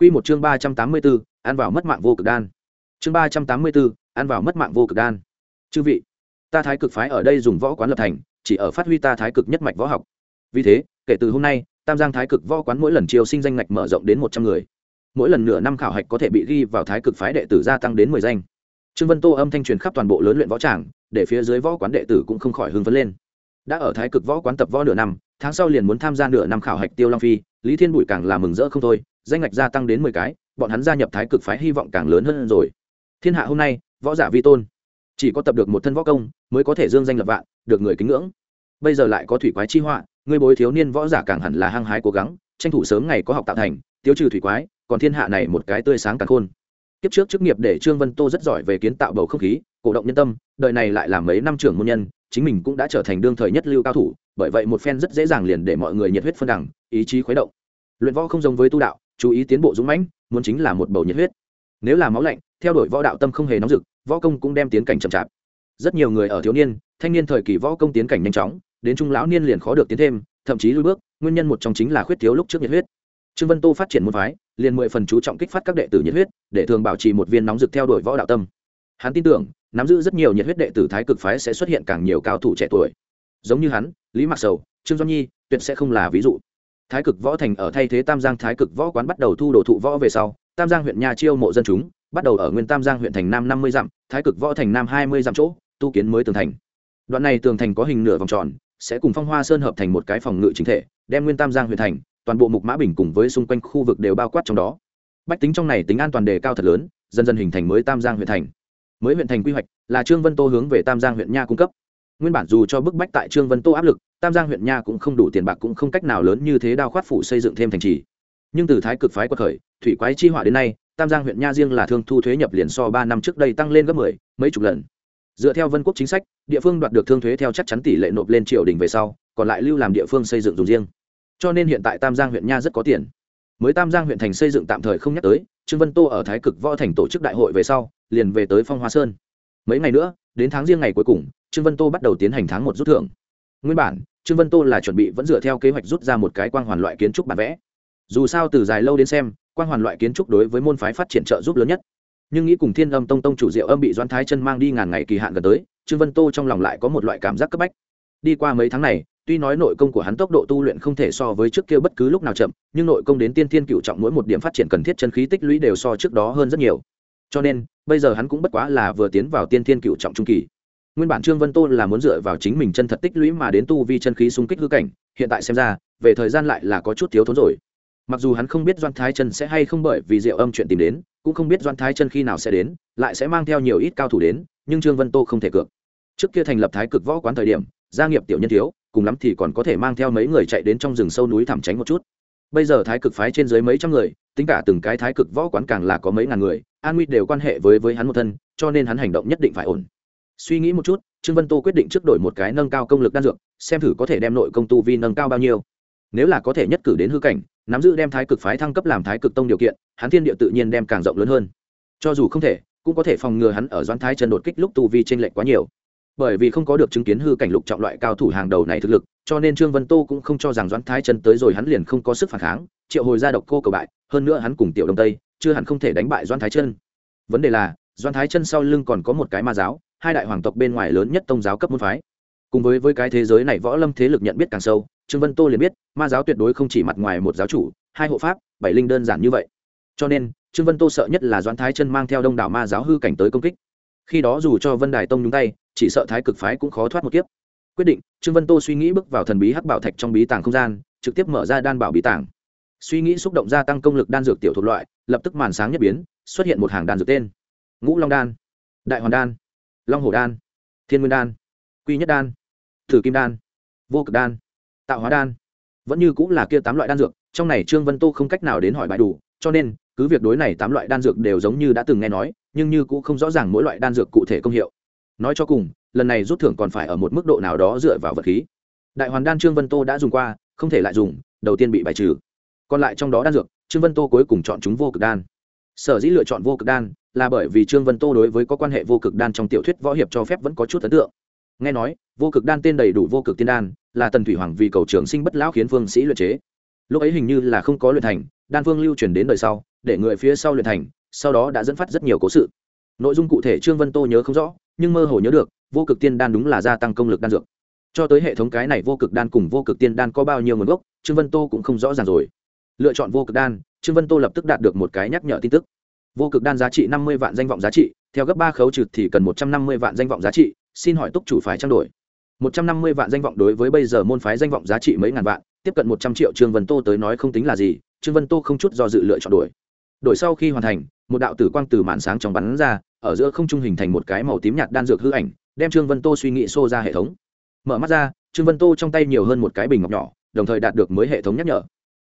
Quy một chương ba trăm tám mươi 384, ăn vào mất mạng vô cực đan. Chương ba trăm tám mươi 384, ăn vào mất mạng vô cực đan. Chư vị, ta thái cực phái ở đây dùng võ quán lập thành, chỉ ở phát huy ta thái cực nhất mạch võ học. Vì thế, kể từ hôm nay, Tam Giang thái cực võ quán mỗi lần chiêu sinh danh ngạch mở rộng đến một trăm người. Mỗi lần nửa năm khảo hạch có thể bị ghi vào thái cực phái đệ tử gia tăng đến mười danh. Trương Vân Tô âm thanh truyền khắp toàn bộ lớn luyện võ tràng, để phía dưới võ quán đệ tử cũng không khỏi hưng phấn lên. Đã ở thái cực võ quán tập võ nửa năm, tháng sau liền muốn tham gia nửa năm khảo hạch tiêu long phi, Lý Thiên Bụi càng là mừng rỡ không thôi, danh ngạch gia tăng đến mười cái, bọn hắn gia nhập thái cực phái hy vọng càng lớn hơn rồi. Thiên hạ hôm nay, võ giả vi tôn, chỉ có tập được một thân võ công mới có thể dương danh lập vạn, được người kính ngưỡng. Bây giờ lại có thủy quái chi họa, người bối thiếu niên võ giả càng hẳn là hăng hái cố gắng, tranh thủ sớm ngày có học tạo thành, tiêu trừ thủy quái, còn thiên hạ này một cái tươi sáng càng khôn kiếp trước chức nghiệp để trương vân tô rất giỏi về kiến tạo bầu không khí cổ động nhân tâm đời này lại làm mấy năm trưởng môn nhân chính mình cũng đã trở thành đương thời nhất lưu cao thủ bởi vậy một phen rất dễ dàng liền để mọi người nhiệt huyết phân đẳng ý chí khuấy động. Luyện võ không giống với tu đạo, chú ý tiến bộ dũng mãnh, muốn chính là một bầu nhiệt huyết. Nếu là máu lạnh, theo đuổi võ đạo tâm không hề nóng rực, võ công cũng đem tiến cảnh chậm chạp. Rất nhiều người ở thiếu niên, thanh niên thời kỳ võ công tiến cảnh nhanh chóng, đến trung lão niên liền khó được tiến thêm, thậm chí lui bước, nguyên nhân một trong chính là khuyết thiếu lúc trước nhiệt huyết. Trương vân tô phát triển môn phái, liền mười phần chú trọng kích phát các đệ tử nhiệt huyết, để thường bảo trì một viên nóng rực theo đuổi võ đạo tâm. Hắn tin tưởng, nắm giữ rất nhiều nhiệt huyết đệ tử thái cực phái sẽ xuất hiện càng nhiều cao thủ trẻ tuổi. Giống như hắn, lý mạc sầu, trương Doanh nhi, tuyệt sẽ không là ví dụ thái cực võ thành ở thay thế tam giang thái cực võ quán bắt đầu thu đồ thụ võ về sau, tam giang huyện nha chiêu mộ dân chúng, bắt đầu ở nguyên tam giang huyện thành nam năm mươi dặm, thái cực võ thành nam hai mươi dặm chỗ, tu kiến mới tường thành. Đoạn này tường thành có hình nửa vòng tròn, sẽ cùng phong hoa sơn hợp thành một cái phòng ngự chính thể, đem nguyên tam giang huyện thành, toàn bộ mục mã bình cùng với xung quanh khu vực đều bao quát trong đó. Bách tính trong này tính an toàn đề cao thật lớn, dần dần hình thành mới tam giang huyện thành. Mới huyện thành quy hoạch là trương vân tô hướng về tam giang huyện nha cung cấp nguyên bản dù cho bức bách tại trương vân tô áp lực, tam giang huyện nha cũng không đủ tiền bạc cũng không cách nào lớn như thế đao khoát phủ xây dựng thêm thành trì. Nhưng từ thái cực phái quật khởi, thủy quái chi họa đến nay, tam giang huyện nha riêng là thương thu thuế nhập liền so ba năm trước đây tăng lên gấp mười, mấy chục lần. Dựa theo vân quốc chính sách, địa phương đoạt được thương thuế theo chắc chắn tỷ lệ nộp lên triều đình về sau, còn lại lưu làm địa phương xây dựng dùng riêng. Cho nên hiện tại tam giang huyện nha rất có tiền. Mới tam giang huyện thành xây dựng tạm thời không nhắc tới, trương vân tô ở thái cực võ thành tổ chức đại hội về sau, liền về tới phong hoa sơn. Mấy ngày nữa, đến tháng riêng ngày cuối cùng trương vân tô bắt đầu tiến hành tháng một rút thưởng. Nguyên bản, trương vân tô là chuẩn bị vẫn dựa theo kế hoạch rút ra một cái quang hoàn loại kiến trúc bản vẽ. Dù sao từ dài lâu đến xem, quang hoàn loại kiến trúc đối với môn phái phát triển trợ giúp lớn nhất. Nhưng nghĩ cùng thiên âm tông tông chủ diệu âm bị doan thái chân mang đi ngàn ngày kỳ hạn gần tới, trương vân tô trong lòng lại có một loại cảm giác cấp bách. Đi qua mấy tháng này, tuy nói nội công của hắn tốc độ tu luyện không thể so với trước kia bất cứ lúc nào chậm, nhưng nội công đến tiên thiên cựu trọng mỗi một điểm phát triển cần thiết chân khí tích lũy đều so trước đó hơn rất nhiều. Cho nên, bây giờ hắn cũng bất quá là vừa tiến vào tiên thiên cựu trọng trung kỳ nguyên bản trương vân tô là muốn dựa vào chính mình chân thật tích lũy mà đến tu vi chân khí xung kích hư cảnh, hiện tại xem ra, về thời gian lại là có chút thiếu thốn rồi. Mặc dù hắn không biết doan thái chân sẽ hay không bởi vì diệu âm chuyện tìm đến, cũng không biết doan thái chân khi nào sẽ đến, lại sẽ mang theo nhiều ít cao thủ đến, nhưng trương vân tô không thể cược. Trước kia thành lập thái cực võ quán thời điểm, gia nghiệp tiểu nhân thiếu, cùng lắm thì còn có thể mang theo mấy người chạy đến trong rừng sâu núi thảm tránh một chút. Bây giờ thái cực phái trên dưới mấy trăm người, tính cả từng cái thái cực võ quán càng là có mấy ngàn người, an nguy đều quan hệ với với hắn một thân, cho nên hắn hành động nhất định phải ổn suy nghĩ một chút, trương vân tô quyết định trước đổi một cái nâng cao công lực đan dược, xem thử có thể đem nội công tu vi nâng cao bao nhiêu. Nếu là có thể nhất cử đến hư cảnh, nắm giữ đem thái cực phái thăng cấp làm thái cực tông điều kiện, hắn thiên địa tự nhiên đem càng rộng lớn hơn. Cho dù không thể, cũng có thể phòng ngừa hắn ở doãn thái chân đột kích lúc tu vi t r ê n lệch quá nhiều. Bởi vì không có được chứng kiến hư cảnh lục trọng loại cao thủ hàng đầu này thực lực, cho nên trương vân tô cũng không cho rằng doãn thái chân tới rồi hắn liền không có sức phản kháng, triệu hồi ra độc cô cầu bại, hơn nữa hắn cùng tiểu đông tây, chưa hẳn không thể đánh bại doãn thái chân. Vấn đề là, doãn thái chân sau lưng còn có một cái ma giáo hai đại hoàng tộc bên ngoài lớn nhất tông giáo cấp môn phái. Cùng với với cái thế giới này võ lâm thế lực nhận biết càng sâu, trương vân tô liền biết, ma giáo tuyệt đối không chỉ mặt ngoài một giáo chủ, hai hộ pháp, bảy linh đơn giản như vậy. Cho nên, trương vân tô sợ nhất là doãn thái chân mang theo đông đảo ma giáo hư cảnh tới công kích. Khi đó dù cho vân đài tông nhúng tay, chỉ sợ thái cực phái cũng khó thoát một kiếp. Quyết định, trương vân tô suy nghĩ bước vào thần bí hắc bảo thạch trong bí tàng không gian, trực tiếp mở ra đan bảo bí tàng. Suy nghĩ xúc động gia tăng công lực đan dược tiểu thuộc loại, lập tức màn sáng nhất biến, xuất hiện một hàng đan dược tên. Ngũ long đan. Đại hoàn đan long hồ đan, thiên nguyên đan, quy nhất đan, thử kim đan, vô cực đan, tạo hóa đan. Vẫn như cũng là kia tám loại đan dược, trong này trương vân tô không cách nào đến hỏi bài đủ, cho nên, cứ việc đối này tám loại đan dược đều giống như đã từng nghe nói, nhưng như cũng không rõ ràng mỗi loại đan dược cụ thể công hiệu. Nói cho cùng, lần này rút thưởng còn phải ở một mức độ nào đó dựa vào vật khí. Đại hoàn đan trương vân tô đã dùng qua, không thể lại dùng, đầu tiên bị bài trừ. Còn lại trong đó đan dược, trương vân tô cuối cùng chọn chúng vô cực đan sở dĩ lựa chọn vô cực đan là bởi vì trương vân tô đối với có quan hệ vô cực đan trong tiểu thuyết võ hiệp cho phép vẫn có chút ấn tượng. Nghe nói, vô cực đan tên đầy đủ vô cực tiên đan là tần thủy hoàng vì cầu trường sinh bất lão khiến phương sĩ luyện chế. Lúc ấy hình như là không có luyện thành, đan phương lưu truyền đến đời sau, để người phía sau luyện thành, sau đó đã dẫn phát rất nhiều cố sự. Nội dung cụ thể trương vân tô nhớ không rõ, nhưng mơ hồ nhớ được, vô cực tiên đan đúng là gia tăng công lực đan dược. Cho tới hệ thống cái này vô cực đan cùng vô cực tiên đan có bao nhiêu nguồn gốc, trương vân tô cũng không rõ ràng rồi. Lựa chọn vô cực đan trương vân tô lập tức đạt được một cái nhắc nhở tin tức. Vô cực đan giá trị năm mươi vạn danh vọng giá trị, theo gấp ba khấu trừ thì cần một trăm năm mươi vạn danh vọng giá trị, xin hỏi túc chủ phải trang đổi. một trăm năm mươi vạn danh vọng đối với bây giờ môn phái danh vọng giá trị mấy ngàn vạn, tiếp cận một trăm triệu trương vân tô tới nói không tính là gì, trương vân tô không chút do dự lựa chọn đổi. Đổi sau khi hoàn thành, một đạo tử quang từ màn sáng trong bắn ra, ở giữa không trung hình thành một cái màu tím nhạt đan dược hư ảnh, đem trương vân tô suy nghĩ xô ra hệ thống. Mở mắt ra, trương vân tô trong tay nhiều hơn một cái bình ngọc nhỏ, đồng thời đạt được mới hệ thống nhắc nhở.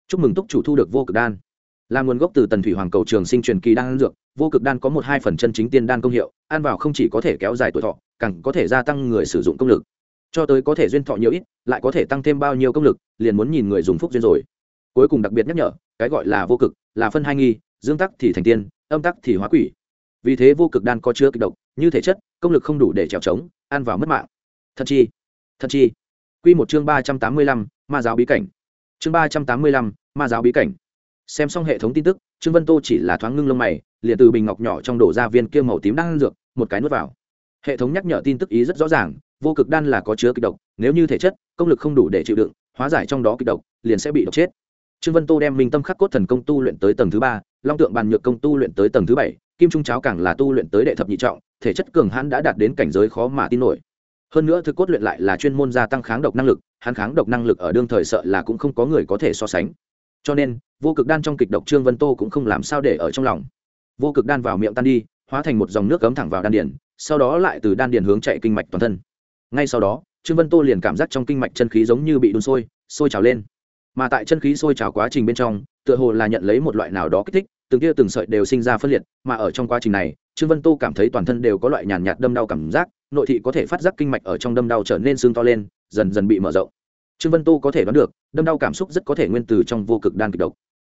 Chúc mừng túc chủ thu được vô cực đan là nguồn gốc từ tần thủy hoàng cầu trường sinh truyền kỳ đan dược, vô cực đan có một hai phần chân chính tiên đan công hiệu, ăn vào không chỉ có thể kéo dài tuổi thọ, càng có thể gia tăng người sử dụng công lực. Cho tới có thể duyên thọ nhiều ít, lại có thể tăng thêm bao nhiêu công lực, liền muốn nhìn người dùng phúc duyên rồi. Cuối cùng đặc biệt nhắc nhở, cái gọi là vô cực, là phân hai nghi, dương tắc thì thành tiên, âm tắc thì hóa quỷ. Vì thế vô cực đan có chứa kịch độc, như thể chất, công lực không đủ để trèo trống, ăn vào mất mạng. Thật chi thật chi. Q một chương ba trăm tám mươi lăm, ma giáo bí cảnh. Chương ba trăm tám mươi lăm, ma giáo bí cảnh xem xong hệ thống tin tức, trương vân tô chỉ là thoáng ngưng lông mày, liền từ bình ngọc nhỏ trong đổ ra viên kia màu tím đang ăn dược, một cái nuốt vào. Hệ thống nhắc nhở tin tức ý rất rõ ràng, vô cực đan là có chứa kịch độc, nếu như thể chất, công lực không đủ để chịu đựng, hóa giải trong đó kịch độc, liền sẽ bị độc chết. Trương vân tô đem minh tâm khắc cốt thần công tu luyện tới tầng thứ ba, long tượng bàn nhược công tu luyện tới tầng thứ bảy, kim trung cháo càng là tu luyện tới đệ thập nhị trọng, thể chất cường hãn đã đạt đến cảnh giới khó mà tin nổi. Hơn nữa thực cốt luyện lại là chuyên môn gia tăng kháng độc năng lực, hắn kháng độc năng lực ở đương thời sợ là cũng không có người có thể so sánh cho nên, vô cực đan trong kịch độc trương vân tô cũng không làm sao để ở trong lòng. Vô cực đan vào miệng tan đi, hóa thành một dòng nước cấm thẳng vào đan điền, sau đó lại từ đan điền hướng chạy kinh mạch toàn thân. Ngay sau đó, trương vân tô liền cảm giác trong kinh mạch chân khí giống như bị đun sôi sôi trào lên. Mà tại chân khí sôi trào quá trình bên trong, tựa hồ là nhận lấy một loại nào đó kích thích, từng tia từng sợi đều sinh ra phân liệt, mà ở trong quá trình này, trương vân tô cảm thấy toàn thân đều có loại nhàn nhạt đâm đau cảm giác, nội thị có thể phát giác kinh mạch ở trong đâm đau trở nên sưng to lên, dần dần bị mở rộng trương vân tô có thể đoán được, đâm đau cảm xúc rất có thể nguyên từ trong vô cực đan kịch độc.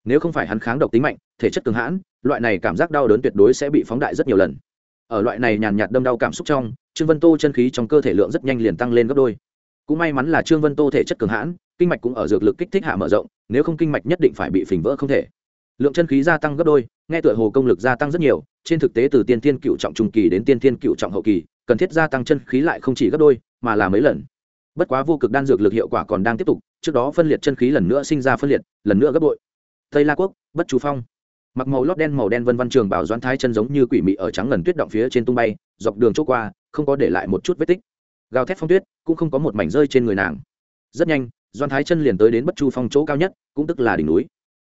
Nếu không phải hắn kháng độc tính mạnh, thể chất cường hãn, loại này cảm giác đau đớn tuyệt đối sẽ bị phóng đại rất nhiều lần. Ở loại này nhàn nhạt đâm đau cảm xúc trong, trương vân tô chân khí trong cơ thể lượng rất nhanh liền tăng lên gấp đôi. Cũng may mắn là trương vân tô thể chất cường hãn, kinh mạch cũng ở dược lực kích thích hạ mở rộng, nếu không kinh mạch nhất định phải bị phình vỡ không thể. Lượng chân khí gia tăng gấp đôi, nghe tựa hồ công lực gia tăng rất nhiều, trên thực tế từ tiên thiên cựu trọng trung kỳ đến tiên thiên cựu trọng hậu kỳ, cần thiết gia tăng chân khí lại không chỉ gấp đôi, mà là mấy lần bất quá vô cực đan dược lực hiệu quả còn đang tiếp tục, trước đó phân liệt chân khí lần nữa sinh ra phân liệt, lần nữa gấp bội. Tây la quốc, bất chú phong. Mặc màu lót đen màu đen vân văn trường bảo doãn thái chân giống như quỷ mị ở trắng ngần tuyết động phía trên tung bay, dọc đường chỗ qua, không có để lại một chút vết tích. Gào thét phong tuyết, cũng không có một mảnh rơi trên người nàng. Rất nhanh doan thái chân liền tới đến bất chu phong chỗ cao nhất, cũng tức là đỉnh núi.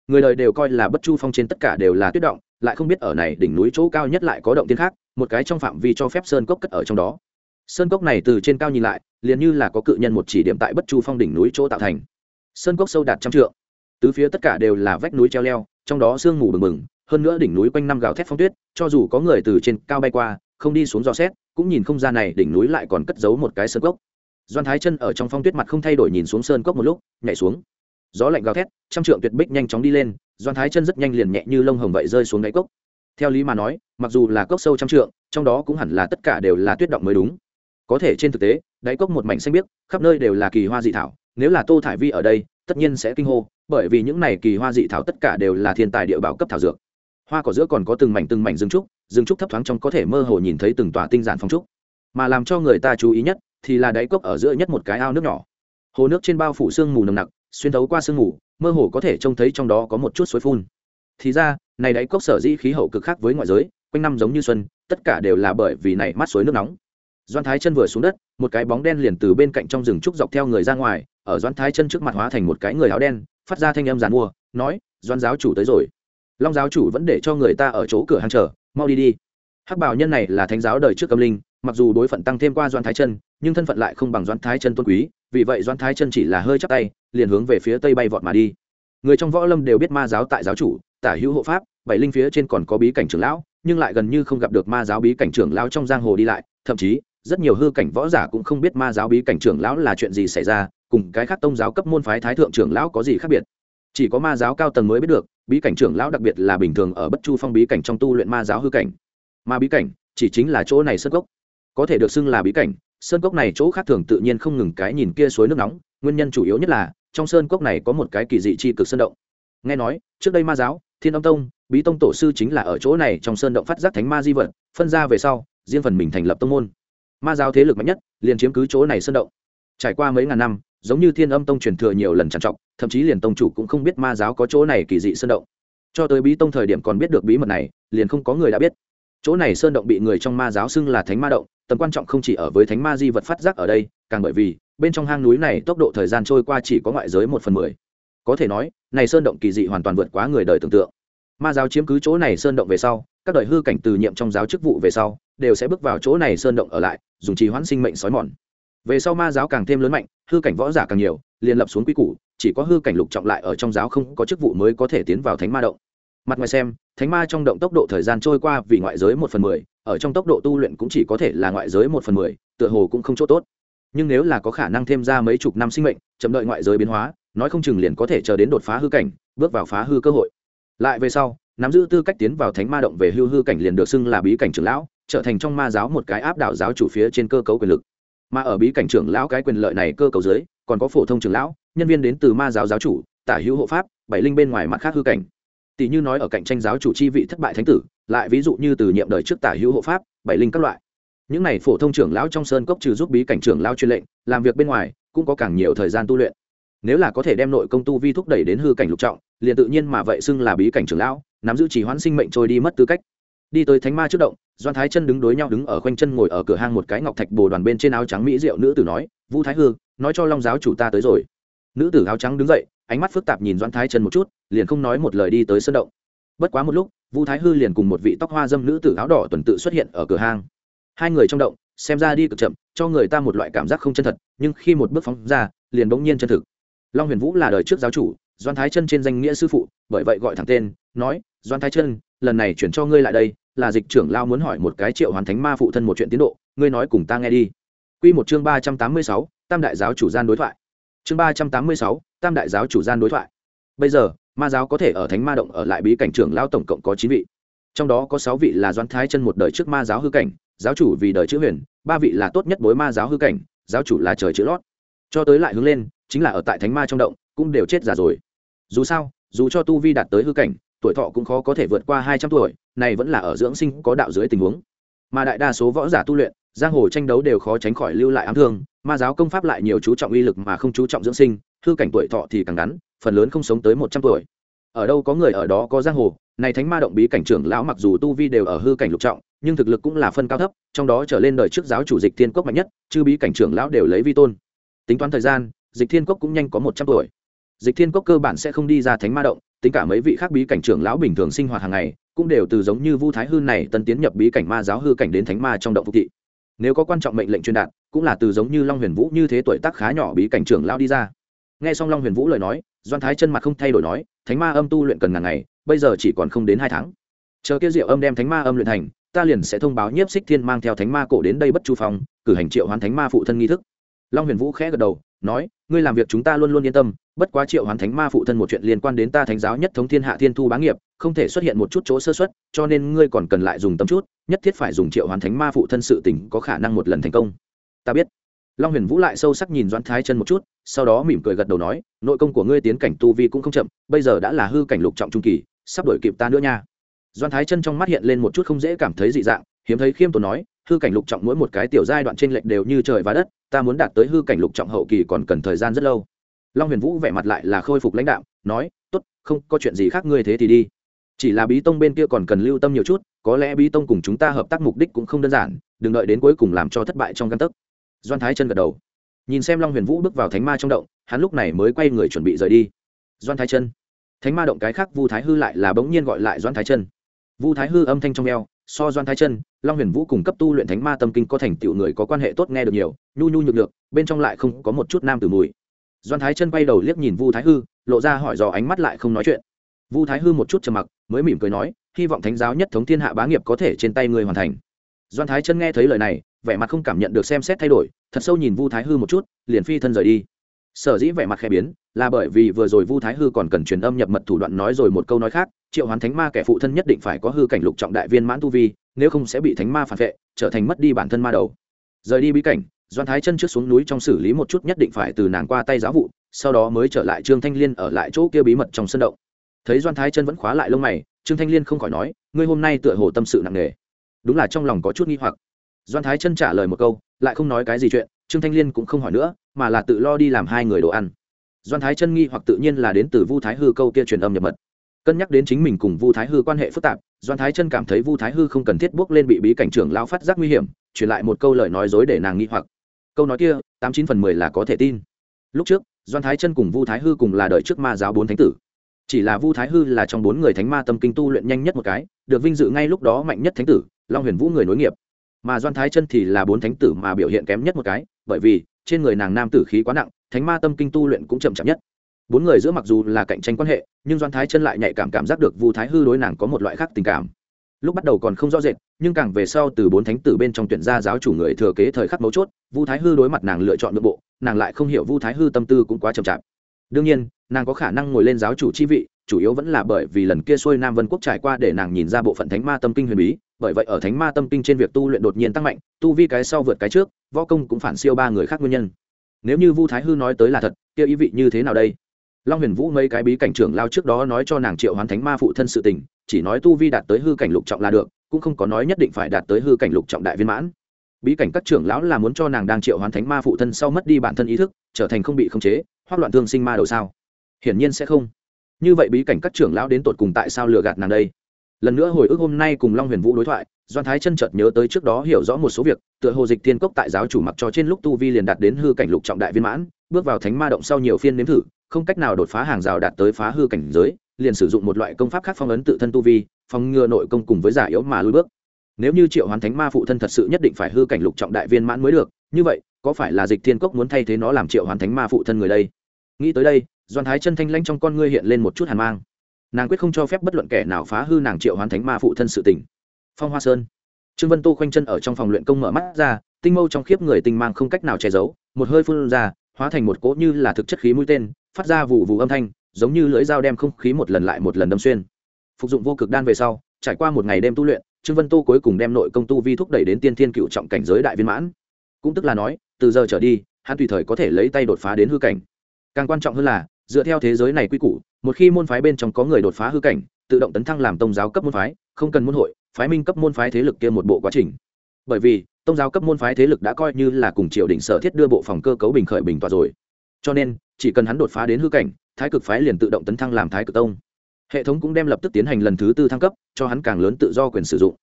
Người đời đều coi là bất chu phong trên tất cả đều là tuyết động, lại không biết ở này đỉnh núi chỗ cao nhất lại có động tiên khác, một cái trong phạm vi cho phép sơn cốc cất ở trong đó sơn cốc này từ trên cao nhìn lại, liền như là có cự nhân một chỉ điểm tại bất chu phong đỉnh núi chỗ tạo thành. Sơn cốc sâu đạt trăm trượng. Tứ phía tất cả đều là vách núi treo leo, trong đó sương mù bừng bừng, hơn nữa đỉnh núi quanh năm gào thét phong tuyết, cho dù có người từ trên cao bay qua, không đi xuống dò xét, cũng nhìn không ra này đỉnh núi lại còn cất giấu một cái sơn cốc. Doan thái chân ở trong phong tuyết mặt không thay đổi nhìn xuống sơn cốc một lúc, nhảy xuống. Gió lạnh gào thét, trăm trượng tuyệt bích nhanh chóng đi lên, doan thái chân rất nhanh liền nhẹ như lông hồng vậy rơi xuống đáy cốc. Theo lý mà nói, mặc dù là cốc sâu trăm trượng, trong đó cũng hẳn là tất cả đều là tuyết động mới đúng có thể trên thực tế, đáy cốc một mảnh xanh biếc, khắp nơi đều là kỳ hoa dị thảo, nếu là tô thải vi ở đây, tất nhiên sẽ kinh hô, bởi vì những này kỳ hoa dị thảo tất cả đều là thiên tài địa bảo cấp thảo dược. Hoa cỏ giữa còn có từng mảnh từng mảnh rừng trúc rừng trúc thấp thoáng trong có thể mơ hồ nhìn thấy từng tòa tinh giản phong trúc. Mà làm cho người ta chú ý nhất, thì là đáy cốc ở giữa nhất một cái ao nước nhỏ. Hồ nước trên bao phủ sương mù nồng nặc, xuyên thấu qua sương mù, mơ hồ có thể trông thấy trong đó có một chút suối phun. Thì ra, này đáy cốc sở dĩ khí hậu cực khác với ngoại giới, quanh năm giống như xuân, tất cả đều là bởi vì này mát suối nước nóng doan thái chân vừa xuống đất, một cái bóng đen liền từ bên cạnh trong rừng trúc dọc theo người ra ngoài, ở doan thái chân trước mặt hóa thành một cái người áo đen, phát ra thanh âm giàn mua, nói doan giáo chủ tới rồi. Long giáo chủ vẫn để cho người ta ở chỗ cửa hàng chờ, mau đi đi. Hắc bảo nhân này là thánh giáo đời trước âm linh, mặc dù đối phận tăng thêm qua doan thái chân, nhưng thân phận lại không bằng doan thái chân tôn quý, vì vậy doan thái chân chỉ là hơi chắc tay, liền hướng về phía tây bay vọt mà đi. Người trong võ lâm đều biết ma giáo tại giáo chủ, tả hữu hộ pháp, bảy linh phía trên còn có bí cảnh trưởng lão, nhưng lại gần như không gặp được ma giáo bí cảnh trưởng lão trong giang hồ đi lại, thậm chí rất nhiều hư cảnh võ giả cũng không biết ma giáo bí cảnh trưởng lão là chuyện gì xảy ra, cùng cái khác tông giáo cấp môn phái thái thượng trưởng lão có gì khác biệt. Chỉ có ma giáo cao tầng mới biết được, bí cảnh trưởng lão đặc biệt là bình thường ở bất chu phong bí cảnh trong tu luyện ma giáo hư cảnh. Ma bí cảnh chỉ chính là chỗ này sơn cốc. Có thể được xưng là bí cảnh, sơn cốc này chỗ khác thường tự nhiên không ngừng cái nhìn kia suối nước nóng, nguyên nhân chủ yếu nhất là, trong sơn cốc này có một cái kỳ dị chi cực sơn động. Nghe nói, trước đây ma giáo, thiên âm tông, bí tông tổ sư chính là ở chỗ này trong sơn động phát giác thánh ma di vật, phân ra về sau, riêng phần mình thành lập tông môn ma giáo thế lực mạnh nhất, liền chiếm cứ chỗ này sơn động. Trải qua mấy ngàn năm, giống như thiên âm tông truyền thừa nhiều lần trằn trọc, thậm chí liền tông chủ cũng không biết ma giáo có chỗ này kỳ dị sơn động. Cho tới bí tông thời điểm còn biết được bí mật này, liền không có người đã biết. Chỗ này sơn động bị người trong ma giáo xưng là thánh ma động, tầm quan trọng không chỉ ở với thánh ma di vật phát giác ở đây, càng bởi vì, bên trong hang núi này tốc độ thời gian trôi qua chỉ có ngoại giới một phần mười. Có thể nói, này sơn động kỳ dị hoàn toàn vượt quá người đời tưởng tượng. Ma giáo chiếm cứ chỗ này sơn động về sau, các đời hư cảnh từ nhiệm trong giáo chức vụ về sau đều sẽ bước vào chỗ này sơn động ở lại, dùng trì hoãn sinh mệnh sói mòn. Về sau ma giáo càng thêm lớn mạnh, hư cảnh võ giả càng nhiều, liền lập xuống quy củ, chỉ có hư cảnh lục trọng lại ở trong giáo không có chức vụ mới có thể tiến vào thánh ma động. Mặt ngoài xem, thánh ma trong động tốc độ thời gian trôi qua vì ngoại giới một phần mười, ở trong tốc độ tu luyện cũng chỉ có thể là ngoại giới một phần mười, tựa hồ cũng không chỗ tốt. Nhưng nếu là có khả năng thêm ra mấy chục năm sinh mệnh, chậm đợi ngoại giới biến hóa, nói không chừng liền có thể chờ đến đột phá hư cảnh, bước vào phá hư cơ hội. Lại về sau, nắm giữ tư cách tiến vào thánh ma động về hư hư cảnh liền được xưng là bí cảnh trưởng lão trở thành trong ma giáo một cái áp đảo giáo chủ phía trên cơ cấu quyền lực. Mà ở bí cảnh trưởng lão cái quyền lợi này cơ cấu dưới, còn có phổ thông trưởng lão, nhân viên đến từ ma giáo giáo chủ, tả hữu hộ pháp, bảy linh bên ngoài mặt khác hư cảnh. Tỷ như nói ở cạnh tranh giáo chủ chi vị thất bại thánh tử, lại ví dụ như từ nhiệm đời trước tả hữu hộ pháp, bảy linh các loại. Những này phổ thông trưởng lão trong sơn cốc trừ giúp bí cảnh trưởng lão truyền lệnh, làm việc bên ngoài, cũng có càng nhiều thời gian tu luyện. Nếu là có thể đem nội công tu vi thúc đẩy đến hư cảnh lục trọng, liền tự nhiên mà vậy xưng là bí cảnh trưởng lão, nắm giữ chỉ hoãn sinh mệnh trôi đi mất tư cách. Đi tới thánh ma trước động doan thái chân đứng đối nhau đứng ở khoanh chân ngồi ở cửa hang một cái ngọc thạch bồ đoàn bên trên áo trắng mỹ diệu nữ tử nói, Vu thái hư, nói cho long giáo chủ ta tới rồi. Nữ tử áo trắng đứng dậy, ánh mắt phức tạp nhìn doan thái chân một chút, liền không nói một lời đi tới sân động. Bất quá một lúc, Vu thái hư liền cùng một vị tóc hoa dâm nữ tử áo đỏ tuần tự xuất hiện ở cửa hang. Hai người trong động, xem ra đi cực chậm, cho người ta một loại cảm giác không chân thật, nhưng khi một bước phóng ra, liền bỗng nhiên chân thực. Long huyền vũ là đời trước giáo chủ, doan thái chân trên danh nghĩa sư phụ, bởi vậy gọi thẳng tên, nói, doan thái chân, lần này chuyển cho ngươi lại đây là dịch trưởng lao muốn hỏi một cái triệu hoàn thánh ma phụ thân một chuyện tiến độ, ngươi nói cùng ta nghe đi. Quy một chương ba trăm tám mươi sáu, tam đại giáo chủ gian đối thoại. Chương ba trăm tám mươi sáu, tam đại giáo chủ gian đối thoại. Bây giờ, ma giáo có thể ở thánh ma động ở lại bí cảnh trưởng lao tổng cộng có chín vị. Trong đó có sáu vị là doan thái chân một đời trước ma giáo hư cảnh, giáo chủ vì đời chữ huyền, ba vị là tốt nhất bối ma giáo hư cảnh, giáo chủ là trời chữ lót. Cho tới lại hướng lên, chính là ở tại thánh ma trong động, cũng đều chết già rồi. Dù sao, dù cho tu vi đạt tới hư cảnh tuổi thọ cũng khó có thể vượt qua hai trăm tuổi, này vẫn là ở dưỡng sinh có đạo dưới tình huống. Mà đại đa số võ giả tu luyện, giang hồ tranh đấu đều khó tránh khỏi lưu lại ám thương, ma giáo công pháp lại nhiều chú trọng uy lực mà không chú trọng dưỡng sinh, hư cảnh tuổi thọ thì càng ngắn, phần lớn không sống tới một trăm tuổi. Ở đâu có người ở đó có giang hồ, này thánh ma động bí cảnh trưởng lão mặc dù tu vi đều ở hư cảnh lục trọng, nhưng thực lực cũng là phân cao thấp, trong đó trở lên đời trước giáo chủ dịch thiên cốc mạnh nhất, chư bí cảnh trưởng lão đều lấy vi tôn. Tính toán thời gian, dịch thiên cốc cũng nhanh có một trăm tuổi. Dịch thiên cốc cơ bản sẽ không đi ra thánh ma động tính cả mấy vị khác bí cảnh trưởng lão bình thường sinh hoạt hàng ngày, cũng đều từ giống như vu thái hư này tân tiến nhập bí cảnh ma giáo hư cảnh đến thánh ma trong động phục thị. Nếu có quan trọng mệnh lệnh truyền đạt, cũng là từ giống như long huyền vũ như thế tuổi tác khá nhỏ bí cảnh trưởng lão đi ra. Nghe xong long huyền vũ lời nói, doan thái chân mặt không thay đổi nói, thánh ma âm tu luyện cần ngàn ngày, bây giờ chỉ còn không đến hai tháng. Chờ kia diệu âm đem thánh ma âm luyện thành, ta liền sẽ thông báo nhiếp xích thiên mang theo thánh ma cổ đến đây bất chu phòng, cử hành triệu hoán thánh ma phụ thân nghi thức. Long huyền vũ khẽ gật đầu, nói, ngươi làm việc chúng ta luôn luôn yên tâm bất quá triệu hoán thánh ma phụ thân một chuyện liên quan đến ta thánh giáo nhất thống thiên hạ thiên thu bá nghiệp, không thể xuất hiện một chút chỗ sơ xuất cho nên ngươi còn cần lại dùng tâm chút, nhất thiết phải dùng triệu hoán thánh ma phụ thân sự tình có khả năng một lần thành công. Ta biết. Long huyền vũ lại sâu sắc nhìn doãn thái chân một chút, sau đó mỉm cười gật đầu nói, nội công của ngươi tiến cảnh tu vi cũng không chậm, bây giờ đã là hư cảnh lục trọng trung kỳ, sắp đổi kịp ta nữa nha. Doan thái chân trong mắt hiện lên một chút không dễ cảm thấy dị dạng, hiếm thấy khiêm tốn nói, hư cảnh lục trọng mỗi một cái tiểu giai đoạn trên lệch đều như trời và đất, ta muốn đạt tới hư cảnh lục trọng hậu kỳ còn cần thời gian rất lâu long huyền vũ vẻ mặt lại là khôi phục lãnh đạo nói, tốt, không, có chuyện gì khác ngươi thế thì đi. Chỉ là bí tông bên kia còn cần lưu tâm nhiều chút, có lẽ bí tông cùng chúng ta hợp tác mục đích cũng không đơn giản, đừng đợi đến cuối cùng làm cho thất bại trong căn tấc. Doan thái chân gật đầu. Nhìn xem long huyền vũ bước vào thánh ma trong động, hắn lúc này mới quay người chuẩn bị rời đi. Doan thái chân. Thánh ma động cái khác vu thái hư lại là bỗng nhiên gọi lại doan thái chân. Vu thái hư âm thanh trong eo, so doan thái chân, long huyền vũ cùng cấp tu luyện thánh ma tâm kinh có thành tựu người có quan hệ tốt nghe được nhiều, nhu nhu nhược được bên trong lại không có một chút nam từ mùi doan thái chân quay đầu liếc nhìn vu thái hư, lộ ra hỏi dò ánh mắt lại không nói chuyện. Vu thái hư một chút trầm mặc, mới mỉm cười nói, hy vọng thánh giáo nhất thống thiên hạ bá nghiệp có thể trên tay người hoàn thành. Doan thái chân nghe thấy lời này, vẻ mặt không cảm nhận được xem xét thay đổi, thật sâu nhìn vu thái hư một chút, liền phi thân rời đi. Sở dĩ vẻ mặt khẽ biến, là bởi vì vừa rồi vu thái hư còn cần truyền âm nhập mật thủ đoạn nói rồi một câu nói khác, triệu hoán thánh ma kẻ phụ thân nhất định phải có hư cảnh lục trọng đại viên mãn tu vi, nếu không sẽ bị thánh ma phản vệ, trở thành mất đi bản thân ma đầu. Rời đi bí cảnh doan thái chân trước xuống núi trong xử lý một chút nhất định phải từ nàng qua tay giáo vụ, sau đó mới trở lại trương thanh liên ở lại chỗ kia bí mật trong sân động. Thấy doan thái chân vẫn khóa lại lông mày, trương thanh liên không khỏi nói, ngươi hôm nay tựa hồ tâm sự nặng nề. Đúng là trong lòng có chút nghi hoặc. Doan thái chân trả lời một câu, lại không nói cái gì chuyện, trương thanh liên cũng không hỏi nữa, mà là tự lo đi làm hai người đồ ăn. Doan thái chân nghi hoặc tự nhiên là đến từ vu thái hư câu kia truyền âm nhập mật. Cân nhắc đến chính mình cùng vu thái hư quan hệ phức tạp, doan thái chân cảm thấy vu thái hư không cần thiết bước lên bị bí cảnh trưởng lao phát giác nguy hiểm, truyền lại một câu lời nói dối để nàng nghi hoặc câu nói kia, tám chín phần mười là có thể tin. Lúc trước, doan thái chân cùng vu thái hư cùng là đợi trước ma giáo bốn thánh tử. Chỉ là vu thái hư là trong bốn người thánh ma tâm kinh tu luyện nhanh nhất một cái, được vinh dự ngay lúc đó mạnh nhất thánh tử, long huyền vũ người nối nghiệp. Mà doan thái chân thì là bốn thánh tử mà biểu hiện kém nhất một cái, bởi vì, trên người nàng nam tử khí quá nặng, thánh ma tâm kinh tu luyện cũng chậm chậm nhất. Bốn người giữa mặc dù là cạnh tranh quan hệ, nhưng doan thái chân lại nhạy cảm cảm giác được vu thái hư đối nàng có một loại khác tình cảm. Lúc bắt đầu còn không rõ rệt nhưng càng về sau từ bốn thánh tử bên trong tuyển gia giáo chủ người thừa kế thời khắc mấu chốt, vu thái hư đối mặt nàng lựa chọn nội bộ, nàng lại không hiểu vu thái hư tâm tư cũng quá chậm chạp. Đương nhiên, nàng có khả năng ngồi lên giáo chủ chi vị, chủ yếu vẫn là bởi vì lần kia xuôi nam vân quốc trải qua để nàng nhìn ra bộ phận thánh ma tâm kinh huyền bí, bởi vậy ở thánh ma tâm kinh trên việc tu luyện đột nhiên tăng mạnh, tu vi cái sau vượt cái trước, võ công cũng phản siêu ba người khác nguyên nhân. Nếu như vu thái hư nói tới là thật, kia ý vị như thế nào đây? Long huyền vũ mấy cái bí cảnh trưởng lao trước đó nói cho nàng triệu hoán thánh ma phụ thân sự tình, chỉ nói tu vi đạt tới hư cảnh lục trọng là được cũng không có nói nhất định phải đạt tới hư cảnh lục trọng đại viên mãn. Bí cảnh các trưởng lão là muốn cho nàng đang triệu hoán thánh ma phụ thân sau mất đi bản thân ý thức, trở thành không bị khống chế hoặc loạn thương sinh ma đầu sao? Hiển nhiên sẽ không. Như vậy bí cảnh các trưởng lão đến tột cùng tại sao lừa gạt nàng đây? Lần nữa hồi ức hôm nay cùng long huyền vũ đối thoại, doan thái chân chợt nhớ tới trước đó hiểu rõ một số việc, tựa hồ dịch thiên cốc tại giáo chủ mặc cho trên lúc tu vi liền đạt đến hư cảnh lục trọng đại viên mãn, bước vào thánh ma động sau nhiều phiên nếm thử, không cách nào đột phá hàng rào đạt tới phá hư cảnh giới liền sử dụng một loại công pháp khác phong ấn tự thân tu vi, phòng ngừa nội công cùng với giả yếu mà lui bước. Nếu như triệu hoàn thánh ma phụ thân thật sự nhất định phải hư cảnh lục trọng đại viên mãn mới được, như vậy, có phải là dịch thiên cốc muốn thay thế nó làm triệu hoàn thánh ma phụ thân người đây? Nghĩ tới đây, doan thái chân thanh lanh trong con ngươi hiện lên một chút hàn mang. Nàng quyết không cho phép bất luận kẻ nào phá hư nàng triệu hoàn thánh ma phụ thân sự tình. Phong hoa sơn. Trương vân tô khoanh chân ở trong phòng luyện công mở mắt ra, tinh mâu trong khiếp người tinh mang không cách nào che giấu, một hơi phun ra, hóa thành một cỗ như là thực chất khí mũi tên, phát ra vụ vụ âm thanh giống như lưỡi dao đem không khí một lần lại một lần đâm xuyên. Phục dụng vô cực đan về sau, trải qua một ngày đêm tu luyện, trương vân Tu cuối cùng đem nội công tu vi thúc đẩy đến tiên thiên cựu trọng cảnh giới đại viên mãn. Cũng tức là nói, từ giờ trở đi, hắn tùy thời có thể lấy tay đột phá đến hư cảnh. Càng quan trọng hơn là, dựa theo thế giới này quy củ, một khi môn phái bên trong có người đột phá hư cảnh, tự động tấn thăng làm tông giáo cấp môn phái, không cần môn hội, phái minh cấp môn phái thế lực kia một bộ quá trình. Bởi vì, tông giáo cấp môn phái thế lực đã coi như là cùng triều đình sở thiết đưa bộ phòng cơ cấu bình khởi bình tọa rồi. Cho nên, chỉ cần hắn đột phá đến hư cảnh thái cực phái liền tự động tấn thăng làm thái cực tông. Hệ thống cũng đem lập tức tiến hành lần thứ tư thăng cấp, cho hắn càng lớn tự do quyền sử dụng.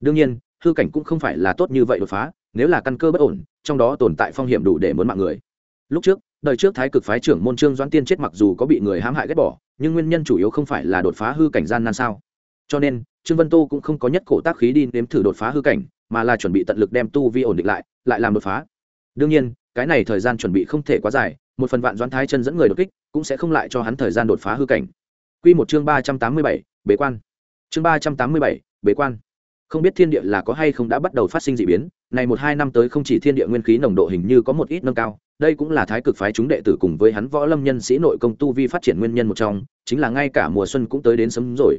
Đương nhiên, hư cảnh cũng không phải là tốt như vậy đột phá, nếu là căn cơ bất ổn, trong đó tồn tại phong hiểm đủ để muốn mạng người. Lúc trước, đời trước thái cực phái trưởng môn trương doãn tiên chết mặc dù có bị người hãm hại ghét bỏ, nhưng nguyên nhân chủ yếu không phải là đột phá hư cảnh gian nan sao? Cho nên, trương vân tô cũng không có nhất cổ tác khí đi nếm thử đột phá hư cảnh, mà là chuẩn bị tận lực đem tu vi ổn định lại lại làm đột phá. Đương nhiên, cái này thời gian chuẩn bị không thể quá dài một phần vạn doãn thái chân dẫn người đột kích, cũng sẽ không lại cho hắn thời gian đột phá hư cảnh. Quy một chương ba trăm tám mươi bảy, bế quan. Chương ba trăm tám mươi bảy, bế quan. Không biết thiên địa là có hay không đã bắt đầu phát sinh d ị biến, này một hai năm tới không chỉ thiên địa nguyên khí nồng độ hình như có một ít nâng cao, đây cũng là thái cực phái chúng đệ tử cùng với hắn võ lâm nhân sĩ nội công tu vi phát triển nguyên nhân một trong, chính là ngay cả mùa xuân cũng tới đến sớm rồi.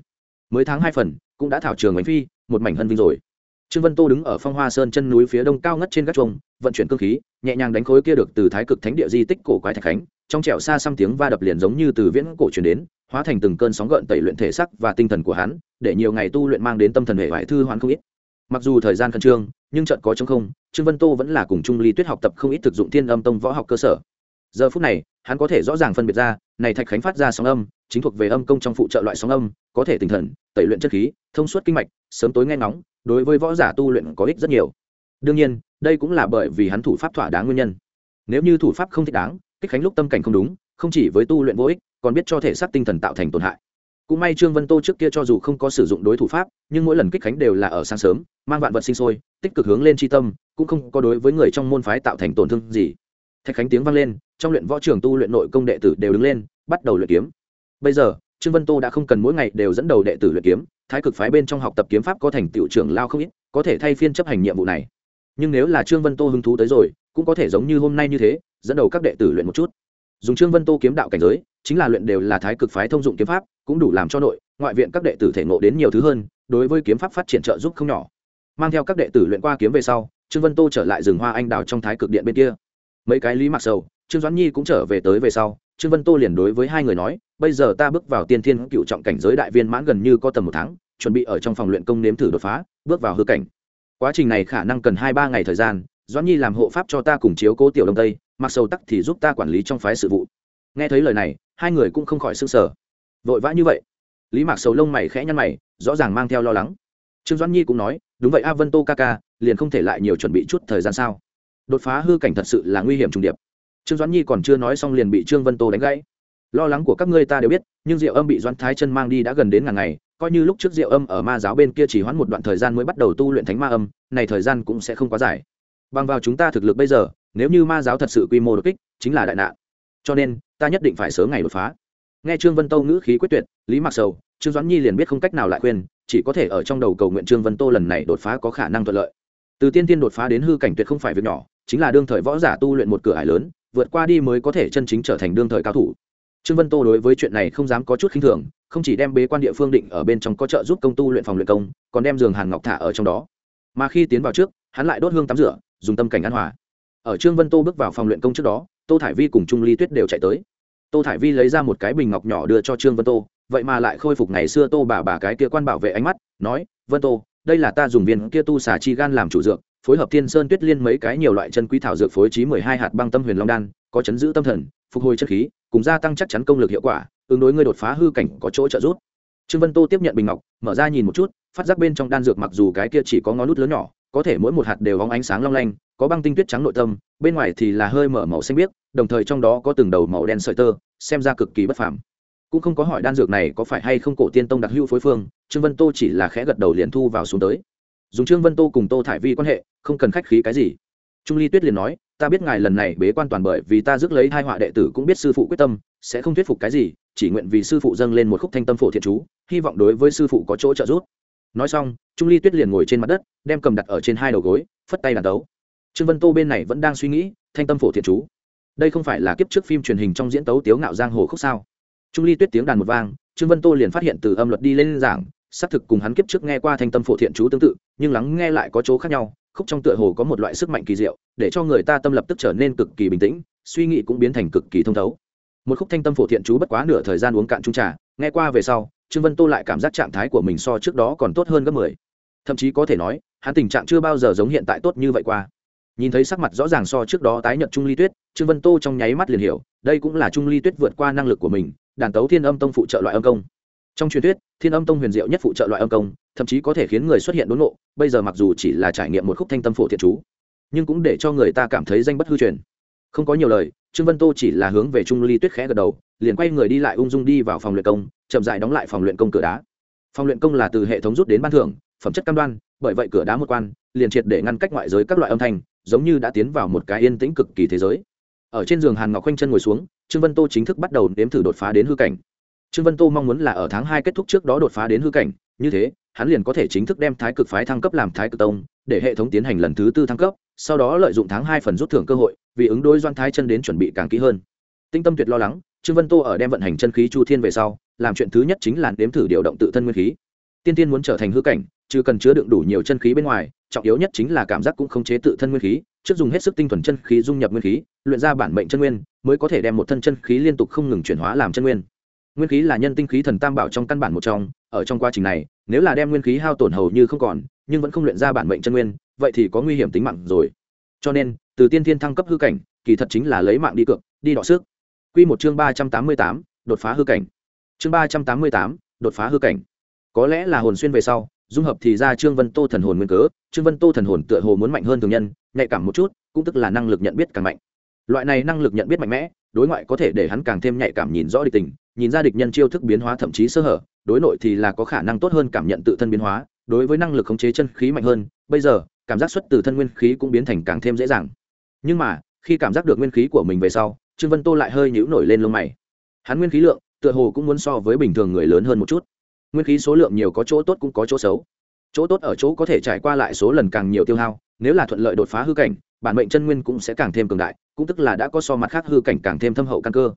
Mới tháng hai phần, cũng đã thảo trường bánh phi, một mảnh hân vinh rồi trương vân tô đứng ở phong hoa sơn chân núi phía đông cao ngất trên gác chuông, vận chuyển cơ khí, nhẹ nhàng đánh khối kia được từ thái cực thánh địa di tích cổ quái thạch khánh, trong trẻo xa xăm tiếng va đập liền giống như từ viễn cổ truyền đến, hóa thành từng cơn sóng gợn tẩy luyện thể sắc và tinh thần của hắn, để nhiều ngày tu luyện mang đến tâm thần hệ vải thư hoán không ít. Mặc dù thời gian khẩn trương, nhưng trận có trong không, trương vân tô vẫn là cùng trung ly tuyết học tập không ít thực dụng thiên âm tông võ học cơ sở. Giờ phút này, hắn có thể rõ ràng phân biệt ra, này thạch khánh phát ra sóng âm, chính thuộc về âm công trong phụ trợ loại sóng âm, có thể tinh thần, tẩy luyện chất khí, thông suốt kinh mạch, sớm tối nghe ngóng đối với võ giả tu luyện có ích rất nhiều. Đương nhiên, đây cũng là bởi vì hắn thủ pháp thỏa đáng nguyên nhân. Nếu như thủ pháp không thích đáng, kích khánh lúc tâm cảnh không đúng, không chỉ với tu luyện vô ích, còn biết cho thể xác tinh thần tạo thành tổn hại. Cũng may trương vân tô trước kia cho dù không có sử dụng đối thủ pháp, nhưng mỗi lần kích khánh đều là ở sáng sớm, mang vạn vật sinh sôi, tích cực hướng lên tri tâm, cũng không có đối với người trong môn phái tạo thành tổn thương gì. Thạch khánh tiếng vang lên, trong luyện võ trường tu luyện nội công đệ tử đều đứng lên, bắt đầu luyện kiếm. Bây giờ, trương vân tô đã không cần mỗi ngày đều dẫn đầu đệ tử luyện kiếm thái cực phái bên trong học tập kiếm pháp có thành tựu trưởng lao không ít, có thể thay phiên chấp hành nhiệm vụ này. Nhưng nếu là trương vân tô hứng thú tới rồi, cũng có thể giống như hôm nay như thế, dẫn đầu các đệ tử luyện một chút. Dùng trương vân tô kiếm đạo cảnh giới, chính là luyện đều là thái cực phái thông dụng kiếm pháp, cũng đủ làm cho nội, ngoại viện các đệ tử thể ngộ đến nhiều thứ hơn, đối với kiếm pháp phát triển trợ giúp không nhỏ. Mang theo các đệ tử luyện qua kiếm về sau, trương vân tô trở lại rừng hoa anh đào trong thái cực điện bên kia. Mấy cái lý mặc sầu, trương doãn nhi cũng trở về tới về sau trương vân tô liền đối với hai người nói, bây giờ ta bước vào tiên thiên cựu trọng cảnh giới đại viên mãn gần như có tầm một tháng, chuẩn bị ở trong phòng luyện công nếm thử đột phá, bước vào hư cảnh. Quá trình này khả năng cần hai ba ngày thời gian, doãn nhi làm hộ pháp cho ta cùng chiếu cố tiểu đông tây, mặc sầu tắc thì giúp ta quản lý trong phái sự vụ. Nghe thấy lời này, hai người cũng không khỏi s ư n g sở vội vã như vậy, lý mạc sầu lông mày khẽ nhăn mày, rõ ràng mang theo lo lắng. Trương doãn nhi cũng nói, đúng vậy a, vân tô ca ca, liền không thể lại nhiều chuẩn bị chút thời gian sao? Đột phá hư cảnh thật sự là nguy hiểm trùng điệp trương doãn nhi còn chưa nói xong liền bị trương vân tô đánh gãy. Lo lắng của các ngươi ta đều biết, nhưng diệu âm bị doãn thái chân mang đi đã gần đến ngàn ngày, coi như lúc trước diệu âm ở ma giáo bên kia chỉ hoãn một đoạn thời gian mới bắt đầu tu luyện thánh ma âm, này thời gian cũng sẽ không quá dài. Bằng vào chúng ta thực lực bây giờ, nếu như ma giáo thật sự quy mô đột kích, chính là đại nạn. Cho nên, ta nhất định phải sớm ngày đột phá. Nghe trương vân tô ngữ khí quyết tuyệt, lý mặc sầu, trương doãn nhi liền biết không cách nào lại khuyên, chỉ có thể ở trong đầu cầu nguyện trương vân tô lần này đột phá có khả năng thuận lợi. Từ tiên tiên đột phá đến hư cảnh tuyệt không phải việc nhỏ, chính là đương thời võ giả tu luyện một cửa ải lớn vượt qua đi mới có thể chân chính trở thành đương thời cao thủ. Trương vân tô đối với chuyện này không dám có chút khinh thường, không chỉ đem bế quan địa phương định ở bên trong có trợ giúp công tu luyện phòng luyện công, còn đem giường hàn ngọc thả ở trong đó. Mà khi tiến vào trước, hắn lại đốt hương tắm rửa, dùng tâm cảnh an hòa. Ở trương vân tô bước vào phòng luyện công trước đó, tô thải vi cùng trung ly tuyết đều chạy tới. Tô thải vi lấy ra một cái bình ngọc nhỏ đưa cho trương vân tô, vậy mà lại khôi phục ngày xưa tô bà bà cái kia quan bảo vệ ánh mắt, nói, vân tô, đây là ta dùng viên kia tu xả chi gan làm chủ dược phối hợp thiên sơn tuyết liên mấy cái nhiều loại chân quý thảo dược phối trí mười hai hạt băng tâm huyền long đan, có chấn giữ tâm thần, phục hồi chất khí, cùng gia tăng chắc chắn công lực hiệu quả, ứng đối ngươi đột phá hư cảnh có chỗ trợ giúp. Trương vân tô tiếp nhận bình ngọc, mở ra nhìn một chút, phát giác bên trong đan dược mặc dù cái kia chỉ có ngón nút lớn nhỏ, có thể mỗi một hạt đều bóng ánh sáng long lanh, có băng tinh tuyết trắng nội tâm, bên ngoài thì là hơi mở màu xanh biếc, đồng thời trong đó có từng đầu màu đen sợi tơ, xem ra cực kỳ bất phàm. Cũng không có hỏi đan dược này có phải hay không cổ tiên tông đặc hữu phối phương, trương vân tô chỉ là khẽ gật đầu liền thu vào xuống tới dùng trương vân tô cùng tô thải vi quan hệ, không cần khách khí cái gì. Trung ly tuyết liền nói, ta biết ngài lần này bế quan toàn bởi vì ta rước lấy hai họa đệ tử cũng biết sư phụ quyết tâm, sẽ không thuyết phục cái gì, chỉ nguyện vì sư phụ dâng lên một khúc thanh tâm phổ thiện chú, hy vọng đối với sư phụ có chỗ trợ giúp. Nói xong, trung ly tuyết liền ngồi trên mặt đất, đem cầm đặt ở trên hai đầu gối, phất tay đàn tấu trương vân tô bên này vẫn đang suy nghĩ, thanh tâm phổ thiện chú. Đây không phải là kiếp trước phim truyền hình trong diễn tấu tiếu ngạo giang hồ khúc sao? Trung ly tuyết tiếng đàn một vang, trương vân tô liền phát hiện từ âm luật đi lên giảng xác thực cùng hắn kiếp trước nghe qua thanh tâm phổ thiện chú tương tự, nhưng lắng nghe lại có chỗ khác nhau, khúc trong tựa hồ có một loại sức mạnh kỳ diệu, để cho người ta tâm lập tức trở nên cực kỳ bình tĩnh, suy nghĩ cũng biến thành cực kỳ thông thấu. Một khúc thanh tâm phổ thiện chú bất quá nửa thời gian uống cạn trung trà, nghe qua về sau, trương vân tô lại cảm giác trạng thái của mình so trước đó còn tốt hơn gấp mười. Thậm chí có thể nói, hắn tình trạng chưa bao giờ giống hiện tại tốt như vậy qua. Nhìn thấy sắc mặt rõ ràng so trước đó tái nhợt trung ly tuyết, trương vân tô trong nháy mắt liền hiểu, đây cũng là trung ly tuyết vượt qua năng lực của mình, đàn tấu thiên âm tông phụ trợ loại âm công trong truyền thuyết, thiên âm tông huyền diệu nhất phụ trợ loại âm công, thậm chí có thể khiến người xuất hiện đốn nộ bây giờ mặc dù chỉ là trải nghiệm một khúc thanh tâm phổ thiện chú, nhưng cũng để cho người ta cảm thấy danh bất hư truyền. Không có nhiều lời, trương vân tô chỉ là hướng về trung ly tuyết khẽ gật đầu, liền quay người đi lại ung dung đi vào phòng luyện công, chậm dại đóng lại phòng luyện công cửa đá. Phòng luyện công là từ hệ thống rút đến ban thưởng, phẩm chất cam đoan, bởi vậy cửa đá một quan, liền triệt để ngăn cách ngoại giới các loại âm thanh, giống như đã tiến vào một cái yên tĩnh cực kỳ thế giới. Ở trên giường hàn ngọc khoanh chân ngồi xuống, trương vân tô chính thức bắt đầu nếm thử đột phá đến hư cảnh trương vân tô mong muốn là ở tháng hai kết thúc trước đó đột phá đến hư cảnh, như thế, hắn liền có thể chính thức đem thái cực phái thăng cấp làm thái cực tông, để hệ thống tiến hành lần thứ tư thăng cấp, sau đó lợi dụng tháng hai phần rút thưởng cơ hội, vì ứng đối doan thái chân đến chuẩn bị càng kỹ hơn. Tinh tâm tuyệt lo lắng, trương vân tô ở đem vận hành chân khí chu thiên về sau, làm chuyện thứ nhất chính là nếm thử điều động tự thân nguyên khí. Tiên tiên muốn trở thành hư cảnh, chứ cần chứa đựng đủ nhiều chân khí bên ngoài, trọng yếu nhất chính là cảm giác cũng không chế tự thân nguyên khí, trước dùng hết sức tinh thuần chân khí dung nhập nguyên khí, luyện ra bản mệnh chân nguyên, mới có thể đem một thân chân khí liên tục không ngừng chuyển hóa làm chân nguyên nguyên khí là nhân tinh khí thần tam bảo trong căn bản một trong, ở trong quá trình này, nếu là đem nguyên khí hao tổn hầu như không còn, nhưng vẫn không luyện ra bản mệnh chân nguyên, vậy thì có nguy hiểm tính mạng rồi. Cho nên, từ tiên thiên thăng cấp hư cảnh, kỳ thật chính là lấy mạng đi cược, đi đọ sức. Q một chương ba trăm tám mươi tám, đột phá hư cảnh. Chương ba trăm tám mươi tám, đột phá hư cảnh. Có lẽ là hồn xuyên về sau, dung hợp thì ra trương vân tô thần hồn nguyên cớ, trương vân tô thần hồn tựa hồ muốn mạnh hơn thường nhân, nhạy cảm một chút, cũng tức là năng lực nhận biết càng mạnh. Loại này năng lực nhận biết mạnh mẽ đối ngoại có thể để hắn càng thêm nhạy cảm nhìn rõ địch tình, nhìn ra địch nhân chiêu thức biến hóa thậm chí sơ hở, đối nội thì là có khả năng tốt hơn cảm nhận tự thân biến hóa, đối với năng lực khống chế chân khí mạnh hơn, bây giờ, cảm giác xuất từ thân nguyên khí cũng biến thành càng thêm dễ dàng. Nhưng mà, khi cảm giác được nguyên khí của mình về sau, trương vân tô lại hơi nhíu nổi lên lông mày. Hắn nguyên khí lượng, tựa hồ cũng muốn so với bình thường người lớn hơn một chút. Nguyên khí số lượng nhiều có chỗ tốt cũng có chỗ xấu. Chỗ tốt ở chỗ có thể trải qua lại số lần càng nhiều tiêu hao, nếu là thuận lợi đột phá hư cảnh, bản mệnh chân nguyên cũng sẽ càng thêm cường đại cũng tức là đã có so mặt khác hư cảnh càng thêm thâm hậu căn cơ.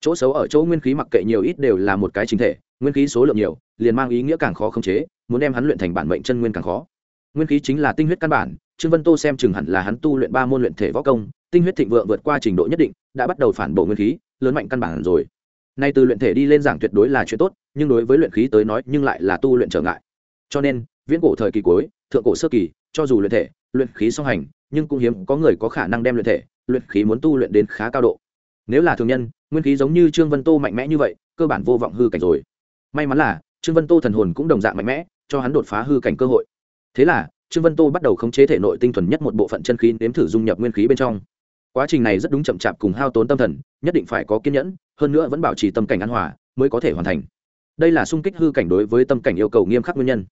Chỗ xấu ở chỗ nguyên khí mặc kệ nhiều ít đều là một cái chính thể, nguyên khí số lượng nhiều, liền mang ý nghĩa càng khó khống chế, muốn đem hắn luyện thành bản mệnh chân nguyên càng khó. Nguyên khí chính là tinh huyết căn bản, trương vân tô xem chừng hẳn là hắn tu luyện ba môn luyện thể võ công, tinh huyết thịnh vượng vượt qua trình độ nhất định, đã bắt đầu phản bộ nguyên khí, lớn mạnh căn bản rồi. Nay từ luyện thể đi lên giảng tuyệt đối là chuyện tốt, nhưng đối với luyện khí tới nói, nhưng lại là tu luyện trở ngại. Cho nên, viễn cổ thời kỳ cuối, thượng cổ sơ kỳ, cho dù luyện thể, luyện khí song hành, nhưng cũng hiếm có người có khả năng đem luyện thể luyện khí muốn tu luyện đến khá cao độ. Nếu là thường nhân, nguyên khí giống như trương vân tô mạnh mẽ như vậy, cơ bản vô vọng hư cảnh rồi. May mắn là, trương vân tô thần hồn cũng đồng dạng mạnh mẽ, cho hắn đột phá hư cảnh cơ hội. Thế là, trương vân tô bắt đầu khống chế thể nội tinh thuần nhất một bộ phận chân khí nếm thử dung nhập nguyên khí bên trong. Quá trình này rất đúng chậm chạp cùng hao tốn tâm thần, nhất định phải có kiên nhẫn, hơn nữa vẫn bảo trì tâm cảnh an hòa, mới có thể hoàn thành. Đây là sung kích hư cảnh đối với tâm cảnh yêu cầu nghiêm khắc nguyên nhân.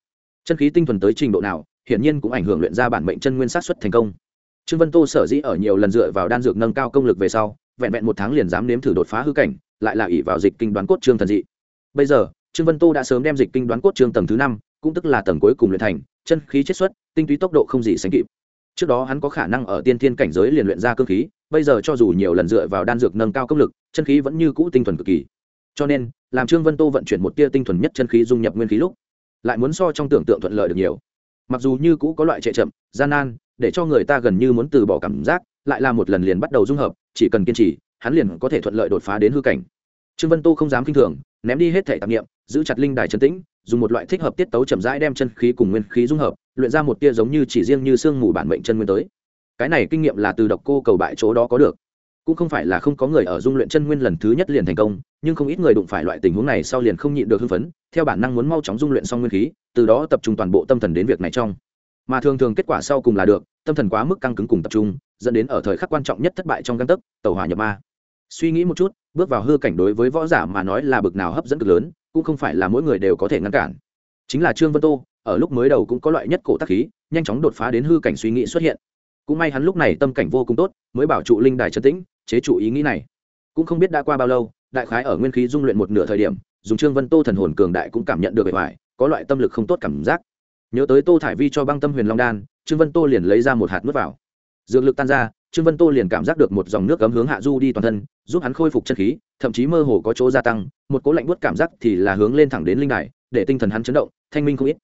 Chân khí tinh thuần tới trình độ nào, hiển nhiên cũng ảnh hưởng luyện ra bản mệnh chân nguyên sát xuất thành công trương vân tô sở dĩ ở nhiều lần dựa vào đan dược nâng cao công lực về sau, vẹn vẹn một tháng liền dám nếm thử đột phá hư cảnh, lại là ỷ vào dịch kinh đoán cốt trương thần dị. Bây giờ, trương vân tô đã sớm đem dịch kinh đoán cốt trương tầng thứ năm, cũng tức là tầng cuối cùng luyện thành, chân khí chết xuất, tinh túy tốc độ không gì sánh kịp. Trước đó hắn có khả năng ở tiên thiên cảnh giới liền luyện ra cơ khí, bây giờ cho dù nhiều lần dựa vào đan dược nâng cao công lực, chân khí vẫn như cũ tinh thuần cực kỳ. Cho nên, làm trương vân tô vận chuyển một tia tinh thuần nhất chân khí dung nhập nguyên khí lúc, lại muốn so trong tưởng tượng thuận lợi được nhiều. Mặc dù như cũ có loại trệ chậm, gian nan để cho người ta gần như muốn từ bỏ cảm giác, lại là một lần liền bắt đầu dung hợp, chỉ cần kiên trì, hắn liền có thể thuận lợi đột phá đến hư cảnh. Trương vân tô không dám kinh thường, ném đi hết thể tạp nghiệm giữ chặt linh đài trấn tĩnh, dùng một loại thích hợp tiết tấu chậm rãi đem chân khí cùng nguyên khí dung hợp, luyện ra một tia giống như chỉ riêng như sương mù bản mệnh chân nguyên tới. Cái này kinh nghiệm là từ độc cô cầu bại chỗ đó có được. Cũng không phải là không có người ở dung luyện chân nguyên lần thứ nhất liền thành công, nhưng không ít người đụng phải loại tình huống này sau liền không nhịn được hưng phấn, theo bản năng muốn mau chóng dung luyện xong nguyên khí, từ đó tập trung toàn bộ tâm thần đến việc này trong mà thường thường kết quả sau cùng là được, tâm thần quá mức căng cứng cùng tập trung, dẫn đến ở thời khắc quan trọng nhất thất bại trong găng tấc tàu hỏa nhập ma. Suy nghĩ một chút, bước vào hư cảnh đối với võ giả mà nói là bực nào hấp dẫn cực lớn, cũng không phải là mỗi người đều có thể ngăn cản. Chính là trương vân tô, ở lúc mới đầu cũng có loại nhất cổ tác khí, nhanh chóng đột phá đến hư cảnh suy nghĩ xuất hiện. Cũng may hắn lúc này tâm cảnh vô cùng tốt, mới bảo trụ linh đài trấn tĩnh, chế trụ ý nghĩ này. Cũng không biết đã qua bao lâu, đại khái ở nguyên khí dung luyện một nửa thời điểm, dùng trương vân tô thần hồn cường đại cũng cảm nhận được bề ngoài, có loại tâm lực không tốt cảm giác nhớ tới tô thải vi cho băng tâm huyền long đan, trương vân tô liền lấy ra một hạt nước vào. Dược lực tan ra, trương vân tô liền cảm giác được một dòng nước cấm hướng hạ du đi toàn thân, giúp hắn khôi phục chân khí, thậm chí mơ hồ có chỗ gia tăng, một cố lạnh buốt cảm giác thì là hướng lên thẳng đến linh đài, để tinh thần hắn chấn động, thanh minh không ít.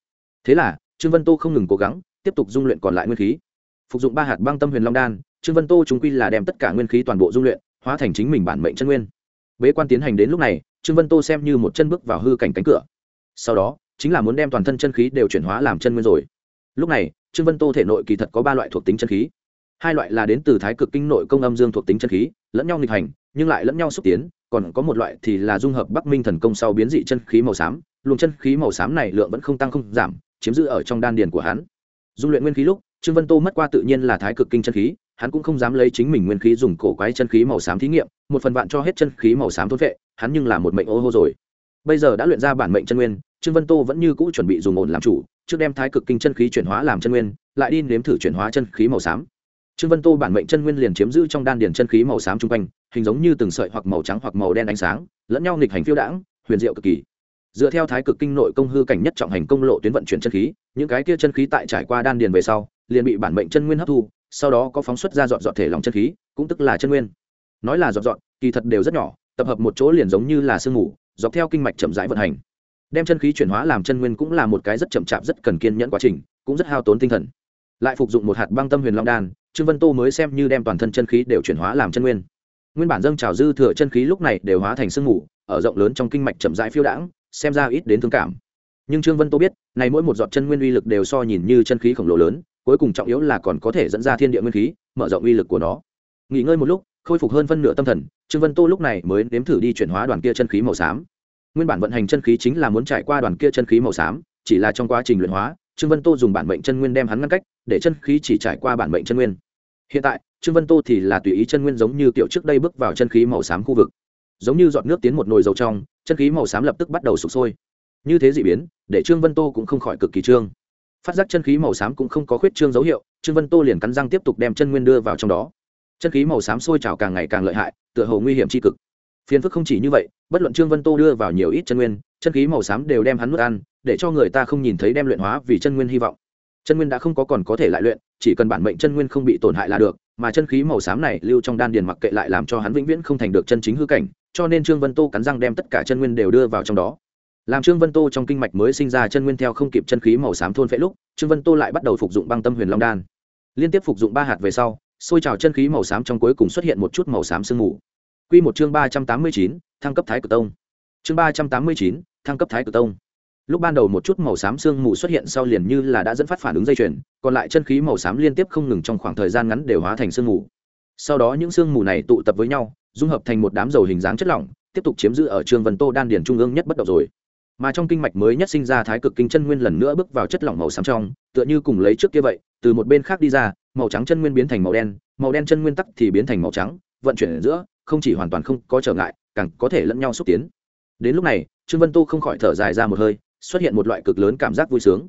Thế là, trương vân tô không ngừng cố gắng, tiếp tục dung luyện còn lại nguyên khí. Phục dụng ba hạt băng tâm huyền long đan, trương vân tô chúng quy là đem tất cả nguyên khí toàn bộ dung luyện, hóa thành chính mình bản mệnh chân nguyên. Bế quan tiến hành đến lúc này, trương vân tô xem như một chân bước vào hư cảnh cánh cửa. Sau đó chính là muốn đem toàn thân chân khí đều chuyển hóa làm chân nguyên rồi. Lúc này, trương vân tô thể nội kỳ thật có ba loại thuộc tính chân khí. Hai loại là đến từ thái cực kinh nội công âm dương thuộc tính chân khí, lẫn nhau nghịch hành, nhưng lại lẫn nhau xúc tiến, còn có một loại thì là dung hợp bắc minh thần công sau biến dị chân khí màu xám, luồng chân khí màu xám này lượng vẫn không tăng không giảm, chiếm giữ ở trong đan điền của hắn. Dung luyện nguyên khí lúc, trương vân tô mất qua tự nhiên là thái cực kinh chân khí, hắn cũng không dám lấy chính mình nguyên khí dùng cổ quái chân khí màu xám thí nghiệm, một phần vạn cho hết chân khí màu xám thôn vệ, hắn nhưng là một mệnh ô hô rồi. Bây giờ đã luyện ra bản mệnh chân nguyên trương vân tô vẫn như cũ chuẩn bị dùng ổn làm chủ, trước đem thái cực kinh chân khí chuyển hóa làm chân nguyên, lại đi nếm thử chuyển hóa chân khí màu xám. Trương vân tô bản mệnh chân nguyên liền chiếm giữ trong đan điền chân khí màu xám chung quanh, hình giống như từng sợi hoặc màu trắng hoặc màu đen ánh sáng, lẫn nhau nghịch hành phiêu đãng, huyền diệu cực kỳ. Dựa theo thái cực kinh nội công hư cảnh nhất trọng hành công lộ tuyến vận chuyển chân khí, những cái kia chân khí tại trải qua đan điền về sau, liền bị bản mệnh chân nguyên hấp thu, sau đó có phóng xuất ra dọn dọn thể lòng chân khí, cũng tức là chân nguyên. Nói là dọn dọn, kỳ thật đều rất nhỏ, tập hợp một chỗ liền giống như là sương mù, dọc theo kinh mạch chậm rãi vận hành đem chân khí chuyển hóa làm chân nguyên cũng là một cái rất chậm chạp, rất cần kiên nhẫn quá trình, cũng rất hao tốn tinh thần. Lại phục dụng một hạt băng tâm huyền long đan, trương vân tô mới xem như đem toàn thân chân khí đều chuyển hóa làm chân nguyên. Nguyên bản dâng trào dư thừa chân khí lúc này đều hóa thành sương mù, ở rộng lớn trong kinh mạch chậm rãi phiêu đãng, xem ra ít đến thương cảm. Nhưng trương vân tô biết, này mỗi một giọt chân nguyên uy lực đều so nhìn như chân khí khổng lồ lớn, cuối cùng trọng yếu là còn có thể dẫn ra thiên địa nguyên khí, mở rộng uy lực của nó. Nghỉ ngơi một lúc, khôi phục hơn phân nửa tâm thần, trương vân tô lúc này mới nếm thử đi chuyển hóa đoàn kia chân khí màu xám nguyên bản vận hành chân khí chính là muốn trải qua đoàn kia chân khí màu xám, chỉ là trong quá trình luyện hóa, trương vân tô dùng bản mệnh chân nguyên đem hắn ngăn cách, để chân khí chỉ trải qua bản mệnh chân nguyên. Hiện tại, trương vân tô thì là tùy ý chân nguyên giống như kiểu trước đây bước vào chân khí màu xám khu vực. Giống như giọt nước tiến một nồi dầu trong, chân khí màu xám lập tức bắt đầu sụp sôi. Như thế dị biến, để trương vân tô cũng không khỏi cực kỳ trương. Phát giác chân khí màu xám cũng không có khuyết trương dấu hiệu, trương vân tô liền cắn răng tiếp tục đem chân nguyên đưa vào trong đó. Chân khí màu xám sôi trào càng ngày càng lợi hại, tựa hồ nguy hiểm tri cực phiền phức không chỉ như vậy, bất luận trương vân tô đưa vào nhiều ít chân nguyên, chân khí màu xám đều đem hắn nuốt ăn, để cho người ta không nhìn thấy đem luyện hóa vì chân nguyên hy vọng. Chân nguyên đã không có còn có thể lại luyện, chỉ cần bản mệnh chân nguyên không bị tổn hại là được, mà chân khí màu xám này lưu trong đan điền mặc kệ lại làm cho hắn vĩnh viễn không thành được chân chính hư cảnh, cho nên trương vân tô cắn răng đem tất cả chân nguyên đều đưa vào trong đó. Làm trương vân tô trong kinh mạch mới sinh ra chân nguyên theo không kịp chân khí màu xám thôn phệ lúc, trương vân tô lại bắt đầu phục dụng băng tâm huyền long đan. Liên tiếp phục dụng ba hạt về sau, xôi trào chân khí màu xám trong cuối cùng xuất hiện một chút màu xám sương mù. Quy một chương ba trăm tám mươi chín, thăng cấp thái cực tông. Chương ba trăm tám mươi chín, thăng cấp thái cực tông. Lúc ban đầu một chút màu xám xương mù xuất hiện sau liền như là đã dẫn phát phản ứng dây chuyền, còn lại chân khí màu xám liên tiếp không ngừng trong khoảng thời gian ngắn đều hóa thành xương mù. Sau đó những xương mù này tụ tập với nhau, dung hợp thành một đám dầu hình dáng chất lỏng, tiếp tục chiếm giữ ở trường vân tô đan điền trung ương nhất bất động rồi. Mà trong kinh mạch mới nhất sinh ra thái cực kinh chân nguyên lần nữa bước vào chất lỏng màu xám trong, tựa như cùng lấy trước kia vậy, từ một bên khác đi ra, màu trắng chân nguyên biến thành màu đen màu đen chân nguyên tắc thì biến thành màu trắng, vận chuyển ở giữa không chỉ hoàn toàn không có trở ngại, càng có thể lẫn nhau xúc tiến. Đến lúc này, trương vân tô không khỏi thở dài ra một hơi, xuất hiện một loại cực lớn cảm giác vui sướng.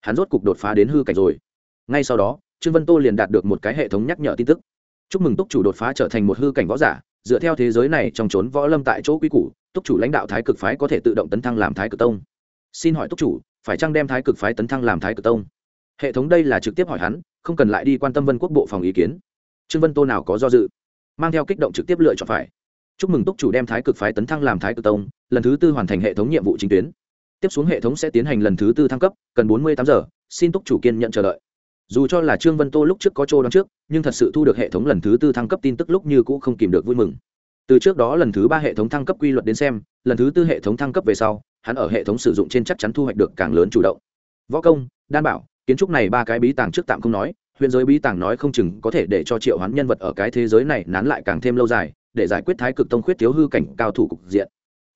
Hắn rốt cục đột phá đến hư cảnh rồi. Ngay sau đó, trương vân tô liền đạt được một cái hệ thống nhắc nhở tin tức. Chúc mừng túc chủ đột phá trở thành một hư cảnh võ giả, dựa theo thế giới này trong trốn võ lâm tại chỗ quý củ, túc chủ lãnh đạo thái cực phái có thể tự động tấn thăng làm thái cực tông. Xin hỏi túc chủ, phải chăng đem thái cực phái tấn thăng làm thái cực tông? Hệ thống đây là trực tiếp hỏi hắn, không cần lại đi quan tâm vân quốc bộ phòng ý kiến. Trương vân tô nào có do dự? Mang theo kích động trực tiếp lựa chọn phải. Chúc mừng túc chủ đem thái cực phái tấn thăng làm thái cực tông, lần thứ tư hoàn thành hệ thống nhiệm vụ chính tuyến. Tiếp xuống hệ thống sẽ tiến hành lần thứ tư thăng cấp, cần bốn mươi tám giờ, xin túc chủ kiên nhận chờ đợi. Dù cho là trương vân tô lúc trước có chỗ đón trước, nhưng thật sự thu được hệ thống lần thứ tư thăng cấp tin tức lúc như cũ không kìm được vui mừng. Từ trước đó lần thứ ba hệ thống thăng cấp quy luật đến xem, lần thứ tư hệ thống thăng cấp về sau, hắn ở hệ thống sử dụng trên chắc chắn thu hoạch được càng lớn chủ động. Võ công, đan bảo, kiến trúc này ba cái bí tàng trước tạm không nói huyện giới bí tàng nói không chừng có thể để cho triệu hoán nhân vật ở cái thế giới này nán lại càng thêm lâu dài, để giải quyết thái cực tông khuyết thiếu hư cảnh cao thủ cục diện.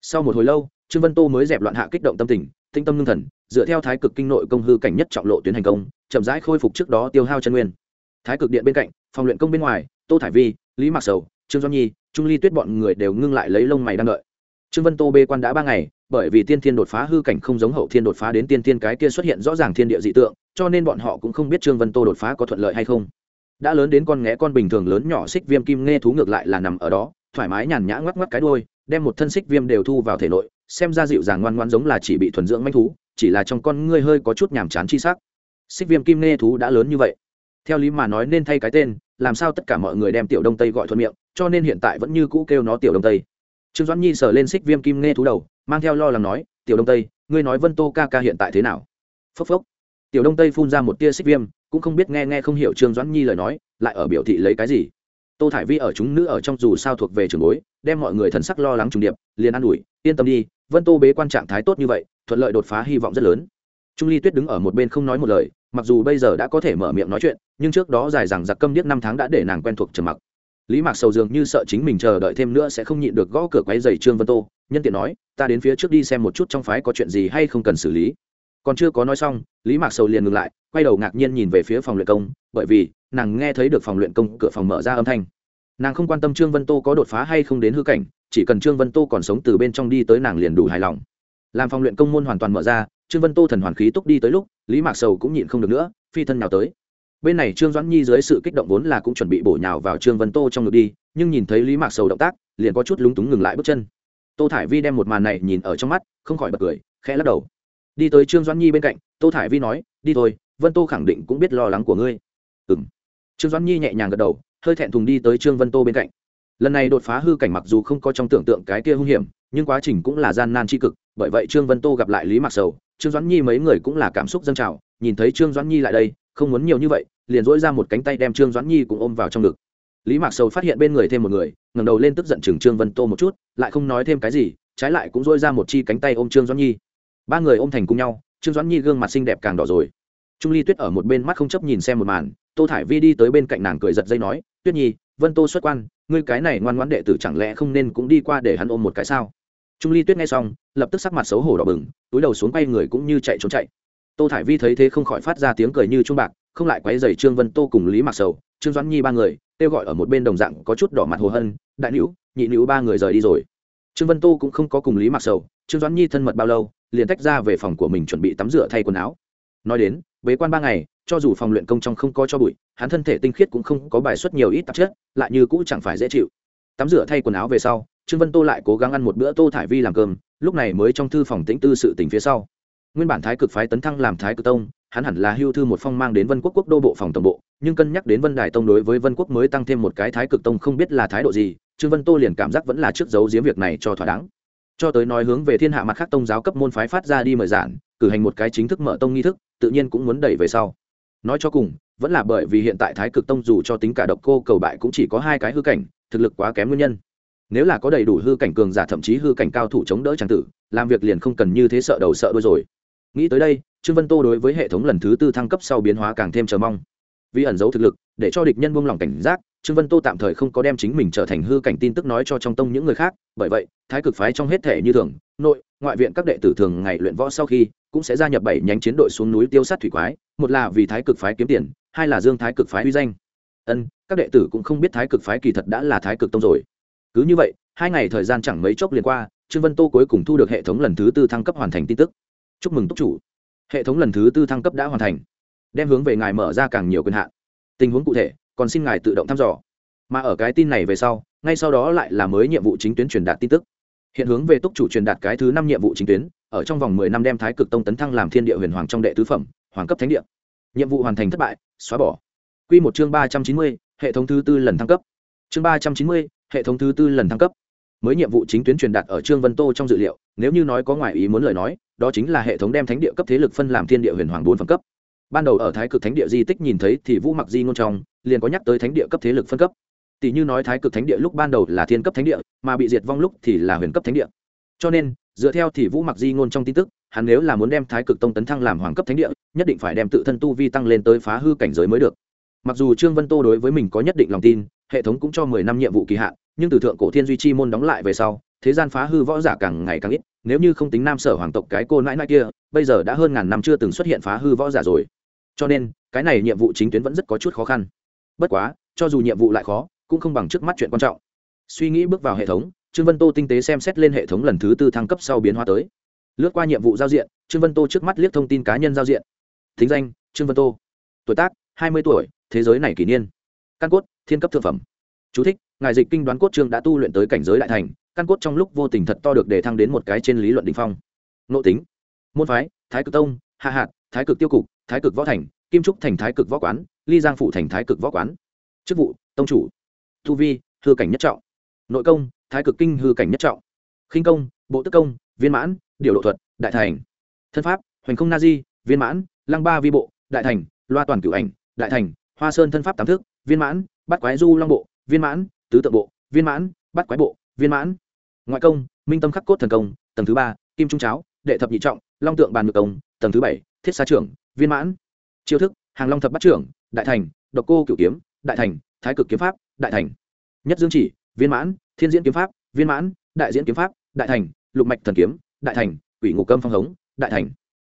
Sau một hồi lâu, trương vân tô mới dẹp loạn hạ kích động tâm tình, tinh tâm ngưng thần, dựa theo thái cực kinh nội công hư cảnh nhất trọng lộ tuyến hành công, chậm rãi khôi phục trước đó tiêu hao chân nguyên. Thái cực điện bên cạnh, phòng luyện công bên ngoài, tô thải vi, lý mạc sầu, trương do nhi, trung ly tuyết bọn người đều ngưng lại lấy lông mày đang đợi. Trương vân tô bê quan đã ba ngày bởi vì tiên thiên đột phá hư cảnh không giống hậu thiên đột phá đến tiên thiên cái kia xuất hiện rõ ràng thiên địa dị tượng, cho nên bọn họ cũng không biết trương vân tô đột phá có thuận lợi hay không. Đã lớn đến con nghé con bình thường lớn nhỏ xích viêm kim nghe thú ngược lại là nằm ở đó, thoải mái nhàn nhã ngoắc ngoắc cái đôi đem một thân xích viêm đều thu vào thể nội, xem ra dịu dàng ngoan ngoan giống là chỉ bị thuần dưỡng manh thú, chỉ là trong con ngươi hơi có chút nhàm chán chi sắc. Xích viêm kim nghe thú đã lớn như vậy. Theo lý mà nói nên thay cái tên, làm sao tất cả mọi người đem tiểu đông tây gọi thuận miệng, cho nên hiện tại vẫn như cũ kêu nó tiểu đông tây. Trương doãn nhi sờ lên xích viêm kim nghe thú đầu mang theo lo lắng nói, tiểu đông tây, ngươi nói vân tô ca ca hiện tại thế nào? Phốc phốc. Tiểu đông tây phun ra một tia xích viêm, cũng không biết nghe nghe không hiểu trương doãn nhi lời nói, lại ở biểu thị lấy cái gì. Tô thải vi ở chúng nữ ở trong dù sao thuộc về trường bối, đem mọi người thần sắc lo lắng trùng điệp, liền an ủi, yên tâm đi, vân tô bế quan trạng thái tốt như vậy, thuận lợi đột phá hy vọng rất lớn. Trung ly tuyết đứng ở một bên không nói một lời, mặc dù bây giờ đã có thể mở miệng nói chuyện, nhưng trước đó dài rằng giặc câm điếc năm tháng đã để nàng quen thuộc trầm mặc lý mạc sầu dường như sợ chính mình chờ đợi thêm nữa sẽ không nhịn được gõ cửa quấy dày trương vân tô, nhân tiện nói, ta đến phía trước đi xem một chút trong phái có chuyện gì hay không cần xử lý. Còn chưa có nói xong, lý mạc sầu liền ngừng lại, quay đầu ngạc nhiên nhìn về phía phòng luyện công, bởi vì nàng nghe thấy được phòng luyện công cửa phòng mở ra âm thanh. Nàng không quan tâm trương vân tô có đột phá hay không đến hư cảnh, chỉ cần trương vân tô còn sống từ bên trong đi tới nàng liền đủ hài lòng. Làm phòng luyện công môn hoàn toàn mở ra, trương vân tô thần hoàn khí túc đi tới lúc, lý mạc sầu cũng nhịn không được nữa, phi thân nào tới bên này trương doãn nhi dưới sự kích động vốn là cũng chuẩn bị bổ nhào vào trương vân tô trong ngực đi, nhưng nhìn thấy lý mạc sầu động tác, liền có chút lúng túng ngừng lại bước chân. Tô thải vi đem một màn này nhìn ở trong mắt, không khỏi bật cười, khẽ lắc đầu. Đi tới trương doãn nhi bên cạnh, tô thải vi nói, đi thôi, vân tô khẳng định cũng biết lo lắng của ngươi. Ừ m trương doãn nhi nhẹ nhàng gật đầu, hơi thẹn thùng đi tới trương vân tô bên cạnh. Lần này đột phá hư cảnh mặc dù không có trong tưởng tượng cái kia hung hiểm, nhưng quá trình cũng là gian nan tri cực, bởi vậy trương vân tô gặp lại lý mạc sầu trương doãn nhi mấy người cũng là cảm xúc dâng trào, nhìn thấy trương doãn nhi lại đây, không muốn nhiều như vậy, liền dỗi ra một cánh tay đem trương doãn nhi cũng ôm vào trong ngực. Lý mạc sầu phát hiện bên người thêm một người, ngẩng đầu lên tức giận chừng trương vân tô một chút, lại không nói thêm cái gì, trái lại cũng dỗi ra một chi cánh tay ôm trương doãn nhi. Ba người ôm thành cùng nhau, trương doãn nhi gương mặt xinh đẹp càng đỏ rồi. Trung ly tuyết ở một bên mắt không chấp nhìn xem một màn, tô thải vi đi tới bên cạnh nàng cười giật dây nói, tuyết nhi, vân tô xuất quan, ngươi cái này ngoan ngoãn đệ tử chẳng lẽ không nên cũng đi qua để hắn ôm một cái sao? Trung ly tuyết nghe xong, lập tức sắc mặt xấu hổ đỏ bừng, túi đầu xuống quay người cũng như chạy trốn chạy. Tô thải vi thấy thế không khỏi phát ra tiếng cười như trung bạc, không lại quấy dày trương vân tô cùng lý mặc sầu, trương doãn nhi ba người, kêu gọi ở một bên đồng dạng có chút đỏ mặt hồ hân, đại nữ nhị nữ ba người rời đi rồi. Trương vân tô cũng không có cùng lý mặc sầu, trương doãn nhi thân mật bao lâu, liền tách ra về phòng của mình chuẩn bị tắm rửa thay quần áo. Nói đến, bế quan ba ngày, cho dù phòng luyện công trong không có cho bụi, hắn thân thể tinh khiết cũng không có bài xuất nhiều ít tạp chất, lại như cũ chẳng phải dễ chịu. Tắm rửa thay quần áo về sau trương vân tô lại cố gắng ăn một bữa tô thải vi làm cơm, lúc này mới trong thư phòng tĩnh tư sự tỉnh phía sau. Nguyên bản thái cực phái tấn thăng làm thái cực tông, hắn hẳn là hưu thư một phong mang đến vân quốc quốc đô bộ phòng tổng bộ, nhưng cân nhắc đến vân đài tông đối với vân quốc mới tăng thêm một cái thái cực tông không biết là thái độ gì, trương vân tô liền cảm giác vẫn là trước giấu giếm việc này cho thỏa đáng. Cho tới nói hướng về thiên hạ mặt khác tông giáo cấp môn phái phát ra đi mời giản cử hành một cái chính thức mở tông nghi thức, tự nhiên cũng muốn đẩy về sau. Nói cho cùng, vẫn là bởi vì hiện tại thái cực tông dù cho tính cả độc cô cầu bại cũng chỉ có hai cái hư cảnh, thực lực quá kém nguyên nhân nếu là có đầy đủ hư cảnh cường giả, thậm chí hư cảnh cao thủ chống đỡ trang tử, làm việc liền không cần như thế sợ đầu sợ đuôi rồi. Nghĩ tới đây, trương vân tô đối với hệ thống lần thứ tư thăng cấp sau biến hóa càng thêm chờ mong. Vì ẩn giấu thực lực, để cho địch nhân buông lỏng cảnh giác, trương vân tô tạm thời không có đem chính mình trở thành hư cảnh tin tức nói cho trong tông những người khác, bởi vậy, thái cực phái trong hết thể như thường, nội, ngoại viện các đệ tử thường ngày luyện võ sau khi, cũng sẽ gia nhập bảy nhánh chiến đội xuống núi tiêu sát thủy quái, một là vì thái cực phái kiếm tiền, hai là dương thái cực phái uy danh. Ân, các đệ tử cũng không biết thái cực phái kỳ thật đã là thái cực tông rồi cứ như vậy, hai ngày thời gian chẳng mấy chốc liền qua, trương vân tô cuối cùng thu được hệ thống lần thứ tư thăng cấp hoàn thành tin tức. Chúc mừng túc chủ. Hệ thống lần thứ tư thăng cấp đã hoàn thành, đem hướng về ngài mở ra càng nhiều quyền hạn. Tình huống cụ thể, còn xin ngài tự động thăm dò. Mà ở cái tin này về sau, ngay sau đó lại là mới nhiệm vụ chính tuyến truyền đạt tin tức. Hiện hướng về túc chủ truyền đạt cái thứ năm nhiệm vụ chính tuyến, ở trong vòng mười năm đem thái cực tông tấn thăng làm thiên địa huyền hoàng trong đệ tứ phẩm, hoàng cấp thánh địa. Nhiệm vụ hoàn thành thất bại, xóa bỏ. Q một chương ba trăm chín mươi, hệ thống thứ tư lần thăng cấp. Chương ba trăm chín mươi hệ thống thứ tư lần thăng cấp. Mới nhiệm vụ chính tuyến truyền đạt ở trương vân tô trong dự liệu, nếu như nói có ngoại ý muốn lời nói, đó chính là hệ thống đem thánh địa cấp thế lực phân làm thiên địa huyền hoàng bốn phẩm cấp. Ban đầu ở thái cực thánh địa di tích nhìn thấy thì vũ mặc di ngôn trong, liền có nhắc tới thánh địa cấp thế lực phân cấp. Tỷ như nói thái cực thánh địa lúc ban đầu là thiên cấp thánh địa, mà bị diệt vong lúc thì là huyền cấp thánh địa. Cho nên, dựa theo thì vũ mặc di ngôn trong tin tức, hắn nếu là muốn đem thái cực tông tấn thăng làm hoàng cấp thánh địa, nhất định phải đem tự thân tu vi tăng lên tới phá hư cảnh giới mới được mặc dù trương vân tô đối với mình có nhất định lòng tin, hệ thống cũng cho mười năm nhiệm vụ kỳ hạn, nhưng từ thượng cổ thiên duy chi môn đóng lại về sau, thế gian phá hư võ giả càng ngày càng ít, nếu như không tính nam sở hoàng tộc cái cô nãi nãi kia, bây giờ đã hơn ngàn năm chưa từng xuất hiện phá hư võ giả rồi. Cho nên, cái này nhiệm vụ chính tuyến vẫn rất có chút khó khăn. Bất quá, cho dù nhiệm vụ lại khó, cũng không bằng trước mắt chuyện quan trọng. Suy nghĩ bước vào hệ thống, trương vân tô tinh tế xem xét lên hệ thống lần thứ tư thăng cấp sau biến hóa tới. Lướt qua nhiệm vụ giao diện, trương vân tô trước mắt liếc thông tin cá nhân giao diện. Thính danh, trương vân tô. Tuổi tác, hai mươi tuổi thế giới này kỷ niên. Căn cốt thiên cấp thượng phẩm. Chú thích, ngài dịch kinh đoán cốt trương đã tu luyện tới cảnh giới đại thành căn cốt trong lúc vô tình thật to được đề thăng đến một cái trên lý luận đ ỉ n h phong. Nội tính môn phái thái cực tông hạ hạt thái cực tiêu cục thái cực võ thành kim trúc thành thái cực võ quán ly giang phụ thành thái cực võ quán. Chức vụ tông chủ. Tu vi hư cảnh nhất trọng. Nội công thái cực kinh hư cảnh nhất trọng. Khinh công bộ tức công viên mãn điều độ thuật đại thành. Thân pháp hoành không na di viên mãn lăng ba vi bộ đại thành loa toàn cửu ảnh đại thành hoa sơn thân pháp tám thức, viên mãn bắt quái du long bộ, viên mãn, tứ tượng bộ, viên mãn bắt quái bộ, viên mãn. Ngoại công, minh tâm khắc cốt thần công, tầng thứ ba, kim trung cháo, đệ thập nhị trọng, long tượng bàn ngược công, tầng thứ bảy, thiết xa trưởng, viên mãn. Chiêu thức, hàng long thập bắt trưởng, đại thành, độc cô cửu kiếm, đại thành, thái cực kiếm pháp, đại thành. Nhất dương chỉ, viên mãn, thiên diễn kiếm pháp, viên mãn, đại diễn kiếm pháp, đại thành, lục mạch thần kiếm, đại thành, quỷ ngục cơm phong hống, đại thành.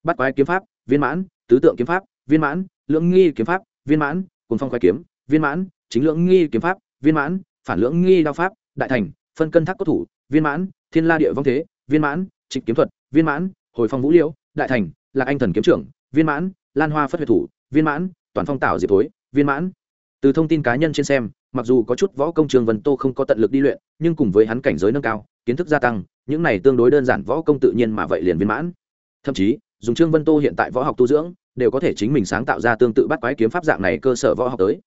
Bắt quái kiếm pháp, viên mãn, tứ tượng kiếm pháp, viên mãn, lưỡng nghi kiếm pháp viên mãn cùng phong khoái kiếm, viên mãn, chính lưỡng nghi kiếm pháp, viên mãn, phản lưỡng nghi đao pháp, đại thành, phân cân thác cốt thủ, viên mãn, thiên la địa vong thế, viên mãn trịnh kiếm thuật, viên mãn, hồi phong vũ liễu, đại thành, lạc anh thần kiếm trưởng, viên mãn, lan hoa phất huyệt thủ, viên mãn, toàn phong tạo diệp thối, viên mãn. Từ thông tin cá nhân trên xem, mặc dù có chút võ công trường vân tô không có tận lực đi luyện, nhưng cùng với hắn cảnh giới nâng cao, kiến thức gia tăng, những này tương đối đơn giản võ công tự nhiên mà vậy liền viên mãn. Thậm chí, dùng trương vân tô hiện tại võ học tu dưỡng đều có thể chính mình sáng tạo ra tương tự bắt quái kiếm pháp dạng này cơ sở võ học tới.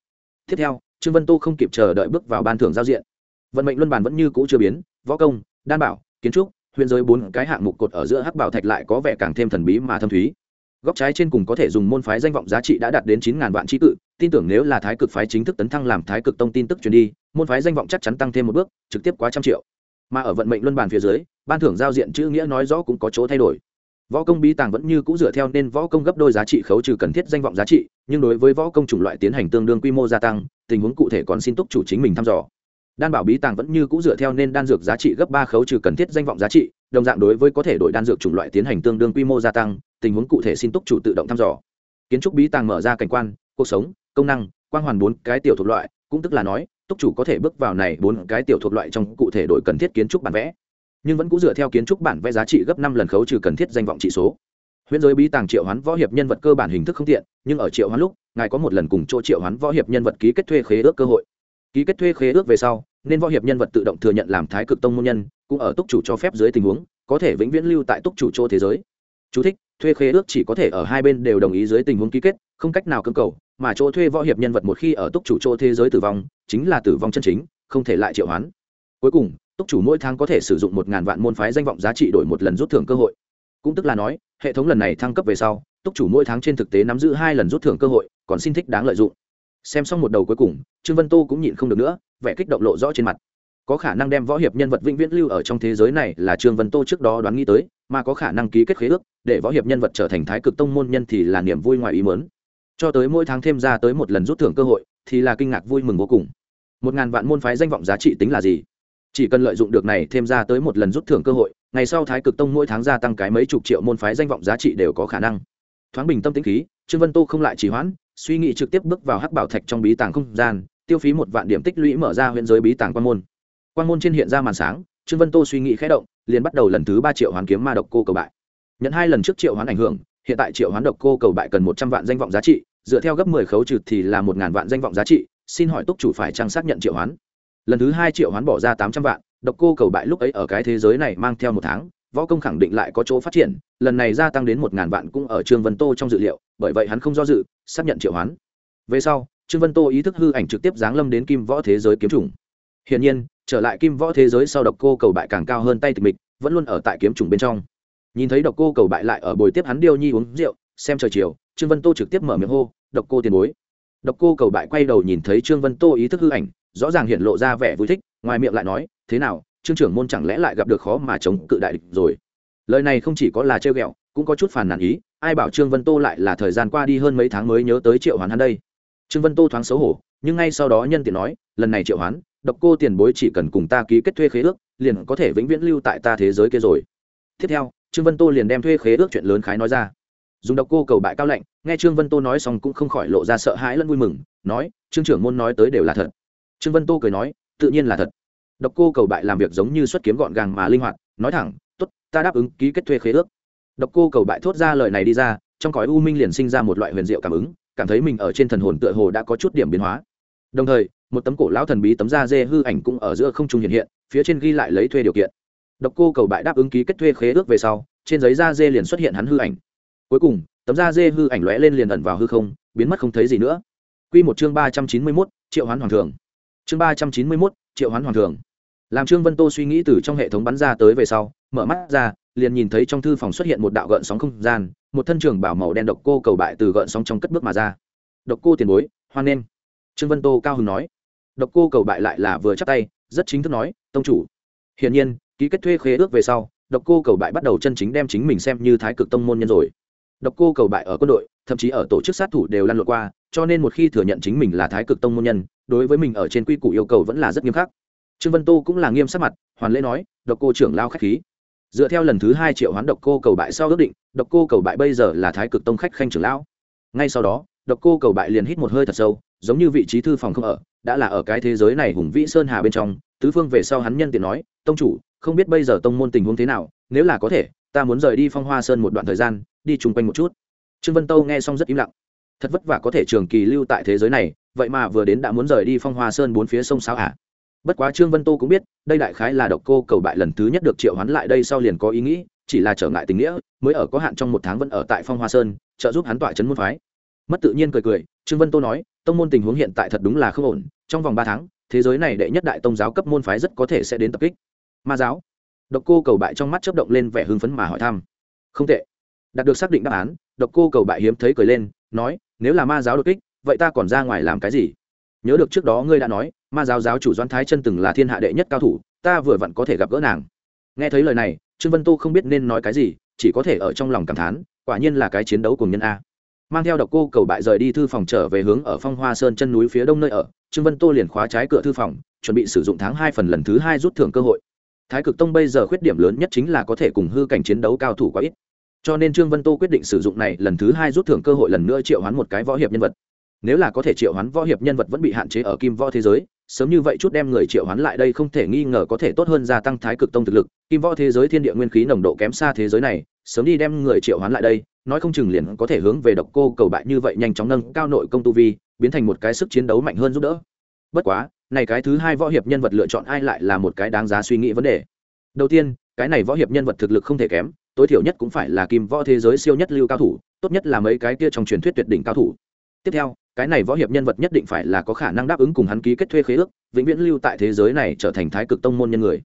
Tiếp theo, trương vân tô không kịp chờ đợi bước vào ban thưởng giao diện. Vận mệnh luân bàn vẫn như cũ chưa biến, võ công, đan bảo, kiến trúc huyện giới bốn cái hạng mục cột ở giữa hắc bảo thạch lại có vẻ càng thêm thần bí mà thâm thúy. Góc trái trên cùng có thể dùng môn phái danh vọng giá trị đã đạt đến chín ngàn vạn trí cự, tin tưởng nếu là thái cực phái chính thức tấn thăng làm thái cực tông tin tức truyền đi, môn phái danh vọng chắc chắn tăng thêm một bước, trực tiếp quá trăm triệu. Mà ở vận mệnh luân bàn phía dưới, ban thưởng giao diện chữ nghĩa nói rõ cũng có chỗ thay đổi võ công bí tàng vẫn như cũ dựa theo nên võ công gấp đôi giá trị khấu trừ cần thiết danh vọng giá trị, nhưng đối với võ công chủng loại tiến hành tương đương quy mô gia tăng, tình huống cụ thể còn xin túc chủ chính mình thăm dò. Đan bảo bí tàng vẫn như cũ dựa theo nên đan dược giá trị gấp ba khấu trừ cần thiết danh vọng giá trị, đồng dạng đối với có thể đổi đan dược chủng loại tiến hành tương đương quy mô gia tăng, tình huống cụ thể xin túc chủ tự động thăm dò. Kiến trúc bí tàng mở ra cảnh quan, cuộc sống, công năng, quang hoàn bốn cái tiểu thuộc loại, cũng tức là nói, túc chủ có thể bước vào này bốn cái tiểu thuộc loại trong cụ thể đổi cần thiết kiến trúc bản vẽ nhưng vẫn cũ dựa theo kiến trúc bản vẽ giá trị gấp năm lần khấu trừ cần thiết danh vọng trị số. Huyễn giới bí tàng triệu hoán võ hiệp nhân vật cơ bản hình thức không tiện nhưng ở triệu hoán lúc ngài có một lần cùng chỗ triệu hoán võ hiệp nhân vật ký kết thuê khế ước cơ hội. Ký kết thuê khế ước về sau nên võ hiệp nhân vật tự động thừa nhận làm thái cực tông môn nhân cũng ở túc chủ cho phép dưới tình huống có thể vĩnh viễn lưu tại túc chủ chỗ thế giới. Chú thích, thuê khế ước chỉ có thể ở hai bên đều đồng ý dưới tình huống ký kết không cách nào cưỡng cầu mà chỗ thuê võ hiệp nhân vật một khi ở túc chủ chỗ thế giới tử vong chính là tử vong chân chính không thể lại triệu hoán. Cuối cùng túc chủ mỗi tháng có thể sử dụng một ngàn vạn môn phái danh vọng giá trị đổi một lần rút thưởng cơ hội. Cũng tức là nói, hệ thống lần này thăng cấp về sau, túc chủ mỗi tháng trên thực tế nắm giữ hai lần rút thưởng cơ hội, còn xin thích đáng lợi dụng. Xem xong một đầu cuối cùng, trương vân tô cũng nhịn không được nữa, vẻ kích động lộ rõ trên mặt. Có khả năng đem võ hiệp nhân vật vĩnh viễn lưu ở trong thế giới này là trương vân tô trước đó đoán nghĩ tới, mà có khả năng ký kết khế ước, để võ hiệp nhân vật trở thành thái cực tông môn nhân thì là niềm vui ngoài ý mớn cho tới mỗi tháng thêm ra tới một lần rút thưởng cơ hội, thì là kinh ngạc vui mừng vô cùng. Một ngàn vạn môn phái danh vọng giá trị tính là gì? Chỉ cần lợi dụng được này thêm ra tới một lần rút thưởng cơ hội, ngày sau thái cực tông mỗi tháng gia tăng cái mấy chục triệu môn phái danh vọng giá trị đều có khả năng. Thoáng bình tâm tĩnh khí, trương vân tô không lại trì hoãn, suy nghĩ trực tiếp bước vào hắc bảo thạch trong bí tàng không gian, tiêu phí một vạn điểm tích lũy mở ra huyện giới bí tàng quan môn. Quan môn trên hiện ra màn sáng, trương vân tô suy nghĩ khẽ động, liền bắt đầu lần thứ ba triệu hoán kiếm ma độc cô cầu bại. Nhận hai lần trước triệu hoán ảnh hưởng, hiện tại triệu hoán độc cô cầu bại cần một trăm vạn danh vọng giá trị, dựa theo gấp mười khấu trừ thì là một ngàn vạn danh vọng giá trị, xin hỏi túc chủ phải trang xác nhận triệu hoán? Lần thứ hai triệu hoán bỏ ra tám trăm vạn, độc cô cầu bại lúc ấy ở cái thế giới này mang theo một tháng, võ công khẳng định lại có chỗ phát triển, lần này gia tăng đến một ngàn vạn cũng ở trương vân tô trong dự liệu, bởi vậy hắn không do dự, xác nhận triệu hoán. Về sau, trương vân tô ý thức hư ảnh trực tiếp giáng lâm đến kim võ thế giới kiếm trùng hiển nhiên, trở lại kim võ thế giới sau độc cô cầu bại càng cao hơn tay tịch mịch, vẫn luôn ở tại kiếm trùng bên trong. Nhìn thấy độc cô cầu bại lại ở bồi tiếp hắn điêu nhi uống rượu, xem trời chiều, trương vân tô trực tiếp mở miệng hô, độc cô tiền bối độc cô cầu bại quay đầu nhìn thấy trương vân tô ý thức hư ảnh, rõ ràng hiện lộ ra vẻ vui thích, ngoài miệng lại nói, thế nào, trương trưởng môn chẳng lẽ lại gặp được khó mà chống cự đại địch rồi? Lời này không chỉ có là trêu ghẹo, cũng có chút phản nản ý, ai bảo trương vân tô lại là thời gian qua đi hơn mấy tháng mới nhớ tới triệu hoán hắn đây. Trương vân tô thoáng xấu hổ, nhưng ngay sau đó nhân tiện nói, lần này triệu hoán, độc cô tiền bối chỉ cần cùng ta ký kết thuê khế ước, liền có thể vĩnh viễn lưu tại ta thế giới kia rồi. Tiếp theo, trương vân tô liền đem thuê khế ước chuyện lớn khái nói ra dùng độc cô cầu bại cao lệnh nghe trương vân tô nói xong cũng không khỏi lộ ra sợ hãi lẫn vui mừng, nói, trương trưởng môn nói tới đều là thật. Trương vân tô cười nói, tự nhiên là thật. Độc cô cầu bại làm việc giống như xuất kiếm gọn gàng mà linh hoạt, nói thẳng t ố t ta đáp ứng ký kết thuê khế ước. Độc cô cầu bại thốt ra lời này đi ra, trong cõi u minh liền sinh ra một loại huyền diệu cảm ứng, cảm thấy mình ở trên thần hồn tựa hồ đã có chút điểm biến hóa. Đồng thời, một tấm cổ lão thần bí tấm da dê hư ảnh cũng ở giữa không trung hiện hiện, phía trên ghi lại lấy thuê điều kiện. Độc cô cầu bại đáp ứng ký kết thuê khế ước về sau, trên giấy da dê liền xuất hiện hắn hư ảnh cuối cùng, tấm da dê hư ảnh lóe lên liền ẩn vào hư không, biến mất không thấy gì nữa. Q một chương ba trăm chín mươi mốt, triệu hoán hoàng thường. Chương ba trăm chín mươi mốt, triệu hoán hoàng thường. Làm trương vân tô suy nghĩ từ trong hệ thống bắn ra tới về sau, mở mắt ra, liền nhìn thấy trong thư phòng xuất hiện một đạo gợn sóng không gian, một thân trường bảo màu đen độc cô cầu bại từ gợn sóng trong cất bước mà ra. Độc cô tiền bối, hoan nghênh. Trương vân tô cao hứng nói. Độc cô cầu bại lại là vừa chắc tay, rất chính thức nói, tông chủ. Hiển nhiên, ký kết thuê khế ước về sau, độc cô cầu bại bắt đầu chân chính đem chính mình xem như thái cực tông môn nhân rồi độc cô cầu bại ở quân đội, thậm chí ở tổ chức sát thủ đều lăn lộn qua, cho nên một khi thừa nhận chính mình là thái cực tông môn nhân, đối với mình ở trên quy củ yêu cầu vẫn là rất nghiêm khắc. Trương vân tô cũng là nghiêm sắc mặt, hoàn lễ nói, độc cô trưởng lao khách khí. Dựa theo lần thứ hai triệu hoán độc cô cầu bại sau ước định, độc cô cầu bại bây giờ là thái cực tông khách khanh trưởng lão. Ngay sau đó, độc cô cầu bại liền hít một hơi thật sâu, giống như vị trí thư phòng không ở, đã là ở cái thế giới này hùng vĩ sơn hà bên trong, tứ phương về sau hắn nhân tiện nói, tông chủ, không biết bây giờ tông môn tình huống thế nào, nếu là có thể, ta muốn rời đi phong hoa sơn một đoạn thời gian đi chung quanh một chút. Trương vân tâu nghe xong rất im lặng. Thật vất vả có thể trường kỳ lưu tại thế giới này, vậy mà vừa đến đã muốn rời đi phong hoa sơn bốn phía sông sao hả? À? bất quá trương vân tô cũng biết, đây đại khái là độc cô cầu bại lần thứ nhất được triệu hắn lại đây sau liền có ý nghĩ, chỉ là trở ngại tình nghĩa, mới ở có hạn trong một tháng vẫn ở tại phong hoa sơn, trợ giúp hắn tọa chấn môn phái. Mất tự nhiên cười cười, trương vân tô nói, tông môn tình huống hiện tại thật đúng là không ổn, trong vòng ba tháng, thế giới này đệ nhất đại tông giáo cấp môn phái rất có thể sẽ đến tập kích. Ma giáo. Độc cô cầu bại trong mắt chấp động lên vẻ hưng phấn mà hỏi thăm. Không tệ đạt được xác định đáp án, độc cô cầu bại hiếm thấy cười lên, nói, nếu là ma giáo đột kích, vậy ta còn ra ngoài làm cái gì? Nhớ được trước đó ngươi đã nói, ma giáo giáo chủ doan thái chân từng là thiên hạ đệ nhất cao thủ, ta vừa vặn có thể gặp gỡ nàng. Nghe thấy lời này, trương vân tô không biết nên nói cái gì, chỉ có thể ở trong lòng cảm thán, quả nhiên là cái chiến đấu cùng nhân a. Mang theo độc cô cầu bại rời đi thư phòng trở về hướng ở phong hoa sơn chân núi phía đông nơi ở, trương vân tô liền khóa trái cửa thư phòng, chuẩn bị sử dụng tháng hai phần lần thứ hai rút thưởng cơ hội. Thái cực tông bây giờ khuyết điểm lớn nhất chính là có thể cùng hư cảnh chiến đấu cao thủ quá ít cho nên trương vân tô quyết định sử dụng này lần thứ hai rút thưởng cơ hội lần nữa triệu hoán một cái võ hiệp nhân vật. Nếu là có thể triệu hoán võ hiệp nhân vật vẫn bị hạn chế ở kim võ thế giới, sớm như vậy chút đem người triệu hoán lại đây không thể nghi ngờ có thể tốt hơn gia tăng thái cực tông thực lực. Kim võ thế giới thiên địa nguyên khí nồng độ kém xa thế giới này, sớm đi đem người triệu hoán lại đây, nói không chừng liền có thể hướng về độc cô cầu bại như vậy nhanh chóng nâng cao nội công tu vi, biến thành một cái sức chiến đấu mạnh hơn giúp đỡ. Bất quá, này cái thứ hai võ hiệp nhân vật lựa chọn ai lại là một cái đáng giá suy nghĩ vấn đề. Đầu tiên, cái này võ hiệp nhân vật thực lực không thể kém tối thiểu nhất cũng phải là kim võ thế giới siêu nhất lưu cao thủ, tốt nhất là mấy cái kia trong truyền thuyết tuyệt đỉnh cao thủ. Tiếp theo, cái này võ hiệp nhân vật nhất định phải là có khả năng đáp ứng cùng hắn ký kết thuê khế ước, vĩnh viễn lưu tại thế giới này trở thành thái cực tông môn nhân người.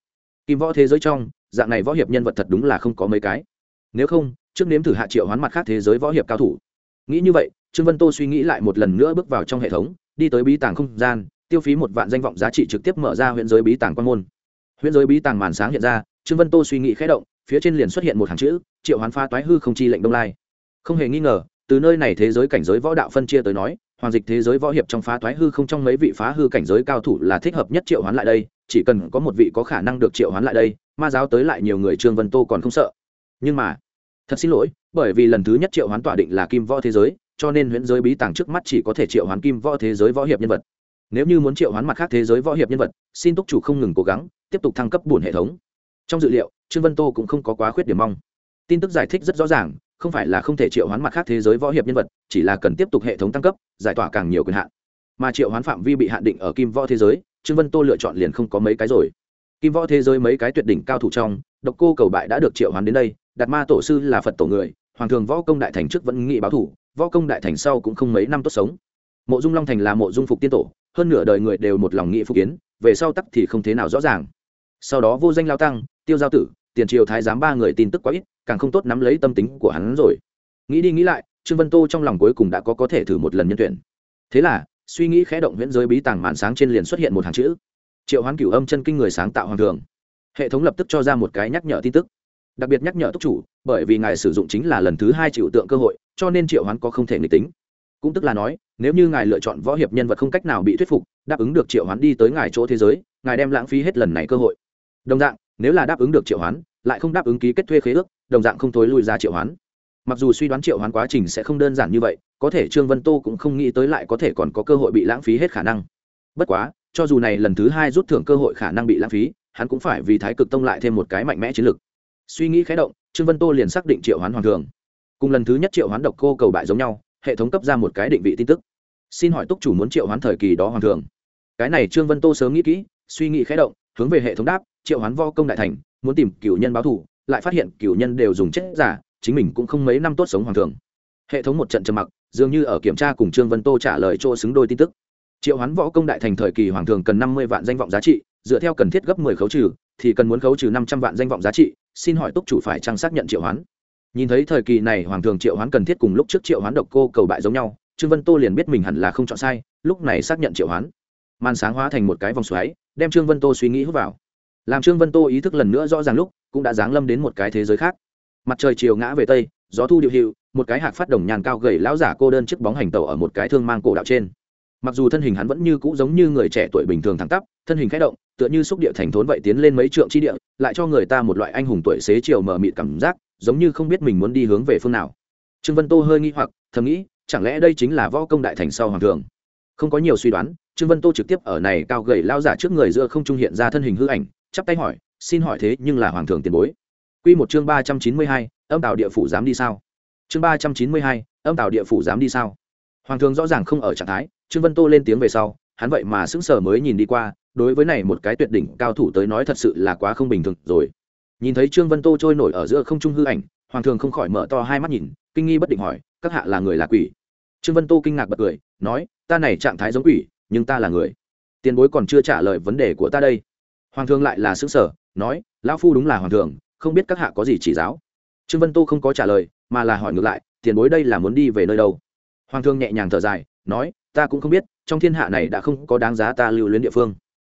Kim võ thế giới trong, dạng này võ hiệp nhân vật thật đúng là không có mấy cái. Nếu không, trước nếm thử hạ triệu hoán mặt khác thế giới võ hiệp cao thủ. Nghĩ như vậy, trương vân tô suy nghĩ lại một lần nữa bước vào trong hệ thống, đi tới bí tàng không gian, tiêu phí một vạn danh vọng giá trị trực tiếp mở ra huyện giới bí tàng quan môn. Huyện giới bí tàng màn sáng hiện ra, trương vân tô suy nghĩ khẽ động phía trên liền xuất hiện một hàng chữ, triệu hoán phá toái hư không chi lệnh đông lai. Không hề nghi ngờ, từ nơi này thế giới cảnh giới võ đạo phân chia tới nói, hoàng dịch thế giới võ hiệp trong phá toái hư không trong mấy vị phá hư cảnh giới cao thủ là thích hợp nhất triệu hoán lại đây, chỉ cần có một vị có khả năng được triệu hoán lại đây, ma giáo tới lại nhiều người trương vân tô còn không sợ. Nhưng mà, thật xin lỗi, bởi vì lần thứ nhất triệu hoán tỏa định là kim võ thế giới, cho nên huyễn giới bí tàng trước mắt chỉ có thể triệu hoán kim võ thế giới võ hiệp nhân vật. Nếu như muốn triệu hoán mặt khác thế giới võ hiệp nhân vật, xin túc chủ không ngừng cố gắng, tiếp tục thăng cấp bổn hệ thống. Trong dự liệu trương vân tô cũng không có quá khuyết điểm mong. Tin tức giải thích rất rõ ràng, không phải là không thể triệu hoán mặt khác thế giới võ hiệp nhân vật, chỉ là cần tiếp tục hệ thống tăng cấp, giải tỏa càng nhiều quyền hạn. Mà triệu hoán phạm vi bị hạn định ở kim võ thế giới, trương vân tô lựa chọn liền không có mấy cái rồi. Kim võ thế giới mấy cái tuyệt đỉnh cao thủ trong, độc cô cầu bại đã được triệu hoán đến đây, đạt ma tổ sư là phật tổ người, hoàng thường võ công đại thành trước vẫn nghị báo thủ, võ công đại thành sau cũng không mấy năm tốt sống. Mộ dung long thành là mộ dung phục tiên tổ, hơn nửa đời người đều một lòng nghị phục kiến, về sau tắc thì không thế nào rõ ràng. Sau đó vô danh lao tăng tiêu giao tử, tiền triều thái giám ba người tin tức quá ít, càng không tốt nắm lấy tâm tính của hắn rồi. Nghĩ đi nghĩ lại, trương vân tô trong lòng cuối cùng đã có có thể thử một lần nhân tuyển. Thế là, suy nghĩ khẽ động huyễn giới bí tàng màn sáng trên liền xuất hiện một hàng chữ. Triệu hoán cửu âm chân kinh người sáng tạo hoàng thường. Hệ thống lập tức cho ra một cái nhắc nhở tin tức. Đặc biệt nhắc nhở túc chủ, bởi vì ngài sử dụng chính là lần thứ hai triệu tượng cơ hội, cho nên triệu hoán có không thể nghịch tính. Cũng tức là nói, nếu như ngài lựa chọn võ hiệp nhân vật không cách nào bị thuyết phục, đáp ứng được triệu hoán đi tới ngài chỗ thế giới, ngài đem lãng phí hết lần này cơ hội. Đồng dạng nếu là đáp ứng được triệu hoán, lại không đáp ứng ký kết thuê khế ước, đồng dạng không thối lui ra triệu hoán. Mặc dù suy đoán triệu hoán quá trình sẽ không đơn giản như vậy, có thể trương vân tô cũng không nghĩ tới lại có thể còn có cơ hội bị lãng phí hết khả năng. Bất quá, cho dù này lần thứ hai rút thưởng cơ hội khả năng bị lãng phí, hắn cũng phải vì thái cực tông lại thêm một cái mạnh mẽ chiến lược. Suy nghĩ khé động, trương vân tô liền xác định triệu hoán hoàng thường. Cùng lần thứ nhất triệu hoán độc cô cầu bại giống nhau, hệ thống cấp ra một cái định vị tin tức. Xin hỏi túc chủ muốn triệu hoán thời kỳ đó hoàng thường. Cái này trương vân tô sớm nghĩ kỹ, suy nghĩ khé động, hướng về hệ thống đáp triệu hoán vo công đại thành, muốn tìm cựu nhân báo thù, lại phát hiện cựu nhân đều dùng chết giả, chính mình cũng không mấy năm tốt sống hoàng thường. Hệ thống một trận trầm mặc, dường như ở kiểm tra cùng trương vân tô trả lời chỗ xứng đôi tin tức. Triệu hoán võ công đại thành thời kỳ hoàng thường cần năm mươi vạn danh vọng giá trị, dựa theo cần thiết gấp mười khấu trừ, thì cần muốn khấu trừ năm trăm vạn danh vọng giá trị, xin hỏi túc chủ phải trang xác nhận triệu hoán? Nhìn thấy thời kỳ này hoàng thường triệu hoán cần thiết cùng lúc trước triệu hoán độc cô cầu bại giống nhau, trương vân tô liền biết mình hẳn là không chọn sai, lúc này xác nhận triệu hoán. Màn sáng hóa thành một cái vòng xoáy, đem trương vân tô suy nghĩ hút vào làm trương vân tô ý thức lần nữa rõ ràng lúc, cũng đã giáng lâm đến một cái thế giới khác. Mặt trời chiều ngã về tây, gió thu điệu hiệu, một cái hạc phát đồng nhàn cao gầy lão giả cô đơn chiếc bóng hành tàu ở một cái thương mang cổ đạo trên. Mặc dù thân hình hắn vẫn như cũ giống như người trẻ tuổi bình thường thẳng tắp, thân hình khẽ động, tựa như xúc địa thành thốn vậy tiến lên mấy trượng chi địa, lại cho người ta một loại anh hùng tuổi xế chiều mờ mịt cảm giác, giống như không biết mình muốn đi hướng về phương nào. Trương vân tô hơi nghi hoặc, thầm nghĩ, chẳng lẽ đây chính là võ công đại thành sau hoàng thường? Không có nhiều suy đoán, trương vân tô trực tiếp ở này cao gầy lao giả trước người giữa không trung hiện ra thân hình hư ảnh chắp tay hỏi, xin hỏi thế nhưng là hoàng thượng tiền bối, quy một chương ba trăm chín mươi hai, âm tạo địa phủ dám đi sao? Chương ba trăm chín mươi hai, âm tạo địa phủ dám đi sao? Hoàng thượng rõ ràng không ở trạng thái, trương vân tô lên tiếng về sau, hắn vậy mà sững sờ mới nhìn đi qua, đối với này một cái tuyệt đỉnh cao thủ tới nói thật sự là quá không bình thường rồi. Nhìn thấy trương vân tô trôi nổi ở giữa không trung hư ảnh, hoàng thường không khỏi mở to hai mắt nhìn, kinh nghi bất định hỏi, các hạ là người là quỷ? Trương vân tô kinh ngạc bật cười, nói, ta này trạng thái giống quỷ, nhưng ta là người. Tiền bối còn chưa trả lời vấn đề của ta đây hoàng thường lại là xứng sở nói, lão phu đúng là hoàng thường không biết các hạ có gì chỉ giáo? Trương vân tô không có trả lời, mà là hỏi ngược lại, tiền bối đây là muốn đi về nơi đâu? Hoàng thương nhẹ nhàng thở dài, nói, ta cũng không biết, trong thiên hạ này đã không có đáng giá ta lưu luyến địa phương.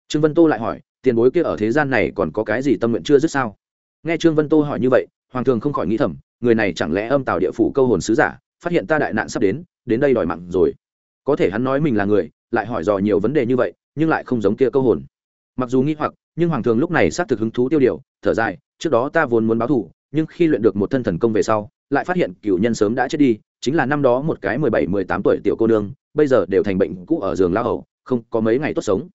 Trương vân tô lại hỏi, tiền bối kia ở thế gian này còn có cái gì tâm nguyện chưa dứt sao? Nghe trương vân tô hỏi như vậy, hoàng thường không khỏi nghĩ thầm, người này chẳng lẽ âm tào địa phủ câu hồn sứ giả, phát hiện ta đại nạn sắp đến đến đây đòi mặn rồi? Có thể hắn nói mình là người, lại hỏi dò nhiều vấn đề như vậy, nhưng lại không giống kia câu hồn mặc dù nghĩ hoặc, nhưng hoàng thường lúc này xác thực hứng thú tiêu điều, thở dài, trước đó ta vốn muốn báo thù, nhưng khi luyện được một thân thần công về sau, lại phát hiện cựu nhân sớm đã chết đi, chính là năm đó một cái mười bảy, mười tám tuổi tiểu cô nương, bây giờ đều thành bệnh cũ ở giường lao hầu, không có mấy ngày tốt sống.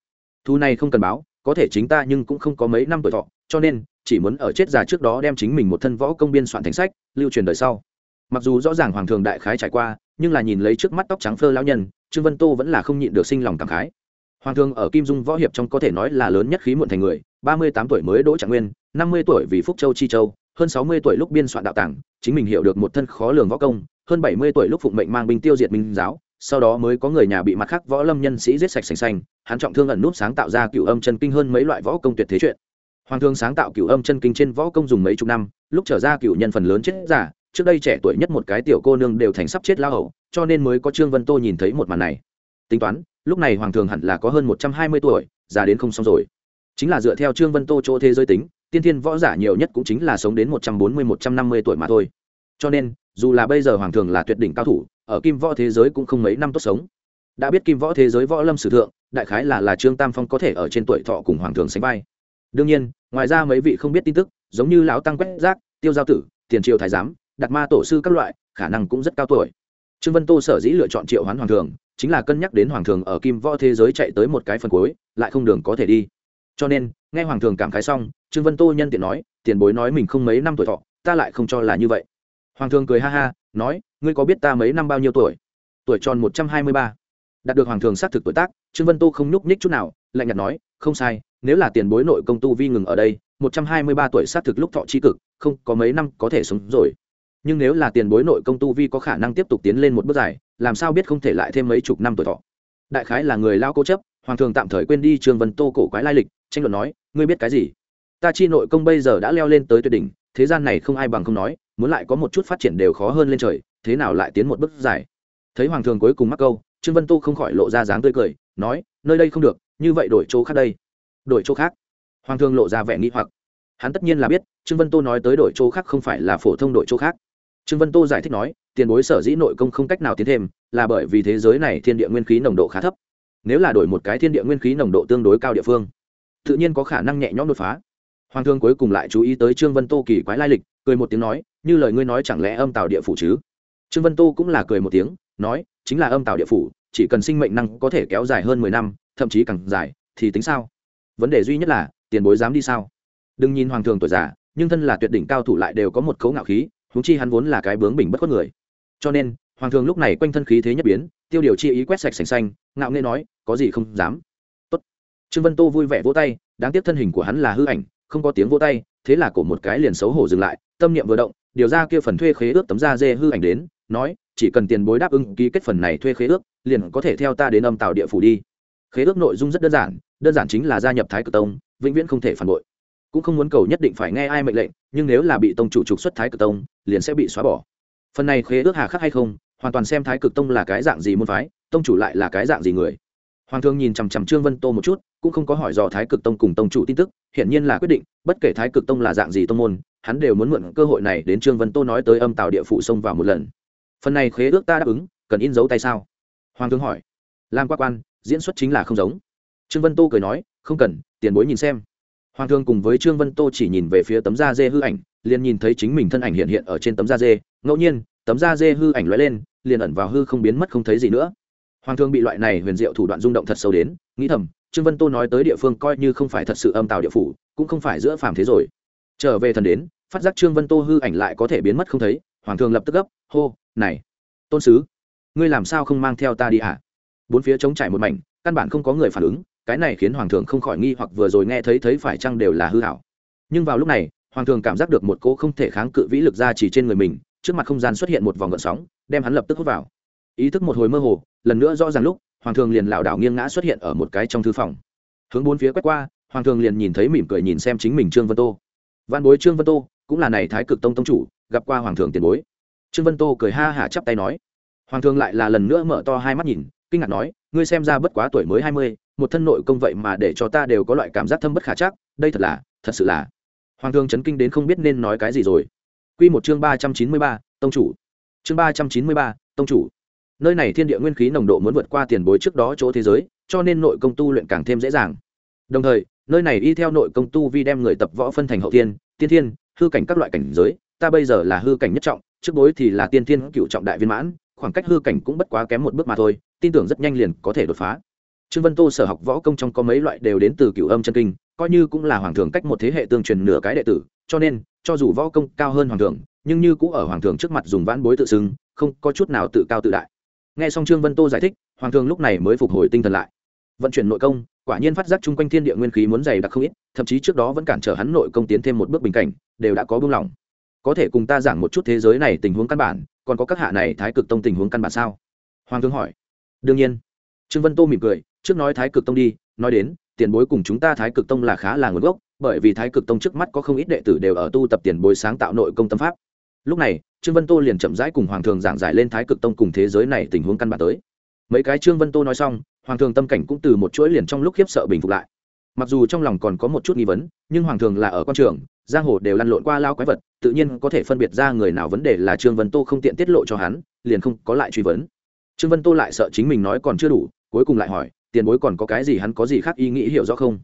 Thu này không cần báo, có thể chính ta nhưng cũng không có mấy năm tuổi thọ, cho nên, chỉ muốn ở chết già trước đó đem chính mình một thân võ công biên soạn thành sách, lưu truyền đời sau. Mặc dù rõ ràng hoàng thường đại khái trải qua, nhưng là nhìn lấy trước mắt tóc trắng phơ lão nhân, trương vân tô vẫn là không nhịn được sinh lòng cảm khái hoàng thường ở kim dung võ hiệp trong có thể nói là lớn nhất khí muộn thành người, ba mươi tám tuổi mới đỗ trạng nguyên, năm mươi tuổi vì phúc châu chi châu, hơn sáu mươi tuổi lúc biên soạn đạo tàng, chính mình hiểu được một thân khó lường võ công, hơn bảy mươi tuổi lúc phụng mệnh mang binh tiêu diệt minh giáo, sau đó mới có người nhà bị mặt khác võ lâm nhân sĩ giết sạch sành xanh hắn trọng thương ẩn núp sáng tạo ra cựu âm chân kinh hơn mấy loại võ công tuyệt thế chuyện. Hoàng thương sáng tạo cựu âm chân kinh trên võ công dùng mấy chục năm, lúc trở ra cựu nhân phần lớn chết giả, trước đây trẻ tuổi nhất một cái tiểu cô nương đều thành sắp chết lao hậu cho nên mới có trương vân tô nhìn thấy một màn này. Tính toán lúc này hoàng thường hẳn là có hơn một trăm hai mươi tuổi, già đến không xong rồi. Chính là dựa theo trương vân tô chỗ thế giới tính, tiên thiên võ giả nhiều nhất cũng chính là sống đến một trăm bốn mươi, một trăm năm mươi tuổi mà thôi. Cho nên, dù là bây giờ hoàng thường là tuyệt đỉnh cao thủ, ở kim võ thế giới cũng không mấy năm tốt sống. Đã biết kim võ thế giới võ lâm sử thượng, đại khái là là trương tam phong có thể ở trên tuổi thọ cùng hoàng thường sánh vai. Đương nhiên, ngoài ra mấy vị không biết tin tức, giống như lão tăng quét rác tiêu giao tử, tiền triều thái giám đặt ma tổ sư các loại, khả năng cũng rất cao tuổi. Trương vân tô sở dĩ lựa chọn triệu hoán hoàng thường chính là cân nhắc đến hoàng thường ở kim võ thế giới chạy tới một cái phần cuối, lại không đường có thể đi. Cho nên, nghe hoàng thường cảm khái xong, trương vân tô nhân tiện nói, tiền bối nói mình không mấy năm tuổi thọ, ta lại không cho là như vậy. Hoàng thường cười ha ha, nói, ngươi có biết ta mấy năm bao nhiêu tuổi? Tuổi tròn một trăm hai mươi ba. Đạt được hoàng thường xác thực tuổi tác, trương vân tô không nhúc nhích chút nào, lạnh nhạt nói, không sai, nếu là tiền bối nội công tu vi ngừng ở đây, một trăm hai mươi ba tuổi xác thực lúc thọ c cực, không có mấy năm có thể sống rồi. Nhưng nếu là tiền bối nội công tu vi có khả năng tiếp tục tiến lên một bước dài làm sao biết không thể lại thêm mấy chục năm tuổi thọ? Đại khái là người lao cố chấp, hoàng thường tạm thời quên đi trương vân tô cổ quái lai lịch, tranh luận nói, ngươi biết cái gì? Ta chi nội công bây giờ đã leo lên tới tuyệt đỉnh, thế gian này không ai bằng không nói, muốn lại có một chút phát triển đều khó hơn lên trời, thế nào lại tiến một bước dài? Thấy hoàng thường cuối cùng mắc câu, trương vân tô không khỏi lộ ra dáng tươi cười, nói, nơi đây không được, như vậy đổi chỗ khác đây. Đổi chỗ khác? Hoàng thường lộ ra vẻ nghi hoặc. Hắn tất nhiên là biết, trương vân tô nói tới đổi chỗ khác không phải là phổ thông đổi chỗ khác. Trương vân tô giải thích nói tiền bối sở dĩ nội công không cách nào tiến thêm, là bởi vì thế giới này thiên địa nguyên khí nồng độ khá thấp. Nếu là đổi một cái thiên địa nguyên khí nồng độ tương đối cao địa phương, tự nhiên có khả năng nhẹ nhõm đột phá. Hoàng thương cuối cùng lại chú ý tới trương vân tô kỳ quái lai lịch, cười một tiếng nói, như lời ngươi nói chẳng lẽ âm tạo địa phủ chứ? Trương vân tô cũng là cười một tiếng, nói, chính là âm tạo địa phủ, chỉ cần sinh mệnh năng có thể kéo dài hơn mười năm, thậm chí càng dài, thì tính sao? Vấn đề duy nhất là, tiền bối dám đi sao? Đừng nhìn hoàng thường tuổi già, nhưng thân là tuyệt đỉnh cao thủ lại đều có một cấu ngạo khí húng chi hắn vốn là cái bướng bình bất khuất người cho nên, hoàng thường lúc này quanh thân khí thế nhất biến, tiêu điều chi ý quét sạch sành xanh, ngạo nghê nói, có gì không dám. Tốt. trương vân tô vui vẻ vỗ tay, đáng tiếc thân hình của hắn là hư ảnh, không có tiếng vỗ tay, thế là cổ một cái liền xấu hổ dừng lại, tâm niệm vừa động, điều ra kia phần thuê khế ước tấm da dê hư ảnh đến, nói, chỉ cần tiền bối đáp ứng ký kết phần này thuê khế ước, liền có thể theo ta đến âm tạo địa phủ đi. Khế ước nội dung rất đơn giản đơn giản chính là gia nhập thái cực tông, vĩnh viễn không thể phản bội. Cũng không muốn cầu nhất định phải nghe ai mệnh lệnh, nhưng nếu là bị tông chủ trục xuất thái cực tông, liền sẽ bị xóa bỏ phần này khế ước hà khắc hay không, hoàn toàn xem thái cực tông là cái dạng gì môn phái, tông chủ lại là cái dạng gì người. Hoàng thương nhìn chằm chằm trương vân tô một chút, cũng không có hỏi dò thái cực tông cùng tông chủ tin tức, hiển nhiên là quyết định, bất kể thái cực tông là dạng gì tông môn, hắn đều muốn mượn cơ hội này đến trương vân tô nói tới âm tạo địa phụ xông vào một lần. Phần này khế ước ta đáp ứng, cần in dấu tay sao? Hoàng thương hỏi. Làm qua quan, diễn xuất chính là không giống. Trương vân tô cười nói, không cần, tiền bối nhìn xem hoàng thương cùng với trương vân tô chỉ nhìn về phía tấm da dê hư ảnh, liền nhìn thấy chính mình thân ảnh hiện hiện ở trên tấm da dê. Ngẫu nhiên, tấm da dê hư ảnh lóe lên, liền ẩn vào hư không biến mất không thấy gì nữa. Hoàng thương bị loại này huyền diệu thủ đoạn rung động thật sâu đến, nghĩ thầm, trương vân tô nói tới địa phương coi như không phải thật sự âm tào địa phủ, cũng không phải giữa phàm thế rồi. Trở về thần đến, phát giác trương vân tô hư ảnh lại có thể biến mất không thấy, hoàng thương lập tức gấp, hô, này, tôn sứ, ngươi làm sao không mang theo ta đi ạ à? bốn phía trống trải một mảnh, căn bản không có người phản ứng cái này khiến hoàng thượng không khỏi nghi hoặc vừa rồi nghe thấy thấy phải chăng đều là hư hảo. Nhưng vào lúc này, hoàng thượng cảm giác được một cỗ không thể kháng cự vĩ lực ra chỉ trên người mình, trước mặt không gian xuất hiện một vòng gợn sóng, đem hắn lập tức hút vào. Ý thức một hồi mơ hồ, lần nữa rõ ràng lúc, hoàng thượng liền lảo đảo nghiêng ngã xuất hiện ở một cái trong thư phòng. Hướng bốn phía quét qua, hoàng thượng liền nhìn thấy mỉm cười nhìn xem chính mình trương vân tô. Văn bối trương vân tô, cũng là này thái cực tông tông chủ, gặp qua hoàng thượng tiền bối. Trương vân tô cười ha hả chắp tay nói. Hoàng thượng lại là lần nữa mở to hai mắt nhìn, kinh ngạc nói, ngươi xem ra bất quá tuổi mới hai mươi một thân nội công vậy mà để cho ta đều có loại cảm giác thâm bất khả chắc, đây thật là, thật sự là. Hoàng thương chấn kinh đến không biết nên nói cái gì rồi. Q một chương ba trăm chín mươi ba, tông chủ. Chương ba trăm chín mươi ba, tông chủ. Nơi này thiên địa nguyên khí nồng độ muốn vượt qua tiền bối trước đó chỗ thế giới, cho nên nội công tu luyện càng thêm dễ dàng. Đồng thời, nơi này y theo nội công tu vi đem người tập võ phân thành hậu tiên tiên thiên, hư cảnh các loại cảnh giới, ta bây giờ là hư cảnh nhất trọng, trước bối thì là tiên thiên cựu trọng đại viên mãn, khoảng cách hư cảnh cũng bất quá kém một bước mà thôi, tin tưởng rất nhanh liền có thể đột phá trương vân tô sở học võ công trong có mấy loại đều đến từ cựu âm chân kinh, coi như cũng là hoàng thường cách một thế hệ tương truyền nửa cái đệ tử, cho nên, cho dù võ công cao hơn hoàng thường nhưng như cũng ở hoàng thường trước mặt dùng vãn bối tự xưng, không có chút nào tự cao tự đại. Nghe xong trương vân tô giải thích, hoàng thường lúc này mới phục hồi tinh thần lại. Vận chuyển nội công, quả nhiên phát giác chung quanh thiên địa nguyên khí muốn dày đặc không ít, thậm chí trước đó vẫn cản trở hắn nội công tiến thêm một bước bình cảnh, đều đã có buông lỏng. Có thể cùng ta giảng một chút thế giới này tình huống căn bản, còn có các hạ này thái cực tông tình huống căn bản sao? Hoàng thương hỏi. Đương nhiên. Trương vân tô mỉm cười trước nói thái cực tông đi, nói đến, tiền bối cùng chúng ta thái cực tông là khá là nguồn gốc, bởi vì thái cực tông trước mắt có không ít đệ tử đều ở tu tập tiền bối sáng tạo nội công tâm pháp. Lúc này, trương vân tô liền chậm rãi cùng hoàng thường giảng giải lên thái cực tông cùng thế giới này tình huống căn bản tới. Mấy cái trương vân tô nói xong, hoàng thường tâm cảnh cũng từ một chuỗi liền trong lúc khiếp sợ bình phục lại. Mặc dù trong lòng còn có một chút nghi vấn, nhưng hoàng thường là ở quan trường, giang hồ đều lăn lộn qua lao quái vật, tự nhiên có thể phân biệt ra người nào vấn đề là trương vân tô không tiện tiết lộ cho hắn, liền không có lại truy vấn. Trương vân tô lại sợ chính mình nói còn chưa đủ, cuối cùng lại hỏi tiền bối còn có cái gì hắn có gì khác ý nghĩ hiểu rõ không?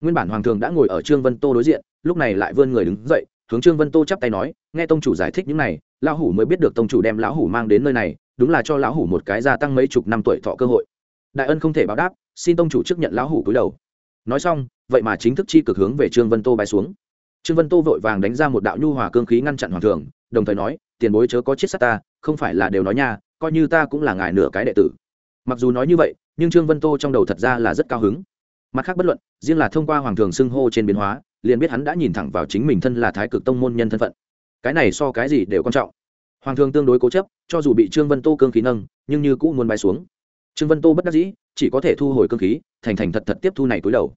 Nguyên bản hoàng thường đã ngồi ở trương vân tô đối diện, lúc này lại vươn người đứng dậy, hướng trương vân tô chắp tay nói, nghe tông chủ giải thích những này, lão hủ mới biết được tông chủ đem lão hủ mang đến nơi này, đúng là cho lão hủ một cái gia tăng mấy chục năm tuổi thọ cơ hội. Đại ân không thể báo đáp, xin tông chủ trước nhận lão hủ cúi đầu. Nói xong, vậy mà chính thức chi cực hướng về trương vân tô bay xuống. Trương vân tô vội vàng đánh ra một đạo nhu hòa cương khí ngăn chặn hoàng thường, đồng thời nói, tiền bối chớ có chết sát ta, không phải là đều nói nha, coi như ta cũng là ngài nửa cái đệ tử mặc dù nói như vậy, nhưng trương vân tô trong đầu thật ra là rất cao hứng. Mặt khác bất luận, riêng là thông qua hoàng thường xưng hô trên biến hóa, liền biết hắn đã nhìn thẳng vào chính mình thân là thái cực tông môn nhân thân phận. Cái này so cái gì đều quan trọng. Hoàng thường tương đối cố chấp, cho dù bị trương vân tô cương khí nâng, nhưng như cũ muốn bay xuống. Trương vân tô bất đắc dĩ, chỉ có thể thu hồi cương khí, thành thành thật thật tiếp thu này túi đầu.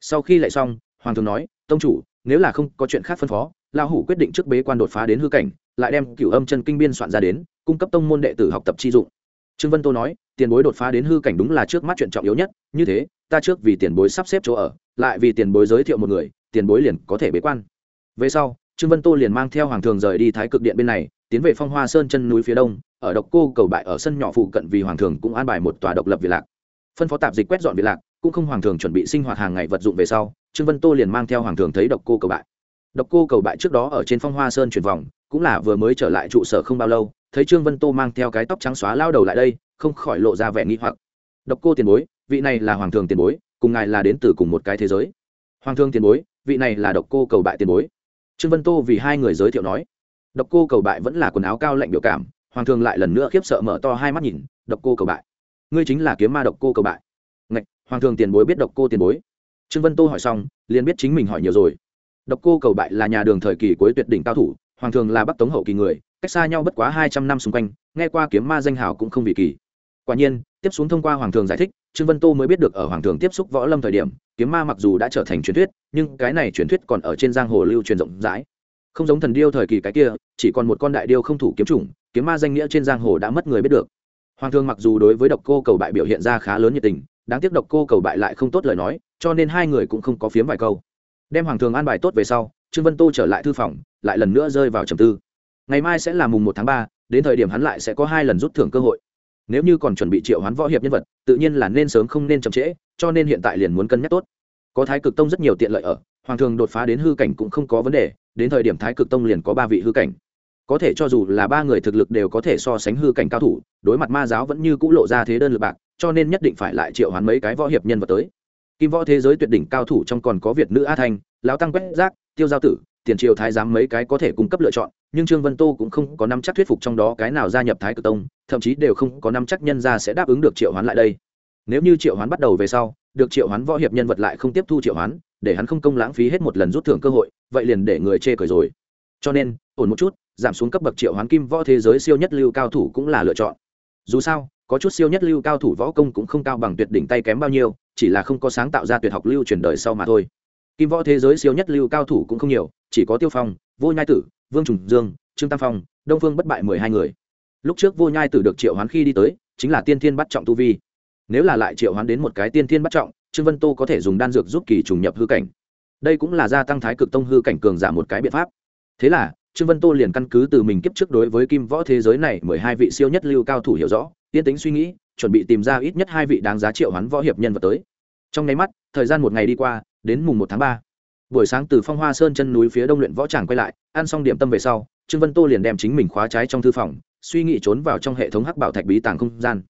Sau khi lại xong, hoàng thường nói, tông chủ, nếu là không có chuyện khác phân phó lao hủ quyết định trước bế quan đột phá đến hư cảnh, lại đem cửu âm chân kinh biên soạn ra đến, cung cấp tông môn đệ tử học tập chi dụng. Trương vân tô nói tiền bối đột phá đến hư cảnh đúng là trước mắt chuyện trọng yếu nhất, như thế, ta trước vì tiền bối sắp xếp chỗ ở, lại vì tiền bối giới thiệu một người, tiền bối liền có thể bế quan. Về sau, trương vân tô liền mang theo hoàng thường rời đi thái cực điện bên này, tiến về phong hoa sơn chân núi phía đông, ở độc cô cầu bại ở sân nhỏ phụ cận vì hoàng thường cũng an bài một tòa độc lập việt lạc. Phân phó tạp dịch quét dọn việt lạc, cũng không hoàng thường chuẩn bị sinh hoạt hàng ngày vật dụng về sau, trương vân tô liền mang theo hoàng thường thấy độc cô cầu bại. Độc cô cầu bại trước đó ở trên phong hoa sơn chuyển vòng, cũng là vừa mới trở lại trụ sở không bao lâu, thấy trương vân tô mang theo cái tóc trắng xóa lao đầu lại đây không khỏi lộ ra vẻ nghi hoặc. Độc cô tiền bối, vị này là hoàng thường tiền bối, cùng ngài là đến từ cùng một cái thế giới. Hoàng thương tiền bối, vị này là độc cô cầu bại tiền bối. Trương vân tô vì hai người giới thiệu nói. Độc cô cầu bại vẫn là quần áo cao lạnh biểu cảm, hoàng thương lại lần nữa khiếp sợ mở to hai mắt nhìn, độc cô cầu bại. Ngươi chính là kiếm ma độc cô cầu bại. Ngạch, hoàng thương tiền bối biết độc cô tiền bối. Trương vân tô hỏi xong, liền biết chính mình hỏi nhiều rồi. Độc cô cầu bại là nhà đường thời kỳ cuối tuyệt đỉnh cao thủ, hoàng thường là bắc tống hậu kỳ người, cách xa nhau bất quá hai trăm năm xung quanh, nghe qua kiếm ma danh hào cũng không vì kỳ quả nhiên, tiếp xuống thông qua hoàng thường giải thích, trương vân tô mới biết được ở hoàng thường tiếp xúc võ lâm thời điểm, kiếm ma mặc dù đã trở thành truyền thuyết, nhưng cái này truyền thuyết còn ở trên giang hồ lưu truyền rộng rãi. Không giống thần điêu thời kỳ cái kia, chỉ còn một con đại điêu không thủ kiếm chủng, kiếm ma danh nghĩa trên giang hồ đã mất người biết được. Hoàng thường mặc dù đối với độc cô cầu bại biểu hiện ra khá lớn nhiệt tình, đáng tiếc độc cô cầu bại lại không tốt lời nói, cho nên hai người cũng không có phiếm vài câu. Đem hoàng thường an bài tốt về sau, trương vân tô trở lại thư phòng, lại lần nữa rơi vào trầm tư. Ngày mai sẽ là mùng một tháng ba, đến thời điểm hắn lại sẽ có hai lần rút thưởng cơ hội nếu như còn chuẩn bị triệu hoán võ hiệp nhân vật, tự nhiên là nên sớm không nên chậm trễ, cho nên hiện tại liền muốn cân nhắc tốt. Có thái cực tông rất nhiều tiện lợi ở, hoàng thường đột phá đến hư cảnh cũng không có vấn đề, đến thời điểm thái cực tông liền có ba vị hư cảnh. Có thể cho dù là ba người thực lực đều có thể so sánh hư cảnh cao thủ, đối mặt ma giáo vẫn như c ũ lộ ra thế đơn lực bạc, cho nên nhất định phải lại triệu hoán mấy cái võ hiệp nhân vật tới. Kim võ thế giới tuyệt đỉnh cao thủ trong còn có việt nữ a thanh, lão tăng quét giác, tiêu giao tử, tiền triều thái giám mấy cái có thể cung cấp lựa chọn nhưng trương vân tô cũng không có năm chắc thuyết phục trong đó cái nào gia nhập thái cực tông, thậm chí đều không có năm chắc nhân ra sẽ đáp ứng được triệu hoán lại đây. Nếu như triệu hoán bắt đầu về sau, được triệu hoán võ hiệp nhân vật lại không tiếp thu triệu hoán, để hắn không công lãng phí hết một lần rút thưởng cơ hội, vậy liền để người chê cười rồi. Cho nên, ổn một chút, giảm xuống cấp bậc triệu hoán kim võ thế giới siêu nhất lưu cao thủ cũng là lựa chọn. Dù sao, có chút siêu nhất lưu cao thủ võ công cũng không cao bằng tuyệt đỉnh tay kém bao nhiêu, chỉ là không có sáng tạo ra tuyệt học lưu truyền đời sau mà thôi. Kim võ thế giới siêu nhất lưu cao thủ cũng không nhiều, chỉ có tiêu phong, vô nhai tử vương trùng dương, trương tam phong, đông phương bất bại mười hai người. Lúc trước vô nhai tử được triệu hoán khi đi tới, chính là tiên thiên bắt trọng tu vi. Nếu là lại triệu hoán đến một cái tiên thiên bắt trọng, trương vân tô có thể dùng đan dược giúp kỳ trùng nhập hư cảnh. Đây cũng là gia tăng thái cực tông hư cảnh cường giảm một cái biện pháp. Thế là, trương vân tô liền căn cứ từ mình kiếp trước đối với kim võ thế giới này mười hai vị siêu nhất lưu cao thủ hiểu rõ tiên tính suy nghĩ, chuẩn bị tìm ra ít nhất hai vị đáng giá triệu hoán võ hiệp nhân vật tới. Trong nháy mắt, thời gian một ngày đi qua, đến mùng một tháng ba buổi sáng từ phong hoa sơn chân núi phía đông luyện võ tràng quay lại ăn xong điểm tâm về sau trương vân tô liền đem chính mình khóa trái trong thư phòng suy nghĩ trốn vào trong hệ thống hắc bảo thạch bí tàng không gian.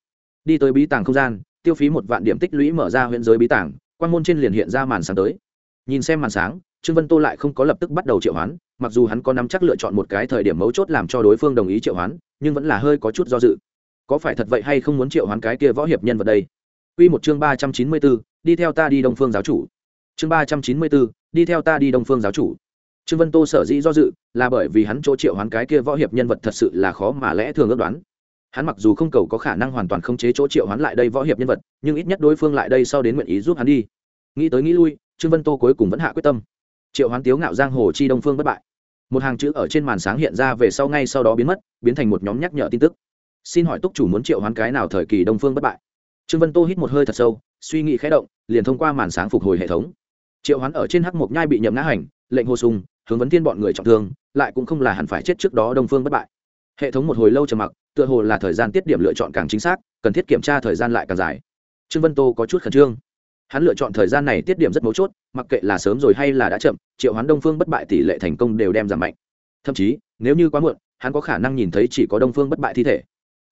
Đi tới bí tàng không gian tiêu phí một vạn điểm tích lũy mở ra huyện giới bí tàng quan môn trên liền hiện ra màn sáng tới. Nhìn xem màn sáng trương vân tô lại không có lập tức bắt đầu triệu hoán mặc dù hắn có nắm chắc lựa chọn một cái thời điểm mấu chốt làm cho đối phương đồng ý triệu hoán nhưng vẫn là hơi có chút do dự. Có phải thật vậy hay không muốn triệu hoán cái kia võ hiệp nhân vật đây? Quy một chương ba trăm chín mươi 394, đi theo ta đi Đông Phương giáo chủ. Chương ba trăm chín mươi bốn, đi theo ta đi Đông Phương giáo chủ. Trương vân tô sở dĩ do dự là bởi vì hắn chỗ triệu hoán cái kia võ hiệp nhân vật thật sự là khó mà lẽ thường ước đoán. Hắn mặc dù không cầu có khả năng hoàn toàn khống chế chỗ triệu hoán lại đây võ hiệp nhân vật, nhưng ít nhất đối phương lại đây sau đến nguyện ý giúp hắn đi. Nghĩ tới nghĩ lui, trương vân tô cuối cùng vẫn hạ quyết tâm. Triệu hoán tiếu ngạo giang hồ chi đông phương bất bại. Một hàng chữ ở trên màn sáng hiện ra về sau ngay sau đó biến mất, biến thành một nhóm nhắc nhở tin tức. Xin hỏi túc chủ muốn triệu hoán cái nào thời kỳ đông phương bất bại? Trương vân tô hít một hơi thật sâu, suy nghĩ khẽ động, liền thông qua màn sáng phục hồi hệ thống triệu hoán ở trên hắc mộc nhai bị nhậm ngã hành lệnh hồ sùng, hướng vấn thiên bọn người trọng thương lại cũng không là hẳn phải chết trước đó đông phương bất bại. Hệ thống một hồi lâu trầm mặc tựa hồ là thời gian tiết điểm lựa chọn càng chính xác cần thiết kiểm tra thời gian lại càng dài. Trương vân tô có chút khẩn trương. Hắn lựa chọn thời gian này tiết điểm rất mấu chốt mặc kệ là sớm rồi hay là đã chậm triệu hoán đông phương bất bại tỷ lệ thành công đều đem giảm mạnh. Thậm chí nếu như quá muộn hắn có khả năng nhìn thấy chỉ có đông phương bất bại thi thể.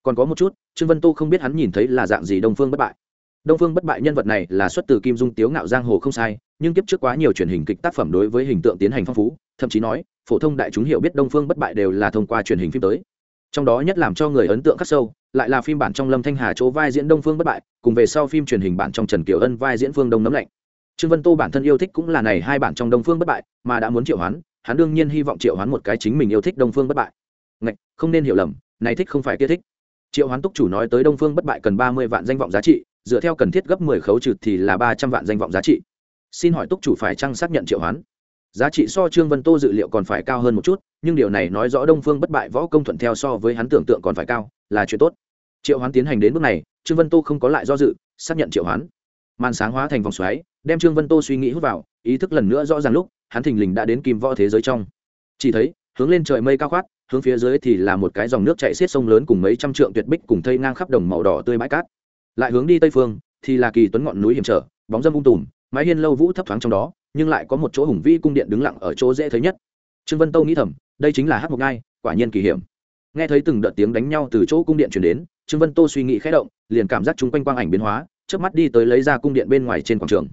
Còn có một chút trương vân tô không biết hắn nhìn thấy là dạng gì đông phương bất bại. Đông phương bất bại nhân vật này là xuất từ kim dung tiếu ngạo giang hồ không sai nhưng kiếp trước quá nhiều truyền hình kịch tác phẩm đối với hình tượng tiến hành phong phú thậm chí nói phổ thông đại chúng hiểu biết đông phương bất bại đều là thông qua truyền hình phim tới. Trong đó nhất làm cho người ấn tượng khắc sâu lại là phim bản trong lâm thanh hà chỗ vai diễn đông phương bất bại cùng về sau phim truyền hình bản trong trần kiều ân vai diễn phương đông nấm lạnh. Trương vân tô bản thân yêu thích cũng là này hai bản trong đông phương bất bại mà đã muốn triệu hoán hắn đương nhiên hy vọng triệu hoán một cái chính mình yêu thích đông phương bất bại. Ngạch, không nên hiểu lầm này thích không phải kia thích. Triệu hoán túc chủ nói tới đông phương bất bại cần ba mươi vạn danh vọng giá trị dựa theo cần thiết gấp mười khấu trừ thì là ba trăm vạn danh vọng giá trị xin hỏi túc chủ phải chăng xác nhận triệu hoán? Giá trị so trương vân tô dự liệu còn phải cao hơn một chút, nhưng điều này nói rõ đông phương bất bại võ công thuận theo so với hắn tưởng tượng còn phải cao, là chuyện tốt. Triệu hoán tiến hành đến bước này, trương vân tô không có lại do dự, xác nhận triệu hoán. Màn sáng hóa thành vòng xoáy, đem trương vân tô suy nghĩ hút vào, ý thức lần nữa rõ ràng lúc, hắn thình lình đã đến kim võ thế giới trong. Chỉ thấy, hướng lên trời mây cao khoát, hướng phía dưới thì là một cái dòng nước chạy xiết sông lớn cùng mấy trăm trượng tuyệt bích cùng thây ngang khắp đồng màu đỏ tươi bãi cát. Lại hướng đi tây phương, thì là kỳ tuấn ngọn núi hiểm trở, bóng dâm ung tùm mái hiên lâu vũ thấp thoáng trong đó, nhưng lại có một chỗ hùng vĩ cung điện đứng lặng ở chỗ dễ thấy nhất. Trương vân tâu nghĩ thầm, đây chính là hát mộc ngai, quả nhiên kỳ hiểm. Nghe thấy từng đợt tiếng đánh nhau từ chỗ cung điện chuyển đến, trương vân tô suy nghĩ khẽ động, liền cảm giác chung quanh quang ảnh biến hóa trước mắt đi tới lấy ra cung điện bên ngoài trên quảng trường.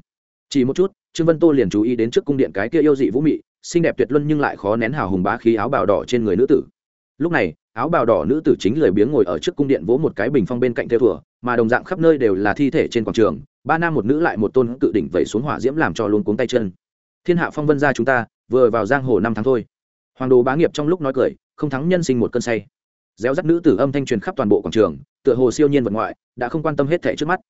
Chỉ một chút, trương vân tô liền chú ý đến trước cung điện cái kia yêu dị vũ mị, xinh đẹp tuyệt luân nhưng lại khó nén hào hùng bá khí áo bào đỏ trên người nữ tử lúc này, áo bào đỏ nữ tử chính lười biếng ngồi ở trước cung điện vỗ một cái bình phong bên cạnh theo thùa mà đồng dạng khắp nơi đều là thi thể trên quảng trường, ba nam một nữ lại một tôn cự đỉnh vẩy xuống hỏa diễm làm cho luôn cuống tay chân. Thiên hạ phong vân ra chúng ta, vừa vào giang hồ năm tháng thôi. Hoàng đồ bá nghiệp trong lúc nói cười, không thắng nhân sinh một cơn say. Réo rắt nữ tử âm thanh truyền khắp toàn bộ quảng trường, tựa hồ siêu nhiên vật ngoại, đã không quan tâm hết thẻ trước mắt.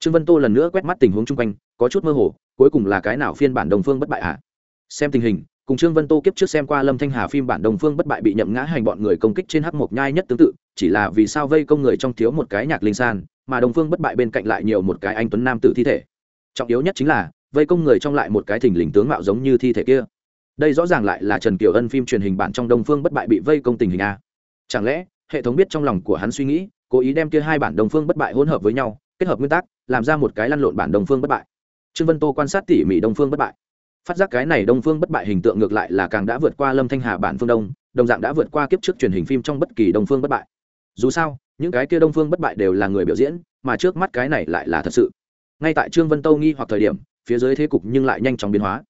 Trương vân tô lần nữa quét mắt tình huống chung quanh, có chút mơ hồ, cuối cùng là cái nào phiên bản đồng phương bất bại ạ à? Xem tình hình, cùng trương vân tô kiếp trước xem qua lâm thanh hà phim bản đồng phương bất bại bị nhậm ngã hành bọn người công kích trên hắc mộc nhai nhất tương tự, chỉ là vì sao vây công người trong thiếu một cái nhạc linh san, mà đồng phương bất bại bên cạnh lại nhiều một cái anh tuấn nam tử thi thể. Trọng yếu nhất chính là, vây công người trong lại một cái thình lình tướng mạo giống như thi thể kia. Đây rõ ràng lại là trần kiều ân phim truyền hình bản trong đông phương bất bại bị vây công tình hình a. Chẳng lẽ, hệ thống biết trong lòng của hắn suy nghĩ, cố ý đem kia hai bản đồng phương bất bại hỗn hợp với nhau, kết hợp nguyên tắc, làm ra một cái lăn lộn bản đồng phương bất bại. Trương vân tô quan sát tỉ mỉ đồng phương bất bại phát giác cái này đông phương bất bại hình tượng ngược lại là càng đã vượt qua lâm thanh hà bản phương đông, đồng dạng đã vượt qua kiếp trước truyền hình phim trong bất kỳ đông phương bất bại. Dù sao, những cái kia đông phương bất bại đều là người biểu diễn, mà trước mắt cái này lại là thật sự. Ngay tại trương vân tâu nghi hoặc thời điểm, phía dưới thế cục nhưng lại nhanh chóng biến hóa.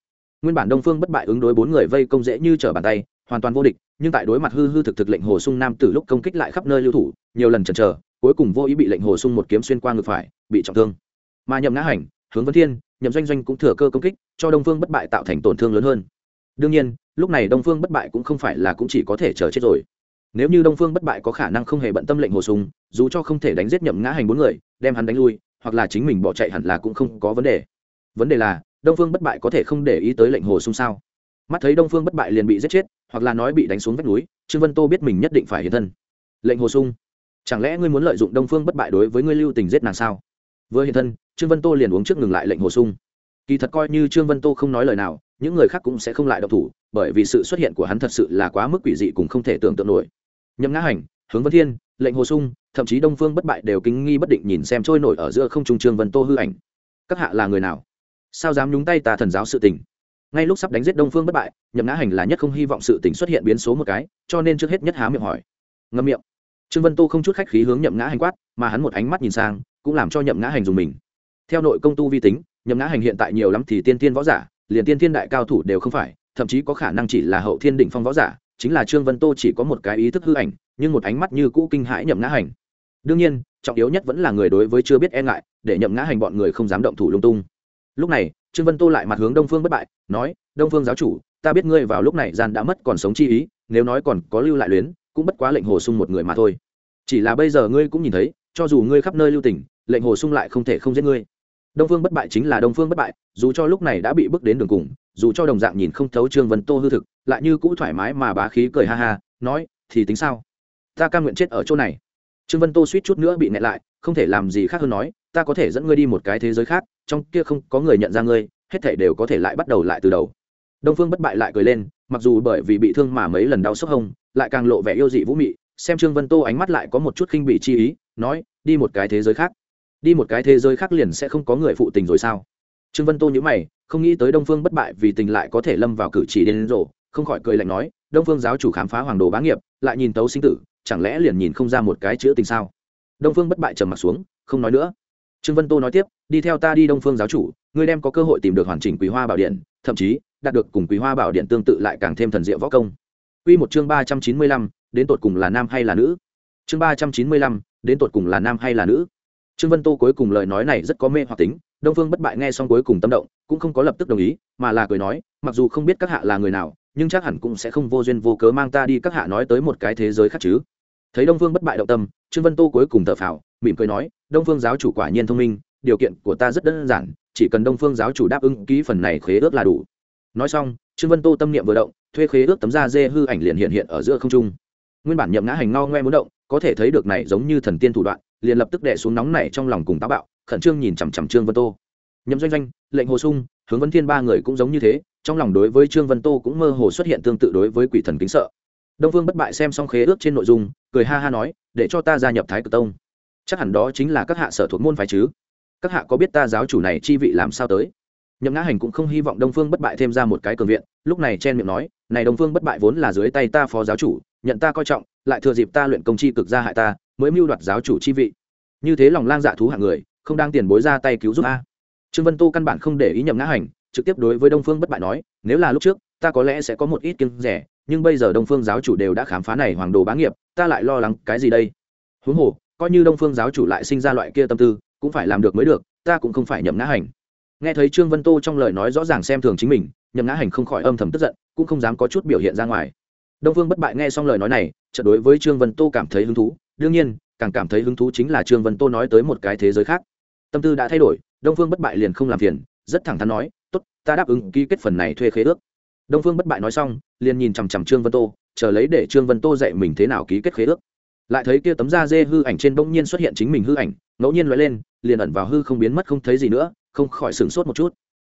Nguyên bản đông phương bất bại ứng đối bốn người vây công dễ như trở bàn tay, hoàn toàn vô địch, nhưng tại đối mặt hư hư thực thực lệnh hồ sung nam từ lúc công kích lại khắp nơi lưu thủ, nhiều lần chần chờ, cuối cùng vô ý bị lệnh hồ sung một kiếm xuyên qua ngực phải, bị trọng thương. Mà nhậm ngã hành, hướng vân thiên nhậm doanh doanh cũng thừa cơ công kích, cho đông phương bất bại tạo thành tổn thương lớn hơn. Đương nhiên, lúc này đông phương bất bại cũng không phải là cũng chỉ có thể chờ chết rồi. Nếu như đông phương bất bại có khả năng không hề bận tâm lệnh hồ sung dù cho không thể đánh giết nhậm ngã hành bốn người, đem hắn đánh lui, hoặc là chính mình bỏ chạy hẳn là cũng không có vấn đề. Vấn đề là, đông phương bất bại có thể không để ý tới lệnh hồ sung sao? Mắt thấy đông phương bất bại liền bị giết chết, hoặc là nói bị đánh xuống vách núi, trương vân tô biết mình nhất định phải hiện thân. Lệnh hồ sung chẳng lẽ ngươi muốn lợi dụng đông phương bất bại đối với ngươi lưu tình giết nàng sao? Vừa hiện thân trương vân tô liền uống trước ngừng lại lệnh hồ sung. Kỳ thật coi như trương vân tô không nói lời nào, những người khác cũng sẽ không lại độc thủ, bởi vì sự xuất hiện của hắn thật sự là quá mức quỷ dị cùng không thể tưởng tượng nổi. Nhậm ngã hành, hướng vân thiên, lệnh hồ sung, thậm chí đông phương bất bại đều kính nghi bất định nhìn xem trôi nổi ở giữa không trung trương vân tô hư ảnh. Các hạ là người nào? Sao dám nhúng tay tà thần giáo sự tình? Ngay lúc sắp đánh giết đông phương bất bại, nhậm ngã hành là nhất không hy vọng sự tình xuất hiện biến số một cái, cho nên trước hết nhất há miệng hỏi. Ngâm miệng. Trương vân tô không chút khách khí hướng nhậm ngã hành quát, mà hắn một ánh mắt nhìn sang, cũng làm cho nhậm ngã hành dùng mình theo nội công tu vi tính, nhậm ngã hành hiện tại nhiều lắm thì tiên tiên võ giả, liền tiên thiên đại cao thủ đều không phải, thậm chí có khả năng chỉ là hậu thiên đỉnh phong võ giả, chính là trương vân tô chỉ có một cái ý thức hư ảnh, nhưng một ánh mắt như cũ kinh hãi nhậm ngã hành. Đương nhiên, trọng yếu nhất vẫn là người đối với chưa biết e ngại, để nhậm ngã hành bọn người không dám động thủ lung tung. Lúc này, trương vân tô lại mặt hướng đông phương bất bại, nói, đông phương giáo chủ, ta biết ngươi vào lúc này gian đã mất còn sống chi ý, nếu nói còn có lưu lại luyến, cũng bất quá lệnh hồ sung một người mà thôi. Chỉ là bây giờ ngươi cũng nhìn thấy, cho dù ngươi khắp nơi lưu tình, lệnh hồ sung lại không thể không giết ngươi đông phương bất bại chính là đông phương bất bại, dù cho lúc này đã bị bước đến đường cùng, dù cho đồng dạng nhìn không thấu trương vân tô hư thực, lại như cũ thoải mái mà bá khí cười ha ha, nói, thì tính sao? Ta cam nguyện chết ở chỗ này. Trương vân tô suýt chút nữa bị nẹ lại, không thể làm gì khác hơn nói, ta có thể dẫn ngươi đi một cái thế giới khác, trong kia không có người nhận ra ngươi, hết thể đều có thể lại bắt đầu lại từ đầu. Đông phương bất bại lại cười lên, mặc dù bởi vì bị thương mà mấy lần đau sốc hông lại càng lộ vẻ yêu dị vũ mị, xem trương vân tô ánh mắt lại có một chút khinh bị chi ý, nói, đi một cái thế giới khác đi một cái thế giới khác liền sẽ không có người phụ tình rồi sao? Trương vân tô nhữ mày, không nghĩ tới đông phương bất bại vì tình lại có thể lâm vào cử chỉ đến rộ không khỏi cười lạnh nói, đông phương giáo chủ khám phá hoàng đồ bá nghiệp, lại nhìn tấu sinh tử, chẳng lẽ liền nhìn không ra một cái chữ tình sao? Đông phương bất bại trầm m ặ t xuống, không nói nữa. Trương vân tô nói tiếp, đi theo ta đi đông phương giáo chủ, ngươi đem có cơ hội tìm được hoàn chỉnh quý hoa bảo điện, thậm chí, đạt được cùng quý hoa bảo điện tương tự lại càng thêm thần diệu võ công. Quy một chương ba trăm chín mươi lăm, đến tột cùng là nam hay là nữ? Chương ba trăm chín mươi lăm, đến tột cùng là nam hay là nữ? Trương vân tô cuối cùng lời nói này rất có mê hoặc tính, đông phương bất bại nghe xong cuối cùng tâm động, cũng không có lập tức đồng ý, mà là cười nói, mặc dù không biết các hạ là người nào, nhưng chắc hẳn cũng sẽ không vô duyên vô cớ mang ta đi các hạ nói tới một cái thế giới khác chứ. Thấy đông phương bất bại động tâm, trương vân tô cuối cùng thở phào, mỉm cười nói, đông phương giáo chủ quả nhiên thông minh, điều kiện của ta rất đơn giản, chỉ cần đông phương giáo chủ đáp ứng ký phần này khế ước là đủ. Nói xong, trương vân tô tâm niệm vừa động, thuê khế ước tấm da dê hư ảnh liền hiện hiện ở giữa không trung. Nguyên bản nhậm ngã hành ngao ngoe muốn động, có thể thấy được này giống như thần tiên thủ đoạn liền lập tức đè xuống nóng này trong lòng cùng táo bạo, khẩn trương nhìn chằm chằm trương vân tô. Nhậm doanh doanh, lệnh hồ sung, hướng vấn thiên ba người cũng giống như thế, trong lòng đối với trương vân tô cũng mơ hồ xuất hiện tương tự đối với quỷ thần kính sợ. Đông vương bất bại xem xong khế ước trên nội dung, cười ha ha nói, để cho ta gia nhập thái cực tông. Chắc hẳn đó chính là các hạ sở thuộc môn phái chứ. Các hạ có biết ta giáo chủ này chi vị làm sao tới? Nhậm ngã hành cũng không hy vọng đông phương bất bại thêm ra một cái cường viện, lúc này chen miệng nói, này đông phương bất bại vốn là dưới tay ta phó giáo chủ, nhận ta coi trọng, lại thừa dịp ta luyện công chi cực ra hại ta mới mưu đoạt giáo chủ chi vị. Như thế lòng lang dạ thú hạng người, không đang tiền bối ra tay cứu giúp a. Trương vân tô căn bản không để ý nhậm ngã hành, trực tiếp đối với đông phương bất bại nói, nếu là lúc trước, ta có lẽ sẽ có một ít kiêng rẻ, nhưng bây giờ đông phương giáo chủ đều đã khám phá này hoàng đồ bá nghiệp, ta lại lo lắng cái gì đây? Huống hồ, coi như đông phương giáo chủ lại sinh ra loại kia tâm tư, cũng phải làm được mới được, ta cũng không phải nhậm ngã hành. Nghe thấy trương vân tô trong lời nói rõ ràng xem thường chính mình, nhậm ngã hành không khỏi âm thầm tức giận, cũng không dám có chút biểu hiện ra ngoài. Đông phương bất bại nghe xong lời nói này trận đối với trương vân tô cảm thấy hứng thú đương nhiên, càng cảm thấy hứng thú chính là trương vân tô nói tới một cái thế giới khác. Tâm tư đã thay đổi, đông phương bất bại liền không làm phiền, rất thẳng thắn nói, tốt, ta đáp ứng ký kết phần này thuê khế ước. Đông phương bất bại nói xong, liền nhìn chằm chằm trương vân tô, chờ lấy để trương vân tô dạy mình thế nào ký kết khế ước. Lại thấy kia tấm da dê hư ảnh trên bỗng nhiên xuất hiện chính mình hư ảnh, ngẫu nhiên loại lên, liền ẩn vào hư không biến mất không thấy gì nữa, không khỏi sửng sốt một chút.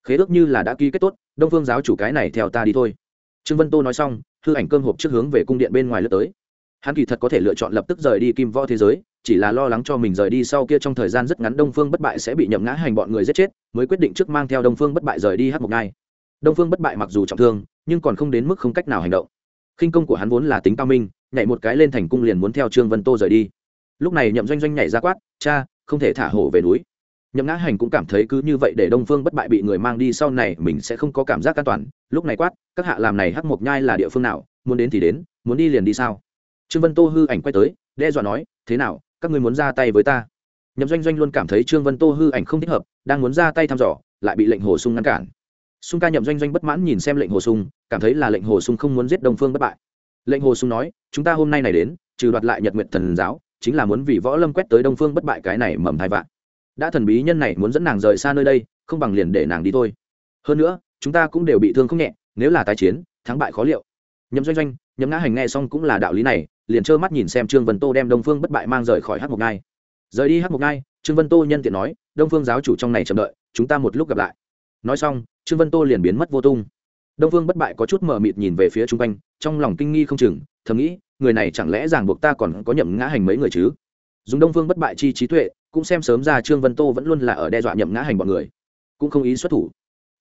Khế ước như là đã ký kết tốt, đông phương giáo chủ cái này theo ta đi thôi. Trương vân tô nói xong, hư ảnh cơm hộp trước hướng về cung điện bên ngoài lướt tới hắn kỳ thật có thể lựa chọn lập tức rời đi kim võ thế giới, chỉ là lo lắng cho mình rời đi sau kia trong thời gian rất ngắn đông phương bất bại sẽ bị nhậm ngã hành bọn người giết chết, mới quyết định trước mang theo đông phương bất bại rời đi hát một ngai. Đông phương bất bại mặc dù trọng thương, nhưng còn không đến mức không cách nào hành động. Khinh công của hắn vốn là tính cao minh, nhảy một cái lên thành cung liền muốn theo trương vân tô rời đi. Lúc này nhậm doanh doanh nhảy ra quát, cha, không thể thả hổ về núi. Nhậm ngã hành cũng cảm thấy cứ như vậy để đông phương bất bại bị người mang đi sau này mình sẽ không có cảm giác an toàn, lúc này quát, các hạ làm này hắc mộc nhai là địa phương nào, muốn đến thì đến, muốn đi liền đi sao? Trương vân tô hư ảnh quay tới, đe dọa nói, thế nào, các ngươi muốn ra tay với ta? Nhậm doanh doanh luôn cảm thấy trương vân tô hư ảnh không thích hợp, đang muốn ra tay thăm dò, lại bị lệnh hồ sung ngăn cản. Sung ca nhậm doanh doanh bất mãn nhìn xem lệnh hồ sung, cảm thấy là lệnh hồ sung không muốn giết đông phương bất bại. Lệnh hồ sung nói, chúng ta hôm nay này đến, trừ đoạt lại nhật nguyện thần giáo, chính là muốn vì võ lâm quét tới đông phương bất bại cái này mầm thai vạn. Đã thần bí nhân này muốn dẫn nàng rời xa nơi đây, không bằng liền để nàng đi thôi. Hơn nữa, chúng ta cũng đều bị thương không nhẹ, nếu là tái chiến, thắng bại khó liệu. Nhậm doanh doanh nhậm ngã hành nghe xong cũng là đạo lý này, liền trơ mắt nhìn xem trương vân tô đem đông phương bất bại mang rời khỏi hát mục ngai. Rời đi hát mục ngai, trương vân tô nhân tiện nói, đông phương giáo chủ trong này chờ đợi, chúng ta một lúc gặp lại. Nói xong, trương vân tô liền biến mất vô tung. Đông phương bất bại có chút mờ mịt nhìn về phía chung quanh, trong lòng kinh nghi không chừng, thầm nghĩ, người này chẳng lẽ ràng buộc ta còn có nhậm ngã hành mấy người chứ? Dùng đông phương bất bại chi trí tuệ, cũng xem sớm ra trương vân tô vẫn luôn là ở đe dọa nhậm ngã hành bọn người. Cũng không ý xuất thủ.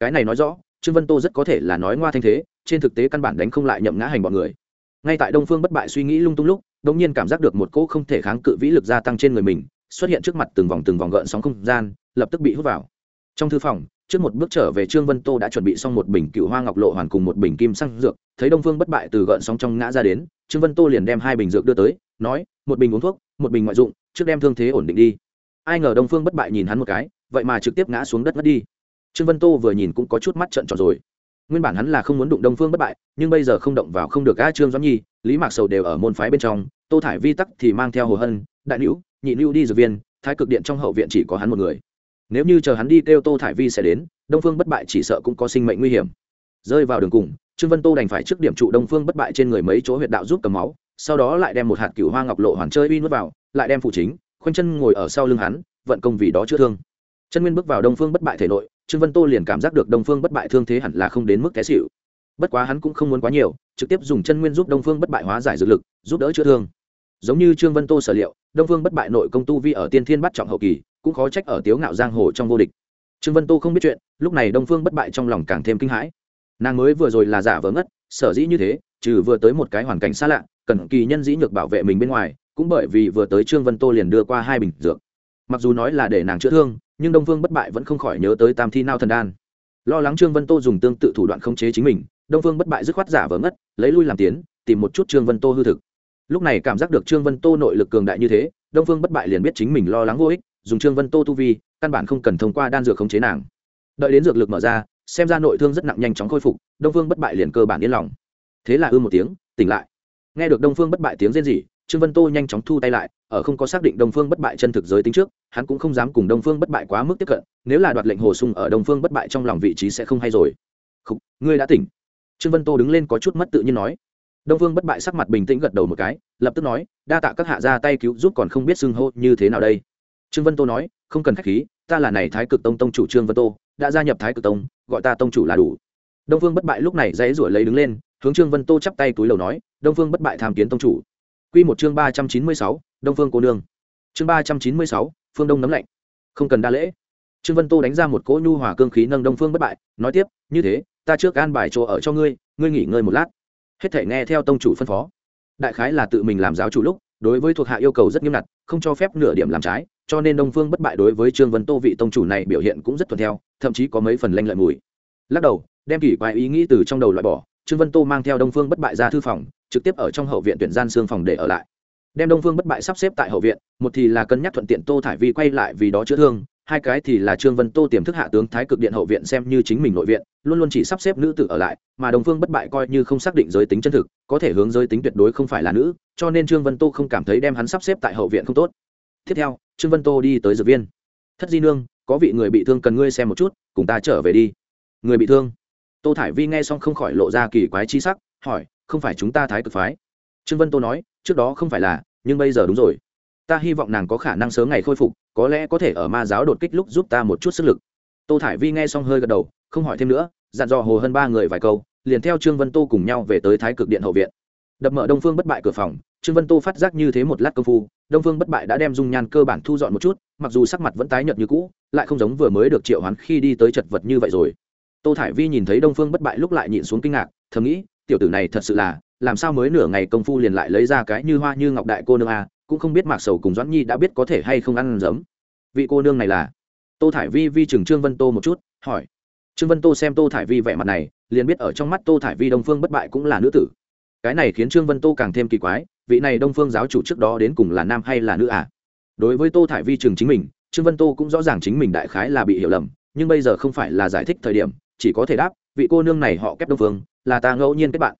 Cái này nói rõ, trương vân tô rất có thể là nói ngoa thanh thế, trên thực tế căn bản đánh không lại nhậm ngã hành bọn người ngay tại đông phương bất bại suy nghĩ lung tung lúc đông nhiên cảm giác được một cỗ không thể kháng cự vĩ lực gia tăng trên người mình, xuất hiện trước mặt từng vòng từng vòng gợn sóng không gian, lập tức bị hút vào. Trong thư phòng, trước một bước trở về trương vân tô đã chuẩn bị xong một bình cựu hoa ngọc lộ hoàn cùng một bình kim xăng dược, thấy đông phương bất bại từ gợn sóng trong ngã ra đến, trương vân tô liền đem hai bình dược đưa tới, nói, một bình uống thuốc, một bình ngoại dụng, trước đem thương thế ổn định đi. Ai ngờ đông phương bất bại nhìn hắn một cái, vậy mà trực tiếp ngã xuống đất mất đi. Trương vân tô vừa nhìn cũng có chút mắt trận tròn rồi nguyên bản hắn là không muốn đụng đông phương bất bại, nhưng bây giờ không động vào không được a trương doãn nhi, lý mạc sầu đều ở môn phái bên trong, tô thải vi tắc thì mang theo hồ hân, đại nữ nhị nữ đi dược viên thái cực điện trong hậu viện chỉ có hắn một người. Nếu như chờ hắn đi kêu tô thải vi sẽ đến, đông phương bất bại chỉ sợ cũng có sinh mệnh nguy hiểm. Rơi vào đường cùng, trương vân tô đành phải trước điểm trụ đông phương bất bại trên người mấy chỗ huyệt đạo giúp cầm máu, sau đó lại đem một hạt cựu hoa ngọc lộ hoàn chơi uy nuốt vào, lại đem phụ chính, khoanh chân ngồi ở sau lưng hắn, vận công vì đó chữa thương chân nguyên bước vào đông phương bất bại thể nội, trương vân tô liền cảm giác được đông phương bất bại thương thế hẳn là không đến mức té xịu bất quá hắn cũng không muốn quá nhiều, trực tiếp dùng chân nguyên giúp đông phương bất bại hóa giải dược lực, giúp đỡ chữa thương. Giống như trương vân tô sở liệu, đông phương bất bại nội công tu vi ở tiên thiên bắt trọng hậu kỳ, cũng khó trách ở tiếu ngạo giang hồ trong vô địch. Trương vân tô không biết chuyện, lúc này đông phương bất bại trong lòng càng thêm kinh hãi. Nàng mới vừa rồi là giả vờ ngất, sở dĩ như thế, trừ vừa tới một cái hoàn cảnh xa lạ, cần kỳ nhân dĩ nhược bảo vệ mình bên ngoài, cũng bởi vì vừa tới trương vân tô liền đưa qua hai bình dược. Mặc dù nói là để nàng chữa thương nhưng đông phương bất bại vẫn không khỏi nhớ tới tam thi nao thần đan. Lo lắng trương vân tô dùng tương tự thủ đoạn khống chế chính mình, đông phương bất bại dứt khoát giả vờ ngất, lấy lui làm tiến, tìm một chút trương vân tô hư thực. Lúc này cảm giác được trương vân tô nội lực cường đại như thế, đông phương bất bại liền biết chính mình lo lắng vô ích, dùng trương vân tô tu vi, căn bản không cần thông qua đan dược khống chế nàng. Đợi đến dược lực mở ra, xem ra nội thương rất nặng nhanh chóng khôi phục, đông phương bất bại liền cơ bản yên lòng. Thế là ư một tiếng, tỉnh lại. Nghe được đông phương bất bại tiếng rên rỉ trương vân tô nhanh chóng thu tay lại ở không có xác định đông phương bất bại chân thực giới tính trước hắn cũng không dám cùng đông phương bất bại quá mức tiếp cận nếu là đoạt lệnh hồ sung ở đông phương bất bại trong lòng vị trí sẽ không hay rồi. Khúc, ngươi đã tỉnh. Trương vân tô đứng lên có chút mất tự nhiên nói. Đông phương bất bại sắc mặt bình tĩnh gật đầu một cái lập tức nói đa tạ các hạ ra tay cứu giúp còn không biết xưng hô như thế nào đây. Trương vân tô nói không cần khách khí ta là này thái cực tông tông chủ trương vân tô đã gia nhập thái cực tông gọi ta tông chủ là đủ. Đông phương bất bại lúc này dãy ruổi lấy đứng lên hướng trương vân tô chắp tay túi lầu nói đông phương bất bại tham kiến tông chủ. Quy một chương ba trăm chín mươi sáu, đông phương cô nương. Chương ba trăm chín mươi sáu, phương đông nắm lạnh. Không cần đa lễ. Trương vân tô đánh ra một cỗ nhu hòa cương khí nâng đông phương bất bại, nói tiếp, như thế, ta trước an bài chỗ ở cho ngươi ngươi nghỉ ngơi một lát. Hết thể nghe theo tông chủ phân phó. Đại khái là tự mình làm giáo chủ lúc, đối với thuộc hạ yêu cầu rất nghiêm ngặt, không cho phép nửa điểm làm trái, cho nên đông phương bất bại đối với trương vân tô vị tông chủ này biểu hiện cũng rất thuận theo, thậm chí có mấy phần lanh lợi mùi. Lắc đầu, đem kỳ quái ý nghĩ từ trong đầu loại bỏ, trương vân tô mang theo đông phương bất bại ra thư phòng trực tiếp ở trong hậu viện tuyển gian xương phòng để ở lại. Đem đông phương bất bại sắp xếp tại hậu viện, một thì là cân nhắc thuận tiện tô thải vi quay lại vì đó chữa thương, hai cái thì là trương vân tô tiềm thức hạ tướng thái cực điện hậu viện xem như chính mình nội viện, luôn luôn chỉ sắp xếp nữ tử ở lại, mà đồng phương bất bại coi như không xác định giới tính chân thực, có thể hướng giới tính tuyệt đối không phải là nữ, cho nên trương vân tô không cảm thấy đem hắn sắp xếp tại hậu viện không tốt. Tiếp theo, trương vân tô đi tới dược viên. Thất di nương, có vị người bị thương cần ngươi xem một chút, cùng ta trở về đi. Người bị thương? Tô thải vi nghe xong không khỏi lộ ra kỳ quái chi sắc, hỏi không phải chúng ta thái cực phái. Trương vân tô nói, trước đó không phải là, nhưng bây giờ đúng rồi. Ta hy vọng nàng có khả năng sớm ngày khôi phục, có lẽ có thể ở ma giáo đột kích lúc giúp ta một chút sức lực. Tô thải vi nghe xong hơi gật đầu, không hỏi thêm nữa, dặn dò hồ hơn ba người vài câu, liền theo trương vân tô cùng nhau về tới thái cực điện hậu viện. Đập mở đông phương bất bại cửa phòng, trương vân tô phát giác như thế một lát công phu, đông phương bất bại đã đem dung nhan cơ bản thu dọn một chút, mặc dù sắc mặt vẫn tái nhợt như cũ, lại không giống vừa mới được triệu hoán khi đi tới chật vật như vậy rồi. Tô thải vi nhìn thấy đông phương bất bại lúc lại nhịn xuống kinh ngạc, thầm nghĩ tiểu tử này thật sự là, làm sao mới nửa ngày công phu liền lại lấy ra cái như hoa như ngọc đại cô nương a, cũng không biết mạc sầu cùng doãn nhi đã biết có thể hay không ăn giấm. Vị cô nương này là? Tô thải vi vi chừng trương vân tô một chút, hỏi. Trương vân tô xem tô thải vi vẻ mặt này, liền biết ở trong mắt tô thải vi đông phương bất bại cũng là nữ tử. Cái này khiến trương vân tô càng thêm kỳ quái, vị này đông phương giáo chủ trước đó đến cùng là nam hay là nữ à? Đối với tô thải vi chừng chính mình, trương vân tô cũng rõ ràng chính mình đại khái là bị hiểu lầm, nhưng bây giờ không phải là giải thích thời điểm, chỉ có thể đáp vị cô nương này họ kép đông phương, là ta ngẫu nhiên kết bạn.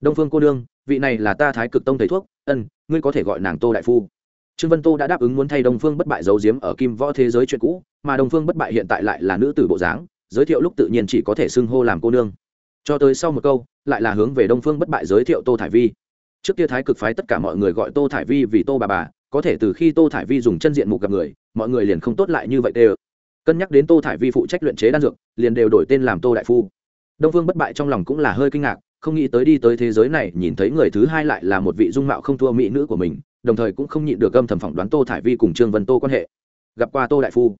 Đông phương cô nương, vị này là ta thái cực tông thầy thuốc, ân, ngươi có thể gọi nàng tô đại phu. Trương vân tô đã đáp ứng muốn thay đông phương bất bại giấu giếm ở kim võ thế giới chuyện cũ, mà đông phương bất bại hiện tại lại là nữ tử bộ dáng, giới thiệu lúc tự nhiên chỉ có thể xưng hô làm cô nương. Cho tới sau một câu, lại là hướng về đông phương bất bại giới thiệu tô thải vi. Trước kia thái cực phái tất cả mọi người gọi tô thải vi vì tô bà bà, có thể từ khi tô thải vi dùng chân diện mục gặp người, mọi người liền không tốt lại như vậy đều. Cân nhắc đến tô thải vi phụ trách luyện chế đan dược, liền đều đổi tên làm tô đại phu đông phương bất bại trong lòng cũng là hơi kinh ngạc, không nghĩ tới đi tới thế giới này, nhìn thấy người thứ hai lại là một vị dung mạo không thua mỹ nữ của mình, đồng thời cũng không nhịn được âm thầm phỏng đoán tô thải vi cùng trương vân tô quan hệ. Gặp qua tô đại phu.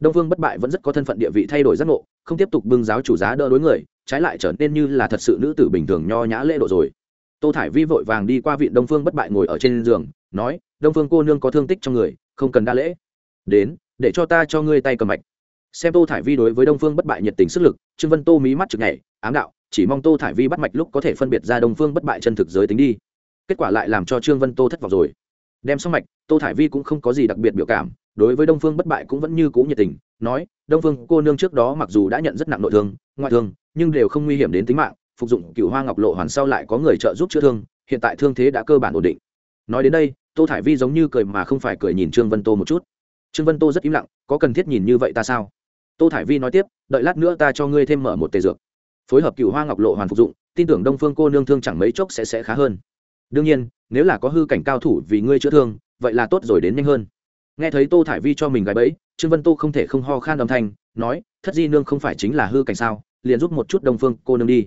Đông vương bất bại vẫn rất có thân phận địa vị thay đổi giác ngộ, không tiếp tục bưng giáo chủ giá đỡ đối người, trái lại trở nên như là thật sự nữ tử bình thường nho nhã lễ độ rồi. Tô thải vi vội vàng đi qua vị đông phương bất bại ngồi ở trên giường, nói, đông phương cô nương có thương tích trong người, không cần đa lễ. Đến, để cho ta cho ngươi tay cầm mạch xem tô thải vi đối với đông phương bất bại nhiệt tình sức lực, trương vân tô mí mắt chực nhảy, ám đạo, chỉ mong tô thải vi bắt mạch lúc có thể phân biệt ra đông phương bất bại chân thực giới tính đi. Kết quả lại làm cho trương vân tô thất vọng rồi. Đem xong mạch, tô thải vi cũng không có gì đặc biệt biểu cảm, đối với đông phương bất bại cũng vẫn như cũ nhiệt tình, nói, đông phương, cô nương trước đó mặc dù đã nhận rất nặng nội thương, ngoại thương, nhưng đều không nguy hiểm đến tính mạng, phục dụng cựu hoa ngọc lộ hoàn sau lại có người trợ giúp chữa thương, hiện tại thương thế đã cơ bản ổn định. Nói đến đây, tô thải vi giống như cười mà không phải cười nhìn trương vân tô một chút. Trương vân tô rất im lặng, có cần thiết nhìn như vậy ta sao? Tô thải vi nói tiếp, đợi lát nữa ta cho ngươi thêm mở một tề dược. Phối hợp cựu hoa ngọc lộ hoàn phục dụng, tin tưởng đông phương cô nương thương chẳng mấy chốc sẽ sẽ khá hơn. Đương nhiên, nếu là có hư cảnh cao thủ vì ngươi chữa thương, vậy là tốt rồi đến nhanh hơn. Nghe thấy tô thải vi cho mình gái bẫy, trương vân tô không thể không ho khan âm thanh, nói, thất di nương không phải chính là hư cảnh sao, liền giúp một chút đông phương cô nương đi.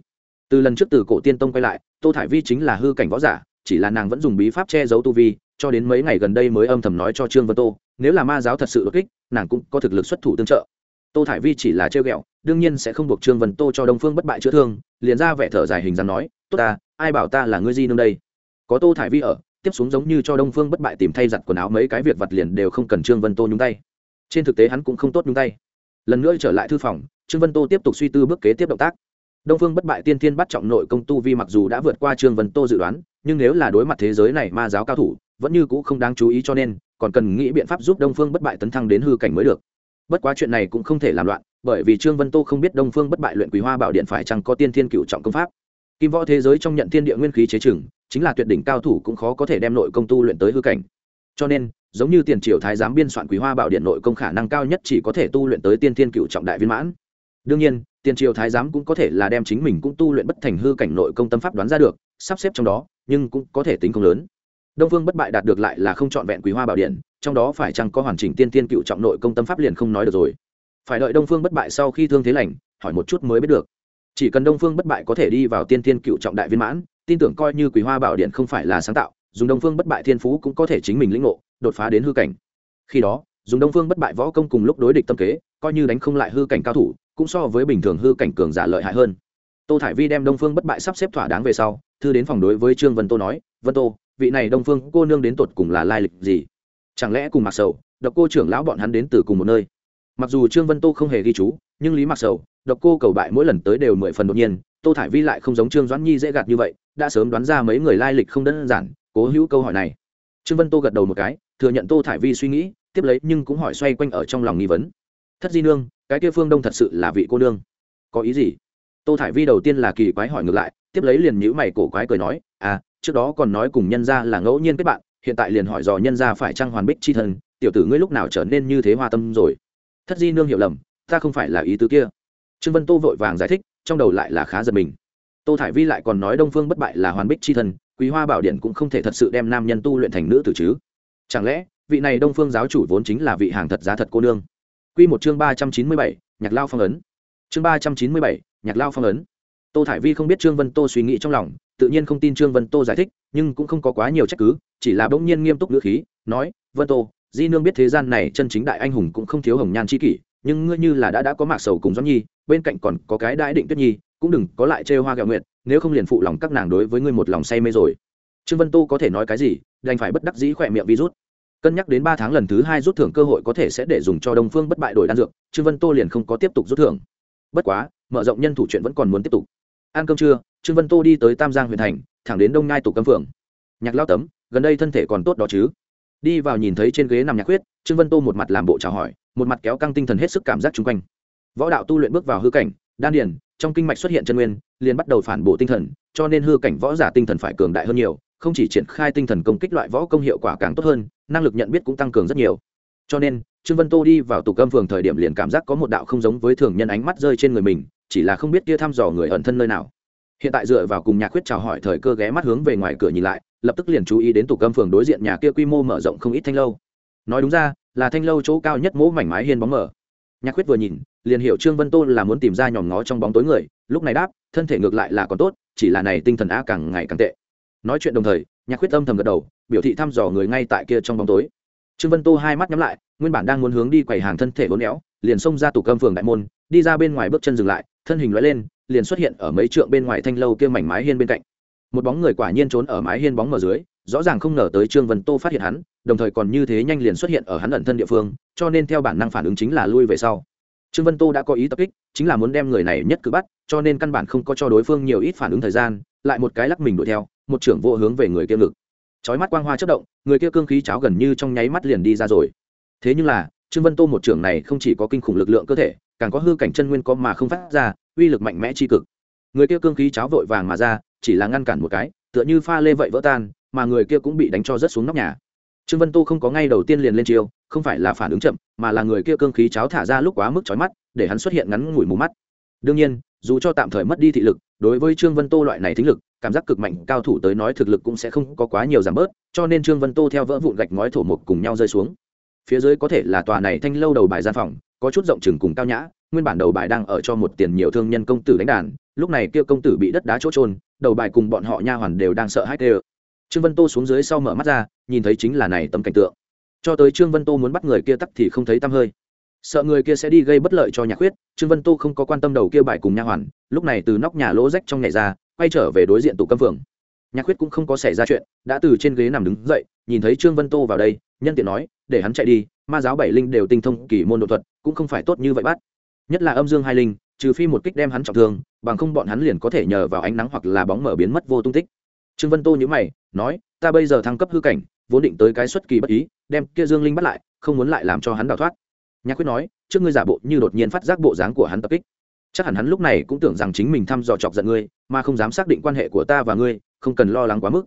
Từ lần trước từ cổ tiên tông quay lại, tô thải vi chính là hư cảnh võ giả, chỉ là nàng vẫn dùng bí pháp che giấu tu vi, cho đến mấy ngày gần đây mới âm thầm nói cho trương vân tô, nếu là ma giáo thật sự đột kích, nàng cũng có thực lực xuất thủ tương trợ tô thải vi chỉ là trêu ghẹo, đương nhiên sẽ không buộc trương vân tô cho đông phương bất bại chữa thương, liền ra vẻ thở dài hình dáng nói, tốt ta, ai bảo ta là ngươi di nương đây? Có tô thải vi ở, tiếp xuống giống như cho đông phương bất bại tìm thay giặt quần áo mấy cái việc vặt liền đều không cần trương vân tô nhúng tay. Trên thực tế hắn cũng không tốt nhúng tay. Lần nữa trở lại thư phòng, trương vân tô tiếp tục suy tư bước kế tiếp động tác. Đông phương bất bại tiên tiên bắt trọng nội công tu vi mặc dù đã vượt qua trương vân tô dự đoán, nhưng nếu là đối mặt thế giới này ma giáo cao thủ, vẫn như cũ không đáng chú ý cho nên, còn cần nghĩ biện pháp giúp đông phương bất bại tấn thăng đến hư cảnh mới được bất quá chuyện này cũng không thể làm loạn, bởi vì trương vân tô không biết đông phương bất bại luyện quý hoa bảo điện phải chăng có tiên thiên cựu trọng công pháp. Kim võ thế giới trong nhận thiên địa nguyên khí chế chừng, chính là tuyệt đỉnh cao thủ cũng khó có thể đem nội công tu luyện tới hư cảnh. Cho nên, giống như tiền triều thái giám biên soạn quý hoa bảo điện nội công khả năng cao nhất chỉ có thể tu luyện tới tiên thiên cựu trọng đại viên mãn. Đương nhiên, tiền triều thái giám cũng có thể là đem chính mình cũng tu luyện bất thành hư cảnh nội công tâm pháp đoán ra được, sắp xếp trong đó, nhưng cũng có thể tính không lớn. Đông phương bất bại đạt được lại là không trọn vẹn quý hoa bảo điện trong đó phải chăng có hoàn chỉnh tiên tiên cựu trọng nội công tâm pháp liền không nói được rồi. Phải đợi đông phương bất bại sau khi thương thế lành, hỏi một chút mới biết được. Chỉ cần đông phương bất bại có thể đi vào tiên tiên cựu trọng đại viên mãn, tin tưởng coi như quý hoa bảo điện không phải là sáng tạo, dùng đông phương bất bại thiên phú cũng có thể chính mình lĩnh ngộ, đột phá đến hư cảnh. Khi đó, dùng đông phương bất bại võ công cùng lúc đối địch tâm kế, coi như đánh không lại hư cảnh cao thủ, cũng so với bình thường hư cảnh cường giả lợi hại hơn. Tô thải vi đem đông phương bất bại sắp xếp thỏa đáng về sau, thư đến phòng đối với trương vân tô nói, vân tô, vị này đông phương cô nương đến tột cùng là lai lịch gì? Chẳng lẽ cùng mặc sầu, độc cô trưởng lão bọn hắn đến từ cùng một nơi? Mặc dù trương vân tô không hề ghi chú, nhưng lý mặc sầu, độc cô cầu bại mỗi lần tới đều mười phần đột nhiên, tô thải vi lại không giống trương doãn nhi dễ gạt như vậy, đã sớm đoán ra mấy người lai lịch không đơn giản, cố hữu câu hỏi này. Trương vân tô gật đầu một cái, thừa nhận tô thải vi suy nghĩ, tiếp lấy nhưng cũng hỏi xoay quanh ở trong lòng nghi vấn. Thất di nương, cái kia phương đông thật sự là vị cô nương? Có ý gì? Tô thải vi đầu tiên là kỳ quái hỏi ngược lại, tiếp lấy liền nhữ mày cổ quái cười nói à trước đó còn nói cùng nhân ra là ngẫu nhiên kết bạn hiện tại liền hỏi dò nhân ra phải trăng hoàn bích chi thân tiểu tử ngươi lúc nào trở nên như thế hoa tâm rồi? Thất di nương hiểu lầm, ta không phải là ý tứ kia. Trương vân tô vội vàng giải thích, trong đầu lại là khá giật mình. Tô thải vi lại còn nói đông phương bất bại là hoàn bích chi thân quý hoa bảo điện cũng không thể thật sự đem nam nhân tu luyện thành nữ tử chứ. Chẳng lẽ, vị này đông phương giáo chủ vốn chính là vị hàng thật giá thật cô nương? Q một chương ba trăm chín mươi bảy, nhạc lao phong ấn. Chương ba trăm chín mươi bảy, nhạc lao phong ấn tô thải vi không biết trương vân tô suy nghĩ trong lòng, tự nhiên không tin trương vân tô giải thích, nhưng cũng không có quá nhiều trách cứ, chỉ là bỗng nhiên nghiêm túc ngữ khí, nói, vân tô, di nương biết thế gian này chân chính đại anh hùng cũng không thiếu hồng nhan c h i kỷ, nhưng ngươi như là đã đã có mạc sầu cùng doãn nhi, bên cạnh còn có cái đãi định tuyết nhi, cũng đừng có lại trêu hoa gạo nguyện nếu không liền phụ lòng các nàng đối với ngươi một lòng say mê rồi. Trương vân tô có thể nói cái gì, đành phải bất đắc dĩ khỏe miệng virus cân nhắc đến ba tháng lần thứ hai rút thưởng cơ hội có thể sẽ để dùng cho đông phương bất bại đổi đan dược, trương vân tô liền không có tiếp tục rút thưởng. Bất quá, mở rộng nhân thủ chuyện vẫn còn muốn tiếp tục ăn cơm trưa, trương vân tô đi tới tam giang huyện thành, thẳng đến đông ngai tục cấm phượng nhạc lao tấm, gần đây thân thể còn tốt đó chứ? Đi vào nhìn thấy trên ghế nằm nhạc huyết trương vân tô một mặt làm bộ chào hỏi, một mặt kéo căng tinh thần hết sức cảm giác chung quanh. Võ đạo tu luyện bước vào hư cảnh, đan điền, trong kinh mạch xuất hiện chân nguyên, liền bắt đầu phản bộ tinh thần, cho nên hư cảnh võ giả tinh thần phải cường đại hơn nhiều, không chỉ triển khai tinh thần công kích loại võ công hiệu quả càng tốt hơn, năng lực nhận biết cũng tăng cường rất nhiều. Cho nên, trương vân tô đi vào tủ cơm phường thời điểm liền cảm giác có một đạo không giống với thường nhân ánh mắt rơi trên người mình chỉ là không biết kia thăm dò người ẩn thân nơi nào. Hiện tại dựa vào cùng nhạc khuyết chào hỏi thời cơ ghé mắt hướng về ngoài cửa nhìn lại, lập tức liền chú ý đến tủ cơm phường đối diện nhà kia quy mô mở rộng không ít thanh lâu. Nói đúng ra, là thanh lâu chỗ cao nhất mỗ mảnh mái hiên bóng mở. Nhạc khuyết vừa nhìn, liền hiểu trương vân tô là muốn tìm ra nhòm ngó trong bóng tối người, lúc này đáp, thân thể ngược lại là còn tốt, chỉ là này tinh thần á càng ngày càng tệ. Nói chuyện đồng thời, nhạc khuyết âm thầm gật đầu, biểu thị thăm dò người ngay tại kia trong bóng tối. Trương vân tô hai mắt nhắm lại, nguyên bản đang muốn hướng đi quầy hàng thân thể vốn éo, liền xông ra tủ cơm phường đại môn, đi ra bên ngoài bước chân dừng lại thân hình lóe lên, liền xuất hiện ở mấy trượng bên ngoài thanh lâu kia mảnh mái hiên bên cạnh. Một bóng người quả nhiên trốn ở mái hiên bóng mờ dưới, rõ ràng không ngờ tới trương vân tô phát hiện hắn, đồng thời còn như thế nhanh liền xuất hiện ở hắn ẩn thân địa phương, cho nên theo bản năng phản ứng chính là lui về sau. Trương vân tô đã có ý tập kích, chính là muốn đem người này nhất cử bắt, cho nên căn bản không có cho đối phương nhiều ít phản ứng thời gian, lại một cái lắc mình đuổi theo, một trưởng vô hướng về người kia ngực. Chói mắt quang hoa chất động, người kia cương khí cháo gần như trong nháy mắt liền đi ra rồi. Thế nhưng là, trương vân tô một trưởng này không chỉ có kinh khủng lực lượng cơ thể càng có hư cảnh chân nguyên có mà không phát ra, uy lực mạnh mẽ tri cực. Người kia cương khí cháo vội vàng mà ra, chỉ là ngăn cản một cái, tựa như pha lê vậy vỡ tan, mà người kia cũng bị đánh cho rất xuống nóc nhà. Trương vân tô không có ngay đầu tiên liền lên chiêu, không phải là phản ứng chậm, mà là người kia cương khí cháo thả ra lúc quá mức chói mắt, để hắn xuất hiện ngắn ngủi mù mắt. Đương nhiên, dù cho tạm thời mất đi thị lực, đối với trương vân tô loại này thính lực, cảm giác cực mạnh, cao thủ tới nói thực lực cũng sẽ không có quá nhiều giảm bớt, cho nên trương vân tô theo vỡ vụn gạch ngói thổ mục cùng nhau rơi xuống phía dưới có thể là tòa này thanh lâu đầu bài gian phòng, có chút rộng chừng cùng cao nhã, nguyên bản đầu bài đang ở cho một tiền nhiều thương nhân công tử đánh đàn, lúc này kia công tử bị đất đá chỗ trôn đầu bài cùng bọn họ nha hoàn đều đang sợ hãi tê trương vân tô xuống dưới sau mở mắt ra, nhìn thấy chính là này tấm cảnh tượng. Cho tới trương vân tô muốn bắt người kia tắt thì không thấy tăm hơi. Sợ người kia sẽ đi gây bất lợi cho nhạc khuyết, trương vân tô không có quan tâm đầu kia bài cùng nha hoàn, lúc này từ nóc nhà lỗ rách trong nhảy ra, quay trở về đối diện tủ cấm phường. Nhạc khuyết cũng không có xảy ra chuyện, đã từ trên ghế nằm đứng dậy, nhìn thấy trương vân tô vào đây nhân tiện nói, để hắn chạy đi, ma giáo bảy linh đều tinh thông kỳ môn đột thuật, cũng không phải tốt như vậy bắt. Nhất là âm dương hai linh, trừ phi một kích đem hắn trọng thương, bằng không bọn hắn liền có thể nhờ vào ánh nắng hoặc là bóng mở biến mất vô tung tích. Trương vân tô nhữ mày, nói, ta bây giờ thăng cấp hư cảnh, vốn định tới cái xuất kỳ bất ý, đem kia dương linh bắt lại, không muốn lại làm cho hắn đào thoát. Nhạc quyết nói, trước ngươi giả bộ như đột nhiên phát giác bộ dáng của hắn tập kích. Chắc hẳn hắn lúc này cũng tưởng rằng chính mình thăm dò chọc giận ngươi, mà không dám xác định quan hệ của ta và ngươi, không cần lo lắng quá mức.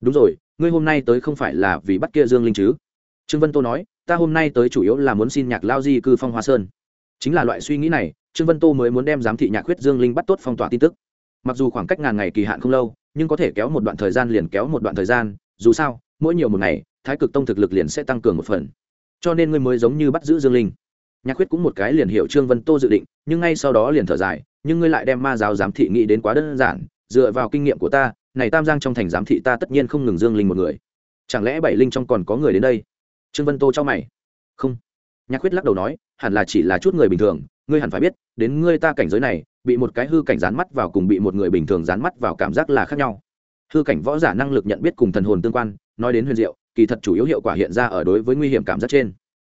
Đúng rồi, ngươi hôm nay tới không phải là vì bắt kia dương linh chứ? Trương vân tô nói, ta hôm nay tới chủ yếu là muốn xin nhạc lao di cư phong hoa sơn. Chính là loại suy nghĩ này, trương vân tô mới muốn đem giám thị nhạc huyết dương linh bắt tốt phong tỏa tin tức. Mặc dù khoảng cách ngàn ngày kỳ hạn không lâu, nhưng có thể kéo một đoạn thời gian liền kéo một đoạn thời gian, dù sao, mỗi nhiều một ngày, thái cực tông thực lực liền sẽ tăng cường một phần. Cho nên ngươi mới giống như bắt giữ dương linh. Nhạc huyết cũng một cái liền hiểu trương vân tô dự định, nhưng ngay sau đó liền thở dài, nhưng ngươi lại đem ma giáo giám thị nghĩ đến quá đơn giản, dựa vào kinh nghiệm của ta, này tam giang trong thành giám thị ta tất nhiên không ngừng dương linh một người. Chẳng lẽ bảy linh trong còn có người đến đây? Trương vân tô cho mày. Không. Nhạc quyết lắc đầu nói, hẳn là chỉ là chút người bình thường, ngươi hẳn phải biết, đến ngươi ta cảnh giới này, bị một cái hư cảnh dán mắt vào cùng bị một người bình thường dán mắt vào cảm giác là khác nhau. Hư cảnh võ giả năng lực nhận biết cùng thần hồn tương quan, nói đến huyền diệu, kỳ thật chủ yếu hiệu quả hiện ra ở đối với nguy hiểm cảm giác trên.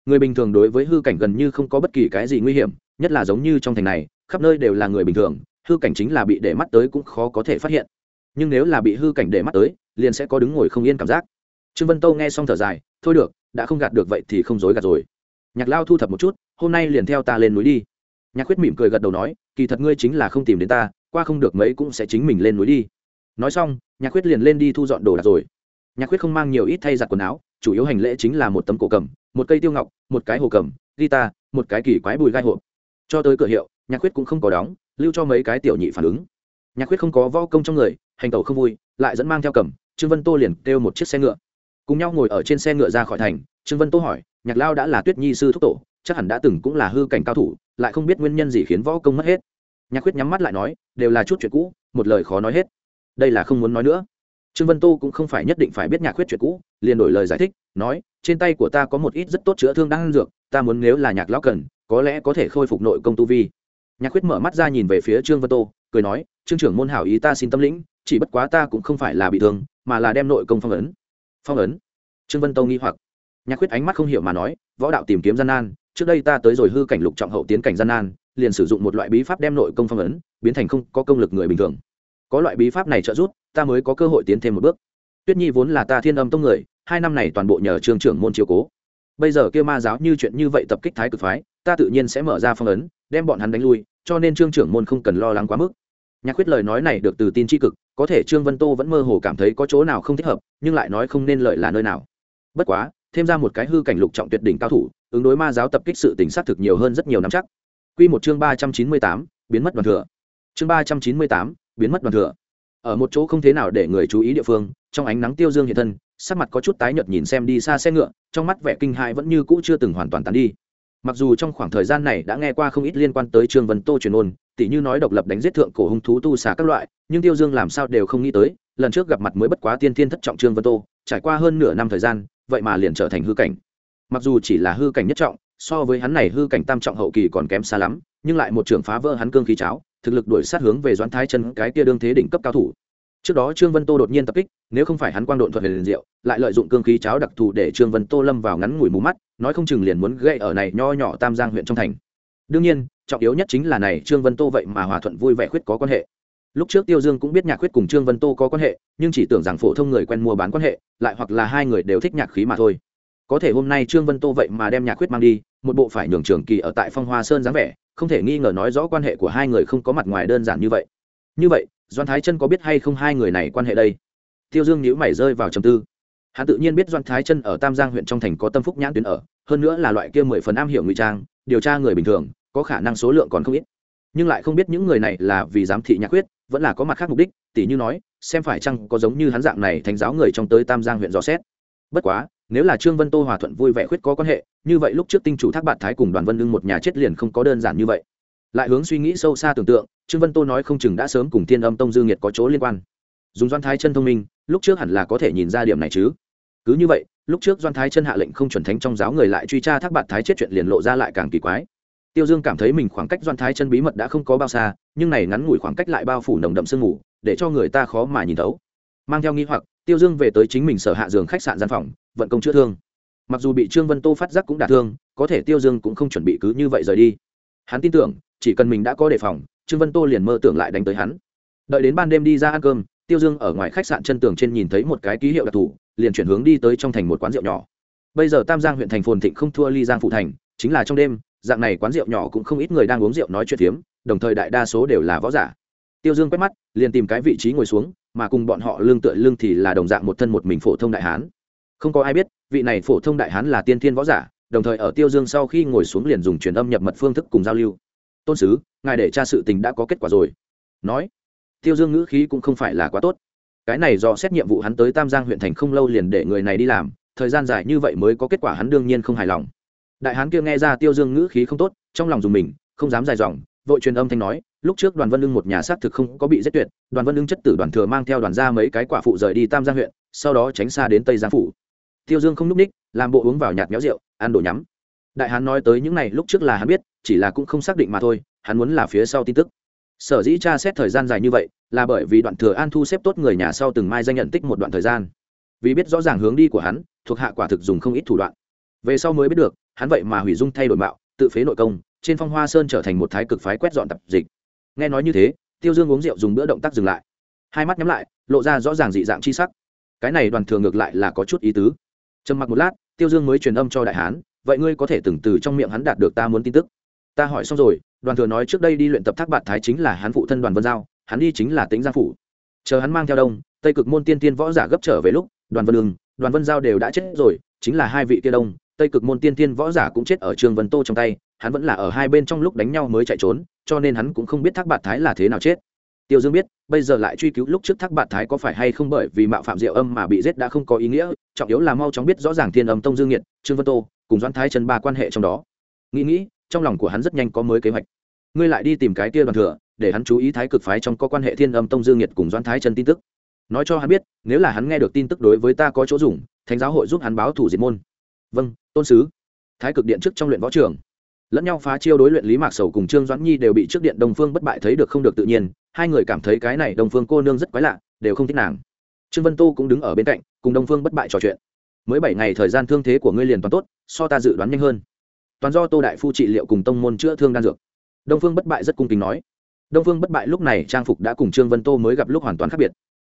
Người bình thường đối với hư cảnh gần như không có bất kỳ cái gì nguy hiểm, nhất là giống như trong thành này, khắp nơi đều là người bình thường, hư cảnh chính là bị để mắt tới cũng khó có thể phát hiện. Nhưng nếu là bị hư cảnh để mắt tới, liền sẽ có đứng ngồi không yên cảm giác. Trương vân tâu nghe xong thở dài, thôi được đã không gạt được vậy thì không dối gạt rồi. Nhạc lao thu thập một chút, hôm nay liền theo ta lên núi đi. Nhạc khuyết mỉm cười gật đầu nói, kỳ thật ngươi chính là không tìm đến ta, qua không được mấy cũng sẽ chính mình lên núi đi. Nói xong, nhạc khuyết liền lên đi thu dọn đồ đạc rồi. Nhạc khuyết không mang nhiều ít thay giặt quần áo, chủ yếu hành lễ chính là một tấm cổ cầm, một cây tiêu ngọc, một cái hồ cầm, guitar, một cái kỳ quái bùi gai hộp. Cho tới cửa hiệu, nhạc khuyết cũng không có đóng, lưu cho mấy cái tiểu nhị phản ứng. Nhạc khuyết không có vo công trong người, hành tẩu không vui, lại dẫn mang theo cầm, trương vân tô liền kêu một chiếc xe ngựa cùng nhau ngồi ở trên xe ngựa ra khỏi thành, trương vân tô hỏi, nhạc lao đã là tuyết nhi sư thúc tổ, chắc hẳn đã từng cũng là hư cảnh cao thủ, lại không biết nguyên nhân gì khiến võ công mất hết? Nhạc khuyết nhắm mắt lại nói, đều là chút chuyện cũ, một lời khó nói hết. Đây là không muốn nói nữa. Trương vân tô cũng không phải nhất định phải biết nhạc khuyết chuyện cũ, liền đổi lời giải thích, nói, trên tay của ta có một ít rất tốt chữa thương đang ăn dược, ta muốn nếu là nhạc lão cần, có lẽ có thể khôi phục nội công tu vi. Nhạc khuyết mở mắt ra nhìn về phía trương vân tô, cười nói, trương trưởng môn hảo ý ta xin tâm lĩnh, chỉ bất quá ta cũng không phải là bị thương, mà là đem nội công phong ấn phong ấn. Trương vân Tông nghi hoặc. Nhạc khuyết ánh mắt không hiểu mà nói, võ đạo tìm kiếm gian nan, trước đây ta tới rồi hư cảnh lục trọng hậu tiến cảnh gian nan, liền sử dụng một loại bí pháp đem nội công phong ấn, biến thành không có công lực người bình thường. Có loại bí pháp này trợ giúp, ta mới có cơ hội tiến thêm một bước. Tuyết nhi vốn là ta thiên âm tông người, hai năm này toàn bộ nhờ trường trưởng môn chiếu cố. Bây giờ kia ma giáo như chuyện như vậy tập kích thái cực phái, ta tự nhiên sẽ mở ra phong ấn, đem bọn hắn đánh lui, cho nên trương trưởng môn không cần lo lắng quá mức nhạc quyết lời nói này được từ tin tri cực, có thể trương vân tô vẫn mơ hồ cảm thấy có chỗ nào không thích hợp, nhưng lại nói không nên lợi là nơi nào. Bất quá, thêm ra một cái hư cảnh lục trọng tuyệt đỉnh cao thủ, ứng đối ma giáo tập kích sự tình xác thực nhiều hơn rất nhiều năm chắc. Quy một chương ba trăm chín mươi tám, biến mất đoàn thừa. Chương ba trăm chín mươi tám, biến mất đoàn thừa. Ở một chỗ không thế nào để người chú ý địa phương, trong ánh nắng tiêu dương hiện thân, sắc mặt có chút tái nhợt nhìn xem đi xa xe ngựa, trong mắt vẻ kinh hãi vẫn như cũ chưa từng hoàn toàn tán đi. Mặc dù trong khoảng thời gian này đã nghe qua không ít liên quan tới trương vân tô truyền ôn tỉ như nói độc lập đánh giết thượng cổ hung thú tu xà các loại, nhưng tiêu dương làm sao đều không nghĩ tới, lần trước gặp mặt mới bất quá tiên thiên thất trọng trương vân tô, trải qua hơn nửa năm thời gian, vậy mà liền trở thành hư cảnh. Mặc dù chỉ là hư cảnh nhất trọng, so với hắn này hư cảnh tam trọng hậu kỳ còn kém xa lắm, nhưng lại một trưởng phá vỡ hắn cương khí cháo, thực lực đuổi sát hướng về doãn thái chân cái kia đương thế đỉnh cấp cao thủ. Trước đó trương vân tô đột nhiên tập kích, nếu không phải hắn quang độn thuật liền diệu, lại lợi dụng cương khí cháo đặc thù để trương vân tô lâm vào ngắn ngủi mù mắt, nói không chừng liền muốn gây ở này nho nhỏ tam giang huyện trong thành. Đương nhiên trọng yếu nhất chính là này trương vân tô vậy mà hòa thuận vui vẻ khuyết có quan hệ. Lúc trước tiêu dương cũng biết nhạc khuyết cùng trương vân tô có quan hệ, nhưng chỉ tưởng rằng phổ thông người quen mua bán quan hệ, lại hoặc là hai người đều thích nhạc khí mà thôi. Có thể hôm nay trương vân tô vậy mà đem nhạc khuyết mang đi, một bộ phải nhường trường kỳ ở tại phong hoa sơn dáng vẻ, không thể nghi ngờ nói rõ quan hệ của hai người không có mặt ngoài đơn giản như vậy. Như vậy, doan thái chân có biết hay không hai người này quan hệ đây? Tiêu dương nhữ mày rơi vào trầm tư. Hắn tự nhiên biết doan thái chân ở tam giang huyện trong thành có tâm phúc nhãn tuyến ở, hơn nữa là loại kia mười phần am hiểu ngụy trang, điều tra người bình thường có khả năng số lượng còn không ít. Nhưng lại không biết những người này là vì giám thị nhạc quyết vẫn là có mặt khác mục đích tỷ như nói, xem phải chăng có giống như hắn dạng này thánh giáo người trong tới tam giang huyện dò xét. Bất quá, nếu là trương vân tô hòa thuận vui vẻ khuyết có quan hệ, như vậy lúc trước tinh chủ thác bạn thái cùng đoàn vân lưng một nhà chết liền không có đơn giản như vậy. Lại hướng suy nghĩ sâu xa tưởng tượng, trương vân tô nói không chừng đã sớm cùng thiên âm tông dương nhiệt có chỗ liên quan. Dùng doan thái chân thông minh, lúc trước hẳn là có thể nhìn ra điểm này chứ. Cứ như vậy, lúc trước doan thái chân hạ lệnh không chuẩn thánh trong giáo người lại truy tra thác bạn thái chết chuyện liền lộ ra lại càng kỳ quái tiêu dương cảm thấy mình khoảng cách doan thái chân bí mật đã không có bao xa, nhưng này ngắn ngủi khoảng cách lại bao phủ nồng đậm sương mù, để cho người ta khó mà nhìn thấu. Mang theo nghi hoặc, tiêu dương về tới chính mình sở hạ giường khách sạn gian phòng, vận công chữa thương. Mặc dù bị trương vân tô phát giác cũng đả thương, có thể tiêu dương cũng không chuẩn bị cứ như vậy rời đi. Hắn tin tưởng, chỉ cần mình đã có đề phòng, trương vân tô liền mơ tưởng lại đánh tới hắn. Đợi đến ban đêm đi ra ăn cơm, tiêu dương ở ngoài khách sạn chân tường trên nhìn thấy một cái ký hiệu đặc thù, liền chuyển hướng đi tới trong thành một quán rượu nhỏ. Bây giờ tam giang huyện thành phồn thịnh không thua ly giang phụ thành, chính là trong đêm dạng này quán rượu nhỏ cũng không ít người đang uống rượu nói chuyện phiếm, đồng thời đại đa số đều là võ giả. Tiêu dương quét mắt, liền tìm cái vị trí ngồi xuống, mà cùng bọn họ lương tựa lương thì là đồng dạng một thân một mình phổ thông đại hán. Không có ai biết, vị này phổ thông đại hán là tiên thiên võ giả, đồng thời ở tiêu dương sau khi ngồi xuống liền dùng truyền âm nhập mật phương thức cùng giao lưu. Tôn sứ, ngài để tra sự tình đã có kết quả rồi. Nói. Tiêu dương ngữ khí cũng không phải là quá tốt. Cái này do xét nhiệm vụ hắn tới tam giang huyện thành không lâu liền để người này đi làm, thời gian dài như vậy mới có kết quả hắn đương nhiên không hài lòng đại hán kia nghe ra tiêu dương ngữ khí không tốt, trong lòng dùng mình, không dám dài dòng, vội truyền âm thanh nói, lúc trước đoàn vân lưng một nhà xác thực không có bị giết tuyệt, đoàn vân lưng chất tử đoàn thừa mang theo đoàn ra mấy cái quả phụ rời đi tam giang huyện, sau đó tránh xa đến tây giang phủ. Tiêu dương không n ú c ních, làm bộ uống vào nhạt méo rượu, ăn đồ nhắm. Đại hán nói tới những này lúc trước là hắn biết, chỉ là cũng không xác định mà thôi, hắn muốn là phía sau tin tức. Sở dĩ tra xét thời gian dài như vậy, là bởi vì đoạn thừa an thu xếp tốt người nhà sau từng mai danh nhận tích một đoạn thời gian. Vì biết rõ ràng hướng đi của hắn, thuộc hạ quả thực dùng không ít thủ đoạn. Về sau mới biết được hắn vậy mà hủy dung thay đổi mạo tự phế nội công trên phong hoa sơn trở thành một thái cực phái quét dọn tập dịch. Nghe nói như thế tiêu dương uống rượu dùng bữa động tác dừng lại. Hai mắt nhắm lại lộ ra rõ ràng dị dạng chi sắc. Cái này đoàn thừa ngược lại là có chút ý tứ. Trầm mặc một lát tiêu dương mới truyền âm cho đại hán vậy ngươi có thể từng từ trong miệng hắn đạt được ta muốn tin tức? Ta hỏi xong rồi đoàn thừa nói trước đây đi luyện tập thác bạt thái chính là hắn phụ thân đoàn vân giao hắn đi chính là tính gia phủ. Chờ hắn mang theo đông tây cực môn tiên tiên võ giả gấp trở về lúc đoàn vân đường, đoàn vân giao đều đã chết rồi chính là hai vị kia đông tây cực môn tiên tiên võ giả cũng chết ở trường vân tô trong tay, hắn vẫn là ở hai bên trong lúc đánh nhau mới chạy trốn, cho nên hắn cũng không biết thác bạt thái là thế nào chết. Tiêu dương biết, bây giờ lại truy cứu lúc trước thác bạt thái có phải hay không bởi vì mạo phạm diệu âm mà bị giết đã không có ý nghĩa, trọng yếu là mau chóng biết rõ ràng thiên âm tông dương nhiệt trương vân tô, cùng doãn thái chân ba quan hệ trong đó. Nghĩ nghĩ, trong lòng của hắn rất nhanh có mới kế hoạch. Ngươi lại đi tìm cái kia đoàn thừa, để hắn chú ý thái cực phái trong có quan hệ thiên âm tông dương nhiệt cùng doãn thái chân tin tức. Nói cho hắn biết, nếu là hắn nghe được tin tức đối với ta có chỗ dùng, thánh giáo hội giúp hắn báo thủ diệt môn. Vâng tôn sứ, thái cực điện trước trong luyện võ trường. Lẫn nhau phá chiêu đối luyện lý mạc sầu cùng trương doãn nhi đều bị trước điện đồng phương bất bại thấy được không được tự nhiên, hai người cảm thấy cái này đồng phương cô nương rất quái lạ, đều không thích nàng. Trương vân Tu cũng đứng ở bên cạnh, cùng đồng phương bất bại trò chuyện. Mới bảy ngày thời gian thương thế của ngươi liền toàn tốt, so ta dự đoán nhanh hơn. Toàn do tô đại phu trị liệu cùng tông môn chữa thương đan dược. Đông phương bất bại rất cung kính nói. Đông phương bất bại lúc này trang phục đã cùng trương vân tô mới gặp lúc hoàn toàn khác biệt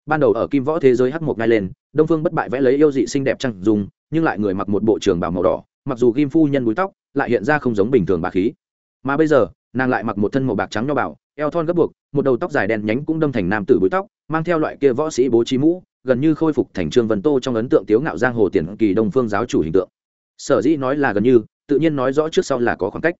ban đầu ở kim võ thế giới hắc một ngay lên, đông phương bất bại vẽ lấy yêu dị xinh đẹp trăng dùng, nhưng lại người mặc một bộ trường bào màu đỏ, mặc dù kim phu nhân búi tóc, lại hiện ra không giống bình thường bà khí. Mà bây giờ, nàng lại mặc một thân màu bạc trắng nho bảo, eo thon gấp buộc, một đầu tóc dài đen nhánh cũng đâm thành nam tử búi tóc, mang theo loại kia võ sĩ bố trí mũ, gần như khôi phục thành trương vân tô trong ấn tượng tiếu ngạo giang hồ tiền kỳ đông phương giáo chủ hình tượng. Sở dĩ nói là gần như, tự nhiên nói rõ trước sau là có khoảng cách.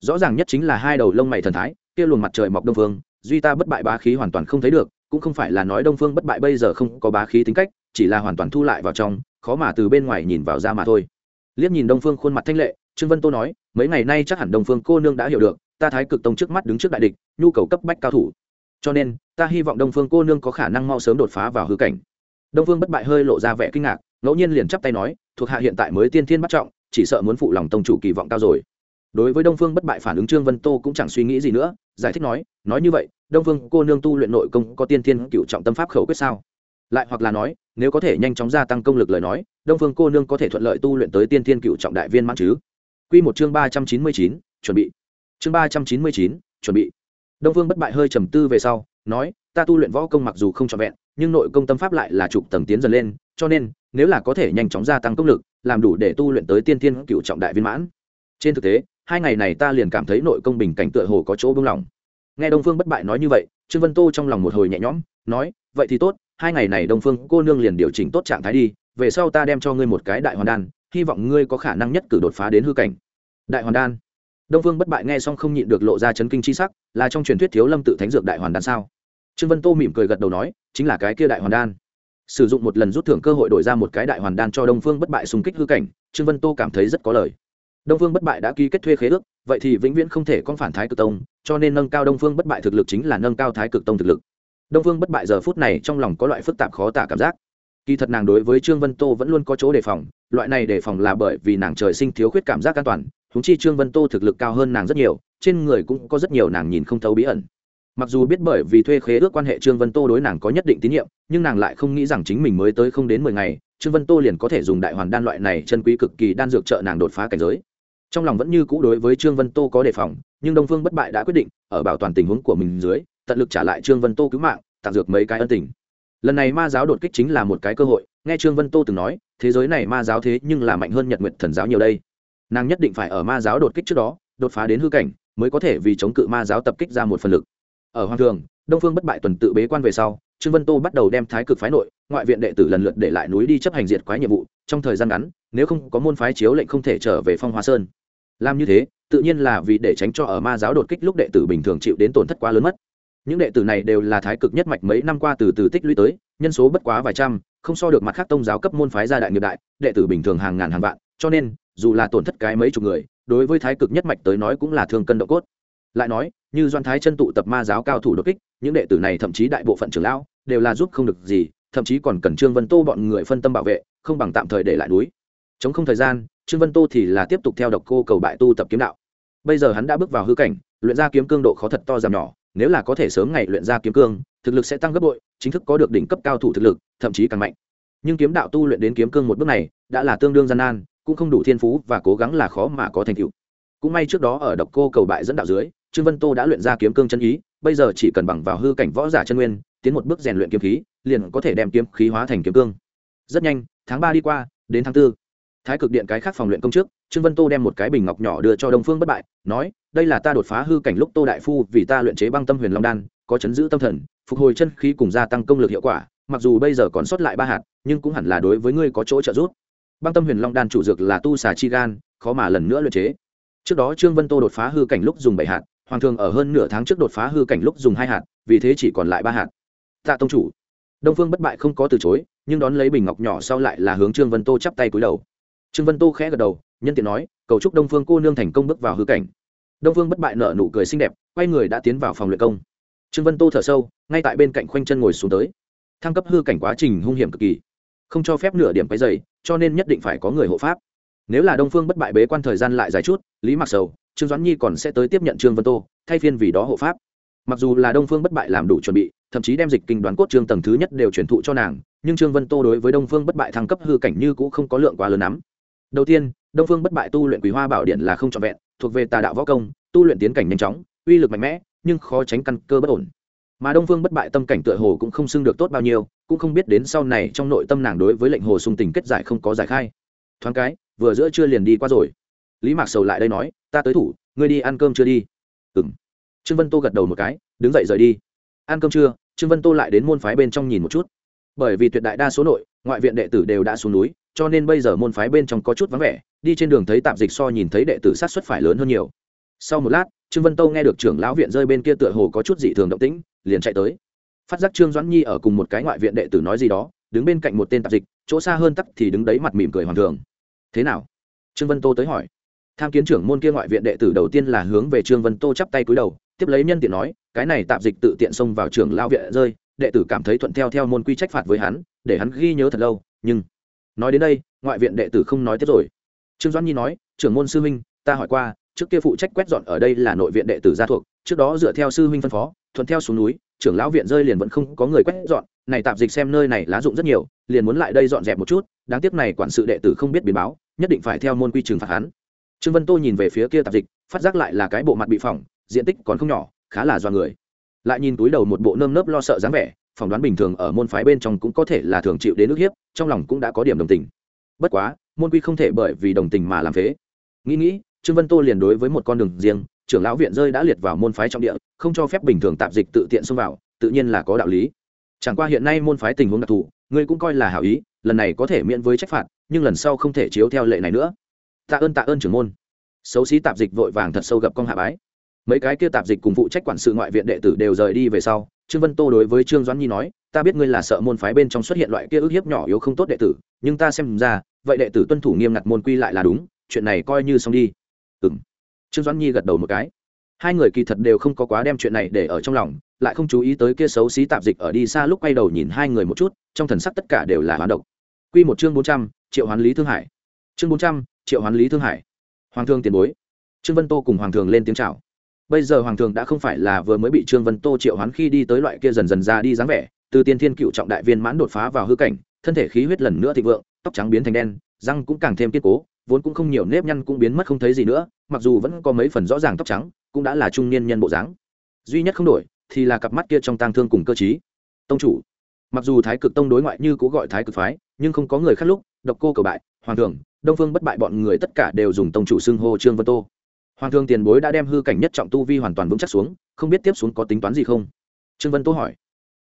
Rõ ràng nhất chính là hai đầu lông mày thần thái, kia luồng mặt trời mọc đông phương, duy ta bất bại bá khí hoàn toàn không thấy được cũng không phải là nói đông phương bất bại bây giờ không có bá khí tính cách, chỉ là hoàn toàn thu lại vào trong, khó mà từ bên ngoài nhìn vào ra mà thôi. Liếc nhìn đông phương khuôn mặt thanh lệ, trương vân tô nói, mấy ngày nay chắc hẳn đông phương cô nương đã hiểu được, ta thái cực tông trước mắt đứng trước đại địch, nhu cầu cấp bách cao thủ. Cho nên, ta hy vọng đông phương cô nương có khả năng mau sớm đột phá vào hư cảnh. Đông phương bất bại hơi lộ ra vẻ kinh ngạc, ngẫu nhiên liền chắp tay nói, thuộc hạ hiện tại mới tiên thiên bắt trọng, chỉ sợ muốn phụ lòng tông chủ kỳ vọng cao rồi đối với đông phương bất bại phản ứng trương vân tô cũng chẳng suy nghĩ gì nữa, giải thích nói nói như vậy, đông phương cô nương tu luyện nội công có tiên thiên cựu trọng tâm pháp khẩu quyết sao? Lại hoặc là nói, nếu có thể nhanh chóng gia tăng công lực lời nói, đông phương cô nương có thể thuận lợi tu luyện tới tiên thiên cựu trọng đại viên mãn chứ? Q một chương ba trăm chín mươi chín, chuẩn bị. Chương ba trăm chín mươi chín, chuẩn bị. Đông phương bất bại hơi trầm tư về sau, nói, ta tu luyện võ công mặc dù không trọn vẹn, nhưng nội công tâm pháp lại là trục tầng tiến dần lên, cho nên, nếu là có thể nhanh chóng gia tăng công lực, làm đủ để tu luyện tới tiên thiên cựu trọng đại viên mãn. Trên thực tế hai ngày này ta liền cảm thấy nội công bình cảnh tựa hồ có chỗ bưng lỏng. Nghe đông phương bất bại nói như vậy, trương vân tô trong lòng một hồi nhẹ nhõm, nói, vậy thì tốt, hai ngày này đông phương cô nương liền điều chỉnh tốt trạng thái đi, về sau ta đem cho ngươi một cái đại hoàn đan, hy vọng ngươi có khả năng nhất cử đột phá đến hư cảnh. Đại hoàn đan? Đông phương bất bại nghe xong không nhịn được lộ ra chấn kinh c h i sắc, là trong truyền thuyết thiếu lâm tự thánh dược đại hoàn đan sao? Trương vân tô mỉm cười gật đầu nói, chính là cái kia đại hoàn đan. Sử dụng một lần rút thưởng cơ hội đổi ra một cái đại hoàn đan cho đông phương bất bại xung kích hư cảnh, trương vân tô cảm thấy rất có lời đông phương bất bại đã ký kết thuê khế ước, vậy thì vĩnh viễn không thể con phản thái cực tông, cho nên nâng cao đông phương bất bại thực lực chính là nâng cao thái cực tông thực lực. Đông phương bất bại giờ phút này trong lòng có loại phức tạp khó tả cảm giác. Kỳ thật nàng đối với trương vân tô vẫn luôn có chỗ đề phòng, loại này đề phòng là bởi vì nàng trời sinh thiếu khuyết cảm giác an toàn húng chi trương vân tô thực lực cao hơn nàng rất nhiều, trên người cũng có rất nhiều nàng nhìn không thấu bí ẩn. Mặc dù biết bởi vì thuê khế ước quan hệ trương vân tô đối nàng có nhất định tín nhiệm, nhưng nàng lại không nghĩ rằng chính mình mới tới không đến mười ngày, trương vân tô liền có thể dùng đại hoàn đan loại này chân quý cực kỳ đan dược trợ nàng đột phá cảnh giới trong lòng vẫn như cũ đối với trương vân tô có đề phòng, nhưng đông phương bất bại đã quyết định, ở bảo toàn tình huống của mình dưới, tận lực trả lại trương vân tô cứu mạng, tặng dược mấy cái ân tình. Lần này ma giáo đột kích chính là một cái cơ hội, nghe trương vân tô từng nói, thế giới này ma giáo thế nhưng là mạnh hơn nhật nguyện thần giáo nhiều đây. Nàng nhất định phải ở ma giáo đột kích trước đó, đột phá đến hư cảnh, mới có thể vì chống cự ma giáo tập kích ra một phần lực. Ở hoàng thường, đông phương bất bại tuần tự bế quan về sau, trương vân tô bắt đầu đem thái cực phái nội, ngoại viện đệ tử lần lượt để lại núi đi chấp hành diệt quái nhiệm vụ, trong thời gian ngắn, nếu không có môn phái chiếu lệnh không thể trở về phong hoa sơn làm như thế, tự nhiên là vì để tránh cho ở ma giáo đột kích lúc đệ tử bình thường chịu đến tổn thất quá lớn mất. Những đệ tử này đều là thái cực nhất mạch mấy năm qua từ từ tích lũy tới, nhân số bất quá vài trăm, không so được mặt khác tông giáo cấp môn phái gia đại nghiệp đại, đệ tử bình thường hàng ngàn hàng vạn, cho nên, dù là tổn thất cái mấy chục người, đối với thái cực nhất mạch tới nói cũng là thương cân độ cốt. Lại nói, như doan thái chân tụ tập ma giáo cao thủ đột kích, những đệ tử này thậm chí đại bộ phận trưởng lão đều là giúp không được gì, thậm chí còn cần trương vân tô bọn người phân tâm bảo vệ, không bằng tạm thời để lại núi chống không thời gian, trương vân tô thì là tiếp tục theo độc cô cầu bại tu tập kiếm đạo. Bây giờ hắn đã bước vào hư cảnh, luyện ra kiếm cương độ khó thật to giảm nhỏ, nếu là có thể sớm ngày luyện ra kiếm cương, thực lực sẽ tăng gấp bội, chính thức có được đỉnh cấp cao thủ thực lực, thậm chí càng mạnh. Nhưng kiếm đạo tu luyện đến kiếm cương một bước này, đã là tương đương gian nan, cũng không đủ thiên phú và cố gắng là khó mà có thành tựu. Cũng may trước đó ở độc cô cầu bại dẫn đạo dưới, trương vân tô đã luyện ra kiếm cương chân ý, bây giờ chỉ cần bằng vào hư cảnh võ giả chân nguyên, tiến một bước rèn luyện kiếm khí, liền có thể đem kiếm khí hóa thành kiếm cương. Rất nhanh, tháng ba đi qua, đến tháng 4 thái cực điện cái khác phòng luyện công trước, trương vân tô đem một cái bình ngọc nhỏ đưa cho đông phương bất bại, nói, đây là ta đột phá hư cảnh lúc tô đại phu vì ta luyện chế băng tâm huyền long đan, có chấn giữ tâm thần, phục hồi chân khí cùng gia tăng công lực hiệu quả, mặc dù bây giờ còn sót lại ba hạt, nhưng cũng hẳn là đối với ngươi có chỗ trợ giúp. Băng tâm huyền long đan chủ dược là tu xà chi gan, khó mà lần nữa luyện chế. Trước đó trương vân tô đột phá hư cảnh lúc dùng bảy hạt, hoàng thường ở hơn nửa tháng trước đột phá hư cảnh lúc dùng hai hạt, vì thế chỉ còn lại ba hạt. Tạ tông chủ. Đông phương bất bại không có từ chối, nhưng đón lấy bình ngọc nhỏ sau lại là hướng trương vân tô chắp tay cúi đầu trương vân tô khẽ gật đầu, nhân tiện nói, cầu chúc đông phương cô nương thành công bước vào hư cảnh. Đông phương bất bại nợ nụ cười xinh đẹp, quay người đã tiến vào phòng luyện công. Trương vân tô thở sâu, ngay tại bên cạnh khoanh chân ngồi xuống tới. Thăng cấp hư cảnh quá trình hung hiểm cực kỳ, không cho phép nửa điểm cái dày cho nên nhất định phải có người hộ pháp. Nếu là đông phương bất bại bế quan thời gian lại dài chút, lý mặc sầu, trương doãn nhi còn sẽ tới tiếp nhận trương vân tô, thay phiên vì đó hộ pháp. Mặc dù là đông phương bất bại làm đủ chuẩn bị, thậm chí đem dịch kinh đoán cốt trương tầng thứ nhất đều truyền thụ cho nàng, nhưng trương vân tô đối với đông phương bất bại thăng cấp hư cảnh như cũng không có lượng quá lớn lắm đầu tiên, đông phương bất bại tu luyện quý hoa bảo điện là không trọn vẹn, thuộc về tà đạo võ công, tu luyện tiến cảnh nhanh chóng, uy lực mạnh mẽ, nhưng khó tránh căn cơ bất ổn. Mà đông phương bất bại tâm cảnh tựa hồ cũng không xưng được tốt bao nhiêu, cũng không biết đến sau này trong nội tâm nàng đối với lệnh hồ sung tình kết giải không có giải khai. Thoáng cái, vừa giữa chưa liền đi qua rồi. Lý mạc sầu lại đây nói, ta tới thủ, ngươi đi ăn cơm chưa đi. Ừng trương vân tô gật đầu một cái, đứng dậy rời đi. Ăn cơm chưa trương vân tô lại đến môn phái bên trong nhìn một chút. Bởi vì tuyệt đại đa số nội, ngoại viện đệ tử đều đã xuống núi cho nên bây giờ môn phái bên trong có chút vắng vẻ, đi trên đường thấy tạp dịch so nhìn thấy đệ tử sát xuất phải lớn hơn nhiều. Sau một lát, trương vân tô nghe được trưởng lão viện rơi bên kia tựa hồ có chút dị thường động tĩnh, liền chạy tới. Phát giác trương doãn nhi ở cùng một cái ngoại viện đệ tử nói gì đó, đứng bên cạnh một tên tạp dịch, chỗ xa hơn tắc thì đứng đấy mặt mỉm cười hoàng thường. Thế nào? Trương vân tô tới hỏi. Tham kiến trưởng môn kia ngoại viện đệ tử đầu tiên là hướng về trương vân tô chắp tay cúi đầu, tiếp lấy nhân tiện nói, cái này tạp dịch tự tiện xông vào trưởng lao viện rơi, đệ tử cảm thấy thuận theo theo môn quy trách phạt với hắn, để hắn ghi nhớ thật lâu, nhưng nói đến đây, ngoại viện đệ tử không nói tiếp rồi. Trương doãn nhi nói, trưởng môn sư huynh, ta hỏi qua, trước kia phụ trách quét dọn ở đây là nội viện đệ tử gia thuộc, trước đó dựa theo sư huynh phân phó, thuận theo xuống núi, trưởng lão viện rơi liền vẫn không có người quét dọn, này tạp dịch xem nơi này lá dụng rất nhiều, liền muốn lại đây dọn dẹp một chút, đáng tiếc này quản sự đệ tử không biết biến báo, nhất định phải theo môn quy trừng phạt hắn. Trương vân tô nhìn về phía kia tạp dịch, phát giác lại là cái bộ mặt bị phỏng, diện tích còn không nhỏ, khá là do người. Lại nhìn túi đầu một bộ nơm nớp lo sợ dáng vẻ phỏng đoán bình thường ở môn phái bên trong cũng có thể là thường chịu đến nước hiếp, trong lòng cũng đã có điểm đồng tình. Bất quá, môn quy không thể bởi vì đồng tình mà làm phế. Nghĩ nghĩ, trương vân tô liền đối với một con đường riêng, trưởng lão viện rơi đã liệt vào môn phái trong địa, không cho phép bình thường tạp dịch tự tiện xông vào, tự nhiên là có đạo lý. Chẳng qua hiện nay môn phái tình huống đặc thù, ngươi cũng coi là hảo ý, lần này có thể miễn với trách phạt, nhưng lần sau không thể chiếu theo lệ này nữa. Tạ ơn tạ ơn trưởng môn. Xấu xí tạp dịch vội vàng thật sâu gặp con hạ bái. Mấy cái kia tạp dịch cùng phụ trách quản sự ngoại viện đệ tử đều rời đi về sau trương vân tô đối với trương doãn nhi nói, ta biết ngươi là sợ môn phái bên trong xuất hiện loại kia ức hiếp nhỏ yếu không tốt đệ tử, nhưng ta xem ra, vậy đệ tử tuân thủ nghiêm ngặt môn quy lại là đúng, chuyện này coi như xong đi. Ừ m trương doãn nhi gật đầu một cái. Hai người kỳ thật đều không có quá đem chuyện này để ở trong lòng, lại không chú ý tới kia xấu xí tạp dịch ở đi xa lúc quay đầu nhìn hai người một chút, trong thần sắc tất cả đều là hoán độc. Q một chương bốn trăm, triệu hoán lý thương hải. Chương bốn trăm, triệu hoán lý thương hải. Hoàng thương tiền bối. Trương vân tô cùng hoàng thường lên tiếng c h à o bây giờ hoàng thường đã không phải là vừa mới bị trương vân tô triệu hoán khi đi tới loại kia dần dần ra đi dáng vẻ, từ tiên thiên cựu trọng đại viên mãn đột phá vào hư cảnh, thân thể khí huyết lần nữa thịnh vượng, tóc trắng biến thành đen, răng cũng càng thêm kiên cố, vốn cũng không nhiều nếp nhăn cũng biến mất không thấy gì nữa, mặc dù vẫn có mấy phần rõ ràng tóc trắng, cũng đã là trung niên nhân bộ dáng. Duy nhất không đổi thì là cặp mắt kia trong tang thương cùng cơ chí tông chủ, mặc dù thái cực tông đối ngoại như cố gọi thái cực phái, nhưng không có người khác lúc, độc cô cầu bại, hoàng thường, đông phương bất bại bọn người tất cả đều dùng tông chủ xưng hô trương vân tô hoàng thương tiền bối đã đem hư cảnh nhất trọng tu vi hoàn toàn vững chắc xuống, không biết tiếp xuống có tính toán gì không? Trương vân tô hỏi.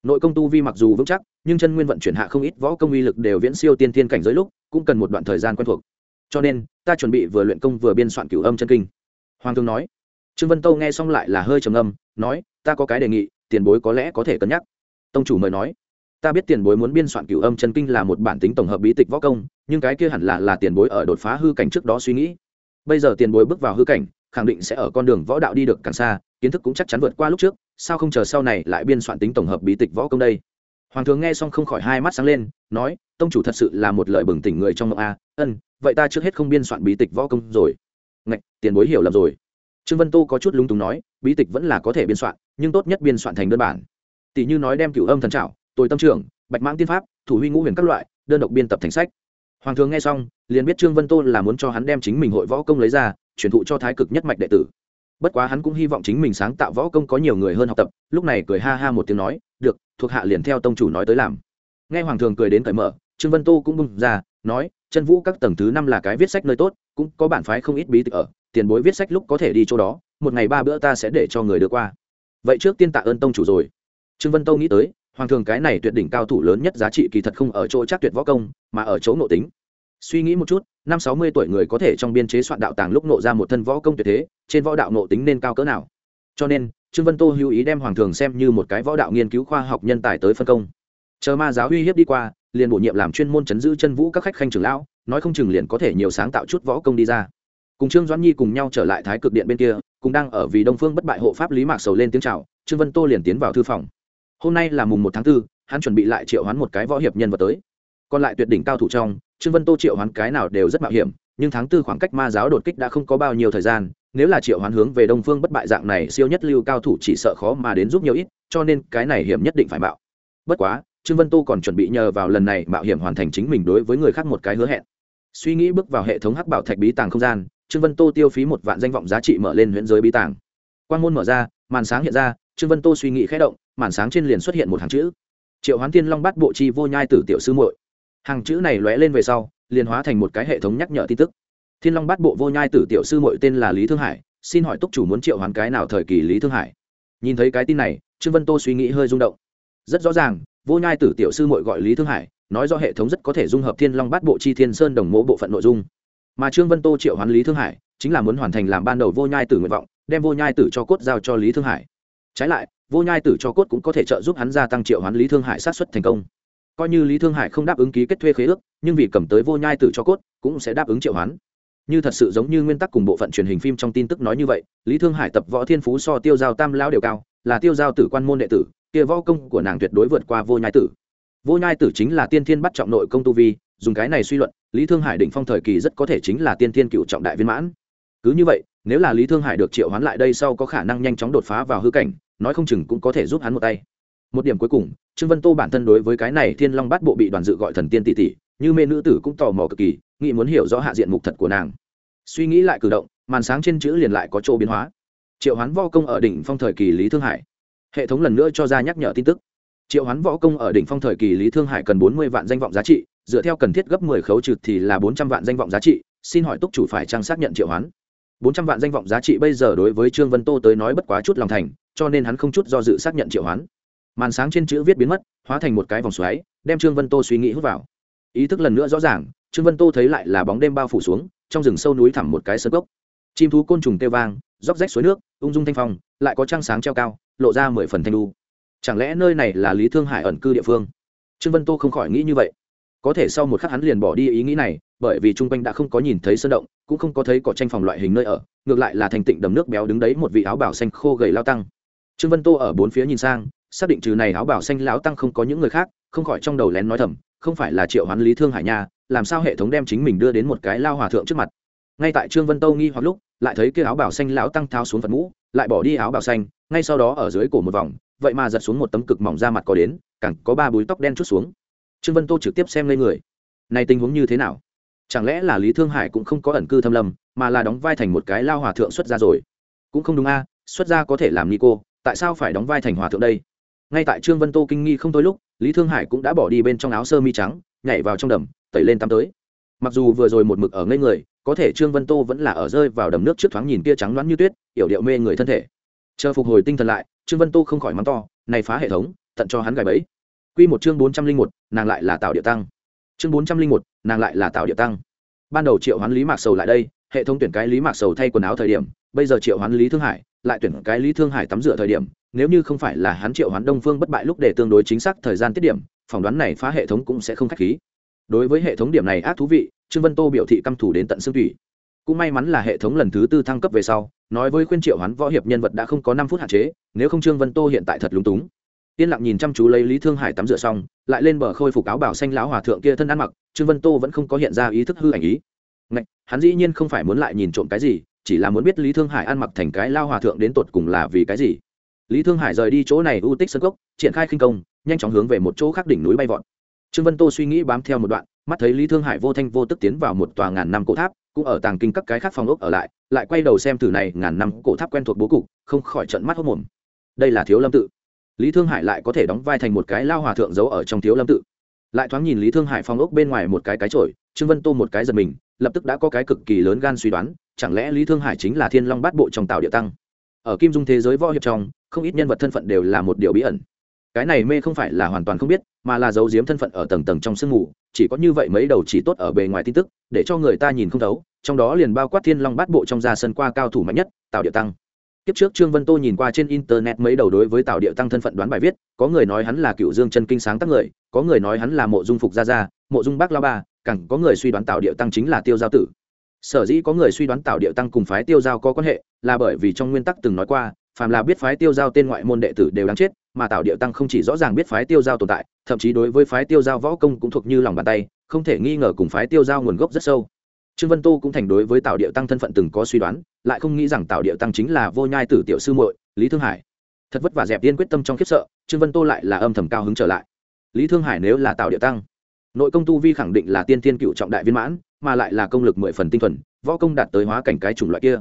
Nội công tu vi mặc dù vững chắc, nhưng chân nguyên vận chuyển hạ không ít võ công uy lực đều viễn siêu tiên thiên cảnh giới lúc, cũng cần một đoạn thời gian quen thuộc. Cho nên, ta chuẩn bị vừa luyện công vừa biên soạn cửu âm chân kinh. Hoàng thương nói. Trương vân tô nghe xong lại là hơi trầm âm nói, ta có cái đề nghị, tiền bối có lẽ có thể cân nhắc. Tông chủ mời nói. Ta biết tiền bối muốn biên soạn cửu âm chân kinh là một bản tính tổng hợp bí tịch võ công, nhưng cái kia hẳn là là tiền bối ở đột phá hư cảnh trước đó suy nghĩ. Bây giờ tiền bối bước vào hư cảnh khẳng định sẽ ở con đường võ đạo đi được càng xa, kiến thức cũng chắc chắn vượt qua lúc trước, sao không chờ sau này lại biên soạn tính tổng hợp bí tịch võ công đây? Hoàng thường nghe xong không khỏi hai mắt sáng lên, nói, tông chủ thật sự là một lời bừng tỉnh người trong mộng a, ân, vậy ta trước hết không biên soạn bí tịch võ công rồi. Ngạch, tiền bối hiểu lầm rồi. Trương vân tô có chút lúng túng nói, bí tịch vẫn là có thể biên soạn, nhưng tốt nhất biên soạn thành đơn bản. Tỷ như nói đem cửu âm thần trảo tôi tâm trưởng, bạch mãng tiên pháp, thủ huy ngũ huyền các loại, đơn độc biên tập thành sách. Hoàng thường nghe xong, liền biết trương vân tô là muốn cho hắn đem chính mình hội võ công lấy ra truyền thụ cho thái cực nhất mạch đệ tử. Bất quá hắn cũng hy vọng chính mình sáng tạo võ công có nhiều người hơn học tập, lúc này cười ha ha một tiếng nói, được, thuộc hạ liền theo tông chủ nói tới làm. Nghe hoàng thường cười đến cởi mở, trương vân tô cũng bung ra, nói, chân vũ các tầng thứ năm là cái viết sách nơi tốt, cũng có bản phái không ít bí tịch ở, tiền bối viết sách lúc có thể đi chỗ đó, một ngày ba bữa ta sẽ để cho người đưa qua. Vậy trước tiên tạ ơn tông chủ rồi. Trương vân tô nghĩ tới, hoàng thường cái này tuyệt đỉnh cao thủ lớn nhất giá trị kỳ thật không ở chỗ chắc tuyệt võ công, mà ở chỗ nội tính suy nghĩ một chút năm sáu mươi tuổi người có thể trong biên chế soạn đạo tàng lúc nộ ra một thân võ công tuyệt thế trên võ đạo nộ tính nên cao cỡ nào? Cho nên trương vân tô hữu ý đem hoàng thường xem như một cái võ đạo nghiên cứu khoa học nhân tài tới phân công. Chờ ma giáo uy hiếp đi qua liền bổ nhiệm làm chuyên môn chấn giữ chân vũ các khách khanh trưởng lão nói không chừng liền có thể nhiều sáng tạo chút võ công đi ra. Cùng trương doãn nhi cùng nhau trở lại thái cực điện bên kia cũng đang ở vì đông phương bất bại hộ pháp lý mạc sầu lên tiếng chào trương vân tô liền tiến vào thư phòng. Hôm nay là mùng một tháng 4, hắn chuẩn bị lại triệu hoán một cái võ hiệp nhân vật tới còn lại tuyệt đỉnh cao thủ trong, trương vân tô triệu hoán cái nào đều rất mạo hiểm, nhưng tháng tư khoảng cách ma giáo đột kích đã không có bao nhiêu thời gian, nếu là triệu hoán hướng về đông phương bất bại dạng này, siêu nhất lưu cao thủ chỉ sợ khó mà đến giúp nhiều ít, cho nên cái này hiểm nhất định phải mạo. Bất quá, trương vân tô còn chuẩn bị nhờ vào lần này mạo hiểm hoàn thành chính mình đối với người khác một cái hứa hẹn. Suy nghĩ bước vào hệ thống hắc bảo thạch bí tàng không gian, trương vân tô tiêu phí một vạn danh vọng giá trị mở lên huyện giới bí tàng. Quan môn mở ra, màn sáng hiện ra, trương vân tô suy nghĩ khẽ động, màn sáng trên liền xuất hiện một hàng chữ. Triệu hoán thiên long bắt bộ chi vô nhai tử tiểu sư muội hàng chữ này lóe lên về sau, liền hóa thành một cái hệ thống nhắc nhở tin tức. Thiên long bắt bộ vô nhai tử tiểu sư muội tên là lý thương hải, xin hỏi túc chủ muốn triệu hoán cái nào thời kỳ lý thương hải? Nhìn thấy cái tin này, trương vân tô suy nghĩ hơi rung động. Rất rõ ràng, vô nhai tử tiểu sư muội gọi lý thương hải, nói do hệ thống rất có thể dung hợp thiên long bát bộ chi thiên sơn đồng mố bộ phận nội dung. Mà trương vân tô triệu hoán lý thương hải, chính là muốn hoàn thành làm ban đầu vô nhai tử nguyện vọng, đem vô nhai tử cho cốt giao cho lý thương hải. Trái lại, vô nhai tử cho cốt cũng có thể trợ giúp hắn gia tăng triệu hoán lý thương hải sát xuất thành công coi như lý thương hải không đáp ứng ký kết thuê khế ước, nhưng vì cầm tới vô nhai tử cho cốt, cũng sẽ đáp ứng triệu hoán. Như thật sự giống như nguyên tắc cùng bộ phận truyền hình phim trong tin tức nói như vậy, lý thương hải tập võ thiên phú so tiêu giao tam lao đều cao, là tiêu giao tử quan môn đệ tử, kia võ công của nàng tuyệt đối vượt qua vô nhai tử. Vô nhai tử chính là tiên thiên bắt trọng nội công tu vi, dùng cái này suy luận, lý thương hải định phong thời kỳ rất có thể chính là tiên thiên cựu trọng đại viên mãn. Cứ như vậy, nếu là lý thương hải được triệu hoán lại đây sau có khả năng nhanh chóng đột phá vào hư cảnh, nói không chừng cũng có thể giúp hắn một tay một điểm cuối cùng, trương vân tô bản thân đối với cái này thiên long bát bộ bị đoàn dự gọi thần tiên tỷ tỷ, như mê nữ tử cũng tò mò cực kỳ, nghĩ muốn hiểu rõ hạ diện mục thật của nàng. Suy nghĩ lại cử động, màn sáng trên chữ liền lại có chỗ biến hóa. Triệu hoán võ công ở đỉnh phong thời kỳ lý thương hải. Hệ thống lần nữa cho ra nhắc nhở tin tức. Triệu hoán võ công ở đỉnh phong thời kỳ lý thương hải cần bốn mươi vạn danh vọng giá trị, dựa theo cần thiết gấp mười khấu trừ thì là bốn trăm vạn danh vọng giá trị, xin hỏi túc chủ phải trang xác nhận triệu hoán. Bốn trăm vạn danh vọng giá trị bây giờ đối với trương vân tô tới nói bất quá chút lòng thành, cho nên hắn không chút do dự xác nhận triệu hoán màn sáng trên chữ viết biến mất, hóa thành một cái vòng xoáy, đem trương vân tô suy nghĩ hút vào. Ý thức lần nữa rõ ràng, trương vân tô thấy lại là bóng đêm bao phủ xuống, trong rừng sâu núi thẳm một cái sơ gốc chim thú côn trùng tê vang, róc rách suối nước, ung dung thanh phong, lại có trăng sáng treo cao, lộ ra mười phần thanh lu chẳng lẽ nơi này là lý thương hải ẩn cư địa phương? Trương vân tô không khỏi nghĩ như vậy. Có thể sau một khắc hắn liền bỏ đi ý nghĩ này, bởi vì chung quanh đã không có nhìn thấy sơn động, cũng không có thấy cỏ tranh phòng loại hình nơi ở, ngược lại là thành tịnh đầm nước béo đứng đấy một vị áo bảo xanh khô gầy lao tăng. Trương vân tô ở bốn phía nhìn sang xác định trừ này áo bảo xanh lão tăng không có những người khác, không khỏi trong đầu lén nói thầm, không phải là triệu hoán lý thương hải nha, làm sao hệ thống đem chính mình đưa đến một cái lao hòa thượng trước mặt. Ngay tại trương vân tô nghi hoặc lúc, lại thấy kia áo bảo xanh lão tăng tháo xuống phần mũ, lại bỏ đi áo bảo xanh, ngay sau đó ở dưới cổ một vòng, vậy mà giật xuống một tấm cực mỏng da mặt có đến càng có ba búi tóc đen chút xuống. Trương vân tô trực tiếp xem lên người. Này tình huống như thế nào? Chẳng lẽ là lý thương hải cũng không có ẩn cư thâm lâm, mà là đóng vai thành một cái lao hòa thượng xuất ra rồi? Cũng không đúng a, xuất ra có thể làm ni cô, tại sao phải đóng vai thành hòa thượng đây? Ngay tại trương vân tô kinh nghi không tối lúc, lý thương hải cũng đã bỏ đi bên trong áo sơ mi trắng, nhảy vào trong đầm, tẩy lên tắm tới. Mặc dù vừa rồi một mực ở ngây người, có thể trương vân tô vẫn là ở rơi vào đầm nước trước thoáng nhìn kia trắng loáng như tuyết, yểu điệu mê người thân thể. Chờ phục hồi tinh thần lại, trương vân tô không khỏi mắng to, này phá hệ thống, tận cho hắn gài bẫy. Quy một chương bốn trăm linh một, nàng lại là tạo địa tăng. Chương bốn trăm linh một, nàng lại là tạo địa tăng. Ban đầu triệu hoán lý mạc sầu lại đây, hệ thống tuyển cái lý mạc sầu thay quần áo thời điểm, bây giờ triệu hoán lý thương hải lại tuyển cái lý thương hải tắm rửa thời điểm nếu như không phải là hắn triệu hoán đông phương bất bại lúc để tương đối chính xác thời gian tiết điểm phỏng đoán này phá hệ thống cũng sẽ không k h á c h khí. Đối với hệ thống điểm này ác thú vị trương vân tô biểu thị căm thủ đến tận xương thủy cũng may mắn là hệ thống lần thứ tư thăng cấp về sau nói với khuyên triệu hoán võ hiệp nhân vật đã không có năm phút hạn chế nếu không trương vân tô hiện tại thật lúng túng. Yên lặng nhìn chăm chú lấy lý thương hải tắm rửa xong lại lên bờ khôi phục áo bảo xanh lão hòa thượng kia thân ăn mặc trương vân tô vẫn không có hiện ra ý thức hư ảnh ý. Ngạch, hắn dĩ nhiên không phải muốn lại nhìn trộm cái gì chỉ là muốn biết lý thương hải ăn mặc thành cái lao hòa thượng đến tột cùng là vì cái gì. Lý thương hải rời đi chỗ này u tích sân cốc, triển khai khinh công, nhanh chóng hướng về một chỗ khác đỉnh núi bay vọt. Trương vân tô suy nghĩ bám theo một đoạn, mắt thấy lý thương hải vô thanh vô tức tiến vào một tòa ngàn năm cổ tháp, cũng ở tàng kinh các cái khác phòng ốc ở lại lại quay đầu xem từ này ngàn năm cổ tháp quen thuộc bố cục, không khỏi trận mắt hốc mồm đây là thiếu lâm tự. Lý thương hải lại có thể đóng vai thành một cái lao hòa thượng giấu ở trong thiếu lâm tự. Lại thoáng nhìn lý thương hải phòng ốc bên ngoài một cái cái trội trương vân tô một cái giật mình, lập tức đã có cái cực kỳ lớn gan suy đoán chẳng lẽ lý thương hải chính là thiên long bát bộ trong tạo địa tăng? Ở kim dung thế giới võ hiệp trong không ít nhân vật thân phận đều là một điều bí ẩn. Cái này mê không phải là hoàn toàn không biết mà là giấu giếm thân phận ở tầng tầng trong sương mù chỉ có như vậy mấy đầu chỉ tốt ở bề ngoài tin tức để cho người ta nhìn không thấu trong đó liền bao quát thiên long bát bộ trong ra sân qua cao thủ mạnh nhất tạo địa tăng. Tiếp trước Trương Vân Tô nhìn qua trên internet mấy đầu đối với Tào Điệu tăng thân phận đoán bài viết, có người nói hắn là Cựu Dương chân kinh sáng tác người, có người nói hắn là Mộ Dung Phục gia gia, Mộ Dung Bác La Ba, càng có người suy đoán Tào Điệu tăng chính là Tiêu Giao tử. Sở dĩ có người suy đoán Tào Điệu tăng cùng phái Tiêu Giao có quan hệ, là bởi vì trong nguyên tắc từng nói qua, phàm là biết phái Tiêu Giao tên ngoại môn đệ tử đều đáng chết, mà Tào Điệu tăng không chỉ rõ ràng biết phái Tiêu Giao tồn tại, thậm chí đối với phái Tiêu Giao võ công cũng thuộc như lòng bàn tay, không thể nghi ngờ cùng phái Tiêu Giao nguồn gốc rất sâu. Trương vân Tu cũng thành đối với tạo điệu tăng thân phận từng có suy đoán lại không nghĩ rằng tạo điệu tăng chính là vô nhai tử tiểu sư muội lý thương hải. Thật vất vả dẹp tiên quyết tâm trong khiếp sợ trương vân tô lại là âm thầm cao hứng trở lại. Lý thương hải nếu là tạo điệu tăng nội công tu vi khẳng định là tiên Thiên cựu trọng đại viên mãn mà lại là công lực mười phần tinh thuần, võ công đạt tới hóa cảnh cái chủng loại kia.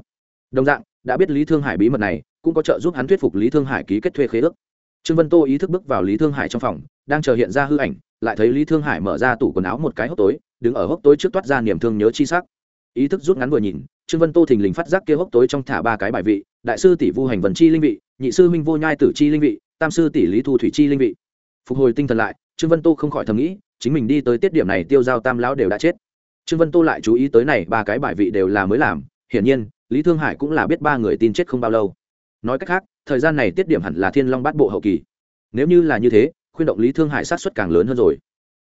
Đồng dạng, đã biết lý thương hải bí mật này, cũng có trợ giúp hắn thuyết phục lý thương hải ký kết thuê khế ước. Trương vân tô ý thức bước vào lý thương hải trong phòng, đang chờ hiện ra hư ảnh, lại thấy lý thương hải mở ra tủ quần áo một cái hốc tối, đứng ở hốc tối trước toát ra niềm thương nhớ chi sắc. Ý thức rút ngắn vừa nhìn, trương vân tô thình lình phát giác kia hốc tối trong thả ba cái bài vị, đại sư tỷ vu hành vần chi linh vị, nhị sư minh vô nhai tử chi linh vị, tam sư tỷ lý thu thủy chi linh vị. Phục hồi tinh thần lại, trương vân tô không khỏi thầm nghĩ, chính mình đi tới tiết điểm này tiêu giao tam lão đều đã chết trương vân tô lại chú ý tới này, ba cái bài vị đều là mới làm. Hiển nhiên, lý thương hải cũng là biết ba người tin chết không bao lâu. Nói cách khác, thời gian này tiết điểm hẳn là thiên long bát bộ hậu kỳ. Nếu như là như thế, khuyên động lý thương hải sát xuất càng lớn hơn rồi.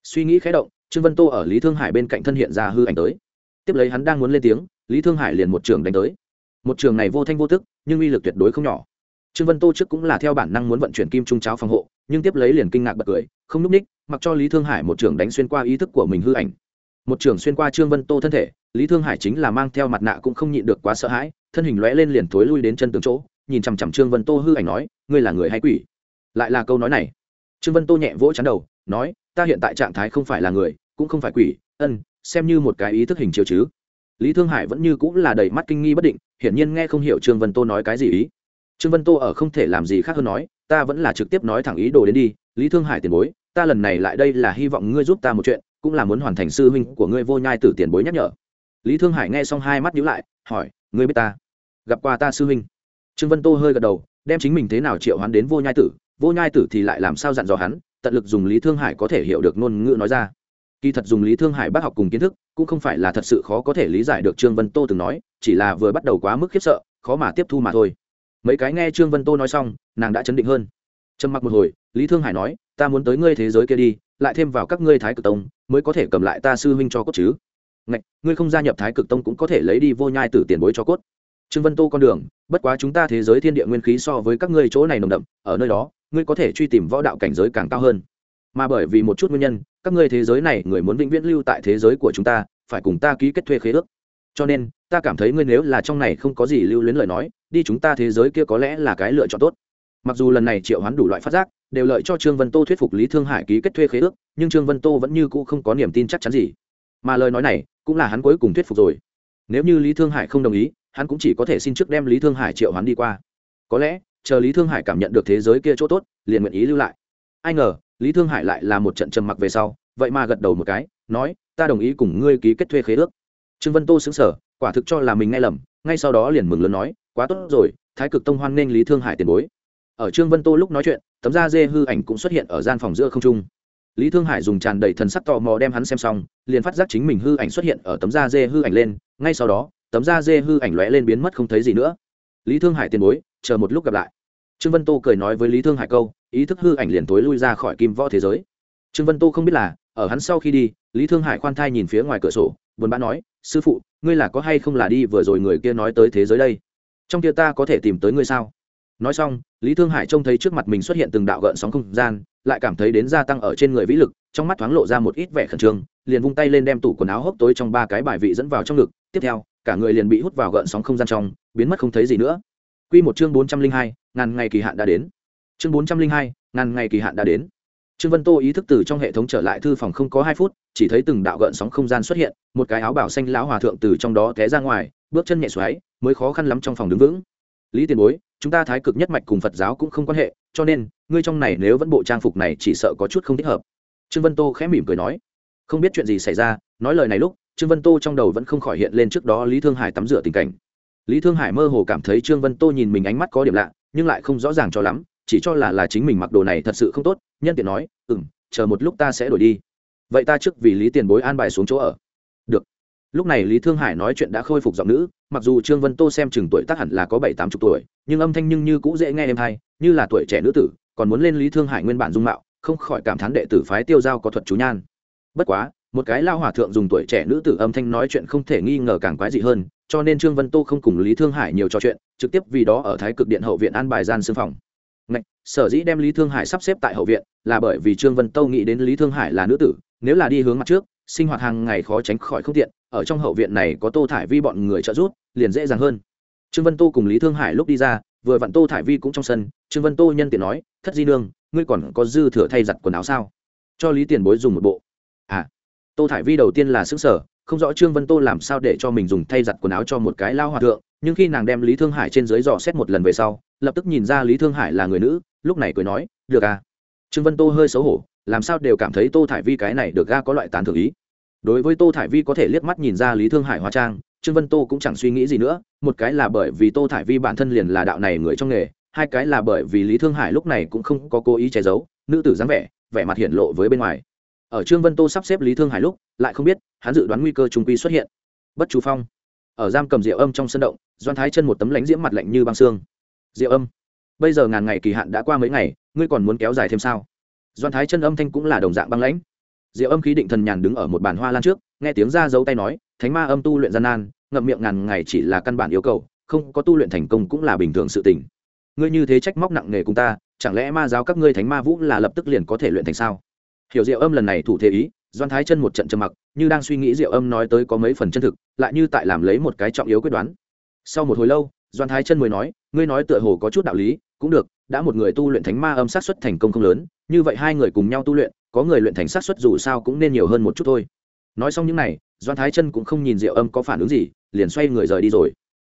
Suy nghĩ khé động, trương vân tô ở lý thương hải bên cạnh thân hiện ra hư ảnh tới. Tiếp lấy hắn đang muốn lên tiếng, lý thương hải liền một trường đánh tới. Một trường này vô thanh vô tức, nhưng uy lực tuyệt đối không nhỏ. Trương vân tô trước cũng là theo bản năng muốn vận chuyển kim trung cháo phòng hộ, nhưng tiếp lấy liền kinh ngạc bật cười, không n ú c ních, mặc cho lý thương hải một trường đánh xuyên qua ý thức của mình hư ảnh một trường xuyên qua trương vân tô thân thể, lý thương hải chính là mang theo mặt nạ cũng không nhịn được quá sợ hãi, thân hình lóe lên liền thối lui đến chân tường chỗ, nhìn chằm chằm trương vân tô hư ảnh nói, ngươi là người hay quỷ? Lại là câu nói này. Trương vân tô nhẹ vỗ chắn đầu, nói, ta hiện tại trạng thái không phải là người, cũng không phải quỷ, ân, xem như một cái ý thức hình chiếu chứ. Lý thương hải vẫn như cũng là đầy mắt kinh nghi bất định, hiển nhiên nghe không hiểu trương vân tô nói cái gì ý. Trương vân tô ở không thể làm gì khác hơn nói, ta vẫn là trực tiếp nói thẳng ý đồ đến đi, lý thương hải tiền bối, ta lần này lại đây là hy vọng ngươi giúp ta một chuyện cũng là muốn hoàn thành sư huynh của ngươi vô nhai tử tiền bối nhắc nhở. Lý thương hải nghe xong hai mắt nhíu lại, hỏi, ngươi biết ta? Gặp qua ta sư huynh? Trương vân tô hơi gật đầu, đem chính mình thế nào triệu hoán đến vô nhai tử, vô nhai tử thì lại làm sao dặn dò hắn, tận lực dùng lý thương hải có thể hiểu được ngôn ngữ nói ra. Kỳ thật dùng lý thương hải bác học cùng kiến thức, cũng không phải là thật sự khó có thể lý giải được trương vân tô từng nói, chỉ là vừa bắt đầu quá mức khiếp sợ, khó mà tiếp thu mà thôi. Mấy cái nghe trương vân tô nói xong, nàng đã chấn định hơn. Trầm mặc một hồi lý thương hải nói ta muốn tới ngươi thế giới kia đi lại thêm vào các ngươi thái cực tông mới có thể cầm lại ta sư huynh cho cốt chứ. Ngạch, ngươi không gia nhập thái cực tông cũng có thể lấy đi vô nhai tử tiền bối cho cốt. Trương vân tô con đường bất quá chúng ta thế giới thiên địa nguyên khí so với các ngươi chỗ này nồng đậm ở nơi đó ngươi có thể truy tìm võ đạo cảnh giới càng cao hơn. Mà bởi vì một chút nguyên nhân các ngươi thế giới này người muốn vĩnh viễn lưu tại thế giới của chúng ta phải cùng ta ký kết thuê khế ước. Cho nên ta cảm thấy ngươi nếu là trong này không có gì lưu luyến lời nói đi chúng ta thế giới kia có lẽ là cái lựa chọn tốt mặc dù lần này triệu hoán đủ loại phát giác, đều lợi cho trương vân tô thuyết phục lý thương hải ký kết thuê khế ước, nhưng trương vân tô vẫn như cũ không có niềm tin chắc chắn gì. Mà lời nói này, cũng là hắn cuối cùng thuyết phục rồi. Nếu như lý thương hải không đồng ý, hắn cũng chỉ có thể xin trước đem lý thương hải triệu hoán đi qua. Có lẽ, chờ lý thương hải cảm nhận được thế giới kia chỗ tốt, liền nguyện ý lưu lại. Ai ngờ, lý thương hải lại là một trận trầm mặc về sau, vậy mà gật đầu một cái, nói, ta đồng ý cùng ngươi ký kết thuê khế ước. Trương vân tô xứng sở quả thực cho là mình nghe lầm, ngay sau đó liền mừng lớn nói, quá tốt rồi, thái cực tông hoan nghênh lý thương hải tiền bối ở trương vân tô lúc nói chuyện, tấm da dê hư ảnh cũng xuất hiện ở gian phòng giữa không trung. Lý thương hải dùng tràn đầy thần sắc tò mò đem hắn xem xong, liền phát giác chính mình hư ảnh xuất hiện ở tấm da dê hư ảnh lên, ngay sau đó, tấm da dê hư ảnh lóe lên biến mất không thấy gì nữa. Lý thương hải tiền bối, chờ một lúc gặp lại. Trương vân tô cười nói với lý thương hải câu, ý thức hư ảnh liền tối lui ra khỏi kim võ thế giới. Trương vân tô không biết là, ở hắn sau khi đi, lý thương hải khoan thai nhìn phía ngoài cửa sổ, buồn bã nói, sư phụ, ngươi là có hay không là đi vừa rồi người kia nói tới thế giới đây? Trong kia ta có thể tìm tới ngươi sao? Nói xong, lý thương hải trông thấy trước mặt mình xuất hiện từng đạo gợn sóng không gian, lại cảm thấy đến gia tăng ở trên người vĩ lực, trong mắt thoáng lộ ra một ít vẻ khẩn trương, liền vung tay lên đem tủ quần áo hốc tối trong ba cái bài vị dẫn vào trong ngực. Tiếp theo, cả người liền bị hút vào gợn sóng không gian trong, biến mất không thấy gì nữa. Quy một chương bốn trăm linh hai, ngàn ngày kỳ hạn đã đến. Chương bốn trăm linh hai, ngàn ngày kỳ hạn đã đến. Trương vân tô ý thức từ trong hệ thống trở lại thư phòng không có hai phút, chỉ thấy từng đạo gợn sóng không gian xuất hiện, một cái áo bảo xanh lão hòa thượng từ trong đó té ra ngoài, bước chân nhẹ xoáy, mới khó khăn lắm trong phòng đứng vững. Lý tiền bối chúng ta thái cực nhất mạch cùng phật giáo cũng không quan hệ, cho nên, ngươi trong này nếu vẫn bộ trang phục này chỉ sợ có chút không thích hợp. Trương vân tô khẽ mỉm cười nói. Không biết chuyện gì xảy ra, nói lời này lúc, trương vân tô trong đầu vẫn không khỏi hiện lên trước đó lý thương hải tắm rửa tình cảnh. Lý thương hải mơ hồ cảm thấy trương vân tô nhìn mình ánh mắt có điểm lạ, nhưng lại không rõ ràng cho lắm, chỉ cho là là chính mình mặc đồ này thật sự không tốt, nhân tiện nói ừ m chờ một lúc ta sẽ đổi đi. Vậy ta trước vì lý tiền bối an bài xuống chỗ ở lúc này lý thương hải nói chuyện đã khôi phục giọng nữ mặc dù trương vân tô xem chừng tuổi tác hẳn là có bảy tám chục tuổi nhưng âm thanh nhưng như cũ dễ nghe em hay như là tuổi trẻ nữ tử còn muốn lên lý thương hải nguyên bản dung mạo không khỏi cảm thán đệ tử phái tiêu giao có thuật chú nhan. Bất quá một cái lao hòa thượng dùng tuổi trẻ nữ tử âm thanh nói chuyện không thể nghi ngờ càng quái dị hơn cho nên trương vân tô không cùng lý thương hải nhiều trò chuyện trực tiếp vì đó ở thái cực điện hậu viện an bài gian xương phòng. Ngạch, sở dĩ đem lý thương hải sắp xếp tại hậu viện là bởi vì trương vân tô nghĩ đến lý thương hải là nữ tử nếu là đi hướng mặt trước sinh hoạt hàng ngày khó tránh khỏi không tiện, ở trong hậu viện này có tô thải vi bọn người trợ giúp, liền dễ dàng hơn. Trương vân tô cùng lý thương hải lúc đi ra, vừa vặn tô thải vi cũng trong sân, trương vân tô nhân tiện nói, thất di nương, ngươi còn có dư thừa thay giặt quần áo sao? Cho lý tiền bối dùng một bộ. À. Tô thải vi đầu tiên là xứng sở không rõ trương vân tô làm sao để cho mình dùng thay giặt quần áo cho một cái lao hòa thượng, nhưng khi nàng đem lý thương hải trên dưới dò xét một lần về sau, lập tức nhìn ra lý thương hải là người nữ, lúc này cười nói, được à. Trương vân tô hơi xấu hổ làm sao đều cảm thấy tô thải vi cái này được ga có loại tán thưởng ý. Đối với tô thải vi có thể liếc mắt nhìn ra lý thương hải hóa trang, trương vân tô cũng chẳng suy nghĩ gì nữa, một cái là bởi vì tô thải vi bản thân liền là đạo này người trong nghề, hai cái là bởi vì lý thương hải lúc này cũng không có cố ý che giấu, nữ tử dáng vẻ vẻ mặt hiện lộ với bên ngoài. Ở trương vân tô sắp xếp lý thương hải lúc, lại không biết, hắn dự đoán nguy cơ trung quy xuất hiện. Bất chú phong, ở giam cầm rượu âm trong sân động, doan thái chân một tấm lánh diễm mặt lạnh như băng xương. Rượu âm, bây giờ ngàn ngày kỳ hạn đã qua mấy ngày, ngươi còn muốn kéo dài thêm sao? Doan thái chân âm thanh cũng là đồng dạng băng lãnh. Diệu âm khí định thần nhàn đứng ở một bàn hoa lan trước, nghe tiếng ra giấu tay nói, thánh ma âm tu luyện gian nan, ngậm miệng ngàn ngày chỉ là căn bản yêu cầu, không có tu luyện thành công cũng là bình thường sự tình. Ngươi như thế trách móc nặng nề cùng ta, chẳng lẽ ma giáo các ngươi thánh ma vũ là lập tức liền có thể luyện thành sao? Hiểu diệu âm lần này thủ thế ý, doan thái chân một trận trầm mặc, như đang suy nghĩ diệu âm nói tới có mấy phần chân thực, lại như tại làm lấy một cái trọng yếu quyết đoán. Sau một hồi lâu, doan thái chân mới nói, ngươi nói tựa hồ có chút đạo lý cũng được, đã một người tu luyện thánh ma âm sát xuất thành công không lớn, như vậy hai người cùng nhau tu luyện, có người luyện thành sát xuất dù sao cũng nên nhiều hơn một chút thôi. Nói xong những này doan thái chân cũng không nhìn diệu âm có phản ứng gì, liền xoay người rời đi rồi.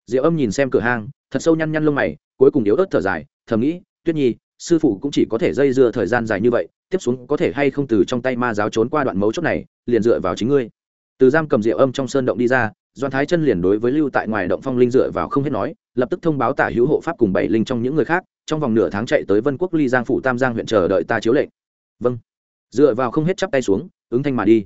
Diệu âm nhìn xem cửa hang, thật sâu nhăn nhăn lông mày, cuối cùng yếu ớt thở dài, thầm nghĩ, tuyết nhi, sư phụ cũng chỉ có thể dây dưa thời gian dài như vậy, tiếp xuống có thể hay không từ trong tay ma giáo trốn qua đoạn mấu chốt này, liền dựa vào chính ngươi. Từ giam cầm diệu âm trong sơn động đi ra doan thái chân liền đối với lưu tại ngoài động phong linh dựa vào không hết nói lập tức thông báo tả hữu hộ pháp cùng bảy linh trong những người khác, trong vòng nửa tháng chạy tới vân quốc ly giang phủ tam giang huyện chờ đợi ta chiếu lệnh. Vâng. Dựa vào không hết chắp tay xuống, ứng thanh mà đi.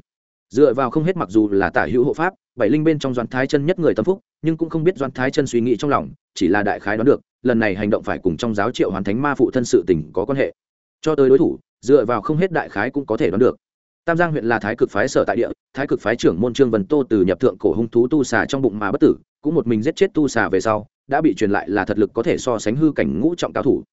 Dựa vào không hết mặc dù là tả hữu hộ pháp, bảy linh bên trong doan thái chân nhất người tâm phúc, nhưng cũng không biết doan thái chân suy nghĩ trong lòng, chỉ là đại khái đoán được, lần này hành động phải cùng trong giáo triệu hoàn thánh ma phụ thân sự tình có quan hệ. Cho tới đối thủ, dựa vào không hết đại khái cũng có thể đoán được. Tam giang huyện là thái cực phái sở tại địa, thái cực phái trưởng môn trương vân tô từ nhập thượng cổ hung thú tu xà trong bụng mà bất tử cũng một mình giết chết tu xà về sau, đã bị truyền lại là thật lực có thể so sánh hư cảnh ngũ trọng cao thủ.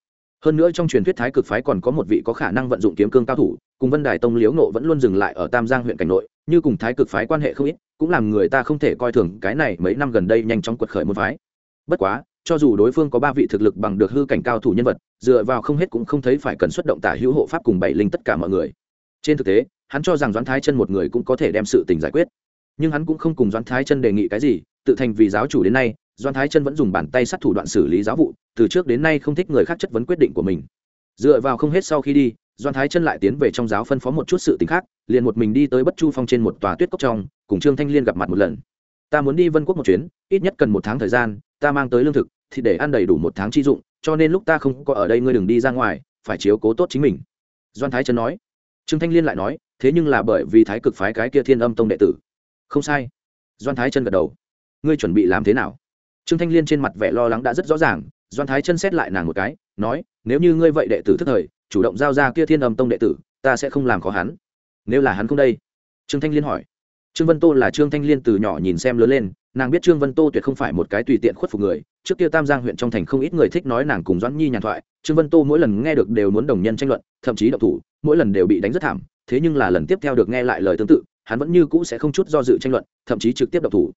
Hơn nữa trong truyền thuyết thái cực phái còn có một vị có khả năng vận dụng kiếm cương cao thủ, cùng vân đài tông liếu nộ vẫn luôn dừng lại ở tam giang huyện cảnh nội, như cùng thái cực phái quan hệ không ít, cũng làm người ta không thể coi thường cái này mấy năm gần đây nhanh chóng quật khởi môn phái. Bất quá, cho dù đối phương có ba vị thực lực bằng được hư cảnh cao thủ nhân vật, dựa vào không hết cũng không thấy phải cần xuất động tả hữu hộ pháp cùng bảy linh tất cả mọi người. Trên thực tế, hắn cho rằng doãn thái chân một người cũng có thể đem sự tình giải quyết. Nhưng hắn cũng không cùng doãn thái chân đề nghị cái gì tự thành vì giáo chủ đến nay, doan thái chân vẫn dùng bàn tay sát thủ đoạn xử lý giáo vụ, từ trước đến nay không thích người khác chất vấn quyết định của mình. Dựa vào không hết sau khi đi, doan thái chân lại tiến về trong giáo phân phó một chút sự tình khác, liền một mình đi tới bất chu phong trên một tòa tuyết cốc trong, cùng trương thanh liên gặp mặt một lần. Ta muốn đi vân quốc một chuyến, ít nhất cần một tháng thời gian, ta mang tới lương thực, thì để ăn đầy đủ một tháng chi dụng, cho nên lúc ta không có ở đây ngươi đừng đi ra ngoài, phải chiếu cố tốt chính mình. Doan thái chân nói. Trương thanh liên lại nói, thế nhưng là bởi vì thái cực phái cái kia thiên âm tông đệ tử. Không sai. Doan thái chân gật đầu ngươi chuẩn bị làm thế nào? Trương thanh liên trên mặt vẻ lo lắng đã rất rõ ràng, doan thái chân xét lại nàng một cái, nói, nếu như ngươi vậy đệ tử thức thời, chủ động giao ra kia thiên âm tông đệ tử, ta sẽ không làm khó hắn. Nếu là hắn không đây? Trương thanh liên hỏi. Trương vân tô là trương thanh liên từ nhỏ nhìn xem lớn lên, nàng biết trương vân tô tuyệt không phải một cái tùy tiện khuất phục người. Trước kia tam giang huyện trong thành không ít người thích nói nàng cùng doãn nhi nhàn thoại, trương vân tô mỗi lần nghe được đều muốn đồng nhân tranh luận, thậm chí độc thủ, mỗi lần đều bị đánh rất thảm. Thế nhưng là lần tiếp theo được nghe lại lời tương tự, hắn vẫn như cũ sẽ không chút do dự tranh luận, thậm chí trực tiếp độc thủ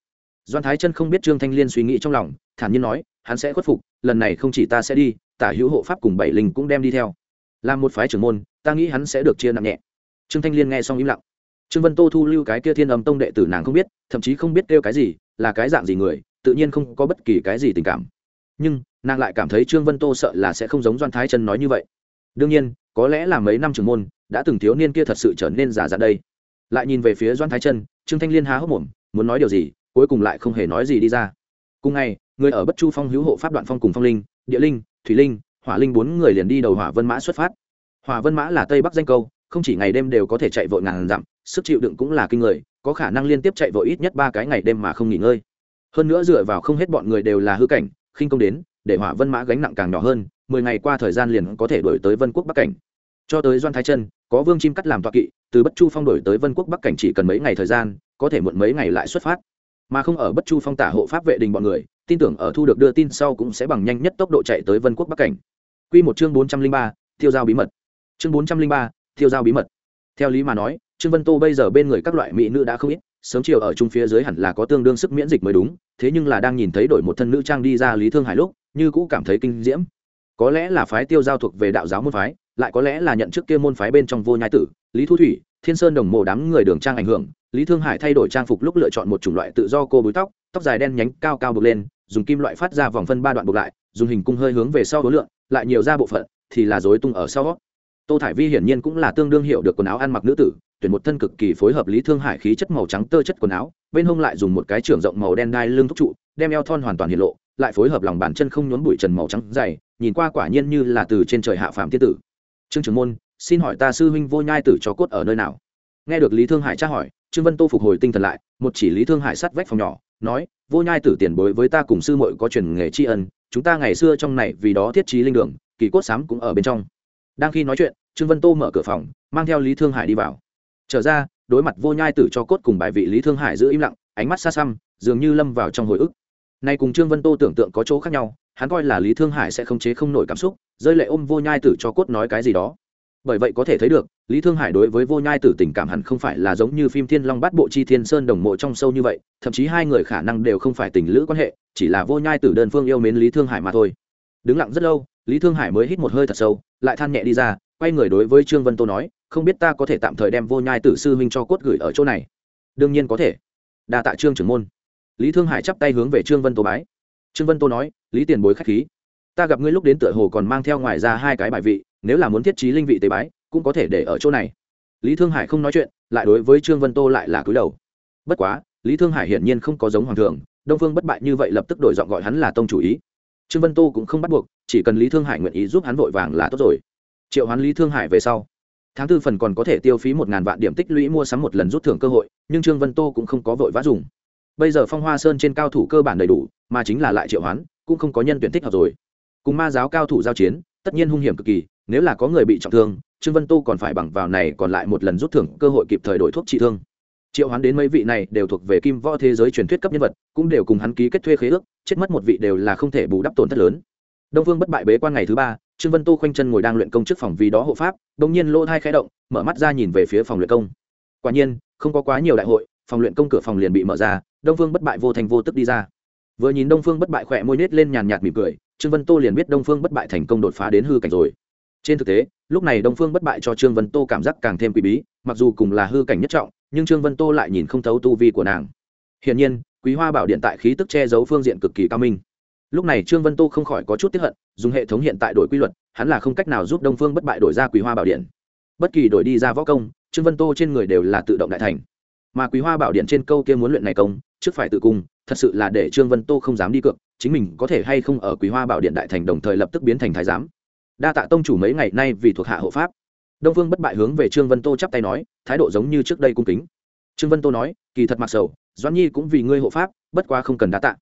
doan thái chân không biết trương thanh liên suy nghĩ trong lòng, thản nhiên nói, hắn sẽ khuất phục, lần này không chỉ ta sẽ đi, tả hữu hộ pháp cùng bảy linh cũng đem đi theo. Làm một phái trưởng môn, ta nghĩ hắn sẽ được chia nặng nhẹ. Trương thanh liên nghe xong im lặng. Trương vân tô thu lưu cái kia thiên âm tông đệ tử nàng không biết, thậm chí không biết kêu cái gì, là cái dạng gì người, tự nhiên không có bất kỳ cái gì tình cảm. Nhưng, nàng lại cảm thấy trương vân tô sợ là sẽ không giống doan thái chân nói như vậy. Đương nhiên, có lẽ là mấy năm trưởng môn, đã từng thiếu niên kia thật sự trở nên giả dặn đây. Lại nhìn về phía doan thái chân, trương thanh liên há hốc mồm, muốn nói điều gì cuối cùng lại không hề nói gì đi ra. Cùng ngày, người ở bất chu phong hữu hộ pháp đoạn phong cùng phong linh, địa linh, thủy linh, hỏa linh bốn người liền đi đầu hỏa vân mã xuất phát. Hỏa vân mã là tây bắc danh câu, không chỉ ngày đêm đều có thể chạy vội ngàn dặm, sức chịu đựng cũng là kinh người, có khả năng liên tiếp chạy vội ít nhất ba cái ngày đêm mà không nghỉ ngơi. Hơn nữa dựa vào không hết bọn người đều là hư cảnh, khinh công đến, để hỏa vân mã gánh nặng càng nhỏ hơn, mười ngày qua thời gian liền có thể đổi tới vân quốc bắc cảnh. Cho tới doan thái chân, có vương chim cắt làm toa kỵ, từ bất chu phong đổi tới vân quốc bắc cảnh chỉ cần mấy ngày thời gian, có thể muộn mấy ngày lại xuất phát mà không ở bất chu phong tả hộ pháp vệ đình bọn người, tin tưởng ở thu được đưa tin sau cũng sẽ bằng nhanh nhất tốc độ chạy tới vân quốc bắc cảnh. Q một chương bốn trăm linh ba, tiêu giao bí mật. Chương bốn trăm linh ba, tiêu giao bí mật. Theo lý mà nói, trương vân tô bây giờ bên người các loại mỹ nữ đã không ít, sớm chiều ở chung phía dưới hẳn là có tương đương sức miễn dịch mới đúng, thế nhưng là đang nhìn thấy đổi một thân nữ trang đi ra lý thương hải lúc, như cũ cảm thấy kinh diễm. Có lẽ là phái tiêu giao thuộc về đạo giáo môn phái, lại có lẽ là nhận trước kia môn phái bên trong vô nhai tử, lý thu thủy, thiên sơn đồng mộ đám người đường trang ảnh hưởng lý thương hải thay đổi trang phục lúc lựa chọn một chủng loại tự do cô búi tóc tóc dài đen nhánh, cao cao bực lên, dùng kim loại phát ra vòng phân ba đoạn buộc lại, dùng hình cung hơi hướng về sau đối lượng, lại nhiều ra bộ phận, thì là dối tung ở sau tô thải vi hiển nhiên cũng là tương đương hiệu được quần áo ăn mặc nữ tử, tuyển một thân cực kỳ phối hợp lý thương hải khí chất màu trắng tơ chất quần áo, bên hông lại dùng một cái trưởng rộng màu đen đai lưng thúc trụ, đem eo thon hoàn toàn hiện lộ, lại phối hợp lòng bàn chân không nhốn bụi trần màu trắng dày, nhìn qua quả nhiên như là từ trên trời hạ phàm tiết tử. Trương trưởng môn, xin hỏi ta sư huynh vô nhai tử cho cốt ở nơi nào? Nghe được lý thương hải tra hỏi trương vân tô phục hồi tinh thần lại, một chỉ lý thương hải sát vách phòng nhỏ, nói, vô nhai tử tiền bối với ta cùng sư muội có truyền nghề tri ân, chúng ta ngày xưa trong này vì đó thiết trí linh đường, kỳ cốt sám cũng ở bên trong. Đang khi nói chuyện, trương vân tô mở cửa phòng, mang theo lý thương hải đi vào. Trở ra, đối mặt vô nhai tử cho cốt cùng bài vị lý thương hải giữ im lặng, ánh mắt xa xăm, dường như lâm vào trong hồi ức. Nay cùng trương vân tô tưởng tượng có chỗ khác nhau, hắn coi là lý thương hải sẽ không chế không nổi cảm xúc, rơi lệ ôm vô nhai tử cho cốt nói cái gì đó bởi vậy có thể thấy được, lý thương hải đối với vô nhai tử tình cảm hẳn không phải là giống như phim thiên long bát bộ chi thiên sơn đồng mộ trong sâu như vậy, thậm chí hai người khả năng đều không phải tình lữ quan hệ, chỉ là vô nhai tử đơn phương yêu mến lý thương hải mà thôi. Đứng lặng rất lâu, lý thương hải mới hít một hơi thật sâu, lại than nhẹ đi ra, quay người đối với trương vân tô nói, không biết ta có thể tạm thời đem vô nhai tử sư huynh cho cốt gửi ở chỗ này? Đương nhiên có thể. Đa tạ trương trưởng môn. Lý thương hải chắp tay hướng về trương vân tô bái. Trương vân tô nói, lý tiền bối k h á c h khí. Ta gặp ngươi lúc đến tựa hồ còn mang theo ngoài ra hai cái bài vị nếu là muốn thiết trí linh vị tế bái, cũng có thể để ở chỗ này. Lý thương hải không nói chuyện, lại đối với trương vân tô lại là cúi đầu. Bất quá, lý thương hải hiển nhiên không có giống hoàng thường, đông phương bất bại như vậy lập tức đổi giọng gọi hắn là tông chủ ý. Trương vân tô cũng không bắt buộc, chỉ cần lý thương hải nguyện ý giúp hắn vội vàng là tốt rồi. Triệu hoán lý thương hải về sau, tháng tư phần còn có thể tiêu phí một ngàn vạn điểm tích lũy mua sắm một lần rút thưởng cơ hội, nhưng trương vân tô cũng không có vội vã dùng. Bây giờ phong hoa sơn trên cao thủ cơ bản đầy đủ, mà chính là lại triệu hoán, cũng không có nhân tuyển thích hợp rồi. Cùng ma giáo cao thủ giao chiến, tất nhiên hung hiểm cực kỳ nếu là có người bị trọng thương, trương vân tô còn phải bằng vào này còn lại một lần rút thưởng cơ hội kịp thời đổi thuốc trị thương. Triệu hoán đến mấy vị này đều thuộc về kim võ thế giới truyền thuyết cấp nhân vật, cũng đều cùng hắn ký kết thuê khế ước, chết mất một vị đều là không thể bù đắp tổn thất lớn. Đông phương bất bại bế quan ngày thứ ba, trương vân tô khoanh chân ngồi đang luyện công trước phòng vì đó hộ pháp đông nhiên lỗ thai khẽ động, mở mắt ra nhìn về phía phòng luyện công. Quả nhiên, không có quá nhiều đại hội, phòng luyện công cửa phòng liền bị mở ra, đông phương bất bại vô thành vô tức đi ra. Vừa nhìn đông phương bất bại khỏe môi nết lên nhàn nhạt mỉm cười, trương vân tô liền biết đông phương bất bại thành công đột phá đến hư cảnh rồi trên thực tế, lúc này đông phương bất bại cho trương vân tô cảm giác càng thêm quý bí, mặc dù cùng là hư cảnh nhất trọng, nhưng trương vân tô lại nhìn không thấu tu vi của nàng. Hiển nhiên, quý hoa bảo điện tại khí tức che giấu phương diện cực kỳ cao minh. Lúc này trương vân tô không khỏi có chút tiếp hận, dùng hệ thống hiện tại đổi quy luật, hắn là không cách nào giúp đông phương bất bại đổi ra quý hoa bảo điện. Bất kỳ đổi đi ra võ công, trương vân tô trên người đều là tự động đại thành. Mà quý hoa bảo điện trên câu kia muốn luyện này công, trước phải tự cung, thật sự là để trương vân tô không dám đi cược, chính mình có thể hay không ở quý hoa bảo điện đại thành đồng thời lập tức biến thành thái giám đa tạ tông chủ mấy ngày nay vì thuộc hạ hộ pháp. Đông phương bất bại hướng về trương vân tô chắp tay nói, thái độ giống như trước đây cung kính. Trương vân tô nói, kỳ thật mặc sầu, doãn nhi cũng vì ngươi hộ pháp, bất quá không cần đa tạ.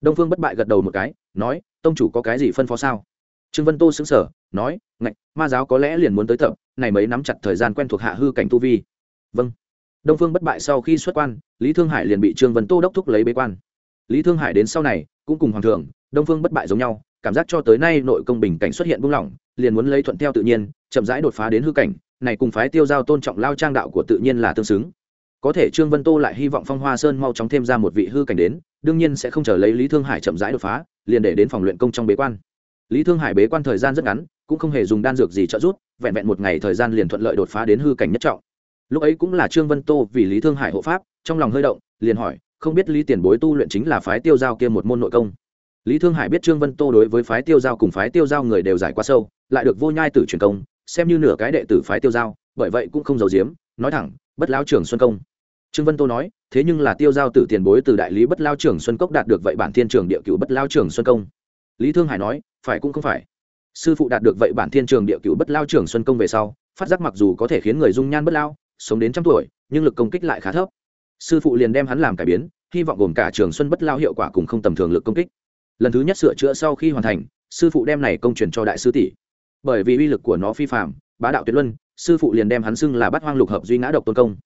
Đông phương bất bại gật đầu một cái, nói, tông chủ có cái gì phân phó sao? Trương vân tô xứng sở nói, ngạch, ma giáo có lẽ liền muốn tới tập, này mấy nắm chặt thời gian quen thuộc hạ hư cảnh tu vi. Vâng. Đông phương bất bại sau khi xuất quan, lý thương hải liền bị trương vân tô đốc thúc lấy bế quan. Lý thương hải đến sau này, cũng cùng hoàng thượng, đông phương bất bại giống nhau cảm giác cho tới nay nội công bình cảnh xuất hiện buông lỏng, liền muốn lấy thuận theo tự nhiên, chậm rãi đột phá đến hư cảnh, này cùng phái tiêu giao tôn trọng lao trang đạo của tự nhiên là tương xứng. Có thể trương vân tô lại hy vọng phong hoa sơn mau chóng thêm ra một vị hư cảnh đến, đương nhiên sẽ không chờ lấy lý thương hải chậm rãi đột phá, liền để đến phòng luyện công trong bế quan. Lý thương hải bế quan thời gian rất ngắn, cũng không hề dùng đan dược gì trợ giúp, vẹn vẹn một ngày thời gian liền thuận lợi đột phá đến hư cảnh nhất trọng. Lúc ấy cũng là trương vân tô vì lý thương hải hộ pháp, trong lòng hơi động, liền hỏi, không biết lý tiền bối tu luyện chính là phái tiêu giao kia một môn nội công? Lý thương hải biết trương vân tô đối với phái tiêu giao cùng phái tiêu giao người đều giải quá sâu, lại được vô nhai tử truyền công, xem như nửa cái đệ tử phái tiêu giao, bởi vậy cũng không giàu giếm, nói thẳng, bất lao trưởng xuân công. Trương vân tô nói, thế nhưng là tiêu giao tử tiền bối từ đại lý bất lao trưởng xuân cốc đạt được vậy bản thiên trường địa cựu bất lao trưởng xuân công. Lý thương hải nói, phải cũng không phải. Sư phụ đạt được vậy bản thiên trường địa cựu bất lao trưởng xuân công về sau, phát giác mặc dù có thể khiến người dung nhan bất lao, sống đến trăm tuổi, nhưng lực công kích lại khá thấp. Sư phụ liền đem hắn làm cải biến, hy vọng gồm cả trường xuân bất lao hiệu quả cùng không tầm thường lực công kích lần thứ nhất sửa chữa sau khi hoàn thành, sư phụ đem này công truyền cho đại sư tỷ. Bởi vì uy lực của nó phi phạm bá đạo tuyệt luân, sư phụ liền đem hắn xưng là bắt hoang lục hợp duy ngã độc tôn công.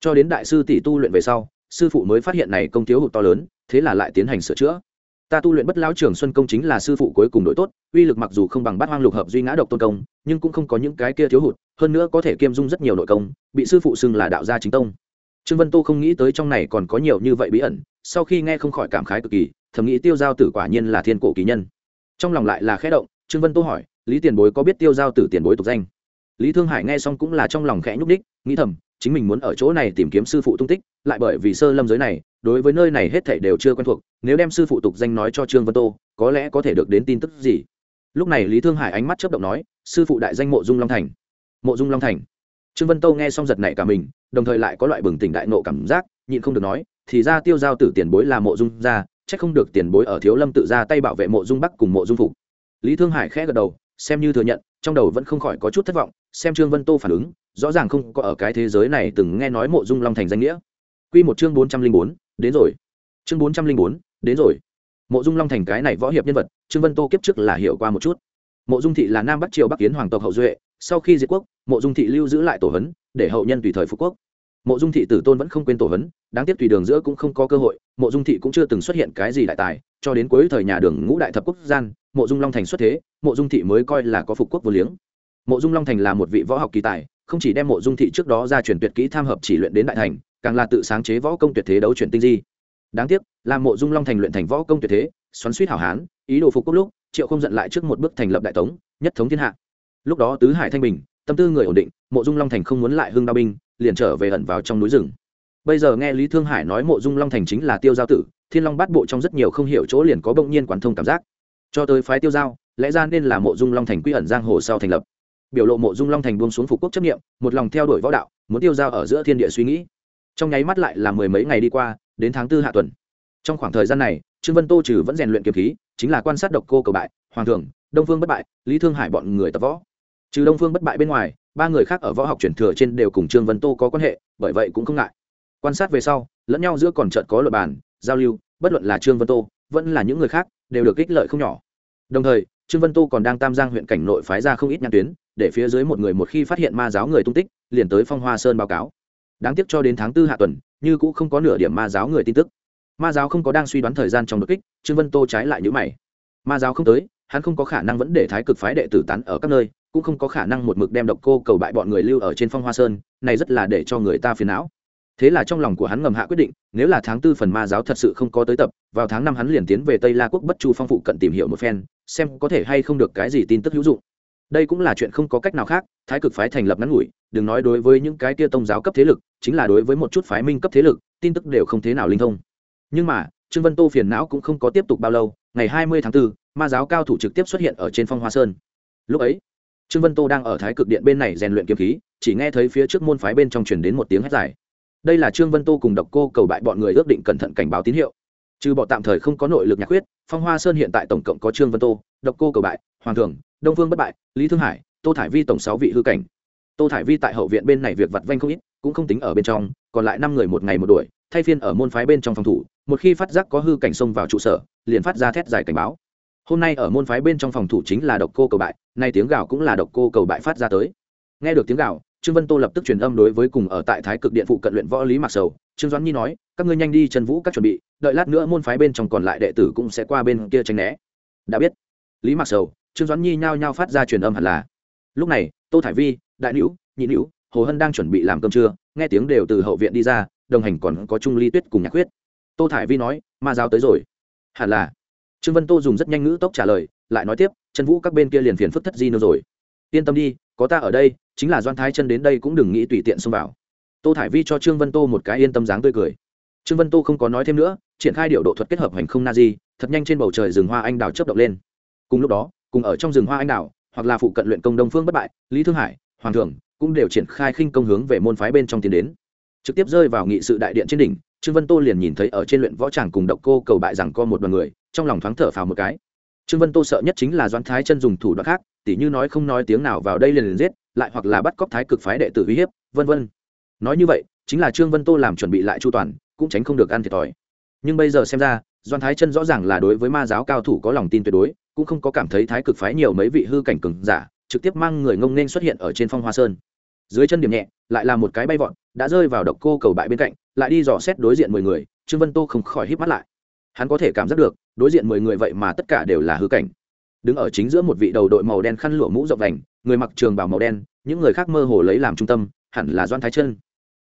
Cho đến đại sư tỷ tu luyện về sau, sư phụ mới phát hiện này công thiếu hụt to lớn, thế là lại tiến hành sửa chữa. Ta tu luyện bất lão trường xuân công chính là sư phụ cuối cùng đội tốt, uy lực mặc dù không bằng bắt hoang lục hợp duy ngã độc tôn công, nhưng cũng không có những cái kia thiếu hụt, hơn nữa có thể kiêm dung rất nhiều nội công, bị sư phụ xưng là đạo gia chính tông. Trương vân tô không nghĩ tới trong này còn có nhiều như vậy bí ẩn, sau khi nghe không khỏi cảm khái cực kỳ thầm nghĩ tiêu giao tử quả nhiên là thiên cổ kỳ nhân. Trong lòng lại là khẽ động, trương vân tô hỏi, lý tiền bối có biết tiêu giao tử tiền bối tục danh? Lý thương hải nghe xong cũng là trong lòng khẽ nhúc đích nghĩ thầm, chính mình muốn ở chỗ này tìm kiếm sư phụ tung tích, lại bởi vì sơ lâm giới này, đối với nơi này hết thảy đều chưa quen thuộc, nếu đem sư phụ tục danh nói cho trương vân tô, có lẽ có thể được đến tin tức gì? Lúc này lý thương hải ánh mắt chớp động nói, sư phụ đại danh mộ dung long thành. Mộ dung long thành. Trương vân tô nghe xong giật nảy cả mình, đồng thời lại có loại bừng tỉnh đại nộ cảm giác, nhịn không được nói, thì ra tiêu giao tử tiền bối là mộ dung gia chắc không được tiền bối ở thiếu lâm tự ra tay bảo vệ mộ dung bắc cùng mộ dung phục. Lý thương hải khẽ gật đầu, xem như thừa nhận, trong đầu vẫn không khỏi có chút thất vọng, xem trương vân tô phản ứng, rõ ràng không có ở cái thế giới này từng nghe nói mộ dung long thành danh nghĩa. Q một chương bốn trăm linh bốn, đến rồi. Chương bốn trăm linh bốn, đến rồi. Mộ dung long thành cái này võ hiệp nhân vật, trương vân tô kiếp trước là hiểu qua một chút. Mộ dung thị là nam bắc triều bắc kiến hoàng tộc hậu duệ, sau khi diệt quốc, mộ dung thị lưu giữ lại tổ hấn, để hậu nhân tùy thời phú quốc mộ dung thị tử tôn vẫn không quên tổ hấn, đáng tiếc tùy đường giữa cũng không có cơ hội, mộ dung thị cũng chưa từng xuất hiện cái gì đại tài, cho đến cuối thời nhà đường ngũ đại thập quốc gian, mộ dung long thành xuất thế, mộ dung thị mới coi là có phục quốc vô liếng. Mộ dung long thành là một vị võ học kỳ tài, không chỉ đem mộ dung thị trước đó ra truyền tuyệt kỹ tham hợp chỉ luyện đến đại thành, càng là tự sáng chế võ công tuyệt thế đấu chuyển tinh di. Đáng tiếc, là mộ dung long thành luyện thành võ công tuyệt thế, xoắn suýt hảo hán, ý đồ phục quốc lúc, triệu không giận lại trước một bước thành lập đại tống, nhất thống thiên hạ. Lúc đó tứ hải thanh bình, tâm tư người ổn định, mộ dung long thành không muốn lại hưng đao binh liền trở về ẩn vào trong núi rừng. Bây giờ nghe lý thương hải nói mộ dung long thành chính là tiêu giao tử, thiên long bát bộ trong rất nhiều không hiểu chỗ liền có bỗng nhiên quán thông cảm giác. Cho tới phái tiêu giao, lẽ ra nên là mộ dung long thành quy ẩn giang hồ sau thành lập. Biểu lộ mộ dung long thành buông xuống phục quốc chấp nghiệm một lòng theo đuổi võ đạo, muốn tiêu giao ở giữa thiên địa suy nghĩ. Trong nháy mắt lại là mười mấy ngày đi qua, đến tháng tư hạ tuần. Trong khoảng thời gian này, trương vân tô trừ vẫn rèn luyện kiếm khí, chính là quan sát độc cô cầu bại, hoàng thượng, đông phương bất bại, lý thương hải bọn người tập võ. Trừ đông phương bất bại bên ngoài ba người khác ở võ học truyền thừa trên đều cùng trương vân tô có quan hệ, bởi vậy cũng không ngại. Quan sát về sau, lẫn nhau giữa còn trận có luật bàn, giao lưu, bất luận là trương vân tô, vẫn là những người khác, đều được ích lợi không nhỏ. Đồng thời, trương vân tô còn đang tam giang huyện cảnh nội phái ra không ít nhãn tuyến, để phía dưới một người một khi phát hiện ma giáo người tung tích, liền tới phong hoa sơn báo cáo. Đáng tiếc cho đến tháng tư hạ tuần, như cũng không có nửa điểm ma giáo người tin tức. Ma giáo không có đang suy đoán thời gian trong đột kích, trương vân tô trái lại nhữ mày. Ma giáo không tới, hắn không có khả năng vẫn để thái cực phái đệ tử tán ở các nơi cũng không có khả năng một mực đem độc cô cầu bại bọn người lưu ở trên phong hoa sơn này rất là để cho người ta phiền não. Thế là trong lòng của hắn ngầm hạ quyết định nếu là tháng tư phần ma giáo thật sự không có tới tập vào tháng năm hắn liền tiến về tây la quốc bất chu phong phụ cận tìm hiểu một phen xem có thể hay không được cái gì tin tức hữu dụng. Đây cũng là chuyện không có cách nào khác thái cực phái thành lập ngắn ngủi đừng nói đối với những cái kia tông giáo cấp thế lực chính là đối với một chút phái minh cấp thế lực tin tức đều không thế nào linh thông. Nhưng mà trương vân tô phiền não cũng không có tiếp tục bao lâu ngày hai mươi tháng 4, ma giáo cao thủ trực tiếp xuất hiện ở trên phong hoa sơn. Lúc ấy trương vân tô đang ở thái cực điện bên này rèn luyện kiếm khí, chỉ nghe thấy phía trước môn phái bên trong truyền đến một tiếng hét dài. Đây là trương vân tô cùng độc cô cầu bại bọn người ước định cẩn thận cảnh báo tín hiệu. Trừ bọn tạm thời không có nội lực nhạc huyết, phong hoa sơn hiện tại tổng cộng có trương vân tô, độc cô cầu bại, hoàng thường đông vương bất bại, lý thương hải, tô thải vi tổng sáu vị hư cảnh. Tô thải vi tại hậu viện bên này việc vặt vanh không ít, cũng không tính ở bên trong, còn lại năm người một ngày một đuổi, thay phiên ở môn phái bên trong phòng thủ, một khi phát giác có hư cảnh xông vào trụ sở, liền phát ra thét dài cảnh báo hôm nay ở môn phái bên trong phòng thủ chính là độc cô cầu bại, nay tiếng gào cũng là độc cô cầu bại phát ra tới. Nghe được tiếng gào, trương vân tô lập tức truyền âm đối với cùng ở tại thái cực điện phụ cận luyện võ lý mạc sầu. Trương doãn nhi nói, các ngươi nhanh đi Trần vũ các chuẩn bị, đợi lát nữa môn phái bên trong còn lại đệ tử cũng sẽ qua bên kia tránh né. Đã biết. Lý mạc sầu, trương doãn nhi nhao nhao phát ra truyền âm hẳn là. Lúc này, tô thải vi, đại nữ nhị nữ hồ hân đang chuẩn bị làm cơm trưa, nghe tiếng đều từ hậu viện đi ra, đồng hành còn có trung ly tuyết cùng nhạc huyết tô thải vi nói, ma giáo tới rồi. Hẳn là trương vân tô dùng rất nhanh ngữ tốc trả lời, lại nói tiếp, chân vũ các bên kia liền phiền phức thất di nữa rồi. Yên tâm đi, có ta ở đây, chính là doan thái chân đến đây cũng đừng nghĩ tùy tiện xông vào. Tô thải vi cho trương vân tô một cái yên tâm dáng tươi cười. Trương vân tô không có nói thêm nữa, triển khai điệu độ thuật kết hợp hành không na di thật nhanh trên bầu trời rừng hoa anh đào chớp động lên. Cùng lúc đó, cùng ở trong rừng hoa anh đào, hoặc là phụ cận luyện công đông phương bất bại, lý thương hải, hoàng thượng cũng đều triển khai khinh công hướng về môn phái bên trong tiến đến. Trực tiếp rơi vào nghị sự đại điện trên đỉnh trương vân tô liền nhìn thấy ở trên luyện võ tràng cùng độc cô cầu bại rằng co một đoàn người, trong lòng thoáng thở phào một cái. Trương vân tô sợ nhất chính là doãn thái chân dùng thủ đoạn khác, tỉ như nói không nói tiếng nào vào đây liền liền giết, lại hoặc là bắt cóc thái cực phái đệ tử uy hiếp, vân vân. Nói như vậy, chính là trương vân tô làm chuẩn bị lại chu toàn, cũng tránh không được ăn thiệt thòi. Nhưng bây giờ xem ra doan thái chân rõ ràng là đối với ma giáo cao thủ có lòng tin tuyệt đối, cũng không có cảm thấy thái cực phái nhiều mấy vị hư cảnh cường giả, trực tiếp mang người ngông nên xuất hiện ở trên phong hoa sơn. Dưới chân điểm nhẹ, lại là một cái bay vọn đã rơi vào độc cô cầu bại bên cạnh lại đi dò xét đối diện mười người, trương vân tô không khỏi hít mắt lại. Hắn có thể cảm giác được, đối diện mười người vậy mà tất cả đều là hư cảnh. Đứng ở chính giữa một vị đầu đội màu đen khăn lụa mũ rộng vành, người mặc trường bào màu đen, những người khác mơ hồ lấy làm trung tâm, hẳn là doan thái chân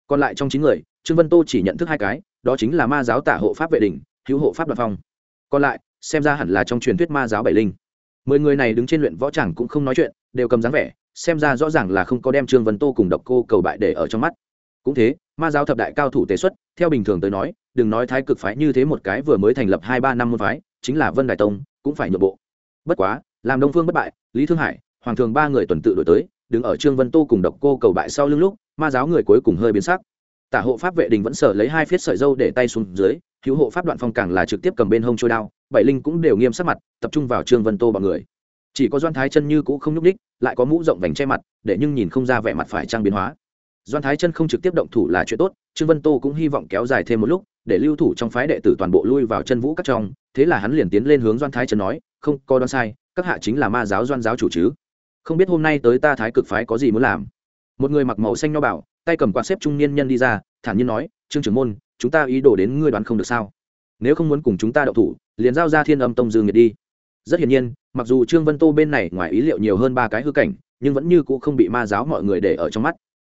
còn lại trong chín người, trương vân tô chỉ nhận thức hai cái, đó chính là ma giáo tả hộ pháp vệ đình hữu hộ pháp đoàn phong. Còn lại, xem ra hẳn là trong truyền thuyết ma giáo bảy linh. Mười người này đứng trên luyện võ tràng cũng không nói chuyện, đều cầm dáng vẻ, xem ra rõ ràng là không có đem trương vân tô cùng độc cô cầu bại để ở trong mắt cũng thế, ma giáo thập đại cao thủ tế xuất, theo bình thường tới nói, đừng nói thái cực phái như thế một cái vừa mới thành lập hai ba năm môn phái, chính là vân đại tông, cũng phải nhượng bộ. Bất quá, làm đông phương bất bại, lý thương hải, hoàng thường ba người tuần tự đổi tới, đứng ở trương vân tô cùng độc cô cầu bại sau lưng lúc, ma giáo người cuối cùng hơi biến sắc. Tả hộ pháp vệ đình vẫn sở lấy hai phiết sợi dâu để tay xuống dưới, hữu hộ pháp đoạn phong càng là trực tiếp cầm bên hông trôi đao, bảy linh cũng đều nghiêm sắc mặt, tập trung vào trương vân tô bọn người. Chỉ có doan thái chân như cũ không nhúc ních lại có mũ rộng vành che mặt, để nhưng nhìn không ra vẻ mặt phải trang biến hóa doan thái chân không trực tiếp động thủ là chuyện tốt, trương vân tô cũng hy vọng kéo dài thêm một lúc, để lưu thủ trong phái đệ tử toàn bộ lui vào chân vũ các trong. Thế là hắn liền tiến lên hướng doan thái chân nói, không, có đoán sai, các hạ chính là ma giáo doan giáo chủ chứ? Không biết hôm nay tới ta thái cực phái có gì muốn làm? Một người mặc màu xanh nho bảo, tay cầm quạt xếp trung niên nhân đi ra, thản nhiên nói, trương trưởng môn, chúng ta ý đồ đến ngươi đoán không được sao? Nếu không muốn cùng chúng ta đậu thủ, liền giao ra thiên âm tông dương nhiệt đi. Rất hiển nhiên, mặc dù trương vân tô bên này ngoài ý liệu nhiều hơn ba cái hư cảnh, nhưng vẫn như c ũ không bị ma giáo mọi người để ở trong mắt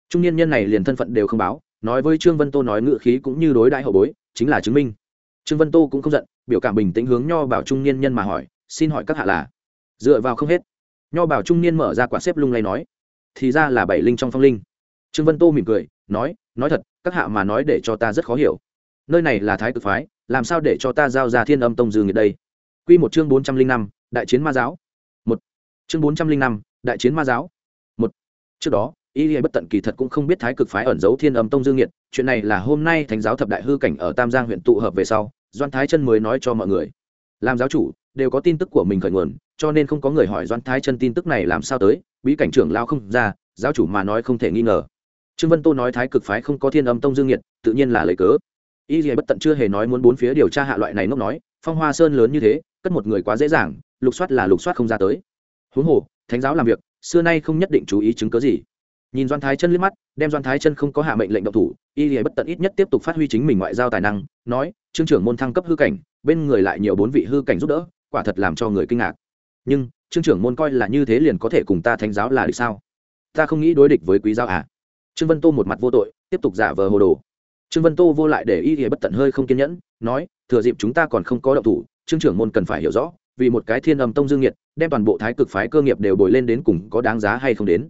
trung niên nhân này liền thân phận đều không báo, nói với trương vân tô nói ngự khí cũng như đối đại hậu bối, chính là chứng minh. Trương vân tô cũng không giận, biểu cảm bình tĩnh hướng nho bảo trung niên nhân mà hỏi, xin hỏi các hạ là? Dựa vào không hết, nho bảo trung niên mở ra quả xếp lung lay nói, thì ra là bảy linh trong phong linh. Trương vân tô mỉm cười, nói nói thật, các hạ mà nói để cho ta rất khó hiểu. Nơi này là thái cực phái, làm sao để cho ta giao ra thiên âm tông dư nghiệt đây? Quy một chương bốn trăm linh năm, đại chiến ma giáo. Một. Chương bốn trăm linh năm, đại chiến ma giáo. Một. Trước đó y lìa bất tận kỳ thật cũng không biết thái cực phái ẩn giấu thiên âm tông dương nghiệt, chuyện này là hôm nay thánh giáo thập đại hư cảnh ở tam giang huyện tụ hợp về sau, doan thái chân mới nói cho mọi người. Làm giáo chủ, đều có tin tức của mình khởi nguồn, cho nên không có người hỏi doan thái chân tin tức này làm sao tới, bí cảnh trưởng lao không ra, giáo chủ mà nói không thể nghi ngờ. Trương vân tô nói thái cực phái không có thiên âm tông dương nhiệt tự nhiên là lời cớ. Y Lệ bất tận chưa hề nói muốn bốn phía điều tra hạ loại này ngốc nói, phong hoa sơn lớn như thế, cất một người quá dễ dàng, lục soát là lục soát không ra tới. Huống hồ, thánh giáo làm việc, xưa nay không nhất định chú ý chứng cớ gì nhìn doan thái chân liếc mắt, đem doan thái chân không có hạ mệnh lệnh động thủ, y lìa bất tận ít nhất tiếp tục phát huy chính mình ngoại giao tài năng, nói, trương trưởng môn thăng cấp hư cảnh, bên người lại nhiều bốn vị hư cảnh giúp đỡ, quả thật làm cho người kinh ngạc. Nhưng, trương trưởng môn coi là như thế liền có thể cùng ta thánh giáo là được sao? Ta không nghĩ đối địch với quý giáo à? Trương vân tô một mặt vô tội, tiếp tục giả vờ hồ đồ. Trương vân tô vô lại để y lìa bất tận hơi không kiên nhẫn, nói, thừa dịp chúng ta còn không có động thủ, trương trưởng môn cần phải hiểu rõ, vì một cái thiên âm tông dương nhiệt đem toàn bộ thái cực phái cơ nghiệp đều bồi lên đến cùng có đáng giá hay không đến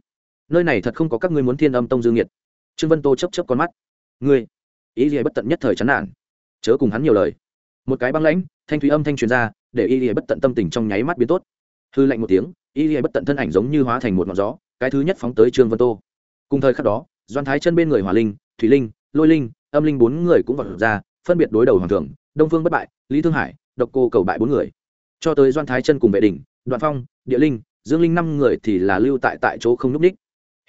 nơi này thật không có các ngươi muốn thiên âm tông dương nhiệt trương vân tô chấp chấp con mắt. Ngươi, ý gì bất tận nhất thời chán nản. Chớ cùng hắn nhiều lời. Một cái băng lãnh, thanh thúy âm thanh truyền ra, để y lìa bất tận tâm tình trong nháy mắt biến tốt. Hư lạnh một tiếng y lìa bất tận thân ảnh giống như hóa thành một ngọn gió, cái thứ nhất phóng tới trương vân tô. Cùng thời khắc đó, doan thái chân bên người hỏa linh, thủy linh, lôi linh, âm linh bốn người cũng vọt ra, phân biệt đối đầu hoàng thượng, đông phương bất bại, lý thương hải, độc cô cầu bại bốn người. Cho tới doan thái chân cùng vệ đỉnh, đoạn phong, địa linh, dương linh năm người thì là lưu tại tại chỗ không nhúc ních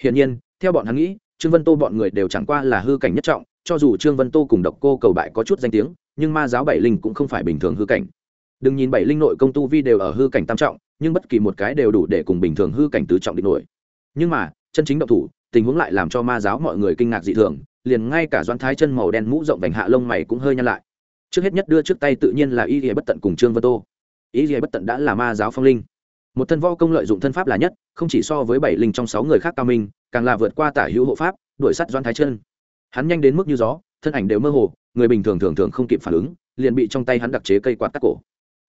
hiển nhiên, theo bọn hắn nghĩ, trương vân tô bọn người đều chẳng qua là hư cảnh nhất trọng, cho dù trương vân tô cùng độc cô cầu bại có chút danh tiếng, nhưng ma giáo bảy linh cũng không phải bình thường hư cảnh. Đừng nhìn bảy linh nội công tu vi đều ở hư cảnh tam trọng, nhưng bất kỳ một cái đều đủ để cùng bình thường hư cảnh tứ trọng địch nổi. Nhưng mà, chân chính động thủ, tình huống lại làm cho ma giáo mọi người kinh ngạc dị thường, liền ngay cả doãn thái chân màu đen mũ rộng vành hạ lông mày cũng hơi nhăn lại. Trước hết nhất đưa trước tay tự nhiên là y bất tận cùng trương vân tô. Y bất tận đã là ma giáo phong linh một thân võ công lợi dụng thân pháp là nhất, không chỉ so với bảy linh trong sáu người khác cao minh, càng là vượt qua tả hữu hộ pháp, đuổi sắt doan thái chân. Hắn nhanh đến mức như gió, thân ảnh đều mơ hồ, người bình thường thường thường không kịp phản ứng, liền bị trong tay hắn đặc chế cây quạt cắt cổ.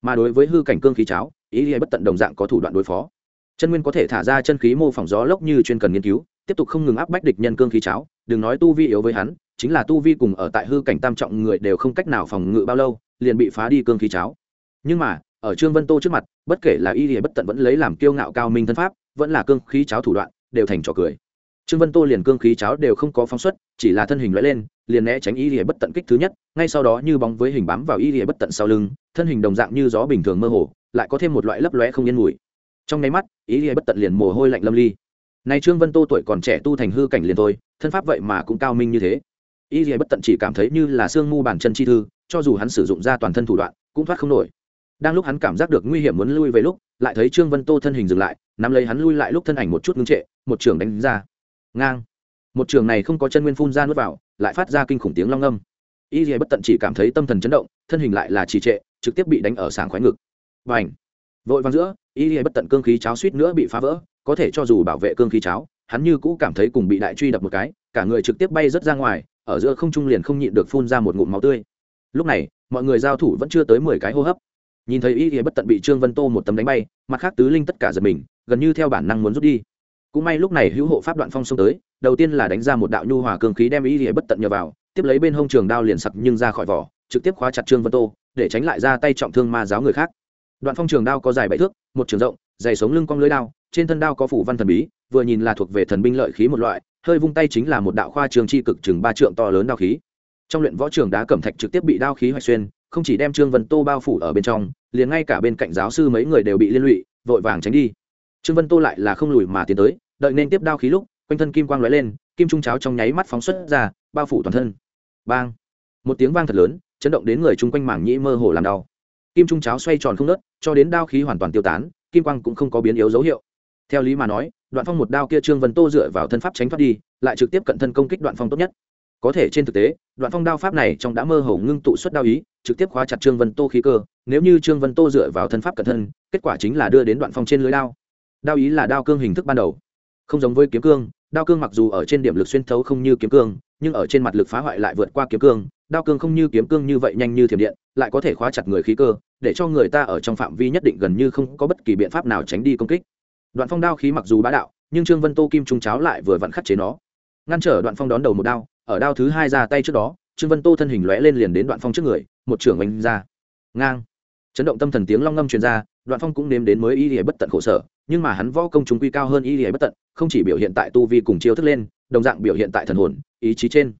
Mà đối với hư cảnh cương khí cháo, ý nghĩa bất tận đồng dạng có thủ đoạn đối phó. Chân nguyên có thể thả ra chân khí mô phỏng gió lốc như chuyên cần nghiên cứu, tiếp tục không ngừng áp bách địch nhân cương khí cháo, đừng nói tu vi yếu với hắn, chính là tu vi cùng ở tại hư cảnh tam trọng người đều không cách nào phòng ngự bao lâu, liền bị phá đi cương khí cháo. Nhưng mà ở trương vân tô trước mặt, bất kể là y lìa bất tận vẫn lấy làm kiêu ngạo cao minh thân pháp, vẫn là cương khí cháo thủ đoạn, đều thành trò cười. Trương vân tô liền cương khí cháo đều không có phóng xuất, chỉ là thân hình lóe lên, liền né tránh y lìa bất tận kích thứ nhất, ngay sau đó như bóng với hình bám vào y lìa bất tận sau lưng, thân hình đồng dạng như gió bình thường mơ hồ, lại có thêm một loại lấp lóe không yên mùi. Trong nháy mắt, y lìa bất tận liền mồ hôi lạnh lâm ly. Nay trương vân tô tuổi còn trẻ tu thành hư cảnh liền thôi, thân pháp vậy mà cũng cao minh như thế. Y lìa bất tận chỉ cảm thấy như là xương mu bàn chân chi thư, cho dù hắn sử dụng ra toàn thân thủ đoạn, cũng thoát không nổi đang lúc hắn cảm giác được nguy hiểm muốn lui về lúc, lại thấy trương vân tô thân hình dừng lại, nắm lấy hắn lui lại lúc thân ảnh một chút ngưng trệ, một trường đánh ra. Ngang. Một trường này không có chân nguyên phun ra nuốt vào, lại phát ra kinh khủng tiếng long âm. Y dì bất tận chỉ cảm thấy tâm thần chấn động, thân hình lại là trì trệ, trực tiếp bị đánh ở sàng khoái ngực. Và ảnh vội vàng giữa, y dì bất tận cương khí cháo suýt nữa bị phá vỡ, có thể cho dù bảo vệ cương khí cháo, hắn như cũ cảm thấy cùng bị đại truy đập một cái, cả người trực tiếp bay rớt ra ngoài, ở giữa không trung liền không nhịn được phun ra một ngụm máu tươi. Lúc này, mọi người giao thủ vẫn chưa tới mười cái hô hấp nhìn thấy y thì bất tận bị trương vân tô một tấm đánh bay, mặt khác tứ linh tất cả giật mình, gần như theo bản năng muốn rút đi. Cũng may lúc này hữu hộ pháp đoạn phong xông tới, đầu tiên là đánh ra một đạo nhu hòa cường khí đem y thì bất tận nhờ vào, tiếp lấy bên hông trường đao liền sặc nhưng ra khỏi vỏ, trực tiếp khóa chặt trương vân tô, để tránh lại ra tay trọng thương ma giáo người khác. Đoạn phong trường đao có dài bảy thước, một trường rộng, dày sống lưng cong lưới đao, trên thân đao có phủ văn thần bí, vừa nhìn là thuộc về thần binh lợi khí một loại, hơi vung tay chính là một đạo khoa trường chi cực chừng ba trượng to lớn đao khí. Trong luyện võ trường đá cẩm thạch trực tiếp bị đao khí hoạch xuyên không chỉ đem trương vân tô bao phủ ở bên trong, liền ngay cả bên cạnh giáo sư mấy người đều bị liên lụy, vội vàng tránh đi. Trương vân tô lại là không lùi mà tiến tới, đợi nên tiếp đao khí lúc, quanh thân kim quang lóe lên, kim trung cháo trong nháy mắt phóng xuất ra, bao phủ toàn thân. Bang! Một tiếng vang thật lớn, chấn động đến người chung quanh mảng nhĩ mơ hồ làm đau. Kim trung cháo xoay tròn không nớt cho đến đao khí hoàn toàn tiêu tán, kim quang cũng không có biến yếu dấu hiệu. Theo lý mà nói, đoạn phong một đao kia trương vân tô dựa vào thân pháp tránh thoát đi, lại trực tiếp cận thân công kích đoạn phong tốt nhất có thể trên thực tế, đoạn phong đao pháp này trong đã mơ hồ ngưng tụ xuất đao ý, trực tiếp khóa chặt trương vân tô khí cơ. Nếu như trương vân tô dựa vào thân pháp cẩn thân, kết quả chính là đưa đến đoạn phong trên lưới đao. Đao ý là đao cương hình thức ban đầu. Không giống với kiếm cương, đao cương mặc dù ở trên điểm lực xuyên thấu không như kiếm cương, nhưng ở trên mặt lực phá hoại lại vượt qua kiếm cương. Đao cương không như kiếm cương như vậy nhanh như thiểm điện, lại có thể khóa chặt người khí cơ, để cho người ta ở trong phạm vi nhất định gần như không có bất kỳ biện pháp nào tránh đi công kích. Đoạn phong đao khí mặc dù bá đạo, nhưng trương vân tô kim trung cháo lại vừa vặn khắc chế nó. Ngăn trở đoạn phong đón đầu một đao ở đao thứ hai ra tay trước đó, trương vân tô thân hình lóe lên liền đến đoạn phong trước người, một trưởng oanh ra. Ngang. Chấn động tâm thần tiếng long ngâm truyền ra, đoạn phong cũng nếm đến mới y lìa bất tận khổ sở, nhưng mà hắn võ công chúng quy cao hơn y lìa bất tận, không chỉ biểu hiện tại tu vi cùng chiêu thức lên, đồng dạng biểu hiện tại thần hồn, ý chí trên.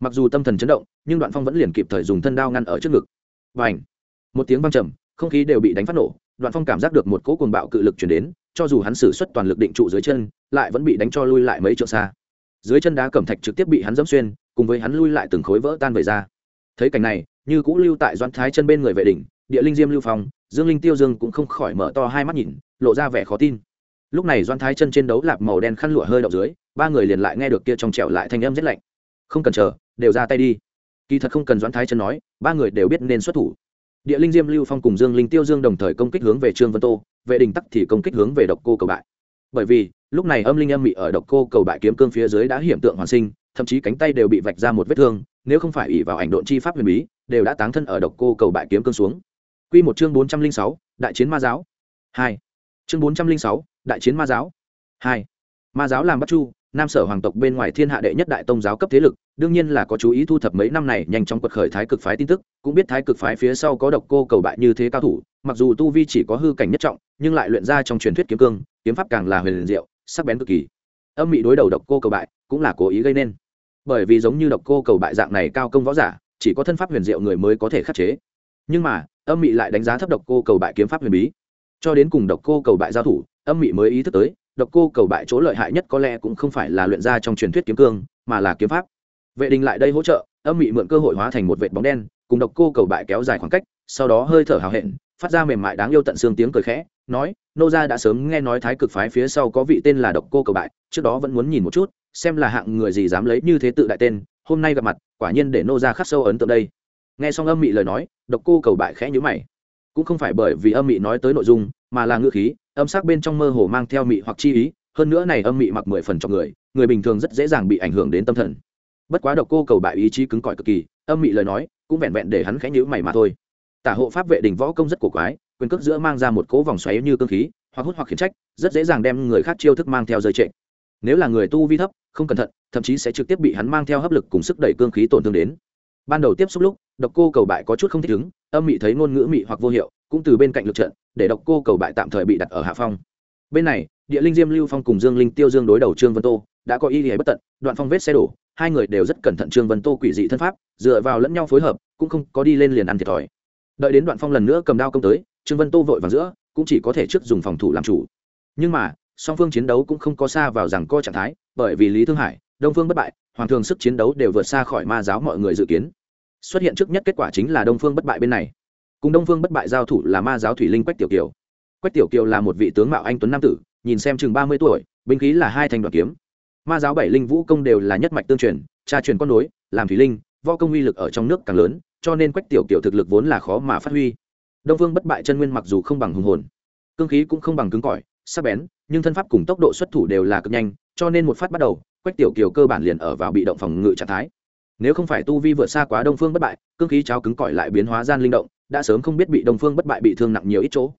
Mặc dù tâm thần chấn động, nhưng đoạn phong vẫn liền kịp thời dùng thân đao ngăn ở trước ngực. Và ảnh một tiếng văng trầm, không khí đều bị đánh phát nổ, đoạn phong cảm giác được một cỗ cuồng bạo cự lực chuyển đến, cho dù hắn xử suất toàn lực định trụ dưới chân, lại vẫn bị đánh cho lui lại mấy trượng xa dưới chân đá cẩm thạch trực tiếp bị hắn dẫm xuyên, cùng với hắn lui lại từng khối vỡ tan về ra. Thấy cảnh này, như cũ lưu tại doãn thái chân bên người vệ đỉnh, địa linh diêm lưu phong, dương linh tiêu dương cũng không khỏi mở to hai mắt nhìn, lộ ra vẻ khó tin. Lúc này doan thái chân trên đấu lạp màu đen khăn lụa hơi đậu dưới, ba người liền lại nghe được kia trong trẻo lại thanh âm rét lạnh. Không cần chờ, đều ra tay đi. Kỳ thật không cần doãn thái chân nói, ba người đều biết nên xuất thủ. Địa linh diêm lưu phong cùng dương linh tiêu dương đồng thời công kích hướng về trương vân tô, vệ đình tắc thì công kích hướng về độc cô cầu bại bởi vì, lúc này âm linh âm mị ở độc cô cầu bại kiếm cương phía dưới đã hiểm tượng hoàn sinh, thậm chí cánh tay đều bị vạch ra một vết thương, nếu không phải ỉ vào ảnh độn chi pháp huyền bí, đều đã táng thân ở độc cô cầu bại kiếm cương xuống. Quy một chương bốn trăm linh sáu, đại chiến ma giáo. Hai. Chương bốn trăm linh sáu, đại chiến ma giáo. Hai. Ma giáo làm bắt chu, nam sở hoàng tộc bên ngoài thiên hạ đệ nhất đại tông giáo cấp thế lực, đương nhiên là có chú ý thu thập mấy năm này nhanh chóng quật khởi thái cực phái tin tức, cũng biết thái cực phái phía sau có độc cô cầu bại như thế cao thủ mặc dù tu vi chỉ có hư cảnh nhất trọng, nhưng lại luyện ra trong truyền thuyết kiếm cương, kiếm pháp càng là huyền liền diệu, sắc bén cực kỳ. Âm mị đối đầu độc cô cầu bại, cũng là cố ý gây nên. Bởi vì giống như độc cô cầu bại dạng này cao công võ giả, chỉ có thân pháp huyền diệu người mới có thể khắc chế. Nhưng mà, âm mị lại đánh giá thấp độc cô cầu bại kiếm pháp huyền bí. Cho đến cùng độc cô cầu bại giao thủ, âm mị mới ý thức tới, độc cô cầu bại chỗ lợi hại nhất có lẽ cũng không phải là luyện ra trong truyền thuyết kiếm cương, mà là kiếm pháp. Vệ đình lại đây hỗ trợ, âm mị mượn cơ hội hóa thành một vệt bóng đen, cùng độc cô cầu bại kéo dài khoảng cách, sau đó hơi thở hào hẹn phát ra mềm mại đáng yêu tận xương tiếng cười khẽ, nói, nô gia đã sớm nghe nói thái cực phái phía sau có vị tên là độc cô cầu bại, trước đó vẫn muốn nhìn một chút, xem là hạng người gì dám lấy như thế tự đại tên, hôm nay gặp mặt, quả nhiên để nô gia khắc sâu ấn tượng đây. Nghe xong âm mị lời nói, độc cô cầu bại khẽ nhíu mày. Cũng không phải bởi vì âm mị nói tới nội dung, mà là ngữ khí, âm sắc bên trong mơ hồ mang theo mị hoặc chi ý, hơn nữa này âm mị mặc mười phần cho người người bình thường rất dễ dàng bị ảnh hưởng đến tâm thần. Bất quá độc cô cầu bại ý chí cứng cỏi cực kỳ, âm mị lời nói, cũng vẹn vẹn để hắn khẽ nhíu mày mà thôi tả hộ pháp vệ đình võ công rất cổ quái, quyền cước giữa mang ra một cỗ vòng xoáy như cương khí, hoặc hút hoặc khiển trách, rất dễ dàng đem người khác chiêu thức mang theo rơi trệ. Nếu là người tu vi thấp, không cẩn thận, thậm chí sẽ trực tiếp bị hắn mang theo hấp lực cùng sức đẩy cương khí tổn thương đến. Ban đầu tiếp xúc lúc, độc cô cầu bại có chút không thích ứng, âm mị thấy ngôn ngữ mị hoặc vô hiệu, cũng từ bên cạnh lực trận, để độc cô cầu bại tạm thời bị đặt ở hạ phong. Bên này, địa linh diêm, lưu phong cùng dương linh, tiêu dương đối đầu trương vân tô, đã có ý nghĩa bất tận, đoạn phong vết xe đổ, hai người đều rất cẩn thận trương vân tô quỷ dị thân pháp, dựa vào lẫn nhau phối hợp, cũng không có đi lên liền ăn thiệt thòi đợi đến đoạn phong lần nữa cầm đao công tới, trương vân tô vội vàng giữa, cũng chỉ có thể trước dùng phòng thủ làm chủ. Nhưng mà, song phương chiến đấu cũng không có xa vào rằng co trạng thái, bởi vì lý thương hải, đông phương bất bại, hoàng thường sức chiến đấu đều vượt xa khỏi ma giáo mọi người dự kiến. Xuất hiện trước nhất kết quả chính là đông phương bất bại bên này. Cùng đông phương bất bại giao thủ là ma giáo thủy linh quách tiểu kiều. Quách tiểu kiều là một vị tướng mạo anh tuấn nam tử, nhìn xem chừng ba mươi tuổi, binh khí là hai thanh đoàn kiếm. Ma giáo bảy linh vũ công đều là nhất mạch tương truyền, cha truyền con nối, làm thủy linh vo công uy lực ở trong nước càng lớn cho nên quách tiểu kiểu thực lực vốn là khó mà phát huy. Đông phương bất bại chân nguyên mặc dù không bằng hùng hồn, cương khí cũng không bằng cứng cỏi, sắc bén, nhưng thân pháp cùng tốc độ xuất thủ đều là cực nhanh, cho nên một phát bắt đầu, quách tiểu kiều cơ bản liền ở vào bị động phòng ngự trạng thái. Nếu không phải tu vi vượt xa quá đông phương bất bại, cương khí cháo cứng cỏi lại biến hóa gian linh động, đã sớm không biết bị đông phương bất bại bị thương nặng nhiều ít chỗ.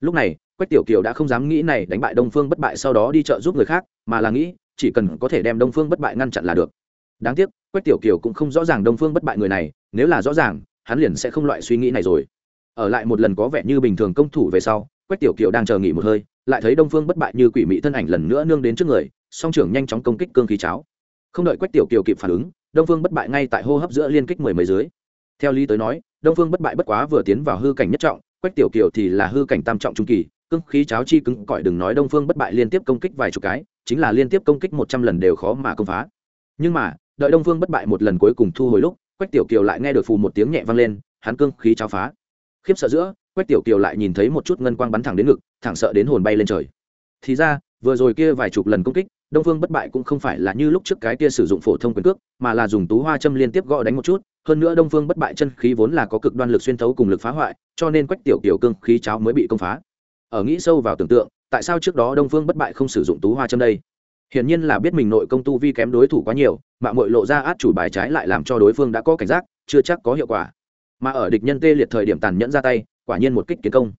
Lúc này, quách tiểu kiều đã không dám nghĩ này đánh bại đông phương bất bại sau đó đi trợ giúp người khác, mà là nghĩ, chỉ cần có thể đem đông phương bất bại ngăn chặn là được. Đáng tiếc quách tiểu kiều cũng không rõ ràng đông phương bất bại người này, nếu là rõ ràng, hắn liền sẽ không loại suy nghĩ này rồi. Ở lại một lần có vẻ như bình thường công thủ về sau, quách tiểu kiều đang chờ nghỉ một hơi, lại thấy đông phương bất bại như quỷ mị thân ảnh lần nữa nương đến trước người, song trưởng nhanh chóng công kích cương khí cháo. Không đợi quách tiểu kiều kịp phản ứng, đông phương bất bại ngay tại hô hấp giữa liên kích mười mấy dưới. Theo lý tới nói, đông phương bất bại bất quá vừa tiến vào hư cảnh nhất trọng, quách tiểu kiều thì là hư cảnh tam trọng trung kỳ, cương khí cháo chi cứng cỏi đừng nói đông phương bất bại liên tiếp công kích vài chục cái, chính là liên tiếp công kích một trăm lần đều khó mà công phá. Nhưng mà đợi đông phương bất bại một lần cuối cùng thu hồi lúc, quách tiểu kiều lại nghe được phù một tiếng nhẹ vang lên, hắn cương khí cháo phá. Khiếp sợ giữa, quách tiểu kiều lại nhìn thấy một chút ngân quang bắn thẳng đến ngực, thẳng sợ đến hồn bay lên trời. Thì ra, vừa rồi kia vài chục lần công kích, đông phương bất bại cũng không phải là như lúc trước cái kia sử dụng phổ thông quyền cước, mà là dùng tú hoa châm liên tiếp gõ đánh một chút. Hơn nữa đông phương bất bại chân khí vốn là có cực đoan lực xuyên thấu cùng lực phá hoại, cho nên quách tiểu kiều cương khí cháo mới bị công phá. Ở nghĩ sâu vào tưởng tượng, tại sao trước đó đông phương bất bại không sử dụng tú hoa châm đây? Hiển nhiên là biết mình nội công tu vi kém đối thủ quá nhiều mạng mội lộ ra át chủ bài trái lại làm cho đối phương đã có cảnh giác, chưa chắc có hiệu quả. Mà ở địch nhân tê liệt thời điểm tàn nhẫn ra tay, quả nhiên một kích kiến công.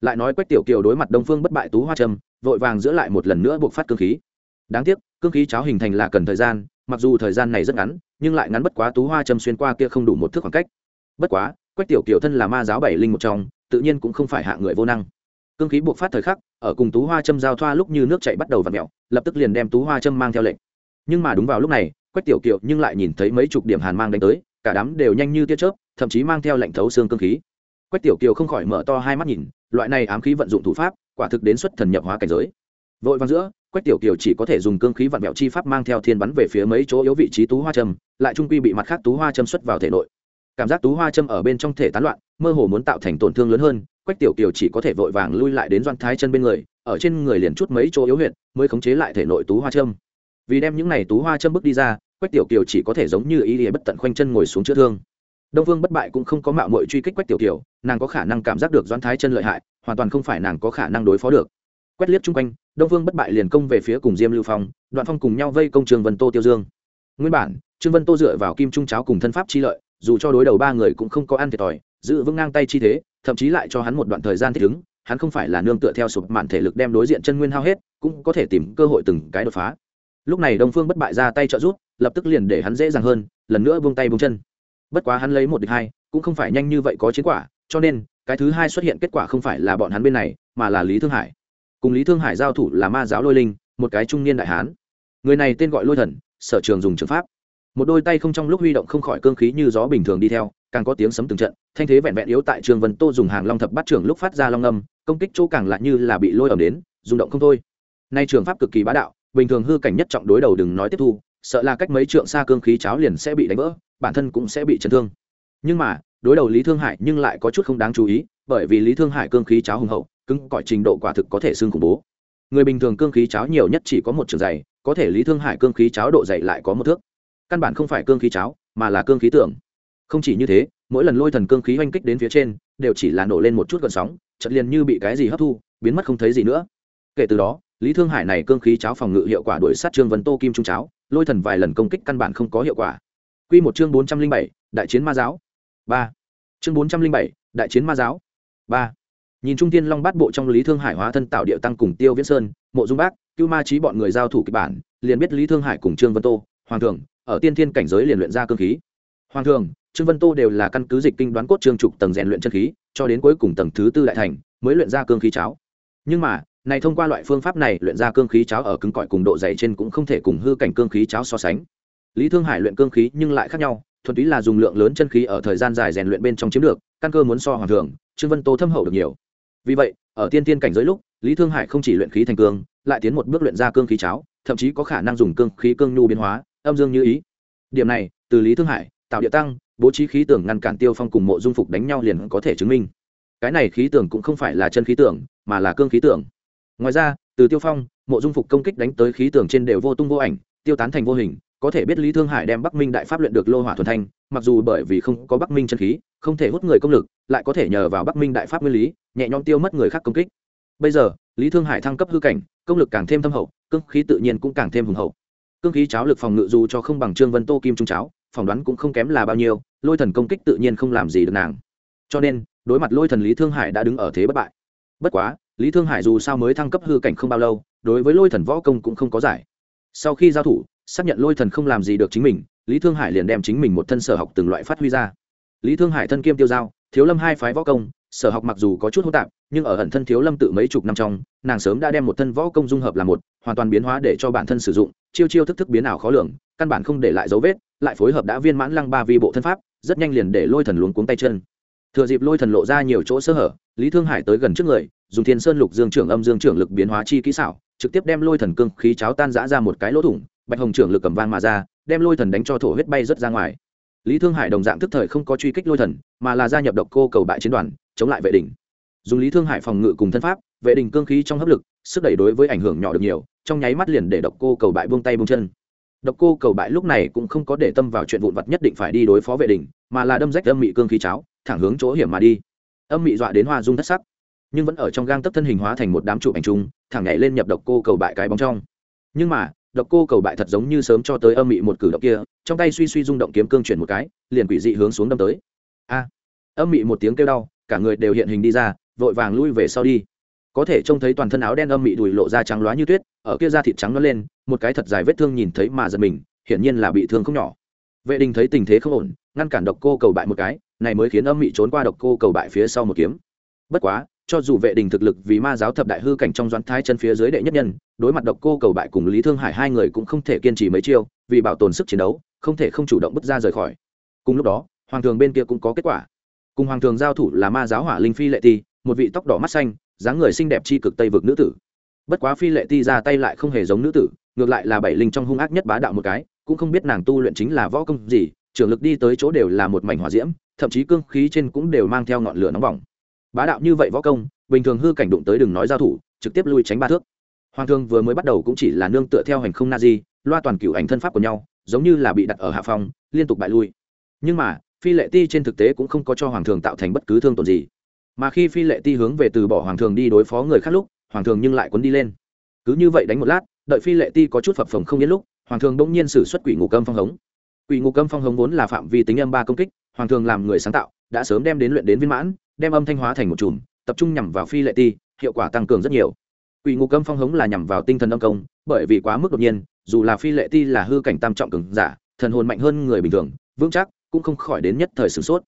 Lại nói quách tiểu kiều đối mặt đông phương bất bại tú hoa trâm, vội vàng giữa lại một lần nữa buộc phát cương khí. Đáng tiếc, cương khí cháo hình thành là cần thời gian, mặc dù thời gian này rất ngắn, nhưng lại ngắn bất quá tú hoa trâm xuyên qua kia không đủ một thước khoảng cách. Bất quá, quách tiểu kiều thân là ma giáo bảy linh một trong, tự nhiên cũng không phải hạ người vô năng. Cương khí buộc phát thời khắc, ở cùng tú hoa châm giao thoa lúc như nước chạy bắt đầu v ặ mẹo lập tức liền đem tú hoa châm mang theo lệnh. Nhưng mà đúng vào lúc này quách tiểu kiệu nhưng lại nhìn thấy mấy chục điểm hàn mang đánh tới, cả đám đều nhanh như tia chớp, thậm chí mang theo lệnh thấu xương cương khí. Quách tiểu kiều không khỏi mở to hai mắt nhìn, loại này ám khí vận dụng thủ pháp, quả thực đến xuất thần nhập hóa cảnh giới. Vội vàng giữa, quách tiểu kiều chỉ có thể dùng cương khí vặn mẹo chi pháp mang theo thiên bắn về phía mấy chỗ yếu vị trí tú hoa châm lại trung quy bị mặt khác tú hoa châm xuất vào thể nội. Cảm giác tú hoa châm ở bên trong thể tán loạn, mơ hồ muốn tạo thành tổn thương lớn hơn, quách tiểu kiều chỉ có thể vội vàng lui lại đến doan thái chân bên người, ở trên người liền chút mấy chỗ yếu huyệt, mới khống chế lại thể nội tú hoa châm vì đem những này tú hoa châm bước đi ra, quách tiểu kiều chỉ có thể giống như ý ỉa bất tận khoanh chân ngồi xuống chữa thương. Đông vương bất bại cũng không có mạo mội truy kích quách tiểu kiều, nàng có khả năng cảm giác được doan thái chân lợi hại, hoàn toàn không phải nàng có khả năng đối phó được. Quét liếc chung quanh, đông vương bất bại liền công về phía cùng diêm lưu phong, đoạn phong cùng nhau vây công trường vân tô tiêu dương. Nguyên bản, trương vân tô dựa vào kim trung cháo cùng thân pháp chi lợi, dù cho đối đầu ba người cũng không có ăn thiệt thòi, giữ vững ngang tay chi thế, thậm chí lại cho hắn một đoạn thời gian thích ứng, hắn không phải là nương tựa theo sụp mạn thể lực đem đối diện chân nguyên hao hết, cũng có thể tìm cơ hội từng cái đột phá lúc này đông phương bất bại ra tay trợ rút lập tức liền để hắn dễ dàng hơn, lần nữa vung tay vung chân. Bất quá hắn lấy một địch hai, cũng không phải nhanh như vậy có chiến quả, cho nên, cái thứ hai xuất hiện kết quả không phải là bọn hắn bên này, mà là lý thương hải. Cùng lý thương hải giao thủ là ma giáo lôi linh, một cái trung niên đại hán. Người này tên gọi lôi thần, sở trường dùng trường pháp. Một đôi tay không trong lúc huy động không khỏi cương khí như gió bình thường đi theo, càng có tiếng sấm từng trận, thanh thế vẹn vẹn yếu tại trường vân tô dùng hàng long thập bắt trưởng lúc phát ra long âm, công kích chỗ càng lại như là bị lôi ẩm đến, rung động không thôi. Nay trường pháp cực kỳ bá đạo bình thường hư cảnh nhất trọng đối đầu đừng nói tiếp thu, sợ là cách mấy trượng xa cương khí cháo liền sẽ bị đánh vỡ, bản thân cũng sẽ bị chấn thương. Nhưng mà, đối đầu lý thương hải nhưng lại có chút không đáng chú ý, bởi vì lý thương hải cương khí cháo hùng hậu, cứng cỏi trình độ quả thực có thể xương khủng bố. Người bình thường cương khí cháo nhiều nhất chỉ có một trường dày, có thể lý thương hải cương khí cháo độ dày lại có một thước. Căn bản không phải cương khí cháo, mà là cương khí tưởng không chỉ như thế, mỗi lần lôi thần cương khí oanh kích đến phía trên, đều chỉ là nổ lên một chút gần sóng chật liền như bị cái gì hấp thu, biến mất không thấy gì nữa. Kể từ đó lý thương hải này cương khí cháo phòng ngự hiệu quả đuổi sát trương vân tô kim trung cháo, lôi thần vài lần công kích căn bản không có hiệu quả. Q một chương bốn trăm linh bảy, đại chiến ma giáo. Ba. Chương bốn trăm linh bảy, đại chiến ma giáo. Ba. Nhìn trung tiên long bát bộ trong lý thương hải hóa thân tạo điệu tăng cùng tiêu viễn sơn, mộ dung bác, cưu ma trí bọn người giao thủ kịch bản, liền biết lý thương hải cùng trương vân tô, hoàng thường, ở tiên thiên cảnh giới liền luyện ra cơ khí. Hoàng thường, trương vân tô đều là căn cứ dịch kinh đoán cốt trương trục tầng rèn luyện chân khí, cho đến cuối cùng tầng thứ tư đại thành, mới luyện ra cương khí cháo. Nhưng mà này thông qua loại phương pháp này, luyện ra cương khí cháo ở cứng cỏi cùng độ dày trên cũng không thể cùng hư cảnh cương khí cháo so sánh. Lý thương hải luyện cương khí nhưng lại khác nhau, thuần túy là dùng lượng lớn chân khí ở thời gian dài rèn luyện bên trong chiếm được, căn cơ muốn so hoàng thường, trương vân tô thâm hậu được nhiều. Vì vậy, ở tiên tiên cảnh giới lúc, lý thương hải không chỉ luyện khí thành cương, lại tiến một bước luyện ra cương khí cháo, thậm chí có khả năng dùng cương khí cương nhu biến hóa, âm dương như ý. Điểm này, từ lý thương hải tạo địa tăng, bố trí khí tưởng ngăn cản tiêu phong cùng mộ dung phục đánh nhau liền có thể chứng minh. Cái này khí tưởng cũng không phải là chân khí tưởng, mà là cương khí tưởng ngoài ra, từ tiêu phong, mộ dung phục công kích đánh tới khí tưởng trên đều vô tung vô ảnh, tiêu tán thành vô hình, có thể biết lý thương hải đem bắc minh đại pháp luyện được lô hỏa thuần thanh, mặc dù bởi vì không có bắc minh chân khí, không thể hút người công lực, lại có thể nhờ vào bắc minh đại pháp nguyên lý, nhẹ nhõm tiêu mất người khác công kích. Bây giờ, lý thương hải thăng cấp hư cảnh, công lực càng thêm thâm hậu, cương khí tự nhiên cũng càng thêm hùng hậu. Cương khí cháo lực phòng ngự dù cho không bằng trương vân tô kim trung cháo, phỏng đoán cũng không kém là bao nhiêu, lôi thần công kích tự nhiên không làm gì được nàng. Cho nên, đối mặt lôi thần lý thương hải đã đứng ở thế bất bại. Bất quá lý thương hải dù sao mới thăng cấp hư cảnh không bao lâu, đối với lôi thần võ công cũng không có giải. Sau khi giao thủ, xác nhận lôi thần không làm gì được chính mình, lý thương hải liền đem chính mình một thân sở học từng loại phát huy ra. Lý thương hải thân kiêm tiêu giao, thiếu lâm hai phái võ công, sở học mặc dù có chút hỗn tạp, nhưng ở ẩn thân thiếu lâm tự mấy chục năm trong, nàng sớm đã đem một thân võ công dung hợp là một, hoàn toàn biến hóa để cho bản thân sử dụng, chiêu chiêu thức thức biến ảo khó lường, căn bản không để lại dấu vết, lại phối hợp đã viên mãn lăng ba vi bộ thân pháp, rất nhanh liền để lôi thần luống cuống tay chân. Thừa dịp lôi thần lộ ra nhiều chỗ sơ hở, lý thương hải tới gần trước người dùng thiên sơn lục dương trưởng âm dương trưởng lực biến hóa chi kỹ xảo, trực tiếp đem lôi thần cương khí cháo tan rã ra một cái lỗ thủng, bạch hồng trưởng lực cầm vang mà ra, đem lôi thần đánh cho thổ huyết bay rớt ra ngoài. Lý thương hải đồng dạng thức thời không có truy kích lôi thần, mà là gia nhập độc cô cầu bại chiến đoàn, chống lại vệ đình dùng lý thương hải phòng ngự cùng thân pháp, vệ đình cương khí trong hấp lực, sức đẩy đối với ảnh hưởng nhỏ được nhiều, trong nháy mắt liền để độc cô cầu bại buông tay buông chân. Độc cô cầu bại lúc này cũng không có để tâm vào chuyện vụn vặt nhất định phải đi đối phó vệ đình mà là đâm rách âm mị cương khí cháo, thẳng hướng chỗ hiểm mà đi. Âm mị dọa đến hoa dung thất sắc nhưng vẫn ở trong gang tấp thân hình hóa thành một đám trụ ảnh trung thẳng nhảy lên nhập độc cô cầu bại cái bóng trong. Nhưng mà, độc cô cầu bại thật giống như sớm cho tới âm mị một cử động kia, trong tay suy suy rung động kiếm cương chuyển một cái, liền quỷ dị hướng xuống đâm tới. A! Âm mị một tiếng kêu đau, cả người đều hiện hình đi ra, vội vàng lui về sau đi. Có thể trông thấy toàn thân áo đen âm mị đùi lộ ra trắng loá như tuyết, ở kia da thịt trắng nó lên, một cái thật dài vết thương nhìn thấy mà giật mình, hiển nhiên là bị thương không nhỏ. Vệ đình thấy tình thế không ổn, ngăn cản độc cô cầu bại một cái, này mới khiến âm mị trốn qua độc cô cầu bại phía sau một kiếm. Bất quá cho dù vệ đình thực lực vì ma giáo thập đại hư cảnh trong doãn thái chân phía dưới đệ nhất nhân, đối mặt độc cô cầu bại cùng lý thương hải hai người cũng không thể kiên trì mấy chiêu, vì bảo tồn sức chiến đấu, không thể không chủ động bước ra rời khỏi. Cùng lúc đó, hoàng thường bên kia cũng có kết quả. Cùng hoàng thường giao thủ là ma giáo hỏa linh phi lệ ti, một vị tóc đỏ mắt xanh, dáng người xinh đẹp chi cực tây vực nữ tử. Bất quá phi lệ ti ra tay lại không hề giống nữ tử, ngược lại là bảy linh trong hung ác nhất bá đạo một cái, cũng không biết nàng tu luyện chính là võ công gì, trường lực đi tới chỗ đều là một mảnh hỏa diễm, thậm chí cương khí trên cũng đều mang theo ngọn lửa nóng bỏng bá đạo như vậy võ công, bình thường hư cảnh đụng tới đừng nói giao thủ, trực tiếp lui tránh ba thước. Hoàng thương vừa mới bắt đầu cũng chỉ là nương tựa theo hành không na di loa toàn cựu ảnh thân pháp của nhau, giống như là bị đặt ở hạ phong, liên tục bại lui. Nhưng mà, phi lệ ti trên thực tế cũng không có cho hoàng thường tạo thành bất cứ thương tổn gì. Mà khi phi lệ ti hướng về từ bỏ hoàng thường đi đối phó người khác lúc, hoàng thường nhưng lại quấn đi lên. Cứ như vậy đánh một lát, đợi phi lệ ti có chút phập phồng không yên lúc, hoàng thường bỗng nhiên xử xuất quỷ ngục câm phong hống. Quỷ ngục câm phong hống vốn là phạm vi tính âm ba công kích, hoàng thường làm người sáng tạo, đã sớm đem đến luyện đến viên mãn đem âm thanh hóa thành một chùm, tập trung nhằm vào phi lệ ti, hiệu quả tăng cường rất nhiều. Quỷ ngục âm phong hống là nhằm vào tinh thần âm công, bởi vì quá mức đột nhiên, dù là phi lệ ti là hư cảnh tam trọng cường giả, thần hồn mạnh hơn người bình thường, vững chắc cũng không khỏi đến nhất thời sửng sốt.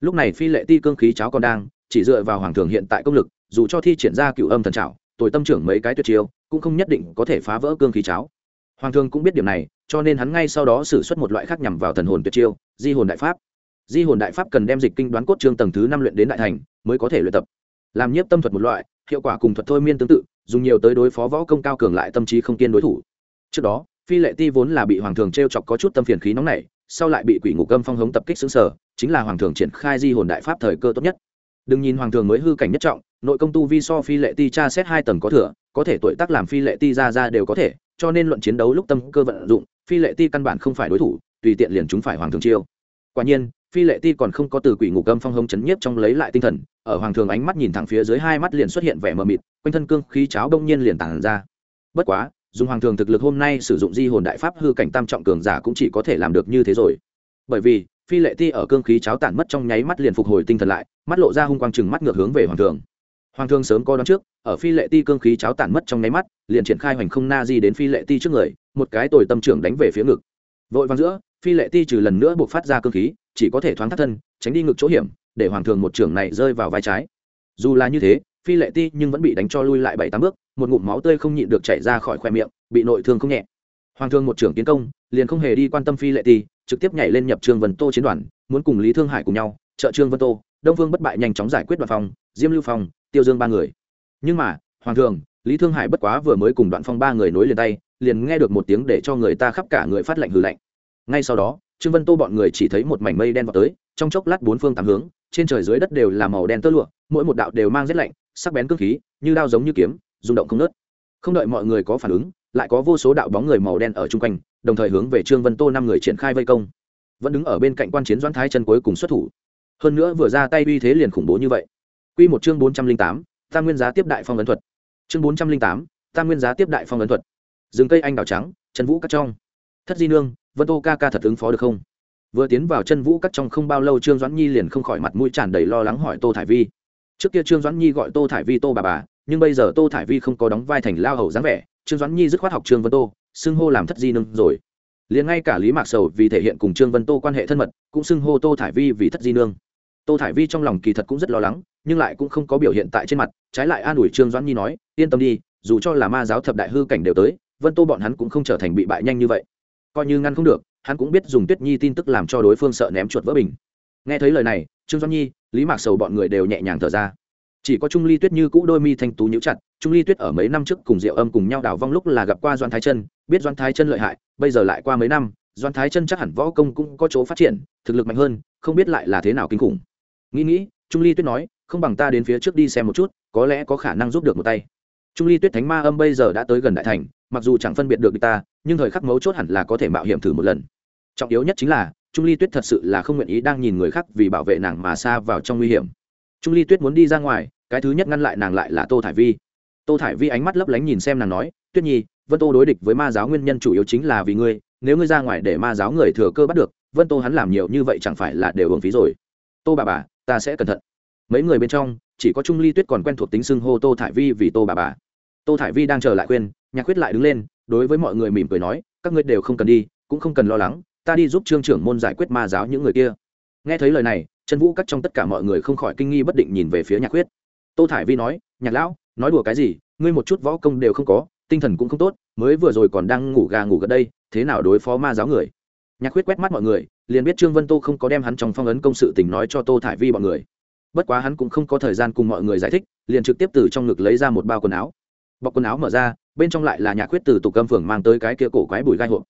Lúc này phi lệ ti cương khí cháo còn đang, chỉ dựa vào hoàng thường hiện tại công lực, dù cho thi triển ra cựu âm thần trảo, tuổi tâm trưởng mấy cái tuyệt chiêu, cũng không nhất định có thể phá vỡ cương khí cháo. Hoàng thường cũng biết điểm này, cho nên hắn ngay sau đó xử suất một loại khác nhằm vào thần hồn tuyệt chiêu, di hồn đại pháp di hồn đại pháp cần đem dịch kinh đoán cốt trương tầng thứ năm luyện đến đại thành, mới có thể luyện tập. Làm nhiếp tâm thuật một loại, hiệu quả cùng thuật thôi miên tương tự, dùng nhiều tới đối phó võ công cao cường lại tâm trí không kiên đối thủ. Trước đó, phi lệ ti vốn là bị hoàng thường t r e o chọc có chút tâm phiền khí nóng này sau lại bị quỷ ngục gâm phong hống tập kích xứng sở, chính là hoàng thường triển khai di hồn đại pháp thời cơ tốt nhất. Đừng nhìn hoàng thường mới hư cảnh nhất trọng, nội công tu vi so phi lệ ti tra xét hai tầng có thừa, có thể tuổi tác làm phi lệ ti ra ra đều có thể, cho nên luận chiến đấu lúc tâm cơ vận dụng, phi lệ ti căn bản không phải đối thủ, tùy tiện liền chúng phải hoàng thường chiêu. Quả nhiên phi lệ ti còn không có từ quỷ ngục âm phong hống chấn nhiếp trong lấy lại tinh thần, ở hoàng thường ánh mắt nhìn thẳng phía dưới hai mắt liền xuất hiện vẻ mờ mịt, quanh thân cương khí cháo đông nhiên liền tàn ra. Bất quá, dùng hoàng thường thực lực hôm nay sử dụng di hồn đại pháp hư cảnh tam trọng cường giả cũng chỉ có thể làm được như thế rồi. Bởi vì, phi lệ ti ở cương khí cháo tản mất trong nháy mắt liền phục hồi tinh thần lại, mắt lộ ra hung quang chừng mắt ngược hướng về hoàng thường. Hoàng thường sớm có đón trước, ở phi lệ ti cương khí cháo tản mất trong nháy mắt, liền triển khai hoành không na di đến phi lệ ti trước người, một cái tồi tâm trưởng đánh về phía ngực. Vội vàng giữa, phi lệ ti trừ lần nữa buộc phát ra cương khí chỉ có thể thoáng thắt thân, tránh đi ngực chỗ hiểm, để hoàng thường một trưởng này rơi vào vai trái. Dù là như thế, phi lệ ti nhưng vẫn bị đánh cho lui lại bảy tám bước, một ngụm máu tươi không nhịn được chảy ra khỏi khoe miệng, bị nội thương không nhẹ. Hoàng thương một trưởng tiến công, liền không hề đi quan tâm phi lệ ti, trực tiếp nhảy lên nhập trương vân tô chiến đoàn, muốn cùng lý thương hải cùng nhau, trợ trương vân tô. Đông vương bất bại nhanh chóng giải quyết đoạn phong, diêm lưu phong, tiêu dương ba người. Nhưng mà, hoàng thường, lý thương hải bất quá vừa mới cùng đoạn phong ba người nối liền tay, liền nghe được một tiếng để cho người ta khắp cả người phát lệnh hừ lạnh ngay sau đó trương vân tô bọn người chỉ thấy một mảnh mây đen vào tới, trong chốc lát bốn phương tám hướng, trên trời dưới đất đều là màu đen tơ lụa, mỗi một đạo đều mang rét lạnh, sắc bén cương khí, như đao giống như kiếm, rung động không nớt không đợi mọi người có phản ứng, lại có vô số đạo bóng người màu đen ở chung quanh, đồng thời hướng về trương vân tô năm người triển khai vây công. Vẫn đứng ở bên cạnh quan chiến doãn thái chân cuối cùng xuất thủ. Hơn nữa vừa ra tay uy thế liền khủng bố như vậy. Quy một chương bốn trăm linh tám, tam nguyên giá tiếp đại phong ấn thuật. Chương bốn trăm linh tám, tam nguyên giá tiếp đại phong ấn thuật. Rừng cây anh đào trắng trần vũ cắt trong. Thất di nương vân tô ca ca thật ứng phó được không? Vừa tiến vào chân vũ cắt trong không bao lâu trương doãn nhi liền không khỏi mặt mũi tràn đầy lo lắng hỏi tô thải vi. Trước kia trương doãn nhi gọi tô thải vi tô bà bà, nhưng bây giờ tô thải vi không có đóng vai thành lao hầu dáng vẻ, trương doãn nhi dứt khoát học trương vân tô, xưng hô làm thất di nương rồi. Liền ngay cả lý mạc sầu vì thể hiện cùng trương vân tô quan hệ thân mật, cũng xưng hô tô thải vi vì thất di nương. Tô thải vi trong lòng kỳ thật cũng rất lo lắng, nhưng lại cũng không có biểu hiện tại trên mặt, trái lại an ủi trương doãn nhi nói, yên tâm đi, dù cho là ma giáo thập đại hư cảnh đều tới, vân tô bọn hắn cũng không trở thành bị bại nhanh như vậy coi như ngăn không được, hắn cũng biết dùng tuyết nhi tin tức làm cho đối phương sợ ném chuột vỡ bình. Nghe thấy lời này, trương Doan nhi, lý mạc sầu bọn người đều nhẹ nhàng thở ra. Chỉ có trung ly tuyết như cũ đôi mi thanh tú nhíu chặt, trung ly tuyết ở mấy năm trước cùng diệu âm cùng nhau đảo vong lúc là gặp qua doan thái chân, biết doan thái chân lợi hại, bây giờ lại qua mấy năm doan thái chân chắc hẳn võ công cũng có chỗ phát triển, thực lực mạnh hơn, không biết lại là thế nào kinh khủng. Nghĩ nghĩ, trung ly tuyết nói, không bằng ta đến phía trước đi xem một chút, có lẽ có khả năng giúp được một tay. Trung ly tuyết thánh ma âm bây giờ đã tới gần đại thành mặc dù chẳng phân biệt được ta, nhưng thời khắc mấu chốt hẳn là có thể mạo hiểm thử một lần. Trọng yếu nhất chính là, trung ly tuyết thật sự là không nguyện ý đang nhìn người khác vì bảo vệ nàng mà xa vào trong nguy hiểm. Trung ly tuyết muốn đi ra ngoài, cái thứ nhất ngăn lại nàng lại là tô thải vi. Tô thải vi ánh mắt lấp lánh nhìn xem nàng nói, tuyết nhi, vân tô đối địch với ma giáo nguyên nhân chủ yếu chính là vì ngươi, nếu ngươi ra ngoài để ma giáo người thừa cơ bắt được, vân tô hắn làm nhiều như vậy chẳng phải là đều hưởng phí rồi? Tô bà bà, ta sẽ cẩn thận. Mấy người bên trong, chỉ có trung ly tuyết còn quen thuộc tính xưng hô tô thải vi vì tô bà bà. Tô thải vi đang chờ lại khuyên nhạc Quyết lại đứng lên, đối với mọi người mỉm cười nói, các ngươi đều không cần đi, cũng không cần lo lắng, ta đi giúp trương trưởng môn giải quyết ma giáo những người kia. Nghe thấy lời này, Trần vũ cắt trong tất cả mọi người không khỏi kinh nghi bất định nhìn về phía nhạc Quyết. tô thải vi nói, nhạc lão, nói đùa cái gì, ngươi một chút võ công đều không có, tinh thần cũng không tốt, mới vừa rồi còn đang ngủ gà ngủ gật đây, thế nào đối phó ma giáo người? Nhạc Quyết quét mắt mọi người, liền biết trương vân tô không có đem hắn trong phong ấn công sự tình nói cho tô thải vi bọn người. Bất quá hắn cũng không có thời gian cùng mọi người giải thích, liền trực tiếp từ trong ngực lấy ra một bao quần áo. Bọc quần áo mở ra bên trong lại là nhạc khuyết từ tục cơm phường mang tới cái kia cổ quái bùi gai hộp.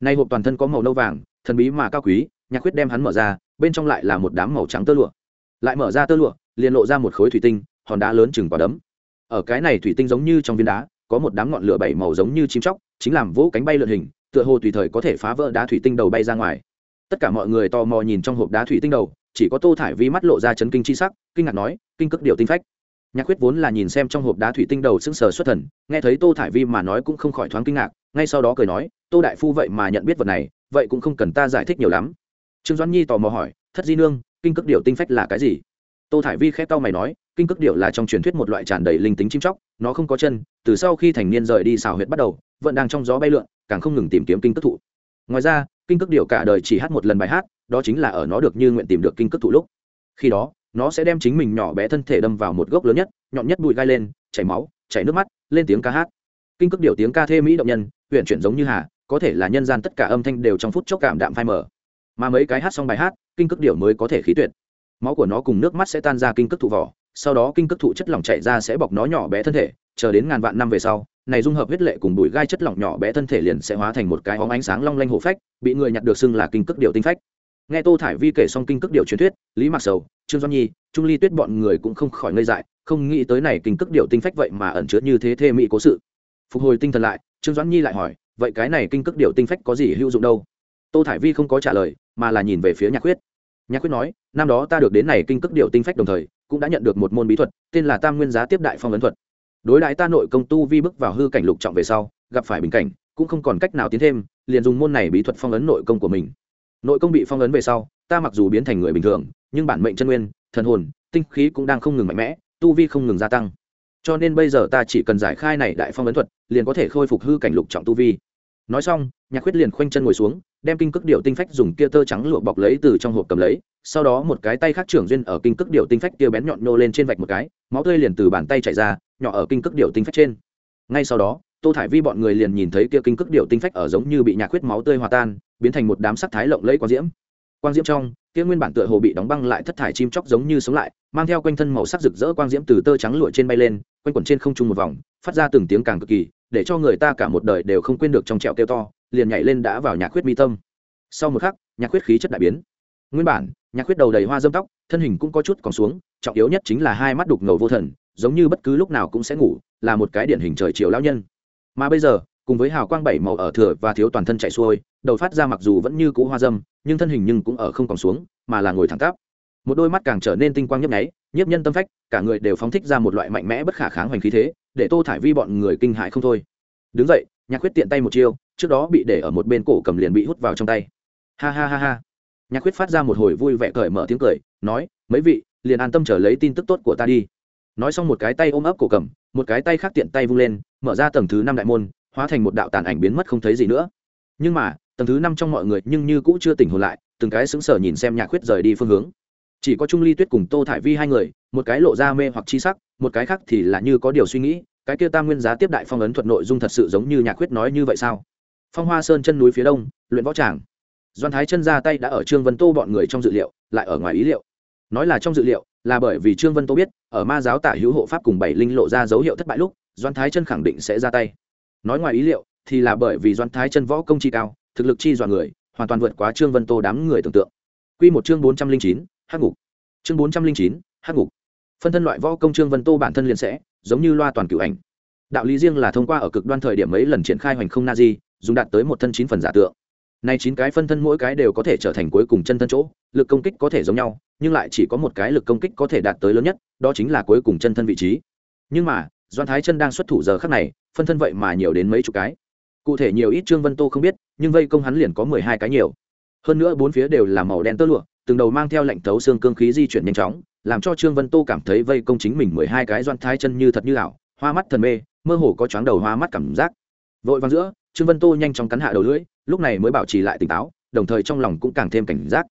Nay hộp toàn thân có màu nâu vàng, thần bí mà cao quý, nhạc khuyết đem hắn mở ra, bên trong lại là một đám màu trắng tơ lụa. Lại mở ra tơ lụa, liền lộ ra một khối thủy tinh, hòn đá lớn chừng quả đấm. Ở cái này thủy tinh giống như trong viên đá, có một đám ngọn lửa bảy màu giống như chim chóc, chính làm vỗ cánh bay lượn hình, tựa hồ tùy thời có thể phá vỡ đá thủy tinh đầu bay ra ngoài. Tất cả mọi người tò mò nhìn trong hộp đá thủy tinh đầu, chỉ có tô thải vi mắt lộ ra chấn kinh chi sắc, kinh ngạc nói, kinh cước điều tinh phách nhạc quyết vốn là nhìn xem trong hộp đá thủy tinh đầu sững sờ xuất thần, nghe thấy tô thải vi mà nói cũng không khỏi thoáng kinh ngạc, ngay sau đó cười nói, tô đại phu vậy mà nhận biết vật này, vậy cũng không cần ta giải thích nhiều lắm. Trương doãn nhi tò mò hỏi, thất di nương, kinh cước điệu tinh phách là cái gì? Tô thải vi khét tao mày nói, kinh cước điệu là trong truyền thuyết một loại tràn đầy linh tính chim chóc, nó không có chân, từ sau khi thành niên rời đi xào huyệt bắt đầu, vẫn đang trong gió bay lượn, càng không ngừng tìm kiếm kinh cước thụ. Ngoài ra, kinh cước điệu cả đời chỉ hát một lần bài hát, đó chính là ở nó được như nguyện tìm được kinh cước thụ lúc. Khi đó nó sẽ đem chính mình nhỏ bé thân thể đâm vào một gốc lớn nhất, nhọn nhất bụi gai lên, chảy máu, chảy nước mắt, lên tiếng ca hát. Kinh cước điều tiếng ca thê mỹ động nhân huyện chuyển giống như hà, có thể là nhân gian tất cả âm thanh đều trong phút chốc cảm đạm phai mở mà mấy cái hát xong bài hát, kinh cước điều mới có thể khí tuyệt. Máu của nó cùng nước mắt sẽ tan ra kinh cước thụ vỏ, sau đó kinh cước thụ chất lỏng chảy ra sẽ bọc nó nhỏ bé thân thể, chờ đến ngàn vạn năm về sau, này dung hợp huyết lệ cùng bụi gai chất lỏng nhỏ bé thân thể liền sẽ hóa thành một cái óng ánh sáng long lanh hổ phách, bị người nhặt được xưng là kinh cước điều tinh phách. Nghe tô thải vi kể xong kinh cước điều truyền thuyết, lý mặc sầu trương doan nhi, trung ly tuyết bọn người cũng không khỏi ngây dại, không nghĩ tới này kinh cước điệu tinh phách vậy mà ẩn chứa như thế thê mỹ cố sự. Phục hồi tinh thần lại, trương doãn nhi lại hỏi, vậy cái này kinh cước điệu tinh phách có gì hữu dụng đâu? Tô thải vi không có trả lời, mà là nhìn về phía nhạc Quyết. nhạc quyết nói, năm đó ta được đến này kinh cước điệu tinh phách đồng thời, cũng đã nhận được một môn bí thuật, tên là tam nguyên giá tiếp đại phong ấn thuật. Đối đại ta nội công tu vi bước vào hư cảnh lục trọng về sau, gặp phải bình cảnh, cũng không còn cách nào tiến thêm, liền dùng môn này bí thuật phong ấn nội công của mình. Nội công bị phong ấn về sau ta mặc dù biến thành người bình thường, nhưng bản mệnh chân nguyên, thần hồn, tinh khí cũng đang không ngừng mạnh mẽ, tu vi không ngừng gia tăng. Cho nên bây giờ ta chỉ cần giải khai này đại phong ấn thuật, liền có thể khôi phục hư cảnh lục trọng tu vi. Nói xong, nhạc khuyết liền khoanh chân ngồi xuống, đem kinh cước điệu tinh phách dùng kia tơ trắng lụa bọc lấy từ trong hộp cầm lấy, sau đó một cái tay khác trưởng duyên ở kinh cước điệu tinh phách kia bén nhọn nhô lên trên vạch một cái, máu tươi liền từ bàn tay chảy ra, nhỏ ở kinh cước điệu tinh phách trên. Ngay sau đó, tô thải vi bọn người liền nhìn thấy kia kinh cước điệu tinh phách ở giống như bị nhạc khuyết máu tươi hòa tan, biến thành một đám sắc thái lộng lẫy quang diễm quang diễm trong, kia nguyên bản tựa hồ bị đóng băng lại thất thải chim chóc giống như sống lại, mang theo quanh thân màu sắc rực rỡ quang diễm từ tơ trắng lụa trên bay lên, quanh quẩn trên không trung một vòng, phát ra từng tiếng càng cực kỳ, để cho người ta cả một đời đều không quên được trong trẹo kêu to, liền nhảy lên đã vào nhạc khuyết mi tâm. Sau một khắc, nhạc khuyết khí chất đại biến. Nguyên bản, nhạc khuyết đầu đầy hoa dâm tóc, thân hình cũng có chút còn xuống, trọng yếu nhất chính là hai mắt đục ngầu vô thần, giống như bất cứ lúc nào cũng sẽ ngủ, là một cái điển hình trời chiều lão nhân. Mà bây giờ cùng với hào quang bảy màu ở thừa và thiếu toàn thân chạy xuôi, đầu phát ra mặc dù vẫn như cũ hoa dâm, nhưng thân hình nhưng cũng ở không còn xuống, mà là ngồi thẳng tắp. Một đôi mắt càng trở nên tinh quang nhấp nháy, nhiếp nhân tâm phách, cả người đều phóng thích ra một loại mạnh mẽ bất khả kháng hoành khí thế, để tô thải vi bọn người kinh hại không thôi. Đứng dậy, nhạc khuyết tiện tay một chiêu, trước đó bị để ở một bên cổ cầm liền bị hút vào trong tay. Ha ha ha ha. Nhạc khuyết phát ra một hồi vui vẻ cởi mở tiếng cười, nói, mấy vị, liền an tâm trở lấy tin tức tốt của ta đi. Nói xong một cái tay ôm ấp cổ cầm, một cái tay khác tiện tay vung lên, mở ra tầng thứ năm đại môn hóa thành một đạo tàn ảnh biến mất không thấy gì nữa. Nhưng mà, tầng thứ năm trong mọi người nhưng như cũ chưa tỉnh hồn lại, từng cái sững sờ nhìn xem nhạc khuyết rời đi phương hướng. Chỉ có trung ly tuyết cùng tô thải vi hai người, một cái lộ ra mê hoặc chi sắc, một cái khác thì là như có điều suy nghĩ, cái kia tam nguyên giá tiếp đại phong ấn thuật nội dung thật sự giống như nhạc khuyết nói như vậy sao? Phong hoa sơn chân núi phía đông, luyện võ tràng. Doan thái chân ra tay đã ở trương vân tô bọn người trong dự liệu, lại ở ngoài ý liệu. Nói là trong dự liệu, là bởi vì trương vân tô biết, ở ma giáo tả hữu hộ pháp cùng bảy linh lộ ra dấu hiệu thất bại lúc, doan thái chân khẳng định sẽ ra tay nói ngoài ý liệu, thì là bởi vì doan thái chân võ công chi cao, thực lực chi dọa người, hoàn toàn vượt quá trương vân tô đám người tưởng tượng. Q một chương bốn trăm linh chín hát ngục. Chương bốn trăm linh chín hát ngục. Phân thân loại võ công trương vân tô bản thân liền sẽ, giống như loa toàn cửu ảnh. Đạo lý riêng là thông qua ở cực đoan thời điểm mấy lần triển khai hoành không na di, dùng đạt tới một thân chín phần giả tượng. Nay chín cái phân thân mỗi cái đều có thể trở thành cuối cùng chân thân chỗ, lực công kích có thể giống nhau, nhưng lại chỉ có một cái lực công kích có thể đạt tới lớn nhất, đó chính là cuối cùng chân thân vị trí. Nhưng mà doan thái chân đang xuất thủ giờ khắc này phân thân vậy mà nhiều đến mấy chục cái. Cụ thể nhiều ít trương vân tô không biết, nhưng vây công hắn liền có mười hai cái nhiều. Hơn nữa bốn phía đều là màu đen tơ lụa, từng đầu mang theo lệnh thấu xương cương khí di chuyển nhanh chóng, làm cho trương vân tô cảm thấy vây công chính mình mười hai cái doan thái chân như thật như ảo, hoa mắt thần mê, mơ hồ có chóng đầu hoa mắt cảm giác. Vội vàng giữa, trương vân tô nhanh chóng cắn hạ đầu lưỡi, lúc này mới bảo trì lại tỉnh táo, đồng thời trong lòng cũng càng thêm cảnh giác.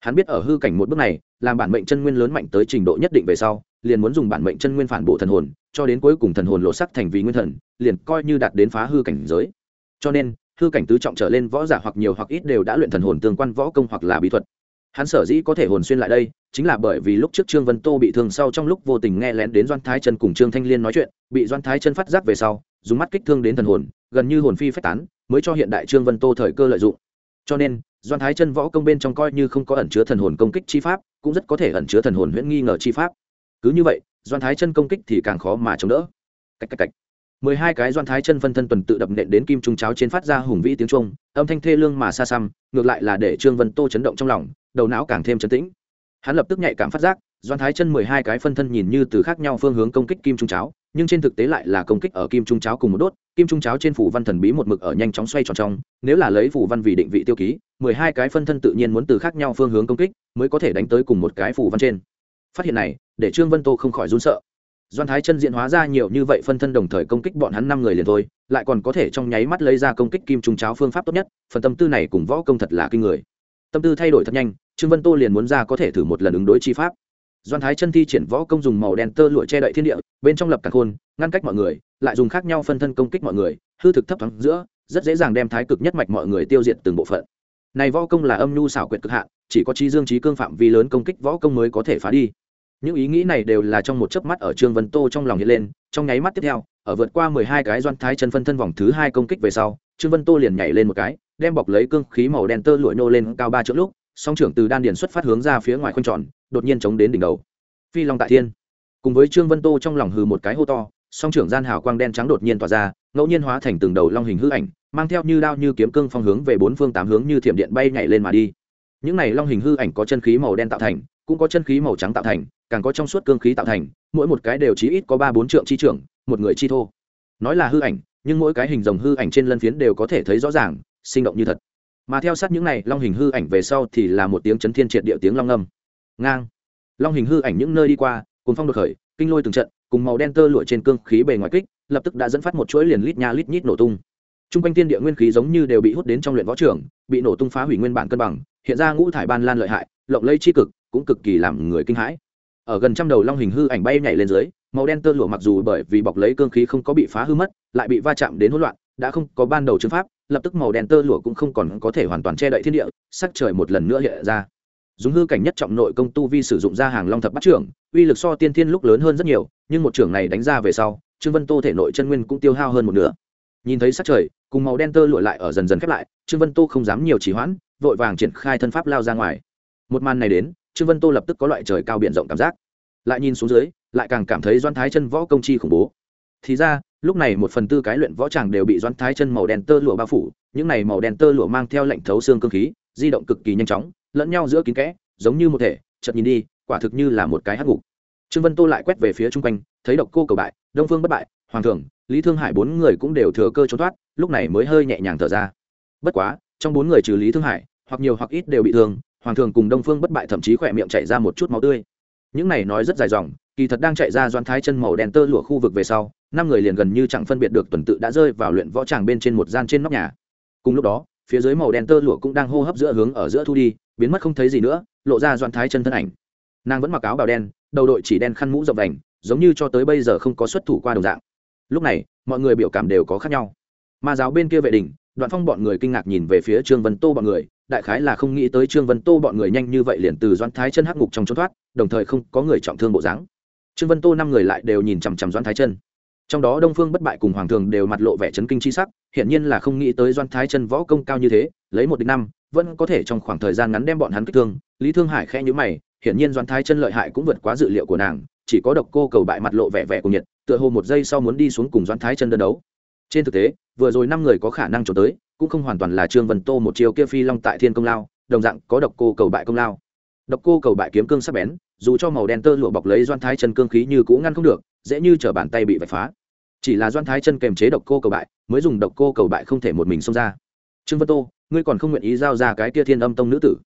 Hắn biết ở hư cảnh một bước này, làm bản mệnh chân nguyên lớn mạnh tới trình độ nhất định về sau liền muốn dùng bản mệnh chân nguyên phản bộ thần hồn, cho đến cuối cùng thần hồn lộ sắc thành vì nguyên thần, liền coi như đạt đến phá hư cảnh giới. Cho nên, hư cảnh tứ trọng trở lên võ giả hoặc nhiều hoặc ít đều đã luyện thần hồn tương quan võ công hoặc là bí thuật. Hắn sở dĩ có thể hồn xuyên lại đây, chính là bởi vì lúc trước trương vân tô bị thương sau trong lúc vô tình nghe lén đến doan thái chân cùng trương thanh liên nói chuyện, bị doan thái chân phát giác về sau, dùng mắt kích thương đến thần hồn, gần như hồn phi phách tán, mới cho hiện đại trương vân tô thời cơ lợi dụng. Cho nên, doan thái chân võ công bên trong coi như không có ẩn chứa thần hồn công kích chi pháp, cũng rất có thể ẩn chứa thần hồn huyễn nghi ngờ chi pháp cứ như vậy, doan thái chân công kích thì càng khó mà chống đỡ. Cách cách cách. Mười hai cái doan thái chân phân thân tuần tự đập nện đến kim trung cháo trên phát ra hùng vĩ tiếng trung âm thanh thê lương mà xa xăm, ngược lại là để trương vân tô chấn động trong lòng, đầu não càng thêm chấn tĩnh. Hắn lập tức nhạy cảm phát giác, doan thái chân mười hai cái phân thân nhìn như từ khác nhau phương hướng công kích kim trung cháo, nhưng trên thực tế lại là công kích ở kim trung cháo cùng một đốt, kim trung cháo trên phủ văn thần bí một mực ở nhanh chóng xoay tròn trong, nếu là lấy phủ văn vì định vị tiêu ký, mười hai cái phân thân tự nhiên muốn từ khác nhau phương hướng công kích, mới có thể đánh tới cùng một cái phủ văn trên phát hiện này, để trương vân tô không khỏi run sợ. Doan thái chân diện hóa ra nhiều như vậy phân thân đồng thời công kích bọn hắn năm người liền thôi, lại còn có thể trong nháy mắt lấy ra công kích kim trung cháo phương pháp tốt nhất, phần tâm tư này cùng võ công thật là kinh người. Tâm tư thay đổi thật nhanh, trương vân tô liền muốn ra có thể thử một lần ứng đối chi pháp. Doan thái chân thi triển võ công dùng màu đen tơ lụa che đậy thiên địa, bên trong lập cả khôn, ngăn cách mọi người, lại dùng khác nhau phân thân công kích mọi người, hư thực thấp thoáng giữa, rất dễ dàng đem thái cực nhất mạch mọi người tiêu diệt từng bộ phận. Này võ công là âm nhu xảo quyệt cực hạn, chỉ có trí dương trí cương phạm vi lớn công kích võ công mới có thể phá đi những ý nghĩ này đều là trong một chớp mắt ở trương vân tô trong lòng hiện lên, trong nháy mắt tiếp theo, ở vượt qua mười hai cái doan thái chân phân thân vòng thứ hai công kích về sau, trương vân tô liền nhảy lên một cái, đem bọc lấy cương khí màu đen tơ lụi nô lên cao ba chữ lúc, song trưởng từ đan điền xuất phát hướng ra phía ngoài khoanh tròn, đột nhiên chống đến đỉnh đầu. Phi long tại thiên. Cùng với trương vân tô trong lòng hừ một cái hô to, song trưởng gian hào quang đen trắng đột nhiên tỏa ra, ngẫu nhiên hóa thành từng đầu long hình hư ảnh, mang theo như đao như kiếm cương phong hướng về bốn phương tám hướng như thiểm điện bay nhảy lên mà đi. Những này long hình hư ảnh có chân khí màu đen tạo thành cũng có chân khí màu trắng tạo thành, càng có trong suốt cương khí tạo thành, mỗi một cái đều chí ít có ba bốn trượng chi trưởng, một người chi thô. Nói là hư ảnh, nhưng mỗi cái hình rồng hư ảnh trên lân phiến đều có thể thấy rõ ràng, sinh động như thật. Mà theo sát những này, long hình hư ảnh về sau thì là một tiếng chấn thiên triệt địa tiếng long âm. Ngang. Long hình hư ảnh những nơi đi qua cùng phong đột khởi, kinh lôi từng trận, cùng màu đen tơ lụa trên cương khí bề ngoài kích, lập tức đã dẫn phát một chuỗi liền lít nha lít nhít nổ tung. T r u n g quanh tiên địa nguyên khí giống như đều bị hút đến trong luyện võ trường, bị nổ tung phá hủy nguyên bản cân bằng, hiện ra ngũ thải ban lan lợi hại, lộng lây c cực cũng cực kỳ làm người kinh hãi. Ở gần trăm đầu long hình hư ảnh bay nhảy lên dưới, màu đen tơ lụa mặc dù bởi vì bọc lấy cương khí không có bị phá hư mất, lại bị va chạm đến hỗn loạn, đã không có ban đầu chứng pháp, lập tức màu đen tơ lụa cũng không còn có thể hoàn toàn che đậy thiên địa, sắc trời một lần nữa hiện ra. Dùng hư cảnh nhất trọng nội công tu vi sử dụng ra hàng long thập bắt trưởng, uy lực so tiên thiên lúc lớn hơn rất nhiều, nhưng một trưởng này đánh ra về sau, trương vân tô thể nội chân nguyên cũng tiêu hao hơn một nửa. Nhìn thấy sắc trời, cùng màu đen tơ lụa lại ở dần dần khép lại, trương vân tô không dám nhiều trì hoãn, vội vàng triển khai thân pháp lao ra ngoài. Một màn này đến trương vân tô lập tức có loại trời cao b i ể n rộng cảm giác. Lại nhìn xuống dưới, lại càng cảm thấy doan thái chân võ công chi khủng bố. Thì ra, lúc này một phần tư cái luyện võ tràng đều bị doan thái chân màu đen tơ lụa bao phủ, những này màu đen tơ lụa mang theo lệnh thấu xương cơ khí, di động cực kỳ nhanh chóng, lẫn nhau giữa kín kẽ, giống như một thể chật nhìn đi, quả thực như là một cái hắc ngục. Trương vân tô lại quét về phía chung quanh, thấy độc cô cầu bại, đông phương bất bại, hoàng thường lý thương hải bốn người cũng đều thừa cơ trốn thoát, lúc này mới hơi nhẹ nhàng thở ra. Bất quá, trong bốn người trừ lý thương hải, hoặc nhiều hoặc ít đều bị thương hoàng thường cùng đông phương bất bại thậm chí khỏe miệng chạy ra một chút máu tươi. Những này nói rất dài dòng, kỳ thật đang chạy ra doan thái chân màu đen tơ lụa khu vực về sau, năm người liền gần như chẳng phân biệt được tuần tự đã rơi vào luyện võ tràng bên trên một gian trên nóc nhà. Cùng lúc đó, phía dưới màu đen tơ lụa cũng đang hô hấp giữa hướng ở giữa thu đi, biến mất không thấy gì nữa, lộ ra doan thái chân thân ảnh. Nàng vẫn mặc áo bào đen, đầu đội chỉ đen khăn mũ rộng đành giống như cho tới bây giờ không có xuất thủ qua đồng dạng. Lúc này, mọi người biểu cảm đều có khác nhau. Ma giáo bên kia vệ đình đoạn phong bọn người kinh ngạc nhìn về phía trương vân tô bọn người đại khái là không nghĩ tới trương vân tô bọn người nhanh như vậy liền từ doãn thái chân hắc ngục trong trốn thoát, đồng thời không có người trọng thương bộ dáng. Trương vân tô năm người lại đều nhìn chằm chằm doãn thái chân. Trong đó đông phương bất bại cùng hoàng thường đều mặt lộ vẻ chấn kinh chi sắc hiện nhiên là không nghĩ tới doan thái chân võ công cao như thế, lấy một đến năm, vẫn có thể trong khoảng thời gian ngắn đem bọn hắn kích thương. Lý thương hải khẽ nhữ mày, hiển nhiên doan thái chân lợi hại cũng vượt quá dự liệu của nàng, chỉ có độc cô cầu bại mặt lộ vẻ vẻ cùng nhiệt, tựa hồ một giây sau muốn đi xuống cùng doan thái chân đơn đấu trên thực tế, vừa rồi năm người có khả năng trốn tới, cũng không hoàn toàn là trương vân tô một chiều kia phi long tại thiên công lao, đồng dạng có độc cô cầu bại công lao. Độc cô cầu bại kiếm cương sắc bén, dù cho màu đen tơ lụa bọc lấy doan thái chân cương khí như cũ ngăn không được, dễ như t bàn tay bị vạch phá. Chỉ là doan thái chân kềm chế độc cô cầu bại, mới dùng độc cô cầu bại không thể một mình xông ra. Trương vân tô, ngươi còn không nguyện ý giao ra cái kia thiên âm tông nữ tử.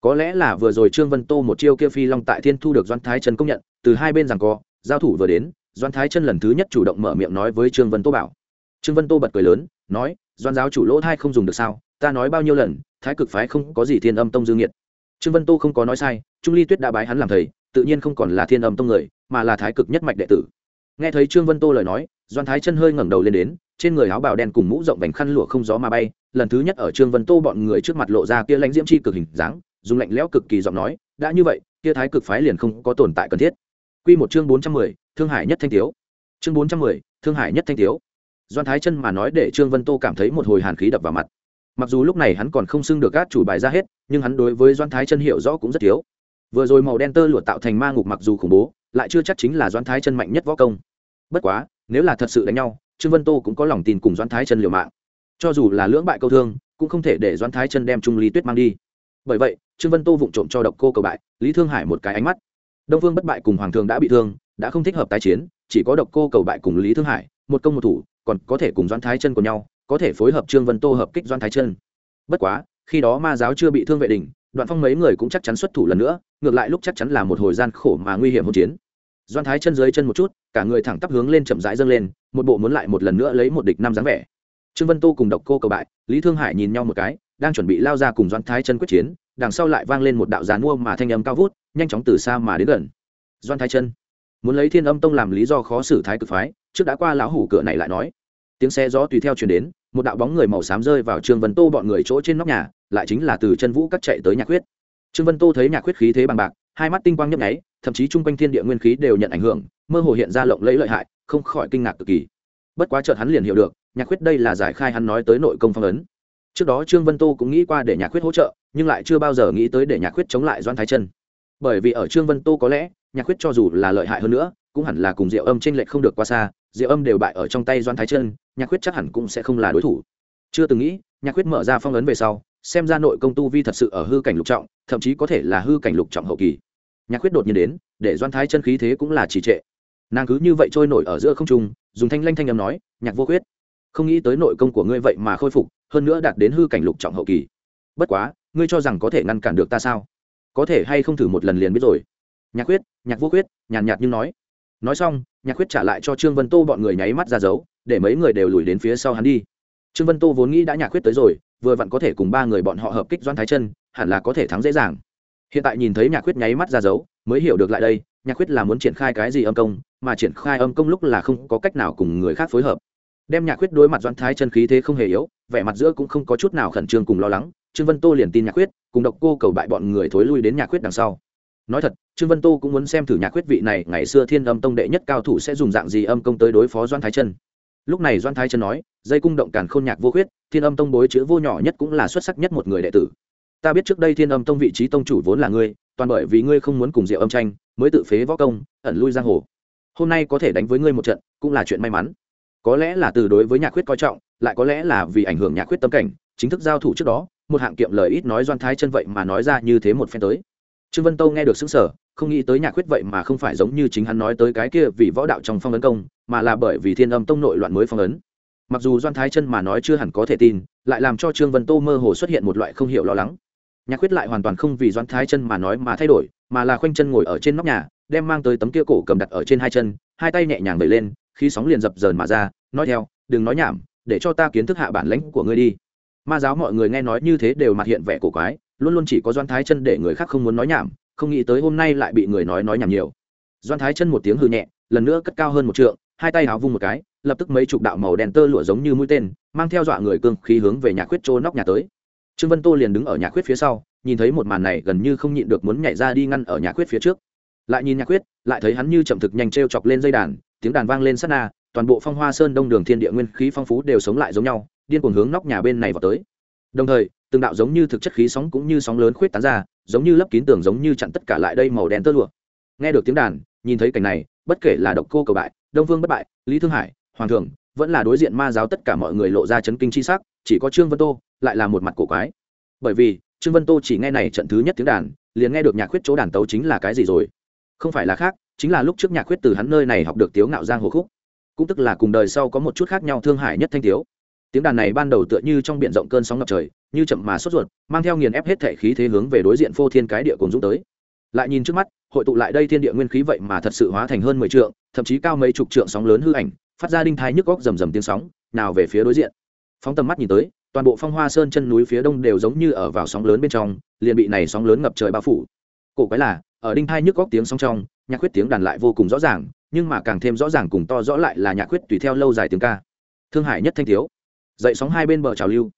Có lẽ là vừa rồi trương vân tô một chiêu kia phi long tại thiên thu được doan thái chân công nhận, từ hai bên rằng co, giao thủ vừa đến, doan thái chân lần thứ nhất chủ động mở miệng nói với trương vân tô bảo trương vân tô bật cười lớn, nói, doan giáo chủ lỗ thai không dùng được sao? Ta nói bao nhiêu lần, thái cực phái không có gì thiên âm tông dương nhiệt trương vân tô không có nói sai, trung ly tuyết đã bái hắn làm thầy, tự nhiên không còn là thiên âm tông người, mà là thái cực nhất mạch đệ tử. Nghe thấy trương vân tô lời nói, doan thái chân hơi ngẩng đầu lên đến, trên người áo bào đen cùng mũ rộng vành khăn lụa không gió mà bay, lần thứ nhất ở trương vân tô bọn người trước mặt lộ ra kia lãnh diễm chi cực hình dáng, dùng lạnh lẽo cực kỳ giọng nói, đã như vậy, kia thái cực phái liền không có tồn tại cần thiết. Quy một chương bốn trăm mười, thương hải nhất thanh thiếu chương bốn trăm mười, thương hải nhất thanh thiếu doan thái chân mà nói để trương vân tô cảm thấy một hồi hàn khí đập vào mặt. Mặc dù lúc này hắn còn không xưng được các chủ bài ra hết, nhưng hắn đối với doan thái chân hiểu rõ cũng rất thiếu. Vừa rồi màu đen tơ lụa tạo thành ma ngục mặc dù khủng bố, lại chưa chắc chính là doan thái chân mạnh nhất võ công. Bất quá, nếu là thật sự đánh nhau, trương vân tô cũng có lòng tin cùng doan thái chân liều mạng. Cho dù là lưỡng bại câu thương, cũng không thể để doan thái chân đem trung lý tuyết mang đi. Bởi vậy, trương vân tô vụng trộm cho độc cô cầu bại, lý thương hải một cái ánh mắt. Đông vương bất bại cùng hoàng thương đã bị thương, đã không thích hợp tái chiến, chỉ có độc cô cầu bại cùng lý thương hải, một công một thủ còn có thể cùng doan thái chân của nhau, có thể phối hợp trương vân tô hợp kích doan thái chân. Bất quá, khi đó ma giáo chưa bị thương vệ đình đoạn phong mấy người cũng chắc chắn xuất thủ lần nữa, ngược lại lúc chắc chắn là một hồi gian khổ mà nguy hiểm hỗn chiến. Doan thái chân dưới chân một chút, cả người thẳng tắp hướng lên chậm rãi dâng lên, một bộ muốn lại một lần nữa lấy một địch năm dáng vẻ. Trương vân tô cùng độc cô cầu bại, lý thương hải nhìn nhau một cái, đang chuẩn bị lao ra cùng doan thái chân quyết chiến, đằng sau lại vang lên một đạo gián mua mà thanh âm cao vút, nhanh chóng từ xa mà đến gần. Doan thái chân muốn lấy thiên âm tông làm lý do khó xử thái cực phái, trước đã qua lão hủ cửa này lại nói. Tiếng xe gió tùy theo chuyển đến, một đạo bóng người màu xám rơi vào trương vân tô bọn người chỗ trên nóc nhà, lại chính là từ chân vũ cắt chạy tới nhạc quyết trương vân tô thấy nhạc quyết khí thế bằng bạc, hai mắt tinh quang nhấp nháy, thậm chí chung quanh thiên địa nguyên khí đều nhận ảnh hưởng, mơ hồ hiện ra lộng lẫy lợi hại, không khỏi kinh ngạc cực kỳ. Bất quá chợt hắn liền hiểu được, nhạc quyết đây là giải khai hắn nói tới nội công phong ấn. Trước đó trương vân tô cũng nghĩ qua để nhạc quyết hỗ trợ, nhưng lại chưa bao giờ nghĩ tới để nhạc quyết chống lại doan thái chân. Bởi vì ở trương vân tô có lẽ nhạc khuyết cho dù là lợi hại hơn nữa, cũng hẳn là cùng diệu âm trên lệch không được qua xa, diệu âm đều bại ở trong tay doan thái chân nhạc khuyết chắc hẳn cũng sẽ không là đối thủ. Chưa từng nghĩ, nhạc khuyết mở ra phong ấn về sau, xem ra nội công tu vi thật sự ở hư cảnh lục trọng, thậm chí có thể là hư cảnh lục trọng hậu kỳ. Nhạc khuyết đột nhiên đến, để doan thái chân khí thế cũng là trì trệ. Nàng cứ như vậy trôi nổi ở giữa không trung, dùng thanh lanh thanh â m nói, nhạc vô khuyết, không nghĩ tới nội công của ngươi vậy mà khôi phục, hơn nữa đạt đến hư cảnh lục trọng hậu kỳ. Bất quá, ngươi cho rằng có thể ngăn cản được ta sao? Có thể hay không thử một lần liền biết rồi nhạc quyết nhạc vô quyết nhàn nhạt nhưng nói. Nói xong, nhạc quyết trả lại cho trương vân tô bọn người nháy mắt ra dấu, để mấy người đều lùi đến phía sau hắn đi. Trương vân tô vốn nghĩ đã nhạc quyết tới rồi, vừa vặn có thể cùng ba người bọn họ hợp kích doan thái chân hẳn là có thể thắng dễ dàng. Hiện tại nhìn thấy nhạc quyết nháy mắt ra dấu, mới hiểu được lại đây, nhạc quyết là muốn triển khai cái gì âm công, mà triển khai âm công lúc là không có cách nào cùng người khác phối hợp. Đem nhạc quyết đối mặt doan thái chân khí thế không hề yếu, vẻ mặt giữa cũng không có chút nào khẩn trương cùng lo lắng, trương vân tô liền tin nhạc quyết cùng độc cô cầu bại bọn người thối lui đến nhạc quyết đằng sau nói thật, trương vân tô cũng muốn xem thử nhạc quyết vị này, ngày xưa thiên âm tông đệ nhất cao thủ sẽ dùng dạng gì âm công tới đối phó doan thái chân. Lúc này doan thái chân nói, dây cung động càn khôn nhạc vô khuyết, thiên âm tông bối chữ vô nhỏ nhất cũng là xuất sắc nhất một người đệ tử. Ta biết trước đây thiên âm tông vị trí tông chủ vốn là ngươi, toàn bởi vì ngươi không muốn cùng diệu âm tranh, mới tự phế võ công, ẩn lui giang hồ. Hôm nay có thể đánh với ngươi một trận, cũng là chuyện may mắn. Có lẽ là từ đối với nhạc quyết coi trọng, lại có lẽ là vì ảnh hưởng nhạc quyết tâm cảnh, chính thức giao thủ trước đó, một hạng kiệm lời ít nói doan thái chân vậy mà nói ra như thế một phen tới trương vân tâu nghe được xứng sở không nghĩ tới nhạc khuyết vậy mà không phải giống như chính hắn nói tới cái kia vì võ đạo trong phong ấn công, mà là bởi vì thiên âm tông nội loạn mới phong ấn. Mặc dù doan thái chân mà nói chưa hẳn có thể tin, lại làm cho trương vân tô mơ hồ xuất hiện một loại không hiểu lo lắng. Nhạc khuyết lại hoàn toàn không vì doan thái chân mà nói mà thay đổi, mà là khoanh chân ngồi ở trên nóc nhà, đem mang tới tấm kia cổ cầm đặt ở trên hai chân, hai tay nhẹ nhàng đẩy lên khi sóng liền dập dờn mà ra, nói theo, đừng nói nhảm, để cho ta kiến thức hạ bản lãnh của ngươi đi. Ma giáo mọi người nghe nói như thế đều mặt hiện vẻ cổ quái luôn luôn chỉ có doan thái chân để người khác không muốn nói nhảm, không nghĩ tới hôm nay lại bị người nói nói nhảm nhiều. Doan thái chân một tiếng hư nhẹ, lần nữa cất cao hơn một trượng, hai tay háo vung một cái, lập tức mấy chục đạo màu đen tơ lụa giống như mũi tên, mang theo dọa người cương khí hướng về nhà khuyết trô nóc nhà tới. Trương vân tô liền đứng ở nhà khuyết phía sau, nhìn thấy một màn này gần như không nhịn được muốn nhảy ra đi ngăn ở nhà khuyết phía trước. Lại nhìn nhà khuyết, lại thấy hắn như chậm thực nhanh t r e o chọc lên dây đàn, tiếng đàn vang lên sát na, toàn bộ phong hoa sơn đông đường thiên địa nguyên khí phong phú đều sống lại giống nhau, điên cuồng hướng nóc nhà bên này vào tới. Đồng thời từng đạo giống như thực chất khí sóng cũng như sóng lớn khuyết tán ra, giống như lấp kín tường giống như chặn tất cả lại đây màu đen tơ lụa. Nghe được tiếng đàn, nhìn thấy cảnh này, bất kể là độc cô cầu bại, đông vương bất bại, lý thương hải, hoàng thường vẫn là đối diện ma giáo tất cả mọi người lộ ra chấn kinh chi sắc, chỉ có trương vân tô lại là một mặt cổ quái. Bởi vì, trương vân tô chỉ nghe này trận thứ nhất tiếng đàn, liền nghe được nhạc khuyết chỗ đàn tấu chính là cái gì rồi. Không phải là khác, chính là lúc trước nhạc khuyết từ hắn nơi này học được tiếu ngạo giang hồ khúc. Cũng tức là cùng đời sau có một chút khác nhau thương Hải nhất thanh tiếu. Tiếng đàn này ban đầu tựa như trong biển rộng cơn sóng ngập trời như chậm mà sốt ruột, mang theo nghiền ép hết thể khí thế hướng về đối diện phô thiên cái địa cùng dũng tới. Lại nhìn trước mắt, hội tụ lại đây thiên địa nguyên khí vậy mà thật sự hóa thành hơn mười trượng, thậm chí cao mấy chục trượng sóng lớn hư ảnh, phát ra đinh thai nhức góc rầm rầm tiếng sóng, nào về phía đối diện. Phóng tầm mắt nhìn tới, toàn bộ phong hoa sơn chân núi phía đông đều giống như ở vào sóng lớn bên trong, liền bị này sóng lớn ngập trời bao phủ. Cổ quái là, ở đinh thai nhức góc tiếng sóng trong, nhạc khuyết tiếng đàn lại vô cùng rõ ràng, nhưng mà càng thêm rõ ràng cùng to rõ lại là nhạc khuyết tùy theo lâu dài tiếng ca. Thương hải nhất thanh thiếu. Dậy sóng hai bên bờ trào lưu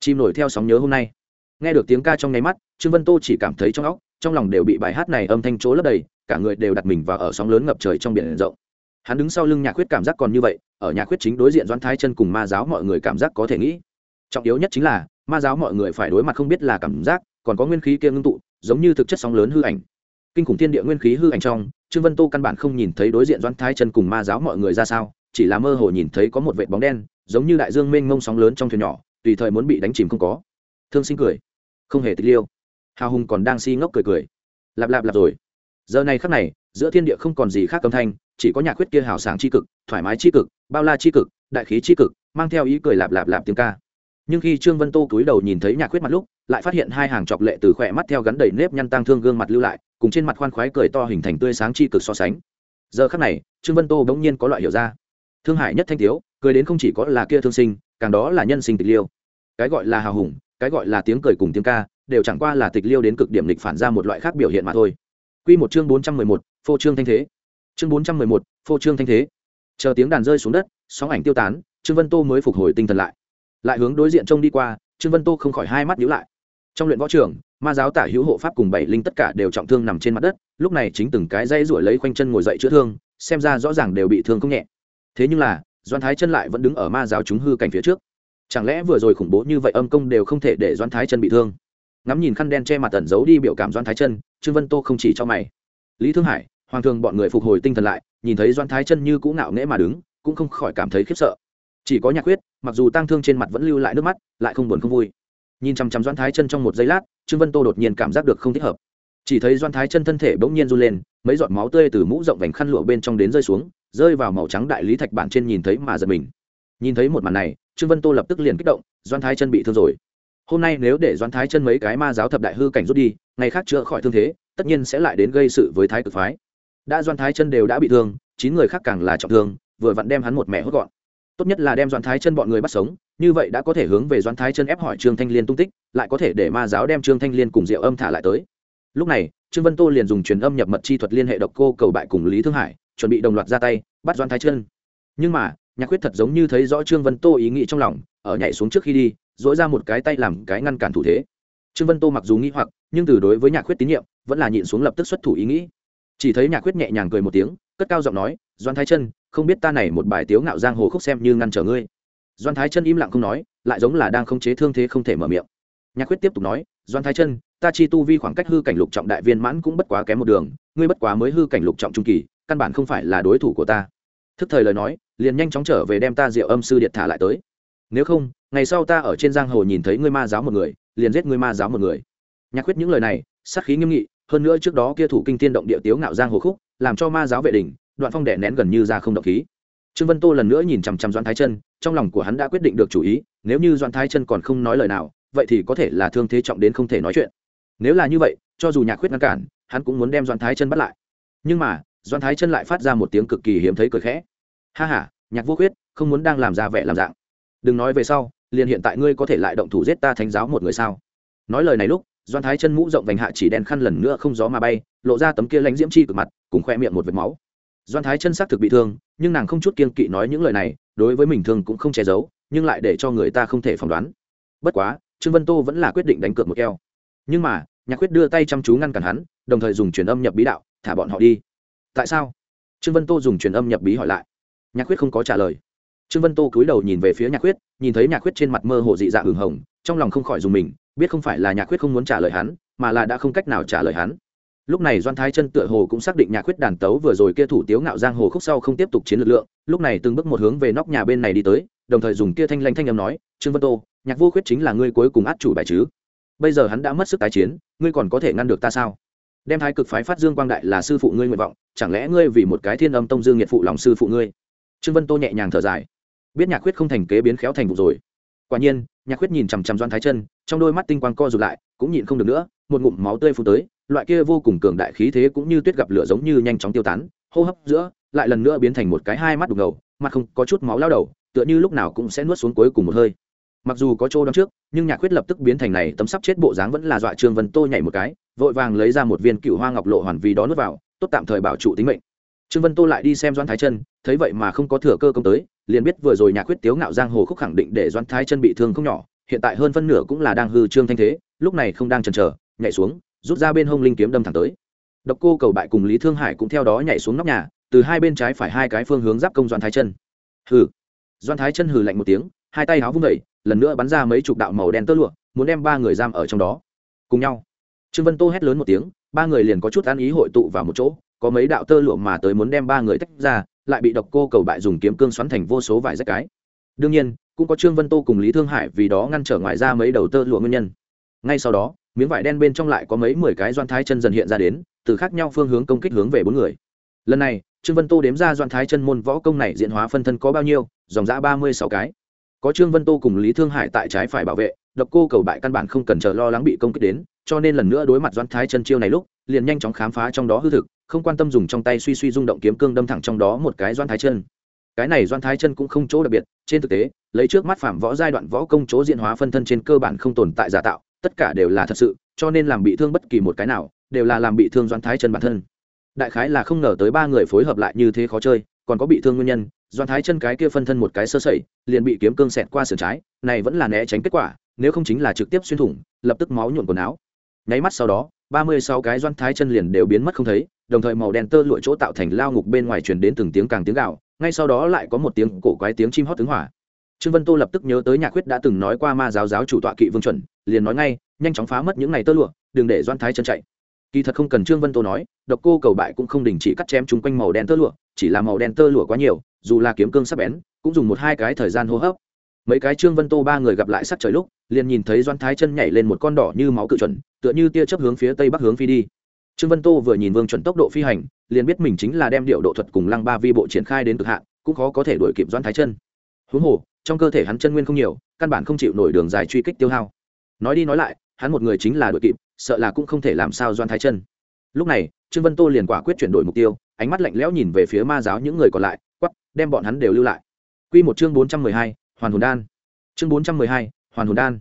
chim nổi theo sóng nhớ hôm nay. Nghe được tiếng ca trong nháy mắt, trương vân tô chỉ cảm thấy trong óc, trong lòng đều bị bài hát này âm thanh chỗ lấp đầy, cả người đều đặt mình vào ở sóng lớn ngập trời trong biển rộng. Hắn đứng sau lưng nhà khuyết cảm giác còn như vậy, ở nhà khuyết chính đối diện doãn thái chân cùng ma giáo mọi người cảm giác có thể nghĩ. Trọng yếu nhất chính là, ma giáo mọi người phải đối mặt không biết là cảm giác, còn có nguyên khí kia ngưng tụ, giống như thực chất sóng lớn hư ảnh. Kinh khủng thiên địa nguyên khí hư ảnh trong, trương vân tô căn bản không nhìn thấy đối diện doãn thái chân cùng ma giáo mọi người ra sao, chỉ là mơ hồ nhìn thấy có một vệt bóng đen, giống như đại dương mênh mông sóng lớn trong thuyền nhỏ tùy thời muốn bị đánh chìm không có. Thương sinh cười. Không hề tịch liêu. Hào hùng còn đang si ngốc cười cười. Lạp lạp lạp rồi. Giờ này khắc này, giữa thiên địa không còn gì khác âm thanh, chỉ có nhạc khuyết kia hào sảng c h i cực, thoải mái c h i cực, bao la c h i cực, đại khí c h i cực, mang theo ý cười lạp lạp lạp tiếng ca. Nhưng khi trương vân tô cúi đầu nhìn thấy nhạc khuyết mặt lúc, lại phát hiện hai hàng chọc lệ từ khỏe mắt theo gắn đầy nếp nhăn tăng thương gương mặt lưu lại, cùng trên mặt khoan khoái cười to hình thành tươi sáng c h i cực so sánh. Giờ khắc này, trương vân tô bỗng nhiên có loại hiểu ra. Thương hải nhất thanh tiếu cười đến không chỉ có là kia thương sinh, càng đó là nhân sinh tịch liêu cái gọi là hào hùng cái gọi là tiếng cười cùng tiếng ca đều chẳng qua là tịch liêu đến cực điểm lịch phản ra một loại khác biểu hiện mà thôi Quy một chương bốn trăm mười một, phô trương thanh thế. Chương bốn trăm mười một, phô trương thanh thế. Chờ tiếng đàn rơi xuống đất, sóng ảnh tiêu tán, Trương Vân Tô mới phục hồi tinh thần lại. Lại hướng đối diện trông đi qua, Trương Vân Tô không khỏi hai mắt nhíu lại. Trong luyện võ trường, ma giáo tả hữu hộ pháp cùng bảy linh tất cả đều trọng thương nằm trên mặt đất, lúc này chính từng cái dây rủa lấy quanh chân ngồi dậy chữa thương, xem ra rõ ràng đều bị thương không nhẹ. Thế nhưng là, Doan Thái chân lại vẫn đứng ở ma giáo chúng hư cảnh phía trước chẳng lẽ vừa rồi khủng bố như vậy âm công đều không thể để doan thái chân bị thương? Ngắm nhìn khăn đen che mặt tẩn giấu đi biểu cảm doan thái chân, trương vân tô không chỉ cho mày. Lý thương hải, hoàng thường bọn người phục hồi tinh thần lại, nhìn thấy doan thái chân như cũ ngạo nghễ mà đứng, cũng không khỏi cảm thấy khiếp sợ. Chỉ có nhạc quyết mặc dù tăng thương trên mặt vẫn lưu lại nước mắt, lại không buồn không vui. Nhìn chằm chằm doan thái chân trong một giây lát, trương vân tô đột nhiên cảm giác được không thích hợp. Chỉ thấy doan thái chân thân thể bỗng nhiên run lên, mấy giọt máu tươi từ mũ rộng vành khăn lụa bên trong đến rơi xuống, rơi vào màu trắng đại lý thạch bản trên nhìn thấy mà giật mình nhìn thấy một màn này, trương vân tô lập tức liền kích động doan thái chân bị thương rồi. Hôm nay nếu để doan thái chân mấy cái ma giáo thập đại hư cảnh rút đi, ngày khác chữa khỏi thương thế, tất nhiên sẽ lại đến gây sự với thái cực phái. Đã doan thái chân đều đã bị thương, chín người khác càng là trọng thương, vừa vặn đem hắn một mẹ hốt gọn. Tốt nhất là đem doan thái chân bọn người bắt sống, như vậy đã có thể hướng về doan thái chân ép hỏi trương thanh liên tung tích, lại có thể để ma giáo đem trương thanh liên cùng diệu âm thả lại tới. Lúc này, trương vân tô liền dùng truyền âm nhập mật chi thuật liên hệ độc cô cầu bại cùng lý thương hải, chuẩn bị đồng loạt ra tay, bắt doan thái chân. Nhưng mà nhạc quyết thật giống như thấy rõ trương vân tô ý nghĩ trong lòng, ở nhảy xuống trước khi đi dỗi ra một cái tay làm cái ngăn cản thủ thế. Trương vân tô mặc dù nghĩ hoặc, nhưng từ đối với nhạc quyết tín nhiệm, vẫn là nhịn xuống lập tức xuất thủ ý nghĩ. Chỉ thấy nhạc quyết nhẹ nhàng cười một tiếng, cất cao giọng nói, doan thái chân không biết ta này một bài tiếu ngạo giang hồ khúc xem như ngăn trở ngươi. Doan thái chân im lặng không nói, lại giống là đang không chế thương thế không thể mở miệng. Nhạc quyết tiếp tục nói, doan thái chân ta chi tu vi khoảng cách hư cảnh lục trọng đại viên mãn cũng bất quá kém một đường, ngươi bất quá mới hư cảnh lục trọng trung kỳ, căn bản không phải là đối thủ của ta thức thời lời nói, liền nhanh chóng trở về đem ta diệu âm sư điện thả lại tới. Nếu không, ngày sau ta ở trên giang hồ nhìn thấy ngươi ma giáo một người, liền giết ngươi ma giáo một người. Nhạc quyết những lời này, sát khí nghiêm nghị, hơn nữa trước đó kia thủ kinh tiên động địa tiếu ngạo giang hồ khúc, làm cho ma giáo vệ đình đoạn phong đẻ nén gần như ra không động khí. Trương vân tô lần nữa nhìn chằm chằm doan thái chân, trong lòng của hắn đã quyết định được chủ ý, nếu như doan thái chân còn không nói lời nào, vậy thì có thể là thương thế trọng đến không thể nói chuyện. Nếu là như vậy, cho dù nhạc quyết ngăn cản, hắn cũng muốn đem doan thái chân bắt lại. Nhưng mà doan thái chân lại phát ra một tiếng cực kỳ hiếm thấy cười khẽ. Ha h a nhạc vô khuyết, không muốn đang làm ra vẻ làm dạng. Đừng nói về sau, liền hiện tại ngươi có thể lại động thủ giết ta thánh giáo một người sao? Nói lời này lúc, doan thái chân mũ rộng vành hạ chỉ đen khăn lần nữa không gió mà bay, lộ ra tấm kia lãnh diễm chi cực mặt, cùng khoe miệng một vệt máu. Doan thái chân xác thực bị thương, nhưng nàng không chút kiên kỵ nói những lời này, đối với mình thương cũng không che giấu, nhưng lại để cho người ta không thể phỏng đoán. Bất quá, trương vân tô vẫn là quyết định đánh cược một keo. Nhưng mà, nhạc quyết đưa tay chăm chú ngăn cản hắn, đồng thời dùng truyền âm nhập bí đạo, thả bọn họ đi tại sao? Trương vân tô dùng truyền âm nhập bí hỏi lại. Nhạc quyết không có trả lời. Trương vân tô cúi đầu nhìn về phía nhạc quyết nhìn thấy nhạc quyết trên mặt mơ hồ dị dạng hừng hồng, trong lòng không khỏi dùng mình, biết không phải là nhạc quyết không muốn trả lời hắn, mà là đã không cách nào trả lời hắn. Lúc này doan thái chân tựa hồ cũng xác định nhạc quyết đàn tấu vừa rồi kia thủ tiếu ngạo giang hồ khúc sau không tiếp tục chiến lực lượng, lúc này từng bước một hướng về nóc nhà bên này đi tới, đồng thời dùng kia thanh lanh thanh âm nói, trương vân tô, nhạc vô khuyết chính là ngươi cuối cùng át chủ bài chứ? Bây giờ hắn đã mất sức tái chiến, ngươi còn có thể ngăn được ta sao? Đem thái cực phái phát dương quang đại là sư phụ ngươi nguyện vọng chẳng lẽ ngươi vì một cái thiên âm tông dương nhiệt phụ lòng sư phụ ngươi? Trương vân tô nhẹ nhàng thở dài. Biết nhạc khuyết không thành kế biến khéo thành vụ rồi. Quả nhiên, nhạc khuyết nhìn chằm chằm doan thái chân trong đôi mắt tinh quang co rụt lại, cũng nhịn không được nữa, một ngụm máu tươi phụ tới, loại kia vô cùng cường đại khí thế cũng như tuyết gặp lửa giống như nhanh chóng tiêu tán, hô hấp giữa, lại lần nữa biến thành một cái hai mắt đục ngầu mặt không có chút máu lao đầu, tựa như lúc nào cũng sẽ nuốt xuống cuối cùng một hơi. Mặc dù có chỗ đón trước, nhưng nhạc khuyết lập tức biến thành này tấm sắp chết bộ dáng vẫn là dọa trương vân tô nhảy một cái, vội vàng lấy ra một viên cựu hoa ngọc lộ hoàn vì đó nuốt vào tốt tạm thời bảo trụ tính mệnh. Trương vân tô lại đi xem doan thái chân, thấy vậy mà không có thừa cơ công tới, liền biết vừa rồi nhà quyết tiếu ngạo giang hồ khúc khẳng định để doan thái chân bị thương không nhỏ, hiện tại hơn phân nửa cũng là đang hư trương thanh thế, lúc này không đang chần chờ, nhảy xuống, rút ra bên hông linh kiếm đâm thẳng tới. Độc cô cầu bại cùng lý thương hải cũng theo đó nhảy xuống nóc nhà, từ hai bên trái phải hai cái phương hướng giáp công doan thái chân. Hừ. Doan thái chân hừ lạnh một tiếng, hai tay áo vung vẩy lần nữa bắn ra mấy chục đạo màu đen tơ lụa, muốn đem ba người giam ở trong đó. Cùng nhau. Trương vân tô hét lớn một tiếng ba người liền có chút ăn ý hội tụ vào một chỗ, có mấy đạo tơ lụa mà tới muốn đem ba người tách ra, lại bị độc cô cầu bại dùng kiếm cương xoắn thành vô số vài rách cái. Đương nhiên, cũng có trương vân tô cùng lý thương hải vì đó ngăn trở ngoài ra mấy đầu tơ lụa nguyên nhân. Ngay sau đó, miếng vải đen bên trong lại có mấy mười cái doan thái chân dần hiện ra đến, từ khác nhau phương hướng công kích hướng về bốn người. Lần này, trương vân tô đếm ra doan thái chân môn võ công này diện hóa phân thân có bao nhiêu, dòng giã ba mươi sáu cái. Có trương vân tô cùng lý thương hải tại trái phải bảo vệ, độc cô cầu bại căn bản không cần chờ lo lắng bị công kích đến cho nên lần nữa đối mặt doãn thái chân chiêu này lúc, liền nhanh chóng khám phá trong đó hư thực, không quan tâm dùng trong tay suy suy rung động kiếm cương đâm thẳng trong đó một cái doãn thái chân. Cái này doãn thái chân cũng không chỗ đặc biệt, trên thực tế, lấy trước mắt phạm võ giai đoạn võ công chỗ diện hóa phân thân trên cơ bản không tồn tại giả tạo, tất cả đều là thật sự, cho nên làm bị thương bất kỳ một cái nào, đều là làm bị thương doãn thái chân bản thân. Đại khái là không ngờ tới ba người phối hợp lại như thế khó chơi, còn có bị thương nguyên nhân doan thái chân cái kia phân thân một cái sơ sẩy, liền bị kiếm cương xẹt qua sườn trái, này vẫn là né tránh kết quả, nếu không chính là trực tiếp xuyên thủng, lập tức máu nhuộn quần áo nháy mắt sau đó, ba mươi sáu cái doan thái chân liền đều biến mất không thấy, đồng thời màu đen tơ lụa chỗ tạo thành lao ngục bên ngoài truyền đến từng tiếng càng tiếng gạo ngay sau đó lại có một tiếng cổ quái tiếng chim hót tướng hỏa. Trương vân tô lập tức nhớ tới nhạc quyết đã từng nói qua ma giáo giáo chủ tọa kỵ vương chuẩn, liền nói ngay, nhanh chóng phá mất những ngày tơ lụa, đừng để doan thái chân chạy. Kỳ thật không cần trương vân tô nói, độc cô cầu bại cũng không đình chỉ cắt chém chung quanh màu đen tơ lụa, chỉ là màu đen tơ lụa quá nhiều, dù là kiếm cương sắp bén, cũng dùng một hai cái thời gian hô hấp. Mấy cái trương vân tô ba người gặp lại sắc trời lúc, liền nhìn thấy doan thái chân nhảy lên một con đỏ như máu cự chuẩn tựa như tia chấp hướng phía tây bắc hướng phi đi. Trương vân tô vừa nhìn vương chuẩn tốc độ phi hành, liền biết mình chính là đem điệu độ thuật cùng lăng ba vi bộ triển khai đến cực hạn, cũng khó có thể đuổi kịp doan thái chân. Huống hồ, trong cơ thể hắn chân nguyên không nhiều, căn bản không chịu nổi đường dài truy kích tiêu hao. Nói đi nói lại, hắn một người chính là đuổi kịp, sợ là cũng không thể làm sao doan thái chân. Lúc này, trương vân tô liền quả quyết chuyển đổi mục tiêu, ánh mắt lạnh lẽo nhìn về phía ma giáo những người còn lại quắp đem bọn hắn đều lưu lại. Q một chương bốn trăm mười hai, hoàn hồn đan. Chương bốn trăm mười hai, hoàn hồn đan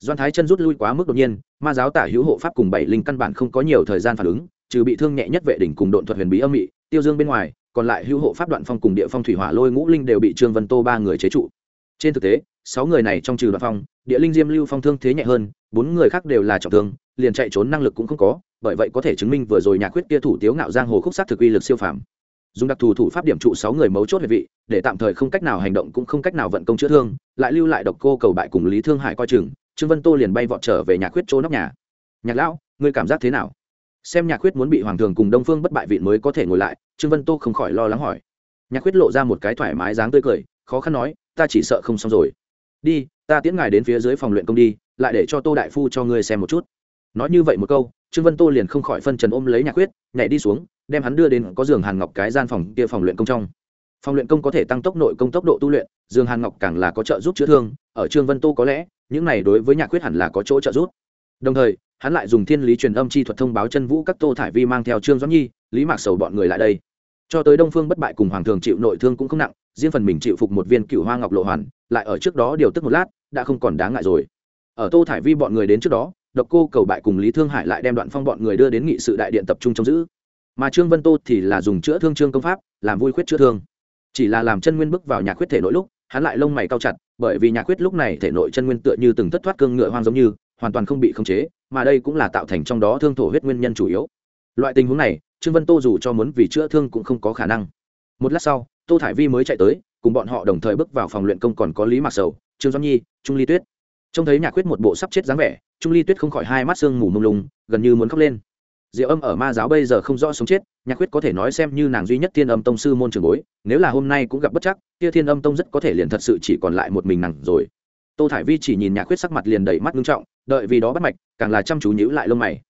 doan thái chân rút lui quá mức đột nhiên, ma giáo tả hữu hộ pháp cùng bảy linh căn bản không có nhiều thời gian phản ứng, trừ bị thương nhẹ nhất vệ đỉnh cùng độn thuật huyền bí âm mị, tiêu dương bên ngoài, còn lại hữu hộ pháp đoạn phong cùng địa phong thủy hỏa lôi ngũ linh đều bị trương vân tô ba người chế trụ. Trên thực tế, sáu người này trong trừ đoạn phong, địa linh diêm lưu phong thương thế nhẹ hơn, bốn người khác đều là trọng thương, liền chạy trốn năng lực cũng không có, bởi vậy có thể chứng minh vừa rồi nhà quyết kia thủ tiếu ngạo giang hồ khúc sát thực uy lực siêu phàm. Dùng đặc thù thủ pháp điểm trụ sáu người mấu chốt hệ vị, để tạm thời không cách nào hành động cũng không cách nào vận công chữa thương, lại lưu lại độc cô cầu bại cùng lý thương hải coi chừng trương vân tô liền bay vọt trở về nhà Khuyết chỗ nóc nhà. Nhạc lão, ngươi cảm giác thế nào? Xem nhạc Khuyết muốn bị hoàng thường cùng đông phương bất bại vị mới có thể ngồi lại, trương vân tô không khỏi lo lắng hỏi. Nhạc Khuyết lộ ra một cái thoải mái dáng tươi cười, khó khăn nói, ta chỉ sợ không xong rồi. Đi, ta tiễn ngài đến phía dưới phòng luyện công đi, lại để cho tô đại phu cho ngươi xem một chút. Nói như vậy một câu, trương vân tô liền không khỏi phân trần ôm lấy nhạc quyết nhảy đi xuống, đem hắn đưa đến có giường hàn ngọc cái gian phòng kia phòng luyện công trong. Phòng luyện công có thể tăng tốc nội công tốc độ tu luyện, giường hàn ngọc càng là có trợ giúp chữa thương, ở trương vân tô có lẽ những này đối với nhạc quyết hẳn là có chỗ trợ giúp. Đồng thời, hắn lại dùng thiên lý truyền âm chi thuật thông báo chân vũ các tô thải vi mang theo trương doãn nhi, lý mạc sầu bọn người lại đây. Cho tới đông phương bất bại cùng hoàng thường chịu nội thương cũng không nặng, riêng phần mình chịu phục một viên cựu hoa ngọc lộ hoàn, lại ở trước đó điều tức một lát, đã không còn đáng ngại rồi. Ở tô thải vi bọn người đến trước đó, độc cô, cầu bại cùng lý thương hải lại đem đoạn phong bọn người đưa đến nghị sự đại điện tập trung trông giữ. Mà trương vân tô thì là dùng chữa thương trương công pháp, làm vui khuyết chữa thương. Chỉ là làm chân nguyên bước vào nhà khuyết thể nội lúc, hắn lại lông mày cao chặt bởi vì nhà quyết lúc này thể nội chân nguyên tựa như từng thất thoát cương ngựa hoang giống như, hoàn toàn không bị khống chế, mà đây cũng là tạo thành trong đó thương thổ huyết nguyên nhân chủ yếu. Loại tình huống này, trương vân tô dù cho muốn vì chữa thương cũng không có khả năng. Một lát sau, tô thải vi mới chạy tới, cùng bọn họ đồng thời bước vào phòng luyện công còn có lý mạc sầu, trương doãn nhi, trung ly tuyết. Trông thấy nhạc quyết một bộ sắp chết dáng vẻ, trung ly tuyết không khỏi hai mắt sương mù mông lung, gần như muốn khóc lên diệu âm ở ma giáo bây giờ không rõ sống chết, nhạc quyết có thể nói xem như nàng duy nhất thiên âm tông sư môn trường bối, nếu là hôm nay cũng gặp bất chắc, kia thiên âm tông rất có thể liền thật sự chỉ còn lại một mình nàng rồi. Tô thải vi chỉ nhìn nhạc quyết sắc mặt liền đầy mắt nghiêm trọng, đợi vì đó bắt mạch, càng là chăm chú nhíu lại lông mày.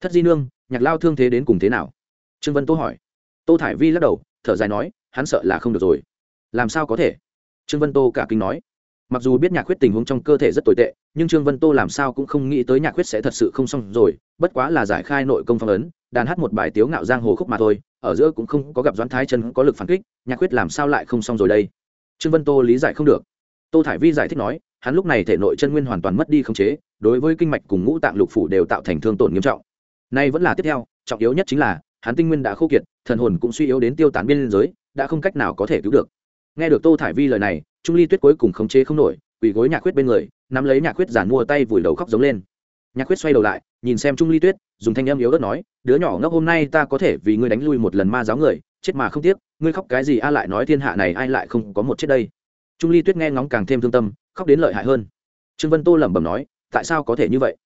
Thất di nương, nhạc lao thương thế đến cùng thế nào? Trương vân tô hỏi. Tô thải vi lắc đầu, thở dài nói, hắn sợ là không được rồi. Làm sao có thể? Trương vân tô cả kinh nói mặc dù biết nhạc khuyết tình huống trong cơ thể rất tồi tệ, nhưng trương vân tô làm sao cũng không nghĩ tới nhạc khuyết sẽ thật sự không xong rồi, bất quá là giải khai nội công phong ấn, đàn hát một bài tiếu ngạo giang hồ khúc mà thôi, ở giữa cũng không có gặp doãn thái chân có lực phản kích, nhạc khuyết làm sao lại không xong rồi đây? Trương vân tô lý giải không được. Tô thải vi giải thích nói, hắn lúc này thể nội chân nguyên hoàn toàn mất đi khống chế, đối với kinh mạch cùng ngũ tạng lục phủ đều tạo thành thương tổn nghiêm trọng. Nay vẫn là tiếp theo, trọng yếu nhất chính là, hắn tinh nguyên đã khô kiệt, thần hồn cũng suy yếu đến tiêu tán biên giới, đã không cách nào có thể cứu được nghe được tô thải vi lời này, trung ly tuyết cuối cùng khống chế không nổi, quỳ gối nhạc khuyết bên người, nắm lấy nhạc khuyết giản mua tay vùi đầu khóc giống lên. Nhạc khuyết xoay đầu lại, nhìn xem trung ly tuyết, dùng thanh âm yếu ớt nói, đứa nhỏ ngốc, hôm nay ta có thể vì ngươi đánh lui một lần ma giáo người, chết mà không tiếc, ngươi khóc cái gì a lại nói thiên hạ này ai lại không có một chết đây? Trung ly tuyết nghe ngóng càng thêm thương tâm, khóc đến lợi hại hơn. Trương vân tô lẩm bẩm nói, tại sao có thể như vậy?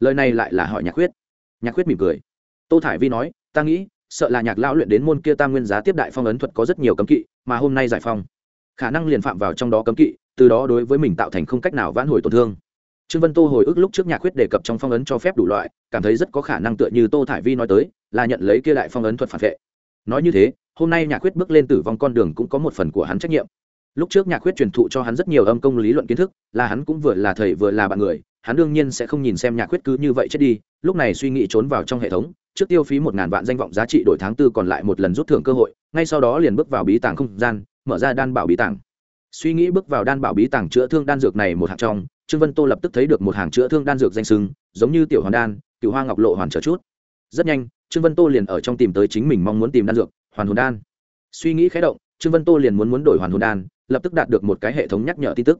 Lời này lại là hỏi nhạc khuyết. Nhạc khuyết mỉm cười. Tô thải vi nói, ta nghĩ, sợ là nhạc lão luyện đến môn kia tam nguyên giá tiếp đại phong ấn thuật có rất nhiều cấm kỵ, mà hôm nay giải phong khả năng liền phạm vào trong đó cấm kỵ, từ đó đối với mình tạo thành không cách nào vãn hồi tổn thương. Trương vân tô hồi ức lúc trước nhạc khuyết đề cập trong phong ấn cho phép đủ loại, cảm thấy rất có khả năng tựa như tô thải vi nói tới, là nhận lấy kia đại phong ấn thuật phản vệ. Nói như thế, hôm nay nhạc khuyết bước lên tử vong con đường cũng có một phần của hắn trách nhiệm. Lúc trước nhạc khuyết truyền thụ cho hắn rất nhiều âm công lý luận kiến thức, là hắn cũng vừa là thầy vừa là bạn người, hắn đương nhiên sẽ không nhìn xem nhạc khuyết cứ như vậy chết đi, lúc này suy nghĩ trốn vào trong hệ thống, trước tiêu phí một ngàn vạn danh vọng giá trị đổi tháng tư còn lại một lần rút thưởng cơ hội, ngay sau đó liền bước vào bí tàng không gian mở ra đan bảo bí tàng. Suy nghĩ bước vào đan bảo bí tàng chữa thương đan dược này một hạng trong, trương vân tô lập tức thấy được một hàng chữa thương đan dược danh sưng, giống như tiểu hoàn đan, cựu hoa ngọc lộ hoàn trở chút. Rất nhanh, trương vân tô liền ở trong tìm tới chính mình mong muốn tìm đan dược, hoàn hồn đan. Suy nghĩ khé động, trương vân tô liền muốn muốn đổi hoàn hồn đan, lập tức đạt được một cái hệ thống nhắc nhở tin tức.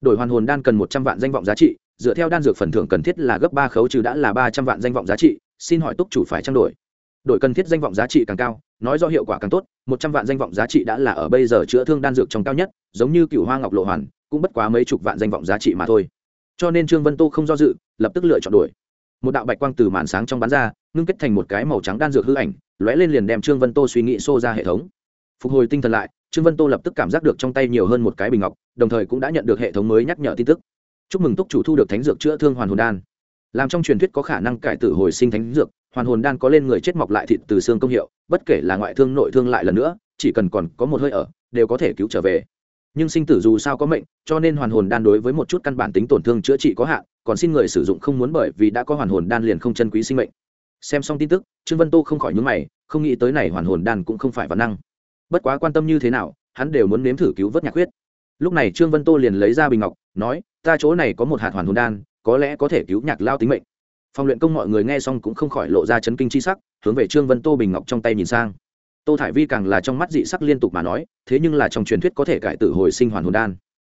Đổi hoàn hồn đan cần một trăm vạn danh vọng giá trị, dựa theo đan dược phần thưởng cần thiết là gấp ba khấu trừ đã là ba trăm vạn danh vọng giá trị, xin hỏi túc chủ phải trang đổi. Đổi cần thiết danh vọng giá trị càng cao nói do hiệu quả càng tốt, một trăm vạn danh vọng giá trị đã là ở bây giờ chữa thương đan dược trong cao nhất, giống như cựu hoa ngọc lộ hoàn, cũng bất quá mấy chục vạn danh vọng giá trị mà thôi. Cho nên trương vân tô không do dự, lập tức lựa chọn đuổi. một đạo bạch quang từ màn sáng trong bán ra, ngưng kết thành một cái màu trắng đan dược hư ảnh, lóe lên liền đem trương vân tô suy nghĩ xô ra hệ thống. Phục hồi tinh thần lại, trương vân tô lập tức cảm giác được trong tay nhiều hơn một cái bình ngọc, đồng thời cũng đã nhận được hệ thống mới nhắc nhở tin tức. Chúc mừng túc chủ thu được thánh dược chữa thương hoàn hồn đan. Làm trong truyền thuyết có khả năng cải tử hồi sinh thánh dược hoàn hồn đan có lên người chết mọc lại thịt từ xương công hiệu, bất kể là ngoại thương, nội thương lại lần nữa, chỉ cần còn có một hơi ở, đều có thể cứu trở về. Nhưng sinh tử dù sao có mệnh, cho nên hoàn hồn đan đối với một chút căn bản tính tổn thương chữa trị có hạn, còn xin người sử dụng không muốn bởi vì đã có hoàn hồn đan liền không chân quý sinh mệnh. Xem xong tin tức, trương vân tô không khỏi nhúng mày, không nghĩ tới này hoàn hồn đan cũng không phải văn năng. Bất quá quan tâm như thế nào, hắn đều muốn nếm thử cứu vớt nhạc huyết. Lúc này trương vân tô liền lấy ra bình ngọc, nói, ta chỗ này có một hạt hoàn hồn đan, có lẽ có thể cứu nhạc lao tính mệnh phòng luyện công mọi người nghe xong cũng không khỏi lộ ra chấn kinh c h i sắc, hướng về trương vân tô bình ngọc trong tay nhìn sang. Tô thải vi càng là trong mắt dị sắc liên tục mà nói, thế nhưng là trong truyền thuyết có thể cải tử hồi sinh hoàn hồn đan.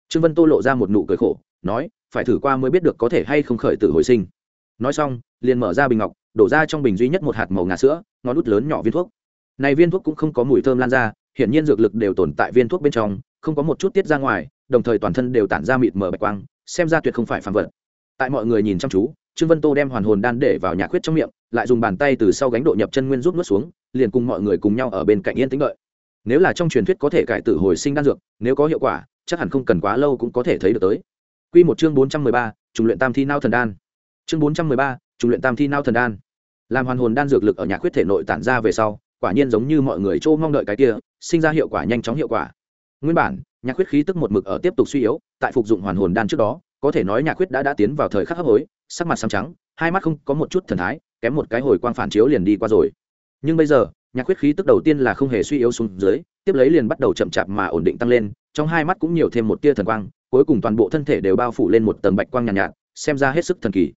Trương vân tô lộ ra một nụ cười khổ, nói, phải thử qua mới biết được có thể hay không khởi tử hồi sinh. Nói xong, liền mở ra bình ngọc, đổ ra trong bình duy nhất một hạt màu ngà sữa, ngón út lớn nhỏ viên thuốc. Này viên thuốc cũng không có mùi thơm lan ra, hiển nhiên dược lực đều tồn tại viên thuốc bên trong, không có một chút tiết ra ngoài, đồng thời toàn thân đều tản ra mịt mờ bạch quang, xem ra tuyệt không phải phản vật. Tại mọi người nhìn chăm chú trương vân tô đem hoàn hồn đan để vào nhà khuyết trong miệng lại dùng bàn tay từ sau gánh độ nhập chân nguyên rút nuốt xuống liền cùng mọi người cùng nhau ở bên cạnh yên tĩnh đợi nếu là trong truyền thuyết có thể cải tử hồi sinh đan dược nếu có hiệu quả chắc hẳn không cần quá lâu cũng có thể thấy được tới Quy một chương bốn trăm mười ba, trùng luyện tam thi nao thần đan. Chương bốn trăm mười ba, trùng luyện tam thi nao thần đan. Làm hoàn hồn đan dược lực ở nhà khuyết thể nội tản ra về sau, quả nhiên giống như mọi người trông mong đợi cái kia, sinh ra hiệu quả nhanh chóng hiệu quả. Nguyên bản, nhà khuyết khí tức một mực ở tiếp tục suy yếu, tại phục dụng hoàn hồn đan trước đó, có thể nói nhà khuyết đã đã tiến vào thời khắc hấp hối, sắc mặt xám trắng, hai mắt không có một chút thần thái, kém một cái hồi quang phản chiếu liền đi qua rồi. Nhưng bây giờ, nhạc huyết khí tức đầu tiên là không hề suy yếu xuống dưới, tiếp lấy liền bắt đầu chậm chạp mà ổn định tăng lên, trong hai mắt cũng nhiều thêm một tia thần quang, cuối cùng toàn bộ thân thể đều bao phủ lên một tầng bạch quang nhàn nhạt, nhạt xem ra hết sức thần kỳ.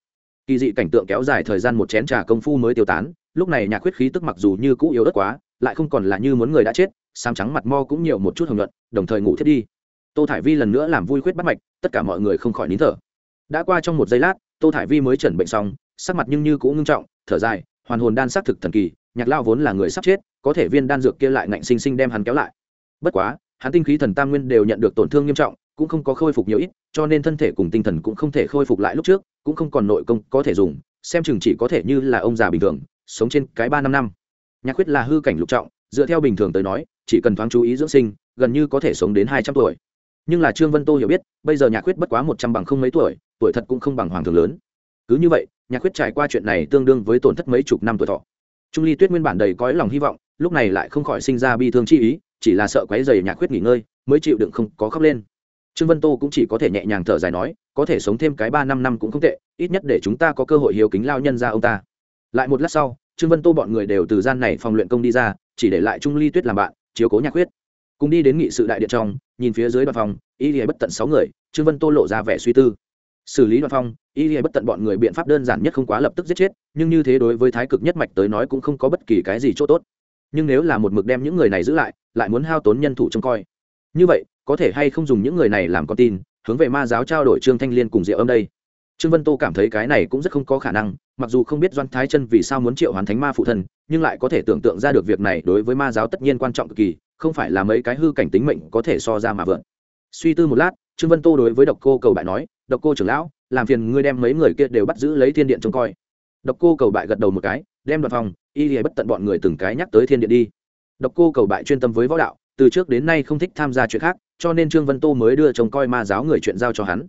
Kỳ dị cảnh tượng kéo dài thời gian một chén trà công phu mới tiêu tán lúc này nhạc huyết khí tức mặc dù như cũ yếu đất quá lại không còn là như muốn người đã chết sam trắng mặt mo cũng nhiều một chút hồng nhuận đồng thời ngủ thiết đi. Tô thải vi lần nữa làm vui khuyết bắt mạch tất cả mọi người không khỏi nín thở. Đã qua trong một giây lát tô thải vi mới chẩn bệnh xong, sắc mặt nhưng như cũng ngưng trọng, thở dài, hoàn hồn đan xác thực thần kỳ, nhạc lao vốn là người sắp chết, có thể viên đan dược kia lại ngạnh sinh sinh đem hắn kéo lại. Bất quá, hắn tinh khí thần tam nguyên đều nhận được tổn thương nghiêm trọng, cũng không có khôi phục nhiều ít, cho nên thân thể cùng tinh thần cũng không thể khôi phục lại lúc trước, cũng không còn nội công có thể dùng, xem chừng chỉ có thể như là ông già bình thường, sống trên cái ba năm năm. Nhạc khuyết là hư cảnh lục trọng, dựa theo bình thường tới nói, chỉ cần thoáng chú ý dưỡng sinh, gần như có thể sống đến hai trăm tuổi. Nhưng là trương vân tô hiểu biết, bây giờ nhạc khuyết bất quá một trăm bằng không mấy tuổi tuổi thật cũng không bằng hoàng thường lớn. Cứ như vậy, nhạc khuyết trải qua chuyện này tương đương với tổn thất mấy chục năm tuổi thọ. Trung ly tuyết nguyên bản đầy cõi lòng hy vọng, lúc này lại không khỏi sinh ra bi thương chi ý, chỉ là sợ quấy dày nhạc khuyết nghỉ ngơi, mới chịu đựng không có khóc lên. Trương vân tô cũng chỉ có thể nhẹ nhàng thở dài nói, có thể sống thêm cái ba năm năm cũng không tệ, ít nhất để chúng ta có cơ hội hiếu kính lao nhân ra ông ta. Lại một lát sau, trương vân tô bọn người đều từ gian này phòng luyện công đi ra, chỉ để lại trung ly tuyết làm bạn, chiếu cố nhạc huyết cùng đi đến nghị sự đại điện trong, nhìn phía dưới đoàn phòng, y lìa bất tận sáu người, trương vân tô lộ ra vẻ suy tư xử lý đoàn phong, y hay bất tận bọn người biện pháp đơn giản nhất không quá lập tức giết chết, nhưng như thế đối với thái cực nhất mạch tới nói cũng không có bất kỳ cái gì chỗ tốt. Nhưng nếu là một mực đem những người này giữ lại lại muốn hao tốn nhân thủ trông coi. Như vậy, có thể hay không dùng những người này làm con tin, hướng về ma giáo trao đổi trương thanh liên cùng diệu âm đây. Trương vân tô cảm thấy cái này cũng rất không có khả năng, mặc dù không biết doan thái chân vì sao muốn triệu hoàn thánh ma phụ thân, nhưng lại có thể tưởng tượng ra được việc này đối với ma giáo tất nhiên quan trọng cực kỳ, không phải là mấy cái hư cảnh tính mệnh có thể so ra mà vượn. Suy tư một lát, trương vân tô đối với độc cô cầu bại nói độc cô trưởng lão, làm phiền ngươi đem mấy người kia đều bắt giữ lấy thiên điện trông coi. Độc cô cầu bại gật đầu một cái, đem đoàn phòng, y lìa bất tận bọn người từng cái nhắc tới thiên điện đi. Độc cô cầu bại chuyên tâm với võ đạo, từ trước đến nay không thích tham gia chuyện khác, cho nên trương vân tô mới đưa trông coi ma giáo người chuyện giao cho hắn.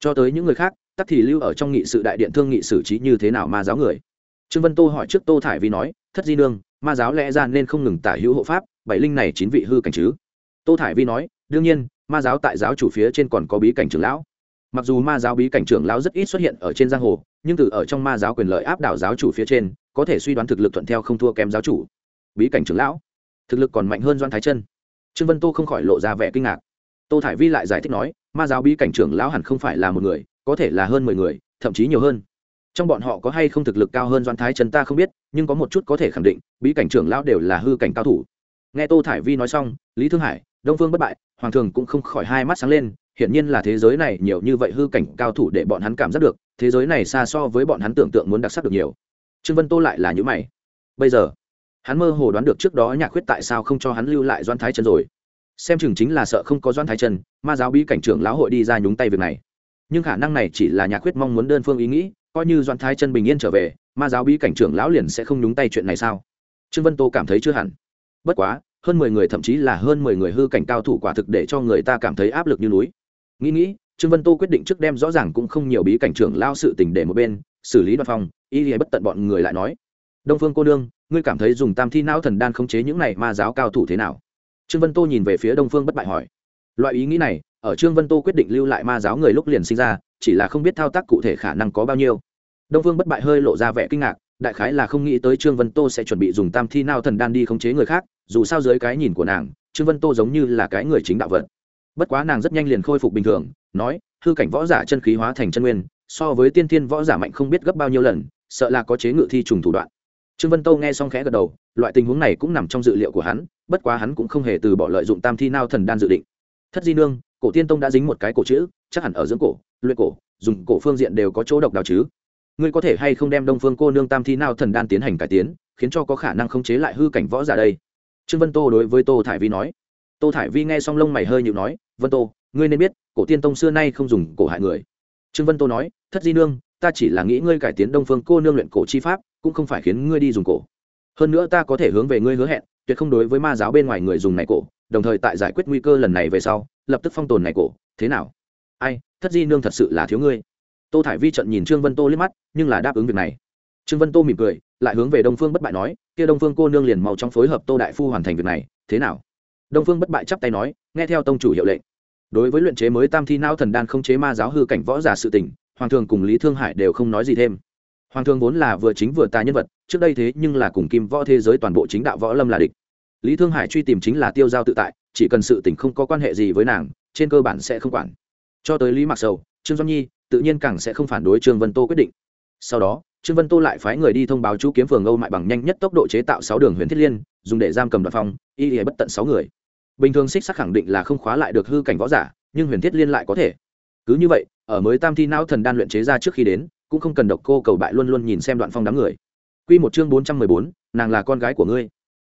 Cho tới những người khác, tắc thì lưu ở trong nghị sự đại điện thương nghị xử trí như thế nào ma giáo người. Trương vân tô hỏi trước tô thải vi nói, thất di nương, ma giáo lẽ ra nên không ngừng tả hữu hộ pháp, bảy linh này chín vị hư cảnh chứ? Tô thải vi nói, đương nhiên, ma giáo tại giáo chủ phía trên còn có bí cảnh trưởng lão mặc dù ma giáo bí cảnh trưởng lão rất ít xuất hiện ở trên giang hồ, nhưng từ ở trong ma giáo quyền lợi áp đảo giáo chủ phía trên, có thể suy đoán thực lực thuận theo không thua kém giáo chủ. Bí cảnh trưởng lão, thực lực còn mạnh hơn doan thái chân. Trương vân tô không khỏi lộ ra vẻ kinh ngạc. Tô thải vi lại giải thích nói, ma giáo bí cảnh trưởng lão hẳn không phải là một người, có thể là hơn mười người, thậm chí nhiều hơn. Trong bọn họ có hay không thực lực cao hơn doan thái chân ta không biết, nhưng có một chút có thể khẳng định, bí cảnh trưởng lão đều là hư cảnh cao thủ. Nghe tô thải vi nói xong, lý thương hải, đông phương bất bại, hoàng thường cũng không khỏi hai mắt sáng lên hiển nhiên là thế giới này nhiều như vậy hư cảnh cao thủ để bọn hắn cảm giác được, thế giới này xa so với bọn hắn tưởng tượng muốn đặc sắc được nhiều. Trương vân tô lại là những mày. Bây giờ, hắn mơ hồ đoán được trước đó nhạc khuyết tại sao không cho hắn lưu lại doan thái chân rồi. Xem chừng chính là sợ không có doan thái chân ma giáo bí cảnh trưởng lão hội đi ra nhúng tay việc này. Nhưng khả năng này chỉ là nhạc khuyết mong muốn đơn phương ý nghĩ, coi như doan thái chân bình yên trở về, ma giáo bí cảnh trưởng lão liền sẽ không nhúng tay chuyện này sao? Trương vân tô cảm thấy chưa hẳn. Bất quá, hơn mười người thậm chí là hơn mười người hư cảnh cao thủ quả thực để cho người ta cảm thấy áp lực như núi nghĩ nghĩ, trương vân tô quyết định trước đem rõ ràng cũng không nhiều bí cảnh trưởng lao sự tình để một bên, xử lý đoạt phòng y thì bất tận bọn người lại nói. Đông phương cô nương, ngươi cảm thấy dùng tam thi não thần đan khống chế những này ma giáo cao thủ thế nào? Trương vân tô nhìn về phía đông phương bất bại hỏi. Loại ý nghĩ này, ở trương vân tô quyết định lưu lại ma giáo người lúc liền sinh ra, chỉ là không biết thao tác cụ thể khả năng có bao nhiêu. Đông phương bất bại hơi lộ ra vẻ kinh ngạc, đại khái là không nghĩ tới trương vân tô sẽ chuẩn bị dùng tam thi não thần đan đi khống chế người khác, dù sao dưới cái nhìn của nàng, trương vân tô giống như là cái người chính đạo vật bất quá nàng rất nhanh liền khôi phục bình thường, nói, hư cảnh võ giả chân khí hóa thành chân nguyên, so với tiên thiên võ giả mạnh không biết gấp bao nhiêu lần, sợ là có chế ngự thi trùng thủ đoạn. Trương vân tâu nghe xong khẽ gật đầu, loại tình huống này cũng nằm trong dự liệu của hắn, bất quá hắn cũng không hề từ bỏ lợi dụng tam thi nao thần đan dự định. Thất di nương, cổ tiên tông đã dính một cái cổ chữ, chắc hẳn ở dưỡng cổ, luyện cổ, dùng cổ phương diện đều có chỗ độc đáo chứ. Ngươi có thể hay không đem đông phương cô nương tam thi nao thần đan tiến hành cải tiến, khiến cho có khả năng khống chế lại hư cảnh võ giả đây. Trương vân tô đối với tô thải vi nói tô thải vi nghe xong lông mày hơi nhịu nói, vân tô, ngươi nên biết, cổ tiên tông xưa nay không dùng cổ hại người. Trương vân tô nói, thất di nương, ta chỉ là nghĩ ngươi cải tiến đông phương cô nương luyện cổ chi pháp, cũng không phải khiến ngươi đi dùng cổ. Hơn nữa ta có thể hướng về ngươi hứa hẹn, tuyệt không đối với ma giáo bên ngoài người dùng này cổ, đồng thời tại giải quyết nguy cơ lần này về sau, lập tức phong tồn này cổ, thế nào? Ai, thất di nương thật sự là thiếu ngươi. Tô thải vi trận nhìn trương vân tô liếc mắt, nhưng là đáp ứng việc này. Trương vân tô mỉm cười, lại hướng về đông phương bất bại nói, kia đông phương cô nương liền mau trong phối hợp tô đại phu hoàn thành việc này, thế nào? Đông phương bất bại chắp tay nói, nghe theo tông chủ hiệu lệnh. Đối với luyện chế mới tam thi não thần đan không chế ma giáo hư cảnh võ giả sự tình, hoàng thường cùng lý thương hải đều không nói gì thêm. Hoàng thường vốn là vừa chính vừa tà nhân vật, trước đây thế nhưng là cùng kim võ thế giới toàn bộ chính đạo võ lâm là địch. Lý thương hải truy tìm chính là tiêu giao tự tại, chỉ cần sự tình không có quan hệ gì với nàng, trên cơ bản sẽ không quản. Cho tới lý mặc sầu, trương doan nhi, tự nhiên càng sẽ không phản đối trương vân tô quyết định. Sau đó, trương vân tô lại phái người đi thông báo chú kiếm phường âu mại bằng nhanh nhất tốc độ chế tạo sáu đường huyền thiết liên, dùng để giam cầm đoạt phong, y hề bất tận sáu người bình thường xích sắc khẳng định là không khóa lại được hư cảnh võ giả nhưng huyền thiết liên lại có thể cứ như vậy ở mới tam thi não thần đan luyện chế ra trước khi đến cũng không cần độc cô cầu bại luôn luôn nhìn xem đoạn phong đám người Quy một chương bốn trăm mười bốn, nàng là con gái của ngươi.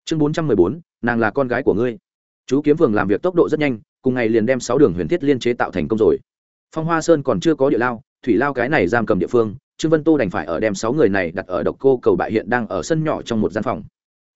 Chương bốn trăm mười bốn, nàng là con gái của ngươi. Chú kiếm phường làm việc tốc độ rất nhanh, cùng ngày liền đem sáu đường huyền thiết liên chế tạo thành công rồi. Phong Hoa Sơn còn chưa có địa lao, thủy lao cái này giam cầm địa phương, Trương Vân Tô đành phải ở đem sáu người này đặt ở độc cô cầu bại hiện đang ở sân nhỏ trong một gian phòng.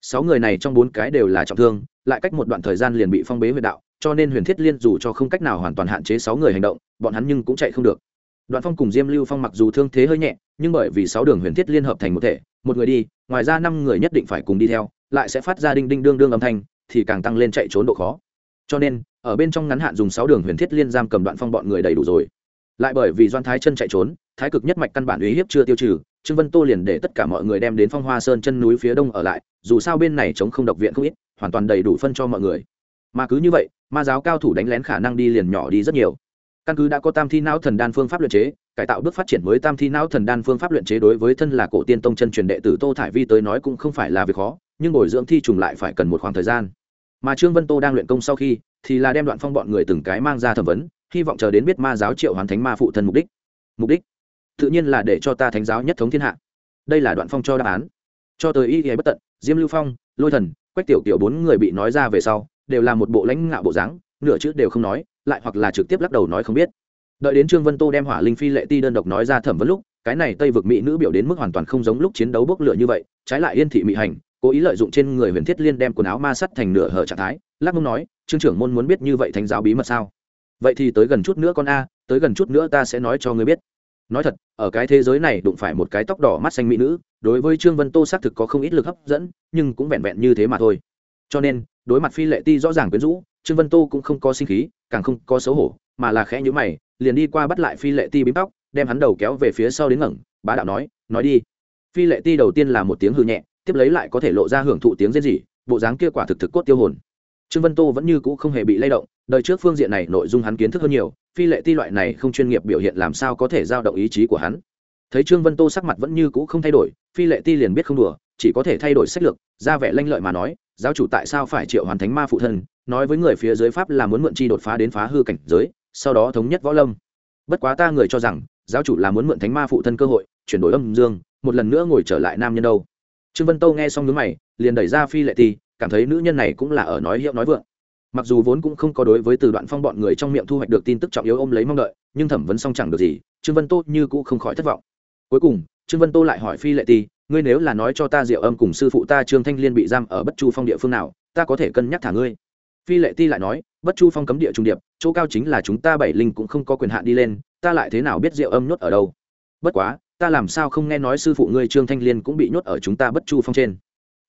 Sáu người này trong bốn cái đều là trọng thương, lại cách một đoạn thời gian liền bị phong bế huyệt đạo, cho nên Huyền Thiết Liên dù cho không cách nào hoàn toàn hạn chế sáu người hành động, bọn hắn nhưng cũng chạy không được. Đoạn phong cùng diêm lưu phong mặc dù thương thế hơi nhẹ nhưng bởi vì sáu đường huyền thiết liên hợp thành một thể một người đi ngoài ra năm người nhất định phải cùng đi theo lại sẽ phát ra đinh đinh đương đương âm thanh thì càng tăng lên chạy trốn độ khó. Cho nên ở bên trong ngắn hạn dùng sáu đường huyền thiết liên giam cầm đoạn phong bọn người đầy đủ rồi. Lại bởi vì doan thái chân chạy trốn thái cực nhất mạch căn bản uy hiếp chưa tiêu trừ, trương vân tô liền để tất cả mọi người đem đến phong hoa sơn chân núi phía đông ở lại, dù sao bên này chống không độc viện không ít, hoàn toàn đầy đủ phân cho mọi người. Mà cứ như vậy, ma giáo cao thủ đánh lén khả năng đi liền nhỏ đi rất nhiều. Căn cứ đã có tam thi não thần đan phương pháp luyện chế, cải tạo bước phát triển mới tam thi não thần đan phương pháp luyện chế đối với thân là cổ tiên tông chân truyền đệ tử tô thải vi tới nói cũng không phải là việc khó, nhưng bồi dưỡng thi trùng lại phải cần một khoảng thời gian. Mà trương vân tô đang luyện công sau khi, thì là đem đoạn phong bọn người từng cái mang ra thẩm vấn, hy vọng chờ đến biết ma giáo triệu hoàn thánh ma phụ thân mục đích. Mục đích? Tự nhiên là để cho ta thánh giáo nhất thống thiên hạ. Đây là đoạn phong cho đáp án. Cho tới y Y bất tận, diêm lưu phong, lôi thần, quách tiểu tiểu bốn người bị nói ra về sau, đều là một bộ lãnh ngạo bộ dáng, nửa chữ đều không nói, lại hoặc là trực tiếp lắc đầu nói không biết. Đợi đến trương vân tô đem hỏa linh phi lệ ti đơn độc nói ra thẩm vấn lúc, cái này tây vực mỹ nữ biểu đến mức hoàn toàn không giống lúc chiến đấu bốc lửa như vậy, trái lại yên thị mỹ hành, cố ý lợi dụng trên người huyền thiết liên đem quần áo ma sắt thành nửa hở trạng thái, lắc mông nói, trương trưởng môn muốn biết như vậy thánh giáo bí mật sao? Vậy thì tới gần chút nữa con a, tới gần chút nữa ta sẽ nói cho ngươi biết nói thật, ở cái thế giới này đụng phải một cái tóc đỏ mắt xanh mỹ nữ, đối với trương vân tô xác thực có không ít lực hấp dẫn, nhưng cũng vẹn vẹn như thế mà thôi. Cho nên, đối mặt phi lệ ti rõ ràng quyến rũ, trương vân tô cũng không có sinh khí, càng không có xấu hổ, mà là khẽ nhữ mày, liền đi qua bắt lại phi lệ ti bím tóc, đem hắn đầu kéo về phía sau đến ngẩng, bá đạo nói nói đi. Phi lệ ti đầu tiên là một tiếng hư nhẹ, tiếp lấy lại có thể lộ ra hưởng thụ tiếng rên rỉ, bộ dáng kia quả thực thực cốt tiêu hồn trương vân tô vẫn như cũ không hề bị lay động, đời trước phương diện này nội dung hắn kiến thức hơn nhiều, phi lệ ti loại này không chuyên nghiệp biểu hiện làm sao có thể giao động ý chí của hắn. Thấy trương vân tô sắc mặt vẫn như cũ không thay đổi, phi lệ ti liền biết không đùa, chỉ có thể thay đổi sách lược, ra vẻ lanh lợi mà nói, giáo chủ tại sao phải triệu hoàn thánh ma phụ thân, nói với người phía dưới pháp là muốn mượn chi đột phá đến phá hư cảnh giới, sau đó thống nhất võ lâm. Bất quá ta người cho rằng, giáo chủ là muốn mượn thánh ma phụ thân cơ hội, chuyển đổi âm dương, một lần nữa ngồi trở lại nam nhân đâu. Trương vân tô nghe xong nhướng mày, liền đẩy ra phi lệ ti cảm thấy nữ nhân này cũng là ở nói hiệu nói vượng. Mặc dù vốn cũng không có đối với từ đoạn phong bọn người trong miệng thu hoạch được tin tức trọng yếu ôm lấy mong đợi, nhưng thẩm vấn xong chẳng được gì, trương vân tô như cũ không khỏi thất vọng. Cuối cùng, trương vân tô lại hỏi phi lệ ti, ngươi nếu là nói cho ta diệu âm cùng sư phụ ta trương thanh liên bị giam ở bất chu phong địa phương nào, ta có thể cân nhắc thả ngươi. Phi lệ ti lại nói, bất chu phong cấm địa trung điệp, chỗ cao chính là chúng ta bảy linh cũng không có quyền hạn đi lên, ta lại thế nào biết diệu âm nhốt ở đâu? Bất quá, ta làm sao không nghe nói sư phụ ngươi trương thanh liên cũng bị nhốt ở chúng ta bất chu phong trên?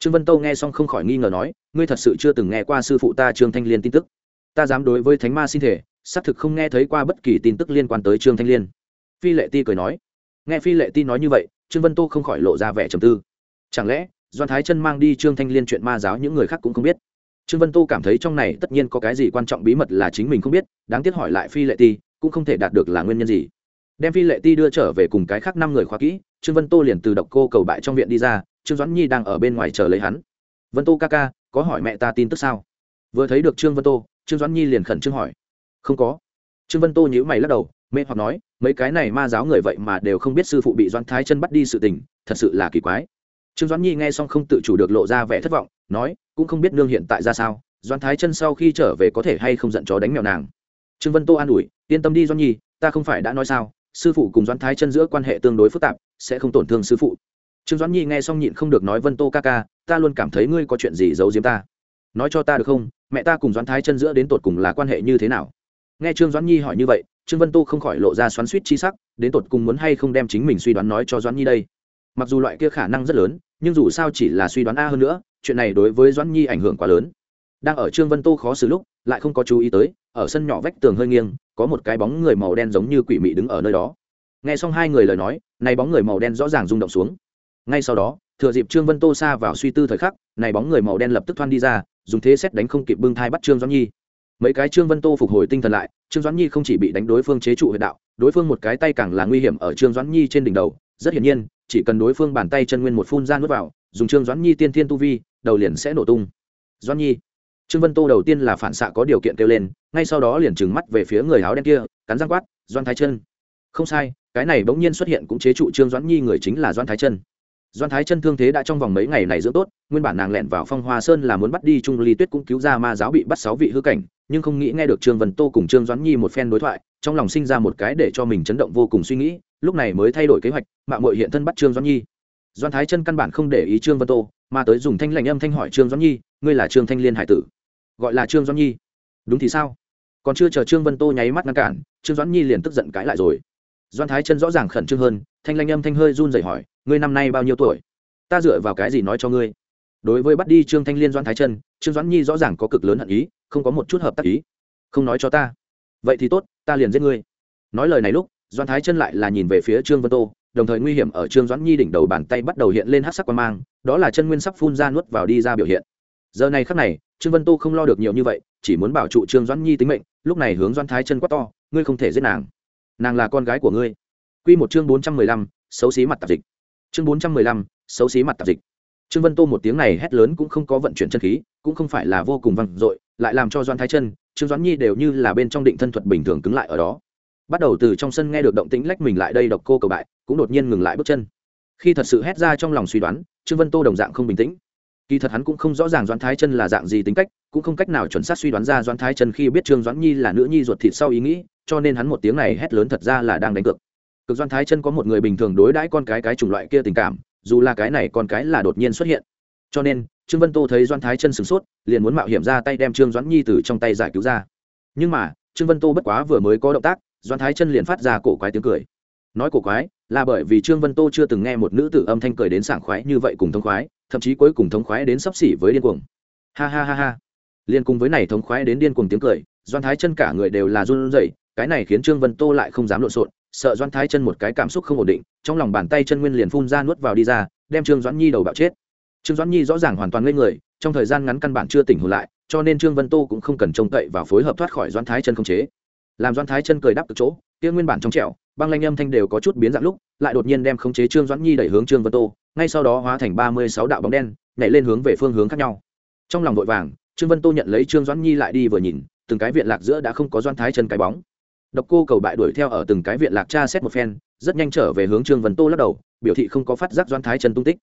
Trương vân tâu nghe xong không khỏi nghi ngờ nói, ngươi thật sự chưa từng nghe qua sư phụ ta trương thanh liên tin tức. Ta dám đối với thánh ma xin thể xác thực không nghe thấy qua bất kỳ tin tức liên quan tới trương thanh liên. Phi lệ ti cười nói. Nghe phi lệ ti nói như vậy, trương vân tô không khỏi lộ ra vẻ trầm tư. Chẳng lẽ, doan thái chân mang đi trương thanh liên chuyện ma giáo những người khác cũng không biết? Trương vân tô cảm thấy trong này tất nhiên có cái gì quan trọng bí mật là chính mình không biết, đáng tiếc hỏi lại phi lệ ti, cũng không thể đạt được là nguyên nhân gì. Đem phi lệ ti đưa trở về cùng cái khác năm người khoa kỹ, trương vân tô liền từ độc cô cầu bại trong viện đi ra trương doãn nhi đang ở bên ngoài chờ lấy hắn. Vân tô ca ca, có hỏi mẹ ta tin tức sao? Vừa thấy được trương vân tô, trương doãn nhi liền khẩn trương hỏi. Không có. Trương vân tô nhíu mày lắc đầu mẹ hoặc nói, mấy cái này ma giáo người vậy mà đều không biết sư phụ bị doãn thái chân bắt đi sự tình, thật sự là kỳ quái. Trương doãn nhi nghe xong không tự chủ được lộ ra vẻ thất vọng, nói, cũng không biết nương hiện tại ra sao, doãn thái chân sau khi trở về có thể hay không giận chó đánh mèo nàng. Trương vân tô an ủi, yên tâm đi doãn nhi, ta không phải đã nói sao, sư phụ cùng doãn thái chân giữa quan hệ tương đối phức tạp, sẽ không tổn thương sư phụ trương doãn nhi nghe xong nhịn không được nói, vân tô ca ca, ta luôn cảm thấy ngươi có chuyện gì giấu giếm ta. Nói cho ta được không? Mẹ ta cùng doãn thái chân giữa đến tột cùng là quan hệ như thế nào? Nghe trương doãn nhi hỏi như vậy, trương vân tô không khỏi lộ ra xoắn suýt chi sắc, đến tột cùng muốn hay không đem chính mình suy đoán nói cho doãn nhi đây. Mặc dù loại kia khả năng rất lớn, nhưng dù sao chỉ là suy đoán a hơn nữa, chuyện này đối với doãn nhi ảnh hưởng quá lớn. Đang ở trương vân tô khó xử lúc, lại không có chú ý tới, ở sân nhỏ vách tường hơi nghiêng, có một cái bóng người màu đen giống như quỷ mị đứng ở nơi đó. Nghe xong hai người lời nói, này bóng người màu đen rõ ràng rung động xuống ngay sau đó, thừa dịp trương vân tô xa vào suy tư thời khắc, này bóng người màu đen lập tức thoăn đi ra, dùng thế xét đánh không kịp bưng thai bắt trương doãn nhi. Mấy cái trương vân tô phục hồi tinh thần lại, trương doãn nhi không chỉ bị đánh đối phương chế trụ huyện đạo, đối phương một cái tay càng là nguy hiểm ở trương doãn nhi trên đỉnh đầu. Rất hiển nhiên, chỉ cần đối phương bàn tay chân nguyên một phun ra nuốt vào, dùng trương doãn nhi tiên thiên tu vi, đầu liền sẽ nổ tung. Doãn nhi. Trương vân tô đầu tiên là phản xạ có điều kiện kêu lên, ngay sau đó liền trừng mắt về phía người áo đen kia, cắn răng quát doan thái chân. Không sai, cái này bỗng nhiên xuất hiện cũng chế trụ trương doãn nhi người chính là doan thái chân doan thái chân thương thế đã trong vòng mấy ngày này dưỡng tốt, nguyên bản nàng lẹn vào phong hoa sơn là muốn bắt đi trung ly tuyết cũng cứu ra ma giáo bị bắt sáu vị hư cảnh, nhưng không nghĩ nghe được trương vân tô cùng trương doãn nhi một phen đối thoại, trong lòng sinh ra một cái để cho mình chấn động vô cùng suy nghĩ, lúc này mới thay đổi kế hoạch mạng mội hiện thân bắt trương doãn nhi. Doan thái chân căn bản không để ý trương vân tô, mà tới dùng thanh lạnh âm thanh hỏi trương doãn nhi, ngươi là trương thanh liên hải tử? Gọi là trương doãn nhi. Đúng thì sao? Còn chưa chờ trương vân tô nháy mắt ngăn cản, trương doãn nhi liền tức giận cãi lại rồi. Doan thái chân rõ ràng khẩn trương hơn, thanh lanh âm thanh hơi run rẩy hỏi ngươi năm nay bao nhiêu tuổi? Ta dựa vào cái gì nói cho ngươi? Đối với bắt đi trương thanh liên doan thái chân trương doãn nhi rõ ràng có cực lớn hận ý, không có một chút hợp tác ý. Không nói cho ta. Vậy thì tốt, ta liền giết ngươi. Nói lời này lúc doan thái chân lại là nhìn về phía trương vân tô, đồng thời nguy hiểm ở trương doãn nhi đỉnh đầu bàn tay bắt đầu hiện lên hát sắc quan mang, đó là chân nguyên sắp phun ra nuốt vào đi ra biểu hiện. Giờ này khắc này, trương vân tô không lo được nhiều như vậy, chỉ muốn bảo trụ trương doãn nhi tính mệnh, lúc này hướng doan thái chân quát to, ngươi không thể giết nàng. Nàng là con gái của ngươi. Q một chương bốn trăm mười lăm, xấu xí mặt tạp dịch chương bốn trăm mười lăm, xấu xí mặt tạp dịch. Trương vân tô một tiếng này hét lớn cũng không có vận chuyển chân khí, cũng không phải là vô cùng văng dội, lại làm cho doan thái chân, trương doãn nhi đều như là bên trong định thân thuật bình thường cứng lại ở đó. Bắt đầu từ trong sân nghe được động tĩnh lách mình lại đây độc cô cầu bại, cũng đột nhiên ngừng lại bước chân. Khi thật sự hét ra trong lòng suy đoán, trương vân tô đồng dạng không bình tĩnh. Kỳ thật hắn cũng không rõ ràng doãn thái chân là dạng gì tính cách, cũng không cách nào chuẩn xác suy đoán ra doãn thái chân khi biết trương doãn nhi là nữ nhi ruột thịt sau ý nghĩ, cho nên hắn một tiếng này hét lớn thật ra là đang đánh cược cực doan thái chân có một người bình thường đối đãi con cái cái chủng loại kia tình cảm, dù là cái này con cái là đột nhiên xuất hiện. Cho nên, trương vân tô thấy doan thái chân sửng sốt, liền muốn mạo hiểm ra tay đem trương doãn nhi từ trong tay giải cứu ra. Nhưng mà, trương vân tô bất quá vừa mới có động tác, doan thái chân liền phát ra cổ quái tiếng cười. Nói cổ quái, là bởi vì trương vân tô chưa từng nghe một nữ tử âm thanh cười đến sảng khoái như vậy cùng thống khoái, thậm chí cuối cùng thống khoái đến sấp xỉ với điên cuồng. Ha ha ha ha. Liên cùng với này thống khoái đến điên cuồng tiếng cười, doan thái chân cả người đều là run rẩy, cái này khiến trương vân tô lại không dám lộn xộn sợ doan thái chân một cái cảm xúc không ổn định, trong lòng bàn tay chân nguyên liền phun ra nuốt vào đi ra, đem trương doãn nhi đầu bạo chết. Trương doãn nhi rõ ràng hoàn toàn ngây người, trong thời gian ngắn căn bản chưa tỉnh hồn lại, cho nên trương vân tô cũng không cần trông cậy và phối hợp thoát khỏi doan thái chân không chế. Làm doan thái chân cười đáp từ chỗ, kia nguyên bản trong trẻo, băng lanh âm thanh đều có chút biến dạng lúc, lại đột nhiên đem khống chế trương doãn nhi đẩy hướng trương vân tô, ngay sau đó hóa thành ba mươi sáu đạo bóng đen, nhảy lên hướng về phương hướng khác nhau. Trong lòng vội vàng, trương vân tô nhận lấy trương doãn nhi lại đi vừa nhìn, từng cái viện lạc giữa đã không có doan thái chân cái bóng độc cô cầu bại đuổi theo ở từng cái viện lạc tra xét một phen, rất nhanh trở về hướng trương vân tô lắc đầu, biểu thị không có phát giác doan thái chân tung tích.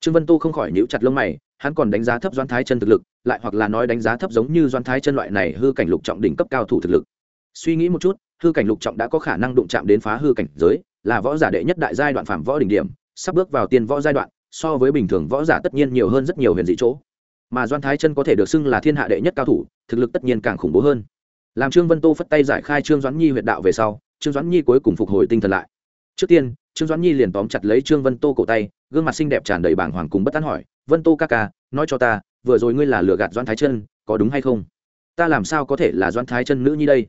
Trương vân tô không khỏi nhíu chặt lông mày, hắn còn đánh giá thấp doan thái chân thực lực, lại hoặc là nói đánh giá thấp giống như doan thái chân loại này hư cảnh lục trọng đỉnh cấp cao thủ thực lực. Suy nghĩ một chút, hư cảnh lục trọng đã có khả năng đụng chạm đến phá hư cảnh giới, là võ giả đệ nhất đại giai đoạn phạm võ đỉnh điểm, sắp bước vào tiên võ giai đoạn, so với bình thường võ giả tất nhiên nhiều hơn rất nhiều huyền dị chỗ. Mà doan thái chân có thể được xưng là thiên hạ đệ nhất cao thủ, thực lực tất nhiên càng khủng bố hơn làm trương vân tô phất tay giải khai trương doãn nhi huyệt đạo về sau, trương doãn nhi cuối cùng phục hồi tinh thần lại. Trước tiên, trương doãn nhi liền tóm chặt lấy trương vân tô cổ tay, gương mặt xinh đẹp tràn đầy bảng hoàng cùng bất tán hỏi, vân tô ca ca, nói cho ta, vừa rồi ngươi là lừa gạt Doãn thái chân, có đúng hay không? Ta làm sao có thể là Doãn thái chân nữ nhi đây?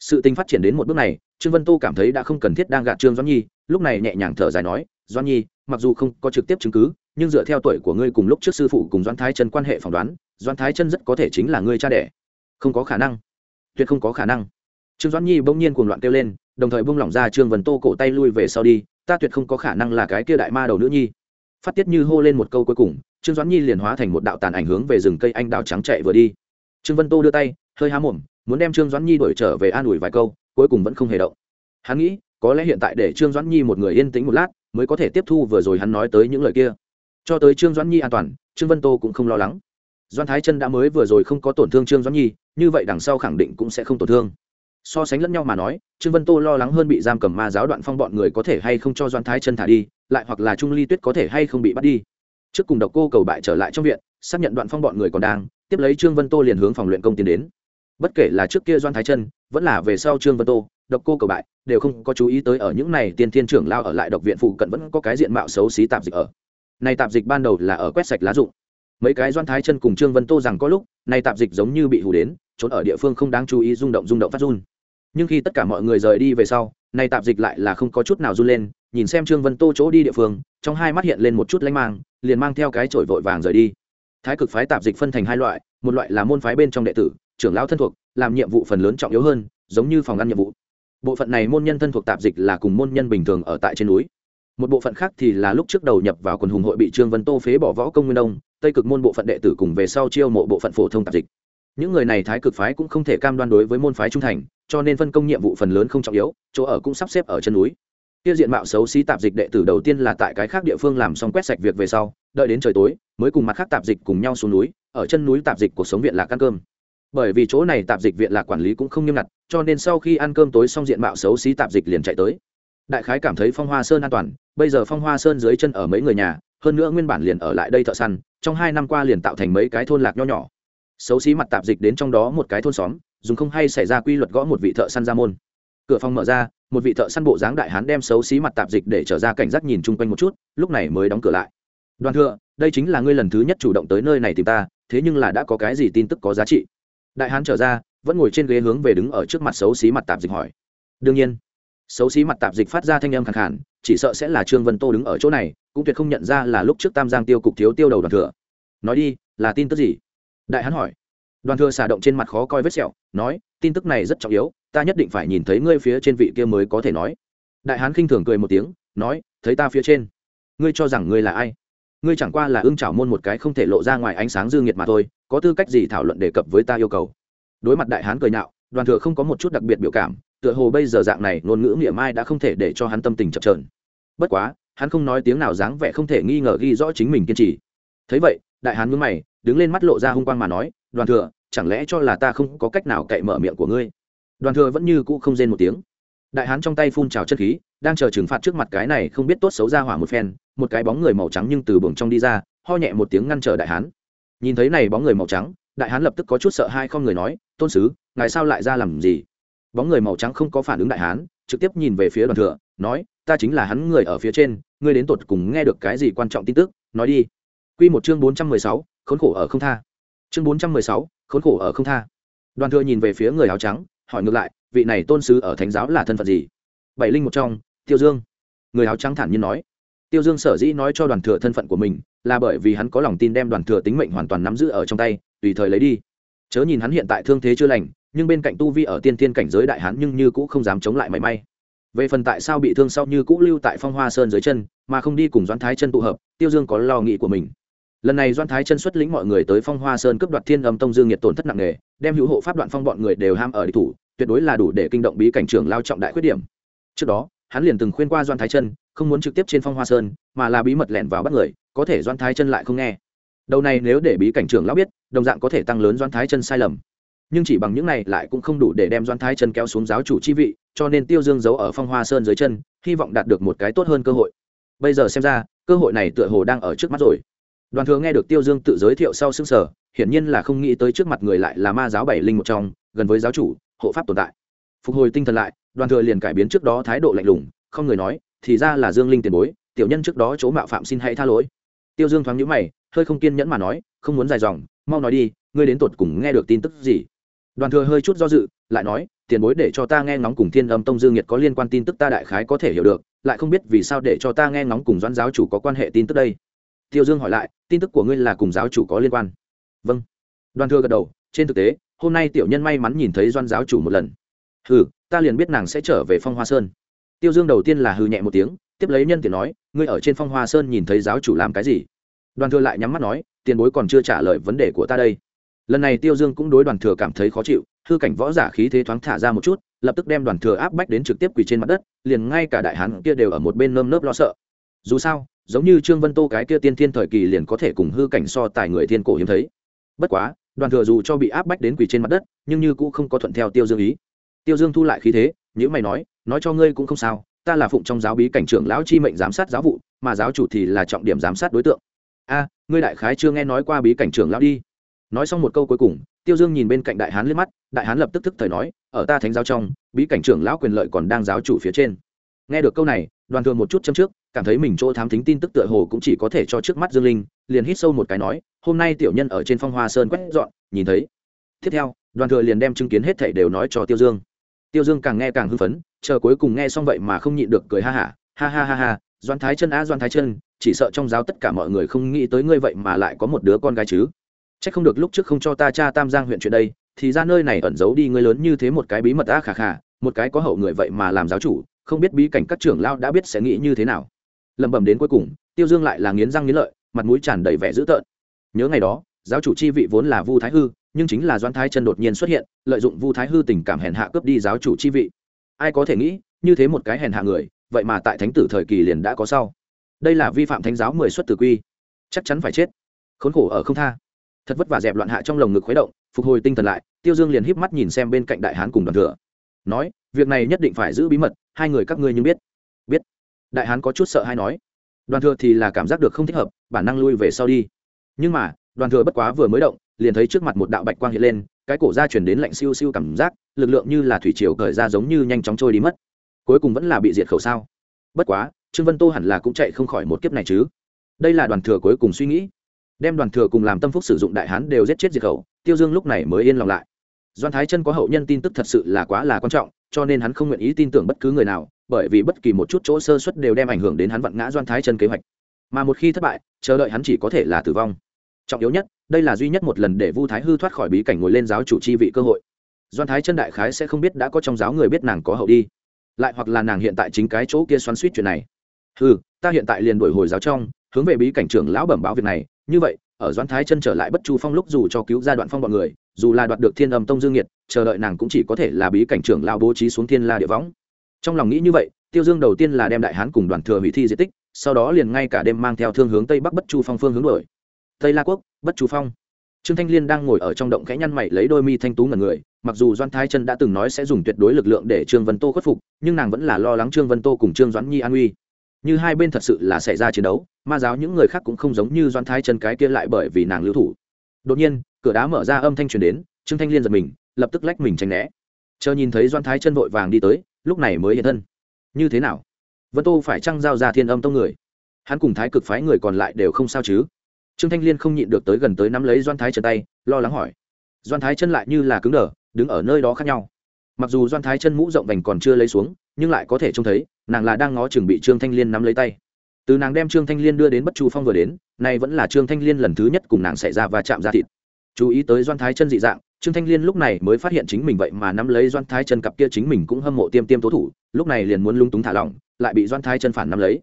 Sự tình phát triển đến một bước này, trương vân tô cảm thấy đã không cần thiết đang gạt trương doãn nhi, lúc này nhẹ nhàng thở dài nói, doãn nhi, mặc dù không có trực tiếp chứng cứ, nhưng dựa theo tuổi của ngươi cùng lúc trước sư phụ cùng doãn thái chân quan hệ phỏng đoán, doãn thái chân rất có thể chính là ngươi cha đẻ. Không có khả năng tuyệt không có khả năng. Trương doãn nhi bỗng nhiên cuồng loạn kêu lên, đồng thời buông lỏng ra trương vân tô cổ tay lui về sau đi, ta tuyệt không có khả năng là cái kia đại ma đầu nữ nhi. Phát tiết như hô lên một câu cuối cùng, trương doãn nhi liền hóa thành một đạo tàn ảnh hướng về rừng cây anh đào trắng chạy vừa đi. Trương vân tô đưa tay, hơi há mồm, muốn đem trương doãn nhi đổi trở về an ủi vài câu, cuối cùng vẫn không hề động. Hắn nghĩ, có lẽ hiện tại để trương doãn nhi một người yên tĩnh một lát, mới có thể tiếp thu vừa rồi hắn nói tới những lời kia. Cho tới trương doãn nhi an toàn, trương vân tô cũng không lo lắng. Doan thái chân đã mới vừa rồi không có tổn thương trương doãn nhi như vậy đằng sau khẳng định cũng sẽ không tổn thương. So sánh lẫn nhau mà nói, trương vân tô lo lắng hơn bị giam cầm ma giáo đoạn phong bọn người có thể hay không cho doan thái chân thả đi, lại hoặc là trung ly tuyết có thể hay không bị bắt đi. Trước cùng độc cô cầu bại trở lại trong viện, xác nhận đoạn phong bọn người còn đang, tiếp lấy trương vân tô liền hướng phòng luyện công tiến đến. Bất kể là trước kia doan thái chân, vẫn là về sau trương vân tô, độc cô cầu bại, đều không có chú ý tới ở những này tiên thiên trưởng lao ở lại độc viện phụ cận vẫn có cái diện mạo xấu xí tạp dịch ở. Này tạp dịch ban đầu là ở quét sạch lá dụng mấy cái doan thái chân cùng trương vân tô rằng có lúc, này tạp dịch giống như bị hù đến trốn ở địa phương không đáng chú ý rung động rung động phát run. Nhưng khi tất cả mọi người rời đi về sau này tạp dịch lại là không có chút nào run lên, nhìn xem trương vân tô chỗ đi địa phương, trong hai mắt hiện lên một chút lanh mang, liền mang theo cái chổi vội vàng rời đi. Thái cực phái tạp dịch phân thành hai loại, một loại là môn phái bên trong đệ tử, trưởng lão thân thuộc, làm nhiệm vụ phần lớn trọng yếu hơn, giống như phòng ngăn nhiệm vụ. Bộ phận này môn nhân thân thuộc tạp dịch là cùng môn nhân bình thường ở tại trên núi. Một bộ phận khác thì là lúc trước đầu nhập vào quần hùng hội bị trương vân tô phế bỏ võ công nguyên đông tây cực môn bộ phận đệ tử cùng về sau chiêu mộ bộ phận phổ thông tạp dịch những người này thái cực phái cũng không thể cam đoan đối với môn phái trung thành, cho nên phân công nhiệm vụ phần lớn không trọng yếu, chỗ ở cũng sắp xếp ở chân núi. Kia diện mạo xấu xí tạp dịch đệ tử đầu tiên là tại cái khác địa phương làm xong quét sạch việc về sau, đợi đến trời tối, mới cùng mặt khác tạp dịch cùng nhau xuống núi, ở chân núi tạp dịch cuộc sống viện lạc ăn cơm. Bởi vì chỗ này tạp dịch viện lạc quản lý cũng không nghiêm ngặt, cho nên sau khi ăn cơm tối xong diện mạo xấu xí tạp dịch liền chạy tới. Đại khái cảm thấy phong hoa sơn an toàn, bây giờ phong hoa sơn dưới chân ở mấy người nhà, hơn nữa nguyên bản liền ở lại đây thợ săn, trong hai năm qua liền tạo thành mấy cái thôn lạc nho nhỏ xấu xí mặt tạp dịch đến trong đó một cái thôn xóm dùng không hay xảy ra quy luật gõ một vị thợ săn ra môn. Cửa phòng mở ra một vị thợ săn bộ dáng đại hán đem xấu xí mặt tạp dịch để trở ra cảnh giác nhìn chung quanh một chút lúc này mới đóng cửa lại. Đoàn Thừa, đây chính là ngươi lần thứ nhất chủ động tới nơi này tìm ta thế nhưng là đã có cái gì tin tức có giá trị? Đại hán trở ra vẫn ngồi trên ghế hướng về đứng ở trước mặt xấu xí mặt tạp dịch hỏi. Đương nhiên. Xấu xí mặt tạp dịch phát ra thanh âm khẳng khản chỉ sợ sẽ là trương vân tô đứng ở chỗ này cũng tuyệt không nhận ra là lúc trước tam giang tiêu cục thiếu tiêu đầu đoàn thừa nói đi là tin tức gì? Đại hán hỏi. Đoàn thừa xả động trên mặt khó coi vết sẹo, nói, tin tức này rất trọng yếu, ta nhất định phải nhìn thấy ngươi phía trên vị kia mới có thể nói. Đại hán khinh thường cười một tiếng, nói, thấy ta phía trên. Ngươi cho rằng ngươi là ai? Ngươi chẳng qua là ưng trảo môn một cái không thể lộ ra ngoài ánh sáng dương nhiệt mà thôi, có tư cách gì thảo luận đề cập với ta yêu cầu? Đối mặt đại hán cười nhạo, đoàn thừa không có một chút đặc biệt biểu cảm, tựa hồ bây giờ dạng này ngôn ngữ nghĩa mai đã không thể để cho hắn tâm tình chập trờn bất quá, hắn không nói tiếng nào dáng vẻ không thể nghi ngờ ghi rõ chính mình kiên trì. Thấy vậy, đại hán ngưng mày đứng lên mắt lộ ra hung quang mà nói, đoàn thừa, chẳng lẽ cho là ta không có cách nào cậy mở miệng của ngươi? Đoàn thừa vẫn như cũ không rên một tiếng. Đại hán trong tay phun trào chất khí, đang chờ trừng phạt trước mặt cái này không biết tốt xấu ra hỏa một phen, một cái bóng người màu trắng nhưng từ buồng trong đi ra, ho nhẹ một tiếng ngăn trở đại hán. Nhìn thấy này bóng người màu trắng, đại hán lập tức có chút sợ hai không người nói, tôn sứ, ngài sao lại ra làm gì? Bóng người màu trắng không có phản ứng đại hán, trực tiếp nhìn về phía đoàn thừa, nói, ta chính là hắn người ở phía trên, ngươi đến tột cùng nghe được cái gì quan trọng tin tức, nói đi. Quy một chương bốn trăm mười sáu, khốn khổ ở không tha. Chương bốn trăm mười sáu, khốn khổ ở không tha. Đoàn Thừa nhìn về phía người áo trắng, hỏi ngược lại, vị này tôn sứ ở thánh giáo là thân phận gì? Bảy linh một trong, Tiêu Dương. Người áo trắng thản nhiên nói. Tiêu Dương sở dĩ nói cho Đoàn Thừa thân phận của mình, là bởi vì hắn có lòng tin đem Đoàn Thừa tính mệnh hoàn toàn nắm giữ ở trong tay, tùy thời lấy đi. Chớ nhìn hắn hiện tại thương thế chưa lành, nhưng bên cạnh tu vi ở tiên tiên cảnh giới đại hán nhưng như cũng không dám chống lại mảy may về phần tại sao bị thương sau như cũ lưu tại phong hoa sơn dưới chân mà không đi cùng doãn thái chân tụ hợp tiêu dương có lo nghĩ của mình lần này Doan thái chân xuất lĩnh mọi người tới phong hoa sơn cướp đoạt thiên âm tông dương nhiệt tổn thất nặng nề, đem hữu hộ pháp đoạn phong bọn người đều ham ở địch thủ, tuyệt đối là đủ để kinh động bí cảnh trưởng lao trọng đại khuyết điểm. Trước đó, hắn liền từng khuyên qua doan thái chân, không muốn trực tiếp trên phong hoa sơn, mà là bí mật lẻn vào bắt người, có thể doan thái chân lại không nghe. Đầu này nếu để bí cảnh trưởng lão biết, đồng dạng có thể tăng lớn doan thái chân sai lầm. Nhưng chỉ bằng những này lại cũng không đủ để đem doan thái chân kéo xuống giáo chủ chi vị, cho nên tiêu dương giấu ở phong hoa sơn dưới chân, hy vọng đạt được một cái tốt hơn cơ hội. Bây giờ xem ra, cơ hội này tựa hồ đang ở trước mắt rồi đoàn thừa nghe được tiêu dương tự giới thiệu sau xưng sở hiển nhiên là không nghĩ tới trước mặt người lại là ma giáo bảy linh một trong, gần với giáo chủ, hộ pháp tồn tại. Phục hồi tinh thần lại, đoàn thừa liền cải biến trước đó thái độ lạnh lùng, không người nói, thì ra là dương linh tiền bối, tiểu nhân trước đó chỗ mạo phạm xin hãy tha lỗi. Tiêu dương thoáng nhíu mày, hơi không kiên nhẫn mà nói, không muốn dài dòng, mau nói đi, ngươi đến tột cùng nghe được tin tức gì? Đoàn thừa hơi chút do dự, lại nói, tiền bối để cho ta nghe ngóng cùng thiên âm tông dương nhiệt có liên quan tin tức ta đại khái có thể hiểu được, lại không biết vì sao để cho ta nghe ngóng cùng doãn giáo chủ có quan hệ tin tức đây tiêu dương hỏi lại, tin tức của ngươi là cùng giáo chủ có liên quan. Vâng. Đoàn thừa gật đầu, trên thực tế, hôm nay tiểu nhân may mắn nhìn thấy doan giáo chủ một lần. Hừ, ta liền biết nàng sẽ trở về phong hoa sơn. Tiêu dương đầu tiên là hừ nhẹ một tiếng, tiếp lấy nhân tiện nói, ngươi ở trên phong hoa sơn nhìn thấy giáo chủ làm cái gì? Đoàn thừa lại nhắm mắt nói, tiền bối còn chưa trả lời vấn đề của ta đây. Lần này tiêu dương cũng đối đoàn thừa cảm thấy khó chịu, hư cảnh võ giả khí thế thoáng thả ra một chút, lập tức đem đoàn thừa áp bách đến trực tiếp quỳ trên mặt đất, liền ngay cả đại hán kia đều ở một bên nơm nớp lo sợ. Dù sao giống như trương vân tô cái kia tiên thiên thời kỳ liền có thể cùng hư cảnh so tài người thiên cổ hiếm thấy. Bất quá, đoàn thừa dù cho bị áp bách đến quỳ trên mặt đất, nhưng như cũng không có thuận theo tiêu dương ý. Tiêu dương thu lại khí thế những mày nói nói cho ngươi cũng không sao, ta là phụng trong giáo bí cảnh trưởng lão chi mệnh giám sát giáo vụ, mà giáo chủ thì là trọng điểm giám sát đối tượng. A, ngươi đại khái chưa nghe nói qua bí cảnh trưởng lão đi. Nói xong một câu cuối cùng, tiêu dương nhìn bên cạnh đại hán liếc mắt, đại hán lập tức thức thời nói, ở ta thánh giáo trong, bí cảnh trưởng lão quyền lợi còn đang giáo chủ phía trên nghe được câu này đoàn thường một chút châm trước cảm thấy mình chỗ thám thính tin tức tựa hồ cũng chỉ có thể cho trước mắt dương linh liền hít sâu một cái nói hôm nay tiểu nhân ở trên phong hoa sơn quét dọn nhìn thấy. Tiếp theo đoàn thừa liền đem chứng kiến hết thảy đều nói cho tiêu dương. Tiêu dương càng nghe càng hưng phấn chờ cuối cùng nghe xong vậy mà không nhịn được cười ha hả ha, ha ha ha ha doan thái chân á doan thái chân chỉ sợ trong giáo tất cả mọi người không nghĩ tới ngươi vậy mà lại có một đứa con gái chứ. Chắc không được lúc trước không cho ta cha Tam Giang huyện chuyện đây, thì ra nơi này ẩn giấu đi người lớn như thế một cái bí mật a khả khả, một cái có hậu người vậy mà làm giáo chủ, không biết bí cảnh các trưởng lao đã biết sẽ nghĩ như thế nào. Lẩm bẩm đến cuối cùng, Tiêu Dương lại là nghiến răng nghiến lợi, mặt mũi tràn đầy vẻ dữ tợn. Nhớ ngày đó, giáo chủ chi vị vốn là Vu Thái Hư, nhưng chính là Doãn Thái Chân đột nhiên xuất hiện, lợi dụng Vu Thái Hư tình cảm hèn hạ cướp đi giáo chủ chi vị. Ai có thể nghĩ, như thế một cái hèn hạ người, vậy mà tại thánh tử thời kỳ liền đã có sau. Đây là vi phạm thánh giáo mười xuất tử quy, chắc chắn phải chết. Khốn khổ ở không tha thật vất vả dẹp loạn hạ trong lồng ngực khuấy động phục hồi tinh thần lại tiêu dương liền híp mắt nhìn xem bên cạnh đại hán cùng đoàn thừa nói việc này nhất định phải giữ bí mật, hai người các ngươi nhưng biết. Biết. Đại hán có chút sợ hay nói. Đoàn thừa thì là cảm giác được không thích hợp, bản năng lui về sau đi. Nhưng mà, đoàn thừa bất quá vừa mới động, liền thấy trước mặt một đạo bạch quang hiện lên, cái cổ ra chuyển đến lạnh siêu siêu cảm giác, lực lượng như là thủy triều cởi ra giống như nhanh chóng trôi đi mất. Cuối cùng vẫn là bị diệt khẩu sao? Bất quá, trương vân tô hẳn là cũng chạy không khỏi một kiếp này chứ. Đây là đoàn thừa cuối cùng suy nghĩ. Đem đoàn thừa cùng làm tâm phúc sử dụng đại hán đều giết chết diệt khẩu, tiêu dương lúc này mới yên lòng lại doan thái chân có hậu nhân tin tức thật sự là quá là quan trọng, cho nên hắn không nguyện ý tin tưởng bất cứ người nào, bởi vì bất kỳ một chút chỗ sơ xuất đều đem ảnh hưởng đến hắn vặn ngã doan thái chân kế hoạch. Mà một khi thất bại, chờ đợi hắn chỉ có thể là tử vong. Trọng yếu nhất, đây là duy nhất một lần để vu thái hư thoát khỏi bí cảnh ngồi lên giáo chủ chi vị cơ hội. Doan thái chân đại khái sẽ không biết đã có trong giáo người biết nàng có hậu đi. Lại hoặc là nàng hiện tại chính cái chỗ kia xoắn suýt chuyện này. Hư ta hiện tại liền đổi hồi giáo trong, hướng về bí cảnh trưởng lão bẩm báo việc này. Như vậy, ở Doan thái chân trở lại bất chu phong lúc dù cho cứu ra đoạn phong bọn người dù là đoạt được thiên âm tông dương nhiệt chờ đợi nàng cũng chỉ có thể là bí cảnh trưởng lao bố trí xuống thiên la địa võng. Trong lòng nghĩ như vậy, tiêu dương đầu tiên là đem đại hán cùng đoàn thừa hủy thi di tích, sau đó liền ngay cả đêm mang theo thương hướng tây bắc bất chu phong phương hướng đổi tây la quốc, bất chu phong. Trương thanh liên đang ngồi ở trong động khẽ nhăn mày lấy đôi mi thanh tú ngần người, mặc dù doan thái chân đã từng nói sẽ dùng tuyệt đối lực lượng để trương vân tô khuất phục, nhưng nàng vẫn là lo lắng trương vân tô cùng trương doãn nhi an uy. Như hai bên thật sự là xảy ra chiến đấu, ma giáo những người khác cũng không giống như doan thái chân cái kia lại bởi vì nàng lưu thủ. Đột nhiên cửa đá mở ra âm thanh truyền đến, trương thanh liên giật mình, lập tức lách mình tránh né. Chờ nhìn thấy doan thái chân vội vàng đi tới, lúc này mới hiện thân. Như thế nào? Vân tô phải trăng giao ra thiên âm tông người? Hắn cùng thái cực phái người còn lại đều không sao chứ? Trương thanh liên không nhịn được tới gần tới nắm lấy doan thái chân tay, lo lắng hỏi. Doan thái chân lại như là cứng đờ, đứng ở nơi đó khác nhau. Mặc dù doan thái chân mũ rộng vành còn chưa lấy xuống, nhưng lại có thể trông thấy, nàng là đang ngó chừng bị trương thanh liên nắm lấy tay. Từ nàng đem trương thanh liên đưa đến bất chu phong vừa đến, nay vẫn là trương thanh liên lần thứ nhất cùng nàng xảy ra và chạm ra thịt chú ý tới doan thái chân dị dạng, trương thanh liên lúc này mới phát hiện chính mình vậy mà nắm lấy doan thái chân cặp kia chính mình cũng hâm mộ tiêm tiêm tố thủ, lúc này liền muốn lung túng thả lỏng, lại bị doan thái chân phản nắm lấy.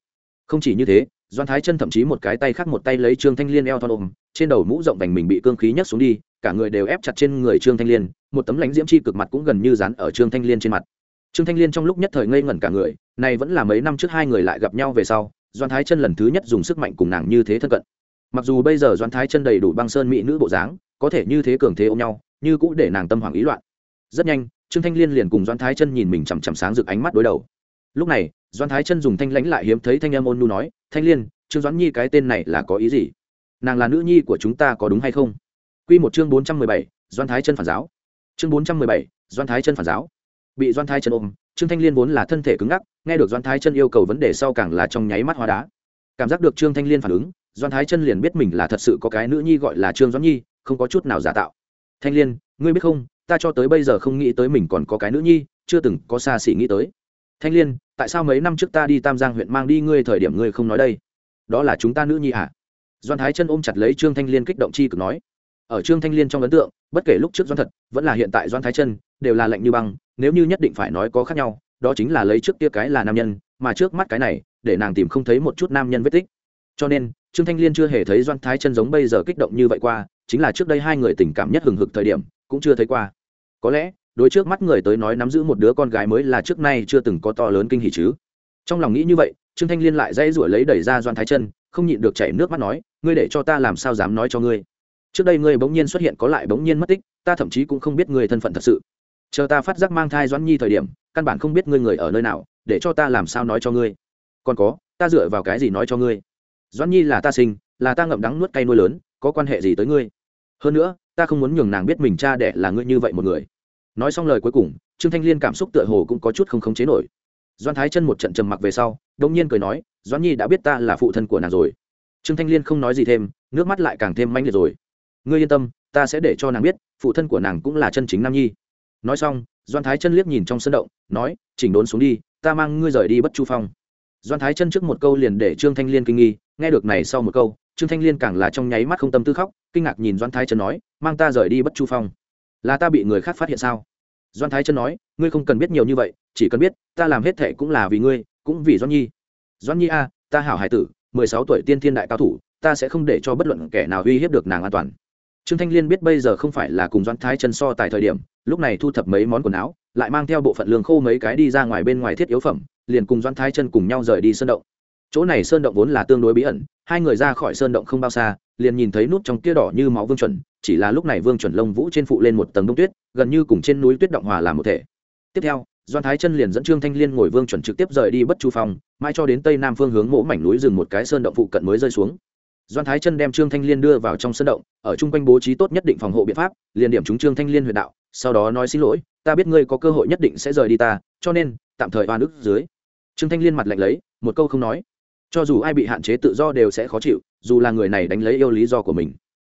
Không chỉ như thế, doan thái chân thậm chí một cái tay khác một tay lấy trương thanh liên eo thon ôm, trên đầu mũ rộng vành mình bị cương khí nhấc xuống đi, cả người đều ép chặt trên người trương thanh liên, một tấm lãnh diễm chi cực mặt cũng gần như dán ở trương thanh liên trên mặt. Trương thanh liên trong lúc nhất thời ngây ngẩn cả người này vẫn là mấy năm trước hai người lại gặp nhau về sau, doan thái chân lần thứ nhất dùng sức mạnh cùng nàng như thế thân cận. Mặc dù bây giờ doan thái chân đầy đủ băng sơn mỹ nữ bộ dáng có thể như thế cường thế ôm nhau, như cũ để nàng tâm hoàng ý loạn. Rất nhanh, trương thanh liên liền cùng doan thái chân nhìn mình chằm chằm sáng rực ánh mắt đối đầu. Lúc này doan thái chân dùng thanh lãnh lại hiếm thấy thanh em ôn nu nói, thanh liên, trương doãn nhi cái tên này là có ý gì? Nàng là nữ nhi của chúng ta có đúng hay không? Q một chương bốn trăm mười bảy doan thái chân phản giáo. Chương bốn trăm mười bảy doan thái chân phản giáo. Bị doan thái chân ôm, trương thanh liên vốn là thân thể cứng ngắc, nghe được doan thái chân yêu cầu vấn đề sau càng là trong nháy mắt hóa đá. Cảm giác được trương thanh liên phản ứng doan thái chân liền biết mình là thật sự có cái nữ nhi gọi là trương doãn nhi không có chút nào giả tạo. Thanh liên, ngươi biết không, ta cho tới bây giờ không nghĩ tới mình còn có cái nữ nhi, chưa từng có xa xỉ nghĩ tới. Thanh liên, tại sao mấy năm trước ta đi tam giang huyện mang đi ngươi thời điểm ngươi không nói đây? Đó là chúng ta nữ nhi à? Doan thái chân ôm chặt lấy trương thanh liên kích động chi cực nói. Ở trương thanh liên trong ấn tượng, bất kể lúc trước doan thật, vẫn là hiện tại doan thái chân, đều là lạnh như băng, nếu như nhất định phải nói có khác nhau, đó chính là lấy trước kia cái là nam nhân, mà trước mắt cái này, để nàng tìm không thấy một chút nam nhân vết tích. Cho nên, trương thanh liên chưa hề thấy doan thái chân giống bây giờ kích động như vậy qua chính là trước đây hai người tình cảm nhất hừng hực thời điểm, cũng chưa thấy qua. Có lẽ, đối trước mắt người tới nói nắm giữ một đứa con gái mới là trước nay chưa từng có to lớn kinh hỉ chứ. Trong lòng nghĩ như vậy, trương thanh liên lại dãy ruổi lấy đẩy ra doan thái chân không nhịn được chảy nước mắt nói, ngươi để cho ta làm sao dám nói cho ngươi? Trước đây ngươi bỗng nhiên xuất hiện có lại bỗng nhiên mất tích, ta thậm chí cũng không biết ngươi thân phận thật sự. Chờ ta phát giác mang thai doãn nhi thời điểm, căn bản không biết ngươi người ở nơi nào, để cho ta làm sao nói cho ngươi? Còn có, ta dựa vào cái gì nói cho ngươi? Doãn nhi là ta sinh, là ta ngậm đắng nuốt cay nuôi lớn có quan hệ gì tới ngươi? Hơn nữa, ta không muốn nhường nàng biết mình cha đẻ là ngươi như vậy một người. Nói xong lời cuối cùng, trương thanh liên cảm xúc tựa hồ cũng có chút không khống chế nổi. Doan thái chân một trận trầm mặc về sau đông nhiên cười nói doan nhi đã biết ta là phụ thân của nàng rồi. Trương thanh liên không nói gì thêm, nước mắt lại càng thêm manh liệt rồi. Ngươi yên tâm, ta sẽ để cho nàng biết, phụ thân của nàng cũng là chân chính nam nhi. Nói xong doan thái chân liếc nhìn trong sân động, nói, chỉnh đốn xuống đi, ta mang ngươi rời đi bất chu phong. Doan thái chân trước một câu liền để trương thanh liên kinh nghi, nghe được này sau một câu trương thanh liên càng là trong nháy mắt không tâm tư khóc, kinh ngạc nhìn doan thái trần nói, mang ta rời đi bất chu phong. Là ta bị người khác phát hiện sao? Doan thái trần nói, ngươi không cần biết nhiều như vậy, chỉ cần biết, ta làm hết thệ cũng là vì ngươi, cũng vì doan nhi. Doan nhi a, ta hảo hải tử, mười sáu tuổi tiên thiên đại cao thủ, ta sẽ không để cho bất luận kẻ nào uy hiếp được nàng an toàn. Trương thanh liên biết bây giờ không phải là cùng doan thái trần so tại thời điểm, lúc này thu thập mấy món quần áo, lại mang theo bộ phận lương khô mấy cái đi ra ngoài bên ngoài thiết yếu phẩm, liền cùng doan thái chân cùng nhau rời đi sân động chỗ này sơn động vốn là tương đối bí ẩn, hai người ra khỏi sơn động không bao xa, liền nhìn thấy nút trong kia đỏ như máu vương chuẩn, chỉ là lúc này vương chuẩn lông vũ trên phụ lên một tầng đông tuyết, gần như cùng trên núi tuyết động hòa làm một thể. Tiếp theo, doan thái chân liền dẫn trương thanh liên ngồi vương chuẩn trực tiếp rời đi bất chu phong mai cho đến tây nam phương hướng mỗ mảnh núi rừng một cái sơn động phụ cận mới rơi xuống. Doan thái chân đem trương thanh liên đưa vào trong sơn động, ở chung quanh bố trí tốt nhất định phòng hộ biện pháp, liền điểm chúng trương thanh liên huyện đạo, sau đó nói xin lỗi, ta biết ngươi có cơ hội nhất định sẽ rời đi ta, cho nên, tạm thời oan ức dưới. Trương thanh liên mặt lạnh lấy, một câu không nói cho dù ai bị hạn chế tự do đều sẽ khó chịu, dù là người này đánh lấy yêu lý do của mình.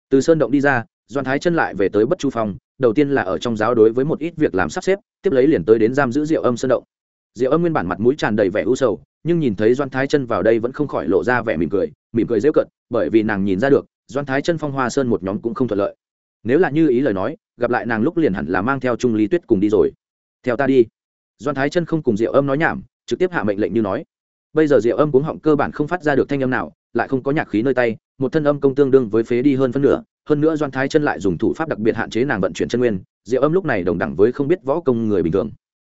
Từ sơn động đi ra doan thái chân lại về tới bất chu phong, đầu tiên là ở trong giáo đối với một ít việc làm sắp xếp, tiếp lấy liền tới đến giam giữ rượu âm sơn động. Rượu âm nguyên bản mặt mũi tràn đầy vẻ u sầu, nhưng nhìn thấy doan thái chân vào đây vẫn không khỏi lộ ra vẻ mỉm cười mỉm cười dễ cận bởi vì nàng nhìn ra được doan thái chân phong hoa sơn một nhóm cũng không thuận lợi. Nếu là như ý lời nói, gặp lại nàng lúc liền hẳn là mang theo trung lý tuyết cùng đi rồi. Theo ta đi. Doan thái chân không cùng rượu âm nói nhảm, trực tiếp hạ mệnh lệnh như nói bây giờ rượu âm cuống họng cơ bản không phát ra được thanh âm nào, lại không có nhạc khí nơi tay, một thân âm công tương đương với phế đi hơn phân nửa, hơn nữa doan thái chân lại dùng thủ pháp đặc biệt hạn chế nàng vận chuyển chân nguyên, rượu âm lúc này đồng đẳng với không biết võ công người bình thường.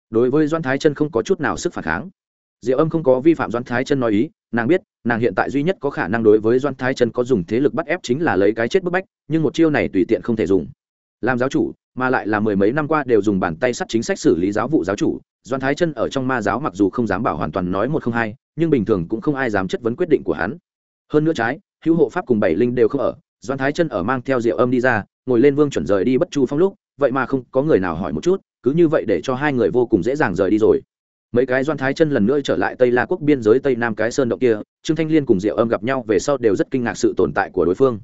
Đối với doan thái chân không có chút nào sức phản kháng. Diệu âm không có vi phạm doan thái chân nói ý, nàng biết, nàng hiện tại duy nhất có khả năng đối với doan thái chân có dùng thế lực bắt ép chính là lấy cái chết bức bách, nhưng một chiêu này tùy tiện không thể dùng. Làm giáo chủ, mà lại là mười mấy năm qua đều dùng bàn tay sắt chính sách xử lý giáo vụ giáo chủ doan thái chân ở trong ma giáo mặc dù không dám bảo hoàn toàn nói một không hai nhưng bình thường cũng không ai dám chất vấn quyết định của hắn. Hơn nữa trái, hữu hộ pháp cùng bảy linh đều không ở doan thái chân ở mang theo rượu âm đi ra, ngồi lên vương chuẩn rời đi bất chu phong lúc, vậy mà không có người nào hỏi một chút, cứ như vậy để cho hai người vô cùng dễ dàng rời đi rồi. Mấy cái doan thái chân lần nữa trở lại tây la quốc biên giới tây nam cái sơn động kia, trương thanh liên cùng diệu âm gặp nhau về sau đều rất kinh ngạc sự tồn tại của đối phương.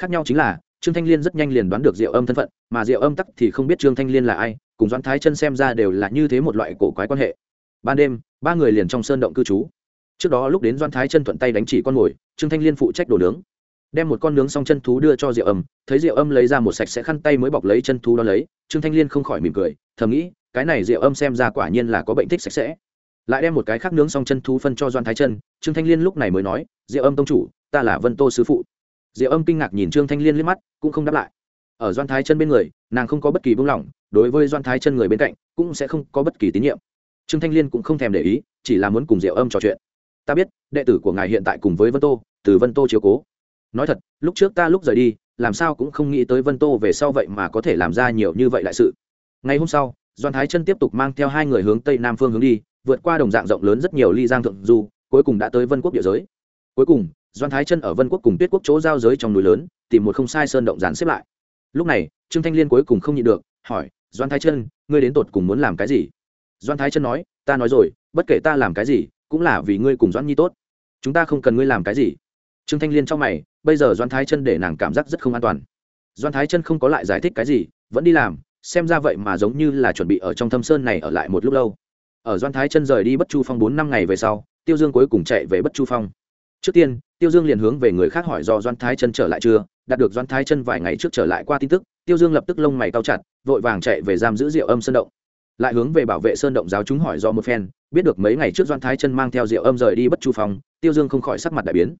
Khác nhau chính là, trương thanh liên rất nhanh liền đoán được diệu âm thân phận, mà diệu âm tắc thì không biết trương thanh liên là ai, cùng doan thái chân xem ra đều là như thế một loại cổ quái quan hệ. Ban đêm, ba người liền trong sơn động cư trú trước đó lúc đến doan thái chân thuận tay đánh chỉ con mồi, trương thanh liên phụ trách đồ nướng. Đem một con nướng xong chân thú đưa cho diệu âm, thấy diệu âm lấy ra một sạch sẽ khăn tay mới bọc lấy chân thú đó lấy, trương thanh liên không khỏi mỉm cười, thầm nghĩ, cái này diệu âm xem ra quả nhiên là có bệnh thích sạch sẽ. Lại đem một cái khác nướng xong chân thú phân cho doan thái chân, trương thanh liên lúc này mới nói, diệu âm tông chủ, ta là vân tô sứ phụ. Diệu âm kinh ngạc nhìn trương thanh liên liếc mắt, cũng không đáp lại. Ở doan thái chân bên người, nàng không có bất kỳ buông lỏng, đối với doan thái chân người bên cạnh, cũng sẽ không có bất kỳ tín nhiệm. Trương thanh liên cũng không thèm để ý, chỉ là muốn cùng diệu âm trò chuyện ta biết, đệ tử của ngài hiện tại cùng với vân tô, từ vân tô chiếu cố. Nói thật, lúc trước ta lúc rời đi, làm sao cũng không nghĩ tới vân tô về sau vậy mà có thể làm ra nhiều như vậy đại sự. Ngày hôm sau, doan thái chân tiếp tục mang theo hai người hướng tây nam phương hướng đi, vượt qua đồng dạng rộng lớn rất nhiều ly giang thượng du, cuối cùng đã tới vân quốc địa giới. Cuối cùng, doan thái chân ở vân quốc cùng tuyết quốc chỗ giao giới trong núi lớn, tìm một không sai sơn động dàn xếp lại. Lúc này, trương thanh liên cuối cùng không nhịn được, hỏi, doan thái chân, ngươi đến tột cùng muốn làm cái gì? Doan thái chân nói, ta nói rồi, bất kể ta làm cái gì cũng là vì ngươi cùng Doãn nhi tốt. Chúng ta không cần ngươi làm cái gì. Trương thanh liên cho mày, bây giờ Doãn thái chân để nàng cảm giác rất không an toàn. Doãn thái chân không có lại giải thích cái gì, vẫn đi làm, xem ra vậy mà giống như là chuẩn bị ở trong thâm sơn này ở lại một lúc lâu. Ở Doãn thái chân rời đi bất chu phong bốn năm ngày về sau, tiêu dương cuối cùng chạy về bất chu phong. Trước tiên, tiêu dương liền hướng về người khác hỏi do Doãn thái chân trở lại chưa, đạt được Doãn thái chân vài ngày trước trở lại qua tin tức, tiêu dương lập tức lông mày cao chặt, vội vàng chạy về giam giữ rượu âm sơn động lại hướng về bảo vệ sơn động giáo chúng hỏi do một phen, biết được mấy ngày trước doan thái chân mang theo rượu âm rời đi bất chu phong tiêu dương không khỏi sắc mặt đại biến.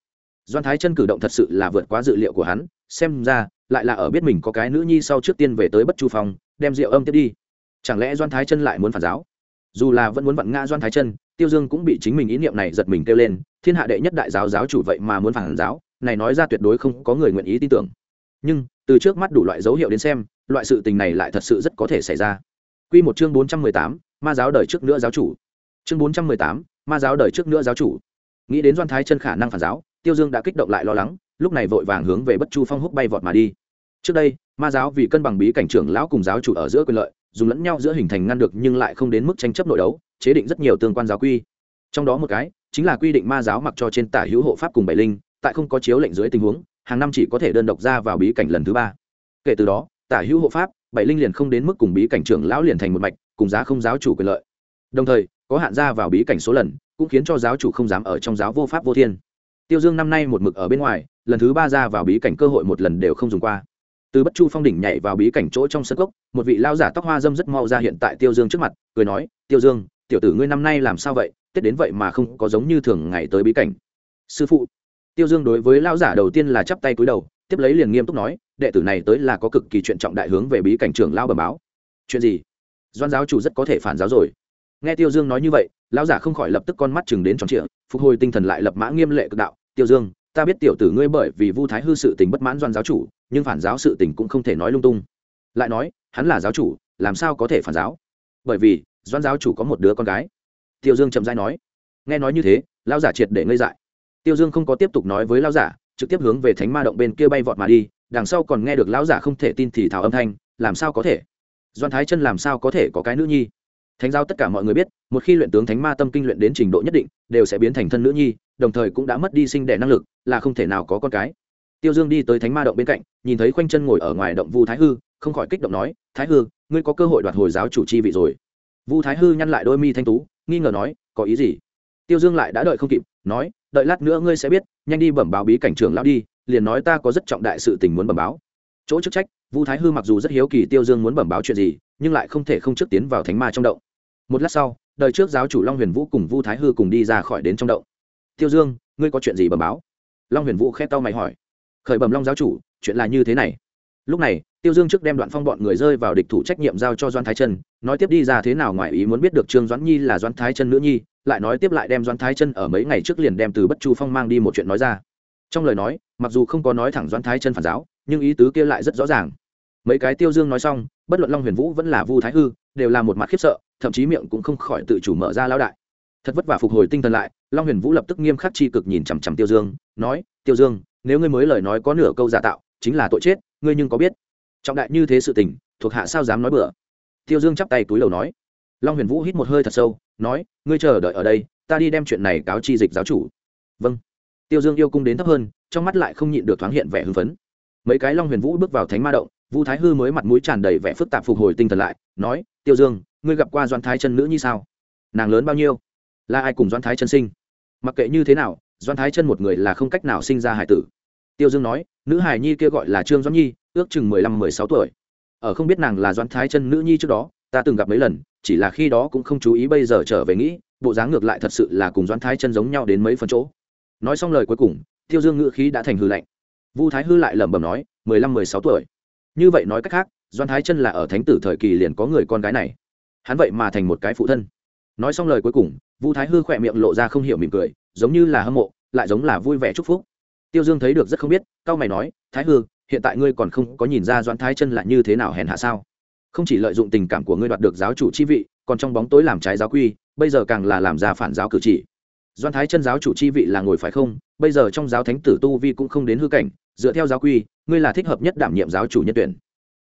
Doan thái chân cử động thật sự là vượt quá dự liệu của hắn, xem ra, lại là ở biết mình có cái nữ nhi sau trước tiên về tới bất chu phong đem rượu âm tiếp đi. Chẳng lẽ doan thái chân lại muốn phản giáo? Dù là vẫn muốn vặn ngã doan thái chân, tiêu dương cũng bị chính mình ý niệm này giật mình kêu lên, thiên hạ đệ nhất đại giáo giáo chủ vậy mà muốn phản giáo, này nói ra tuyệt đối không có người nguyện ý tin tưởng. Nhưng, từ trước mắt đủ loại dấu hiệu đến xem, loại sự tình này lại thật sự rất có thể xảy ra. Quy một chương bốn trăm mười tám, ma giáo đời trước nữa giáo chủ. Chương bốn trăm mười tám, ma giáo đời trước nữa giáo chủ. Nghĩ đến Doan Thái Chân khả năng phản giáo, Tiêu Dương đã kích động lại lo lắng, lúc này vội vàng hướng về Bất Chu Phong húc bay vọt mà đi. Trước đây, ma giáo vì cân bằng bí cảnh trưởng lão cùng giáo chủ ở giữa quyền lợi, dùng lẫn nhau giữa hình thành ngăn được nhưng lại không đến mức tranh chấp nội đấu chế định rất nhiều tương quan giáo quy trong đó một cái chính là quy định ma giáo mặc cho trên tả hữu hộ pháp cùng bảy linh tại không có chiếu lệnh dưới tình huống hàng năm chỉ có thể đơn độc ra vào bí cảnh lần thứ ba kể từ đó tả hữu hộ pháp bảy linh liền không đến mức cùng bí cảnh trưởng lão liền thành một mạch, cùng giá không giáo chủ quyền lợi. Đồng thời, có hạn ra vào bí cảnh số lần, cũng khiến cho giáo chủ không dám ở trong giáo vô pháp vô thiên. Tiêu dương năm nay một mực ở bên ngoài, lần thứ ba ra vào bí cảnh cơ hội một lần đều không dùng qua. Từ bất chu phong đỉnh nhảy vào bí cảnh chỗ trong sân cốc, một vị lao giả tóc hoa dâm rất mau ra hiện tại tiêu dương trước mặt, cười nói, tiêu dương, tiểu tử ngươi năm nay làm sao vậy? Tết đến vậy mà không có giống như thường ngày tới bí cảnh. Sư phụ. Tiêu dương đối với lao giả đầu tiên là chắp tay cúi đầu, tiếp lấy liền nghiêm túc nói đệ tử này tới là có cực kỳ chuyện trọng đại hướng về bí cảnh trưởng lao bẩm báo. Chuyện gì? Doan giáo chủ rất có thể phản giáo rồi. Nghe tiêu dương nói như vậy, lão giả không khỏi lập tức con mắt chừng đến tròn trịa, phục hồi tinh thần lại lập mã nghiêm lệ cực đạo. Tiêu dương, ta biết tiểu tử ngươi bởi vì vu thái hư sự tình bất mãn doan giáo chủ, nhưng phản giáo sự tình cũng không thể nói lung tung. Lại nói, hắn là giáo chủ, làm sao có thể phản giáo? Bởi vì, doan giáo chủ có một đứa con gái. Tiêu dương chậm dai nói. Nghe nói như thế, lão giả triệt để ngây dại. Tiêu dương không có tiếp tục nói với lão giả, trực tiếp hướng về thánh ma động bên kia bay vọt mà đi đằng sau còn nghe được lão giả không thể tin thì thảo âm thanh, làm sao có thể? Doan thái chân làm sao có thể có cái nữ nhi? Thánh giáo tất cả mọi người biết, một khi luyện tướng thánh ma tâm kinh luyện đến trình độ nhất định, đều sẽ biến thành thân nữ nhi, đồng thời cũng đã mất đi sinh đẻ năng lực, là không thể nào có con cái. Tiêu dương đi tới thánh ma động bên cạnh, nhìn thấy khoanh chân ngồi ở ngoài động vu thái hư, không khỏi kích động nói, thái hư, ngươi có cơ hội đoạt hồi giáo chủ chi vị rồi. Vu thái hư nhăn lại đôi mi thanh tú, nghi ngờ nói, có ý gì? Tiêu dương lại đã đợi không kịp, nói, đợi lát nữa ngươi sẽ biết, nhanh đi bẩm báo bí cảnh trưởng lão đi liền nói ta có rất trọng đại sự tình muốn bẩm báo. Chỗ chức trách, vu thái hư mặc dù rất hiếu kỳ tiêu dương muốn bẩm báo chuyện gì, nhưng lại không thể không trước tiến vào thánh ma trong động. Một lát sau, đời trước giáo chủ long huyền vũ cùng vu thái hư cùng đi ra khỏi đến trong động. Tiêu dương, ngươi có chuyện gì bẩm báo? Long huyền vũ khét tao mày hỏi. Khởi bẩm long giáo chủ, chuyện là như thế này. Lúc này, tiêu dương trước đem đoạn phong bọn người rơi vào địch thủ trách nhiệm giao cho doan thái chân, nói tiếp đi ra thế nào ngoài ý muốn biết được trương doãn nhi là doan thái chân nữ nhi, lại nói tiếp lại đem doãn thái chân ở mấy ngày trước liền đem từ bất chu phong mang đi một chuyện nói ra trong lời nói, mặc dù không có nói thẳng doãn thái chân phản giáo, nhưng ý tứ kia lại rất rõ ràng. Mấy cái tiêu dương nói xong, bất luận long huyền vũ vẫn là vu thái hư, đều là một mặt khiếp sợ, thậm chí miệng cũng không khỏi tự chủ mở ra lao đại. Thật vất vả phục hồi tinh thần lại, long huyền vũ lập tức nghiêm khắc chi cực nhìn chằm chằm tiêu dương, nói, tiêu dương, nếu ngươi mới lời nói có nửa câu giả tạo, chính là tội chết, ngươi nhưng có biết, trọng đại như thế sự tình, thuộc hạ sao dám nói bừa? Tiêu dương chắp tay túi đầu nói. Long huyền vũ hít một hơi thật sâu, nói, ngươi chờ đợi ở đây, ta đi đem chuyện này cáo chi dịch giáo chủ. Vâng tiêu dương yêu cung đến thấp hơn, trong mắt lại không nhịn được thoáng hiện vẻ hưng phấn. Mấy cái long huyền vũ bước vào thánh ma động, vu thái hư mới mặt mũi tràn đầy vẻ phức tạp phục hồi tinh thần lại, nói, tiêu dương, ngươi gặp qua doan thái chân nữ như sao? Nàng lớn bao nhiêu? Là ai cùng doan thái chân sinh? Mặc kệ như thế nào doan thái chân một người là không cách nào sinh ra hải tử. Tiêu dương nói, nữ hải nhi kia gọi là trương doan nhi, ước chừng mười lăm, mười sáu tuổi. Ở không biết nàng là doan thái chân nữ nhi trước đó, ta từng gặp mấy lần, chỉ là khi đó cũng không chú ý bây giờ trở về nghĩ, bộ dáng ngược lại thật sự là cùng doan thái chân giống nhau đến mấy phần chỗ nói xong lời cuối cùng, tiêu dương ngữ khí đã thành hư lạnh. Vu thái hư lại lẩm bẩm nói, mười lăm, mười sáu tuổi. Như vậy nói cách khác, doan thái chân là ở thánh tử thời kỳ liền có người con gái này. Hắn vậy mà thành một cái phụ thân. Nói xong lời cuối cùng, vu thái hư khỏe miệng lộ ra không hiểu mỉm cười, giống như là hâm mộ, lại giống là vui vẻ chúc phúc. Tiêu dương thấy được rất không biết cao mày nói, thái hư, hiện tại ngươi còn không có nhìn ra doan thái chân là như thế nào hèn hạ sao? Không chỉ lợi dụng tình cảm của ngươi đoạt được giáo chủ chi vị, còn trong bóng tối làm trái giáo quy, bây giờ càng là làm ra phản giáo cử chỉ doan thái chân giáo chủ chi vị là ngồi phải không? Bây giờ trong giáo thánh tử tu vi cũng không đến hư cảnh, dựa theo giáo quy, ngươi là thích hợp nhất đảm nhiệm giáo chủ nhân tuyển.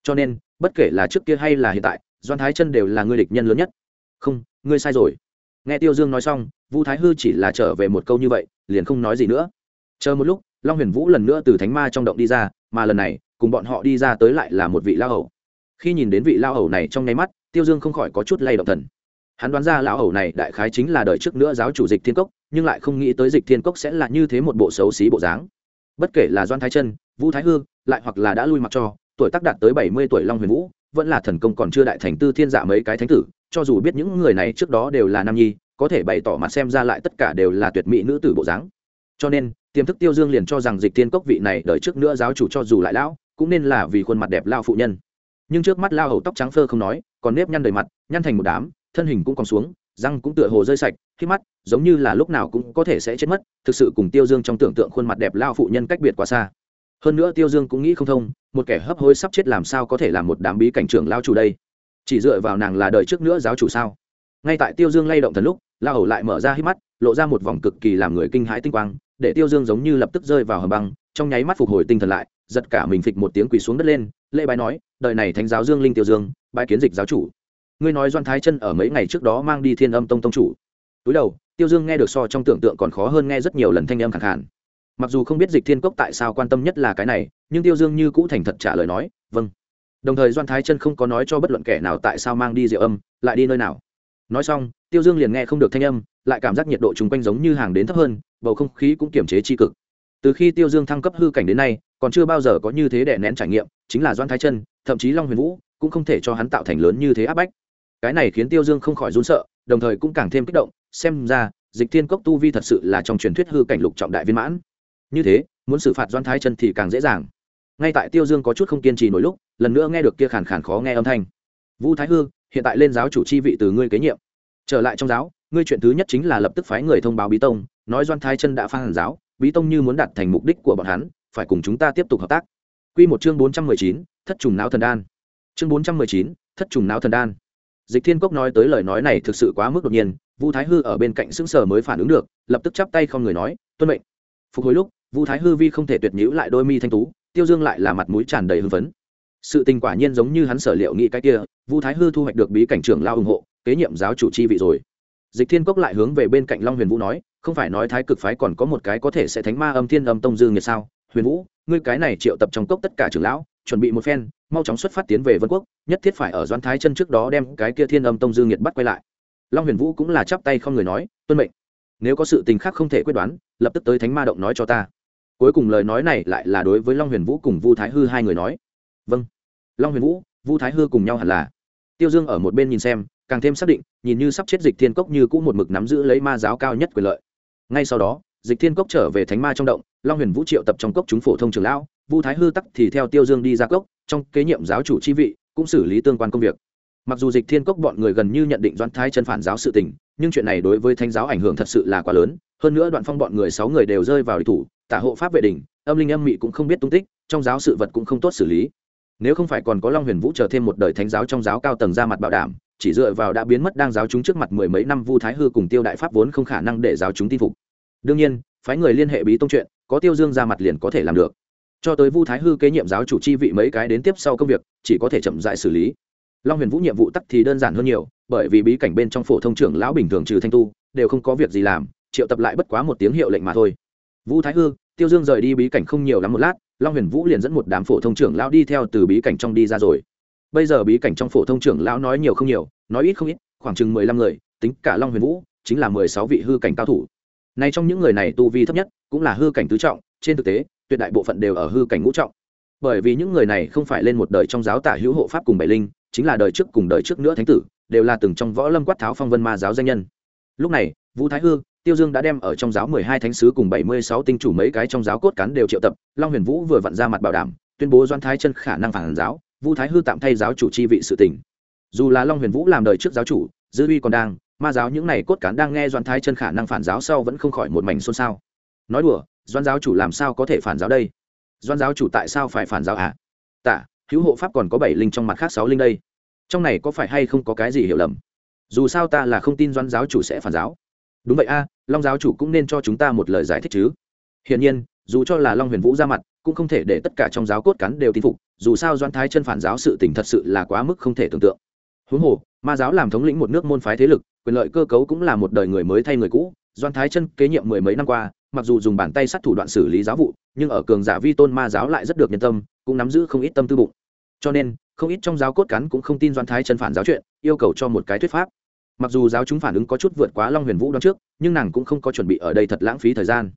Cho nên, bất kể là trước kia hay là hiện tại, doan thái chân đều là ngươi địch nhân lớn nhất. Không, ngươi sai rồi. Nghe tiêu dương nói xong, vu thái hư chỉ là trở về một câu như vậy, liền không nói gì nữa. Chờ một lúc, long huyền vũ lần nữa từ thánh ma trong động đi ra, mà lần này, cùng bọn họ đi ra tới lại là một vị lao hầu. Khi nhìn đến vị lao hầu này trong nháy mắt, tiêu dương không khỏi có chút lay động thần hắn đoán ra lão hầu này đại khái chính là đời trước nữa giáo chủ dịch thiên cốc nhưng lại không nghĩ tới dịch thiên cốc sẽ là như thế một bộ xấu xí bộ dáng. Bất kể là doan thái chân vũ thái hương, lại hoặc là đã lui mặc cho tuổi tác đạt tới bảy mươi tuổi long huyền vũ vẫn là thần công còn chưa đại thành tư thiên dạ mấy cái thánh tử cho dù biết những người này trước đó đều là nam nhi có thể bày tỏ mặt xem ra lại tất cả đều là tuyệt mỹ nữ tử bộ dáng. Cho nên tiềm thức tiêu dương liền cho rằng dịch thiên cốc vị này đợi trước nữa giáo chủ cho dù lại lão cũng nên là vì khuôn mặt đẹp lao phụ nhân. Nhưng trước mắt lao hầu tóc trắng phơ không nói còn nếp nhăn đầy mặt nhăn thành một đám thân hình cũng còn xuống, răng cũng tựa hồ rơi sạch, khi mắt, giống như là lúc nào cũng có thể sẽ chết mất, thực sự cùng tiêu dương trong tưởng tượng khuôn mặt đẹp lao phụ nhân cách biệt quá xa. Hơn nữa tiêu dương cũng nghĩ không thông, một kẻ hấp hối sắp chết làm sao có thể là một đám bí cảnh trưởng lao chủ đây? Chỉ dựa vào nàng là đời trước nữa giáo chủ sao? Ngay tại tiêu dương lay động thần lúc la hầu lại mở ra hít mắt, lộ ra một vòng cực kỳ làm người kinh hãi tinh quang, để tiêu dương giống như lập tức rơi vào hầm băng, trong nháy mắt phục hồi tinh thần lại, giật cả mình phịch một tiếng quỳ xuống đất lên, lễ bái nói, đời này thánh giáo dương linh tiêu dương, bái kiến dịch giáo chủ ngươi nói doan thái chân ở mấy ngày trước đó mang đi thiên âm tông tông chủ. Túi đầu, tiêu dương nghe được so trong tưởng tượng còn khó hơn nghe rất nhiều lần thanh âm khẳng hạn mặc dù không biết dịch thiên cốc tại sao quan tâm nhất là cái này, nhưng tiêu dương như cũ thành thật trả lời nói vâng. Đồng thời doan thái chân không có nói cho bất luận kẻ nào tại sao mang đi rượu âm, lại đi nơi nào. Nói xong, tiêu dương liền nghe không được thanh âm, lại cảm giác nhiệt độ chung quanh giống như hàng đến thấp hơn, bầu không khí cũng kiềm chế tri cực. Từ khi tiêu dương thăng cấp hư cảnh đến nay, còn chưa bao giờ có như thế để nén trải nghiệm, chính là doan thái chân, thậm chí long huyền vũ, cũng không thể cho hắn tạo thành lớn như thế áp bách cái này khiến tiêu dương không khỏi run sợ, đồng thời cũng càng thêm kích động, xem ra, dịch thiên cốc tu vi thật sự là trong truyền thuyết hư cảnh lục trọng đại viên mãn. Như thế, muốn xử phạt doan thái chân thì càng dễ dàng. Ngay tại tiêu dương có chút không kiên trì nổi lúc, lần nữa nghe được kia khàn khàn khó nghe âm thanh. Vu thái hư, hiện tại lên giáo chủ chi vị từ ngươi kế nhiệm. Trở lại trong giáo, ngươi chuyện thứ nhất chính là lập tức phái người thông báo bí tông, nói doan thái chân đã phan hàn giáo, bí tông như muốn đạt thành mục đích của bọn hắn, phải cùng chúng ta tiếp tục hợp tác. Q một chương bốn trăm mười chín, thất trùng não thần đan. Chương bốn trăm mười chín, thất trùng não thần đan dịch thiên cốc nói tới lời nói này thực sự quá mức đột nhiên, vu thái hư ở bên cạnh xứng sở mới phản ứng được, lập tức chắp tay không người nói, tuân mệnh. Phục hồi lúc, vu thái hư vi không thể tuyệt nhữ lại đôi mi thanh tú, tiêu dương lại là mặt mũi tràn đầy hưng phấn. Sự tình quả nhiên giống như hắn sở liệu nghĩ cái kia, vu thái hư thu hoạch được bí cảnh trưởng lao ủng hộ, kế nhiệm giáo chủ chi vị rồi. Dịch thiên cốc lại hướng về bên cạnh long huyền vũ nói, không phải nói thái cực phái còn có một cái có thể sẽ thánh ma âm thiên âm tông dương nghiệt sao? Huyền vũ, ngươi cái này triệu tập trong cốc tất cả trưởng lão, chuẩn bị một phen mau chóng xuất phát tiến về vân quốc, nhất thiết phải ở doan thái chân trước đó đem cái kia thiên âm tông dương nghiệt bắt quay lại. Long huyền vũ cũng là chắp tay không người nói, tuân mệnh. Nếu có sự tình khác không thể quyết đoán, lập tức tới thánh ma động nói cho ta. Cuối cùng lời nói này lại là đối với long huyền vũ cùng vu thái hư hai người nói. Vâng. Long huyền vũ, vu thái hư cùng nhau hẳn là. Tiêu dương ở một bên nhìn xem, càng thêm xác định, nhìn như sắp chết dịch thiên cốc như cũng một mực nắm giữ lấy ma giáo cao nhất quyền lợi. Ngay sau đó, dịch thiên cốc trở về thánh ma trong động, long huyền vũ triệu tập trong cốc chúng phổ thông trường lão, vu thái hư tắc thì theo tiêu dương đi ra cốc trong kế nhiệm giáo chủ chi vị, cũng xử lý tương quan công việc. Mặc dù dịch thiên cốc bọn người gần như nhận định doãn thái chân phản giáo sự tình, nhưng chuyện này đối với thánh giáo ảnh hưởng thật sự là quá lớn. Hơn nữa đoạn phong bọn người sáu người đều rơi vào địch thủ, tả hộ pháp vệ đình âm linh âm mị cũng không biết tung tích, trong giáo sự vật cũng không tốt xử lý. Nếu không phải còn có long huyền vũ chờ thêm một đời thánh giáo trong giáo cao tầng ra mặt bảo đảm, chỉ dựa vào đã biến mất đang giáo chúng trước mặt mười mấy năm vu thái hư cùng tiêu đại pháp vốn không khả năng để giáo chúng tin phục. Đương nhiên, phái người liên hệ bí tông chuyện, có tiêu dương ra mặt liền có thể làm được cho tới vu thái hư kế nhiệm giáo chủ chi vị mấy cái đến tiếp sau công việc, chỉ có thể chậm dại xử lý. Long huyền vũ nhiệm vụ tắc thì đơn giản hơn nhiều, bởi vì bí cảnh bên trong phổ thông trưởng lão bình thường trừ thanh tu, đều không có việc gì làm, triệu tập lại bất quá một tiếng hiệu lệnh mà thôi. Vũ thái hư, tiêu dương rời đi bí cảnh không nhiều lắm một lát, long huyền vũ liền dẫn một đám phổ thông trưởng lão đi theo từ bí cảnh trong đi ra rồi. Bây giờ bí cảnh trong phổ thông trưởng lão nói nhiều không nhiều, nói ít không ít, khoảng chừng mười lăm người, tính cả long huyền vũ, chính là mười sáu vị hư cảnh cao thủ. Nay trong những người này tu vi thấp nhất, cũng là hư cảnh tứ trọng, trên thực tế tuyệt đại bộ phận đều ở hư cảnh ngũ trọng. Bởi vì những người này không phải lên một đời trong giáo tả hữu hộ pháp cùng bảy linh, chính là đời trước cùng đời trước nữa thánh tử, đều là từng trong võ lâm quát tháo phong vân ma giáo danh nhân. Lúc này, vũ thái hư, tiêu dương đã đem ở trong giáo mười hai thánh sứ cùng bảy mươi sáu tinh chủ mấy cái trong giáo cốt cán đều triệu tập, long huyền vũ vừa vặn ra mặt bảo đảm, tuyên bố doan thái chân khả năng phản giáo, vũ thái hư tạm thay giáo chủ chi vị sự tỉnh. Dù là long huyền vũ làm đời trước giáo chủ, dư uy còn đang, ma giáo những này cốt cán đang nghe doan thái chân khả năng phản giáo sau vẫn không khỏi một mảnh xôn xao. Nói đùa doan giáo chủ làm sao có thể phản giáo đây? Doan giáo chủ tại sao phải phản giáo ạ à? tạ, hữu hộ pháp còn có bảy linh trong mặt khác sáu linh đây. Trong này có phải hay không có cái gì hiểu lầm? Dù sao ta là không tin doan giáo chủ sẽ phản giáo. Đúng vậy a, long giáo chủ cũng nên cho chúng ta một lời giải thích chứ. Hiển nhiên, dù cho là long huyền vũ ra mặt, cũng không thể để tất cả trong giáo cốt cắn đều tin phục. Dù sao doan thái chân phản giáo sự tình thật sự là quá mức không thể tưởng tượng. Huống hồ, ma giáo làm thống lĩnh một nước môn phái thế lực, quyền lợi cơ cấu cũng là một đời người mới thay người cũ. Doan thái chân kế nhiệm mười mấy năm qua mặc dù dùng bàn tay sát thủ đoạn xử lý giáo vụ, nhưng ở cường giả vi tôn ma giáo lại rất được nhân tâm, cũng nắm giữ không ít tâm tư bụng. Cho nên, không ít trong giáo cốt cán cũng không tin doan thái chân phản giáo chuyện, yêu cầu cho một cái thuyết pháp. Mặc dù giáo chúng phản ứng có chút vượt quá long huyền vũ đón trước, nhưng nàng cũng không có chuẩn bị ở đây thật lãng phí thời gian.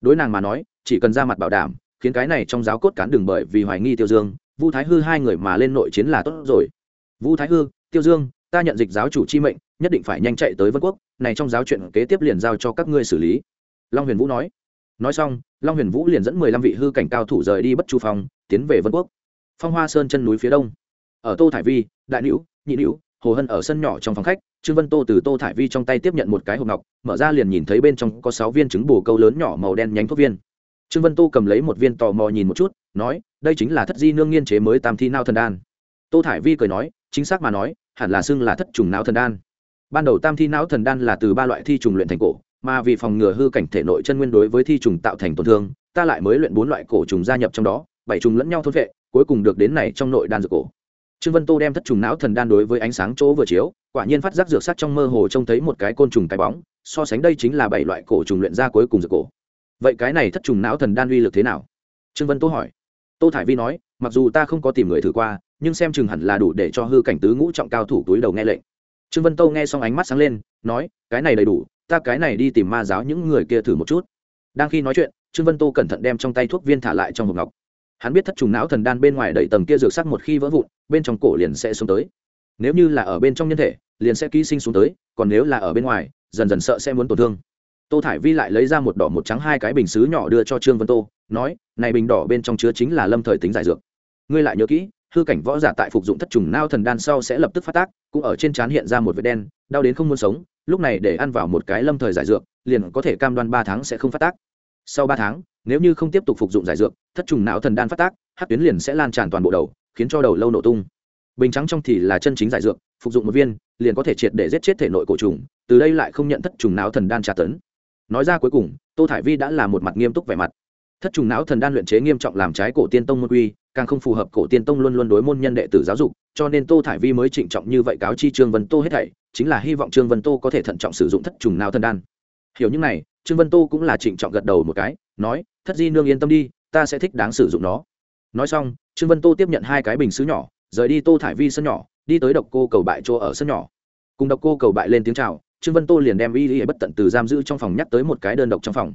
Đối nàng mà nói, chỉ cần ra mặt bảo đảm, khiến cái này trong giáo cốt cán đừng bởi vì hoài nghi tiêu dương, vu thái hư hai người mà lên nội chiến là tốt rồi. Vu thái hư, tiêu dương, ta nhận dịch giáo chủ chi mệnh, nhất định phải nhanh chạy tới vân quốc, này trong giáo chuyện kế tiếp liền giao cho các ngươi xử lý long huyền vũ nói. Nói xong, long huyền vũ liền dẫn mười lăm vị hư cảnh cao thủ rời đi bất chu phong, tiến về vân quốc. Phong hoa sơn chân núi phía đông. Ở tô thải vi, đại nữ nhị nữ hồ hân ở sân nhỏ trong phòng khách, trương vân tô từ tô thải vi trong tay tiếp nhận một cái hộp ngọc, mở ra liền nhìn thấy bên trong có sáu viên trứng bồ câu lớn nhỏ màu đen nhánh thuốc viên. Trương vân tô cầm lấy một viên tò mò nhìn một chút, nói, đây chính là thất di nương nghiên chế mới tam thi nao thần đan. Tô thải vi cười nói, chính xác mà nói, hẳn là xưng là thất trùng não thần đan. Ban đầu tam thi não thần đan là từ ba loại thi trùng luyện thành cổ mà vì phòng ngừa hư cảnh thể nội chân nguyên đối với thi trùng tạo thành tổn thương, ta lại mới luyện bốn loại cổ trùng gia nhập trong đó, bảy trùng lẫn nhau thôn vệ cuối cùng được đến này trong nội đan dược cổ. Trương vân tô đem thất trùng não thần đan đối với ánh sáng chỗ vừa chiếu, quả nhiên phát giác dược sắc trong mơ hồ trông thấy một cái côn trùng cái bóng, so sánh đây chính là bảy loại cổ trùng luyện ra cuối cùng dược cổ. Vậy cái này thất trùng não thần đan uy lực thế nào? Trương vân tô hỏi. Tô thải vi nói, mặc dù ta không có tìm người thử qua, nhưng xem chừng hẳn là đủ để cho hư cảnh tứ ngũ trọng cao thủ túi đầu nghe lệnh. Trương vân tô nghe xong ánh mắt sáng lên, nói, cái này đầy đủ ta cái này đi tìm ma giáo những người kia thử một chút. Đang khi nói chuyện, trương vân tô cẩn thận đem trong tay thuốc viên thả lại trong hộp ngọc. Hắn biết thất trùng não thần đan bên ngoài đẩy tầng kia dược sắc một khi vỡ vụn, bên trong cổ liền sẽ xuống tới. Nếu như là ở bên trong nhân thể, liền sẽ ký sinh xuống tới, còn nếu là ở bên ngoài, dần dần sợ sẽ muốn tổn thương. Tô thải vi lại lấy ra một đỏ một trắng hai cái bình xứ nhỏ đưa cho trương vân tô, nói, này bình đỏ bên trong chứa chính là lâm thời tính giải dược. Ngươi lại nhớ kỹ, hư cảnh võ giả tại phục dụng thất trùng nao thần đan sau sẽ lập tức phát tác, cũng ở trên trán hiện ra một vết đen, đau đến không muốn sống lúc này để ăn vào một cái lâm thời giải dược, liền có thể cam đoan ba tháng sẽ không phát tác. Sau ba tháng, nếu như không tiếp tục phục dụng giải dược, thất trùng não thần đan phát tác hát tuyến liền sẽ lan tràn toàn bộ đầu, khiến cho đầu lâu nổ tung. Bình trắng trong thì là chân chính giải dược, phục dụng một viên, liền có thể triệt để giết chết thể nội cổ trùng, từ đây lại không nhận thất trùng não thần đan tra tấn. Nói ra cuối cùng, tô thải vi đã là một mặt nghiêm túc vẻ mặt. Thất trùng não thần đan luyện chế nghiêm trọng làm trái cổ tiên tông môn quy, càng không phù hợp cổ tiên tông luôn luôn đối môn nhân đệ tử giáo dục, cho nên tô thải vi mới trịnh trọng như vậy cáo chi trương vân tô hết thảy chính là hy vọng trương vân tô có thể thận trọng sử dụng thất trùng não thần đan. Hiểu những này, trương vân tô cũng là trịnh trọng gật đầu một cái, nói, thất di nương yên tâm đi, ta sẽ thích đáng sử dụng nó. Nói xong, trương vân tô tiếp nhận hai cái bình xứ nhỏ, rời đi tô thải vi sân nhỏ, đi tới độc cô cầu bại chỗ ở sân nhỏ. Cùng độc cô cầu bại lên tiếng chào, trương vân tô liền đem y y bất tận từ giam giữ trong phòng nhắc tới một cái đơn độc trong phòng.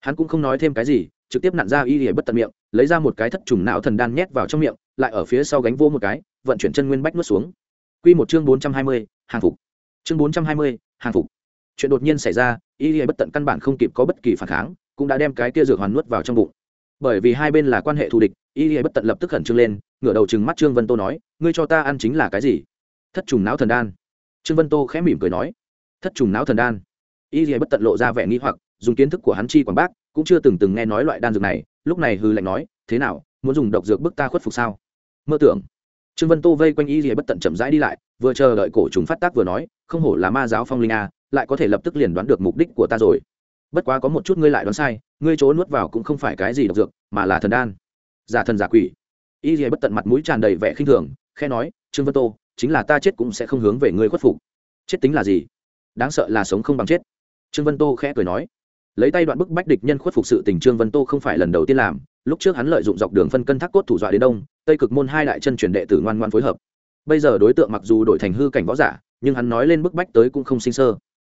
Hắn cũng không nói thêm cái gì, trực tiếp nặn ra y y bất tận miệng, lấy ra một cái thất trùng não thần đan nhét vào trong miệng, lại ở phía sau gánh vô một cái, vận chuyển chân nguyên bách nuốt xuống. Quy một chương bốn trăm hai mươi, hàng phục chương bốn trăm hai mươi, hàng phục. Chuyện đột nhiên xảy ra, y y bất tận căn bản không kịp có bất kỳ phản kháng, cũng đã đem cái kia dược hoàn nuốt vào trong bụng. Bởi vì hai bên là quan hệ thù địch, y y bất tận lập tức khẩn trương lên, ngửa đầu chừng mắt trương vân tô nói, ngươi cho ta ăn chính là cái gì? Thất trùng não thần đan. Trương vân tô khẽ mỉm cười nói, thất trùng não thần đan. Y dì bất tận lộ ra vẻ nghi hoặc, dùng kiến thức của hắn chi quảng bác, cũng chưa từng từng nghe nói loại đan dược này, lúc này hư lạnh nói, thế nào, muốn dùng độc dược bức ta khuất phục sao? Mơ tưởng. Trương vân tô vây quanh y dì bất tận chậm rãi đi lại, vừa chờ đợi cổ trùng phát tác vừa nói không hổ là ma giáo phong linh a, lại có thể lập tức liền đoán được mục đích của ta rồi. Bất quá có một chút ngươi lại đoán sai, ngươi chỗ nuốt vào cũng không phải cái gì độc dược, mà là thần đan. Giả thần giả quỷ. Y dì bất tận mặt mũi tràn đầy vẻ khinh thường khe nói, trương vân tô, chính là ta chết cũng sẽ không hướng về ngươi khuất phục. Chết tính là gì? Đáng sợ là sống không bằng chết. Trương vân tô khẽ cười nói. Lấy tay đoạn bức bách địch nhân khuất phục sự tình trương vân tô không phải lần đầu tiên làm, lúc trước hắn lợi dụng dọc đường phân cân thác cốt thủ dọa đến đông, tây cực môn hai đại chân truyền đệ tử ngoan ngoan phối hợp. Bây giờ đối tượng mặc dù đổi thành hư cảnh võ giả nhưng hắn nói lên bức bách tới cũng không sinh sơ.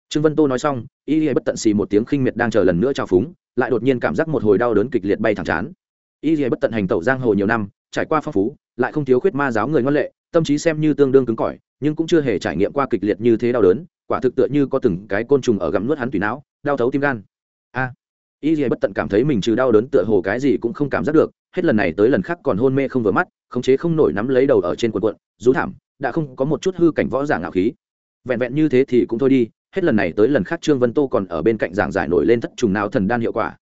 Trương vân tô nói xong, y y bất tận xì một tiếng khinh miệt đang chờ lần nữa trào phúng, lại đột nhiên cảm giác một hồi đau đớn kịch liệt bay thẳng chán. Y y bất tận hành tẩu giang hồ nhiều năm, trải qua phong phú, lại không thiếu khuyết ma giáo người ngoan lệ, tâm trí xem như tương đương cứng cỏi, nhưng cũng chưa hề trải nghiệm qua kịch liệt như thế đau đớn, quả thực tựa như có từng cái côn trùng ở gặm nuốt hắn tùy não, đau thấu tim gan. A! Y y bất tận cảm thấy mình trừ đau đớn tựa hồ cái gì cũng không cảm giác được, hết lần này tới lần khác còn hôn mê không vừa mắt, khống chế không nổi nắm lấy đầu ở trên quần quận, rú thảm đã không có một chút hư cảnh võ giả ngạo khí. Vẹn vẹn như thế thì cũng thôi đi, hết lần này tới lần khác trương vân tô còn ở bên cạnh giảng giải nổi lên thất trùng não thần đan hiệu quả.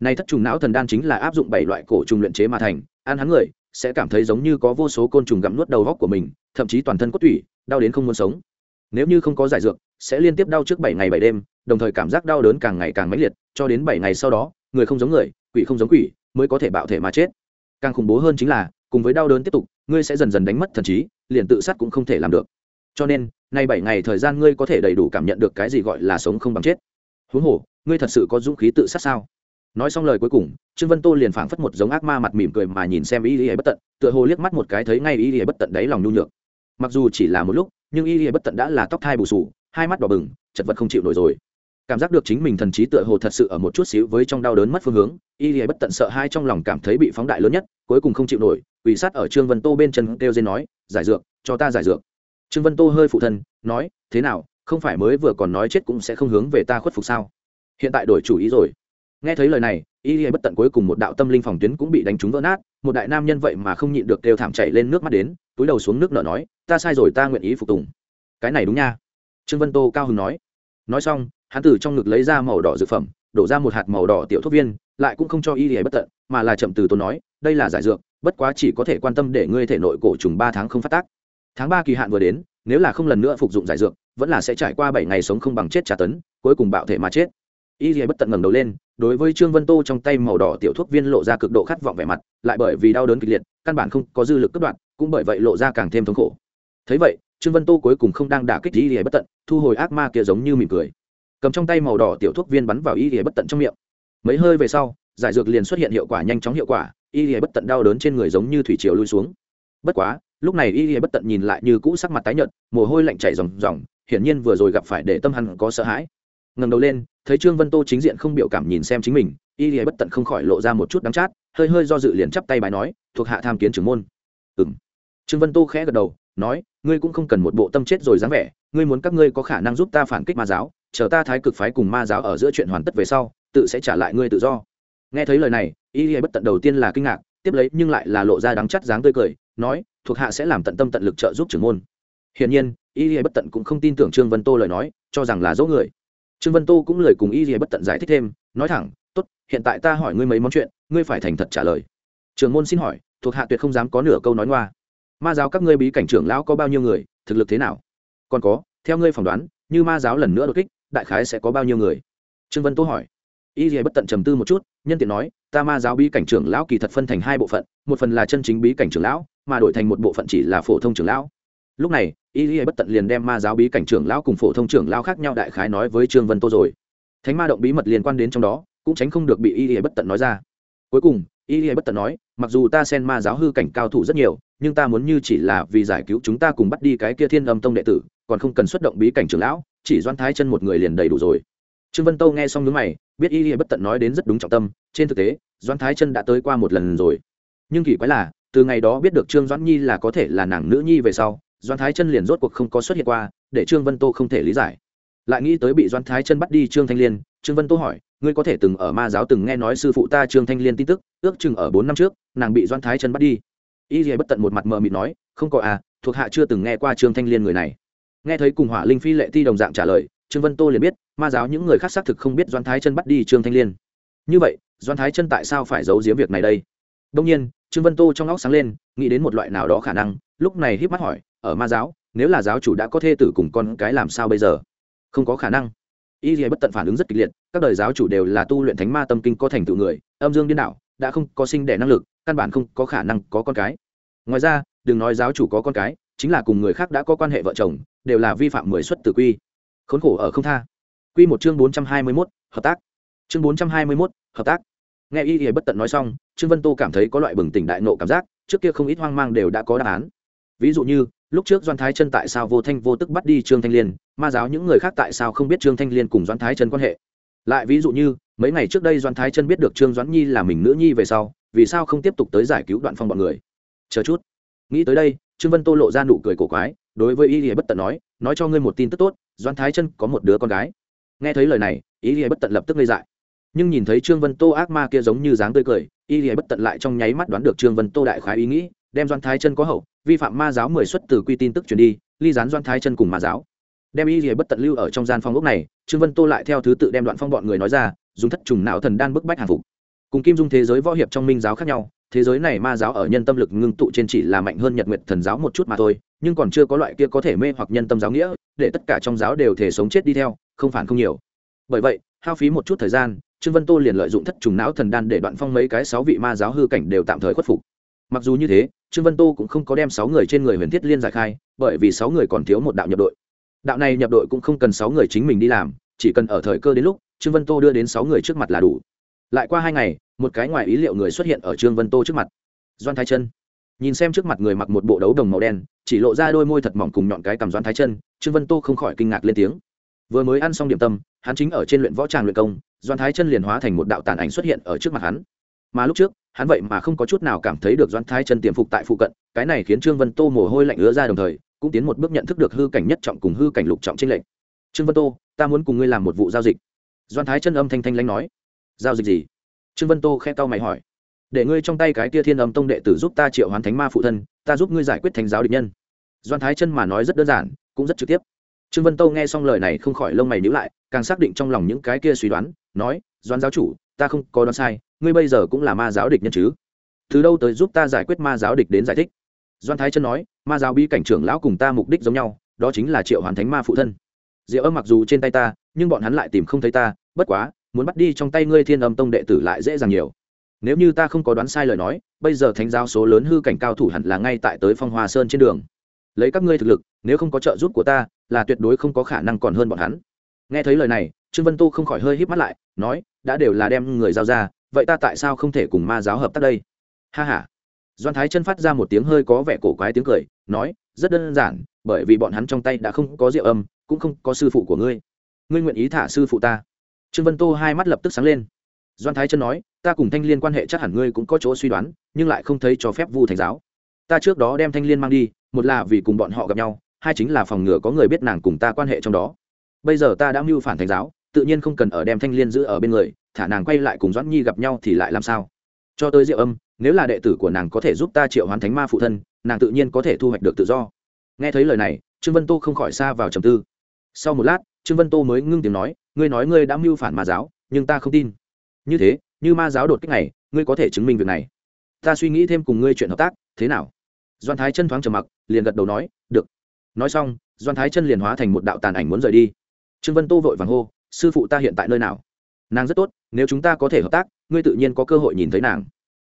Này thất trùng não thần đan chính là áp dụng bảy loại cổ trùng luyện chế mà thành, ăn hắn người sẽ cảm thấy giống như có vô số côn trùng gặm nuốt đầu góc của mình, thậm chí toàn thân cốt tủy, đau đến không muốn sống. Nếu như không có giải dược, sẽ liên tiếp đau trước bảy ngày bảy đêm, đồng thời cảm giác đau đớn càng ngày càng mãnh liệt, cho đến bảy ngày sau đó, người không giống người, quỷ không giống quỷ, mới có thể bạo thể mà chết. Càng khủng bố hơn chính là cùng với đau đớn tiếp tục, ngươi sẽ dần dần đánh mất thần trí, liền tự sát cũng không thể làm được. Cho nên, nay bảy ngày thời gian ngươi có thể đầy đủ cảm nhận được cái gì gọi là sống không bằng chết. Huống hồ, ngươi thật sự có dũng khí tự sát sao? Nói xong lời cuối cùng, trương vân tô liền phảng phất một giống ác ma mặt mỉm cười mà nhìn xem y y bất tận, tựa hồ liếc mắt một cái thấy ngay y y bất tận đáy lòng nhu nhược. Mặc dù chỉ là một lúc, nhưng y y bất tận đã là tóc thai bù sù, hai mắt đỏ bừng, chật vật không chịu nổi rồi cảm giác được chính mình thần trí tựa hồ thật sự ở một chút xíu với trong đau đớn mất phương hướng, y lìa bất tận sợ hai trong lòng cảm thấy bị phóng đại lớn nhất, cuối cùng không chịu nổi, quỳ sát ở trương vân tô bên chân kêu dên nói, giải dược, cho ta giải dược. Trương vân tô hơi phụ thân, nói, thế nào, không phải mới vừa còn nói chết cũng sẽ không hướng về ta khuất phục sao? Hiện tại đổi chủ ý rồi. Nghe thấy lời này, y lìa bất tận cuối cùng một đạo tâm linh phòng tuyến cũng bị đánh trúng vỡ nát, một đại nam nhân vậy mà không nhịn được kêu thảm chảy lên nước mắt đến, túi đầu xuống nước nở nói, ta sai rồi, ta nguyện ý phục tùng. Cái này đúng nha. Trương vân tô cao hứng nói. Nói xong hắn từ trong ngực lấy ra màu đỏ dược phẩm, đổ ra một hạt màu đỏ tiểu thuốc viên, lại cũng không cho y hề bất tận, mà là chậm từ tôi nói, đây là giải dược, bất quá chỉ có thể quan tâm để ngươi thể nội cổ trùng ba tháng không phát tác. Tháng ba kỳ hạn vừa đến, nếu là không lần nữa phục dụng giải dược, vẫn là sẽ trải qua bảy ngày sống không bằng chết trả tấn, cuối cùng bạo thể mà chết. Y hề bất tận ngẩng đầu lên, đối với trương vân tô trong tay màu đỏ tiểu thuốc viên lộ ra cực độ khát vọng vẻ mặt, lại bởi vì đau đớn kịch liệt, căn bản không có dư lực cất đoạn, cũng bởi vậy lộ ra càng thêm thống khổ. Thấy vậy, trương vân tô cuối cùng không đang đả kích y hề bất tận, thu hồi ác ma kia giống như mỉm cười cầm trong tay màu đỏ tiểu thuốc viên bắn vào y bất tận trong miệng. Mấy hơi về sau, giải dược liền xuất hiện hiệu quả nhanh chóng hiệu quả, y bất tận đau đớn trên người giống như thủy triều lui xuống. Bất quá, lúc này y bất tận nhìn lại như cũ sắc mặt tái nhợt, mồ hôi lạnh chảy ròng ròng, hiển nhiên vừa rồi gặp phải để tâm hắn có sợ hãi. Ngẩng đầu lên, thấy trương vân tô chính diện không biểu cảm nhìn xem chính mình, y lìa bất tận không khỏi lộ ra một chút đắng chát, hơi hơi do dự liền chắp tay bài nói, thuộc hạ tham kiến trưởng môn. Ừ trương vân tô khẽ gật đầu, nói, ngươi cũng không cần một bộ tâm chết rồi dáng vẻ ngươi muốn các ngươi có khả năng giúp ta phản kích ma giáo, chờ ta thái cực phái cùng ma giáo ở giữa chuyện hoàn tất về sau, tự sẽ trả lại ngươi tự do. Nghe thấy lời này, y bất tận đầu tiên là kinh ngạc, tiếp lấy nhưng lại là lộ ra đắng chắt dáng tươi cười, nói, thuộc hạ sẽ làm tận tâm tận lực trợ giúp trưởng môn. Hiển nhiên, y bất tận cũng không tin tưởng trương vân tô lời nói, cho rằng là dỗ người. Trương vân tô cũng lời cùng y bất tận giải thích thêm, nói thẳng, tốt, hiện tại ta hỏi ngươi mấy món chuyện, ngươi phải thành thật trả lời. Trường môn xin hỏi, thuộc hạ tuyệt không dám có nửa câu nói ngoa. Ma giáo các ngươi bí cảnh trưởng lão có bao nhiêu người, thực lực thế nào? Còn có, theo ngươi phỏng đoán, như ma giáo lần nữa đột kích, đại khái sẽ có bao nhiêu người? Trương vân tố hỏi. Y gì bất tận trầm tư một chút, nhân tiện nói, ta ma giáo bí cảnh trưởng lão kỳ thật phân thành hai bộ phận, một phần là chân chính bí cảnh trưởng lão, mà đổi thành một bộ phận chỉ là phổ thông trưởng lão. Lúc này, y lý bất tận liền đem ma giáo bí cảnh trưởng lão cùng phổ thông trưởng lão khác nhau đại khái nói với trương vân tô rồi. Thánh ma động bí mật liên quan đến trong đó, cũng tránh không được bị y lý bất tận nói ra. Cuối cùng, y lý bất tận nói, mặc dù ta xen ma giáo hư cảnh cao thủ rất nhiều, nhưng ta muốn như chỉ là vì giải cứu chúng ta cùng bắt đi cái kia thiên âm tông đệ tử còn không cần xuất động bí cảnh trưởng lão, chỉ doan thái chân một người liền đầy đủ rồi. Trương vân tô nghe xong nhướng mày, biết y lý bất tận nói đến rất đúng trọng tâm, trên thực tế, doan thái chân đã tới qua một lần rồi. Nhưng kỳ quái là, từ ngày đó biết được trương doãn nhi là có thể là nàng nữ nhi về sau, doan thái chân liền rốt cuộc không có xuất hiện qua, để trương vân tô không thể lý giải. Lại nghĩ tới bị doan thái chân bắt đi trương thanh liên, trương vân tô hỏi, ngươi có thể từng ở ma giáo từng nghe nói sư phụ ta trương thanh liên tin tức, ước chừng ở bốn năm trước, nàng bị doan thái chân bắt đi? Y dì bất tận một mặt mờ mịt nói, không có à thuộc hạ chưa từng nghe qua trương thanh liên người này nghe thấy cùng hỏa linh phi lệ ti đồng dạng trả lời, trương vân tô liền biết, ma giáo những người khác xác thực không biết doan thái chân bắt đi trương thanh liên. Như vậy doan thái chân tại sao phải giấu giếm việc này đây? Đông nhiên, trương vân tô trong óc sáng lên, nghĩ đến một loại nào đó khả năng, lúc này híp mắt hỏi, ở ma giáo, nếu là giáo chủ đã có thê tử cùng con cái làm sao bây giờ? Không có khả năng. Y dì bất tận phản ứng rất kịch liệt, các đời giáo chủ đều là tu luyện thánh ma tâm kinh có thành tựu người, âm dương điên đảo, đã không có sinh đẻ năng lực, căn bản không có khả năng có con cái. Ngoài ra, đừng nói giáo chủ có con cái, chính là cùng người khác đã có quan hệ vợ chồng đều là vi phạm mười xuất tử quy. Khốn khổ ở không tha. Quy một chương bốn trăm hai mươi 421, hợp tác. Chương bốn trăm hai mươi 421, hợp tác. Nghe y y bất tận nói xong trương vân tô cảm thấy có loại bừng tỉnh đại nộ cảm giác trước kia không ít hoang mang đều đã có đáp án. Ví dụ như lúc trước doan thái chân tại sao vô thanh vô tức bắt đi trương thanh liên ma giáo những người khác tại sao không biết trương thanh liên cùng doan thái chân quan hệ? Lại ví dụ như mấy ngày trước đây doan thái chân biết được trương doãn nhi là mình nữ nhi về sau vì sao không tiếp tục tới giải cứu đoạn phong bọn người? Chờ chút. Nghĩ tới đây trương vân tô lộ ra nụ cười cổ quái đối với y lìa bất tận nói nói cho ngươi một tin tức tốt doan thái chân có một đứa con gái. Nghe thấy lời này, y lìa bất tận lập tức ngây dại. Nhưng nhìn thấy trương vân tô ác ma kia giống như dáng tươi cười, y lìa bất tận lại trong nháy mắt đoán được trương vân tô đại khái ý nghĩ, đem doan thái chân có hậu, vi phạm ma giáo mười xuất từ quy tin tức truyền đi, ly dán doan thái chân cùng ma giáo. Đem y lìa bất tận lưu ở trong gian phong ốc này, trương vân tô lại theo thứ tự đem đoạn phong bọn người nói ra, dùng thất trùng não thần đan bức bách hàng phục. Cùng kim dung thế giới võ hiệp trong minh giáo khác nhau thế giới này ma giáo ở nhân tâm lực ngưng tụ trên chỉ là mạnh hơn nhật nguyệt thần giáo một chút mà thôi, nhưng còn chưa có loại kia có thể mê hoặc nhân tâm giáo nghĩa, để tất cả trong giáo đều thể sống chết đi theo, không phản không nhiều. Bởi vậy, hao phí một chút thời gian, trương vân tô liền lợi dụng thất trùng não thần đan để đoạn phong mấy cái sáu vị ma giáo hư cảnh đều tạm thời khuất phục. Mặc dù như thế, trương vân tô cũng không có đem sáu người trên người huyền thiết liên giải khai, bởi vì sáu người còn thiếu một đạo nhập đội. Đạo này nhập đội cũng không cần sáu người chính mình đi làm, chỉ cần ở thời cơ đến lúc, trương vân tô đưa đến sáu người trước mặt là đủ lại qua hai ngày, một cái ngoài ý liệu người xuất hiện ở trương vân tô trước mặt. Doan thái chân. Nhìn xem trước mặt người mặc một bộ đấu đồng màu đen, chỉ lộ ra đôi môi thật mỏng cùng nhọn cái cầm doan thái chân, trương vân tô không khỏi kinh ngạc lên tiếng. Vừa mới ăn xong điểm tâm, hắn chính ở trên luyện võ tràng luyện công, doan thái chân liền hóa thành một đạo tàn ảnh xuất hiện ở trước mặt hắn. Mà lúc trước, hắn vậy mà không có chút nào cảm thấy được doan thái chân tiềm phục tại phụ cận, cái này khiến trương vân tô mồ hôi lạnh ứa ra đồng thời, cũng tiến một bước nhận thức được hư cảnh nhất trọng cùng hư cảnh lục trọng trên lệnh trương vân tô, ta muốn cùng ngươi làm một vụ giao dịch. Doan thái chân âm thanh thanh lãnh nói giao dịch gì? Trương vân tô khe tao mày hỏi. Để ngươi trong tay cái kia thiên âm tông đệ tử giúp ta triệu hoán thánh ma phụ thân, ta giúp ngươi giải quyết thánh giáo địch nhân. Doan thái chân mà nói rất đơn giản, cũng rất trực tiếp. Trương vân tô nghe xong lời này không khỏi lông mày nhữ lại, càng xác định trong lòng những cái kia suy đoán, nói, doan giáo chủ, ta không có đoán sai, ngươi bây giờ cũng là ma giáo địch nhân chứ? Từ đâu tới giúp ta giải quyết ma giáo địch đến giải thích? Doan thái chân nói, ma giáo bi cảnh trưởng lão cùng ta mục đích giống nhau, đó chính là triệu hoàn thánh ma phụ thân. Diệu âm mặc dù trên tay ta, nhưng bọn hắn lại tìm không thấy ta, bất quá muốn bắt đi trong tay ngươi thiên âm tông đệ tử lại dễ dàng nhiều. Nếu như ta không có đoán sai lời nói, bây giờ thánh giáo số lớn hư cảnh cao thủ hẳn là ngay tại tới phong hoa sơn trên đường. Lấy các ngươi thực lực, nếu không có trợ giúp của ta, là tuyệt đối không có khả năng còn hơn bọn hắn. Nghe thấy lời này, trương vân tu không khỏi hơi híp mắt lại, nói, đã đều là đem người giao ra, vậy ta tại sao không thể cùng ma giáo hợp tác đây? Ha ha. Doan thái chân phát ra một tiếng hơi có vẻ cổ quái tiếng cười, nói, rất đơn giản, bởi vì bọn hắn trong tay đã không có rượu âm, cũng không có sư phụ của ngươi. Ngươi nguyện ý thả sư phụ ta? Trương vân tô hai mắt lập tức sáng lên. Doan thái chân nói, ta cùng thanh liên quan hệ chắc hẳn ngươi cũng có chỗ suy đoán, nhưng lại không thấy cho phép vu thành giáo. Ta trước đó đem thanh liên mang đi, một là vì cùng bọn họ gặp nhau, hai chính là phòng ngừa có người biết nàng cùng ta quan hệ trong đó. Bây giờ ta đã mưu phản thành giáo, tự nhiên không cần ở đem thanh liên giữ ở bên người, thả nàng quay lại cùng doãn nhi gặp nhau thì lại làm sao? Cho tới diệu âm, nếu là đệ tử của nàng có thể giúp ta triệu hoán thánh ma phụ thân, nàng tự nhiên có thể thu hoạch được tự do. Nghe thấy lời này, trương vân tô không khỏi xa vào trầm tư. Sau một lát trương vân tô mới ngưng tiếng nói, ngươi nói ngươi đã mưu phản ma giáo, nhưng ta không tin. Như thế, như ma giáo đột kích này, ngươi có thể chứng minh việc này. Ta suy nghĩ thêm cùng ngươi chuyện hợp tác, thế nào? Doan thái chân thoáng trầm mặc, liền gật đầu nói, được. Nói xong, doan thái chân liền hóa thành một đạo tàn ảnh muốn rời đi. Trương vân tô vội vàng hô, sư phụ ta hiện tại nơi nào? Nàng rất tốt, nếu chúng ta có thể hợp tác, ngươi tự nhiên có cơ hội nhìn thấy nàng.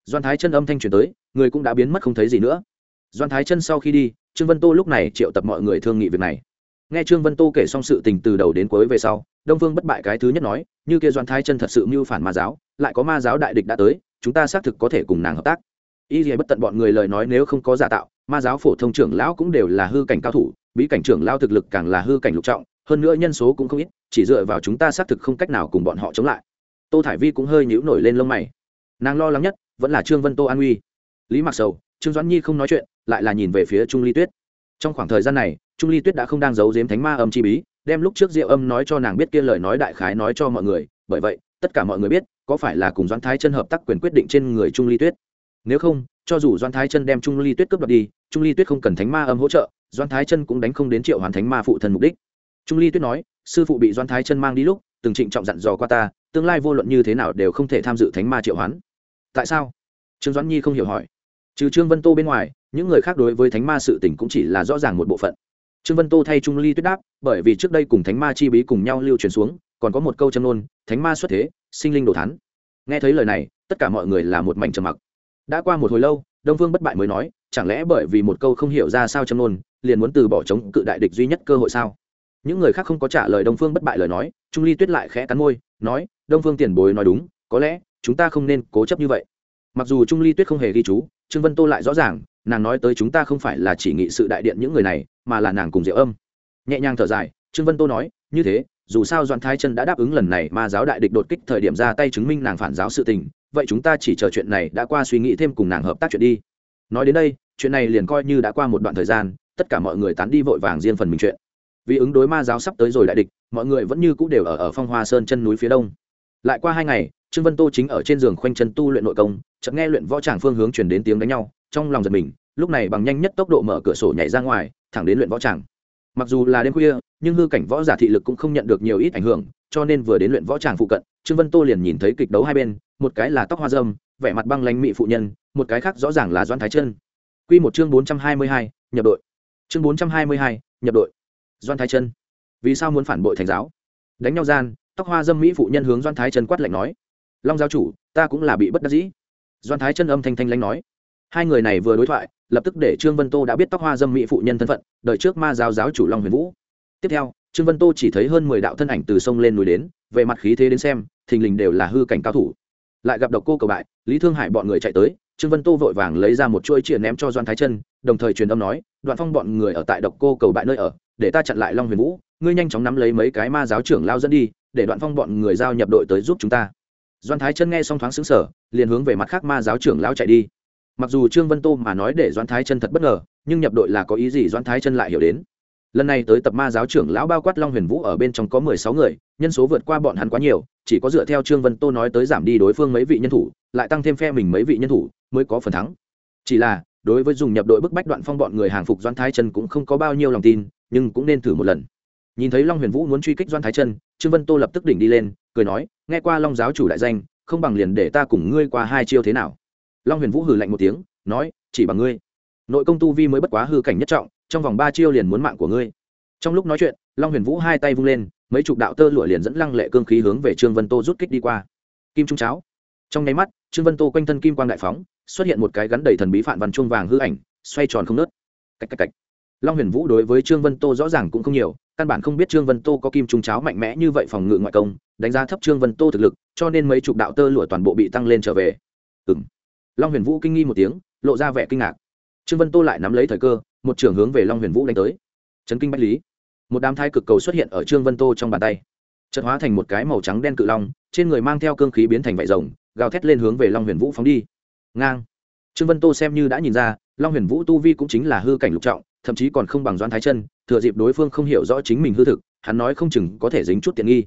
Doan thái chân âm thanh truyền tới, người cũng đã biến mất không thấy gì nữa. Doan thái chân sau khi đi, trương vân tô lúc này triệu tập mọi người thương nghị việc này nghe trương vân tô kể xong sự tình từ đầu đến cuối về sau, đông phương bất bại cái thứ nhất nói, như kia doan thái chân thật sự mưu phản ma giáo, lại có ma giáo đại địch đã tới, chúng ta xác thực có thể cùng nàng hợp tác. Y gì bất tận bọn người lời nói nếu không có giả tạo, ma giáo phổ thông trưởng lão cũng đều là hư cảnh cao thủ, bí cảnh trưởng lao thực lực càng là hư cảnh lục trọng, hơn nữa nhân số cũng không ít, chỉ dựa vào chúng ta xác thực không cách nào cùng bọn họ chống lại. Tô thải vi cũng hơi nhíu nổi lên lông mày. Nàng lo lắng nhất, vẫn là trương vân tô an uy lý mặc sầu, trương doãn nhi không nói chuyện, lại là nhìn về phía trung ly tuyết. Trong khoảng thời gian này trung ly tuyết đã không đang giấu giếm thánh ma âm chi bí, đem lúc trước diệu âm nói cho nàng biết kia lời nói đại khái nói cho mọi người. Bởi vậy, tất cả mọi người biết, có phải là cùng doãn thái chân hợp tác quyền quyết định trên người trung ly tuyết. Nếu không, cho dù doãn thái chân đem trung ly tuyết cướp đoạt đi, trung ly tuyết không cần thánh ma âm hỗ trợ, Doãn thái chân cũng đánh không đến triệu hoàn thánh ma phụ thần mục đích. Trung ly tuyết nói, sư phụ bị Doãn thái chân mang đi lúc, từng trịnh trọng dặn dò qua ta, tương lai vô luận như thế nào đều không thể tham dự thánh ma triệu hoán. Tại sao? Trương doãn nhi không hiểu hỏi. Trừ trương vân tô bên ngoài, những người khác đối với thánh ma sự tình cũng chỉ là rõ ràng một bộ phận trương vân tô thay trung ly tuyết đáp, bởi vì trước đây cùng thánh ma chi bí cùng nhau lưu truyền xuống, còn có một câu châm nôn thánh ma xuất thế, sinh linh đồ thán. Nghe thấy lời này, tất cả mọi người là một mảnh trầm mặc. Đã qua một hồi lâu, đông vương bất bại mới nói, chẳng lẽ bởi vì một câu không hiểu ra sao châm nôn liền muốn từ bỏ chống cự đại địch duy nhất cơ hội sao? Những người khác không có trả lời đông phương bất bại lời nói, trung ly tuyết lại khẽ cắn môi, nói, đông phương tiền bối nói đúng, có lẽ chúng ta không nên cố chấp như vậy. Mặc dù trung ly tuyết không hề ghi chú trương vân tô lại rõ ràng, nàng nói tới chúng ta không phải là chỉ nghị sự đại điện những người này, mà là nàng cùng diệu âm. Nhẹ nhàng thở dài, trương vân tô nói, như thế, dù sao doan thái chân đã đáp ứng lần này mà giáo đại địch đột kích thời điểm ra tay chứng minh nàng phản giáo sự tình, vậy chúng ta chỉ chờ chuyện này đã qua suy nghĩ thêm cùng nàng hợp tác chuyện đi. Nói đến đây, chuyện này liền coi như đã qua một đoạn thời gian, tất cả mọi người tán đi vội vàng riêng phần mình chuyện. Vì ứng đối ma giáo sắp tới rồi đại địch, mọi người vẫn như cũ đều ở ở phong hoa sơn chân núi phía đông. Lại qua hai ngày trương vân tô chính ở trên giường khoanh chân tu luyện nội công, chợt nghe luyện võ tràng phương hướng chuyển đến tiếng đánh nhau, trong lòng giật mình, lúc này bằng nhanh nhất tốc độ mở cửa sổ nhảy ra ngoài, thẳng đến luyện võ tràng. Mặc dù là đêm khuya, nhưng hư cảnh võ giả thị lực cũng không nhận được nhiều ít ảnh hưởng, cho nên vừa đến luyện võ tràng phụ cận, trương vân tô liền nhìn thấy kịch đấu hai bên, một cái là tóc hoa dâm, vẻ mặt băng lánh mị phụ nhân, một cái khác rõ ràng là doan thái chân q một chương bốn trăm hai mươi hai, nhập đội. Chương bốn trăm hai mươi hai, nhập đội. Doan thái chân vì sao muốn phản bội thành giáo? Đánh nhau gian, tóc hoa dâm mỹ phụ nhân hướng doan thái chân quát lạnh nói long giáo chủ, ta cũng là bị bất đắc dĩ. Doan thái chân âm thanh thanh lãnh nói. Hai người này vừa đối thoại, lập tức để trương vân tô đã biết tóc hoa dâm mỹ phụ nhân thân phận, đợi trước ma giáo giáo chủ long huyền vũ. Tiếp theo, trương vân tô chỉ thấy hơn mười đạo thân ảnh từ sông lên núi đến, về mặt khí thế đến xem, thình lình đều là hư cảnh cao thủ. Lại gặp độc cô cầu bại, lý thương hải bọn người chạy tới, trương vân tô vội vàng lấy ra một chuỗi chìa ném cho doan thái chân, đồng thời truyền âm nói, đoạn phong bọn người ở tại độc cô cầu bại nơi ở, để ta chặn lại long huyền vũ, ngươi nhanh chóng nắm lấy mấy cái ma giáo trưởng lao dẫn đi, để đoạn phong bọn người giao nhập đội tới giúp chúng ta doan thái chân nghe xong thoáng xứng sở liền hướng về mặt khác ma giáo trưởng lão chạy đi. Mặc dù trương vân tô mà nói để doan thái chân thật bất ngờ, nhưng nhập đội là có ý gì doan thái chân lại hiểu đến. Lần này tới tập ma giáo trưởng lão bao quát long huyền vũ ở bên trong có mười sáu người, nhân số vượt qua bọn hắn quá nhiều, chỉ có dựa theo trương vân tô nói tới giảm đi đối phương mấy vị nhân thủ, lại tăng thêm phe mình mấy vị nhân thủ, mới có phần thắng. Chỉ là, đối với dùng nhập đội bức bách đoạn phong bọn người hàng phục doan thái chân cũng không có bao nhiêu lòng tin, nhưng cũng nên thử một lần. Nhìn thấy long huyền vũ muốn truy kích doan thái chân, trương vân tô lập tức đỉnh đi lên cười nói, nghe qua long giáo chủ đại danh, không bằng liền để ta cùng ngươi qua hai chiêu thế nào? Long huyền vũ hừ lạnh một tiếng, nói, chỉ bằng ngươi. Nội công tu vi mới bất quá hư cảnh nhất trọng, trong vòng ba chiêu liền muốn mạng của ngươi. Trong lúc nói chuyện, long huyền vũ hai tay vung lên, mấy chục đạo tơ lụa liền dẫn lăng lệ cương khí hướng về trương vân tô rút kích đi qua. Kim trung cháo. Trong nháy mắt, trương vân tô quanh thân kim quang đại phóng, xuất hiện một cái gắn đầy thần bí phản văn chuông vàng hư ảnh, xoay tròn không nớt cách cách cách long huyền vũ đối với trương vân tô rõ ràng cũng không nhiều, căn bản không biết trương vân tô có kim trung cháo mạnh mẽ như vậy phòng ngự ngoại công đánh giá thấp trương vân tô thực lực, cho nên mấy chục đạo tơ lụa toàn bộ bị tăng lên trở về. Ừ m long huyền vũ kinh nghi một tiếng, lộ ra vẻ kinh ngạc. Trương vân tô lại nắm lấy thời cơ, một trưởng hướng về long huyền vũ đánh tới. Trấn kinh bách lý. Một đám thai cực cầu xuất hiện ở trương vân tô trong bàn tay. Chợt hóa thành một cái màu trắng đen cự long, trên người mang theo cương khí biến thành vải rồng, gào thét lên hướng về long huyền vũ phóng đi. Ngang. Trương vân tô xem như đã nhìn ra, long huyền vũ tu vi cũng chính là hư cảnh lục trọng, thậm chí còn không bằng doan thái chân, thừa dịp đối phương không hiểu rõ chính mình hư thực, hắn nói không chừng có thể dính chút tiện nghi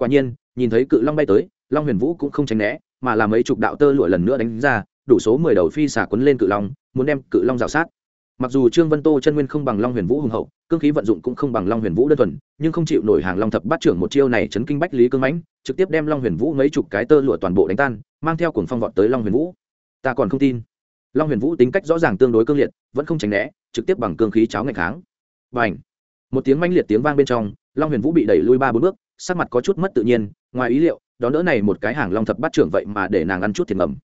quả nhiên, nhìn thấy cự long bay tới, long huyền vũ cũng không tránh né, mà làm mấy chục đạo tơ lụa lần nữa đánh ra, đủ số mười đầu phi xả quấn lên cự long, muốn đem cự long rào sát. Mặc dù trương vân tô chân nguyên không bằng long huyền vũ hùng hậu, cương khí vận dụng cũng không bằng long huyền vũ đơn thuần, nhưng không chịu nổi hàng long thập bát trưởng một chiêu này chấn kinh bách lý cương mãnh, trực tiếp đem long huyền vũ mấy chục cái tơ lụa toàn bộ đánh tan, mang theo cuồng phong vọt tới long huyền vũ. Ta còn không tin. Long huyền vũ tính cách rõ ràng tương đối cương liệt, vẫn không tránh né, trực tiếp bằng cương khí cháo ngày kháng. Và ảnh một tiếng manh liệt tiếng vang bên trong, long huyền vũ bị đẩy lui ba bốn bước sắc mặt có chút mất tự nhiên, ngoài ý liệu đón đỡ này một cái hàng long thập bắt trưởng vậy mà để nàng ăn chút thiệt ngầm.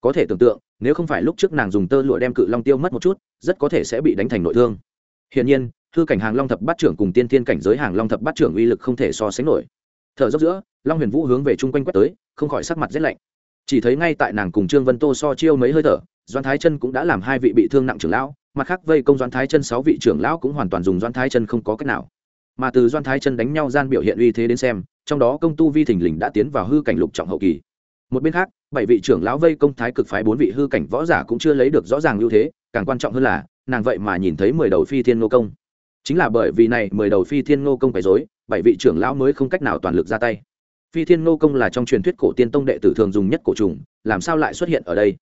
Có thể tưởng tượng, nếu không phải lúc trước nàng dùng tơ lụa đem cự long tiêu mất một chút, rất có thể sẽ bị đánh thành nội thương. Hiển nhiên thư cảnh hàng long thập bát trưởng cùng tiên thiên cảnh giới hàng long thập bát trưởng uy lực không thể so sánh nổi. Thở dốc giữa, long huyền vũ hướng về chung quanh quét tới, không khỏi sắc mặt rét lạnh. Chỉ thấy ngay tại nàng cùng trương vân tô so chiêu mấy hơi thở doan thái chân cũng đã làm hai vị bị thương nặng trưởng lão, mặt khác vây công doan thái chân sáu vị trưởng lão cũng hoàn toàn dùng doan thái chân không có cách nào mà từ doan thái chân đánh nhau gian biểu hiện uy thế đến xem, trong đó công tu vi thình lình đã tiến vào hư cảnh lục trọng hậu kỳ. Một bên khác, bảy vị trưởng lão vây công thái cực phái bốn vị hư cảnh võ giả cũng chưa lấy được rõ ràng ưu thế, càng quan trọng hơn là, nàng vậy mà nhìn thấy mười đầu phi thiên ngô công. Chính là bởi vì này mười đầu phi thiên ngô công phải dối bảy vị trưởng lão mới không cách nào toàn lực ra tay. Phi thiên ngô công là trong truyền thuyết cổ tiên tông đệ tử thường dùng nhất cổ trùng, làm sao lại xuất hiện ở đây?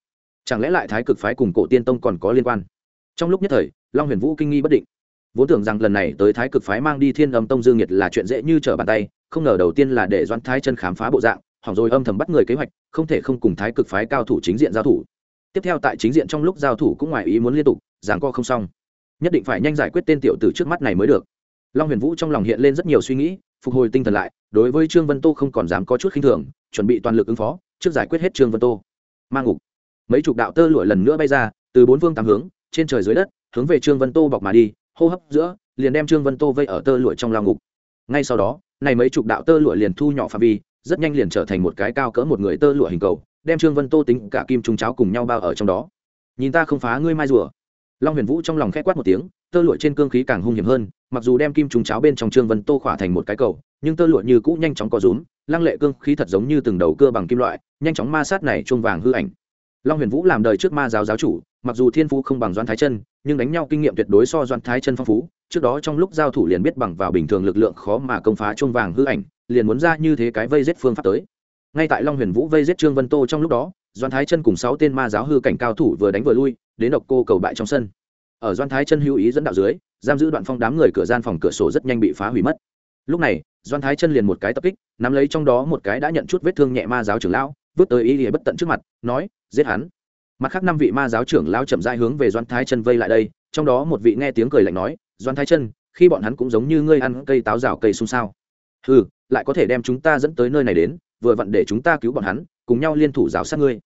Chẳng lẽ lại thái cực phái cùng cổ tiên tông còn có liên quan? Trong lúc nhất thời, long huyền vũ kinh nghi bất định vốn tưởng rằng lần này tới thái cực phái mang đi thiên âm tông dương nhiệt là chuyện dễ như trở bàn tay, không ngờ đầu tiên là để doan thái chân khám phá bộ dạng, hỏng rồi âm thầm bắt người kế hoạch, không thể không cùng thái cực phái cao thủ chính diện giao thủ. Tiếp theo tại chính diện trong lúc giao thủ cũng ngoài ý muốn liên tục, giảng co không xong. Nhất định phải nhanh giải quyết tên tiểu tử trước mắt này mới được. Long huyền vũ trong lòng hiện lên rất nhiều suy nghĩ, phục hồi tinh thần lại, đối với trương vân tô không còn dám có chút khinh thường, chuẩn bị toàn lực ứng phó, trước giải quyết hết trương vân tô. Mang ngục. Mấy chục đạo tơ lụa lần nữa bay ra, từ bốn phương tám hướng, trên trời dưới đất, hướng về trương vân tô bọc mà đi hô hấp giữa, liền đem trương vân tô vây ở tơ lụa trong lao ngục. Ngay sau đó, này mấy chục đạo tơ lụa liền thu nhỏ phạm vi, rất nhanh liền trở thành một cái cao cỡ một người tơ lụa hình cầu, đem trương vân tô tính cả kim trung cháo cùng nhau bao ở trong đó. Nhìn ta không phá ngươi mai rùa. Long huyền vũ trong lòng k h ẽ quát một tiếng, tơ lụa trên cương khí càng hung hiểm hơn, mặc dù đem kim trung cháo bên trong trương vân tô khỏa thành một cái cầu, nhưng tơ lụa như cũ nhanh chóng có rúm, lăng lệ cương khí thật giống như từng đầu cơ bằng kim loại, nhanh chóng ma sát này chuông vàng hư ảnh. Long huyền vũ làm đời trước ma giáo giáo chủ mặc dù thiên phú không bằng doan thái chân, nhưng đánh nhau kinh nghiệm tuyệt đối so doan thái chân phong phú. Trước đó trong lúc giao thủ liền biết bằng vào bình thường lực lượng khó mà công phá chuông vàng hư ảnh, liền muốn ra như thế cái vây giết phương pháp tới. Ngay tại long huyền vũ vây giết trương vân tô trong lúc đó doan thái chân cùng sáu tên ma giáo hư cảnh cao thủ vừa đánh vừa lui, đến độc cô cầu bại trong sân. Ở doan thái chân hữu ý dẫn đạo dưới, giam giữ đoạn phong đám người cửa gian phòng cửa sổ rất nhanh bị phá hủy mất. Lúc này doan thái chân liền một cái tập kích, nắm lấy trong đó một cái đã nhận chút vết thương nhẹ ma giáo trưởng lão, vứt tới ý nghĩa bất tận trước mặt, nói, giết hắn mặt khác năm vị ma giáo trưởng lao chậm dai hướng về doan thái chân vây lại đây, trong đó một vị nghe tiếng cười lạnh nói doan thái chân, khi bọn hắn cũng giống như ngươi ăn cây táo rào cây xung sao. Ừ lại có thể đem chúng ta dẫn tới nơi này đến, vừa vặn để chúng ta cứu bọn hắn, cùng nhau liên thủ rào sát ngươi.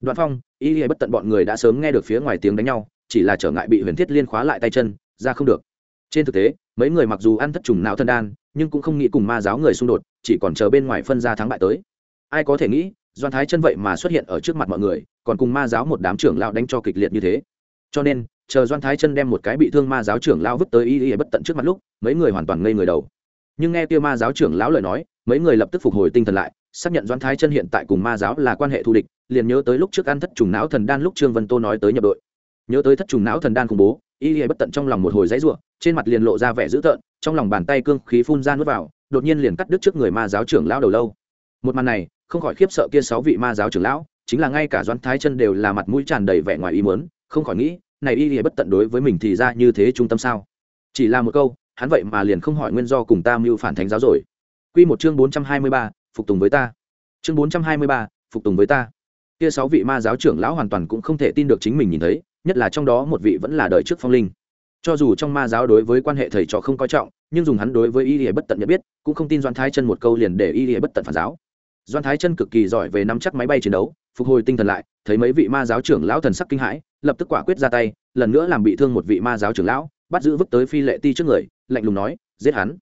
Đoạn phong ý nghĩa bất tận bọn người đã sớm nghe được phía ngoài tiếng đánh nhau, chỉ là trở ngại bị huyền thiết liên khóa lại tay chân, ra không được. Trên thực tế, mấy người mặc dù ăn thất trùng não thân đan, nhưng cũng không nghĩ cùng ma giáo người xung đột, chỉ còn chờ bên ngoài phân ra thắng bại tới. Ai có thể nghĩ doan thái chân vậy mà xuất hiện ở trước mặt mọi người còn cùng ma giáo một đám trưởng lao đánh cho kịch liệt như thế. Cho nên, chờ doan thái chân đem một cái bị thương ma giáo trưởng lao vứt tới y y bất tận trước mặt lúc, mấy người hoàn toàn ngây người đầu. Nhưng nghe kia ma giáo trưởng lão lời nói, mấy người lập tức phục hồi tinh thần lại, xác nhận doan thái chân hiện tại cùng ma giáo là quan hệ thù địch, liền nhớ tới lúc trước ăn thất trùng não thần đan lúc trương vân tô nói tới nhập đội. Nhớ tới thất trùng não thần đan khủng bố, y y bất tận trong lòng một hồi dãy ruộng trên mặt liền lộ ra vẻ dữ tợn, trong lòng bàn tay cương khí phun ra nuốt vào, đột nhiên liền cắt đứt trước người ma giáo trưởng lão đầu lâu. Một màn này, không khỏi khiếp sợ kia sáu vị ma giáo trưởng lão chính là ngay cả doãn thái chân đều là mặt mũi tràn đầy vẻ ngoài ý muốn không khỏi nghĩ này y y bất tận đối với mình thì ra như thế trung tâm sao? Chỉ là một câu hắn vậy mà liền không hỏi nguyên do cùng ta mưu phản thánh giáo rồi. Quy một chương bốn trăm hai mươi ba, phục tùng với ta. Chương bốn trăm hai mươi ba, phục tùng với ta. Kia sáu vị ma giáo trưởng lão hoàn toàn cũng không thể tin được chính mình nhìn thấy nhất là trong đó một vị vẫn là đời trước phong linh. Cho dù trong ma giáo đối với quan hệ thầy trò không coi trọng nhưng dùng hắn đối với y lìa bất tận nhận biết cũng không tin doan thái chân một câu liền để y lìa bất tận phản giáo doan thái chân cực kỳ giỏi về nắm chắc máy bay chiến đấu, phục hồi tinh thần lại, thấy mấy vị ma giáo trưởng lão thần sắc kinh hãi, lập tức quả quyết ra tay, lần nữa làm bị thương một vị ma giáo trưởng lão, bắt giữ vứt tới phi lệ ti trước người, lạnh lùng nói, giết hắn.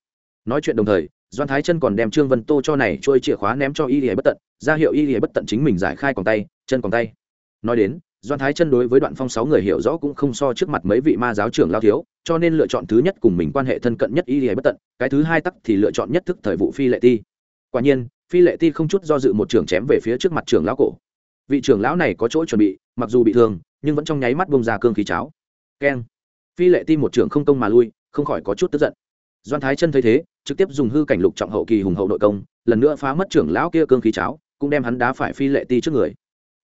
Nói chuyện đồng thời, doan thái chân còn đem trương vân tô cho này trôi chìa khóa ném cho y lìa bất tận, ra hiệu y lìa bất tận chính mình giải khai còn tay, chân còn tay. Nói đến, doan thái chân đối với đoạn phong sáu người hiểu rõ cũng không so trước mặt mấy vị ma giáo trưởng lao thiếu, cho nên lựa chọn thứ nhất cùng mình quan hệ thân cận nhất y lìa bất tận, cái thứ hai tắc thì lựa chọn nhất thức thời vụ phi lệ ti. Quả nhiên phi lệ ti không chút do dự một trưởng chém về phía trước mặt trưởng lão cổ. Vị trưởng lão này có chỗ chuẩn bị, mặc dù bị thương, nhưng vẫn trong nháy mắt bông ra cương khí cháo. Keng. Phi lệ ti một trưởng không công mà lui, không khỏi có chút tức giận. Doan thái chân thấy thế, trực tiếp dùng hư cảnh lục trọng hậu kỳ hùng hậu nội công, lần nữa phá mất trưởng lão kia cương khí cháo, cũng đem hắn đá phải phi lệ ti trước người.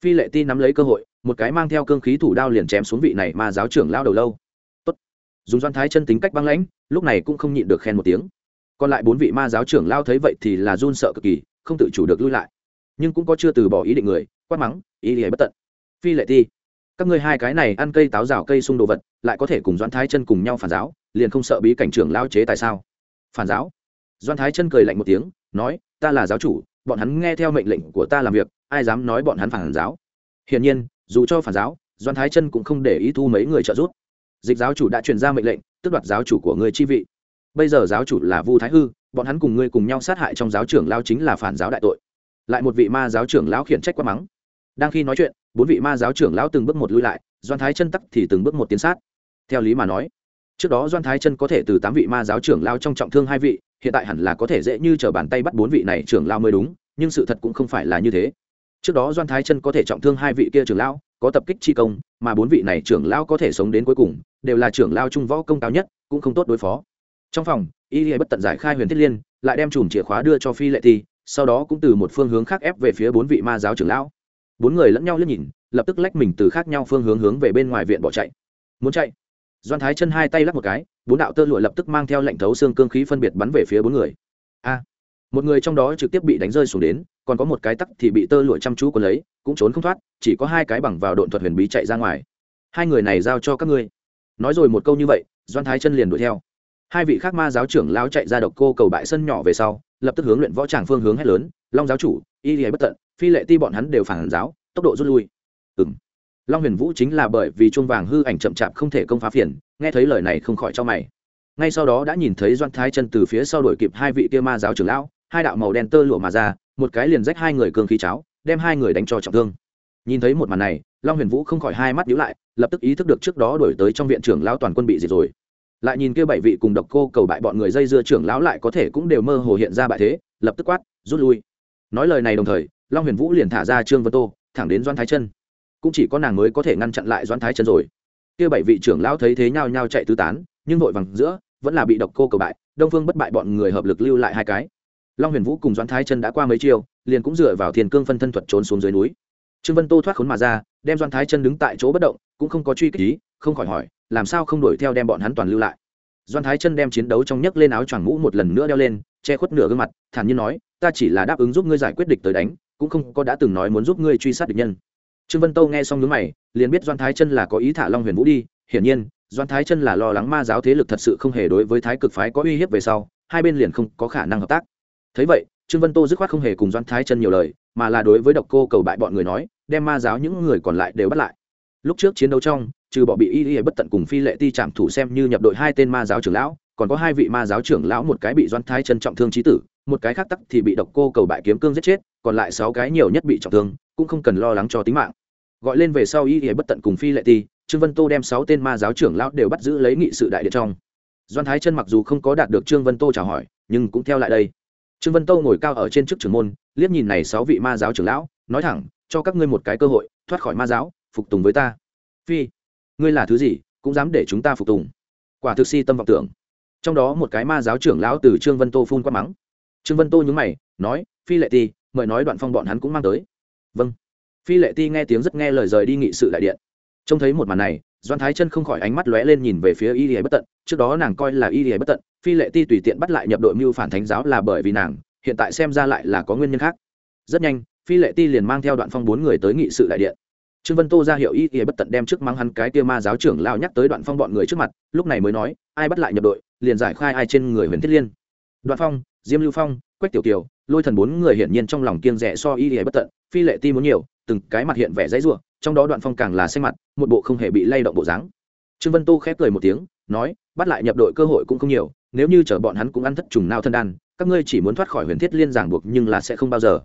Phi lệ ti nắm lấy cơ hội, một cái mang theo cương khí thủ đao liền chém xuống vị này mà giáo trưởng lao đầu lâu. Tốt. dùng doan thái chân tính cách băng lãnh, lúc này cũng không nhịn được khen một tiếng. Còn lại bốn vị ma giáo trưởng lao thấy vậy thì là run sợ cực kỳ không tự chủ được lui lại. Nhưng cũng có chưa từ bỏ ý định người, quát mắng, ý ý bất tận. Phi lệ ti, các ngươi hai cái này ăn cây táo rào cây sung đồ vật, lại có thể cùng doãn thái chân cùng nhau phản giáo, liền không sợ bí cảnh trưởng lao chế tại sao? Phản giáo? Doãn thái chân cười lạnh một tiếng, nói, ta là giáo chủ, bọn hắn nghe theo mệnh lệnh của ta làm việc, ai dám nói bọn hắn phản giáo? Hiển nhiên, dù cho phản giáo, doãn thái chân cũng không để ý thu mấy người trợ giúp. Dịch giáo chủ đã truyền ra mệnh lệnh, tước đoạt giáo chủ của người chi vị. Bây giờ giáo chủ là vu thái hư bọn hắn cùng ngươi cùng nhau sát hại trong giáo trưởng lao chính là phản giáo đại tội. Lại một vị ma giáo trưởng lão khiển trách quá mắng. Đang khi nói chuyện, bốn vị ma giáo trưởng lão từng bước một lui lại, doan thái chân tắc thì từng bước một tiến sát. Theo lý mà nói, trước đó doan thái chân có thể từ tám vị ma giáo trưởng lao trong trọng thương hai vị, hiện tại hẳn là có thể dễ như t r ở bàn tay bắt bốn vị này trưởng lao mới đúng, nhưng sự thật cũng không phải là như thế. Trước đó doan thái chân có thể trọng thương hai vị kia trưởng lão, có tập kích chi công, mà bốn vị này trưởng lão có thể sống đến cuối cùng, đều là trưởng lao trung võ công cao nhất, cũng không tốt đối phó trong phòng, y lìa bất tận giải khai huyền thiết liên, lại đem chùm chìa khóa đưa cho phi lệ thi sau đó cũng từ một phương hướng khác ép về phía bốn vị ma giáo trưởng lão. Bốn người lẫn nhau liếc nhìn, lập tức lách mình từ khác nhau phương hướng hướng về bên ngoài viện bỏ chạy. Muốn chạy? Doan thái chân hai tay lắc một cái, bốn đạo tơ lụa lập tức mang theo lệnh thấu xương cương khí phân biệt bắn về phía bốn người. A! Một người trong đó trực tiếp bị đánh rơi xuống đến, còn có một cái tắc thì bị tơ lụa chăm chú còn lấy, cũng trốn không thoát, chỉ có hai cái bằng vào độn thuật huyền bí chạy ra ngoài. Hai người này giao cho các ngươi. Nói rồi một câu như vậy, doan thái chân liền đuổi theo hai vị khác ma giáo trưởng lao chạy ra độc cô cầu bại sân nhỏ về sau, lập tức hướng luyện võ tràng phương hướng hét lớn, long giáo chủ, y lìa bất tận, phi lệ ti bọn hắn đều phản giáo, tốc độ rút lui. Ừng long huyền vũ chính là bởi vì chuông vàng hư ảnh chậm chạp không thể công phá phiền, nghe thấy lời này không khỏi cho mày. Ngay sau đó đã nhìn thấy doan thái chân từ phía sau đuổi kịp hai vị kia ma giáo trưởng lão, hai đạo màu đen tơ lụa mà ra, một cái liền rách hai người cương khí cháo, đem hai người đánh cho trọng thương. Nhìn thấy một màn này, long huyền vũ không khỏi hai mắt nhíu lại, lập tức ý thức được trước đó đổi tới trong viện trưởng lão toàn quân bị diệt rồi lại nhìn kia bảy vị cùng độc cô cầu bại bọn người dây dưa trưởng lão lại có thể cũng đều mơ hồ hiện ra bại thế, lập tức quát, rút lui. Nói lời này đồng thời, long huyền vũ liền thả ra trương vân tô, thẳng đến doan thái chân. Cũng chỉ có nàng mới có thể ngăn chặn lại doan thái chân rồi. Kia bảy vị trưởng lão thấy thế nhau nhao chạy tứ tán, nhưng vội vàng giữa, vẫn là bị độc cô cầu bại, đông phương bất bại bọn người hợp lực lưu lại hai cái. Long huyền vũ cùng doan thái chân đã qua mấy chiều liền cũng dựa vào thiền cương phân thân thuật trốn xuống dưới núi. Trương vân tô thoát khốn mà ra, đem doan thái chân đứng tại chỗ bất động, cũng không có truy kích ý, không khỏi hỏi làm sao không đuổi theo đem bọn hắn toàn lưu lại? Doan thái chân đem chiến đấu trong nhấc lên áo choàng mũ một lần nữa đeo lên, che khuất nửa gương mặt, thản nhiên nói, ta chỉ là đáp ứng giúp ngươi giải quyết địch tới đánh, cũng không có đã từng nói muốn giúp ngươi truy sát địch nhân. Trương vân tâu nghe xong nhướng mày, liền biết doan thái chân là có ý thả long huyền vũ đi, hiển nhiên, doan thái chân là lo lắng ma giáo thế lực thật sự không hề đối với thái cực phái có uy hiếp về sau, hai bên liền không có khả năng hợp tác. Thấy vậy, trương vân tô dứt khoát không hề cùng doan thái chân nhiều lời, mà là đối với độc cô cầu bại bọn người nói, đem ma giáo những người còn lại đều bắt lại lúc trước chiến đấu trong, trừ bỏ bị y y bất tận cùng phi lệ ti trạm thủ xem như nhập đội hai tên ma giáo trưởng lão, còn có hai vị ma giáo trưởng lão một cái bị doan thái chân trọng thương trí tử, một cái khác tắc thì bị độc cô cầu bại kiếm cương giết chết, còn lại sáu cái nhiều nhất bị trọng thương, cũng không cần lo lắng cho tính mạng. Gọi lên về sau y y bất tận cùng phi lệ ti, trương vân tô đem sáu tên ma giáo trưởng lão đều bắt giữ lấy nghị sự đại điện trong. Doan thái chân mặc dù không có đạt được trương vân tô chào hỏi, nhưng cũng theo lại đây. Trương vân tô ngồi cao ở trên trước trưởng môn, liếc nhìn này sáu vị ma giáo trưởng lão, nói thẳng, cho các ngươi một cái cơ hội, thoát khỏi ma giáo phục tùng với ta. Phi, ngươi là thứ gì, cũng dám để chúng ta phục tùng? Quả thực si tâm vọng tưởng. Trong đó một cái ma giáo trưởng lão từ trương vân tô phun qua mắng. Trương vân tô nhúng mày, nói, phi lệ ti, mời nói đoạn phong bọn hắn cũng mang tới. Vâng. Phi lệ ti nghe tiếng rất nghe lời rời đi nghị sự đại điện. Trông thấy một màn này doan thái chân không khỏi ánh mắt lóe lên nhìn về phía y lìa bất tận. Trước đó nàng coi là y lìa bất tận, phi lệ ti tùy tiện bắt lại nhập đội mưu phản thánh giáo là bởi vì nàng, hiện tại xem ra lại là có nguyên nhân khác. Rất nhanh, phi lệ ti liền mang theo đoạn phong bốn người tới nghị sự đại điện trương vân tô ra hiệu y y bất tận đem trước mắng hắn cái kia ma giáo trưởng lao nhắc tới đoạn phong bọn người trước mặt, lúc này mới nói, ai bắt lại nhập đội, liền giải khai ai trên người huyền thiết liên. Đoạn phong, diêm lưu phong, quách tiểu kiều, lôi thần bốn người hiển nhiên trong lòng kiêng rẻ so y y bất tận, phi lệ ti muốn nhiều, từng cái mặt hiện vẻ dãy ruộng trong đó đoạn phong càng là xanh mặt, một bộ không hề bị lay động bộ dáng. Trương vân tô khép cười một tiếng, nói, bắt lại nhập đội cơ hội cũng không nhiều, nếu như chở bọn hắn cũng ăn thất trùng nao thân đan, các ngươi chỉ muốn thoát khỏi huyền thiết liên giảng buộc nhưng là sẽ không bao giờ.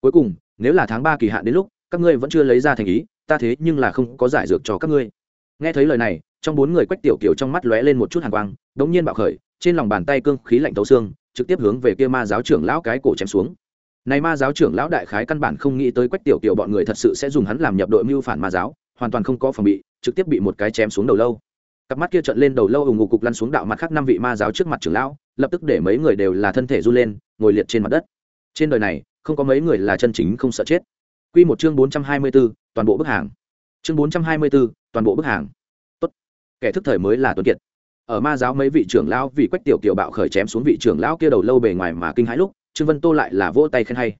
Cuối cùng, nếu là tháng ba kỳ hạn đến lúc, các ngươi vẫn chưa lấy ra thành ý ta thế nhưng là không có giải dược cho các ngươi. Nghe thấy lời này, trong bốn người quách tiểu kiểu trong mắt lóe lên một chút hàn quang, đống nhiên bạo khởi, trên lòng bàn tay cương khí lạnh tấu xương, trực tiếp hướng về kia ma giáo trưởng lão cái cổ chém xuống. Này ma giáo trưởng lão đại khái căn bản không nghĩ tới quách tiểu kiểu bọn người thật sự sẽ dùng hắn làm nhập đội mưu phản ma giáo, hoàn toàn không có phòng bị, trực tiếp bị một cái chém xuống đầu lâu. Cặp mắt kia trợn lên đầu lâu ủng ngục cục lăn xuống đạo mặt khác năm vị ma giáo trước mặt trưởng lão, lập tức để mấy người đều là thân thể run lên, ngồi liệt trên mặt đất. Trên đời này, không có mấy người là chân chính không sợ chết. Quy một chương 424, toàn bộ bức hàng. Chương 424, toàn bộ bức hàng. Tốt. Kẻ thức thời mới là tuấn kiệt. Ở ma giáo mấy vị trưởng lão vì Quách Tiểu Kiều bạo khởi chém xuống vị trưởng lão kia đầu lâu bề ngoài mà kinh hãi lúc, Trương Vân Tô lại là vỗ tay khen hay.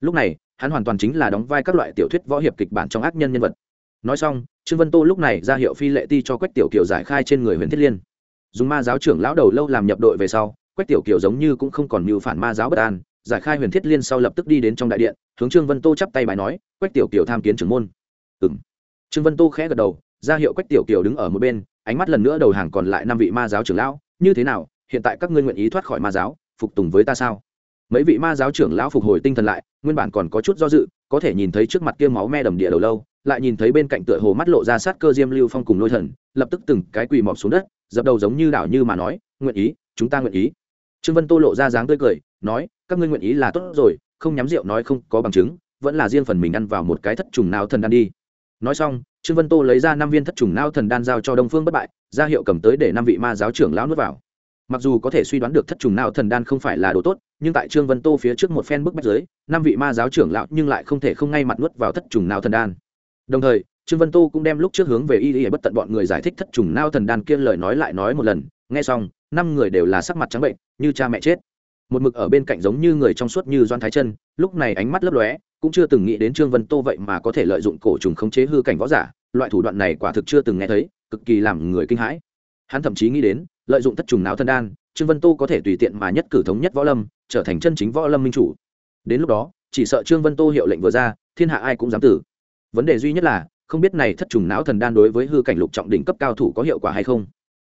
Lúc này, hắn hoàn toàn chính là đóng vai các loại tiểu thuyết võ hiệp kịch bản trong ác nhân nhân vật. Nói xong, Trương Vân Tô lúc này ra hiệu phi lệ ti cho Quách Tiểu Kiều giải khai trên người Huyền Thiết Liên. Dùng ma giáo trưởng lão đầu lâu làm nhập đội về sau, Quách Tiểu Kiều giống như cũng không còn mưu phản ma giáo bất an, giải khai huyền thiết liên sau lập tức đi đến trong đại điện, hướng trương vân tô chắp tay bài nói, quách tiểu kiều tham kiến trưởng môn. Ừng trương vân tô khẽ gật đầu, ra hiệu quách tiểu kiều đứng ở một bên, ánh mắt lần nữa đầu hàng còn lại năm vị ma giáo trưởng lão, như thế nào, hiện tại các ngươi nguyện ý thoát khỏi ma giáo, phục tùng với ta sao? Mấy vị ma giáo trưởng lão phục hồi tinh thần lại, nguyên bản còn có chút do dự, có thể nhìn thấy trước mặt kia máu me đầm địa đầu lâu, lại nhìn thấy bên cạnh tựa hồ mắt lộ ra sát cơ diêm lưu phong cùng lôi thần, lập tức từng cái quỳ mọp xuống đất, dập đầu giống như đảo như mà nói, nguyện ý, chúng ta nguyện ý. Trương vân tô lộ ra dáng tươi cười, nói các ngươi nguyện ý là tốt rồi, không nhắm rượu nói không có bằng chứng, vẫn là riêng phần mình ăn vào một cái thất trùng nao thần đan đi. Nói xong, trương vân tô lấy ra năm viên thất trùng nao thần đan giao cho đông phương bất bại, ra hiệu cầm tới để năm vị ma giáo trưởng lão nuốt vào. Mặc dù có thể suy đoán được thất trùng nao thần đan không phải là đồ tốt, nhưng tại trương vân tô phía trước một phen bức bách giới năm vị ma giáo trưởng lão nhưng lại không thể không ngay mặt nuốt vào thất trùng nao thần đan. Đồng thời, trương vân tô cũng đem lúc trước hướng về y y bất tận bọn người giải thích thất trùng nao thần đan kia lời nói lại nói một lần, nghe xong, năm người đều là sắc mặt trắng bệnh, như cha mẹ chết một mực ở bên cạnh giống như người trong suốt như doan thái chân lúc này ánh mắt lấp lóe, cũng chưa từng nghĩ đến trương vân tô vậy mà có thể lợi dụng cổ trùng khống chế hư cảnh võ giả, loại thủ đoạn này quả thực chưa từng nghe thấy, cực kỳ làm người kinh hãi. Hắn thậm chí nghĩ đến, lợi dụng thất trùng não thân đan, trương vân tô có thể tùy tiện mà nhất cử thống nhất võ lâm, trở thành chân chính võ lâm minh chủ. Đến lúc đó, chỉ sợ trương vân tô hiệu lệnh vừa ra, thiên hạ ai cũng dám tử. Vấn đề duy nhất là, không biết này thất trùng não thần đan đối với hư cảnh lục trọng đỉnh cấp cao thủ có hiệu quả hay không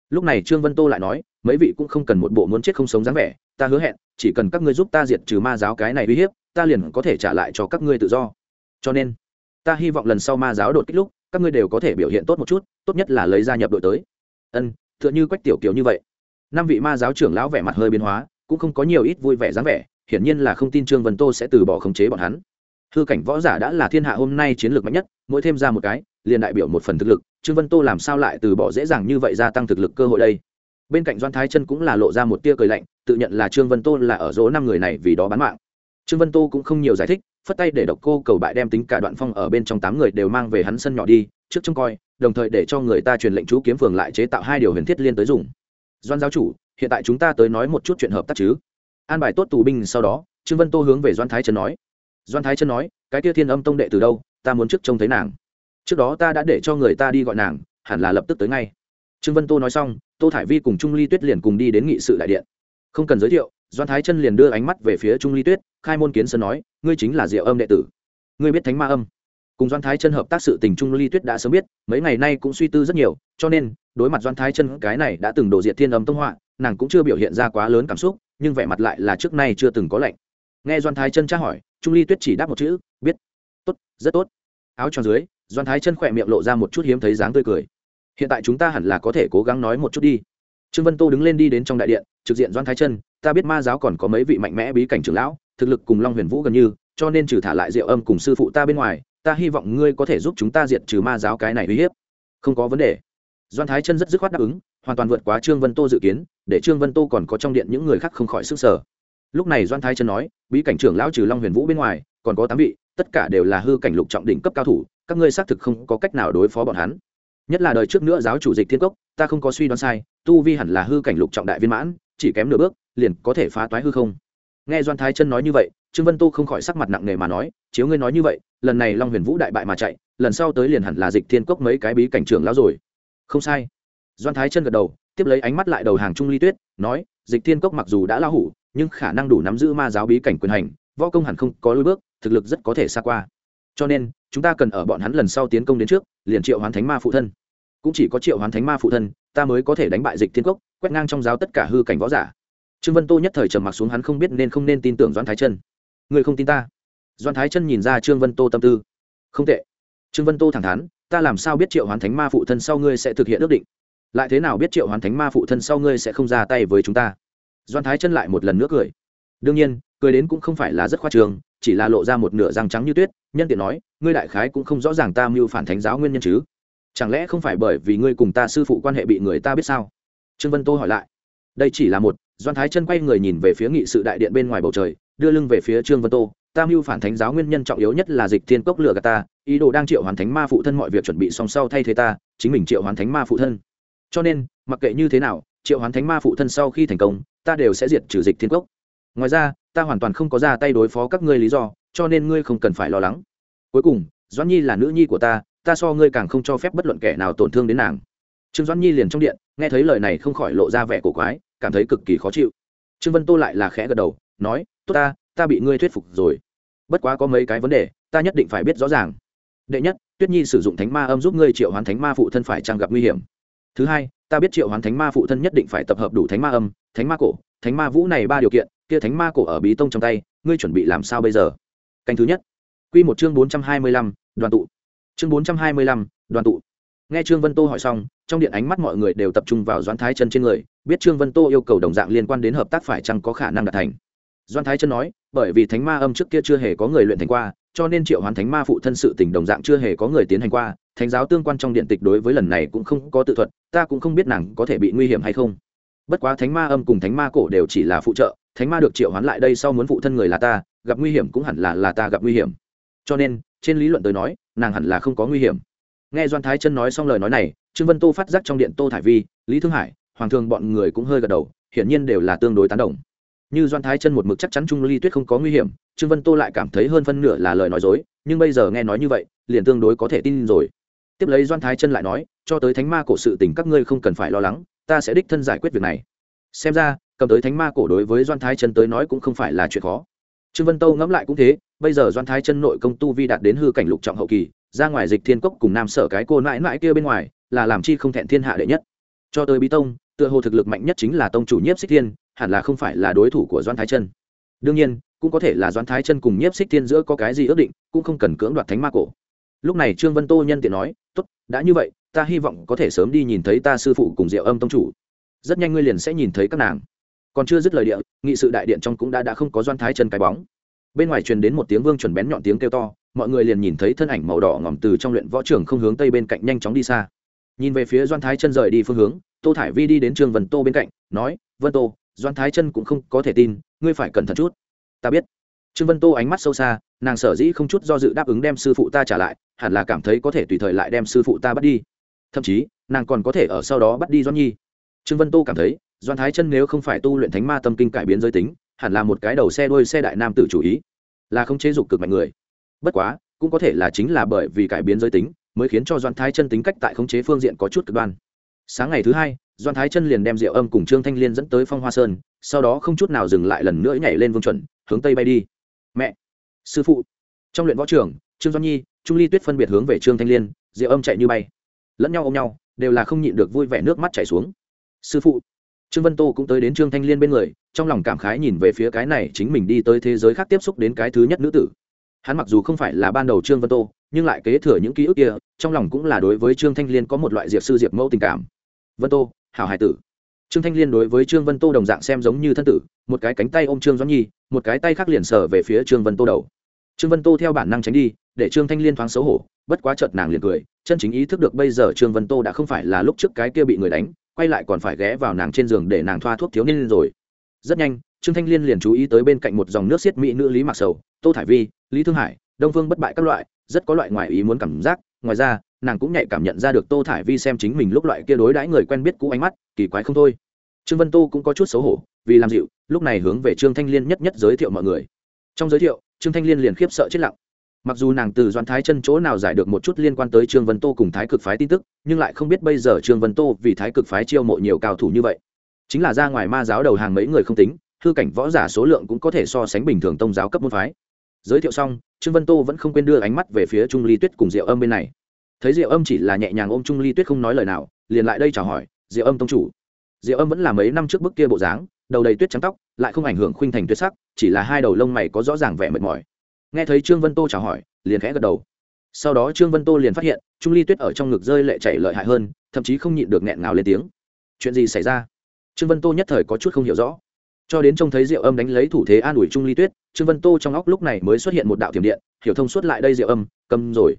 lúc này trương vân tô lại nói, mấy vị cũng không cần một bộ muốn chết không sống dáng vẻ, ta hứa hẹn, chỉ cần các ngươi giúp ta diệt trừ ma giáo cái này uy hiếp, ta liền có thể trả lại cho các ngươi tự do. Cho nên, ta hy vọng lần sau ma giáo đột kích lúc, các ngươi đều có thể biểu hiện tốt một chút, tốt nhất là lấy gia nhập đội tới. Ân t h ư ợ n h ư quách tiểu kiều như vậy. Năm vị ma giáo trưởng lão vẻ mặt hơi biến hóa, cũng không có nhiều ít vui vẻ dáng vẻ, hiển nhiên là không tin trương vân tô sẽ từ bỏ khống chế bọn hắn hư cảnh võ giả đã là thiên hạ hôm nay chiến lược mạnh nhất, mỗi thêm ra một cái, liền đại biểu một phần thực lực, trương vân tô làm sao lại từ bỏ dễ dàng như vậy gia tăng thực lực cơ hội đây? Bên cạnh doan thái chân cũng là lộ ra một tia cười lạnh, tự nhận là trương vân tô là ở dỗ năm người này vì đó bán mạng. Trương vân tô cũng không nhiều giải thích, phất tay để độc cô cầu bại đem tính cả đoạn phong ở bên trong tám người đều mang về hắn sân nhỏ đi, trước trông coi, đồng thời để cho người ta truyền lệnh chú kiếm phường lại chế tạo hai điều huyền thiết liên tới dùng. Doan giáo chủ, hiện tại chúng ta tới nói một chút chuyện hợp tác chứ? An bài tốt tù binh sau đó, trương vân tô hướng về doan thái trần nói doan thái chân nói, cái kia thiên âm tông đệ từ đâu? Ta muốn trước trông thấy nàng. Trước đó ta đã để cho người ta đi gọi nàng, hẳn là lập tức tới ngay. Trương vân tô nói xong, tô thải vi cùng trung ly tuyết liền cùng đi đến nghị sự đại điện. Không cần giới thiệu, doan thái chân liền đưa ánh mắt về phía trung ly tuyết, khai môn kiến sơn nói, ngươi chính là diệu âm đệ tử. Ngươi biết thánh ma âm. Cùng doan thái chân hợp tác sự tình trung ly tuyết đã sớm biết, mấy ngày nay cũng suy tư rất nhiều, cho nên, đối mặt doan thái chân cái này đã từng đổ diệt thiên âm tông họa, nàng cũng chưa biểu hiện ra quá lớn cảm xúc, nhưng vẻ mặt lại là trước nay chưa từng có lạnh nghe doan thái chân tra hỏi, trung ly tuyết chỉ đáp một chữ, biết. Tốt, rất tốt. Áo cho dưới, doan thái chân khỏe miệng lộ ra một chút hiếm thấy dáng tươi cười. Hiện tại chúng ta hẳn là có thể cố gắng nói một chút đi. Trương vân tô đứng lên đi đến trong đại điện, trực diện doan thái chân, ta biết ma giáo còn có mấy vị mạnh mẽ bí cảnh trưởng lão, thực lực cùng long huyền vũ gần như, cho nên trừ thả lại diệu âm cùng sư phụ ta bên ngoài, ta hy vọng ngươi có thể giúp chúng ta diệt trừ ma giáo cái này uy hiếp. Không có vấn đề. Doan thái chân rất dứt khoát đáp ứng, hoàn toàn vượt quá trương vân tô dự kiến, để trương vân tô còn có trong điện những người khác không khỏi sức sở lúc này doan thái chân nói, bí cảnh trưởng lão trừ long huyền vũ bên ngoài, còn có tám vị, tất cả đều là hư cảnh lục trọng đỉnh cấp cao thủ, các ngươi xác thực không có cách nào đối phó bọn hắn. Nhất là đời trước nữa giáo chủ dịch thiên cốc, ta không có suy đoán sai, tu vi hẳn là hư cảnh lục trọng đại viên mãn, chỉ kém nửa bước, liền có thể phá toái hư không. Nghe doan thái chân nói như vậy, trương vân tu không khỏi sắc mặt nặng nề mà nói, chiếu ngươi nói như vậy, lần này long huyền vũ đại bại mà chạy, lần sau tới liền hẳn là dịch thiên cốc mấy cái bí cảnh trưởng lão rồi. Không sai. Doan thái chân gật đầu, tiếp lấy ánh mắt lại đầu hàng trung ly tuyết, nói, dịch thiên cốc mặc dù đã la hủ nhưng khả năng đủ nắm giữ ma giáo bí cảnh quyền hành, võ công hẳn không có lối bước, thực lực rất có thể xa qua. Cho nên, chúng ta cần ở bọn hắn lần sau tiến công đến trước, liền triệu hoán thánh ma phụ thân. Cũng chỉ có triệu hoán thánh ma phụ thân, ta mới có thể đánh bại dịch thiên cốc, quét ngang trong giáo tất cả hư cảnh võ giả. Trương vân tô nhất thời trầm mặc xuống, hắn không biết nên không nên tin tưởng doan thái chân. Người không tin ta. Doan thái chân nhìn ra trương vân tô tâm tư. Không tệ. Trương vân tô thẳng thắn, ta làm sao biết triệu hoán thánh ma phụ thân sau ngươi sẽ thực hiện ước định? Lại thế nào biết triệu hoán thánh ma phụ thân sau ngươi sẽ không ra tay với chúng ta? Doan thái chân lại một lần nữa cười. Đương nhiên, cười đến cũng không phải là rất khoa trường chỉ là lộ ra một nửa răng trắng như tuyết, nhân tiện nói, ngươi đại khái cũng không rõ ràng ta mưu phản thánh giáo nguyên nhân chứ? Chẳng lẽ không phải bởi vì ngươi cùng ta sư phụ quan hệ bị người ta biết sao? Trương vân tô hỏi lại. Đây chỉ là một, doan thái chân quay người nhìn về phía nghị sự đại điện bên ngoài bầu trời, đưa lưng về phía trương vân tô, ta mưu phản thánh giáo nguyên nhân trọng yếu nhất là dịch thiên cốc lửa gà ta, ý đồ đang triệu hoàn thánh ma phụ thân mọi việc chuẩn bị song sau thay thế ta, chính mình triệu hoàn thánh ma phụ thân. Cho nên, mặc kệ như thế nào, triệu hoàn thánh ma phụ thân sau khi thành công ta đều sẽ diệt trừ dịch thiên cốc ngoài ra, ta hoàn toàn không có ra tay đối phó các ngươi lý do, cho nên ngươi không cần phải lo lắng. Cuối cùng, doãn nhi là nữ nhi của ta ta so ngươi càng không cho phép bất luận kẻ nào tổn thương đến nàng. Trương doãn nhi liền trong điện, nghe thấy lời này không khỏi lộ ra vẻ cổ quái, cảm thấy cực kỳ khó chịu. Trương vân tô lại là khẽ gật đầu, nói, tốt ta ta bị ngươi thuyết phục rồi. Bất quá có mấy cái vấn đề, ta nhất định phải biết rõ ràng. Đệ nhất, tuyết nhi sử dụng thánh ma âm giúp ngươi triệu hoán thánh ma phụ thân phải trang gặp nguy hiểm. Thứ hai ta biết triệu hoán thánh ma phụ thân nhất định phải tập hợp đủ thánh ma âm, thánh ma cổ, thánh ma vũ này ba điều kiện, kia thánh ma cổ ở bí tông trong tay, ngươi chuẩn bị làm sao bây giờ? Canh thứ nhất. Q một chương bốn trăm hai mươi lăm, đoàn tụ. Chương bốn trăm hai mươi lăm, đoàn tụ. Nghe trương vân tô hỏi xong, trong điện ánh mắt mọi người đều tập trung vào doãn thái chân trên người, biết trương vân tô yêu cầu đồng dạng liên quan đến hợp tác phải chăng có khả năng đạt thành. Doãn thái chân nói, bởi vì thánh ma âm trước kia chưa hề có người luyện thành qua, cho nên triệu hoán thánh ma phụ thân sự tình đồng dạng chưa hề có người tiến hành qua thánh giáo tương quan trong điện tịch đối với lần này cũng không có tự thuật, ta cũng không biết nàng có thể bị nguy hiểm hay không. Bất quá thánh ma âm cùng thánh ma cổ đều chỉ là phụ trợ, thánh ma được triệu hoán lại đây sau muốn phụ thân người là ta, gặp nguy hiểm cũng hẳn là là ta gặp nguy hiểm. Cho nên, trên lý luận tới nói, nàng hẳn là không có nguy hiểm. Nghe doan thái chân nói xong lời nói này, trương vân tô phát giác trong điện tô thải vi, lý thương hải, hoàng thường bọn người cũng hơi gật đầu, hiển nhiên đều là tương đối tán đồng. Như doan thái chân một mực chắc chắn trung ly tuyết không có nguy hiểm, trương vân tô lại cảm thấy hơn phân nửa là lời nói dối, nhưng bây giờ nghe nói như vậy, liền tương đối có thể tin rồi tiếp lấy doan thái chân lại nói, cho tới thánh ma cổ sự tình các ngươi không cần phải lo lắng, ta sẽ đích thân giải quyết việc này. Xem ra, cầm tới thánh ma cổ đối với doan thái chân tới nói cũng không phải là chuyện khó. Trương vân tâu ngẫm lại cũng thế, bây giờ doan thái chân nội công tu vi đạt đến hư cảnh lục trọng hậu kỳ, ra ngoài dịch thiên cốc cùng nam sở cái cô mãi mãi kia bên ngoài, là làm chi không thẹn thiên hạ đệ nhất. Cho tới bí tông, tựa hồ thực lực mạnh nhất chính là tông chủ nhiếp xích thiên, hẳn là không phải là đối thủ của doan thái chân. Đương nhiên, cũng có thể là doan thái chân cùng nhiếp xích thiên giữa có cái gì ước định, cũng không cần cưỡng đoạt thánh ma cổ lúc này trương vân tô nhân tiện nói, tốt, đã như vậy, ta hy vọng có thể sớm đi nhìn thấy ta sư phụ cùng diệu âm tông chủ. Rất nhanh ngươi liền sẽ nhìn thấy các nàng. Còn chưa dứt lời địa, nghị sự đại điện trong cũng đã đã không có doan thái chân cái bóng. Bên ngoài truyền đến một tiếng vương chuẩn bén nhọn tiếng kêu to, mọi người liền nhìn thấy thân ảnh màu đỏ ngỏm từ trong luyện võ trường không hướng tây bên cạnh nhanh chóng đi xa. Nhìn về phía doan thái chân rời đi phương hướng, tô thải vi đi đến trương vân tô bên cạnh, nói, vân tô, doan thái chân cũng không có thể tin, ngươi phải cẩn thận chút. Ta biết. Trương vân tô ánh mắt sâu xa nàng sở dĩ không chút do dự đáp ứng đem sư phụ ta trả lại, hẳn là cảm thấy có thể tùy thời lại đem sư phụ ta bắt đi. Thậm chí, nàng còn có thể ở sau đó bắt đi doan nhi. Trương vân tô cảm thấy, doan thái chân nếu không phải tu luyện thánh ma tâm kinh cải biến giới tính, hẳn là một cái đầu xe đuôi xe đại nam tử chủ ý. Là không chế dục cực mạnh người. Bất quá, cũng có thể là chính là bởi vì cải biến giới tính, mới khiến cho doan thái chân tính cách tại khống chế phương diện có chút cực đoan. Sáng ngày thứ hai, doan thái chân liền đem rượu âm cùng trương thanh liên dẫn tới phong hoa sơn, sau đó không chút nào dừng lại lần nữa nhảy lên vương chuẩn, hướng tây bay đi. Mẹ sư phụ. Trong luyện võ trường, trương doan nhi, trung ly tuyết phân biệt hướng về trương thanh liên, diệu âm chạy như bay. Lẫn nhau ôm nhau, đều là không nhịn được vui vẻ nước mắt chảy xuống. Sư phụ. Trương vân tô cũng tới đến trương thanh liên bên người, trong lòng cảm khái nhìn về phía cái này chính mình đi tới thế giới khác tiếp xúc đến cái thứ nhất nữ tử. Hắn mặc dù không phải là ban đầu trương vân tô, nhưng lại kế thừa những ký ức kia, trong lòng cũng là đối với trương thanh liên có một loại diệp sư diệp mẫu tình cảm. Vân tô, hảo hải tử trương thanh liên đối với trương vân tô đồng dạng xem giống như thân tử, một cái cánh tay ôm trương doãn nhi, một cái tay khác liền sờ về phía trương vân tô đầu. Trương vân tô theo bản năng tránh đi, để trương thanh liên thoáng xấu hổ, bất quá chợt nàng liền cười, chân chính ý thức được bây giờ trương vân tô đã không phải là lúc trước cái kia bị người đánh, quay lại còn phải ghé vào nàng trên giường để nàng thoa thuốc thiếu niên rồi. Rất nhanh, trương thanh liên liền chú ý tới bên cạnh một dòng nước xiết mỹ nữ lý mặc sầu, tô thải vi, lý thương hải, đông phương bất bại các loại, rất có loại ngoài ý muốn cảm giác, ngoài ra nàng cũng nhạy cảm nhận ra được tô thải vi xem chính mình lúc loại kia đối đãi người quen biết cũ ánh mắt, kỳ quái không thôi. Trương vân tô cũng có chút xấu hổ, vì làm dịu, lúc này hướng về trương thanh liên nhất nhất giới thiệu mọi người. Trong giới thiệu, trương thanh liên liền khiếp sợ chết lặng. Mặc dù nàng từ doan thái chân chỗ nào giải được một chút liên quan tới trương vân tô cùng thái cực phái tin tức, nhưng lại không biết bây giờ trương vân tô vì thái cực phái chiêu mộ nhiều cao thủ như vậy. Chính là ra ngoài ma giáo đầu hàng mấy người không tính thư cảnh võ giả số lượng cũng có thể so sánh bình thường tông giáo cấp môn phái. Giới thiệu xong, trương vân tô vẫn không quên đưa ánh mắt về phía trung ly tuyết cùng diệu âm bên này thấy diệu âm chỉ là nhẹ nhàng ôm trung ly tuyết không nói lời nào, liền lại đây chào hỏi, diệu âm tông chủ. Diệu âm vẫn là mấy năm trước bức kia bộ dáng, đầu đầy tuyết trắng tóc, lại không ảnh hưởng khuynh thành tuyết sắc, chỉ là hai đầu lông mày có rõ ràng vẻ mệt mỏi. Nghe thấy trương vân tô chào hỏi, liền khẽ gật đầu. Sau đó trương vân tô liền phát hiện trung ly tuyết ở trong ngực rơi lệ chảy lợi hại hơn, thậm chí không nhịn được nghẹn ngào lên tiếng. Chuyện gì xảy ra? Trương vân tô nhất thời có chút không hiểu rõ. Cho đến trông thấy diệu âm đánh lấy thủ thế an ủi trung ly tuyết, trương vân tô trong óc lúc này mới xuất hiện một đạo thiểm điện, hiểu thông suốt lại đây, diệu âm, cầm rồi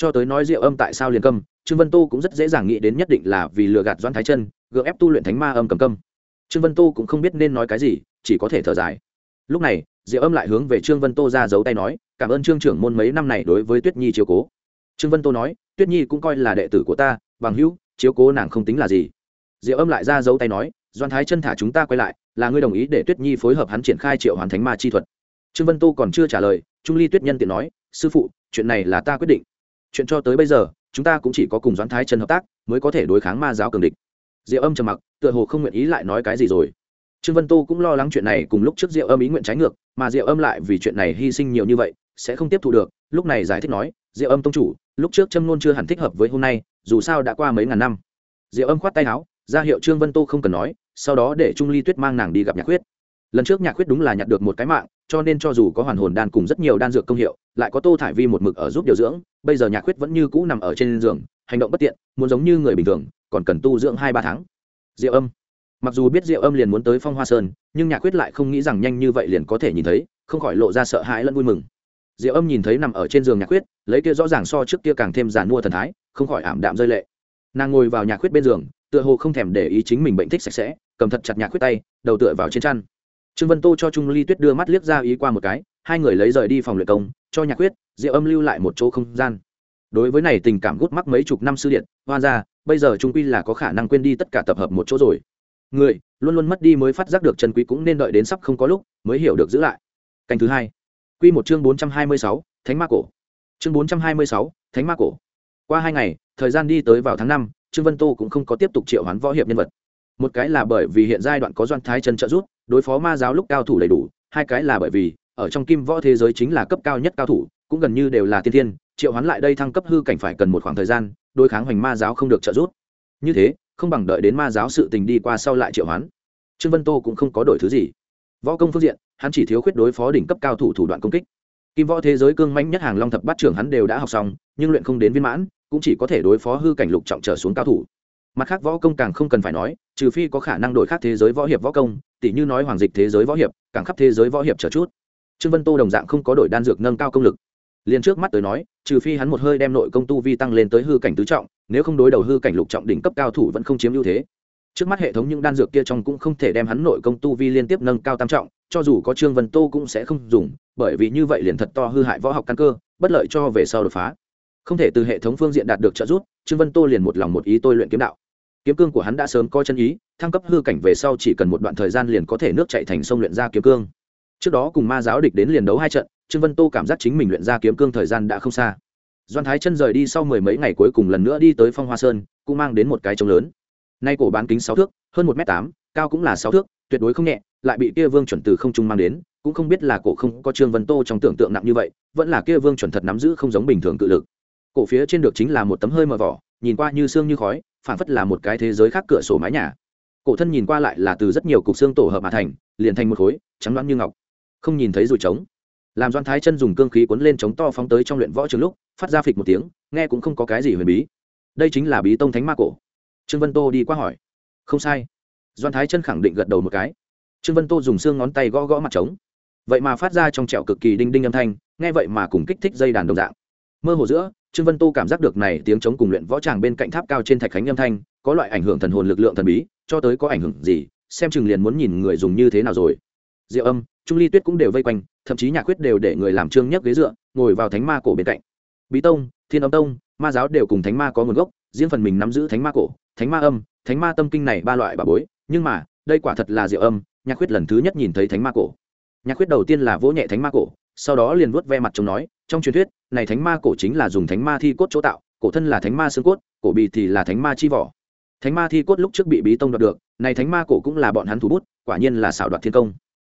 cho tới nói diệu âm tại sao liền câm, trương vân tô cũng rất dễ dàng nghĩ đến nhất định là vì lừa gạt Doan thái chân gượng ép tu luyện thánh ma âm cầm câm. Trương vân tô cũng không biết nên nói cái gì chỉ có thể thở dài. Lúc này diệu âm lại hướng về trương vân tô ra giấu tay nói cảm ơn trương trưởng môn mấy năm này đối với tuyết nhi chiếu cố. Trương vân tô nói tuyết nhi cũng coi là đệ tử của ta bằng hữu chiếu cố nàng không tính là gì. Diệu âm lại ra giấu tay nói doan thái chân thả chúng ta quay lại là ngươi đồng ý để tuyết nhi phối hợp hắn triển khai triệu hoàn thánh ma chi thuật. Trương vân tô còn chưa trả lời trung ly tuyết nhân tiện nói sư phụ chuyện này là ta quyết định chuyện cho tới bây giờ, chúng ta cũng chỉ có cùng doãn thái chân hợp tác, mới có thể đối kháng ma giáo cường địch. Diệu âm trầm mặc, tựa hồ không nguyện ý lại nói cái gì rồi. Trương vân tô cũng lo lắng chuyện này cùng lúc trước diệu âm ý nguyện trái ngược, mà diệu âm lại vì chuyện này hy sinh nhiều như vậy, sẽ không tiếp thu được, lúc này giải thích nói, diệu âm tông chủ, lúc trước châm nôn chưa hẳn thích hợp với hôm nay, dù sao đã qua mấy ngàn năm. Diệu âm khoát tay áo, ra hiệu trương vân tô không cần nói, sau đó để trung ly tuyết mang nàng đi gặp nhạc khuyết. Lần trước nhạc khuyết đúng là nhặt được một cái mạng cho nên cho dù có hoàn hồn đan cùng rất nhiều đan dược công hiệu, lại có tô thải vi một mực ở giúp điều dưỡng, bây giờ nhạc khuyết vẫn như cũ nằm ở trên giường, hành động bất tiện, muốn giống như người bình thường, còn cần tu dưỡng hai ba tháng. Diệu âm. Mặc dù biết diệu âm liền muốn tới phong hoa sơn, nhưng nhạc khuyết lại không nghĩ rằng nhanh như vậy liền có thể nhìn thấy, không khỏi lộ ra sợ hãi lẫn vui mừng. Diệu âm nhìn thấy nằm ở trên giường nhạc khuyết, lấy kia rõ ràng so trước kia càng thêm giàn mua thần thái, không khỏi ảm đạm rơi lệ. Nàng ngồi vào nhạc khuyết bên giường, tựa hồ không thèm để ý chính mình bệnh thích sạch sẽ, cầm thật chặt nhạc khuyết tay, đầu tựa vào trên chăn trương vân tô cho trung ly tuyết đưa mắt liếc ra ý qua một cái, hai người lấy rời đi phòng luyện công, cho nhạc quyết diệu âm lưu lại một chỗ không gian. Đối với này tình cảm gút mắc mấy chục năm sư điện, hoan ra, bây giờ trung quy là có khả năng quên đi tất cả tập hợp một chỗ rồi. Người, luôn luôn mất đi mới phát giác được chân quý cũng nên đợi đến sắp không có lúc, mới hiểu được giữ lại. Canh thứ hai. Quy một chương bốn trăm hai mươi sáu, thánh ma cổ. Chương bốn trăm hai mươi sáu, thánh ma cổ. Qua hai ngày, thời gian đi tới vào tháng năm, trương vân tô cũng không có tiếp tục triệu hoán võ hiệp nhân vật. Một cái là bởi vì hiện giai đoạn có doan thái chân trợ giúp đối phó ma giáo lúc cao thủ đầy đủ, hai cái là bởi vì, ở trong kim võ thế giới chính là cấp cao nhất cao thủ, cũng gần như đều là tiên thiên, triệu hoán lại đây thăng cấp hư cảnh phải cần một khoảng thời gian, đối kháng hoành ma giáo không được trợ giúp. Như thế, không bằng đợi đến ma giáo sự tình đi qua sau lại triệu hoán. Trương vân tô cũng không có đổi thứ gì. Võ công phương diện, hắn chỉ thiếu khuyết đối phó đỉnh cấp cao thủ thủ đoạn công kích. Kim võ thế giới cương mãnh nhất hàng long thập bát trưởng hắn đều đã học xong, nhưng luyện không đến viên mãn, cũng chỉ có thể đối phó hư cảnh lục trọng trở xuống cao thủ. Mặt khác võ công càng không cần phải nói, trừ phi có khả năng đổi khác thế giới võ hiệp võ công tỷ như nói hoàng dịch thế giới võ hiệp càng khắp thế giới võ hiệp trở chút. Trương vân tô đồng dạng không có đổi đan dược nâng cao công lực. Liền trước mắt tới nói, trừ phi hắn một hơi đem nội công tu vi tăng lên tới hư cảnh tứ trọng, nếu không đối đầu hư cảnh lục trọng đỉnh cấp cao thủ vẫn không chiếm ưu thế. Trước mắt hệ thống những đan dược kia trong cũng không thể đem hắn nội công tu vi liên tiếp nâng cao tam trọng, cho dù có trương vân tô cũng sẽ không dùng, bởi vì như vậy liền thật to hư hại võ học căn cơ, bất lợi cho về sau đột phá. Không thể từ hệ thống phương diện đạt được trợ giúp, trương vân tô liền một lòng một ý tôi luyện kiếm đạo kiếm cương của hắn đã sớm có chân ý, thăng cấp hư cảnh về sau chỉ cần một đoạn thời gian liền có thể nước chạy thành sông luyện ra kiếm cương. Trước đó cùng ma giáo địch đến liền đấu hai trận, trương vân tô cảm giác chính mình luyện ra kiếm cương thời gian đã không xa. Doan thái chân rời đi sau mười mấy ngày cuối cùng lần nữa đi tới phong hoa sơn, cũng mang đến một cái trống lớn. Nay cổ bán kính sáu thước, hơn một m tám, cao cũng là sáu thước, tuyệt đối không nhẹ, lại bị kia vương chuẩn từ không trung mang đến, cũng không biết là cổ không có trương vân tô trong tưởng tượng nặng như vậy, vẫn là kia vương chuẩn thật nắm giữ không giống bình thường cự lực. Cổ phía trên được chính là một tấm hơi mờ vỏ, nhìn qua như xương như khói phản phất là một cái thế giới khác cửa sổ mái nhà. Cổ thân nhìn qua lại là từ rất nhiều cục xương tổ hợp mà thành, liền thành một khối, trắng đoán như ngọc. Không nhìn thấy rùi trống. Làm doan thái chân dùng cương khí cuốn lên trống to phóng tới trong luyện võ trường lúc, phát ra phịch một tiếng, nghe cũng không có cái gì huyền bí. Đây chính là bí tông thánh ma cổ. Trương vân tô đi qua hỏi. Không sai. Doan thái chân khẳng định gật đầu một cái. Trương vân tô dùng xương ngón tay gõ gõ mặt trống. Vậy mà phát ra trong trẹo cực kỳ đinh đinh âm thanh, nghe vậy mà cùng kích thích dây đàn đồng dạng. Mơ hồ giữa trương vân tô cảm giác được này tiếng chống cùng luyện võ tràng bên cạnh tháp cao trên thạch khánh âm thanh, có loại ảnh hưởng thần hồn lực lượng thần bí, cho tới có ảnh hưởng gì, xem chừng liền muốn nhìn người dùng như thế nào rồi. Diệu âm, trung ly tuyết cũng đều vây quanh, thậm chí nhạc quyết đều để người làm trương nhấc ghế dựa, ngồi vào thánh ma cổ bên cạnh. Bí tông, thiên âm tông, ma giáo đều cùng thánh ma có nguồn gốc, riêng phần mình nắm giữ thánh ma cổ, thánh ma âm, thánh ma tâm kinh này ba loại bà bối, nhưng mà, đây quả thật là diệu âm, nhạc quyết lần thứ nhất nhìn thấy thánh ma cổ. Nhạc quyết đầu tiên là vỗ nhẹ thánh ma cổ, sau đó liền vuốt ve mặt chồng nói trong truyền thuyết, này thánh ma cổ chính là dùng thánh ma thi cốt chỗ tạo, cổ thân là thánh ma xương cốt, cổ bì thì là thánh ma chi vỏ. Thánh ma thi cốt lúc trước bị bí tông đoạt được, này thánh ma cổ cũng là bọn hắn thủ bút, quả nhiên là xảo đoạt thiên công.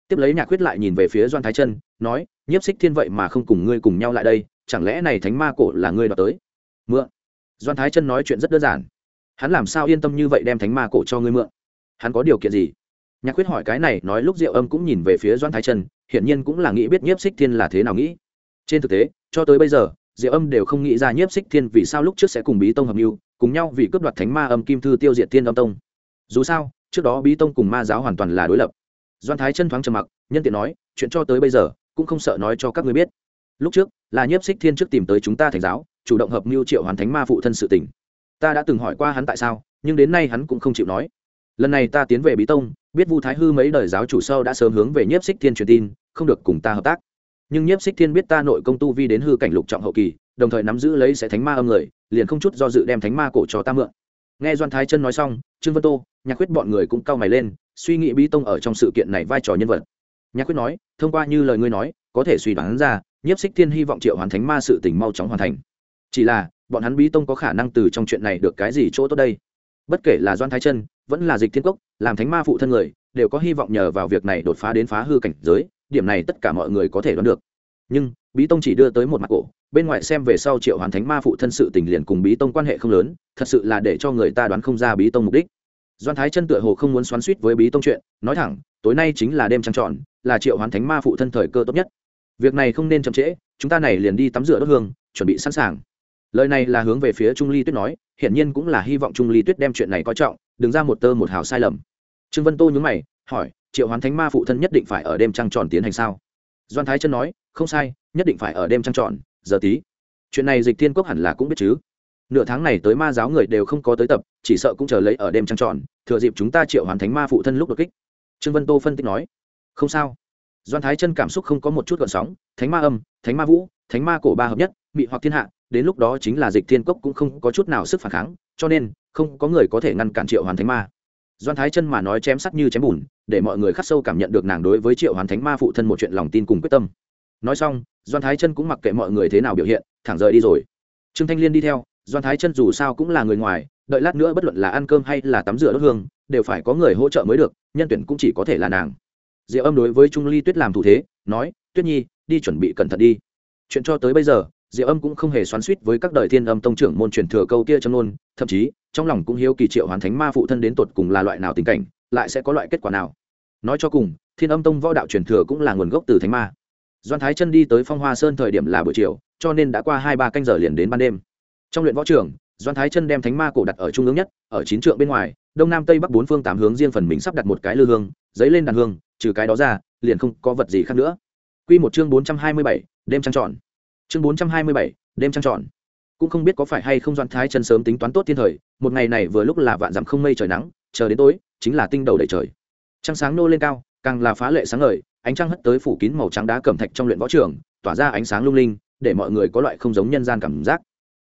Tiếp lấy nhạc quyết lại nhìn về phía doan thái chân, nói, nhiếp xích thiên vậy mà không cùng ngươi cùng nhau lại đây, chẳng lẽ này thánh ma cổ là ngươi đoạt tới? Mượn. Doan thái chân nói chuyện rất đơn giản. Hắn làm sao yên tâm như vậy đem thánh ma cổ cho ngươi mượn? Hắn có điều kiện gì? Nhạc quyết hỏi cái này, nói lúc diệu âm cũng nhìn về phía doan thái chân, hiển nhiên cũng là nghĩ biết nhiếp xích thiên là thế nào nghĩ trên thực tế, cho tới bây giờ diệu âm đều không nghĩ ra nhiếp xích thiên vì sao lúc trước sẽ cùng bí tông hợp mưu cùng nhau vì cướp đoạt thánh ma âm kim thư tiêu diệt Thiên âm tông. Dù sao, trước đó bí tông cùng ma giáo hoàn toàn là đối lập. Doan thái chân thoáng trầm mặc, nhân tiện nói, chuyện cho tới bây giờ, cũng không sợ nói cho các ngươi biết. Lúc trước, là nhiếp xích thiên trước tìm tới chúng ta thành giáo, chủ động hợp mưu triệu hoàn thánh ma phụ thân sự tình. Ta đã từng hỏi qua hắn tại sao, nhưng đến nay hắn cũng không chịu nói. Lần này ta tiến về bí tông, biết vu thái hư mấy đời giáo chủ sâu đã sớm hướng về nhiếp xích thiên truyền tin, không được cùng ta hợp tác nhưng nhiếp xích thiên biết ta nội công tu vi đến hư cảnh lục trọng hậu kỳ, đồng thời nắm giữ lấy sẽ thánh ma âm người, liền không chút do dự đem thánh ma cổ cho ta mượn. Nghe doan thái chân nói xong, trương vân tô, nhạc quyết bọn người cũng cau mày lên, suy nghĩ bí tông ở trong sự kiện này vai trò nhân vật. Nhạc quyết nói, thông qua như lời ngươi nói, có thể suy đoán ra, nhiếp xích thiên hy vọng triệu hoàn thánh ma sự tình mau chóng hoàn thành. Chỉ là, bọn hắn bí tông có khả năng từ trong chuyện này được cái gì chỗ tốt đây? Bất kể là doan thái chân, vẫn là dịch thiên cốc, làm thánh ma phụ thân người, đều có hy vọng nhờ vào việc này đột phá đến phá hư cảnh giới điểm này tất cả mọi người có thể đoán được. Nhưng, bí tông chỉ đưa tới một mặt cổ, bên ngoài xem về sau triệu hoàn thánh ma phụ thân sự tình liền cùng bí tông quan hệ không lớn, thật sự là để cho người ta đoán không ra bí tông mục đích. Doan thái chân tựa hồ không muốn xoắn suýt với bí tông chuyện, nói thẳng, tối nay chính là đêm trăng tròn, là triệu hoàn thánh ma phụ thân thời cơ tốt nhất. Việc này không nên chậm trễ, chúng ta này liền đi tắm rửa đốt hương, chuẩn bị sẵn sàng. Lời này là hướng về phía trung ly tuyết nói, hiển nhiên cũng là hy vọng trung ly tuyết đem chuyện này coi trọng, đừng ra một tơ một hào sai lầm. Trương vân tô nhúng mày, hỏi triệu hoán thánh ma phụ thân nhất định phải ở đêm trăng tròn tiến hành sao? Doan thái chân nói, không sai, nhất định phải ở đêm trăng tròn, giờ tí. Chuyện này dịch thiên quốc hẳn là cũng biết chứ. Nửa tháng này tới ma giáo người đều không có tới tập, chỉ sợ cũng chờ lấy ở đêm trăng tròn, thừa dịp chúng ta triệu hoàn thánh ma phụ thân lúc đột kích. Trương vân tô phân tích nói, không sao. Doan thái chân cảm xúc không có một chút gợn sóng, thánh ma âm, thánh ma vũ, thánh ma cổ ba hợp nhất, mị hoặc thiên hạ, đến lúc đó chính là dịch thiên cốc cũng không có chút nào sức phản kháng, cho nên không có người có thể ngăn cản triệu hoàn thánh ma doan thái chân mà nói chém sắt như chém bùn, để mọi người khắc sâu cảm nhận được nàng đối với triệu hoàn thánh ma phụ thân một chuyện lòng tin cùng quyết tâm. Nói xong, doan thái chân cũng mặc kệ mọi người thế nào biểu hiện, thẳng rời đi rồi. Trương thanh liên đi theo, doan thái chân dù sao cũng là người ngoài, đợi lát nữa bất luận là ăn cơm hay là tắm rửa đốt hương, đều phải có người hỗ trợ mới được, nhân tuyển cũng chỉ có thể là nàng. Diệu âm đối với trung ly tuyết làm thủ thế, nói, tuyết nhi, đi chuẩn bị cẩn thận đi. Chuyện cho tới bây giờ diệu âm cũng không hề xoắn suýt với các đời thiên âm tông trưởng môn truyền thừa câu kia trong nôn thậm chí, trong lòng cũng hiếu kỳ triệu hoàn thánh ma phụ thân đến tột cùng là loại nào tình cảnh, lại sẽ có loại kết quả nào. Nói cho cùng, thiên âm tông võ đạo truyền thừa cũng là nguồn gốc từ thánh ma. Doan thái chân đi tới phong hoa sơn thời điểm là buổi chiều, cho nên đã qua hai ba canh giờ liền đến ban đêm. Trong luyện võ trường, doan thái chân đem thánh ma cổ đặt ở trung ương nhất, ở chín trượng bên ngoài, đông nam tây bắc bốn phương tám hướng riêng phần mình sắp đặt một cái lư hương, giấy lên đàn hương, trừ cái đó ra, liền không có vật gì khác nữa. Quy một chương bốn trăm hai mươi bảy, đêm trăng tròn chương bốn trăm hai mươi bảy, đêm trăng tròn. Cũng không biết có phải hay không doan thái chân sớm tính toán tốt thiên thời, một ngày này vừa lúc là vạn dặm không mây trời nắng, chờ đến tối, chính là tinh đầu đầy trời. Trăng sáng nô lên cao, càng là phá lệ sáng ngời, ánh trăng hất tới phủ kín màu trắng đá cẩm thạch trong luyện võ trường, tỏa ra ánh sáng lung linh, để mọi người có loại không giống nhân gian cảm giác.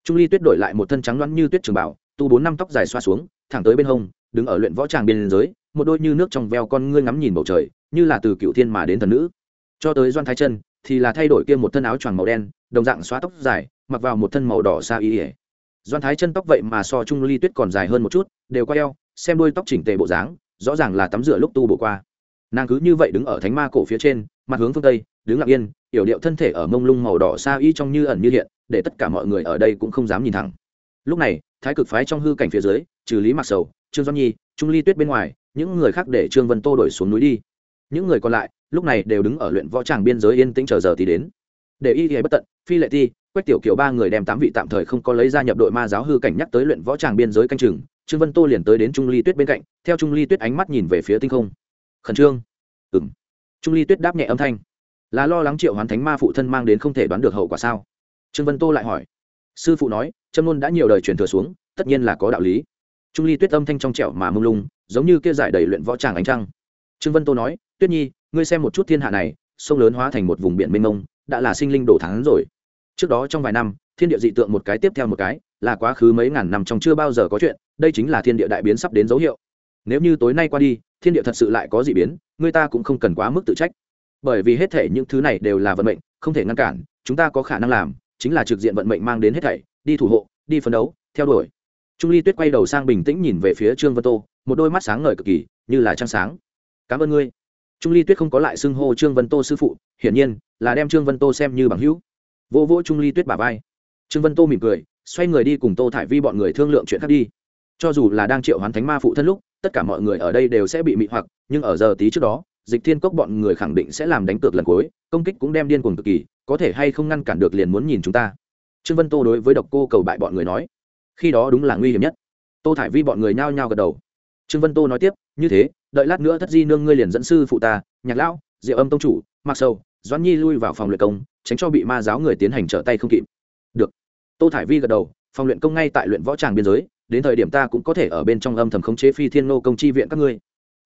Trung ly tuyết đổi lại một thân trắng loãng như tuyết trường bảo tu bốn năm tóc dài xoa xuống, thẳng tới bên hông, đứng ở luyện võ tràng biên giới, một đôi như nước trong veo con ngươi ngắm nhìn bầu trời, như là từ cựu thiên mà đến thần nữ. Cho tới doan thái chân thì là thay đổi kia một thân áo choàng màu đen đồng dạng xóa tóc dài, mặc vào một thân màu đỏ xa y ỉa doan thái chân tóc vậy mà so trung ly tuyết còn dài hơn một chút, đều quay eo, xem đôi tóc chỉnh tề bộ dáng, rõ ràng là tắm rửa lúc tu bổ qua. Nàng cứ như vậy đứng ở thánh ma cổ phía trên, mặt hướng phương tây, đứng lặng yên, yểu điệu thân thể ở mông lung màu đỏ xa y trong như ẩn như hiện, để tất cả mọi người ở đây cũng không dám nhìn thẳng. Lúc này, thái cực phái trong hư cảnh phía dưới, trừ lý mặc sầu, trương doan nhi, trung ly tuyết bên ngoài, những người khác để trương vân tô đổi xuống núi đi. Những người còn lại, lúc này đều đứng ở luyện võ tràng biên giới yên tĩnh chờ giờ thì đến để y y bất tận, phi lệ ti, quách tiểu kiều ba người đem tám vị tạm thời không có lấy ra nhập đội ma giáo hư cảnh nhắc tới luyện võ tràng biên giới canh chừng, trương vân tô liền tới đến trung ly tuyết bên cạnh, theo trung ly tuyết ánh mắt nhìn về phía tinh không. Khẩn trương. Ừ m trung ly tuyết đáp nhẹ âm thanh. Là lo lắng triệu hoán thánh ma phụ thân mang đến không thể đoán được hậu quả sao? Trương vân tô lại hỏi. Sư phụ nói, trâm luôn đã nhiều đời truyền thừa xuống, tất nhiên là có đạo lý. Trung ly tuyết âm thanh trong trẻo mà mông lung, giống như kia giải đầy luyện võ tràng ánh trăng. Trương vân tô nói, tuyết nhi, ngươi xem một chút thiên hạ này, sông lớn hóa thành một vùng biển mênh mông đã là sinh linh đổ thắng rồi. Trước đó trong vài năm, thiên địa dị tượng một cái tiếp theo một cái, là quá khứ mấy ngàn năm trong chưa bao giờ có chuyện, đây chính là thiên địa đại biến sắp đến dấu hiệu. Nếu như tối nay qua đi, thiên địa thật sự lại có dị biến, người ta cũng không cần quá mức tự trách. Bởi vì hết thể những thứ này đều là vận mệnh, không thể ngăn cản, chúng ta có khả năng làm, chính là trực diện vận mệnh mang đến hết thảy, đi thủ hộ, đi phấn đấu, theo đuổi. Trung ly tuyết quay đầu sang bình tĩnh nhìn về phía trương vân tô, một đôi mắt sáng ngời cực kỳ, như là trăng sáng. Cảm ơn ngươi trung ly tuyết không có lại xưng hô trương vân tô sư phụ, hiển nhiên là đem trương vân tô xem như bằng hữu. Vô vỗ trung ly tuyết bà vai. Trương vân tô mỉm cười, xoay người đi cùng tô thải vi bọn người thương lượng chuyện khác đi. Cho dù là đang triệu hoán thánh ma phụ thân lúc, tất cả mọi người ở đây đều sẽ bị mị hoặc, nhưng ở giờ tí trước đó, dịch thiên cốc bọn người khẳng định sẽ làm đánh cược lần cuối, công kích cũng đem điên cuồng cực kỳ, có thể hay không ngăn cản được liền muốn nhìn chúng ta. Trương vân tô đối với độc cô cầu bại bọn người nói. Khi đó đúng là nguy hiểm nhất. Tô thải vi bọn người nhao nhao gật đầu. Trương vân tô nói tiếp, như thế đợi lát nữa thất di nương ngươi liền dẫn sư phụ ta, nhạc lão, diệu âm tông chủ mặc sâu doãn nhi lui vào phòng luyện công, tránh cho bị ma giáo người tiến hành trở tay không kịp. Được. Tô thải vi gật đầu, phòng luyện công ngay tại luyện võ tràng biên giới, đến thời điểm ta cũng có thể ở bên trong âm thầm khống chế phi thiên nô công chi viện các ngươi.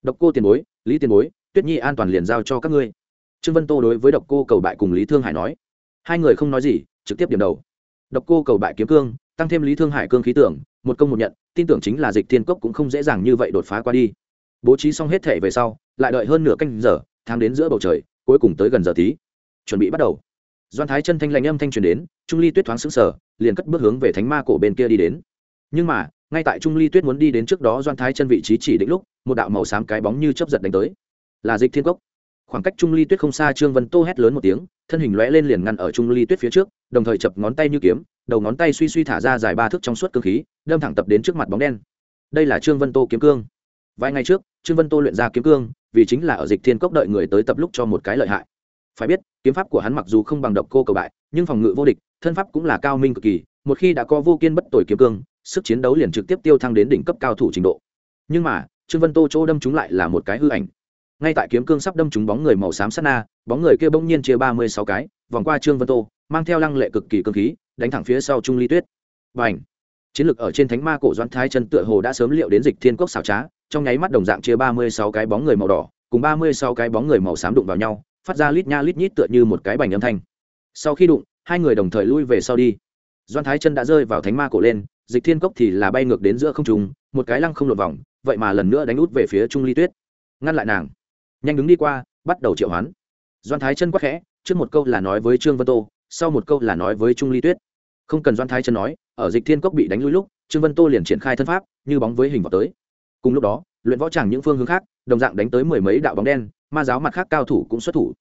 Độc cô tiền bối, lý tiền bối, tuyết nhi an toàn liền giao cho các ngươi. Trương vân tô đối với độc cô cầu bại cùng lý thương hải nói. Hai người không nói gì, trực tiếp điểm đầu. Độc cô cầu bại kiếm cương, tăng thêm lý thương hải cương khí tưởng, một công một nhận, tin tưởng chính là dịch thiên cốc cũng không dễ dàng như vậy đột phá qua đi bố trí xong hết thể về sau, lại đợi hơn nửa canh giờ, tháng đến giữa bầu trời, cuối cùng tới gần giờ tí. Chuẩn bị bắt đầu. Doan thái chân thanh lạnh âm thanh truyền đến, trung ly tuyết thoáng xứng sở liền cất bước hướng về thánh ma cổ bên kia đi đến. Nhưng mà, ngay tại trung ly tuyết muốn đi đến trước đó, doan thái chân vị trí chỉ định lúc, một đạo màu xám cái bóng như chấp giật đánh tới. Là dịch thiên cốc. Khoảng cách trung ly tuyết không xa trương vân tô hét lớn một tiếng, thân hình lóe lên liền ngăn ở trung ly tuyết phía trước, đồng thời chập ngón tay như kiếm, đầu ngón tay suy suy thả ra dài ba thước trong suốt cơ khí, đâm thẳng tập đến trước mặt bóng đen. Đây là trương vân tô kiếm cương vài ngày trước, trương vân tô luyện ra kiếm cương, vì chính là ở dịch thiên cốc đợi người tới tập lúc cho một cái lợi hại. Phải biết, kiếm pháp của hắn mặc dù không bằng độc cô cầu bại, nhưng phòng ngự vô địch, thân pháp cũng là cao minh cực kỳ, một khi đã có vô kiên bất tội kiếm cương, sức chiến đấu liền trực tiếp tiêu thăng đến đỉnh cấp cao thủ trình độ. Nhưng mà, trương vân tô chỗ đâm chúng lại là một cái hư ảnh. Ngay tại kiếm cương sắp đâm chúng bóng người màu xám sát na, bóng người kia bỗng nhiên chia ba mươi sáu cái, vòng qua trương vân tô, mang theo lăng lệ cực kỳ cương khí, đánh thẳng phía sau trung ly tuyết. Và ảnh chiến lược ở trên thánh ma cổ doãn thái chân tựa hồ đã sớm liệu đến dịch thiên cốc xảo trá trong nháy mắt đồng dạng chia ba mươi sáu cái bóng người màu đỏ, cùng ba mươi sáu cái bóng người màu xám đụng vào nhau, phát ra lít nha lít nhít tựa như một cái bành âm thanh. Sau khi đụng, hai người đồng thời lui về sau đi. Doan thái chân đã rơi vào thánh ma cổ lên, dịch thiên cốc thì là bay ngược đến giữa không trùng một cái lăng không lột vòng, vậy mà lần nữa đánh út về phía trung ly tuyết. Ngăn lại nàng. Nhanh đứng đi qua, bắt đầu triệu hoán. Doan thái chân quắc khẽ, trước một câu là nói với trương vân tô, sau một câu là nói với trung ly tuyết. Không cần doan thái chân nói, ở dịch thiên cốc bị đánh lui lúc, trương vân tô liền triển khai thân pháp, như bóng với hình vào tới cùng lúc đó, luyện võ tràng những phương hướng khác, đồng dạng đánh tới mười mấy đạo bóng đen, ma giáo mặt khác cao thủ cũng xuất thủ.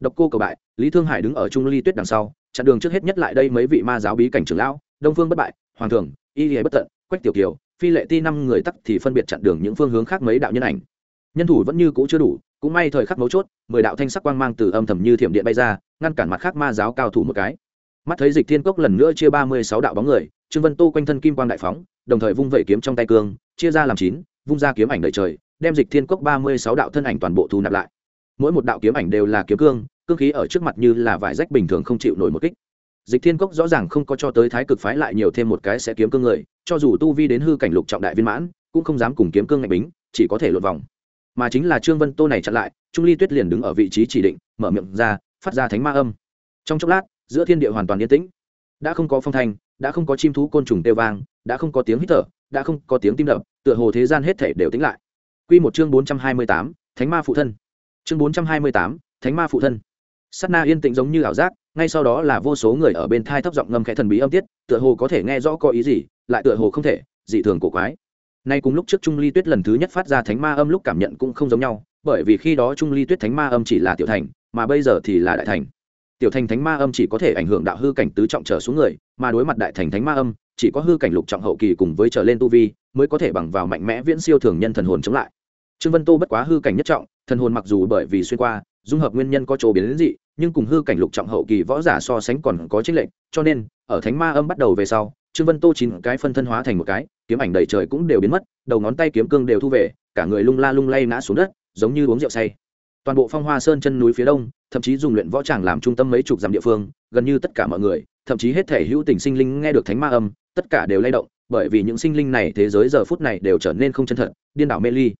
Độc cô cầu bại, lý thương hải đứng ở trung ly tuyết đằng sau, chặn đường trước hết nhất lại đây mấy vị ma giáo bí cảnh trưởng lão, đông phương bất bại, hoàng thường, y lìa bất tận, quách tiểu kiều, phi lệ ti năm người tắc thì phân biệt chặn đường những phương hướng khác mấy đạo nhân ảnh. Nhân thủ vẫn như cũ chưa đủ, cũng may thời khắc mấu chốt, mười đạo thanh sắc quang mang từ âm thầm như thiểm điện bay ra, ngăn cản mặt khác ma giáo cao thủ một cái. Mắt thấy dịch thiên cốc lần nữa chia ba mươi sáu đạo bóng người, trương vân tô quanh thân kim quang đại phóng, đồng thời vung vẩy kiếm trong tay cương, chia ra làm chín vung ra kiếm ảnh đầy trời, đem dịch thiên cốc ba mươi sáu đạo thân ảnh toàn bộ thu nạp lại. Mỗi một đạo kiếm ảnh đều là kiếm cương cương khí ở trước mặt như là vải rách bình thường không chịu nổi một kích. Dịch thiên cốc rõ ràng không có cho tới thái cực phái lại nhiều thêm một cái sẽ kiếm cương người, cho dù tu vi đến hư cảnh lục trọng đại viên mãn, cũng không dám cùng kiếm cương ngạch bính, chỉ có thể lột vòng. Mà chính là trương vân tô này chặn lại, trung ly tuyết liền đứng ở vị trí chỉ định, mở miệng ra, phát ra thánh ma âm. Trong chốc lát, giữa thiên địa hoàn toàn yên tĩnh. Đã không có phong thanh đã không có chim thú côn trùng tê vang, đã không có tiếng hít thở, đã không có tiếng tim đập, tựa hồ thế gian hết thể đều tĩnh lại. Quy một chương bốn trăm hai mươi tám, thánh ma phụ thân. Chương bốn trăm hai mươi tám, thánh ma phụ thân. Sát na yên tĩnh giống như ảo giác, ngay sau đó là vô số người ở bên thai thấp giọng ngâm khẽ thần bí âm tiết, tựa hồ có thể nghe rõ có ý gì, lại tựa hồ không thể, dị thường cổ quái. Nay cùng lúc trước trung ly tuyết lần thứ nhất phát ra thánh ma âm lúc cảm nhận cũng không giống nhau, bởi vì khi đó trung ly tuyết thánh ma âm chỉ là tiểu thành, mà bây giờ thì là đại thành. Tiểu thành thánh ma âm chỉ có thể ảnh hưởng đạo hư cảnh tứ trọng trở xuống người mà đối mặt đại thành thánh ma âm, chỉ có hư cảnh lục trọng hậu kỳ cùng với trở lên tu vi mới có thể bằng vào mạnh mẽ viễn siêu thường nhân thần hồn chống lại. Trương vân tô bất quá hư cảnh nhất trọng, thần hồn mặc dù bởi vì xuyên qua, dung hợp nguyên nhân có chỗ biến đến dị, nhưng cùng hư cảnh lục trọng hậu kỳ võ giả so sánh còn có chênh lệch, cho nên, ở thánh ma âm bắt đầu về sau, trương vân tô chín cái phân thân hóa thành một cái, kiếm ảnh đầy trời cũng đều biến mất, đầu ngón tay kiếm cương đều thu về, cả người lung la lung lay ngã xuống đất, giống như uống rượu say toàn bộ phong hoa sơn chân núi phía đông, thậm chí dùng luyện võ tràng làm trung tâm mấy chục dặm địa phương, gần như tất cả mọi người, thậm chí hết thể hữu tình sinh linh nghe được thánh ma âm, tất cả đều lay động, bởi vì những sinh linh này thế giới giờ phút này đều trở nên không chân thật, điên đảo mê ly.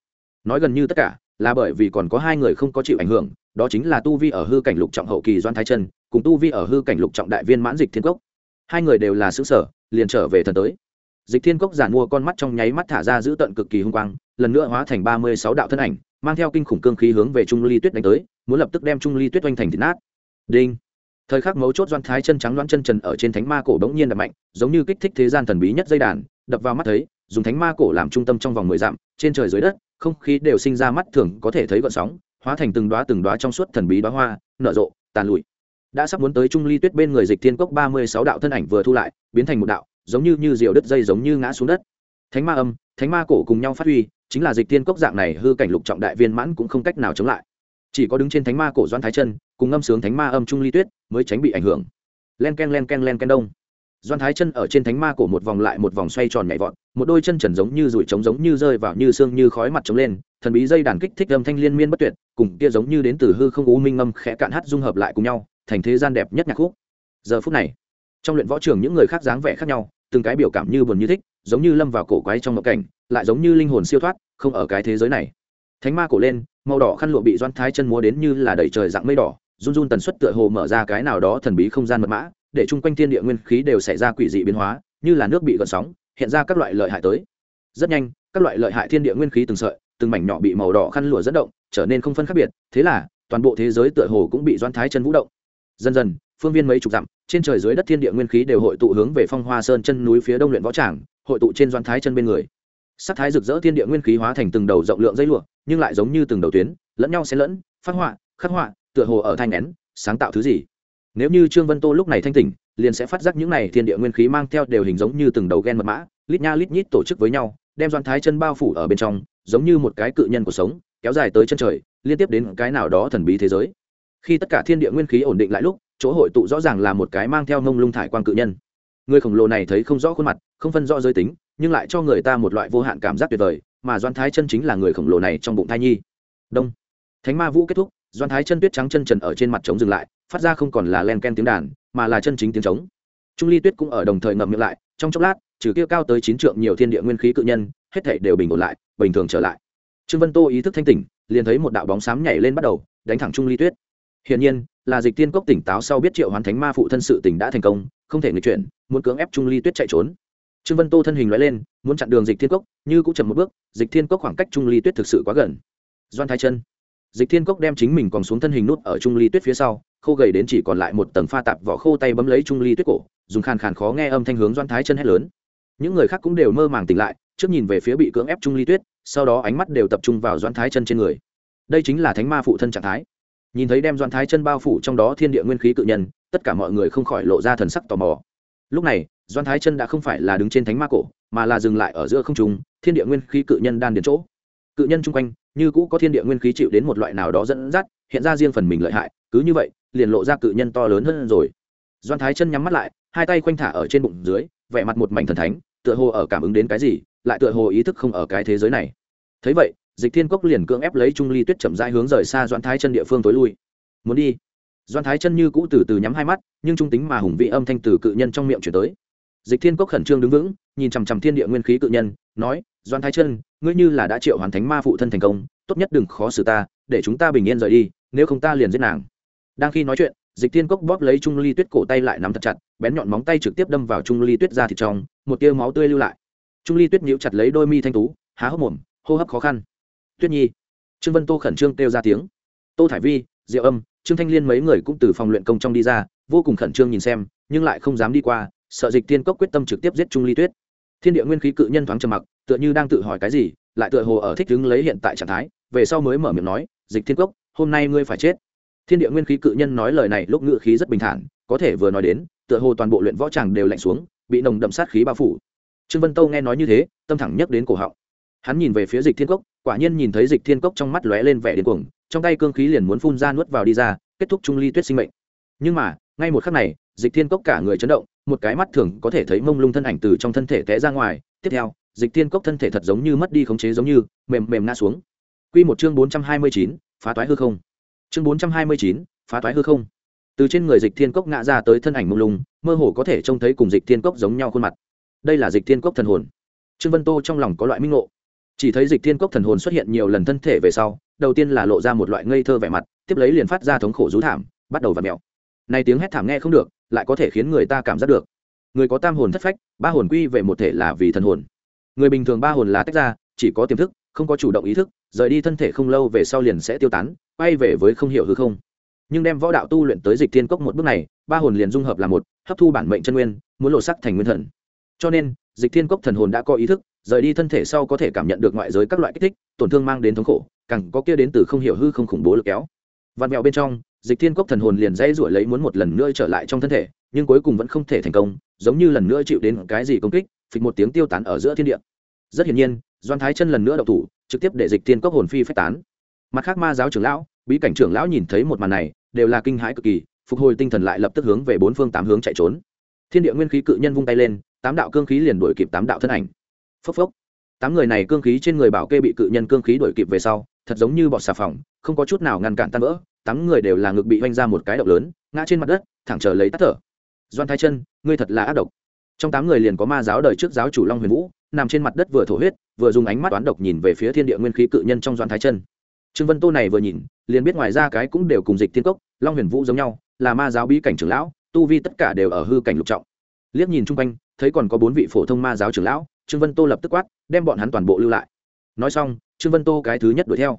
Nói gần như tất cả, là bởi vì còn có hai người không có chịu ảnh hưởng, đó chính là tu vi ở hư cảnh lục trọng hậu kỳ doan thái chân cùng tu vi ở hư cảnh lục trọng đại viên mãn dịch thiên cốc. Hai người đều là xứ sở, liền trở về thần tới. Dịch thiên cốc giản mua con mắt trong nháy mắt thả ra giữ tận cực kỳ hung quang, lần nữa hóa thành ba mươi sáu đạo thân ảnh mang theo kinh khủng cương khí hướng về trung ly tuyết đánh tới, muốn lập tức đem trung ly tuyết oanh thành thịt nát. Đinh. Thời khắc mấu chốt doan thái chân trắng đoán chân trần ở trên thánh ma cổ bỗng nhiên đập mạnh, giống như kích thích thế gian thần bí nhất dây đàn, đập vào mắt thấy, dùng thánh ma cổ làm trung tâm trong vòng mười dặm, trên trời dưới đất, không khí đều sinh ra mắt thường, có thể thấy gợn sóng, hóa thành từng đoá từng đoá trong suốt thần bí đoá hoa, nở rộ, tàn lụi. Đã sắp muốn tới trung ly tuyết bên người dịch thiên cốc ba mươi sáu đạo thân ảnh vừa thu lại, biến thành một đạo, giống như như diều đứt dây giống như ngã xuống đất. Thánh ma âm, thánh ma cổ cùng nhau phát huy chính là dịch tiên cốc dạng này hư cảnh lục trọng đại viên mãn cũng không cách nào chống lại. Chỉ có đứng trên thánh ma cổ doan thái chân, cùng ngâm sướng thánh ma âm trung ly tuyết, mới tránh bị ảnh hưởng. Len k e n len k e n len k e n đông. Doan thái chân ở trên thánh ma cổ một vòng lại một vòng xoay tròn nhảy vọt, một đôi chân trần giống như rủi trống giống như rơi vào như xương như khói mặt trống lên, thần bí dây đàn kích thích âm thanh liên miên bất tuyệt, cùng kia giống như đến từ hư không u minh âm khẽ cạn hát dung hợp lại cùng nhau, thành thế gian đẹp nhất nhạc khúc. Giờ phút này, trong luyện võ trường những người khác dáng vẻ khác nhau, từng cái biểu cảm như buồn như thích giống như lâm vào cổ quái trong ngộ cảnh, lại giống như linh hồn siêu thoát, không ở cái thế giới này. Thánh ma cổ lên, màu đỏ khăn lụa bị doan thái chân múa đến như là đầy trời dạng mây đỏ, run run tần suất tựa hồ mở ra cái nào đó thần bí không gian mật mã, để chung quanh thiên địa nguyên khí đều xảy ra quỷ dị biến hóa, như là nước bị gợn sóng, hiện ra các loại lợi hại tới. Rất nhanh, các loại lợi hại thiên địa nguyên khí từng sợi, từng mảnh nhỏ bị màu đỏ khăn lụa dẫn động, trở nên không phân khác biệt, thế là, toàn bộ thế giới tựa hồ cũng bị doan thái chân vũ động. Dần dần, phương viên mấy chục dặm, trên trời dưới đất thiên địa nguyên khí đều hội tụ hướng về phong hoa sơn chân núi phía đông luyện võ tràng hội tụ trên doan thái chân bên người. Sắc thái rực rỡ thiên địa nguyên khí hóa thành từng đầu rộng lượng dây lụa, nhưng lại giống như từng đầu tuyến, lẫn nhau xen lẫn, phát họa, khắc họa, tựa hồ ở thanh nén, sáng tạo thứ gì. Nếu như trương vân tô lúc này thanh tỉnh, liền sẽ phát giác những này thiên địa nguyên khí mang theo đều hình giống như từng đầu ghen mật mã, lít nha lít nhít tổ chức với nhau, đem doan thái chân bao phủ ở bên trong, giống như một cái cự nhân của sống, kéo dài tới chân trời, liên tiếp đến cái nào đó thần bí thế giới. Khi tất cả thiên địa nguyên khí ổn định lại lúc, chỗ hội tụ rõ ràng là một cái mang theo ngông lung thải quang cự nhân người khổng lồ này thấy không rõ khuôn mặt, không phân rõ giới tính, nhưng lại cho người ta một loại vô hạn cảm giác tuyệt vời, mà doan thái chân chính là người khổng lồ này trong bụng thai nhi. Đông. Thánh ma vũ kết thúc doan thái chân tuyết trắng chân trần ở trên mặt trống dừng lại, phát ra không còn là len ken tiếng đàn, mà là chân chính tiếng trống. Trung ly tuyết cũng ở đồng thời ngậm miệng lại, trong chốc lát, trừ kia cao tới chín trượng nhiều thiên địa nguyên khí cự nhân, hết thảy đều bình ổn lại, bình thường trở lại. Trương vân tô ý thức thanh tỉnh, liền thấy một đạo bóng xám nhảy lên bắt đầu, đánh thẳng trung ly tuyết. Hiển nhiên, là dịch tiên cốc tỉnh táo sau biết triệu hoàn thánh ma phụ thân sự tỉnh đã thành công không thể nghịch chuyển, muốn cưỡng ép trung ly tuyết chạy trốn. Trương vân tô thân hình loại lên, muốn chặn đường dịch thiên cốc, như cũng chậm một bước, dịch thiên cốc khoảng cách trung ly tuyết thực sự quá gần. Doan thái chân. Dịch thiên cốc đem chính mình còn xuống thân hình nút ở trung ly tuyết phía sau, khô gầy đến chỉ còn lại một tầng pha tạp vỏ khô tay bấm lấy trung ly tuyết cổ, dùng khàn khàn khó nghe âm thanh hướng doan thái chân hét lớn. Những người khác cũng đều mơ màng tỉnh lại, trước nhìn về phía bị cưỡng ép trung ly tuyết, sau đó ánh mắt đều tập trung vào doan thái chân trên người. Đây chính là thánh ma phụ thân trạng thái. Nhìn thấy đem doan thái chân bao phủ trong đó thiên địa nguyên khí cự nhân tất cả mọi người không khỏi lộ ra thần sắc tò mò. Lúc này, doan thái chân đã không phải là đứng trên thánh ma cổ, mà là dừng lại ở giữa không trung, thiên địa nguyên khí cự nhân đan đến chỗ. Cự nhân chung quanh, như cũ có thiên địa nguyên khí chịu đến một loại nào đó dẫn dắt, hiện ra riêng phần mình lợi hại, cứ như vậy, liền lộ ra cự nhân to lớn hơn rồi. Doan thái chân nhắm mắt lại, hai tay khoanh thả ở trên bụng dưới, vẻ mặt một mảnh thần thánh, tựa hồ ở cảm ứng đến cái gì, lại tựa hồ ý thức không ở cái thế giới này. Thấy vậy, dịch thiên cốc liền cưỡng ép lấy trung ly tuyết chậm rãi hướng rời xa doan thái chân địa phương tối lui. Muốn đi? Doan thái chân như cũ từ từ nhắm hai mắt, nhưng trung tính mà hùng vị âm thanh từ cự nhân trong miệng chuyển tới. Dịch thiên cốc khẩn trương đứng vững, nhìn chằm chằm thiên địa nguyên khí cự nhân, nói, doan thái chân, ngươi như là đã triệu hoàn thánh ma phụ thân thành công, tốt nhất đừng khó xử ta, để chúng ta bình yên rời đi, nếu không ta liền giết nàng. Đang khi nói chuyện, dịch thiên cốc bóp lấy trung ly tuyết cổ tay lại nắm thật chặt, bén nhọn móng tay trực tiếp đâm vào trung ly tuyết ra thịt trong, một tia máu tươi lưu lại. Trung ly tuyết nhíu chặt lấy đôi mi thanh tú, há hốc mồm, hô hấp khó khăn. Tuyết nhi. Trương vân tô khẩn trương kêu ra tiếng. Tô thải vi, diệu âm trương thanh liên mấy người cũng từ phòng luyện công trong đi ra, vô cùng khẩn trương nhìn xem, nhưng lại không dám đi qua, sợ dịch thiên cốc quyết tâm trực tiếp giết trung ly tuyết. Thiên địa nguyên khí cự nhân thoáng trầm mặc, tựa như đang tự hỏi cái gì, lại tựa hồ ở thích đứng lấy hiện tại trạng thái, về sau mới mở miệng nói, dịch thiên cốc, hôm nay ngươi phải chết. Thiên địa nguyên khí cự nhân nói lời này lúc ngự khí rất bình thản, có thể vừa nói đến, tựa hồ toàn bộ luyện võ tràng đều lạnh xuống, bị nồng đậm sát khí bao phủ. Trương vân tâu nghe nói như thế, tâm thẳng nhấc đến cổ họng. Hắn nhìn về phía dịch thiên cốc, quả nhiên nhìn thấy dịch thiên cốc trong mắt lóe lên vẻ điên cuồng trong tay cương khí liền muốn phun ra nuốt vào đi ra, kết thúc trung ly tuyết sinh mệnh. Nhưng mà, ngay một khắc này, dịch thiên cốc cả người chấn động, một cái mắt thường có thể thấy mông lung thân ảnh từ trong thân thể té ra ngoài. Tiếp theo, dịch thiên cốc thân thể thật giống như mất đi khống chế giống như, mềm mềm ngã xuống. Quy một chương bốn trăm hai mươi chín, phá toái hư không. Chương bốn trăm hai mươi chín, phá toái hư không. Từ trên người dịch thiên cốc ngã ra tới thân ảnh mông lung, mơ hồ có thể trông thấy cùng dịch thiên cốc giống nhau khuôn mặt. Đây là dịch thiên cốc thần hồn. Trương vân tô trong lòng có loại minh ngộ chỉ thấy dịch thiên cốc thần hồn xuất hiện nhiều lần thân thể về sau, đầu tiên là lộ ra một loại ngây thơ vẻ mặt, tiếp lấy liền phát ra thống khổ rú thảm, bắt đầu v ặ mẹo này tiếng hét thảm nghe không được, lại có thể khiến người ta cảm giác được. Người có tam hồn thất phách, ba hồn quy về một thể là vì thần hồn. Người bình thường ba hồn là tách ra, chỉ có tiềm thức, không có chủ động ý thức, rời đi thân thể không lâu về sau liền sẽ tiêu tán, quay về với không hiểu hư không. Nhưng đem võ đạo tu luyện tới dịch thiên cốc một bước này, ba hồn liền dung hợp là một, hấp thu bản mệnh chân nguyên, muốn lộ sắc thành nguyên thần. Cho nên, dịch thiên cốc thần hồn đã có ý thức rời đi thân thể sau có thể cảm nhận được ngoại giới các loại kích thích, tổn thương mang đến thống khổ, càng có kia đến từ không hiểu hư không khủng bố lực kéo. Vạt mẹo bên trong, dịch thiên cốc thần hồn liền dây ruổi lấy muốn một lần nữa trở lại trong thân thể, nhưng cuối cùng vẫn không thể thành công, giống như lần nữa chịu đến cái gì công kích, phịch một tiếng tiêu tán ở giữa thiên địa. Rất hiển nhiên, doan thái chân lần nữa đậu thủ, trực tiếp để dịch thiên cốc hồn phi phách tán. Mặt khác ma giáo trưởng lão, bí cảnh trưởng lão nhìn thấy một màn này, đều là kinh hãi cực kỳ, phục hồi tinh thần lại lập tức hướng về bốn phương tám hướng chạy trốn. Thiên địa nguyên khí cự nhân vung tay lên, tám đạo cương khí liền đuổi kịp tám đạo thân ảnh phốc phốc. Tám người này cương khí trên người bảo kê bị cự nhân cương khí đuổi kịp về sau, thật giống như bọt xà phòng, không có chút nào ngăn cản tan vỡ. Tám người đều là ngực bị oanh ra một cái động lớn, ngã trên mặt đất, thẳng chờ lấy tắt thở. Doan thái chân, ngươi thật là ác độc. Trong tám người liền có ma giáo đời trước giáo chủ long huyền vũ, nằm trên mặt đất vừa thổ huyết, vừa dùng ánh mắt toán độc nhìn về phía thiên địa nguyên khí cự nhân trong doan thái chân. Trương vân tô này vừa nhìn, liền biết ngoài ra cái cũng đều cùng dịch thiên cốc, long huyền vũ giống nhau, là ma giáo bí cảnh trưởng lão, tu vi tất cả đều ở hư cảnh lục trọng. Liếc nhìn chung quanh, thấy còn có bốn vị phổ thông ma giáo trưởng lão trương vân tô lập tức quát, đem bọn hắn toàn bộ lưu lại. Nói xong, trương vân tô cái thứ nhất đuổi theo.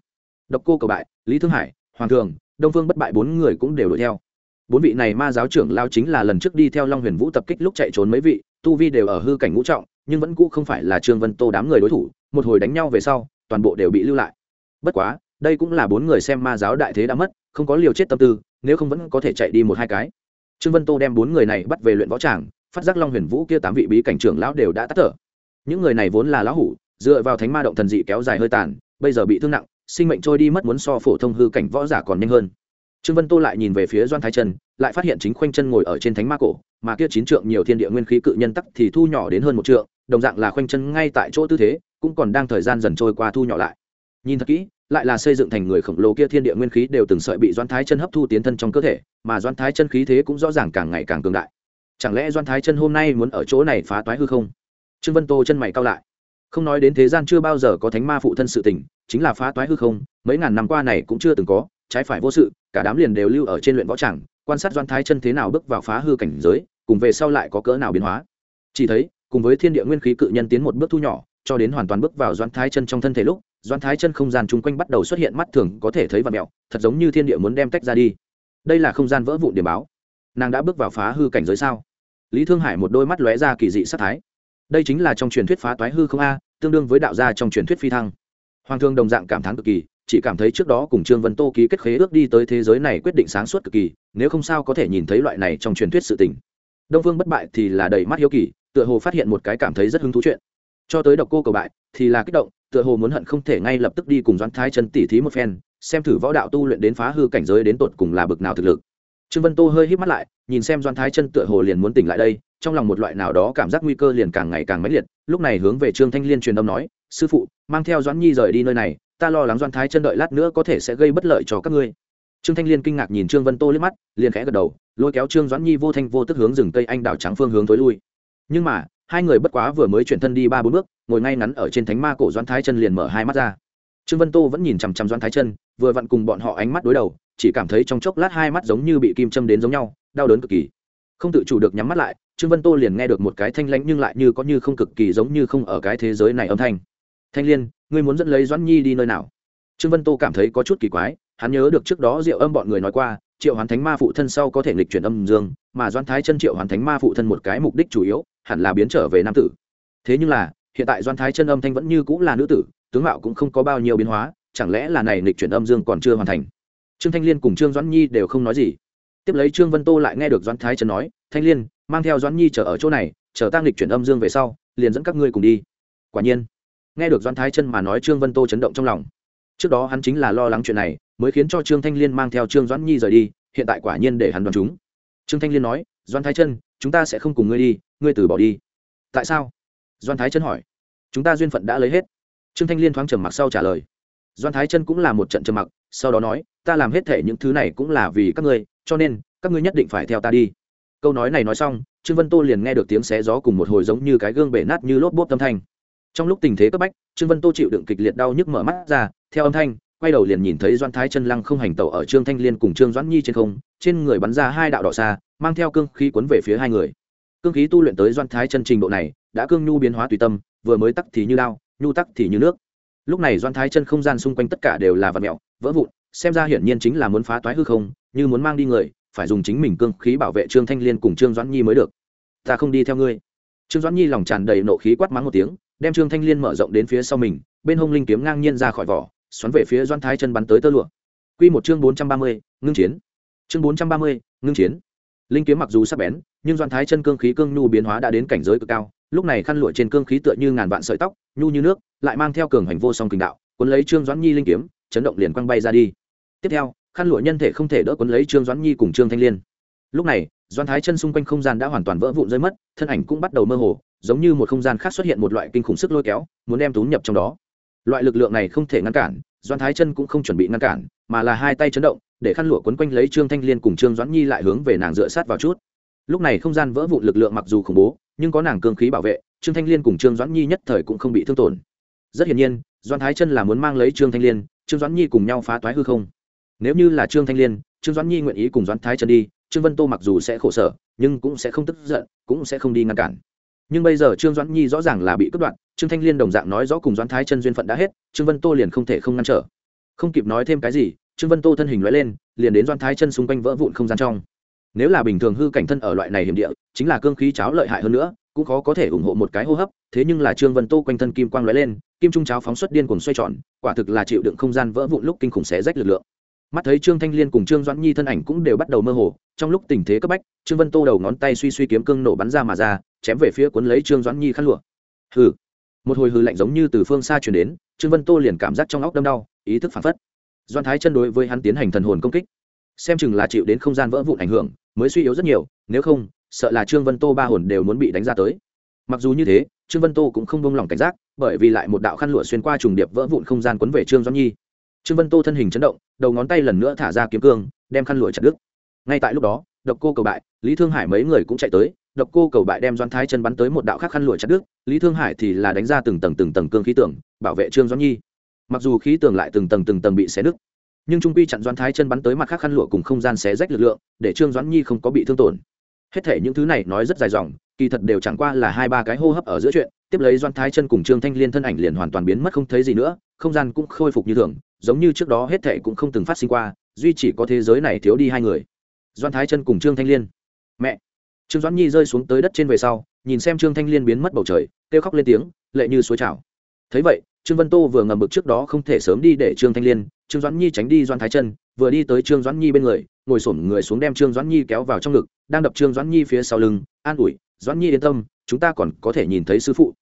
Độc cô cầu bại, lý thương hải, hoàng thường, đông phương bất bại bốn người cũng đều đuổi theo. Bốn vị này ma giáo trưởng lao chính là lần trước đi theo long huyền vũ tập kích lúc chạy trốn mấy vị, tu vi đều ở hư cảnh ngũ trọng, nhưng vẫn cũ không phải là trương vân tô đám người đối thủ, một hồi đánh nhau về sau, toàn bộ đều bị lưu lại. Bất quá, đây cũng là bốn người xem ma giáo đại thế đã mất, không có liều chết tâm tư, nếu không vẫn có thể chạy đi một hai cái. Trương vân tô đem bốn người này bắt về luyện võ tràng, phát giác long huyền vũ kia tám vị bí cảnh trưởng lão đều đã tắt thở những người này vốn là lão hủ, dựa vào thánh ma động thần dị kéo dài hơi tàn, bây giờ bị thương nặng, sinh mệnh trôi đi mất muốn so phổ thông hư cảnh võ giả còn nhanh hơn. Trương vân tô lại nhìn về phía doan thái trần, lại phát hiện chính khoanh chân ngồi ở trên thánh ma cổ, mà kia chín trượng nhiều thiên địa nguyên khí cự nhân tắc thì thu nhỏ đến hơn một trượng, đồng dạng là khoanh chân ngay tại chỗ tư thế, cũng còn đang thời gian dần trôi qua thu nhỏ lại. Nhìn thật kỹ, lại là xây dựng thành người khổng lồ kia thiên địa nguyên khí đều từng sợi bị doan thái chân hấp thu tiến thân trong cơ thể, mà doan thái chân khí thế cũng rõ ràng càng ngày càng cường đại. Chẳng lẽ doan thái chân hôm nay muốn ở chỗ này phá toái hư không? Trương vân tô chân mày cao lại. Không nói đến thế gian chưa bao giờ có thánh ma phụ thân sự tình, chính là phá toái hư không, mấy ngàn năm qua này cũng chưa từng có, trái phải vô sự, cả đám liền đều lưu ở trên luyện võ tràng, quan sát doan thái chân thế nào bước vào phá hư cảnh giới, cùng về sau lại có cỡ nào biến hóa. Chỉ thấy, cùng với thiên địa nguyên khí cự nhân tiến một bước thu nhỏ, cho đến hoàn toàn bước vào doan thái chân trong thân thể lúc doan thái chân không gian chung quanh bắt đầu xuất hiện mắt thường có thể thấy vật mẹo, thật giống như thiên địa muốn đem tách ra đi. Đây là không gian vỡ vụn điểm báo. Nàng đã bước vào phá hư cảnh giới sao? Lý thương hải một đôi mắt lóe ra kỳ dị sắc thái đây chính là trong truyền thuyết phá toái hư không a, tương đương với đạo gia trong truyền thuyết phi thăng. Hoàng thương đồng dạng cảm thán cực kỳ, chỉ cảm thấy trước đó cùng trương vân tô ký kết khế ước đi tới thế giới này quyết định sáng suốt cực kỳ, nếu không sao có thể nhìn thấy loại này trong truyền thuyết sự tình. Đông phương bất bại thì là đầy mắt hiếu kỳ, tựa hồ phát hiện một cái cảm thấy rất hứng thú chuyện. Cho tới độc cô cầu bại, thì là kích động, tựa hồ muốn hận không thể ngay lập tức đi cùng doãn thái chân tỉ thí một phen, xem thử võ đạo tu luyện đến phá hư cảnh giới đến tột cùng là bực nào thực lực. Trương vân tô hơi hít mắt lại, nhìn xem doãn thái chân tựa hồ liền muốn tỉnh lại đây trong lòng một loại nào đó cảm giác nguy cơ liền càng ngày càng mãnh liệt. Lúc này hướng về trương thanh liên truyền âm nói, sư phụ, mang theo doãn nhi rời đi nơi này, ta lo lắng doãn thái chân đợi lát nữa có thể sẽ gây bất lợi cho các ngươi. Trương thanh liên kinh ngạc nhìn trương vân tô liếc mắt, liền khẽ gật đầu, lôi kéo trương doãn nhi vô thanh vô tức hướng rừng cây anh đào trắng phương hướng tối lui. Nhưng mà, hai người bất quá vừa mới chuyển thân đi ba bốn bước, ngồi ngay ngắn ở trên thánh ma cổ doãn thái chân liền mở hai mắt ra. Trương vân tô vẫn nhìn chằm chằm doãn thái chân, vừa vặn cùng bọn họ ánh mắt đối đầu, chỉ cảm thấy trong chốc lát hai mắt giống như bị kim châm đến giống nhau, đau đớn cực kỳ. Không tự chủ được nhắm mắt lại trương vân tô liền nghe được một cái thanh lãnh nhưng lại như có như không cực kỳ giống như không ở cái thế giới này âm thanh. Thanh liên, ngươi muốn dẫn lấy doãn nhi đi nơi nào? Trương vân tô cảm thấy có chút kỳ quái, hắn nhớ được trước đó diệu âm bọn người nói qua, triệu hoán thánh ma phụ thân sau có thể nghịch chuyển âm dương, mà doan thái chân triệu hoán thánh ma phụ thân một cái mục đích chủ yếu, hẳn là biến trở về nam tử. Thế nhưng là, hiện tại doan thái chân âm thanh vẫn như cũng là nữ tử, tướng mạo cũng không có bao nhiêu biến hóa, chẳng lẽ là này nghịch chuyển âm dương còn chưa hoàn thành? Trương thanh liên cùng trương doãn nhi đều không nói gì. Tiếp lấy trương vân tô lại nghe được doan thái chân nói, thanh liên mang theo doãn nhi chờ ở chỗ này, chờ tăng lịch chuyển âm dương về sau, liền dẫn các ngươi cùng đi. Quả nhiên, nghe được Doãn thái chân mà nói trương vân tô chấn động trong lòng. Trước đó hắn chính là lo lắng chuyện này, mới khiến cho trương thanh liên mang theo trương doãn nhi rời đi, hiện tại quả nhiên để hắn đoán chúng. Trương thanh liên nói, Doãn thái chân, chúng ta sẽ không cùng ngươi đi, ngươi từ bỏ đi. Tại sao? Doãn thái chân hỏi. Chúng ta duyên phận đã lấy hết. Trương thanh liên thoáng trầm mặc sau trả lời. Doan thái chân cũng là một trận trầm mặc, sau đó nói, ta làm hết thể những thứ này cũng là vì các ngươi, cho nên các ngươi nhất định phải theo ta đi câu nói này nói xong trương vân tô liền nghe được tiếng xé gió cùng một hồi giống như cái gương bể nát như lốp bốp âm thanh. Trong lúc tình thế cấp bách trương vân tô chịu đựng kịch liệt đau nhức mở mắt ra theo âm thanh quay đầu liền nhìn thấy doan thái chân lăng không hành tẩu ở trương thanh liên cùng trương doãn nhi trên không trên người bắn ra hai đạo đỏ xa mang theo cương khí cuốn về phía hai người. Cương khí tu luyện tới doan thái chân trình độ này đã cương nhu biến hóa tùy tâm vừa mới tắc thì như đao, nhu tắc thì như nước. Lúc này doan thái chân không gian xung quanh tất cả đều là vật mẹo vỡ vụn xem ra hiển nhiên chính là muốn phá toái hư không như muốn mang đi người phải dùng chính mình cương khí bảo vệ trương thanh liên cùng trương doãn nhi mới được. Ta không đi theo ngươi. Trương doãn nhi lòng tràn đầy nộ khí quát mắng một tiếng, đem trương thanh liên mở rộng đến phía sau mình, bên hông linh kiếm ngang nhiên ra khỏi vỏ, xoắn về phía doan thái chân bắn tới tơ lụa. Q một chương bốn trăm ba mươi, ngưng chiến. Chương bốn trăm ba mươi, ngưng chiến. Linh kiếm mặc dù sắc bén, nhưng doan thái chân cương khí cương nhu biến hóa đã đến cảnh giới cực cao, lúc này khăn lụa trên cương khí tựa như ngàn vạn sợi tóc, nhu như nước, lại mang theo cường hành vô song kình đạo, cuốn lấy trương doãn nhi linh kiếm, chấn động liền quăng bay ra đi. Tiếp theo khăn lụa nhân thể không thể đỡ cuốn lấy trương doãn nhi cùng trương thanh liên. Lúc này doan thái chân xung quanh không gian đã hoàn toàn vỡ vụn rơi mất, thân ảnh cũng bắt đầu mơ hồ, giống như một không gian khác xuất hiện một loại kinh khủng sức lôi kéo, muốn đem tú nhập trong đó. Loại lực lượng này không thể ngăn cản doan thái chân cũng không chuẩn bị ngăn cản, mà là hai tay chấn động, để khăn lụa quấn quanh lấy trương thanh liên cùng trương doãn nhi lại hướng về nàng dựa sát vào chút. Lúc này không gian vỡ vụn lực lượng mặc dù khủng bố, nhưng có nàng cương khí bảo vệ, trương thanh liên cùng trương doãn nhi nhất thời cũng không bị thương tổn. Rất hiển nhiên doan thái chân là muốn mang lấy trương thanh liên, trương doãn nhi cùng nhau phá toái hư không nếu như là trương thanh liên, trương doãn nhi nguyện ý cùng doãn thái chân đi, trương vân tô mặc dù sẽ khổ sở, nhưng cũng sẽ không tức giận, cũng sẽ không đi ngăn cản. Nhưng bây giờ trương doãn nhi rõ ràng là bị cướp đoạn trương thanh liên đồng dạng nói rõ cùng doãn thái chân duyên phận đã hết, trương vân tô liền không thể không ngăn trở. Không kịp nói thêm cái gì, trương vân tô thân hình loại lên, liền đến doãn thái chân xung quanh vỡ vụn không gian trong. Nếu là bình thường hư cảnh thân ở loại này hiểm địa, chính là cương khí cháo lợi hại hơn nữa, cũng khó có thể ủng hộ một cái hô hấp, thế nhưng là trương vân tô quanh thân kim quang lóe lên, kim trung cháo phóng xuất điên cuồng xoay tròn, quả thực là chịu đựng không gian vỡ vụn lúc kinh khủng xé rách lực lượng mắt thấy trương thanh liên cùng trương doãn nhi thân ảnh cũng đều bắt đầu mơ hồ, trong lúc tình thế cấp bách, trương vân tô đầu ngón tay suy suy kiếm cương nổ bắn ra mà ra, chém về phía cuốn lấy trương doãn nhi khăn lụa. Hừ. Một hồi hừ lạnh giống như từ phương xa chuyển đến, trương vân tô liền cảm giác trong óc đâm đau, ý thức phản phất. Doan thái chân đối với hắn tiến hành thần hồn công kích. Xem chừng là chịu đến không gian vỡ vụn ảnh hưởng, mới suy yếu rất nhiều, nếu không, sợ là trương vân tô ba hồn đều muốn bị đánh ra tới. Mặc dù như thế, trương vân tô cũng không bông lỏng cảnh giác, bởi vì lại một đạo khăn lụa xuyên qua trùng điệp vỡ vụn không gian quấn về trương doãn nhi trương vân tô thân hình chấn động, đầu ngón tay lần nữa thả ra kiếm cương, đem khăn lụa chặt đứt. Ngay tại lúc đó, độc cô cầu bại, lý thương hải mấy người cũng chạy tới, độc cô cầu bại đem doan thái chân bắn tới một đạo khác khăn lụa chặt đứt, lý thương hải thì là đánh ra từng tầng từng tầng cương khí tưởng bảo vệ trương doãn nhi. Mặc dù khí tường lại từng tầng từng tầng bị xé nứt nhưng trung quy chặn doan thái chân bắn tới mặt khác khăn lụa cùng không gian xé rách lực lượng, để trương doãn nhi không có bị thương tổn. Hết thể những thứ này nói rất dài dòng, kỳ thật đều chẳng qua là hai ba cái hô hấp ở giữa chuyện, tiếp lấy doan thái chân cùng trương thanh liên thân ảnh liền hoàn toàn biến mất không thấy gì nữa, không gian cũng khôi phục như thường giống như trước đó hết thệ cũng không từng phát sinh qua, duy chỉ có thế giới này thiếu đi hai người. Doan thái chân cùng trương thanh liên. Mẹ! Trương doãn nhi rơi xuống tới đất trên về sau, nhìn xem trương thanh liên biến mất bầu trời, kêu khóc lên tiếng, lệ như suối trào. Thấy vậy, trương vân tô vừa ngầm bực trước đó không thể sớm đi để trương thanh liên, trương doãn nhi tránh đi doan thái chân, vừa đi tới trương doãn nhi bên người, ngồi xổm người xuống đem trương doãn nhi kéo vào trong ngực, đang đập trương doãn nhi phía sau lưng, an ủi, doãn nhi yên tâm, chúng ta còn có thể nhìn thấy sư phụ.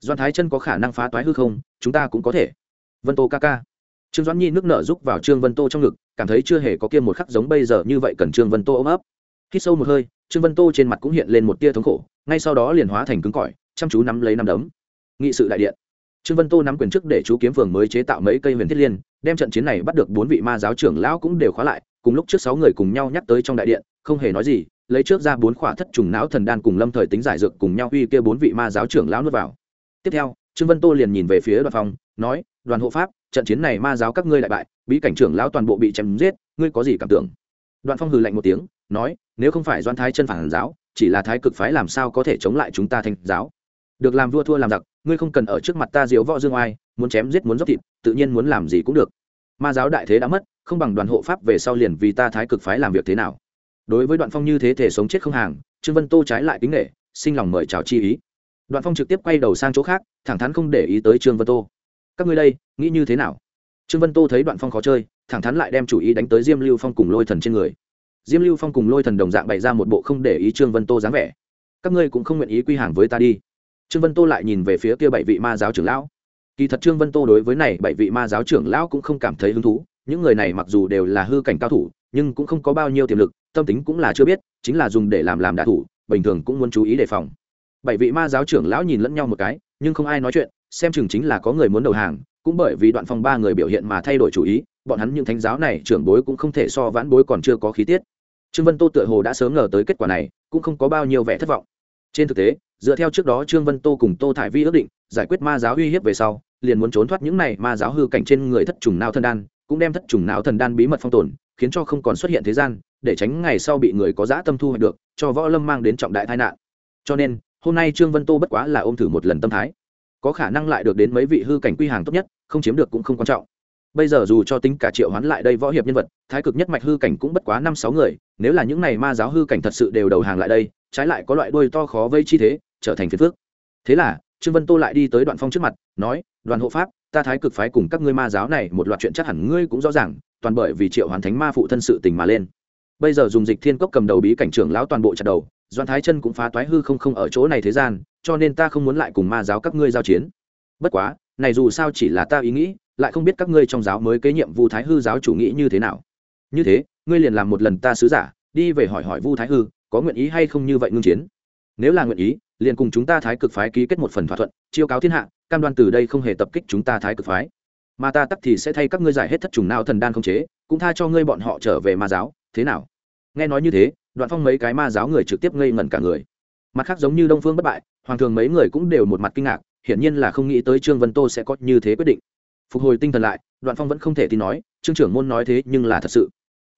Doan thái chân có khả năng phá toái hư không? Chúng ta cũng có thể. Vân tô ca ca trương doãn nhi nước nở rúc vào trương vân tô trong ngực, cảm thấy chưa hề có kia một khắc giống bây giờ như vậy cần trương vân tô ôm ấp. Hít sâu một hơi, trương vân tô trên mặt cũng hiện lên một tia thống khổ, ngay sau đó liền hóa thành cứng cỏi, chăm chú nắm lấy nắm đấm. Nghị sự đại điện. Trương vân tô nắm quyền trước để chú kiếm phường mới chế tạo mấy cây huyền thiết liên, đem trận chiến này bắt được bốn vị ma giáo trưởng lão cũng đều khóa lại, cùng lúc trước sáu người cùng nhau nhắc tới trong đại điện, không hề nói gì, lấy trước ra bốn khỏa thất trùng não thần đan cùng lâm thời tính giải dược cùng nhau uy kia bốn vị ma giáo trưởng lão nuốt vào. Tiếp theo, trương vân tô liền nhìn về phía đoàn phòng, nói, đoàn hộ pháp trận chiến này ma giáo các ngươi đại bại, bí cảnh trưởng lão toàn bộ bị chém giết, ngươi có gì cảm tưởng? Đoạn phong hừ lạnh một tiếng, nói, nếu không phải doan thái chân phản giáo, chỉ là thái cực phái làm sao có thể chống lại chúng ta thanh giáo? Được làm vua thua làm giặc, ngươi không cần ở trước mặt ta diếu võ dương oai, muốn chém giết muốn dốc thịt, tự nhiên muốn làm gì cũng được. Ma giáo đại thế đã mất, không bằng đoàn hộ pháp về sau liền vì ta thái cực phái làm việc thế nào? Đối với đoạn phong như thế thể sống chết không hàng, trương vân tô trái lại kính nghệ sinh lòng mời chào chi ý. Đoạn phong trực tiếp quay đầu sang chỗ khác, thẳng thắn không để ý tới trương vân tô các ngươi đây, nghĩ như thế nào? Trương vân tô thấy đoạn phong khó chơi, thẳng thắn lại đem chủ ý đánh tới diêm lưu phong cùng lôi thần trên người. Diêm lưu phong cùng lôi thần đồng dạng bày ra một bộ không để ý trương vân tô dáng vẻ. Các ngươi cũng không nguyện ý quy hàng với ta đi. Trương vân tô lại nhìn về phía kia bảy vị ma giáo trưởng lão. Kỳ thật trương vân tô đối với này bảy vị ma giáo trưởng lão cũng không cảm thấy hứng thú. Những người này mặc dù đều là hư cảnh cao thủ, nhưng cũng không có bao nhiêu tiềm lực, tâm tính cũng là chưa biết, chính là dùng để làm làm đạ thủ, bình thường cũng muốn chú ý đề phòng. Bảy vị ma giáo trưởng lão nhìn lẫn nhau một cái, nhưng không ai nói chuyện xem chừng chính là có người muốn đầu hàng, cũng bởi vì đoạn phong ba người biểu hiện mà thay đổi chủ ý, bọn hắn những thánh giáo này trưởng bối cũng không thể so vãn bối còn chưa có khí tiết. Trương vân tô tựa hồ đã sớm ngờ tới kết quả này, cũng không có bao nhiêu vẻ thất vọng. Trên thực tế, dựa theo trước đó trương vân tô cùng tô thải vi ước định, giải quyết ma giáo uy hiếp về sau, liền muốn trốn thoát những này ma giáo hư cảnh trên người thất trùng não thần đan, cũng đem thất trùng não thần đan bí mật phong tồn, khiến cho không còn xuất hiện thế gian, để tránh ngày sau bị người có dã tâm thu hoạch được, cho võ lâm mang đến trọng đại tai nạn. Cho nên, hôm nay trương vân tô bất quá là ôm thử một lần tâm thái có khả năng lại được đến mấy vị hư cảnh quy hàng tốt nhất, không chiếm được cũng không quan trọng. Bây giờ dù cho tính cả triệu hoán lại đây võ hiệp nhân vật, thái cực nhất mạch hư cảnh cũng bất quá năm sáu người, nếu là những này ma giáo hư cảnh thật sự đều đầu hàng lại đây, trái lại có loại đôi to khó vây chi thế, trở thành phiền phước thế là, trương vân tô lại đi tới đoạn phong trước mặt, nói, đoàn hộ pháp, ta thái cực phái cùng các ngươi ma giáo này một loạt chuyện chắc hẳn ngươi cũng rõ ràng, toàn bởi vì triệu hoàn thánh ma phụ thân sự tình mà lên. Bây giờ dùng dịch thiên cốc cầm đầu bí cảnh trưởng lão toàn bộ chặt đầu doan thái chân cũng phá toái hư không không ở chỗ này thế gian cho nên ta không muốn lại cùng ma giáo các ngươi giao chiến. Bất quá, này dù sao chỉ là ta ý nghĩ, lại không biết các ngươi trong giáo mới kế nhiệm vu thái hư giáo chủ nghĩ như thế nào. Như thế, ngươi liền làm một lần ta sứ giả, đi về hỏi hỏi vu thái hư, có nguyện ý hay không như vậy ngưng chiến. Nếu là nguyện ý, liền cùng chúng ta thái cực phái ký kết một phần thỏa thuận, chiêu cáo thiên hạ, cam đoan từ đây không hề tập kích chúng ta thái cực phái. Mà ta tắc thì sẽ thay các ngươi giải hết thất trùng nào thần đan không chế, cũng tha cho ngươi bọn họ trở về ma giáo. Thế nào? Nghe nói như thế, đoạn phong mấy cái ma giáo người trực tiếp ngây ngẩn cả người mặt khác giống như đông phương bất bại, hoàng thường mấy người cũng đều một mặt kinh ngạc, hiển nhiên là không nghĩ tới trương vân tô sẽ có như thế quyết định. Phục hồi tinh thần lại, đoạn phong vẫn không thể tin nói, trương trưởng môn nói thế nhưng là thật sự.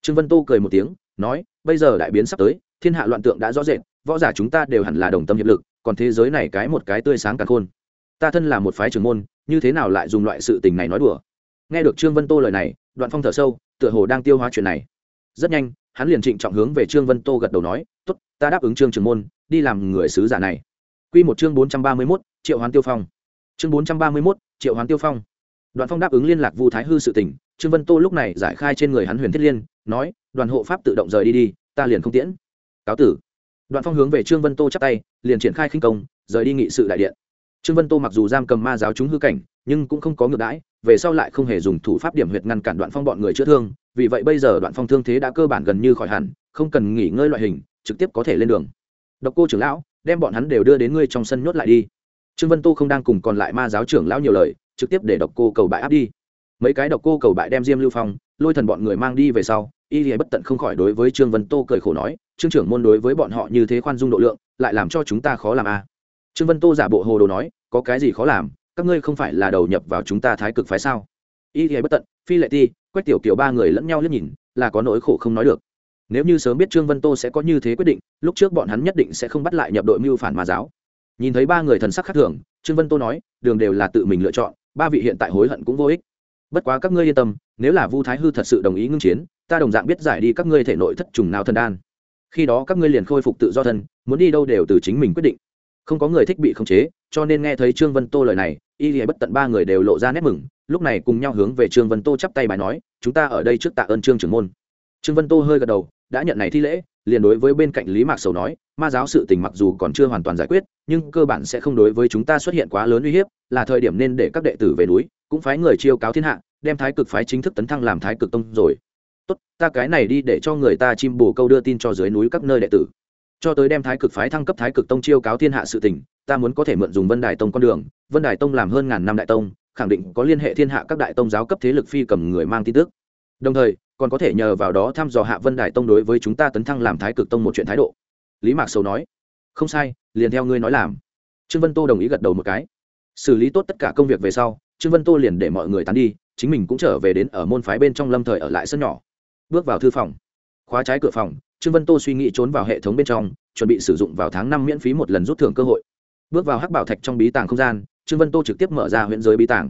Trương vân tô cười một tiếng, nói, bây giờ đại biến sắp tới, thiên hạ loạn tượng đã rõ rệt, võ giả chúng ta đều hẳn là đồng tâm hiệp lực, còn thế giới này cái một cái tươi sáng càng khôn. Ta thân là một phái trưởng môn, như thế nào lại dùng loại sự tình này nói đùa? Nghe được trương vân tô lời này, đoạn phong thở sâu, tựa hồ đang tiêu hóa chuyện này. Rất nhanh, hắn liền trịnh trọng hướng về trương vân tô gật đầu nói t ố t ta đáp ứng trương trưởng môn đi làm người sứ giả này. Q một chương bốn trăm ba mươi mốt, triệu hoán tiêu phong. Chương bốn trăm ba mươi mốt, triệu hoán tiêu phong. Đoàn phong đáp ứng liên lạc vu thái hư sự tỉnh trương vân tô lúc này giải khai trên người hắn huyền thiết liên, nói, đoàn hộ pháp tự động rời đi đi, ta liền không tiễn. Cáo tử. Đoàn phong hướng về trương vân tô chắp tay, liền triển khai khinh công, rời đi nghị sự đại điện. Trương vân tô mặc dù giam cầm ma giáo chúng hư cảnh, nhưng cũng không có ngược đãi, về sau lại không hề dùng thủ pháp điểm huyệt ngăn cản đoạn phong bọn người chữa thương, vì vậy bây giờ đoạn phong thương thế đã cơ bản gần như khỏi hẳn, không cần nghỉ ngơi loại hình, trực tiếp có thể lên đường độc cô trưởng lão, đem bọn hắn đều đưa đến ngươi trong sân nhốt lại đi. Trương vân tô không đang cùng còn lại ma giáo trưởng lão nhiều lời, trực tiếp để độc cô cầu bại áp đi. Mấy cái độc cô cầu bại đem diêm lưu phong, lôi thần bọn người mang đi về sau, y thì bất tận không khỏi đối với trương vân tô cười khổ nói, trương trưởng môn đối với bọn họ như thế khoan dung độ lượng, lại làm cho chúng ta khó làm a à. trương vân tô giả bộ hồ đồ nói, có cái gì khó làm, các ngươi không phải là đầu nhập vào chúng ta thái cực phái sao? Y thì bất tận, phi lệ ti, quách tiểu kiểu ba người lẫn nhau liếc nhìn, là có nỗi khổ không nói được nếu như sớm biết trương vân tô sẽ có như thế quyết định, lúc trước bọn hắn nhất định sẽ không bắt lại nhập đội mưu phản mà giáo. Nhìn thấy ba người thần sắc khác thường, trương vân tô nói, đường đều là tự mình lựa chọn, ba vị hiện tại hối hận cũng vô ích. Bất quá các ngươi yên tâm, nếu là vu thái hư thật sự đồng ý ngưng chiến, ta đồng dạng biết giải đi các ngươi thể nội thất trùng nào thần đan. Khi đó các ngươi liền khôi phục tự do thân, muốn đi đâu đều từ chính mình quyết định. Không có người thích bị khống chế, cho nên nghe thấy trương vân tô lời này, y thì bất tận ba người đều lộ ra nét mừng, lúc này cùng nhau hướng về trương vân tô chắp tay bài nói, chúng ta ở đây trước tạ ơn trương trưởng môn. Trương vân tô hơi gật đầu đã nhận này thi lễ, liền đối với bên cạnh lý mạc sầu nói, ma giáo sự tình mặc dù còn chưa hoàn toàn giải quyết, nhưng cơ bản sẽ không đối với chúng ta xuất hiện quá lớn uy hiếp, là thời điểm nên để các đệ tử về núi, cũng phái người chiêu cáo thiên hạ, đem thái cực phái chính thức tấn thăng làm thái cực tông rồi. Tốt, ta cái này đi để cho người ta chim bồ câu đưa tin cho dưới núi các nơi đệ tử. Cho tới đem thái cực phái thăng cấp thái cực tông chiêu cáo thiên hạ sự tình, ta muốn có thể mượn dùng vân đài tông con đường, vân đài tông làm hơn ngàn năm đại tông, khẳng định có liên hệ thiên hạ các đại tông giáo cấp thế lực phi cầm người mang tin tức. Đồng thời còn có thể nhờ vào đó thăm dò hạ vân đài tông đối với chúng ta tấn thăng làm thái cực tông một chuyện thái độ. Lý mạc sầu nói, không sai, liền theo ngươi nói làm. Trương vân tô đồng ý gật đầu một cái. Xử lý tốt tất cả công việc về sau, trương vân tô liền để mọi người tán đi, chính mình cũng trở về đến ở môn phái bên trong lâm thời ở lại sân nhỏ. Bước vào thư phòng, khóa trái cửa phòng, trương vân tô suy nghĩ trốn vào hệ thống bên trong, chuẩn bị sử dụng vào tháng năm miễn phí một lần rút thưởng cơ hội. Bước vào hắc bảo thạch trong bí tàng không gian, trương vân tô trực tiếp mở ra huyện giới bí tàng.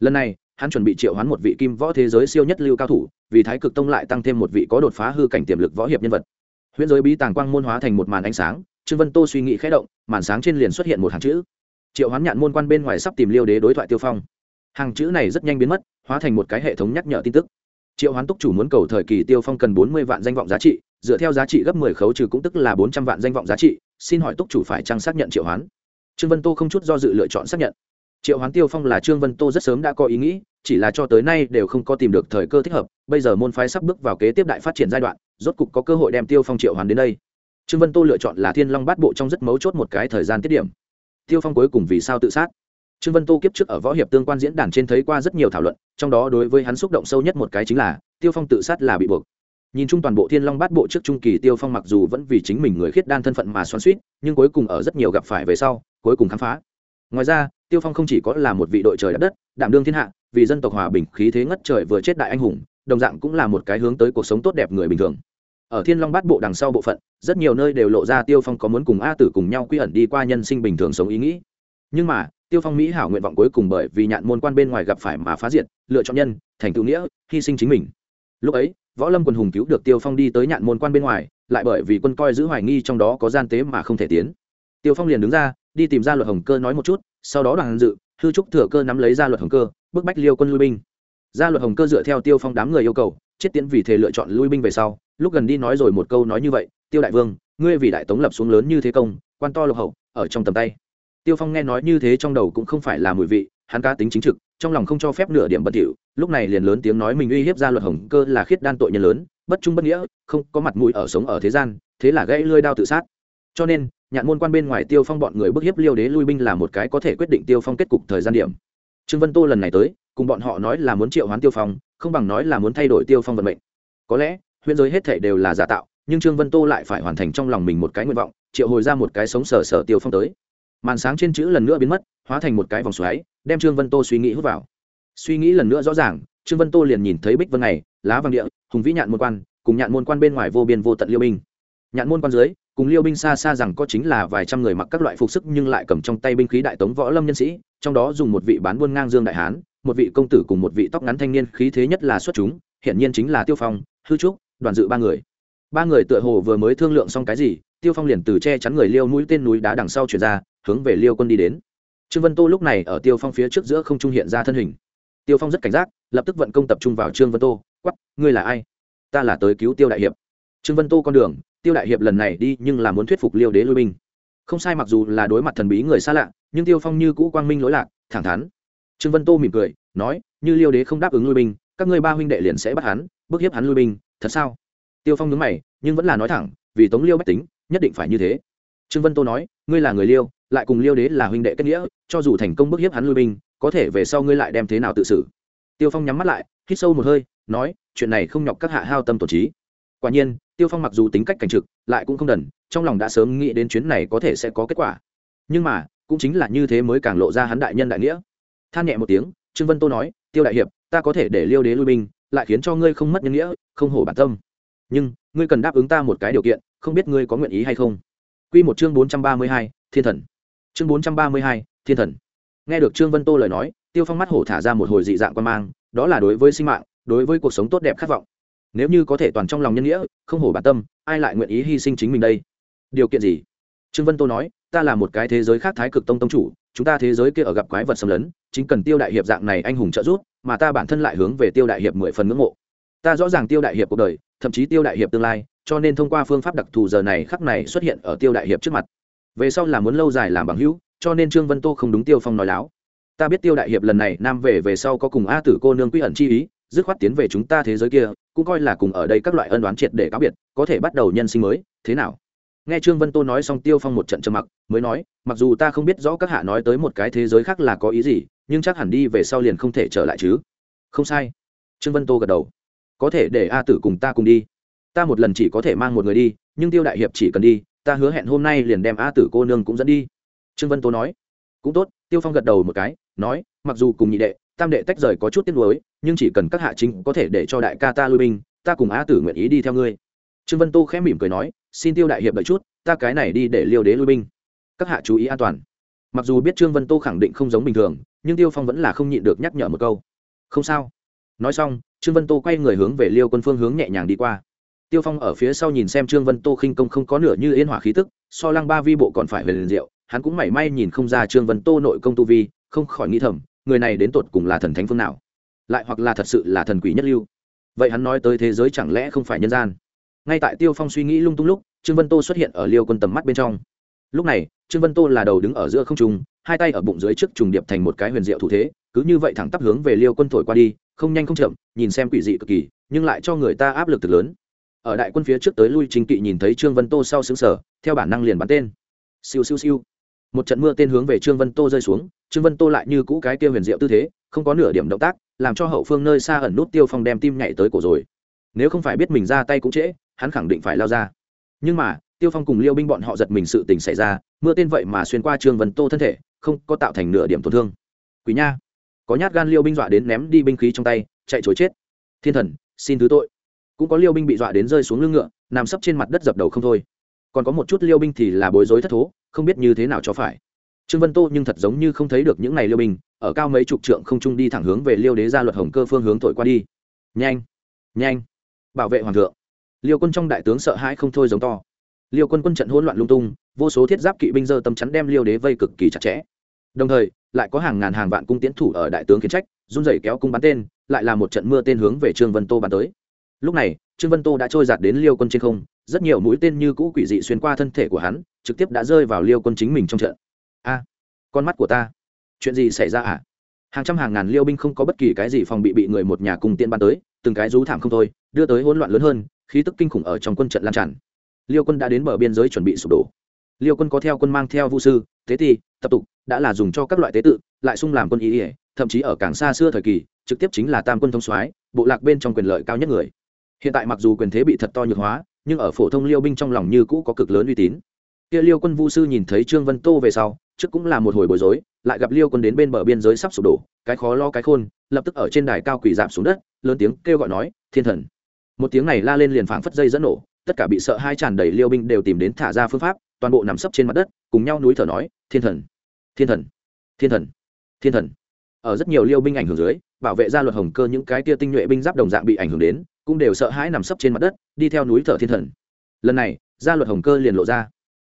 Lần này, hắn chuẩn bị triệu hoán một vị kim võ thế giới siêu nhất lưu cao thủ vì thái cực tông lại tăng thêm một vị có đột phá hư cảnh tiềm lực võ hiệp nhân vật. Huyễn giới bí tàng quang môn hóa thành một màn ánh sáng, trương vân tô suy nghĩ khẽ động, màn sáng trên liền xuất hiện một hàng chữ. Triệu hoán nhạn môn quan bên ngoài sắp tìm liêu đế đối thoại tiêu phong. Hàng chữ này rất nhanh biến mất, hóa thành một cái hệ thống nhắc nhở tin tức. Triệu hoán túc chủ muốn cầu thời kỳ tiêu phong cần bốn mươi vạn danh vọng giá trị, dựa theo giá trị gấp mười khấu trừ cũng tức là bốn trăm vạn danh vọng giá trị, xin hỏi túc chủ phải chăng xác nhận triệu hoán? Trương vân tô không chút do dự lựa chọn xác nhận triệu hoán tiêu phong là trương vân tô rất sớm đã có ý nghĩ, chỉ là cho tới nay đều không có tìm được thời cơ thích hợp, bây giờ môn phái sắp bước vào kế tiếp đại phát triển giai đoạn, rốt cục có cơ hội đem tiêu phong triệu hoán đến đây. Trương vân tô lựa chọn là thiên long bát bộ trong rất mấu chốt một cái thời gian tiết điểm. Tiêu phong cuối cùng vì sao tự sát? Trương vân tô kiếp trước ở võ hiệp tương quan diễn đàn trên thấy qua rất nhiều thảo luận, trong đó đối với hắn xúc động sâu nhất một cái chính là, tiêu phong tự sát là bị buộc. Nhìn chung toàn bộ thiên long bát bộ trước trung kỳ, tiêu phong mặc dù vẫn vì chính mình người khiết đan thân phận mà xoắn suýt nhưng cuối cùng ở rất nhiều gặp phải về sau, cuối cùng khám phá. Ngoài ra tiêu phong không chỉ có là một vị đội trời đất đất đảm đương thiên hạ, vì dân tộc hòa bình, khí thế ngất trời vừa chết đại anh hùng, đồng dạng cũng là một cái hướng tới cuộc sống tốt đẹp người bình thường. Ở thiên long bát bộ đằng sau bộ phận, rất nhiều nơi đều lộ ra tiêu phong có muốn cùng a tử cùng nhau quy ẩn đi qua nhân sinh bình thường sống ý nghĩ. Nhưng mà, tiêu phong mỹ hảo nguyện vọng cuối cùng bởi vì nhạn môn quan bên ngoài gặp phải mà phá diệt, lựa chọn nhân, thành tựu nghĩa, hy sinh chính mình. Lúc ấy, võ lâm quần hùng cứu được tiêu phong đi tới nhạn môn quan bên ngoài, lại bởi vì quân coi giữ hoài nghi trong đó có gian tế mà không thể tiến. Tiêu phong liền đứng ra, đi tìm ra luật hồng cơ nói một chút sau đó đoàn dự, hư trúc thừa cơ nắm lấy ra luật hồng cơ, bức bách liêu quân lui binh. Ra luật hồng cơ dựa theo tiêu phong đám người yêu cầu, chết tiễn vì thế lựa chọn lui binh về sau, lúc gần đi nói rồi một câu nói như vậy, tiêu đại vương, ngươi vì đại tống lập xuống lớn như thế công, quan to lục hậu, ở trong tầm tay. Tiêu phong nghe nói như thế trong đầu cũng không phải là mùi vị, hắn cá tính chính trực, trong lòng không cho phép nửa điểm bất thỉu, lúc này liền lớn tiếng nói mình uy hiếp ra luật hồng cơ là khiết đan tội nhân lớn, bất trung bất nghĩa, không có mặt mũi ở sống ở thế gian, thế là gãy lưỡi đao tự sát. Cho nên nhạn môn quan bên ngoài tiêu phong bọn người bức hiếp liêu đế lui binh là một cái có thể quyết định tiêu phong kết cục thời gian điểm. Trương vân tô lần này tới, cùng bọn họ nói là muốn triệu hoán tiêu phong, không bằng nói là muốn thay đổi tiêu phong vận mệnh. Có lẽ, huyễn giới hết thể đều là giả tạo, nhưng trương vân tô lại phải hoàn thành trong lòng mình một cái nguyện vọng, triệu hồi ra một cái sống sờ sờ tiêu phong tới. Màn sáng trên chữ lần nữa biến mất, hóa thành một cái vòng xoáy, đem trương vân tô suy nghĩ hút vào. Suy nghĩ lần nữa rõ ràng, trương vân tô liền nhìn thấy bích vân này, lá vàng địa, hùng vĩ nhạn môn quan, cùng nhạn môn quan bên ngoài vô biên vô tận liêu binh. Nhạn môn quan dưới cùng liêu binh xa xa rằng có chính là vài trăm người mặc các loại phục sức nhưng lại cầm trong tay binh khí đại tống võ lâm nhân sĩ, trong đó dùng một vị bán buôn ngang dương đại hán, một vị công tử cùng một vị tóc ngắn thanh niên, khí thế nhất là xuất chúng, hiển nhiên chính là tiêu phong, hư trúc, đoàn dự ba người. Ba người tựa hồ vừa mới thương lượng xong cái gì, tiêu phong liền từ che chắn người liêu mũi tên núi đá đằng sau chuyển ra, hướng về liêu quân đi đến. Trương vân tô lúc này ở tiêu phong phía trước giữa không trung hiện ra thân hình. Tiêu phong rất cảnh giác, lập tức vận công tập trung vào trương vân tô quắp ngươi là ai? Ta là tới cứu tiêu đại hiệp. Trương vân tô con đường tiêu đại hiệp lần này đi nhưng là muốn thuyết phục liêu đế lui binh. Không sai mặc dù là đối mặt thần bí người xa lạ, nhưng tiêu phong như cũ quang minh lỗi lạc, thẳng thắn. Trương vân tô mỉm cười, nói, như liêu đế không đáp ứng lui binh, các ngươi ba huynh đệ liền sẽ bắt hắn, bức hiếp hắn lui binh, thật sao? Tiêu phong nhớ mày, nhưng vẫn là nói thẳng, vì tống liêu bách tính, nhất định phải như thế. Trương vân tô nói, ngươi là người liêu, lại cùng liêu đế là huynh đệ kết nghĩa, cho dù thành công bức hiếp hắn lui binh, có thể về sau ngươi lại đem thế nào tự xử? Tiêu phong nhắm mắt lại, hít sâu một hơi, nói, chuyện này không nhọc các hạ hao tâm tổ trí. Quả nhiên tiêu phong mặc dù tính cách cảnh trực lại cũng không đần trong lòng đã sớm nghĩ đến chuyến này có thể sẽ có kết quả nhưng mà cũng chính là như thế mới càng lộ ra hắn đại nhân đại nghĩa than nhẹ một tiếng trương vân tô nói tiêu đại hiệp ta có thể để liêu đế lui binh lại khiến cho ngươi không mất nhân nghĩa không hổ bản tâm nhưng ngươi cần đáp ứng ta một cái điều kiện không biết ngươi có nguyện ý hay không Quy một chương bốn trăm ba mươi hai, Thiên thần. Chương bốn trăm ba mươi hai, Thiên thần. Nghe được Trương Vân Tô lời nói, Tiêu Phong mắt hổ thả ra một hồi dị dạng quan mang, đó là đối với sinh mạng, đối với cuộc sống tốt đẹp khát vọng. Nếu như có thể toàn trong lòng nhân nghĩa, không hổ bản tâm, ai lại nguyện ý hy sinh chính mình đây? Điều kiện gì? Trương Vân Tô nói, ta là một cái thế giới khác Thái Cực Tông tông chủ, chúng ta thế giới kia ở gặp quái vật xâm lấn, chính cần Tiêu đại hiệp dạng này anh hùng trợ giúp, mà ta bản thân lại hướng về Tiêu đại hiệp mười phần ngưỡng mộ. Ta rõ ràng Tiêu đại hiệp cuộc đời, thậm chí Tiêu đại hiệp tương lai, cho nên thông qua phương pháp đặc thù giờ này khắc này xuất hiện ở tiêu đại hiệp trước mặt về sau là muốn lâu dài làm bằng hữu cho nên trương vân tô không đúng tiêu phong nói láo ta biết tiêu đại hiệp lần này nam về về sau có cùng a tử cô nương quy ẩn chi ý dứt khoát tiến về chúng ta thế giới kia, cũng coi là cùng ở đây các loại ân đoán triệt để cáo biệt, có thể bắt đầu nhân sinh mới, thế nào? Nghe trương vân tô nói xong tiêu phong một trận trầm mặc, mới nói, mặc dù ta không biết rõ các hạ nói tới một cái thế giới khác là có ý gì, nhưng chắc hẳn đi về sau liền không thể trở lại chứ. Không sai. Trương vân tô gật đầu. Có thể để a tử cùng ta cùng đi. Ta một lần chỉ có thể mang một người đi, nhưng tiêu đại hiệp chỉ cần đi, ta hứa hẹn hôm nay liền đem a tử cô nương cũng dẫn đi. Trương vân tô nói. Cũng tốt, tiêu phong gật đầu một cái, nói, mặc dù cùng nhị đệ tam đệ tách rời có chút tiếc nuối, nhưng chỉ cần các hạ chính có thể để cho đại ca ta lui binh, ta cùng a tử nguyện ý đi theo ngươi. Trương vân tô khẽ mỉm cười nói, xin tiêu đại hiệp đợi chút, ta cái này đi để liêu đế lui binh. Các hạ chú ý an toàn. Mặc dù biết trương vân tô khẳng định không giống bình thường, nhưng tiêu phong vẫn là không nhịn được nhắc nhở một câu. Không sao. Nói xong, trương vân tô quay người hướng về liêu quân phương hướng nhẹ nhàng đi qua. Tiêu phong ở phía sau nhìn xem trương vân tô khinh công không có nửa như yên hỏa khí tức, so lăng ba vi bộ còn phải về liền diệu, hắn cũng mảy may nhìn không ra trương vân tô nội công tu vi, không khỏi nghĩ thầm người này đến tột cùng là thần thánh phương nào? Lại hoặc là thật sự là thần quỷ nhất lưu? Vậy hắn nói tới thế giới chẳng lẽ không phải nhân gian? Ngay tại tiêu phong suy nghĩ lung tung lúc, trương vân tô xuất hiện ở liêu quân tầm mắt bên trong. Lúc này, trương vân tô là đầu đứng ở giữa không trung, hai tay ở bụng dưới trước trùng điệp thành một cái huyền diệu thủ thế, cứ như vậy thẳng tắp hướng về liêu quân thổi qua đi, không nhanh không chậm, nhìn xem quỷ dị cực kỳ, nhưng lại cho người ta áp lực từ lớn. Ở đại quân phía trước tới lui trình kỵ nhìn thấy trương vân tô sau xứng sở theo bản năng liền bắn tên. Siêu siêu siêu một trận mưa tên hướng về trương vân tô rơi xuống, trương vân tô lại như cũ cái kia huyền diệu tư thế, không có nửa điểm động tác, làm cho hậu phương nơi xa ẩn nút tiêu phong đem tim nhảy tới cổ rồi. Nếu không phải biết mình ra tay cũng trễ, hắn khẳng định phải lao ra. Nhưng mà, tiêu phong cùng liêu binh bọn họ giật mình sự tình xảy ra, mưa tên vậy mà xuyên qua trương vân tô thân thể, không có tạo thành nửa điểm tổn thương. Quý nha! Có nhát gan liêu binh dọa đến ném đi binh khí trong tay, chạy chối chết. Thiên thần, xin thứ tội. Cũng có liêu binh bị dọa đến rơi xuống lưng ngựa, nằm sấp trên mặt đất dập đầu không thôi còn có một chút liêu binh thì là bối rối thất thố, không biết như thế nào cho phải. Trương vân tô nhưng thật giống như không thấy được những này liêu binh, ở cao mấy chục trượng không trung đi thẳng hướng về liêu đế ra luật hồng cơ phương hướng thổi qua đi. Nhanh nhanh, bảo vệ hoàng thượng. Liêu quân trong đại tướng sợ hãi không thôi giống to. Liêu quân quân trận hỗn loạn lung tung, vô số thiết giáp kỵ binh dơ tâm chắn đem liêu đế vây cực kỳ chặt chẽ. Đồng thời, lại có hàng ngàn hàng vạn cung tiến thủ ở đại tướng kiến trách, run rẩy kéo cung bắn tên, lại là một trận mưa tên hướng về trương vân tô bắn tới. Lúc này, trương vân tô đã trôi giạt đến liêu quân trên không rất nhiều mũi tên như cũ quỷ dị xuyên qua thân thể của hắn, trực tiếp đã rơi vào liêu quân chính mình trong trận. A, con mắt của ta. Chuyện gì xảy ra à hàng trăm hàng ngàn liêu binh không có bất kỳ cái gì phòng bị bị người một nhà cùng tiên ban tới, từng cái rú thảm không thôi, đưa tới hỗn loạn lớn hơn, khí tức kinh khủng ở trong quân trận lan tràn. Liêu quân đã đến bờ biên giới chuẩn bị sụp đổ. Liêu quân có theo quân mang theo vũ sư, tế ti, tập tục, đã là dùng cho các loại tế tự, lại sung làm quân ý ỉa thậm chí ở càng xa xưa thời kỳ, trực tiếp chính là tam quân thông soái, bộ lạc bên trong quyền lợi cao nhất người. Hiện tại mặc dù quyền thế bị thật to nhược hóa nhưng ở phổ thông liêu binh trong lòng như cũ có cực lớn uy tín. Kia liêu quân vu sư nhìn thấy trương vân tô về sau, trước cũng là một hồi bối rối, lại gặp liêu quân đến bên bờ biên giới sắp sụp đổ, cái khó lo cái khôn, lập tức ở trên đài cao quỳ giảm xuống đất, lớn tiếng kêu gọi nói, thiên thần. Một tiếng này la lên liền phảng phất dây dẫn nổ, tất cả bị sợ hai tràn đầy liêu binh đều tìm đến thả ra phương pháp, toàn bộ nằm sấp trên mặt đất, cùng nhau núi thở nói, thiên thần thiên thần thiên thần thiên thần. Ở rất nhiều liêu binh ảnh hưởng dưới, bảo vệ ra luật hồng cơ những cái tia tinh nhuệ binh giáp đồng dạng bị ảnh hưởng đến, cũng đều sợ hãi nằm sấp trên mặt đất đi theo núi thở thiên thần. Lần này, gia luật hồng cơ liền lộ ra.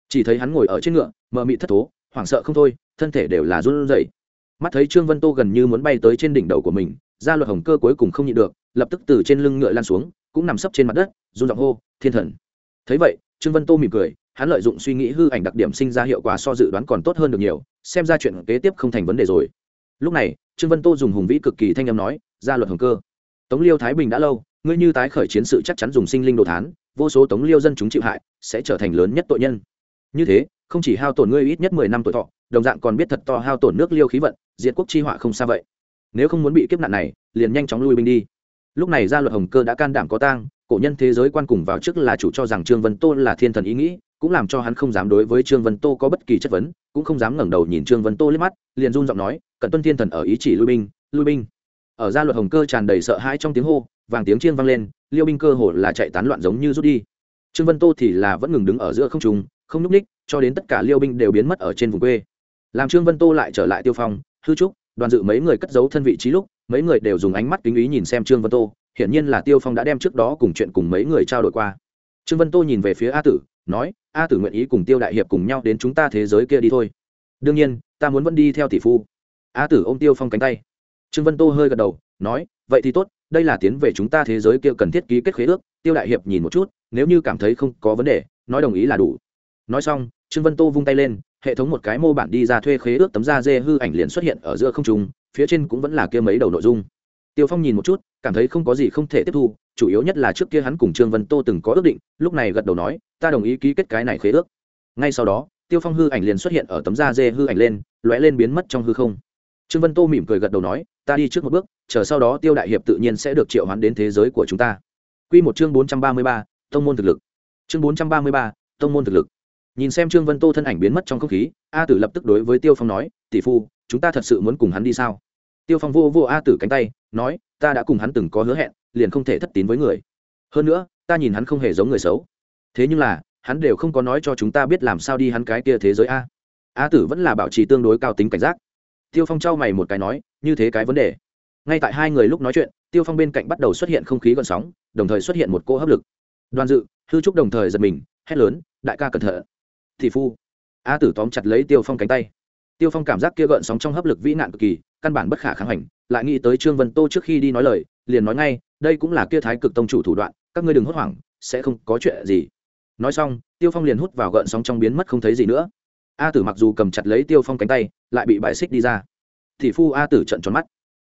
Chỉ thấy hắn ngồi ở trên ngựa, mờ mị thất thố, hoảng sợ không thôi, thân thể đều là run rẩy. Mắt thấy trương vân tô gần như muốn bay tới trên đỉnh đầu của mình, gia luật hồng cơ cuối cùng không nhịn được, lập tức từ trên lưng ngựa lan xuống, cũng nằm sấp trên mặt đất, run giọng hô, thiên thần! Thấy vậy, trương vân tô mỉm cười, hắn lợi dụng suy nghĩ hư ảnh đặc điểm sinh ra hiệu quả so dự đoán còn tốt hơn được nhiều, xem ra chuyện kế tiếp không thành vấn đề rồi. Lúc này, trương vân tô dùng hùng vĩ cực kỳ thanh âm nói, gia luật hồng cơ, tống liêu thái bình đã lâu ngươi như tái khởi chiến sự chắc chắn dùng sinh linh đồ thán, vô số tống liêu dân chúng chịu hại, sẽ trở thành lớn nhất tội nhân. Như thế, không chỉ hao tổn ngươi ít nhất mười năm tuổi thọ, đồng dạng còn biết thật to hao tổn nước liêu khí vận, diệt quốc chi họa không xa vậy. Nếu không muốn bị kiếp nạn này, liền nhanh chóng lui binh đi. Lúc này gia luật hồng cơ đã can đảm có tang, cổ nhân thế giới quan cùng vào trước là chủ cho rằng trương vân tô là thiên thần ý nghĩ, cũng làm cho hắn không dám đối với trương vân tô có bất kỳ chất vấn, cũng không dám ngẩng đầu nhìn trương vân tô liếc mắt, liền run giọng nói, cận tuân thiên thần ở ý chỉ lui binh lui binh. Ở gia luật hồng cơ tràn đầy sợ hãi trong tiếng hô vàng tiếng chiên vang lên, liêu binh cơ hồ là chạy tán loạn giống như rút đi. Trương vân tô thì là vẫn ngừng đứng ở giữa không trung, không nhúc ních cho đến tất cả liêu binh đều biến mất ở trên vùng quê. Làm trương vân tô lại trở lại tiêu phong, hư trúc, đoàn dự mấy người cất giấu thân vị trí lúc, mấy người đều dùng ánh mắt kính ý nhìn xem trương vân tô, hiển nhiên là tiêu phong đã đem trước đó cùng chuyện cùng mấy người trao đổi qua. Trương vân tô nhìn về phía a tử, nói, a tử nguyện ý cùng tiêu đại hiệp cùng nhau đến chúng ta thế giới kia đi thôi. Đương nhiên, ta muốn vẫn đi theo tỷ phu. A tử ô m tiêu phong cánh tay. Trương vân tô hơi gật đầu, nói vậy thì tốt, đây là tiến về chúng ta thế giới kia cần thiết ký kết khế ước, tiêu đại hiệp nhìn một chút, nếu như cảm thấy không có vấn đề, nói đồng ý là đủ. Nói xong, trương vân tô vung tay lên, hệ thống một cái mô bản đi ra thuê khế ước tấm da dê hư ảnh liền xuất hiện ở giữa không trung, phía trên cũng vẫn là kia mấy đầu nội dung. Tiêu phong nhìn một chút, cảm thấy không có gì không thể tiếp thu, chủ yếu nhất là trước kia hắn cùng trương vân tô từng có ước định, lúc này gật đầu nói, ta đồng ý ký kết cái này khế ước. Ngay sau đó, tiêu phong hư ảnh liền xuất hiện ở tấm da dê hư ảnh lên, lóe lên biến mất trong hư không. Trương vân tô mỉm cười gật đầu nói ta đi trước một bước chờ sau đó tiêu đại hiệp tự nhiên sẽ được triệu hoán đến thế giới của chúng ta Quy một chương bốn trăm ba mươi ba, tông môn thực lực. Chương bốn trăm ba mươi ba, tông môn thực lực. Nhìn xem Trương Vân Tô thân ảnh biến mất trong không khí, A Tử lập tức đối với Tiêu Phong nói, "Tỷ phu, chúng ta thật sự muốn cùng hắn đi sao?" Tiêu Phong vô vô A Tử cánh tay, nói, "Ta đã cùng hắn từng có hứa hẹn, liền không thể thất tín với người. Hơn nữa, ta nhìn hắn không hề giống người xấu. Thế nhưng là, hắn đều không có nói cho chúng ta biết làm sao đi hắn cái kia thế giới a." A Tử vẫn là bảo trì tương đối cao tính cảnh giác. Tiêu Phong trao mày một cái nói, "Như thế cái vấn đề." Ngay tại hai người lúc nói chuyện, Tiêu Phong bên cạnh bắt đầu xuất hiện không khí gợn sóng, đồng thời xuất hiện một cô hấp lực. Đoàn Dự, Hư Trúc đồng thời giật mình, hét lớn, "Đại ca cẩn thận!" Thị phu. A Tử tóm chặt lấy Tiêu Phong cánh tay. Tiêu Phong cảm giác kia gợn sóng trong hấp lực vĩ nạn cực kỳ, căn bản bất khả kháng hành, lại nghĩ tới Trương Vân Tô trước khi đi nói lời, liền nói ngay, đây cũng là kia Thái Cực Tông chủ thủ đoạn, các ngươi đừng hốt hoảng, sẽ không có chuyện gì. Nói xong, Tiêu Phong liền hút vào gợn sóng trong biến mất không thấy gì nữa. A Tử mặc dù cầm chặt lấy Tiêu Phong cánh tay, lại bị bại xích đi ra. Thị phu A Tử trợn tròn mắt.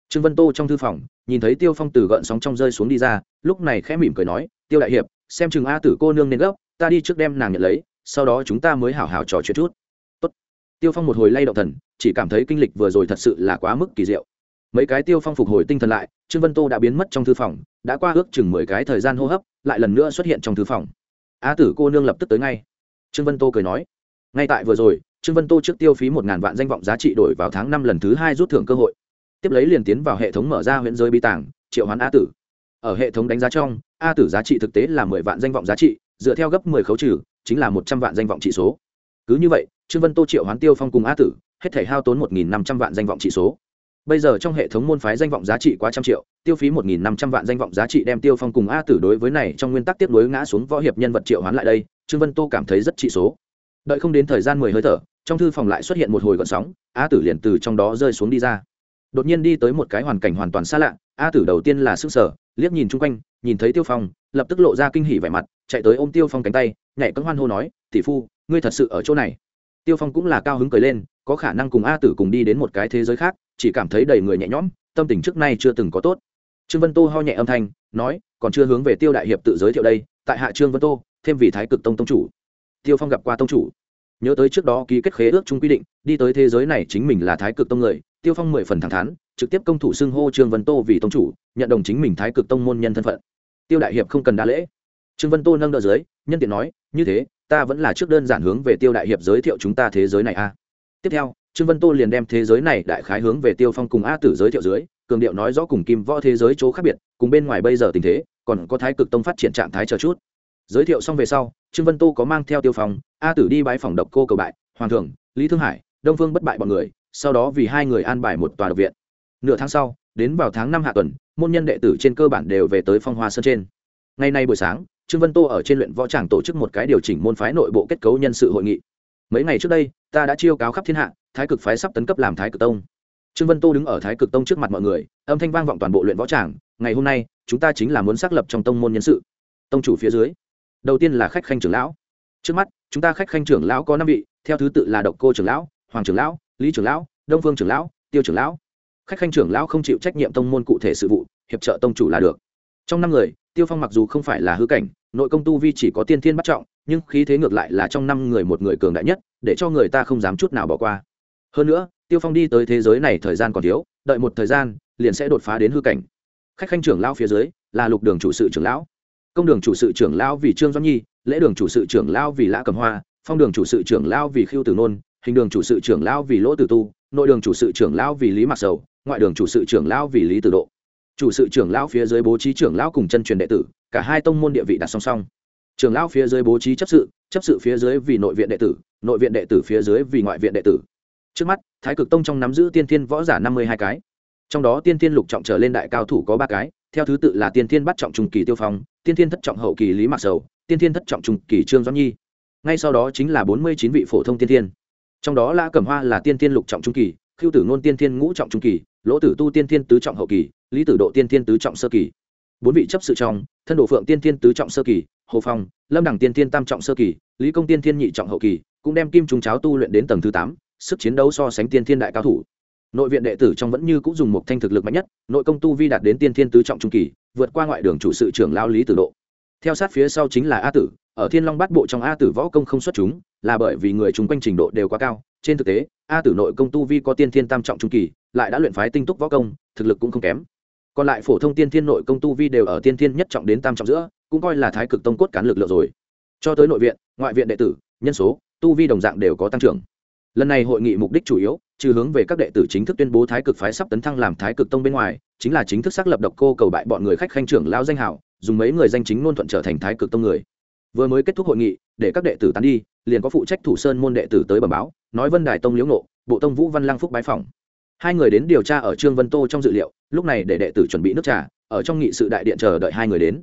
Trương Vân Tô trong thư phòng, nhìn thấy Tiêu Phong từ gợn sóng trong rơi xuống đi ra, lúc này khẽ mỉm cười nói, "Tiêu đại hiệp, xem chừng A Tử cô nương nên gấp, ta đi trước đem nàng nhận lấy, sau đó chúng ta mới hảo hảo trò chuyện chút." Tốt. Tiêu Phong một hồi lay động thần, chỉ cảm thấy kinh lịch vừa rồi thật sự là quá mức kỳ diệu. Mấy cái Tiêu Phong phục hồi tinh thần lại, Trương Vân Tô đã biến mất trong thư phòng, đã qua ước chừng mười cái thời gian hô hấp, lại lần nữa xuất hiện trong thư phòng. A Tử cô nương lập tức tới ngay. Trương Vân Tô cười nói, ngay tại vừa rồi, Trương Vân Tô trước tiêu phí một ngàn vạn danh vọng giá trị đổi vào tháng năm lần thứ hai rút thưởng cơ hội. Tiếp lấy liền tiến vào hệ thống mở ra huyện giới bi tàng triệu hoán a tử. Ở hệ thống đánh giá trong a tử giá trị thực tế là mười vạn danh vọng giá trị dựa theo gấp mười khấu trừ chính là một trăm vạn danh vọng trị số. Cứ như vậy trương vân tô triệu hoán tiêu phong cùng a tử hết thể hao tốn một nghìn năm trăm vạn danh vọng trị số. Bây giờ trong hệ thống môn phái danh vọng giá trị quá trăm triệu tiêu phí một nghìn năm trăm vạn danh vọng giá trị đem tiêu phong cùng a tử đối với này trong nguyên tắc tiếp nối ngã xuống võ hiệp nhân vật triệu hoán lại đây trương vân tô cảm thấy rất trị số đợi không đến thời gian mười hơi thở, trong thư phòng lại xuất hiện một hồi gọn sóng, a tử liền từ trong đó rơi xuống đi ra. Đột nhiên đi tới một cái hoàn cảnh hoàn toàn xa lạ, a tử đầu tiên là s ư n g sở liếc nhìn chung quanh, nhìn thấy tiêu phong, lập tức lộ ra kinh hỉ vẻ mặt, chạy tới ôm tiêu phong cánh tay, nhảy cấm hoan hô nói, tỷ phu, ngươi thật sự ở chỗ này. Tiêu phong cũng là cao hứng cười lên, có khả năng cùng a tử cùng đi đến một cái thế giới khác, chỉ cảm thấy đầy người nhẹ nhõm, tâm tình trước nay chưa từng có tốt. Trương vân tô ho nhẹ âm thanh, nói, còn chưa hướng về tiêu đại hiệp tự giới thiệu đây, tại hạ trương vân tô, thêm vì thái cực tông tông chủ tiêu phong gặp qua tông chủ. Nhớ tới trước đó ký kết khế ước chung quy định, đi tới thế giới này chính mình là thái cực tông người, tiêu phong mười phần thẳng thắn, trực tiếp công thủ xưng hô trương vân tô vì tông chủ, nhận đồng chính mình thái cực tông môn nhân thân phận. Tiêu đại hiệp không cần đa lễ. Trương vân tô nâng đỡ dưới, nhân tiện nói, như thế, ta vẫn là trước đơn giản hướng về tiêu đại hiệp giới thiệu chúng ta thế giới này a. Tiếp theo, trương vân tô liền đem thế giới này đại khái hướng về tiêu phong cùng a tử giới thiệu dưới, cường điệu nói rõ cùng kim võ thế giới chỗ khác biệt, cùng bên ngoài bây giờ tình thế, còn có thái cực tông phát triển trạng thái chờ chút giới thiệu xong về sau, trương vân tô có mang theo tiêu phong, a tử đi bái phòng độc cô cầu bại, hoàng thượng, lý thương hải, đông phương bất bại bọn người, sau đó vì hai người an bài một tòa độc viện. Nửa tháng sau, đến vào tháng năm hạ tuần, môn nhân đệ tử trên cơ bản đều về tới phong hoa sơn trên. Ngày nay buổi sáng, trương vân tô ở trên luyện võ tràng tổ chức một cái điều chỉnh môn phái nội bộ kết cấu nhân sự hội nghị. Mấy ngày trước đây, ta đã chiêu cáo khắp thiên hạ, thái cực phái sắp tấn cấp làm thái cực tông. Trương vân tô đứng ở thái cực tông trước mặt mọi người, âm thanh vang vọng toàn bộ luyện võ tràng, ngày hôm nay, chúng ta chính là muốn xác lập trong tông môn nhân sự. Tông chủ phía dưới đầu tiên là khách khanh trưởng lão. Trước mắt, chúng ta khách khanh trưởng lão có năm vị, theo thứ tự là độc cô trưởng lão, hoàng trưởng lão, lý trưởng lão, đông phương trưởng lão, tiêu trưởng lão. Khách khanh trưởng lão không chịu trách nhiệm tông môn cụ thể sự vụ, hiệp trợ tông chủ là được. Trong năm người, tiêu phong mặc dù không phải là hư cảnh, nội công tu vi chỉ có tiên thiên bắt trọng, nhưng khí thế ngược lại là trong năm người một người cường đại nhất, để cho người ta không dám chút nào bỏ qua. Hơn nữa, tiêu phong đi tới thế giới này thời gian còn thiếu, đợi một thời gian, liền sẽ đột phá đến hư cảnh. Khách khanh trưởng lão phía dưới là lục đường chủ sự trưởng lão công đường chủ sự trưởng lão vì trương doãn nhi, lễ đường chủ sự trưởng lão vì lã cầm hoa, phong đường chủ sự trưởng lão vì khiêu tử nôn, hình đường chủ sự trưởng lão vì lỗ tử tu, nội đường chủ sự trưởng lão vì lý mặc sầu, ngoại đường chủ sự trưởng lão vì lý tử độ. Chủ sự trưởng lão phía dưới bố trí trưởng lão cùng chân truyền đệ tử, cả hai tông môn địa vị đặt song song. Trưởng lão phía dưới bố trí chấp sự chấp sự phía dưới vì nội viện đệ tử, nội viện đệ tử phía dưới vì ngoại viện đệ tử. Trước mắt, thái cực tông trong nắm giữ tiên thiên võ giả năm mươi hai cái. Trong đó tiên thiên lục trọng trở lên đại cao thủ có ba cái theo thứ tự là tiên thiên bắt trọng trung kỳ tiêu phong tiên thiên thất trọng hậu kỳ lý mạc sầu tiên thiên thất trọng trung kỳ trương doãn nhi ngay sau đó chính là bốn mươi chín vị phổ thông tiên thiên trong đó lã cẩm hoa là tiên thiên lục trọng trung kỳ khiêu tử nôn tiên thiên ngũ trọng trung kỳ lỗ tử tu tiên thiên tứ trọng hậu kỳ lý tử độ tiên thiên tứ trọng sơ kỳ bốn vị chấp sự trong thân đồ phượng tiên thiên tứ trọng sơ kỳ hồ phong lâm đẳng tiên thiên tam trọng sơ kỳ lý công tiên thiên nhị trọng hậu kỳ cũng đem kim trung cháo tu luyện đến tầng thứ tám sức chiến đấu so sánh tiên thiên đại cao thủ nội viện đệ tử trong vẫn như cũng dùng một thanh thực lực mạnh nhất, nội công tu vi đạt đến tiên thiên tứ trọng trung kỳ, vượt qua ngoại đường chủ sự trưởng lao lý tử độ. Theo sát phía sau chính là a tử, ở thiên long bát bộ trong a tử võ công không xuất chúng, là bởi vì người chúng quanh trình độ đều quá cao, trên thực tế, a tử nội công tu vi có tiên thiên tam trọng trung kỳ, lại đã luyện phái tinh túc võ công, thực lực cũng không kém. Còn lại phổ thông tiên thiên nội công tu vi đều ở tiên thiên nhất trọng đến tam trọng giữa, cũng coi là thái cực tông cốt cán lực lượng rồi. Cho tới nội viện, ngoại viện đệ tử, nhân số, tu vi đồng dạng đều có tăng trưởng lần này hội nghị mục đích chủ yếu trừ hướng về các đệ tử chính thức tuyên bố thái cực phái sắp tấn thăng làm thái cực tông bên ngoài chính là chính thức xác lập độc cô cầu bại bọn người khách khanh trưởng lao danh hảo dùng mấy người danh chính ngôn thuận trở thành thái cực tông người. Vừa mới kết thúc hội nghị để các đệ tử tán đi liền có phụ trách thủ sơn môn đệ tử tới bẩm báo nói vân đài tông liễu nộ, bộ tông vũ văn lang phúc bái phỏng. Hai người đến điều tra ở trương vân tô trong dự liệu lúc này để đệ tử chuẩn bị nước trà ở trong nghị sự đại điện chờ đợi hai người đến.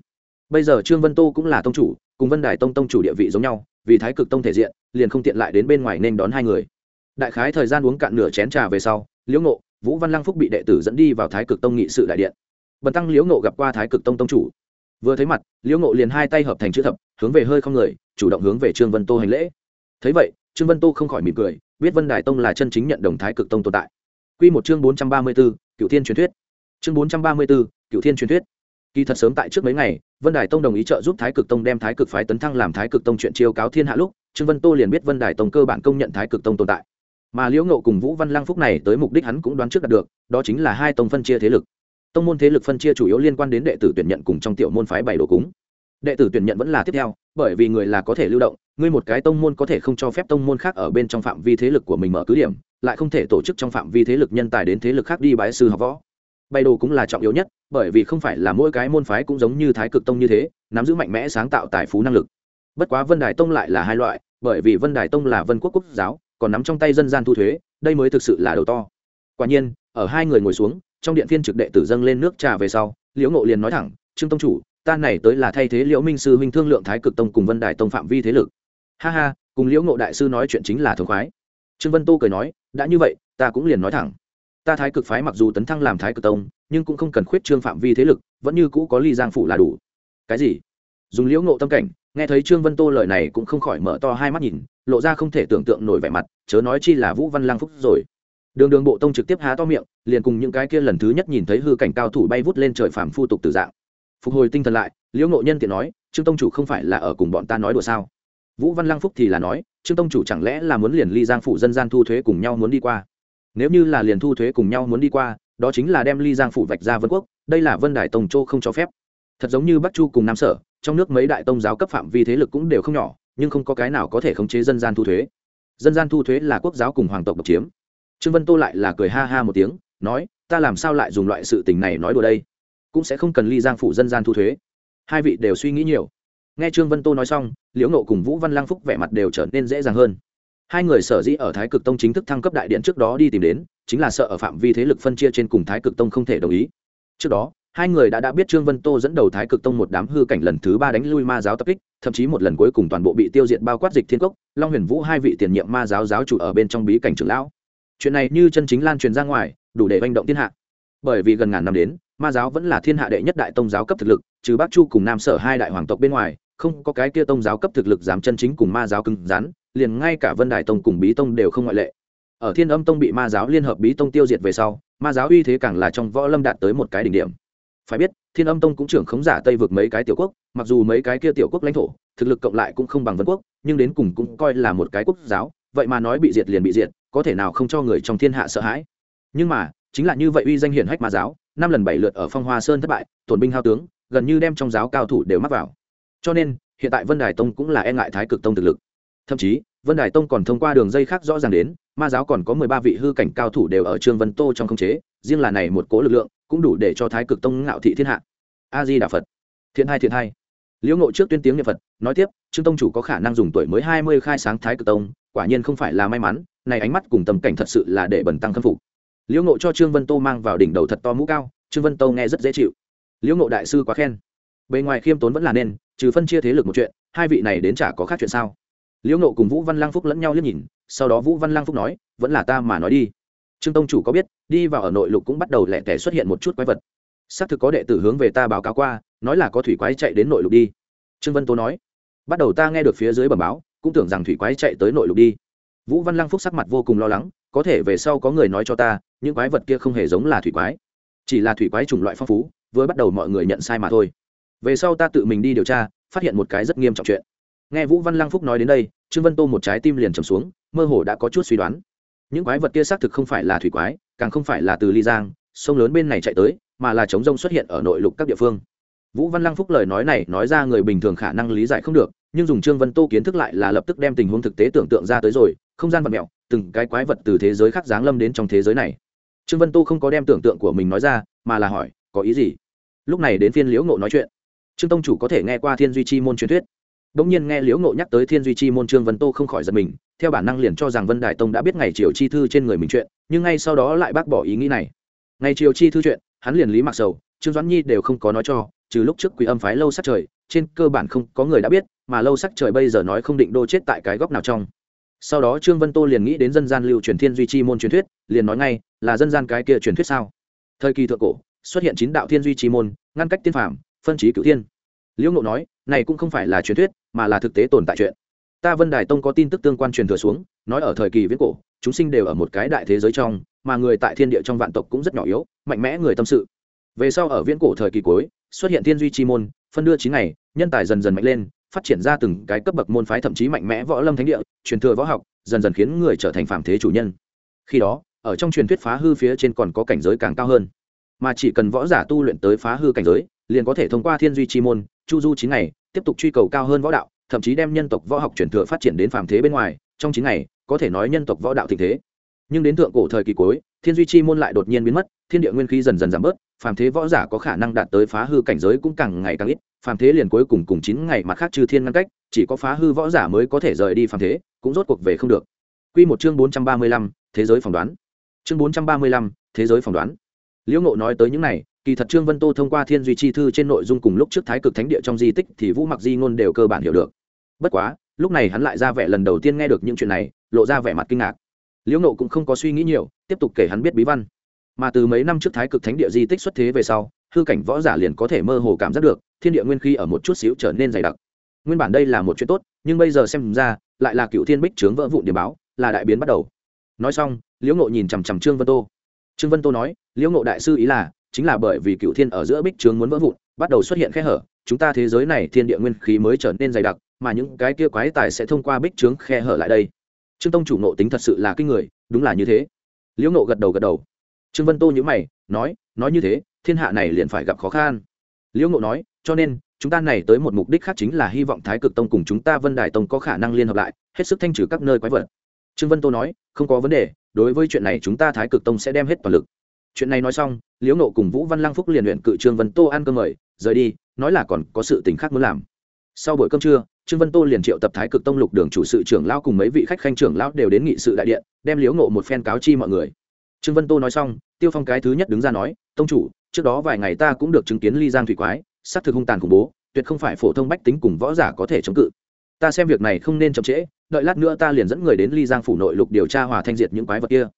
Bây giờ trương vân tô cũng là tông chủ cùng vân đài tông tông chủ địa vị giống nhau vì thái cực tông thể diện liền không tiện lại đến bên ngoài nên đón hai người đại khái thời gian uống cạn nửa chén trà về sau, liễu ngộ, vũ văn lăng phúc bị đệ tử dẫn đi vào thái cực tông nghị sự đại điện. Bần tăng liễu ngộ gặp qua thái cực tông tông chủ. Vừa thấy mặt, liễu ngộ liền hai tay hợp thành chữ thập, hướng về hơi không người, chủ động hướng về trương vân tô hành lễ. Thấy vậy, trương vân tô không khỏi mỉm cười, biết vân đài tông là chân chính nhận đồng thái cực tông tồn tại. Q một chương bốn trăm ba mươi b ố cựu thiên truyền thuyết. Chương bốn trăm ba mươi b ố cựu thiên truyền thuyết. Kỳ thật sớm tại trước mấy ngày, vân đài tông đồng ý trợ giúp thái cực tông đem thái cực phái tấn thăng làm thái cực tông chuyện chiêu cáo thiên hạ lúc, trương vân tô liền biết vân đài tông cơ bản công nhận thái cực tông tồn tại mà liễu ngộ cùng vũ văn lăng phúc này tới mục đích hắn cũng đoán trước đạt được, đó chính là hai tông phân chia thế lực. Tông môn thế lực phân chia chủ yếu liên quan đến đệ tử tuyển nhận cùng trong tiểu môn phái bảy đồ cúng. Đệ tử tuyển nhận vẫn là tiếp theo, bởi vì người là có thể lưu động ngươi một cái tông môn có thể không cho phép tông môn khác ở bên trong phạm vi thế lực của mình mở cứ điểm, lại không thể tổ chức trong phạm vi thế lực nhân tài đến thế lực khác đi bái sư học võ. Bày đồ cũng là trọng yếu nhất, bởi vì không phải là mỗi cái môn phái cũng giống như thái cực tông như thế, nắm giữ mạnh mẽ sáng tạo tài phú năng lực. Bất quá vân đài tông lại là hai loại, bởi vì vân đài tông là vân quốc quốc giáo còn nắm trong tay dân gian thu thuế, đây mới thực sự là đầu to. Quả nhiên, ở hai người ngồi xuống, trong điện phiên trực đệ tử dâng lên nước trà về sau, liễu ngộ liền nói thẳng, trương tông chủ, ta này tới là thay thế liễu minh sư huynh thương lượng thái cực tông cùng vân đài tông phạm vi thế lực. Ha ha, cùng liễu ngộ đại sư nói chuyện chính là thống khoái. Trương vân tô cười nói, đã như vậy, ta cũng liền nói thẳng. Ta thái cực phái mặc dù tấn thăng làm thái cực tông, nhưng cũng không cần khuyết trương phạm vi thế lực, vẫn như cũ có ly giang phủ là đủ. Cái gì? Dùng liễu ngộ tâm cảnh, nghe thấy trương vân tô lời này cũng không khỏi mở to hai mắt nhìn lộ ra không thể tưởng tượng nổi vẻ mặt, chớ nói chi là vũ văn lang phúc rồi. Đường đường bộ tông trực tiếp há to miệng, liền cùng những cái kia lần thứ nhất nhìn thấy hư cảnh cao thủ bay vút lên trời phàm phu tục từ dạng. Phục hồi tinh thần lại, liễu ngộ nhân tiện nói, trương tông chủ không phải là ở cùng bọn ta nói đùa sao? Vũ văn lăng phúc thì là nói, trương tông chủ chẳng lẽ là muốn liền ly giang phủ dân gian thu thuế cùng nhau muốn đi qua? Nếu như là liền thu thuế cùng nhau muốn đi qua, đó chính là đem ly giang phủ vạch ra vân quốc, đây là vân đại tông châu không cho phép. Thật giống như bắc chu cùng nam sở, trong nước mấy đại tông giáo cấp phạm vi thế lực cũng đều không nhỏ nhưng không có cái nào có thể khống chế dân gian thu thuế. Dân gian thu thuế là quốc giáo cùng hoàng tộc độc chiếm. Trương vân tô lại là cười ha ha một tiếng, nói, ta làm sao lại dùng loại sự tình này nói đùa đây? Cũng sẽ không cần ly giang phủ dân gian thu thuế. Hai vị đều suy nghĩ nhiều. Nghe trương vân tô nói xong, liễu nộ cùng vũ văn lang phúc vẻ mặt đều trở nên dễ dàng hơn. Hai người sở dĩ ở thái cực tông chính thức thăng cấp đại điện trước đó đi tìm đến, chính là sợ ở phạm vi thế lực phân chia trên cùng thái cực tông không thể đồng ý. Trước đó hai người đã đã biết trương vân tô dẫn đầu thái cực tông một đám hư cảnh lần thứ ba đánh lui ma giáo tập kích, thậm chí một lần cuối cùng toàn bộ bị tiêu diệt bao quát dịch thiên cốc, long huyền vũ hai vị tiền nhiệm ma giáo giáo chủ ở bên trong bí cảnh trưởng lão. Chuyện này như chân chính lan truyền ra ngoài, đủ để manh động thiên hạ. Bởi vì gần ngàn năm đến, ma giáo vẫn là thiên hạ đệ nhất đại tông giáo cấp thực lực, trừ bắc chu cùng nam sở hai đại hoàng tộc bên ngoài, không có cái kia tông giáo cấp thực lực dám chân chính cùng ma giáo cứng rắn, liền ngay cả vân đài tông cùng bí tông đều không ngoại lệ. Ở thiên âm tông bị ma giáo liên hợp bí tông tiêu diệt về sau, ma giáo uy thế càng là trong võ lâm đạt tới một cái đỉnh điểm phải biết, thiên âm tông cũng trưởng khống giả tây vực mấy cái tiểu quốc, mặc dù mấy cái kia tiểu quốc lãnh thổ, thực lực cộng lại cũng không bằng vân quốc, nhưng đến cùng cũng coi là một cái quốc giáo, vậy mà nói bị diệt liền bị diệt, có thể nào không cho người trong thiên hạ sợ hãi? Nhưng mà, chính là như vậy uy danh hiển hách ma giáo, năm lần bảy lượt ở phong hoa sơn thất bại, tổn binh hao tướng, gần như đem trong giáo cao thủ đều mắc vào. Cho nên, hiện tại vân đài tông cũng là e ngại thái cực tông thực lực. Thậm chí, vân đài tông còn thông qua đường dây khác rõ ràng đến, ma giáo còn có mười ba vị hư cảnh cao thủ đều ở trương vân tô trong khống chế riêng là này một cố lực lượng cũng đủ để cho thái cực tông ngạo thị thiên hạ. A di đà phật. Thiện hai thiện hai. Liễu ngộ trước tuyên tiếng niệm phật, nói tiếp, trương tông chủ có khả năng dùng tuổi mới hai mươi khai sáng thái cực tông, quả nhiên không phải là may mắn, này ánh mắt cùng tầm cảnh thật sự là để bẩn tăng khâm phục. Liễu ngộ cho trương vân tô mang vào đỉnh đầu thật to mũ cao, trương vân tô nghe rất dễ chịu. Liễu ngộ đại sư quá khen. Bề ngoài khiêm tốn vẫn là nên, trừ phân chia thế lực một chuyện, hai vị này đến chả có khác chuyện sao? Liễu ngộ cùng vũ văn lang phúc lẫn nhau liếc nhìn, sau đó vũ văn lang phúc nói, vẫn là ta mà nói đi trương tông chủ có biết, đi vào ở nội lục cũng bắt đầu lẻ tẻ xuất hiện một chút quái vật. Xác thực có đệ tử hướng về ta báo cáo qua, nói là có thủy quái chạy đến nội lục đi. Trương vân tố nói, bắt đầu ta nghe được phía dưới bẩm báo, cũng tưởng rằng thủy quái chạy tới nội lục đi. Vũ văn lăng phúc sắc mặt vô cùng lo lắng, có thể về sau có người nói cho ta, những quái vật kia không hề giống là thủy quái. Chỉ là thủy quái chủng loại phong phú, vừa bắt đầu mọi người nhận sai mà thôi. Về sau ta tự mình đi điều tra, phát hiện một cái rất nghiêm trọng chuyện. Nghe vũ văn lăng phúc nói đến đây, trương vân tô một trái tim liền trầm xuống, mơ hồ đã có chút suy đoán những quái vật kia xác thực không phải là thủy quái càng không phải là từ ly giang sông lớn bên này chạy tới mà là chống rông xuất hiện ở nội lục các địa phương. Vũ văn lăng phúc lời nói này nói ra người bình thường khả năng lý giải không được nhưng dùng trương vân tô kiến thức lại là lập tức đem tình huống thực tế tưởng tượng ra tới rồi không gian vật mẹo từng cái quái vật từ thế giới khác giáng lâm đến trong thế giới này. Trương vân tô không có đem tưởng tượng của mình nói ra mà là hỏi có ý gì? Lúc này đến phiên liễu ngộ nói chuyện. Trương tông chủ có thể nghe qua thiên duy chi môn truyền thuyết. Đống nhiên nghe Liễu Ngộ nhắc tới Thiên Duy Chi môn Trương Vân Tô không khỏi giật mình, theo bản năng liền cho rằng Vân Đại Tông đã biết ngày triều chi thư trên người mình chuyện, nhưng ngay sau đó lại bác bỏ ý nghĩ này. Ngày triều chi thư chuyện, hắn liền lý mặc sầu, Trương Doãn Nhi đều không có nói cho, trừ lúc trước Quỷ Âm phái lâu sắc trời, trên cơ bản không có người đã biết, mà lâu sắc trời bây giờ nói không định đô chết tại cái góc nào trong. Sau đó Trương Vân Tô liền nghĩ đến dân gian lưu truyền Thiên Duy Chi môn truyền thuyết, liền nói ngay, là dân gian cái kia truyền thuyết sao? Thời kỳ thượng cổ, xuất hiện chín đạo Thiên Duy Chi môn, ngăn cách tiên phàm, phân trí cửu thiên. Liễu Ngộ nói, này cũng không phải là truyền thuyết, mà là thực tế tồn tại chuyện ta vân đài tông có tin tức tương quan truyền thừa xuống, nói ở thời kỳ viễn cổ, chúng sinh đều ở một cái đại thế giới trong, mà người tại thiên địa trong vạn tộc cũng rất nhỏ yếu, mạnh mẽ người tâm sự. Về sau ở viễn cổ thời kỳ cuối, xuất hiện thiên duy chi môn, phân đưa chín ngày, nhân tài dần dần mạnh lên, phát triển ra từng cái cấp bậc môn phái thậm chí mạnh mẽ võ lâm thánh địa, truyền thừa võ học, dần dần khiến người trở thành phạm thế chủ nhân. Khi đó, ở trong truyền thuyết phá hư phía trên còn có cảnh giới càng cao hơn. Mà chỉ cần võ giả tu luyện tới phá hư cảnh giới, liền có thể thông qua thiên duy chi môn, chu du chín ngày, tiếp tục truy cầu cao hơn võ đạo thậm chí đem nhân tộc võ học truyền thừa phát triển đến phàm thế bên ngoài trong chín ngày có thể nói nhân tộc võ đạo thịnh thế nhưng đến thượng cổ thời kỳ cuối thiên duy chi môn lại đột nhiên biến mất thiên địa nguyên khí dần dần giảm bớt phàm thế võ giả có khả năng đạt tới phá hư cảnh giới cũng càng ngày càng ít phàm thế liền cuối cùng cùng chín ngày mặt khác trừ thiên ngăn cách chỉ có phá hư võ giả mới có thể rời đi phàm thế cũng rốt cuộc về không được Quy một chương bốn trăm ba mươi lăm, thế giới phỏng đoán. Chương bốn trăm ba mươi lăm, thế giới phỏng đoán. Liễu Ngộ nói tới những này, kỳ thật trương vân tô thông qua thiên duy chi thư trên nội dung cùng lúc trước thái cực thánh địa trong di tích thì vũ mặc di ngôn đều cơ bản hiểu được. Bất quá, lúc này hắn lại ra vẻ lần đầu tiên nghe được những chuyện này, lộ ra vẻ mặt kinh ngạc. Liễu nộ cũng không có suy nghĩ nhiều, tiếp tục kể hắn biết bí văn. Mà từ mấy năm trước thái cực thánh địa di tích xuất thế về sau, hư cảnh võ giả liền có thể mơ hồ cảm giác được, thiên địa nguyên khí ở một chút xíu trở nên dày đặc. Nguyên bản đây là một chuyện tốt, nhưng bây giờ xem ra, lại là cựu thiên bích trướng vỡ vụn điểm báo, là đại biến bắt đầu. Nói xong, liễu nộ nhìn chằm chằm trương vân tô. Trương vân tô nói, liễu nộ đại sư ý là chính là bởi vì cựu thiên ở giữa bích trướng muốn vỡ vụn, bắt đầu xuất hiện khe hở, chúng ta thế giới này thiên địa nguyên khí mới trở nên dày đặc, mà những cái kia quái tài sẽ thông qua bích trướng khe hở lại đây. Trương tông chủ nộ tính thật sự là kinh người, đúng là như thế. Liễu nộ gật đầu gật đầu. Trương vân tô nhữ mày, nói nói như thế, thiên hạ này liền phải gặp khó khăn. Liễu nộ nói, cho nên, chúng ta này tới một mục đích khác chính là hy vọng thái cực tông cùng chúng ta vân đài tông có khả năng liên hợp lại, hết sức thanh trừ các nơi quái vật. Trương vân tô nói, không có vấn đề, đối với chuyện này chúng ta thái cực tông sẽ đem hết toàn lực chuyện này nói xong, liễu nộ cùng vũ văn lăng phúc liền luyện cự trương vân tô ăn cơm mời, rời đi, nói là còn có sự tình khác muốn làm. Sau buổi cơm trưa, trương vân tô liền triệu tập thái cực tông lục đường chủ sự trưởng lão cùng mấy vị khách khanh trưởng lão đều đến nghị sự đại điện, đem liễu nộ một phen cáo chi mọi người. Trương vân tô nói xong, tiêu phong cái thứ nhất đứng ra nói, tông chủ, trước đó vài ngày ta cũng được chứng kiến ly giang thủy quái, xác thực hung tàn khủng bố, tuyệt không phải phổ thông bách tính cùng võ giả có thể chống cự. Ta xem việc này không nên chậm trễ, đợi lát nữa ta liền dẫn người đến ly giang phủ nội lục điều tra hòa thanh diệt những quái vật kia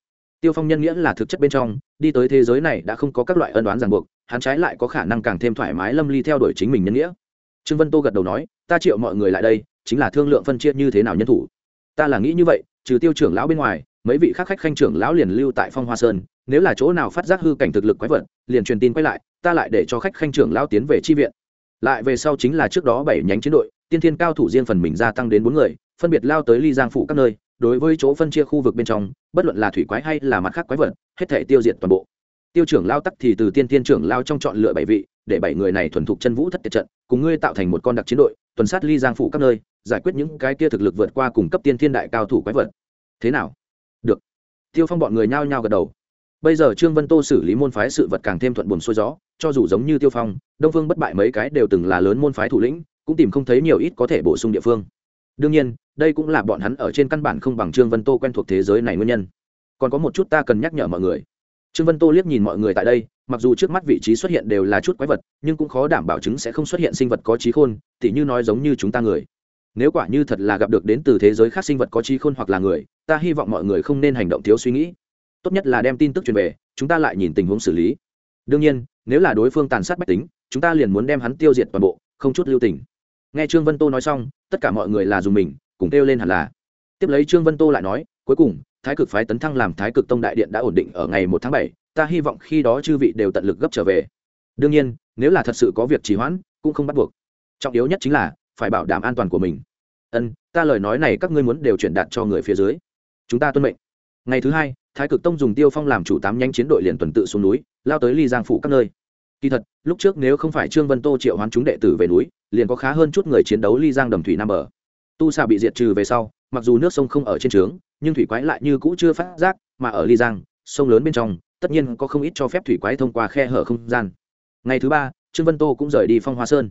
tiêu phong nhân nghĩa là thực chất bên trong, đi tới thế giới này đã không có các loại ân đoán ràng buộc, hắn trái lại có khả năng càng thêm thoải mái lâm ly theo đuổi chính mình nhân nghĩa. Trương vân tô gật đầu nói, ta triệu mọi người lại đây, chính là thương lượng phân chia như thế nào nhân thủ. Ta là nghĩ như vậy, trừ tiêu trưởng lão bên ngoài, mấy vị khác khách khanh trưởng lão liền lưu tại phong hoa sơn, nếu là chỗ nào phát giác hư cảnh thực lực quái vật, liền truyền tin quay lại, ta lại để cho khách khanh trưởng lão tiến về chi viện. Lại về sau chính là trước đó bảy nhánh chiến đội, tiên thiên cao thủ riêng phần mình gia tăng đến bốn người, phân biệt lao tới ly giang phủ các nơi đối với chỗ phân chia khu vực bên trong, bất luận là thủy quái hay là mặt khác quái vật, hết thể tiêu diệt toàn bộ. Tiêu trưởng lao tắc thì từ tiên tiên trưởng lao trong chọn lựa bảy vị, để bảy người này thuần thục chân vũ thất tiệt trận, cùng ngươi tạo thành một con đặc chiến đội, tuần sát ly giang phủ các nơi, giải quyết những cái kia thực lực vượt qua cùng cấp tiên thiên đại cao thủ quái vật. Thế nào? Được. Tiêu phong bọn người nhao nhao gật đầu. Bây giờ trương vân tô xử lý môn phái sự vật càng thêm thuận buồm xuôi gió, cho dù giống như tiêu phong, đông phương bất bại mấy cái đều từng là lớn môn phái thủ lĩnh, cũng tìm không thấy nhiều ít có thể bổ sung địa phương. Đương nhiên đây cũng là bọn hắn ở trên căn bản không bằng trương vân tô quen thuộc thế giới này nguyên nhân. Còn có một chút ta cần nhắc nhở mọi người. Trương vân tô liếc nhìn mọi người tại đây, mặc dù trước mắt vị trí xuất hiện đều là chút quái vật, nhưng cũng khó đảm bảo chứng sẽ không xuất hiện sinh vật có trí khôn, tỉ như nói giống như chúng ta người. Nếu quả như thật là gặp được đến từ thế giới khác sinh vật có trí khôn hoặc là người, ta hy vọng mọi người không nên hành động thiếu suy nghĩ. Tốt nhất là đem tin tức truyền về, chúng ta lại nhìn tình huống xử lý. Đương nhiên, nếu là đối phương tàn sát bách tính, chúng ta liền muốn đem hắn tiêu diệt toàn bộ, không chút lưu tình. Nghe trương vân tô nói xong, tất cả mọi người là dùng mình cùng kêu lên hẳn là. Tiếp lấy trương vân tô lại nói, cuối cùng, thái cực phái tấn thăng làm thái cực tông đại điện đã ổn định ở ngày một tháng bảy, ta hy vọng khi đó chư vị đều tận lực gấp trở về. Đương nhiên, nếu là thật sự có việc trì hoãn, cũng không bắt buộc. Trọng yếu nhất chính là, phải bảo đảm an toàn của mình. Ân, ta lời nói này các ngươi muốn đều chuyển đạt cho người phía dưới. Chúng ta tuân mệnh. Ngày thứ hai, thái cực tông dùng tiêu phong làm chủ tám nhanh chiến đội liền tuần tự xuống núi, lao tới ly giang phủ các nơi. Kỳ thật, lúc trước nếu không phải trương vân tô triệu hoán chúng đệ tử về núi, liền có khá hơn chút người chiến đấu ly giang đầm thủy nam bờ tu xà bị diệt trừ về sau, mặc dù nước sông không ở trên trướng, nhưng thủy quái lại như cũ chưa phát giác, mà ở ly giang, sông lớn bên trong, tất nhiên có không ít cho phép thủy quái thông qua khe hở không gian. Ngày thứ ba, trương vân tô cũng rời đi phong hoa sơn.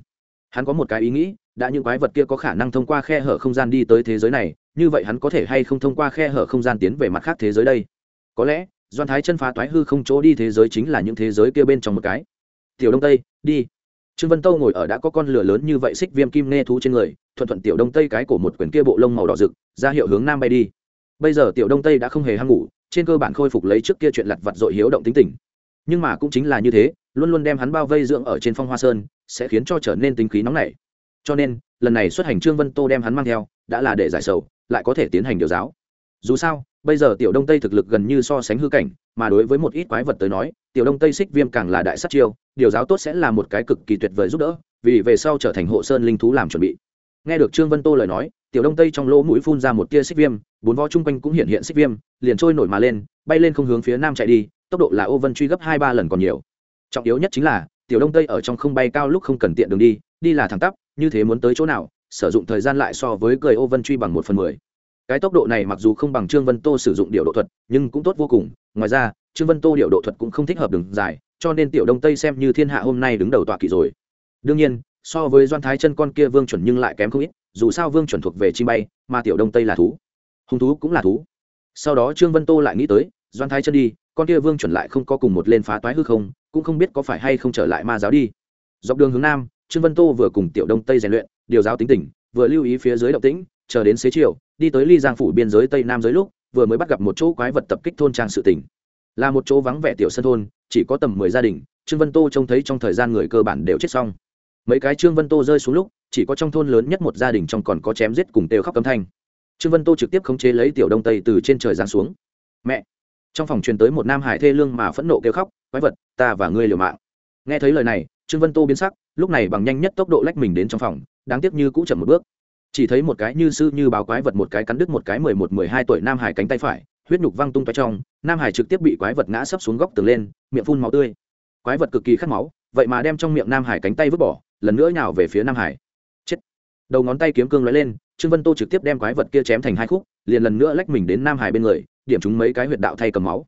Hắn có một cái ý nghĩ, đã những quái vật kia có khả năng thông qua khe hở không gian đi tới thế giới này, như vậy hắn có thể hay không thông qua khe hở không gian tiến về mặt khác thế giới đây? Có lẽ, doan thái chân phá toái hư không chỗ đi thế giới chính là những thế giới kia bên trong một cái. Tiểu đông tây, đi trương vân tâu ngồi ở đã có con lửa lớn như vậy xích viêm kim nghe thú trên người, thuận thuận tiểu đông tây cái của một quyển kia bộ lông màu đỏ rực, ra hiệu hướng nam bay đi. Bây giờ tiểu đông tây đã không hề hăng ngủ, trên cơ bản khôi phục lấy trước kia chuyện lặt vặt dội hiếu động tính tình. Nhưng mà cũng chính là như thế, luôn luôn đem hắn bao vây dưỡng ở trên phong hoa sơn, sẽ khiến cho trở nên tính khí nóng nảy. Cho nên, lần này xuất hành trương vân tô đem hắn mang theo, đã là để giải sầu, lại có thể tiến hành điều giáo. Dù sao, bây giờ tiểu đông tây thực lực gần như so sánh hư cảnh, mà đối với một ít quái vật tới nói tiểu đông tây xích viêm càng là đại sát chiêu, điều giáo tốt sẽ là một cái cực kỳ tuyệt vời giúp đỡ, vì về sau trở thành hộ sơn linh thú làm chuẩn bị. Nghe được trương vân tô lời nói, tiểu đông tây trong lỗ mũi phun ra một tia xích viêm, bốn vo chung quanh cũng hiện hiện xích viêm, liền trôi nổi mà lên, bay lên không hướng phía nam chạy đi, tốc độ là ô vân truy gấp hai ba lần còn nhiều. Trọng yếu nhất chính là, tiểu đông tây ở trong không bay cao lúc không cần tiện đường đi đi là thẳng tắp, như thế muốn tới chỗ nào, sử dụng thời gian lại so với cười ô vân truy bằng một phần mười cái tốc độ này mặc dù không bằng trương vân tô sử dụng điệu độ thuật, nhưng cũng tốt vô cùng. Ngoài ra, trương vân tô điệu độ thuật cũng không thích hợp đường dài, cho nên tiểu đông tây xem như thiên hạ hôm nay đứng đầu tọa kỵ rồi. Đương nhiên, so với doan thái chân con kia vương chuẩn nhưng lại kém không ít, dù sao vương chuẩn thuộc về chim bay, mà tiểu đông tây là thú. Hung thú cũng là thú. Sau đó trương vân tô lại nghĩ tới, doan thái chân đi, con kia vương chuẩn lại không có cùng một lên phá toái hư không, cũng không biết có phải hay không trở lại ma giáo đi. Dọc đường hướng nam, trương vân tô vừa cùng tiểu đông tây rèn luyện, điều giáo tính tình, vừa lưu ý phía dưới động tĩnh chờ đến xế chiều, đi tới ly giang phủ biên giới tây nam giới lúc, vừa mới bắt gặp một chỗ quái vật tập kích thôn trang sự tỉnh là một chỗ vắng vẻ tiểu sân thôn, chỉ có tầm mười gia đình, trương vân tô trông thấy trong thời gian người cơ bản đều chết xong. Mấy cái trương vân tô rơi xuống lúc, chỉ có trong thôn lớn nhất một gia đình trong còn có chém giết cùng têu khóc cấm thanh. Trương vân tô trực tiếp khống chế lấy tiểu đông tây từ trên trời giáng xuống. Mẹ! Trong phòng truyền tới một nam hải thê lương mà phẫn nộ kêu khóc, quái vật, ta và ngươi liều mạng. Nghe thấy lời này, trương vân tô biến sắc, lúc này bằng nhanh nhất tốc độ lách mình đến trong phòng, đáng tiếc như cũ chậm một bước chỉ thấy một cái như sư như báo quái vật một cái cắn đứt một cái mười một mười hai tuổi nam hải cánh tay phải, huyết nhục văng tung tay trong, nam hải trực tiếp bị quái vật ngã sấp xuống góc tường lên, miệng phun máu tươi. Quái vật cực kỳ khát máu, vậy mà đem trong miệng nam hải cánh tay vứt bỏ, lần nữa nhào về phía nam hải. Chết. Đầu ngón tay kiếm cương lóe lên, trương vân tô trực tiếp đem quái vật kia chém thành hai khúc, liền lần nữa lách mình đến nam hải bên người, điểm chúng mấy cái huyệt đạo thay cầm máu.